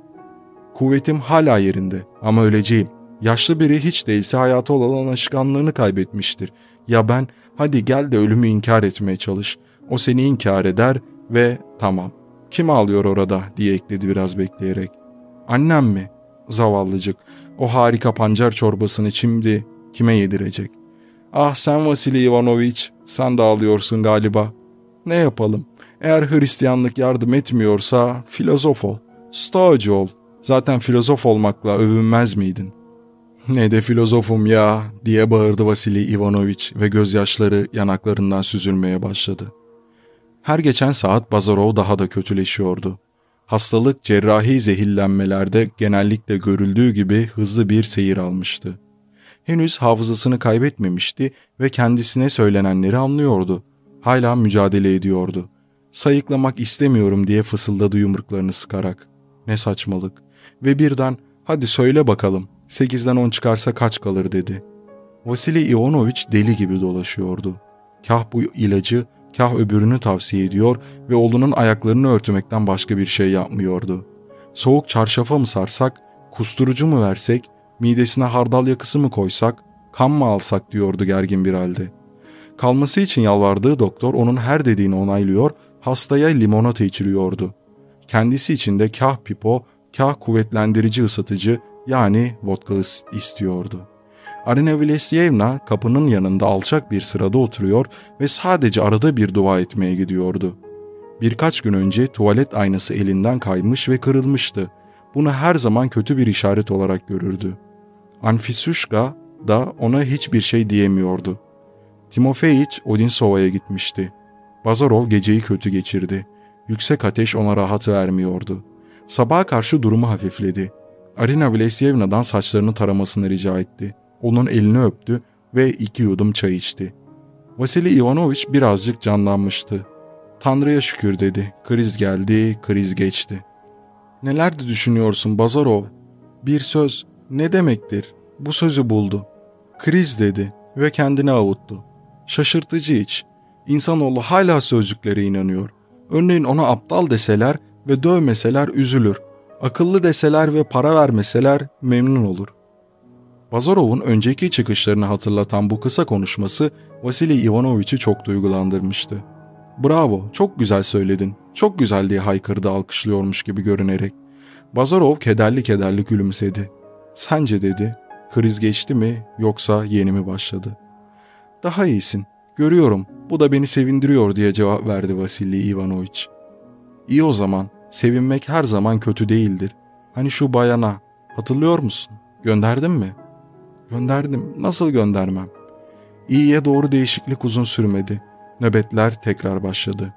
Kuvvetim hala yerinde ama öleceğim. Yaşlı biri hiç değilse hayata olan alışkanlığını kaybetmiştir. Ya ben, hadi gel de ölümü inkar etmeye çalış. O seni inkar eder ve tamam. Kim ağlıyor orada diye ekledi biraz bekleyerek. Annem mi? Zavallıcık. O harika pancar çorbasını şimdi kime yedirecek? Ah sen Vasili Ivanoviç, sen de ağlıyorsun galiba. Ne yapalım? Eğer Hristiyanlık yardım etmiyorsa filozof ol. Stoacı ol. Zaten filozof olmakla övünmez miydin? Ne de filozofum ya diye bağırdı Vasili Ivanoviç ve gözyaşları yanaklarından süzülmeye başladı. Her geçen saat Bazarov daha da kötüleşiyordu. Hastalık cerrahi zehirlenmelerde genellikle görüldüğü gibi hızlı bir seyir almıştı. Henüz hafızasını kaybetmemişti ve kendisine söylenenleri anlıyordu. Hala mücadele ediyordu. Sayıklamak istemiyorum diye fısıldadı yumruklarını sıkarak. Ne saçmalık. Ve birden hadi söyle bakalım 8'den 10 çıkarsa kaç kalır dedi. Vasili Ivanoviç deli gibi dolaşıyordu. Kah bu ilacı kah öbürünü tavsiye ediyor ve oğlunun ayaklarını örtmekten başka bir şey yapmıyordu. Soğuk çarşafa mı sarsak, kusturucu mu versek, midesine hardal yakısı mı koysak, kan mı alsak diyordu gergin bir halde. Kalması için yalvardığı doktor onun her dediğini onaylıyor, hastaya limonata içiriyordu. Kendisi için de kah pipo, kah kuvvetlendirici ısıtıcı yani vodka istiyordu. Arina Vlesyevna kapının yanında alçak bir sırada oturuyor ve sadece arada bir dua etmeye gidiyordu. Birkaç gün önce tuvalet aynası elinden kaymış ve kırılmıştı. Bunu her zaman kötü bir işaret olarak görürdü. Anfisuşka da ona hiçbir şey diyemiyordu. Timofeyiç Odinsova'ya gitmişti. Bazarov geceyi kötü geçirdi. Yüksek ateş ona rahat vermiyordu. Sabaha karşı durumu hafifledi. Arina Vlesyevna'dan saçlarını taramasını rica etti onun elini öptü ve iki yudum çay içti. Vasili Ivanoviç birazcık canlanmıştı. Tanrı'ya şükür dedi. Kriz geldi, kriz geçti. Nelerdi düşünüyorsun Bazarov? Bir söz ne demektir? Bu sözü buldu. Kriz dedi ve kendini avuttu. Şaşırtıcı iç. İnsanoğlu hala sözcüklere inanıyor. Örneğin ona aptal deseler ve dövmeseler üzülür. Akıllı deseler ve para vermeseler memnun olur. Bazarov'un önceki çıkışlarını hatırlatan bu kısa konuşması Vasily Ivanoviç'i çok duygulandırmıştı. ''Bravo, çok güzel söyledin, çok güzel'' diye haykırdı alkışlıyormuş gibi görünerek. Bazarov kederli kederli gülümsedi. ''Sence'' dedi, ''kriz geçti mi yoksa yeni mi başladı?'' ''Daha iyisin, görüyorum, bu da beni sevindiriyor'' diye cevap verdi Vasily Ivanoviç. ''İyi o zaman, sevinmek her zaman kötü değildir. Hani şu bayana, hatırlıyor musun? Gönderdin mi?'' Gönderdim. Nasıl göndermem? İyiye doğru değişiklik uzun sürmedi. Nöbetler tekrar başladı.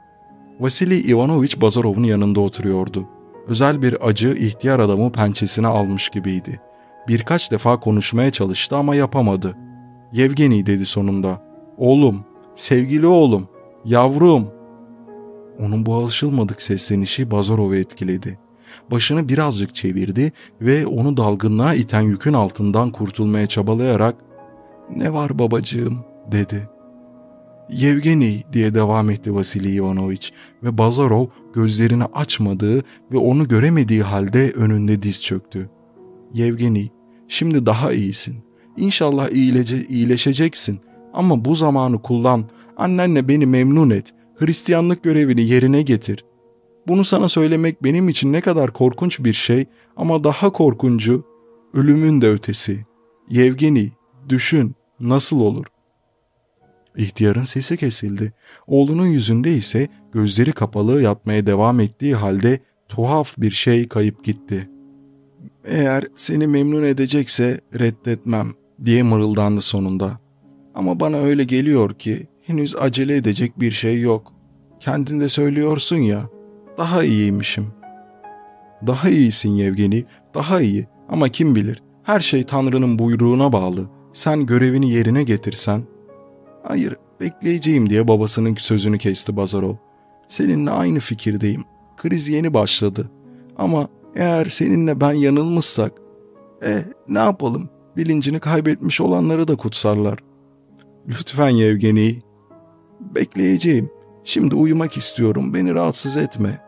Vasili Ivanoviç Bazarov'un yanında oturuyordu. Özel bir acı ihtiyar adamı pençesine almış gibiydi. Birkaç defa konuşmaya çalıştı ama yapamadı. Yevgeni dedi sonunda. Oğlum, sevgili oğlum, yavrum. Onun bu alışılmadık seslenişi Bazarov'u etkiledi başını birazcık çevirdi ve onu dalgınlığa iten yükün altından kurtulmaya çabalayarak ''Ne var babacığım?'' dedi. Yevgeni diye devam etti Vasily Ivanoviç ve Bazarov gözlerini açmadığı ve onu göremediği halde önünde diz çöktü. Yevgeni, şimdi daha iyisin. İnşallah iyilece, iyileşeceksin ama bu zamanı kullan, annenle beni memnun et, Hristiyanlık görevini yerine getir. Bunu sana söylemek benim için ne kadar korkunç bir şey ama daha korkuncu ölümün de ötesi. Yevgeni, düşün, nasıl olur? İhtiyarın sesi kesildi. Oğlunun yüzünde ise gözleri kapalı yatmaya devam ettiği halde tuhaf bir şey kayıp gitti. Eğer seni memnun edecekse reddetmem diye mırıldandı sonunda. Ama bana öyle geliyor ki henüz acele edecek bir şey yok. Kendinde söylüyorsun ya, daha iyiymişim. Daha iyisin Yevgeni, daha iyi ama kim bilir her şey Tanrı'nın buyruğuna bağlı. Sen görevini yerine getirsen. Hayır, bekleyeceğim diye babasının sözünü kesti Bazarov. Seninle aynı fikirdeyim. Kriz yeni başladı. Ama eğer seninle ben yanılmışsak, e ne yapalım? Bilincini kaybetmiş olanları da kutsarlar. Lütfen Yevgeni. Bekleyeceğim. Şimdi uyumak istiyorum. Beni rahatsız etme.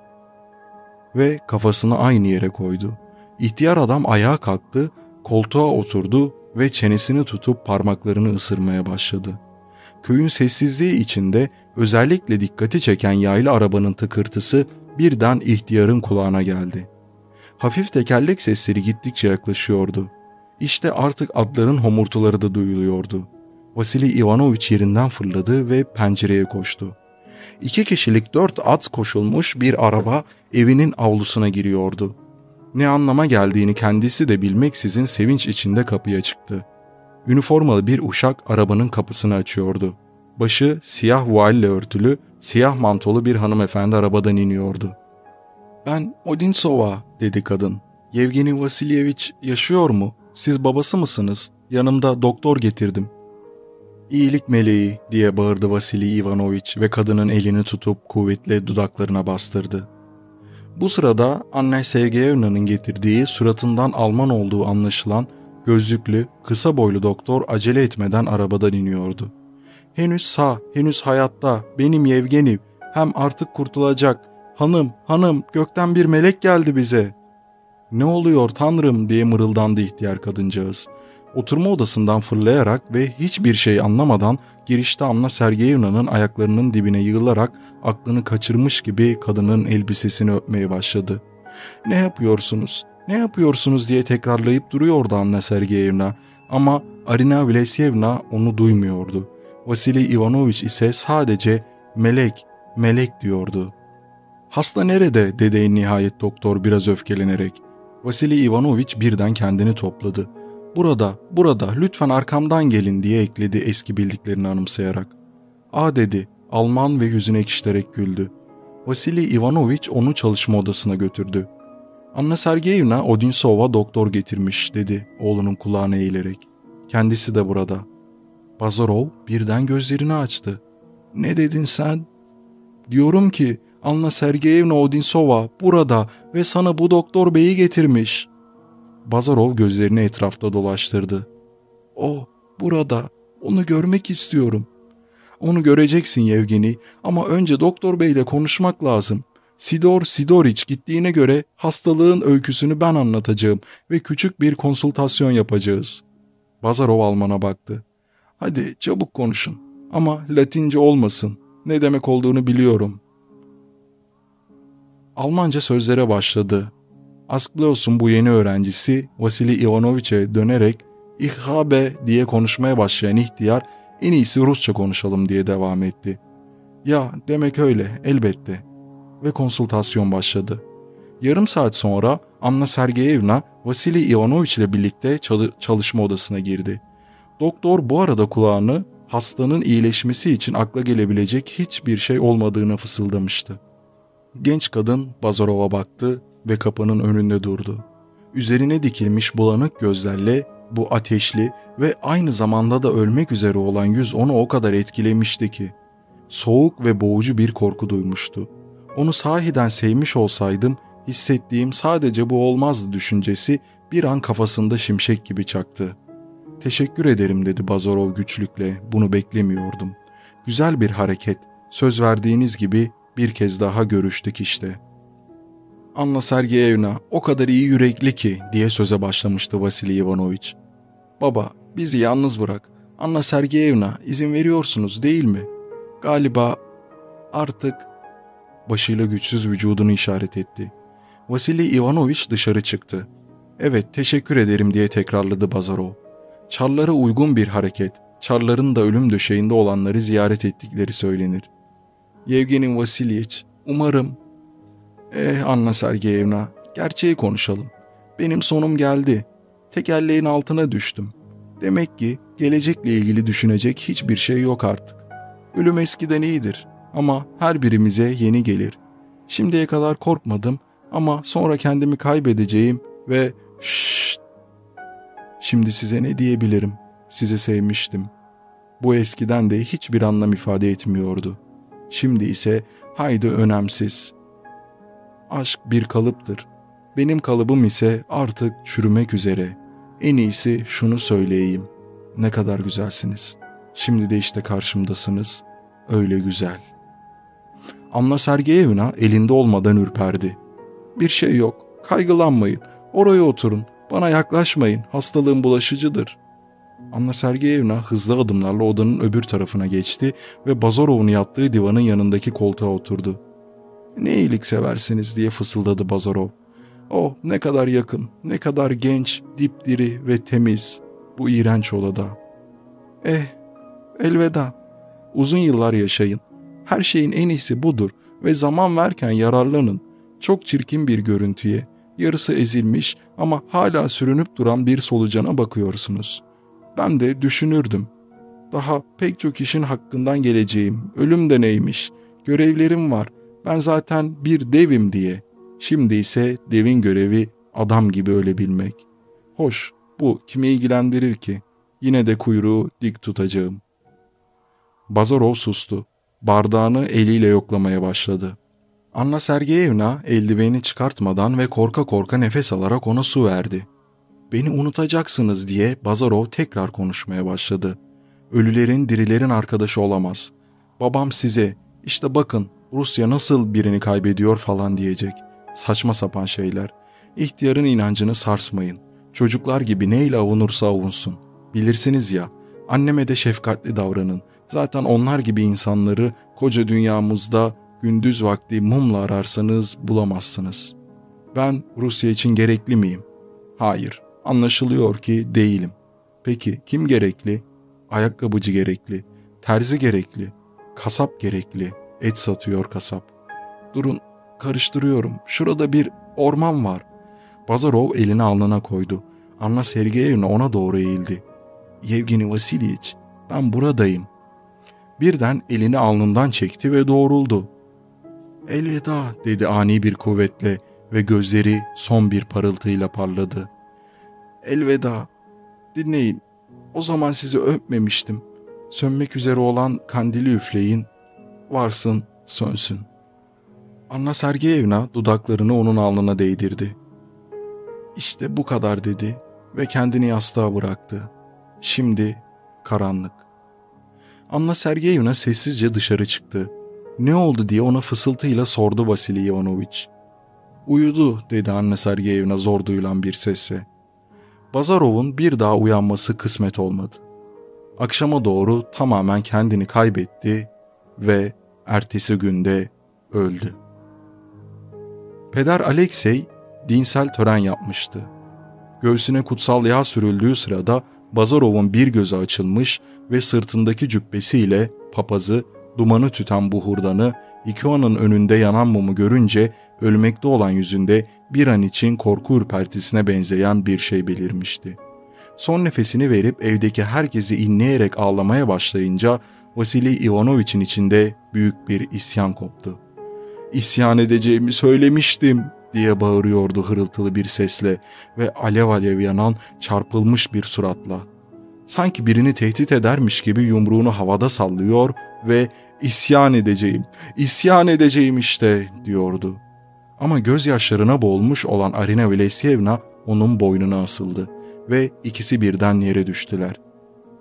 Ve kafasını aynı yere koydu. İhtiyar adam ayağa kalktı, koltuğa oturdu ve çenesini tutup parmaklarını ısırmaya başladı. Köyün sessizliği içinde özellikle dikkati çeken yaylı arabanın tıkırtısı birden ihtiyarın kulağına geldi. Hafif tekerlek sesleri gittikçe yaklaşıyordu. İşte artık atların homurtuları da duyuluyordu. Vasili Ivanoviç yerinden fırladı ve pencereye koştu. İki kişilik dört at koşulmuş bir araba evinin avlusuna giriyordu. Ne anlama geldiğini kendisi de bilmeksizin sevinç içinde kapıya çıktı. Üniformalı bir uşak arabanın kapısını açıyordu. Başı siyah vualle örtülü, siyah mantolu bir hanımefendi arabadan iniyordu. ''Ben Odinsova'' dedi kadın. ''Yevgeni Vasilyeviç yaşıyor mu? Siz babası mısınız? Yanımda doktor getirdim.'' ''İyilik meleği'' diye bağırdı Vasili Ivanoviç ve kadının elini tutup kuvvetle dudaklarına bastırdı. Bu sırada Anne Sergeyevna'nın getirdiği suratından Alman olduğu anlaşılan gözlüklü, kısa boylu doktor acele etmeden arabadan iniyordu. Henüz sağ, henüz hayatta, benim Yevgeni, hem artık kurtulacak. Hanım, hanım, gökten bir melek geldi bize. Ne oluyor tanrım diye mırıldandı ihtiyar kadıncağız. Oturma odasından fırlayarak ve hiçbir şey anlamadan girişte Anna Sergeyevna'nın ayaklarının dibine yığılarak aklını kaçırmış gibi kadının elbisesini öpmeye başladı. Ne yapıyorsunuz? Ne yapıyorsunuz diye tekrarlayıp duruyordu Anna Sergeyevna ama Arina Vlesyevna onu duymuyordu. Vasili Ivanoviç ise sadece melek, melek diyordu. Hasta nerede dedi nihayet doktor biraz öfkelenerek. Vasili Ivanoviç birden kendini topladı. Burada, burada lütfen arkamdan gelin diye ekledi eski bildiklerini anımsayarak. A dedi, Alman ve yüzüne ekşiterek güldü. Vasili Ivanoviç onu çalışma odasına götürdü. Anna Sergeyevna Odinsova doktor getirmiş dedi oğlunun kulağına eğilerek. Kendisi de burada. Bazarov birden gözlerini açtı. Ne dedin sen? Diyorum ki Anna Sergeyevna Odinsova burada ve sana bu doktor beyi getirmiş.'' Bazarov gözlerini etrafta dolaştırdı. O, burada. Onu görmek istiyorum. Onu göreceksin Yevgeni ama önce doktor beyle konuşmak lazım. Sidor Sidoriç gittiğine göre hastalığın öyküsünü ben anlatacağım ve küçük bir konsültasyon yapacağız. Bazarov Alman'a baktı. Hadi çabuk konuşun ama Latince olmasın. Ne demek olduğunu biliyorum. Almanca sözlere başladı Askleos'un bu yeni öğrencisi Vasili Ivanoviç'e dönerek İhhabe diye konuşmaya başlayan ihtiyar en iyisi Rusça konuşalım diye devam etti. Ya demek öyle elbette. Ve konsültasyon başladı. Yarım saat sonra Anna Sergeyevna Vasili Ivanoviç ile birlikte çalışma odasına girdi. Doktor bu arada kulağını hastanın iyileşmesi için akla gelebilecek hiçbir şey olmadığını fısıldamıştı. Genç kadın Bazarov'a baktı ve kapının önünde durdu. Üzerine dikilmiş bulanık gözlerle bu ateşli ve aynı zamanda da ölmek üzere olan yüz onu o kadar etkilemişti ki. Soğuk ve boğucu bir korku duymuştu. Onu sahiden sevmiş olsaydım hissettiğim sadece bu olmazdı düşüncesi bir an kafasında şimşek gibi çaktı. Teşekkür ederim dedi Bazarov güçlükle. Bunu beklemiyordum. Güzel bir hareket. Söz verdiğiniz gibi bir kez daha görüştük işte.'' Anna Sergeyevna o kadar iyi yürekli ki diye söze başlamıştı Vasily Ivanoviç. Baba bizi yalnız bırak. Anna Sergeyevna izin veriyorsunuz değil mi? Galiba artık başıyla güçsüz vücudunu işaret etti. Vasily Ivanoviç dışarı çıktı. Evet teşekkür ederim diye tekrarladı Bazarov. Çarlara uygun bir hareket, Çarların da ölüm döşeğinde olanları ziyaret ettikleri söylenir. Yevgeni Vasilyevich, umarım... Eh Anna Sergeyevna, gerçeği konuşalım. Benim sonum geldi. Tekerleğin altına düştüm. Demek ki gelecekle ilgili düşünecek hiçbir şey yok artık. Ölüm eskiden iyidir ama her birimize yeni gelir. Şimdiye kadar korkmadım ama sonra kendimi kaybedeceğim ve şşşt. Şimdi size ne diyebilirim? Sizi sevmiştim. Bu eskiden de hiçbir anlam ifade etmiyordu. Şimdi ise haydi önemsiz. Aşk bir kalıptır. Benim kalıbım ise artık çürümek üzere. En iyisi şunu söyleyeyim. Ne kadar güzelsiniz. Şimdi de işte karşımdasınız. Öyle güzel. Anna Sergeyevna elinde olmadan ürperdi. Bir şey yok. Kaygılanmayın. Oraya oturun. Bana yaklaşmayın. Hastalığım bulaşıcıdır. Anna Sergeyevna hızlı adımlarla odanın öbür tarafına geçti ve Bazarov'un yattığı divanın yanındaki koltuğa oturdu. Ne iyilik seversiniz diye fısıldadı Bazarov. Oh ne kadar yakın, ne kadar genç, dipdiri ve temiz bu iğrenç odada. Eh, elveda. Uzun yıllar yaşayın. Her şeyin en iyisi budur ve zaman verken yararlanın. Çok çirkin bir görüntüye, yarısı ezilmiş ama hala sürünüp duran bir solucana bakıyorsunuz. Ben de düşünürdüm. Daha pek çok işin hakkından geleceğim. Ölüm de neymiş? Görevlerim var. Ben zaten bir devim diye. Şimdi ise devin görevi adam gibi ölebilmek. Hoş, bu kimi ilgilendirir ki? Yine de kuyruğu dik tutacağım. Bazarov sustu. Bardağını eliyle yoklamaya başladı. Anna Sergeyevna eldiveni çıkartmadan ve korka korka nefes alarak ona su verdi. Beni unutacaksınız diye Bazarov tekrar konuşmaya başladı. Ölülerin dirilerin arkadaşı olamaz. Babam size işte bakın Rusya nasıl birini kaybediyor falan diyecek. Saçma sapan şeyler. İhtiyarın inancını sarsmayın. Çocuklar gibi neyle avunursa avunsun. Bilirsiniz ya, anneme de şefkatli davranın. Zaten onlar gibi insanları koca dünyamızda gündüz vakti mumla ararsanız bulamazsınız. Ben Rusya için gerekli miyim? Hayır, anlaşılıyor ki değilim. Peki kim gerekli? Ayakkabıcı gerekli, terzi gerekli, kasap gerekli, et satıyor kasap. Durun, karıştırıyorum. Şurada bir orman var. Bazarov elini alnına koydu. Anna Sergeyevna ona doğru eğildi. Yevgeni Vasilyevich, ben buradayım. Birden elini alnından çekti ve doğruldu. Elveda dedi ani bir kuvvetle ve gözleri son bir parıltıyla parladı. Elveda. Dinleyin. O zaman sizi öpmemiştim. Sönmek üzere olan kandili üfleyin. Varsın, sönsün. Anna Sergeyevna dudaklarını onun alnına değdirdi. İşte bu kadar dedi ve kendini yastığa bıraktı. Şimdi karanlık. Anna Sergeyevna sessizce dışarı çıktı. Ne oldu diye ona fısıltıyla sordu Vasily Ivanovich. Uyudu dedi Anna Sergeyevna zor duyulan bir sesle. Bazarov'un bir daha uyanması kısmet olmadı. Akşama doğru tamamen kendini kaybetti ve ertesi günde öldü. Peder Alexey dinsel tören yapmıştı. Göğsüne kutsal yağ sürüldüğü sırada Bazarov'un bir gözü açılmış ve sırtındaki cübbesiyle papazı, dumanı tüten buhurdanı, ikoanın önünde yanan mumu görünce ölmekte olan yüzünde bir an için korku ürpertisine benzeyen bir şey belirmişti. Son nefesini verip evdeki herkesi inleyerek ağlamaya başlayınca Vasily Ivanovich'in içinde büyük bir isyan koptu. İsyan edeceğimi söylemiştim diye bağırıyordu hırıltılı bir sesle ve alev alev yanan çarpılmış bir suratla. Sanki birini tehdit edermiş gibi yumruğunu havada sallıyor ve isyan edeceğim, isyan edeceğim işte diyordu. Ama gözyaşlarına boğulmuş olan Arina Velesyevna onun boynuna asıldı ve ikisi birden yere düştüler.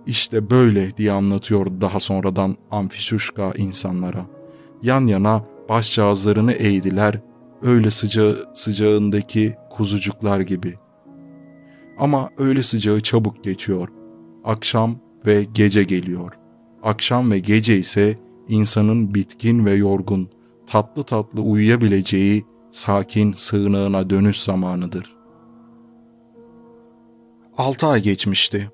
İşte böyle diye anlatıyor daha sonradan Amfişuşka insanlara. Yan yana başcağızlarını eğdiler, öyle sıcağı, sıcağındaki kuzucuklar gibi. Ama öyle sıcağı çabuk geçiyor. Akşam ve gece geliyor. Akşam ve gece ise insanın bitkin ve yorgun, tatlı tatlı uyuyabileceği sakin sığınağına dönüş zamanıdır. Altı ay geçmişti.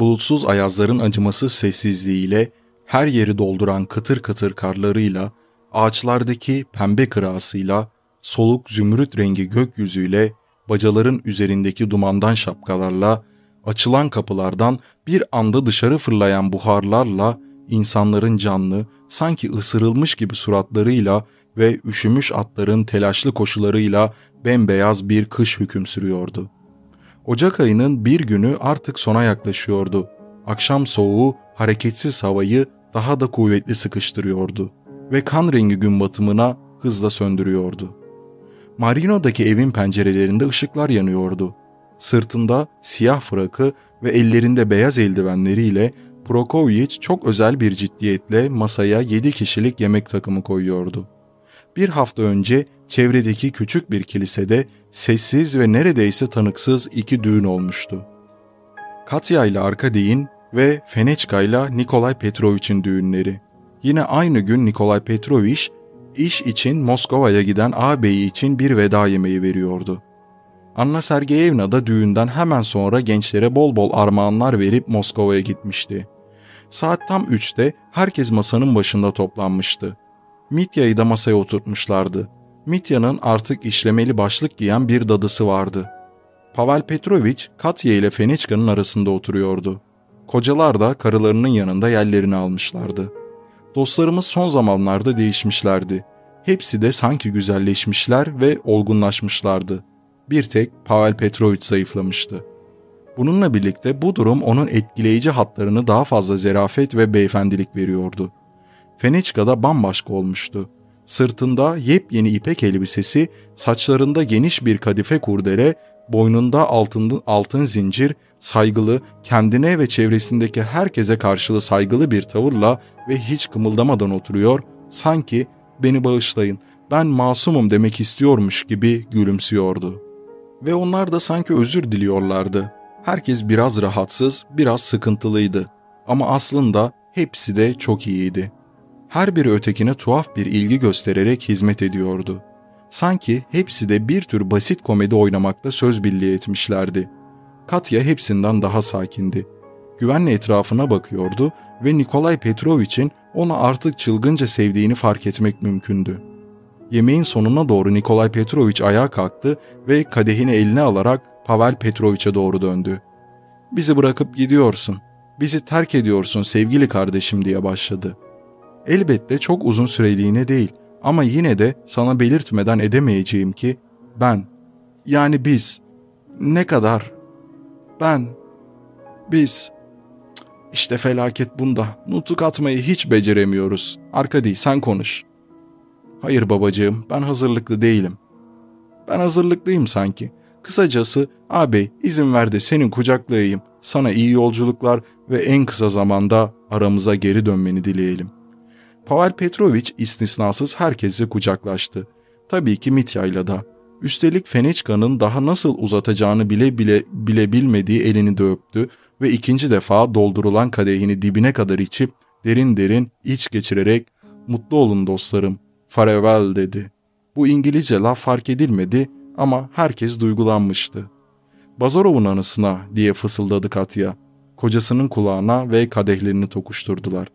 Bulutsuz ayazların acımasız sessizliğiyle, her yeri dolduran kıtır kıtır karlarıyla, ağaçlardaki pembe kırağısıyla, soluk zümrüt rengi gökyüzüyle, bacaların üzerindeki dumandan şapkalarla, açılan kapılardan bir anda dışarı fırlayan buharlarla, insanların canlı, sanki ısırılmış gibi suratlarıyla ve üşümüş atların telaşlı koşularıyla bembeyaz bir kış hüküm sürüyordu. Ocak ayının bir günü artık sona yaklaşıyordu. Akşam soğuğu hareketsiz havayı daha da kuvvetli sıkıştırıyordu ve kan rengi gün batımına hızla söndürüyordu. Marino'daki evin pencerelerinde ışıklar yanıyordu. Sırtında siyah frakı ve ellerinde beyaz eldivenleriyle Prokovic çok özel bir ciddiyetle masaya yedi kişilik yemek takımı koyuyordu. Bir hafta önce çevredeki küçük bir kilisede sessiz ve neredeyse tanıksız iki düğün olmuştu. Katya ile Arkadiy'in ve Feneçka ile Nikolay Petrovic'in düğünleri. Yine aynı gün Nikolay Petrovic iş için Moskova'ya giden ağabeyi için bir veda yemeği veriyordu. Anna Sergeyevna da düğünden hemen sonra gençlere bol bol armağanlar verip Moskova'ya gitmişti. Saat tam üçte herkes masanın başında toplanmıştı. Mitya'yı da masaya oturtmuşlardı. Mitya'nın artık işlemeli başlık giyen bir dadısı vardı. Pavel Petrovic, Katya ile Feniçka'nın arasında oturuyordu. Kocalar da karılarının yanında yerlerini almışlardı. Dostlarımız son zamanlarda değişmişlerdi. Hepsi de sanki güzelleşmişler ve olgunlaşmışlardı. Bir tek Pavel Petrovic zayıflamıştı. Bununla birlikte bu durum onun etkileyici hatlarını daha fazla zerafet ve beyefendilik veriyordu. Feniçka da bambaşka olmuştu. Sırtında yepyeni ipek elbisesi, saçlarında geniş bir kadife kurdele, boynunda altın, altın zincir, saygılı, kendine ve çevresindeki herkese karşılığı saygılı bir tavırla ve hiç kımıldamadan oturuyor, sanki beni bağışlayın, ben masumum demek istiyormuş gibi gülümsüyordu. Ve onlar da sanki özür diliyorlardı. Herkes biraz rahatsız, biraz sıkıntılıydı. Ama aslında hepsi de çok iyiydi. Her biri ötekine tuhaf bir ilgi göstererek hizmet ediyordu. Sanki hepsi de bir tür basit komedi oynamakta söz birliği etmişlerdi. Katya hepsinden daha sakindi. Güvenle etrafına bakıyordu ve Nikolay Petrovic'in onu artık çılgınca sevdiğini fark etmek mümkündü. Yemeğin sonuna doğru Nikolay Petrovic ayağa kalktı ve kadehini eline alarak Pavel Petrovic'e doğru döndü. ''Bizi bırakıp gidiyorsun, bizi terk ediyorsun sevgili kardeşim.'' diye başladı. Elbette çok uzun süreliğine değil ama yine de sana belirtmeden edemeyeceğim ki ben, yani biz, ne kadar, ben, biz, işte felaket bunda. Nutuk atmayı hiç beceremiyoruz. Arkadi sen konuş. Hayır babacığım ben hazırlıklı değilim. Ben hazırlıklıyım sanki. Kısacası ağabey izin ver de senin kucaklayayım. Sana iyi yolculuklar ve en kısa zamanda aramıza geri dönmeni dileyelim. Pavel Petrovic istisnasız herkese kucaklaştı. Tabii ki Mitya'yla da. Üstelik Feneçka'nın daha nasıl uzatacağını bile bile bile bilmediği elini de öptü ve ikinci defa doldurulan kadehini dibine kadar içip derin derin iç geçirerek ''Mutlu olun dostlarım, farewell'' dedi. Bu İngilizce laf fark edilmedi ama herkes duygulanmıştı. Bazarov'un anısına diye fısıldadı Katya. Kocasının kulağına ve kadehlerini tokuşturdular.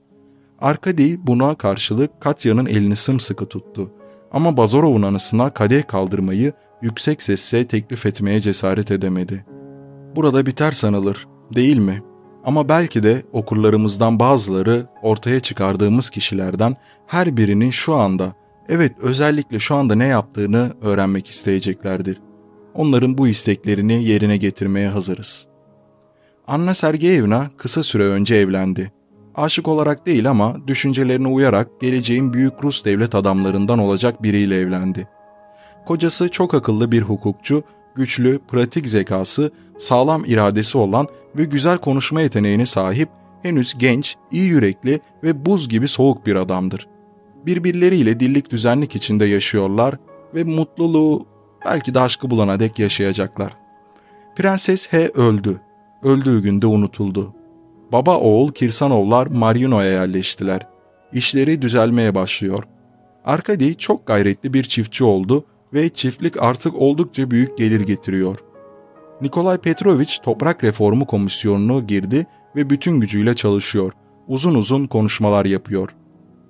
Arkadi buna karşılık Katya'nın elini sımsıkı tuttu. Ama Bazarov'un anısına kadeh kaldırmayı yüksek sesle teklif etmeye cesaret edemedi. Burada biter sanılır, değil mi? Ama belki de okurlarımızdan bazıları ortaya çıkardığımız kişilerden her birinin şu anda, evet özellikle şu anda ne yaptığını öğrenmek isteyeceklerdir. Onların bu isteklerini yerine getirmeye hazırız. Anna Sergeyevna kısa süre önce evlendi. Aşık olarak değil ama düşüncelerine uyarak geleceğin büyük Rus devlet adamlarından olacak biriyle evlendi. Kocası çok akıllı bir hukukçu, güçlü, pratik zekası, sağlam iradesi olan ve güzel konuşma yeteneğine sahip, henüz genç, iyi yürekli ve buz gibi soğuk bir adamdır. Birbirleriyle dillik düzenlik içinde yaşıyorlar ve mutluluğu belki de aşkı bulana dek yaşayacaklar. Prenses H öldü. Öldüğü günde unutuldu. Baba oğul Kirsanovlar Marino'ya yerleştiler. İşleri düzelmeye başlıyor. Arkadi çok gayretli bir çiftçi oldu ve çiftlik artık oldukça büyük gelir getiriyor. Nikolay Petrovic Toprak Reformu Komisyonu'na girdi ve bütün gücüyle çalışıyor. Uzun uzun konuşmalar yapıyor.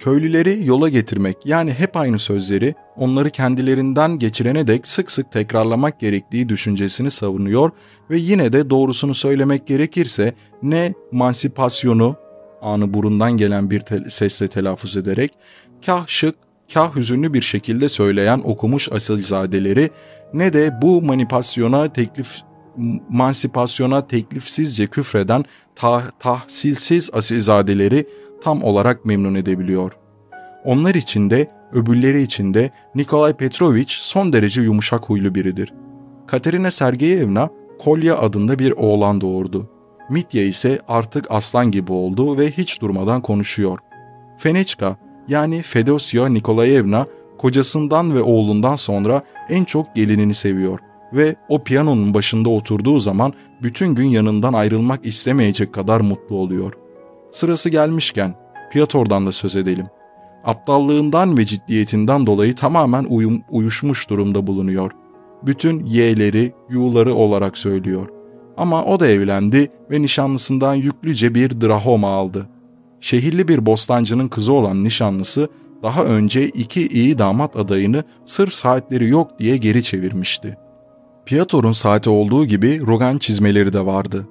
Köylüleri yola getirmek yani hep aynı sözleri onları kendilerinden geçirene dek sık sık tekrarlamak gerektiği düşüncesini savunuyor ve yine de doğrusunu söylemek gerekirse ne mansipasyonu anı burundan gelen bir te- sesle telaffuz ederek kah şık kah hüzünlü bir şekilde söyleyen okumuş asilzadeleri ne de bu manipasyona teklif mansipasyona teklifsizce küfreden tah, tahsilsiz asilzadeleri tam olarak memnun edebiliyor. Onlar için de öbürleri için de Nikolay Petrovich son derece yumuşak huylu biridir. Katerina Sergeyevna Kolya adında bir oğlan doğurdu. Mitya ise artık aslan gibi oldu ve hiç durmadan konuşuyor. Feneçka yani Fedosya Nikolayevna kocasından ve oğlundan sonra en çok gelinini seviyor ve o piyanonun başında oturduğu zaman bütün gün yanından ayrılmak istemeyecek kadar mutlu oluyor. Sırası gelmişken Piyator'dan da söz edelim. Aptallığından ve ciddiyetinden dolayı tamamen uyum, uyuşmuş durumda bulunuyor. Bütün y'leri, yu'ları olarak söylüyor. Ama o da evlendi ve nişanlısından yüklüce bir drahoma aldı. Şehirli bir bostancının kızı olan nişanlısı daha önce iki iyi damat adayını sırf saatleri yok diye geri çevirmişti. Piator'un saati olduğu gibi Rogan çizmeleri de vardı.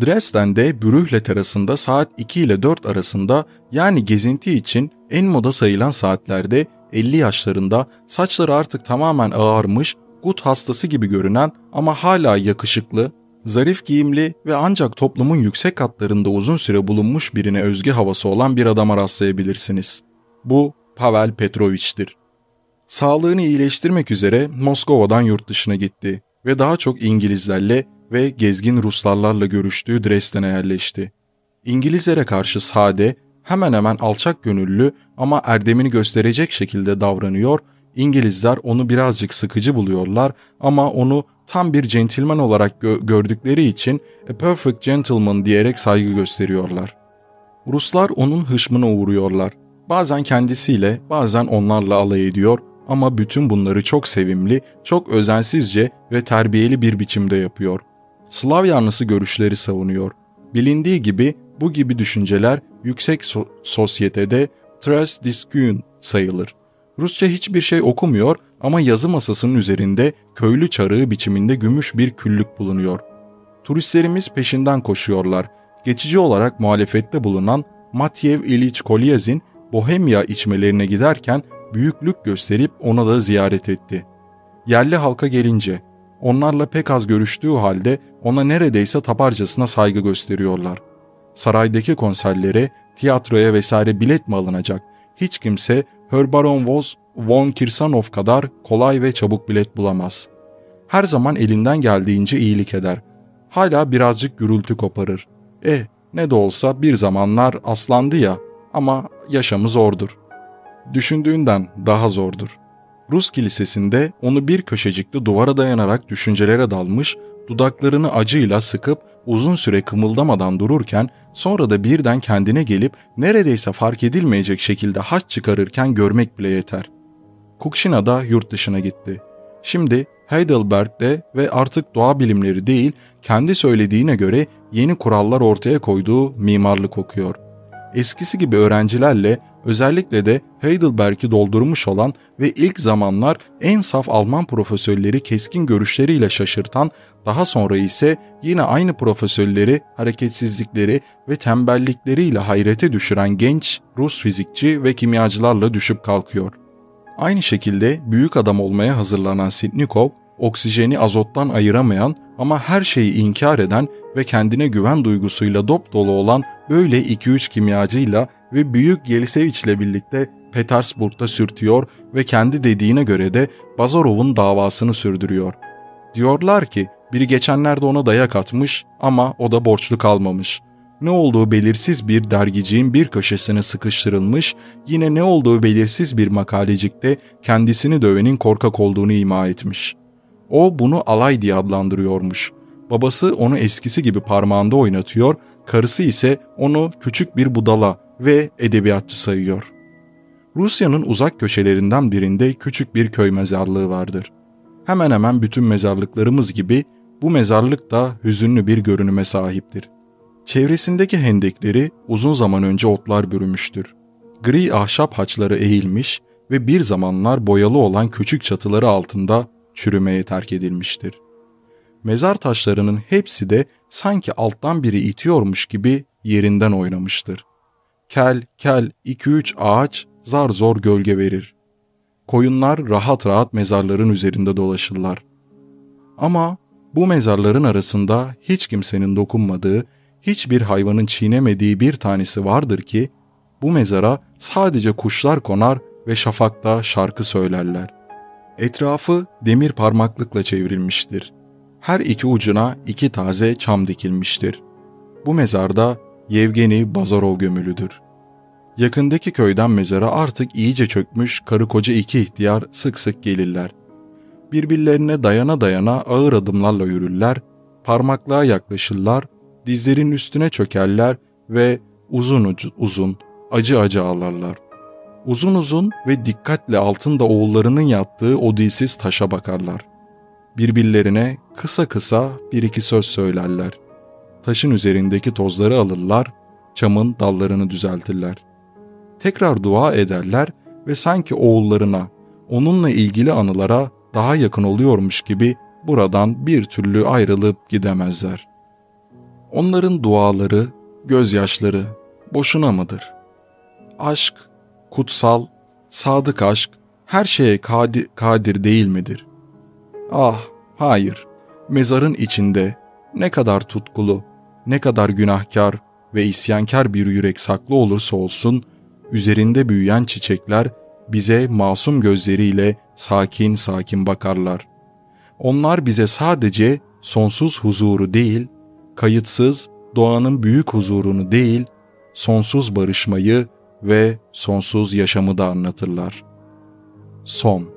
Dresden'de Brühle terasında saat 2 ile 4 arasında yani gezinti için en moda sayılan saatlerde 50 yaşlarında saçları artık tamamen ağarmış, gut hastası gibi görünen ama hala yakışıklı, zarif giyimli ve ancak toplumun yüksek katlarında uzun süre bulunmuş birine özgü havası olan bir adama rastlayabilirsiniz. Bu Pavel Petrovich'tir. Sağlığını iyileştirmek üzere Moskova'dan yurt dışına gitti ve daha çok İngilizlerle ve gezgin Ruslarla görüştüğü Dresden'e yerleşti. İngilizlere karşı sade, hemen hemen alçak gönüllü ama erdemini gösterecek şekilde davranıyor, İngilizler onu birazcık sıkıcı buluyorlar ama onu tam bir centilmen olarak gö- gördükleri için a perfect gentleman diyerek saygı gösteriyorlar. Ruslar onun hışmına uğruyorlar. Bazen kendisiyle, bazen onlarla alay ediyor ama bütün bunları çok sevimli, çok özensizce ve terbiyeli bir biçimde yapıyor. Slav yanlısı görüşleri savunuyor. Bilindiği gibi bu gibi düşünceler yüksek so- sosyetede tres discun sayılır. Rusça hiçbir şey okumuyor ama yazı masasının üzerinde köylü çarığı biçiminde gümüş bir küllük bulunuyor. Turistlerimiz peşinden koşuyorlar. Geçici olarak muhalefette bulunan Matyev İliç Kolyazin Bohemya içmelerine giderken büyüklük gösterip ona da ziyaret etti. Yerli halka gelince onlarla pek az görüştüğü halde ona neredeyse taparcasına saygı gösteriyorlar. Saraydaki konserlere, tiyatroya vesaire bilet mi alınacak? Hiç kimse Herbaron Voz von Kirsanov kadar kolay ve çabuk bilet bulamaz. Her zaman elinden geldiğince iyilik eder. Hala birazcık gürültü koparır. E ne de olsa bir zamanlar aslandı ya ama yaşamı zordur. Düşündüğünden daha zordur. Rus kilisesinde onu bir köşecikte duvara dayanarak düşüncelere dalmış, dudaklarını acıyla sıkıp uzun süre kımıldamadan dururken sonra da birden kendine gelip neredeyse fark edilmeyecek şekilde haç çıkarırken görmek bile yeter. Kukşina da yurt dışına gitti. Şimdi Heidelberg'de ve artık doğa bilimleri değil, kendi söylediğine göre yeni kurallar ortaya koyduğu mimarlık okuyor. Eskisi gibi öğrencilerle özellikle de Heidelberg'i doldurmuş olan ve ilk zamanlar en saf Alman profesörleri keskin görüşleriyle şaşırtan, daha sonra ise yine aynı profesörleri hareketsizlikleri ve tembellikleriyle hayrete düşüren genç Rus fizikçi ve kimyacılarla düşüp kalkıyor. Aynı şekilde büyük adam olmaya hazırlanan Sitnikov, oksijeni azottan ayıramayan ama her şeyi inkar eden ve kendine güven duygusuyla dop dolu olan böyle 2-3 kimyacıyla ve büyük Yeliseviç ile birlikte Petersburg'da sürtüyor ve kendi dediğine göre de Bazarov'un davasını sürdürüyor. Diyorlar ki biri geçenlerde ona dayak atmış ama o da borçlu kalmamış. Ne olduğu belirsiz bir dergiciğin bir köşesine sıkıştırılmış, yine ne olduğu belirsiz bir makalecikte kendisini dövenin korkak olduğunu ima etmiş. O bunu alay diye adlandırıyormuş. Babası onu eskisi gibi parmağında oynatıyor, karısı ise onu küçük bir budala ve edebiyatçı sayıyor. Rusya'nın uzak köşelerinden birinde küçük bir köy mezarlığı vardır. Hemen hemen bütün mezarlıklarımız gibi bu mezarlık da hüzünlü bir görünüme sahiptir. Çevresindeki hendekleri uzun zaman önce otlar bürümüştür. Gri ahşap haçları eğilmiş ve bir zamanlar boyalı olan küçük çatıları altında çürümeye terk edilmiştir. Mezar taşlarının hepsi de sanki alttan biri itiyormuş gibi yerinden oynamıştır. Kel kel iki üç ağaç zar zor gölge verir. Koyunlar rahat rahat mezarların üzerinde dolaşırlar. Ama bu mezarların arasında hiç kimsenin dokunmadığı, hiçbir hayvanın çiğnemediği bir tanesi vardır ki bu mezara sadece kuşlar konar ve şafakta şarkı söylerler. Etrafı demir parmaklıkla çevrilmiştir. Her iki ucuna iki taze çam dikilmiştir. Bu mezarda Yevgeni Bazarov gömülüdür. Yakındaki köyden mezara artık iyice çökmüş karı koca iki ihtiyar sık sık gelirler. Birbirlerine dayana dayana ağır adımlarla yürürler, parmaklığa yaklaşırlar, dizlerin üstüne çökerler ve uzun uzun, acı acı ağlarlar. Uzun uzun ve dikkatle altında oğullarının yattığı o dilsiz taşa bakarlar. Birbirlerine kısa kısa bir iki söz söylerler. Taşın üzerindeki tozları alırlar, çamın dallarını düzeltirler. Tekrar dua ederler ve sanki oğullarına, onunla ilgili anılara daha yakın oluyormuş gibi buradan bir türlü ayrılıp gidemezler. Onların duaları, gözyaşları boşuna mıdır? Aşk, kutsal, sadık aşk her şeye kadir, kadir değil midir? Ah, hayır. Mezarın içinde ne kadar tutkulu, ne kadar günahkar ve isyankar bir yürek saklı olursa olsun, üzerinde büyüyen çiçekler bize masum gözleriyle sakin sakin bakarlar. Onlar bize sadece sonsuz huzuru değil, kayıtsız doğanın büyük huzurunu değil, sonsuz barışmayı ve sonsuz yaşamı da anlatırlar. Son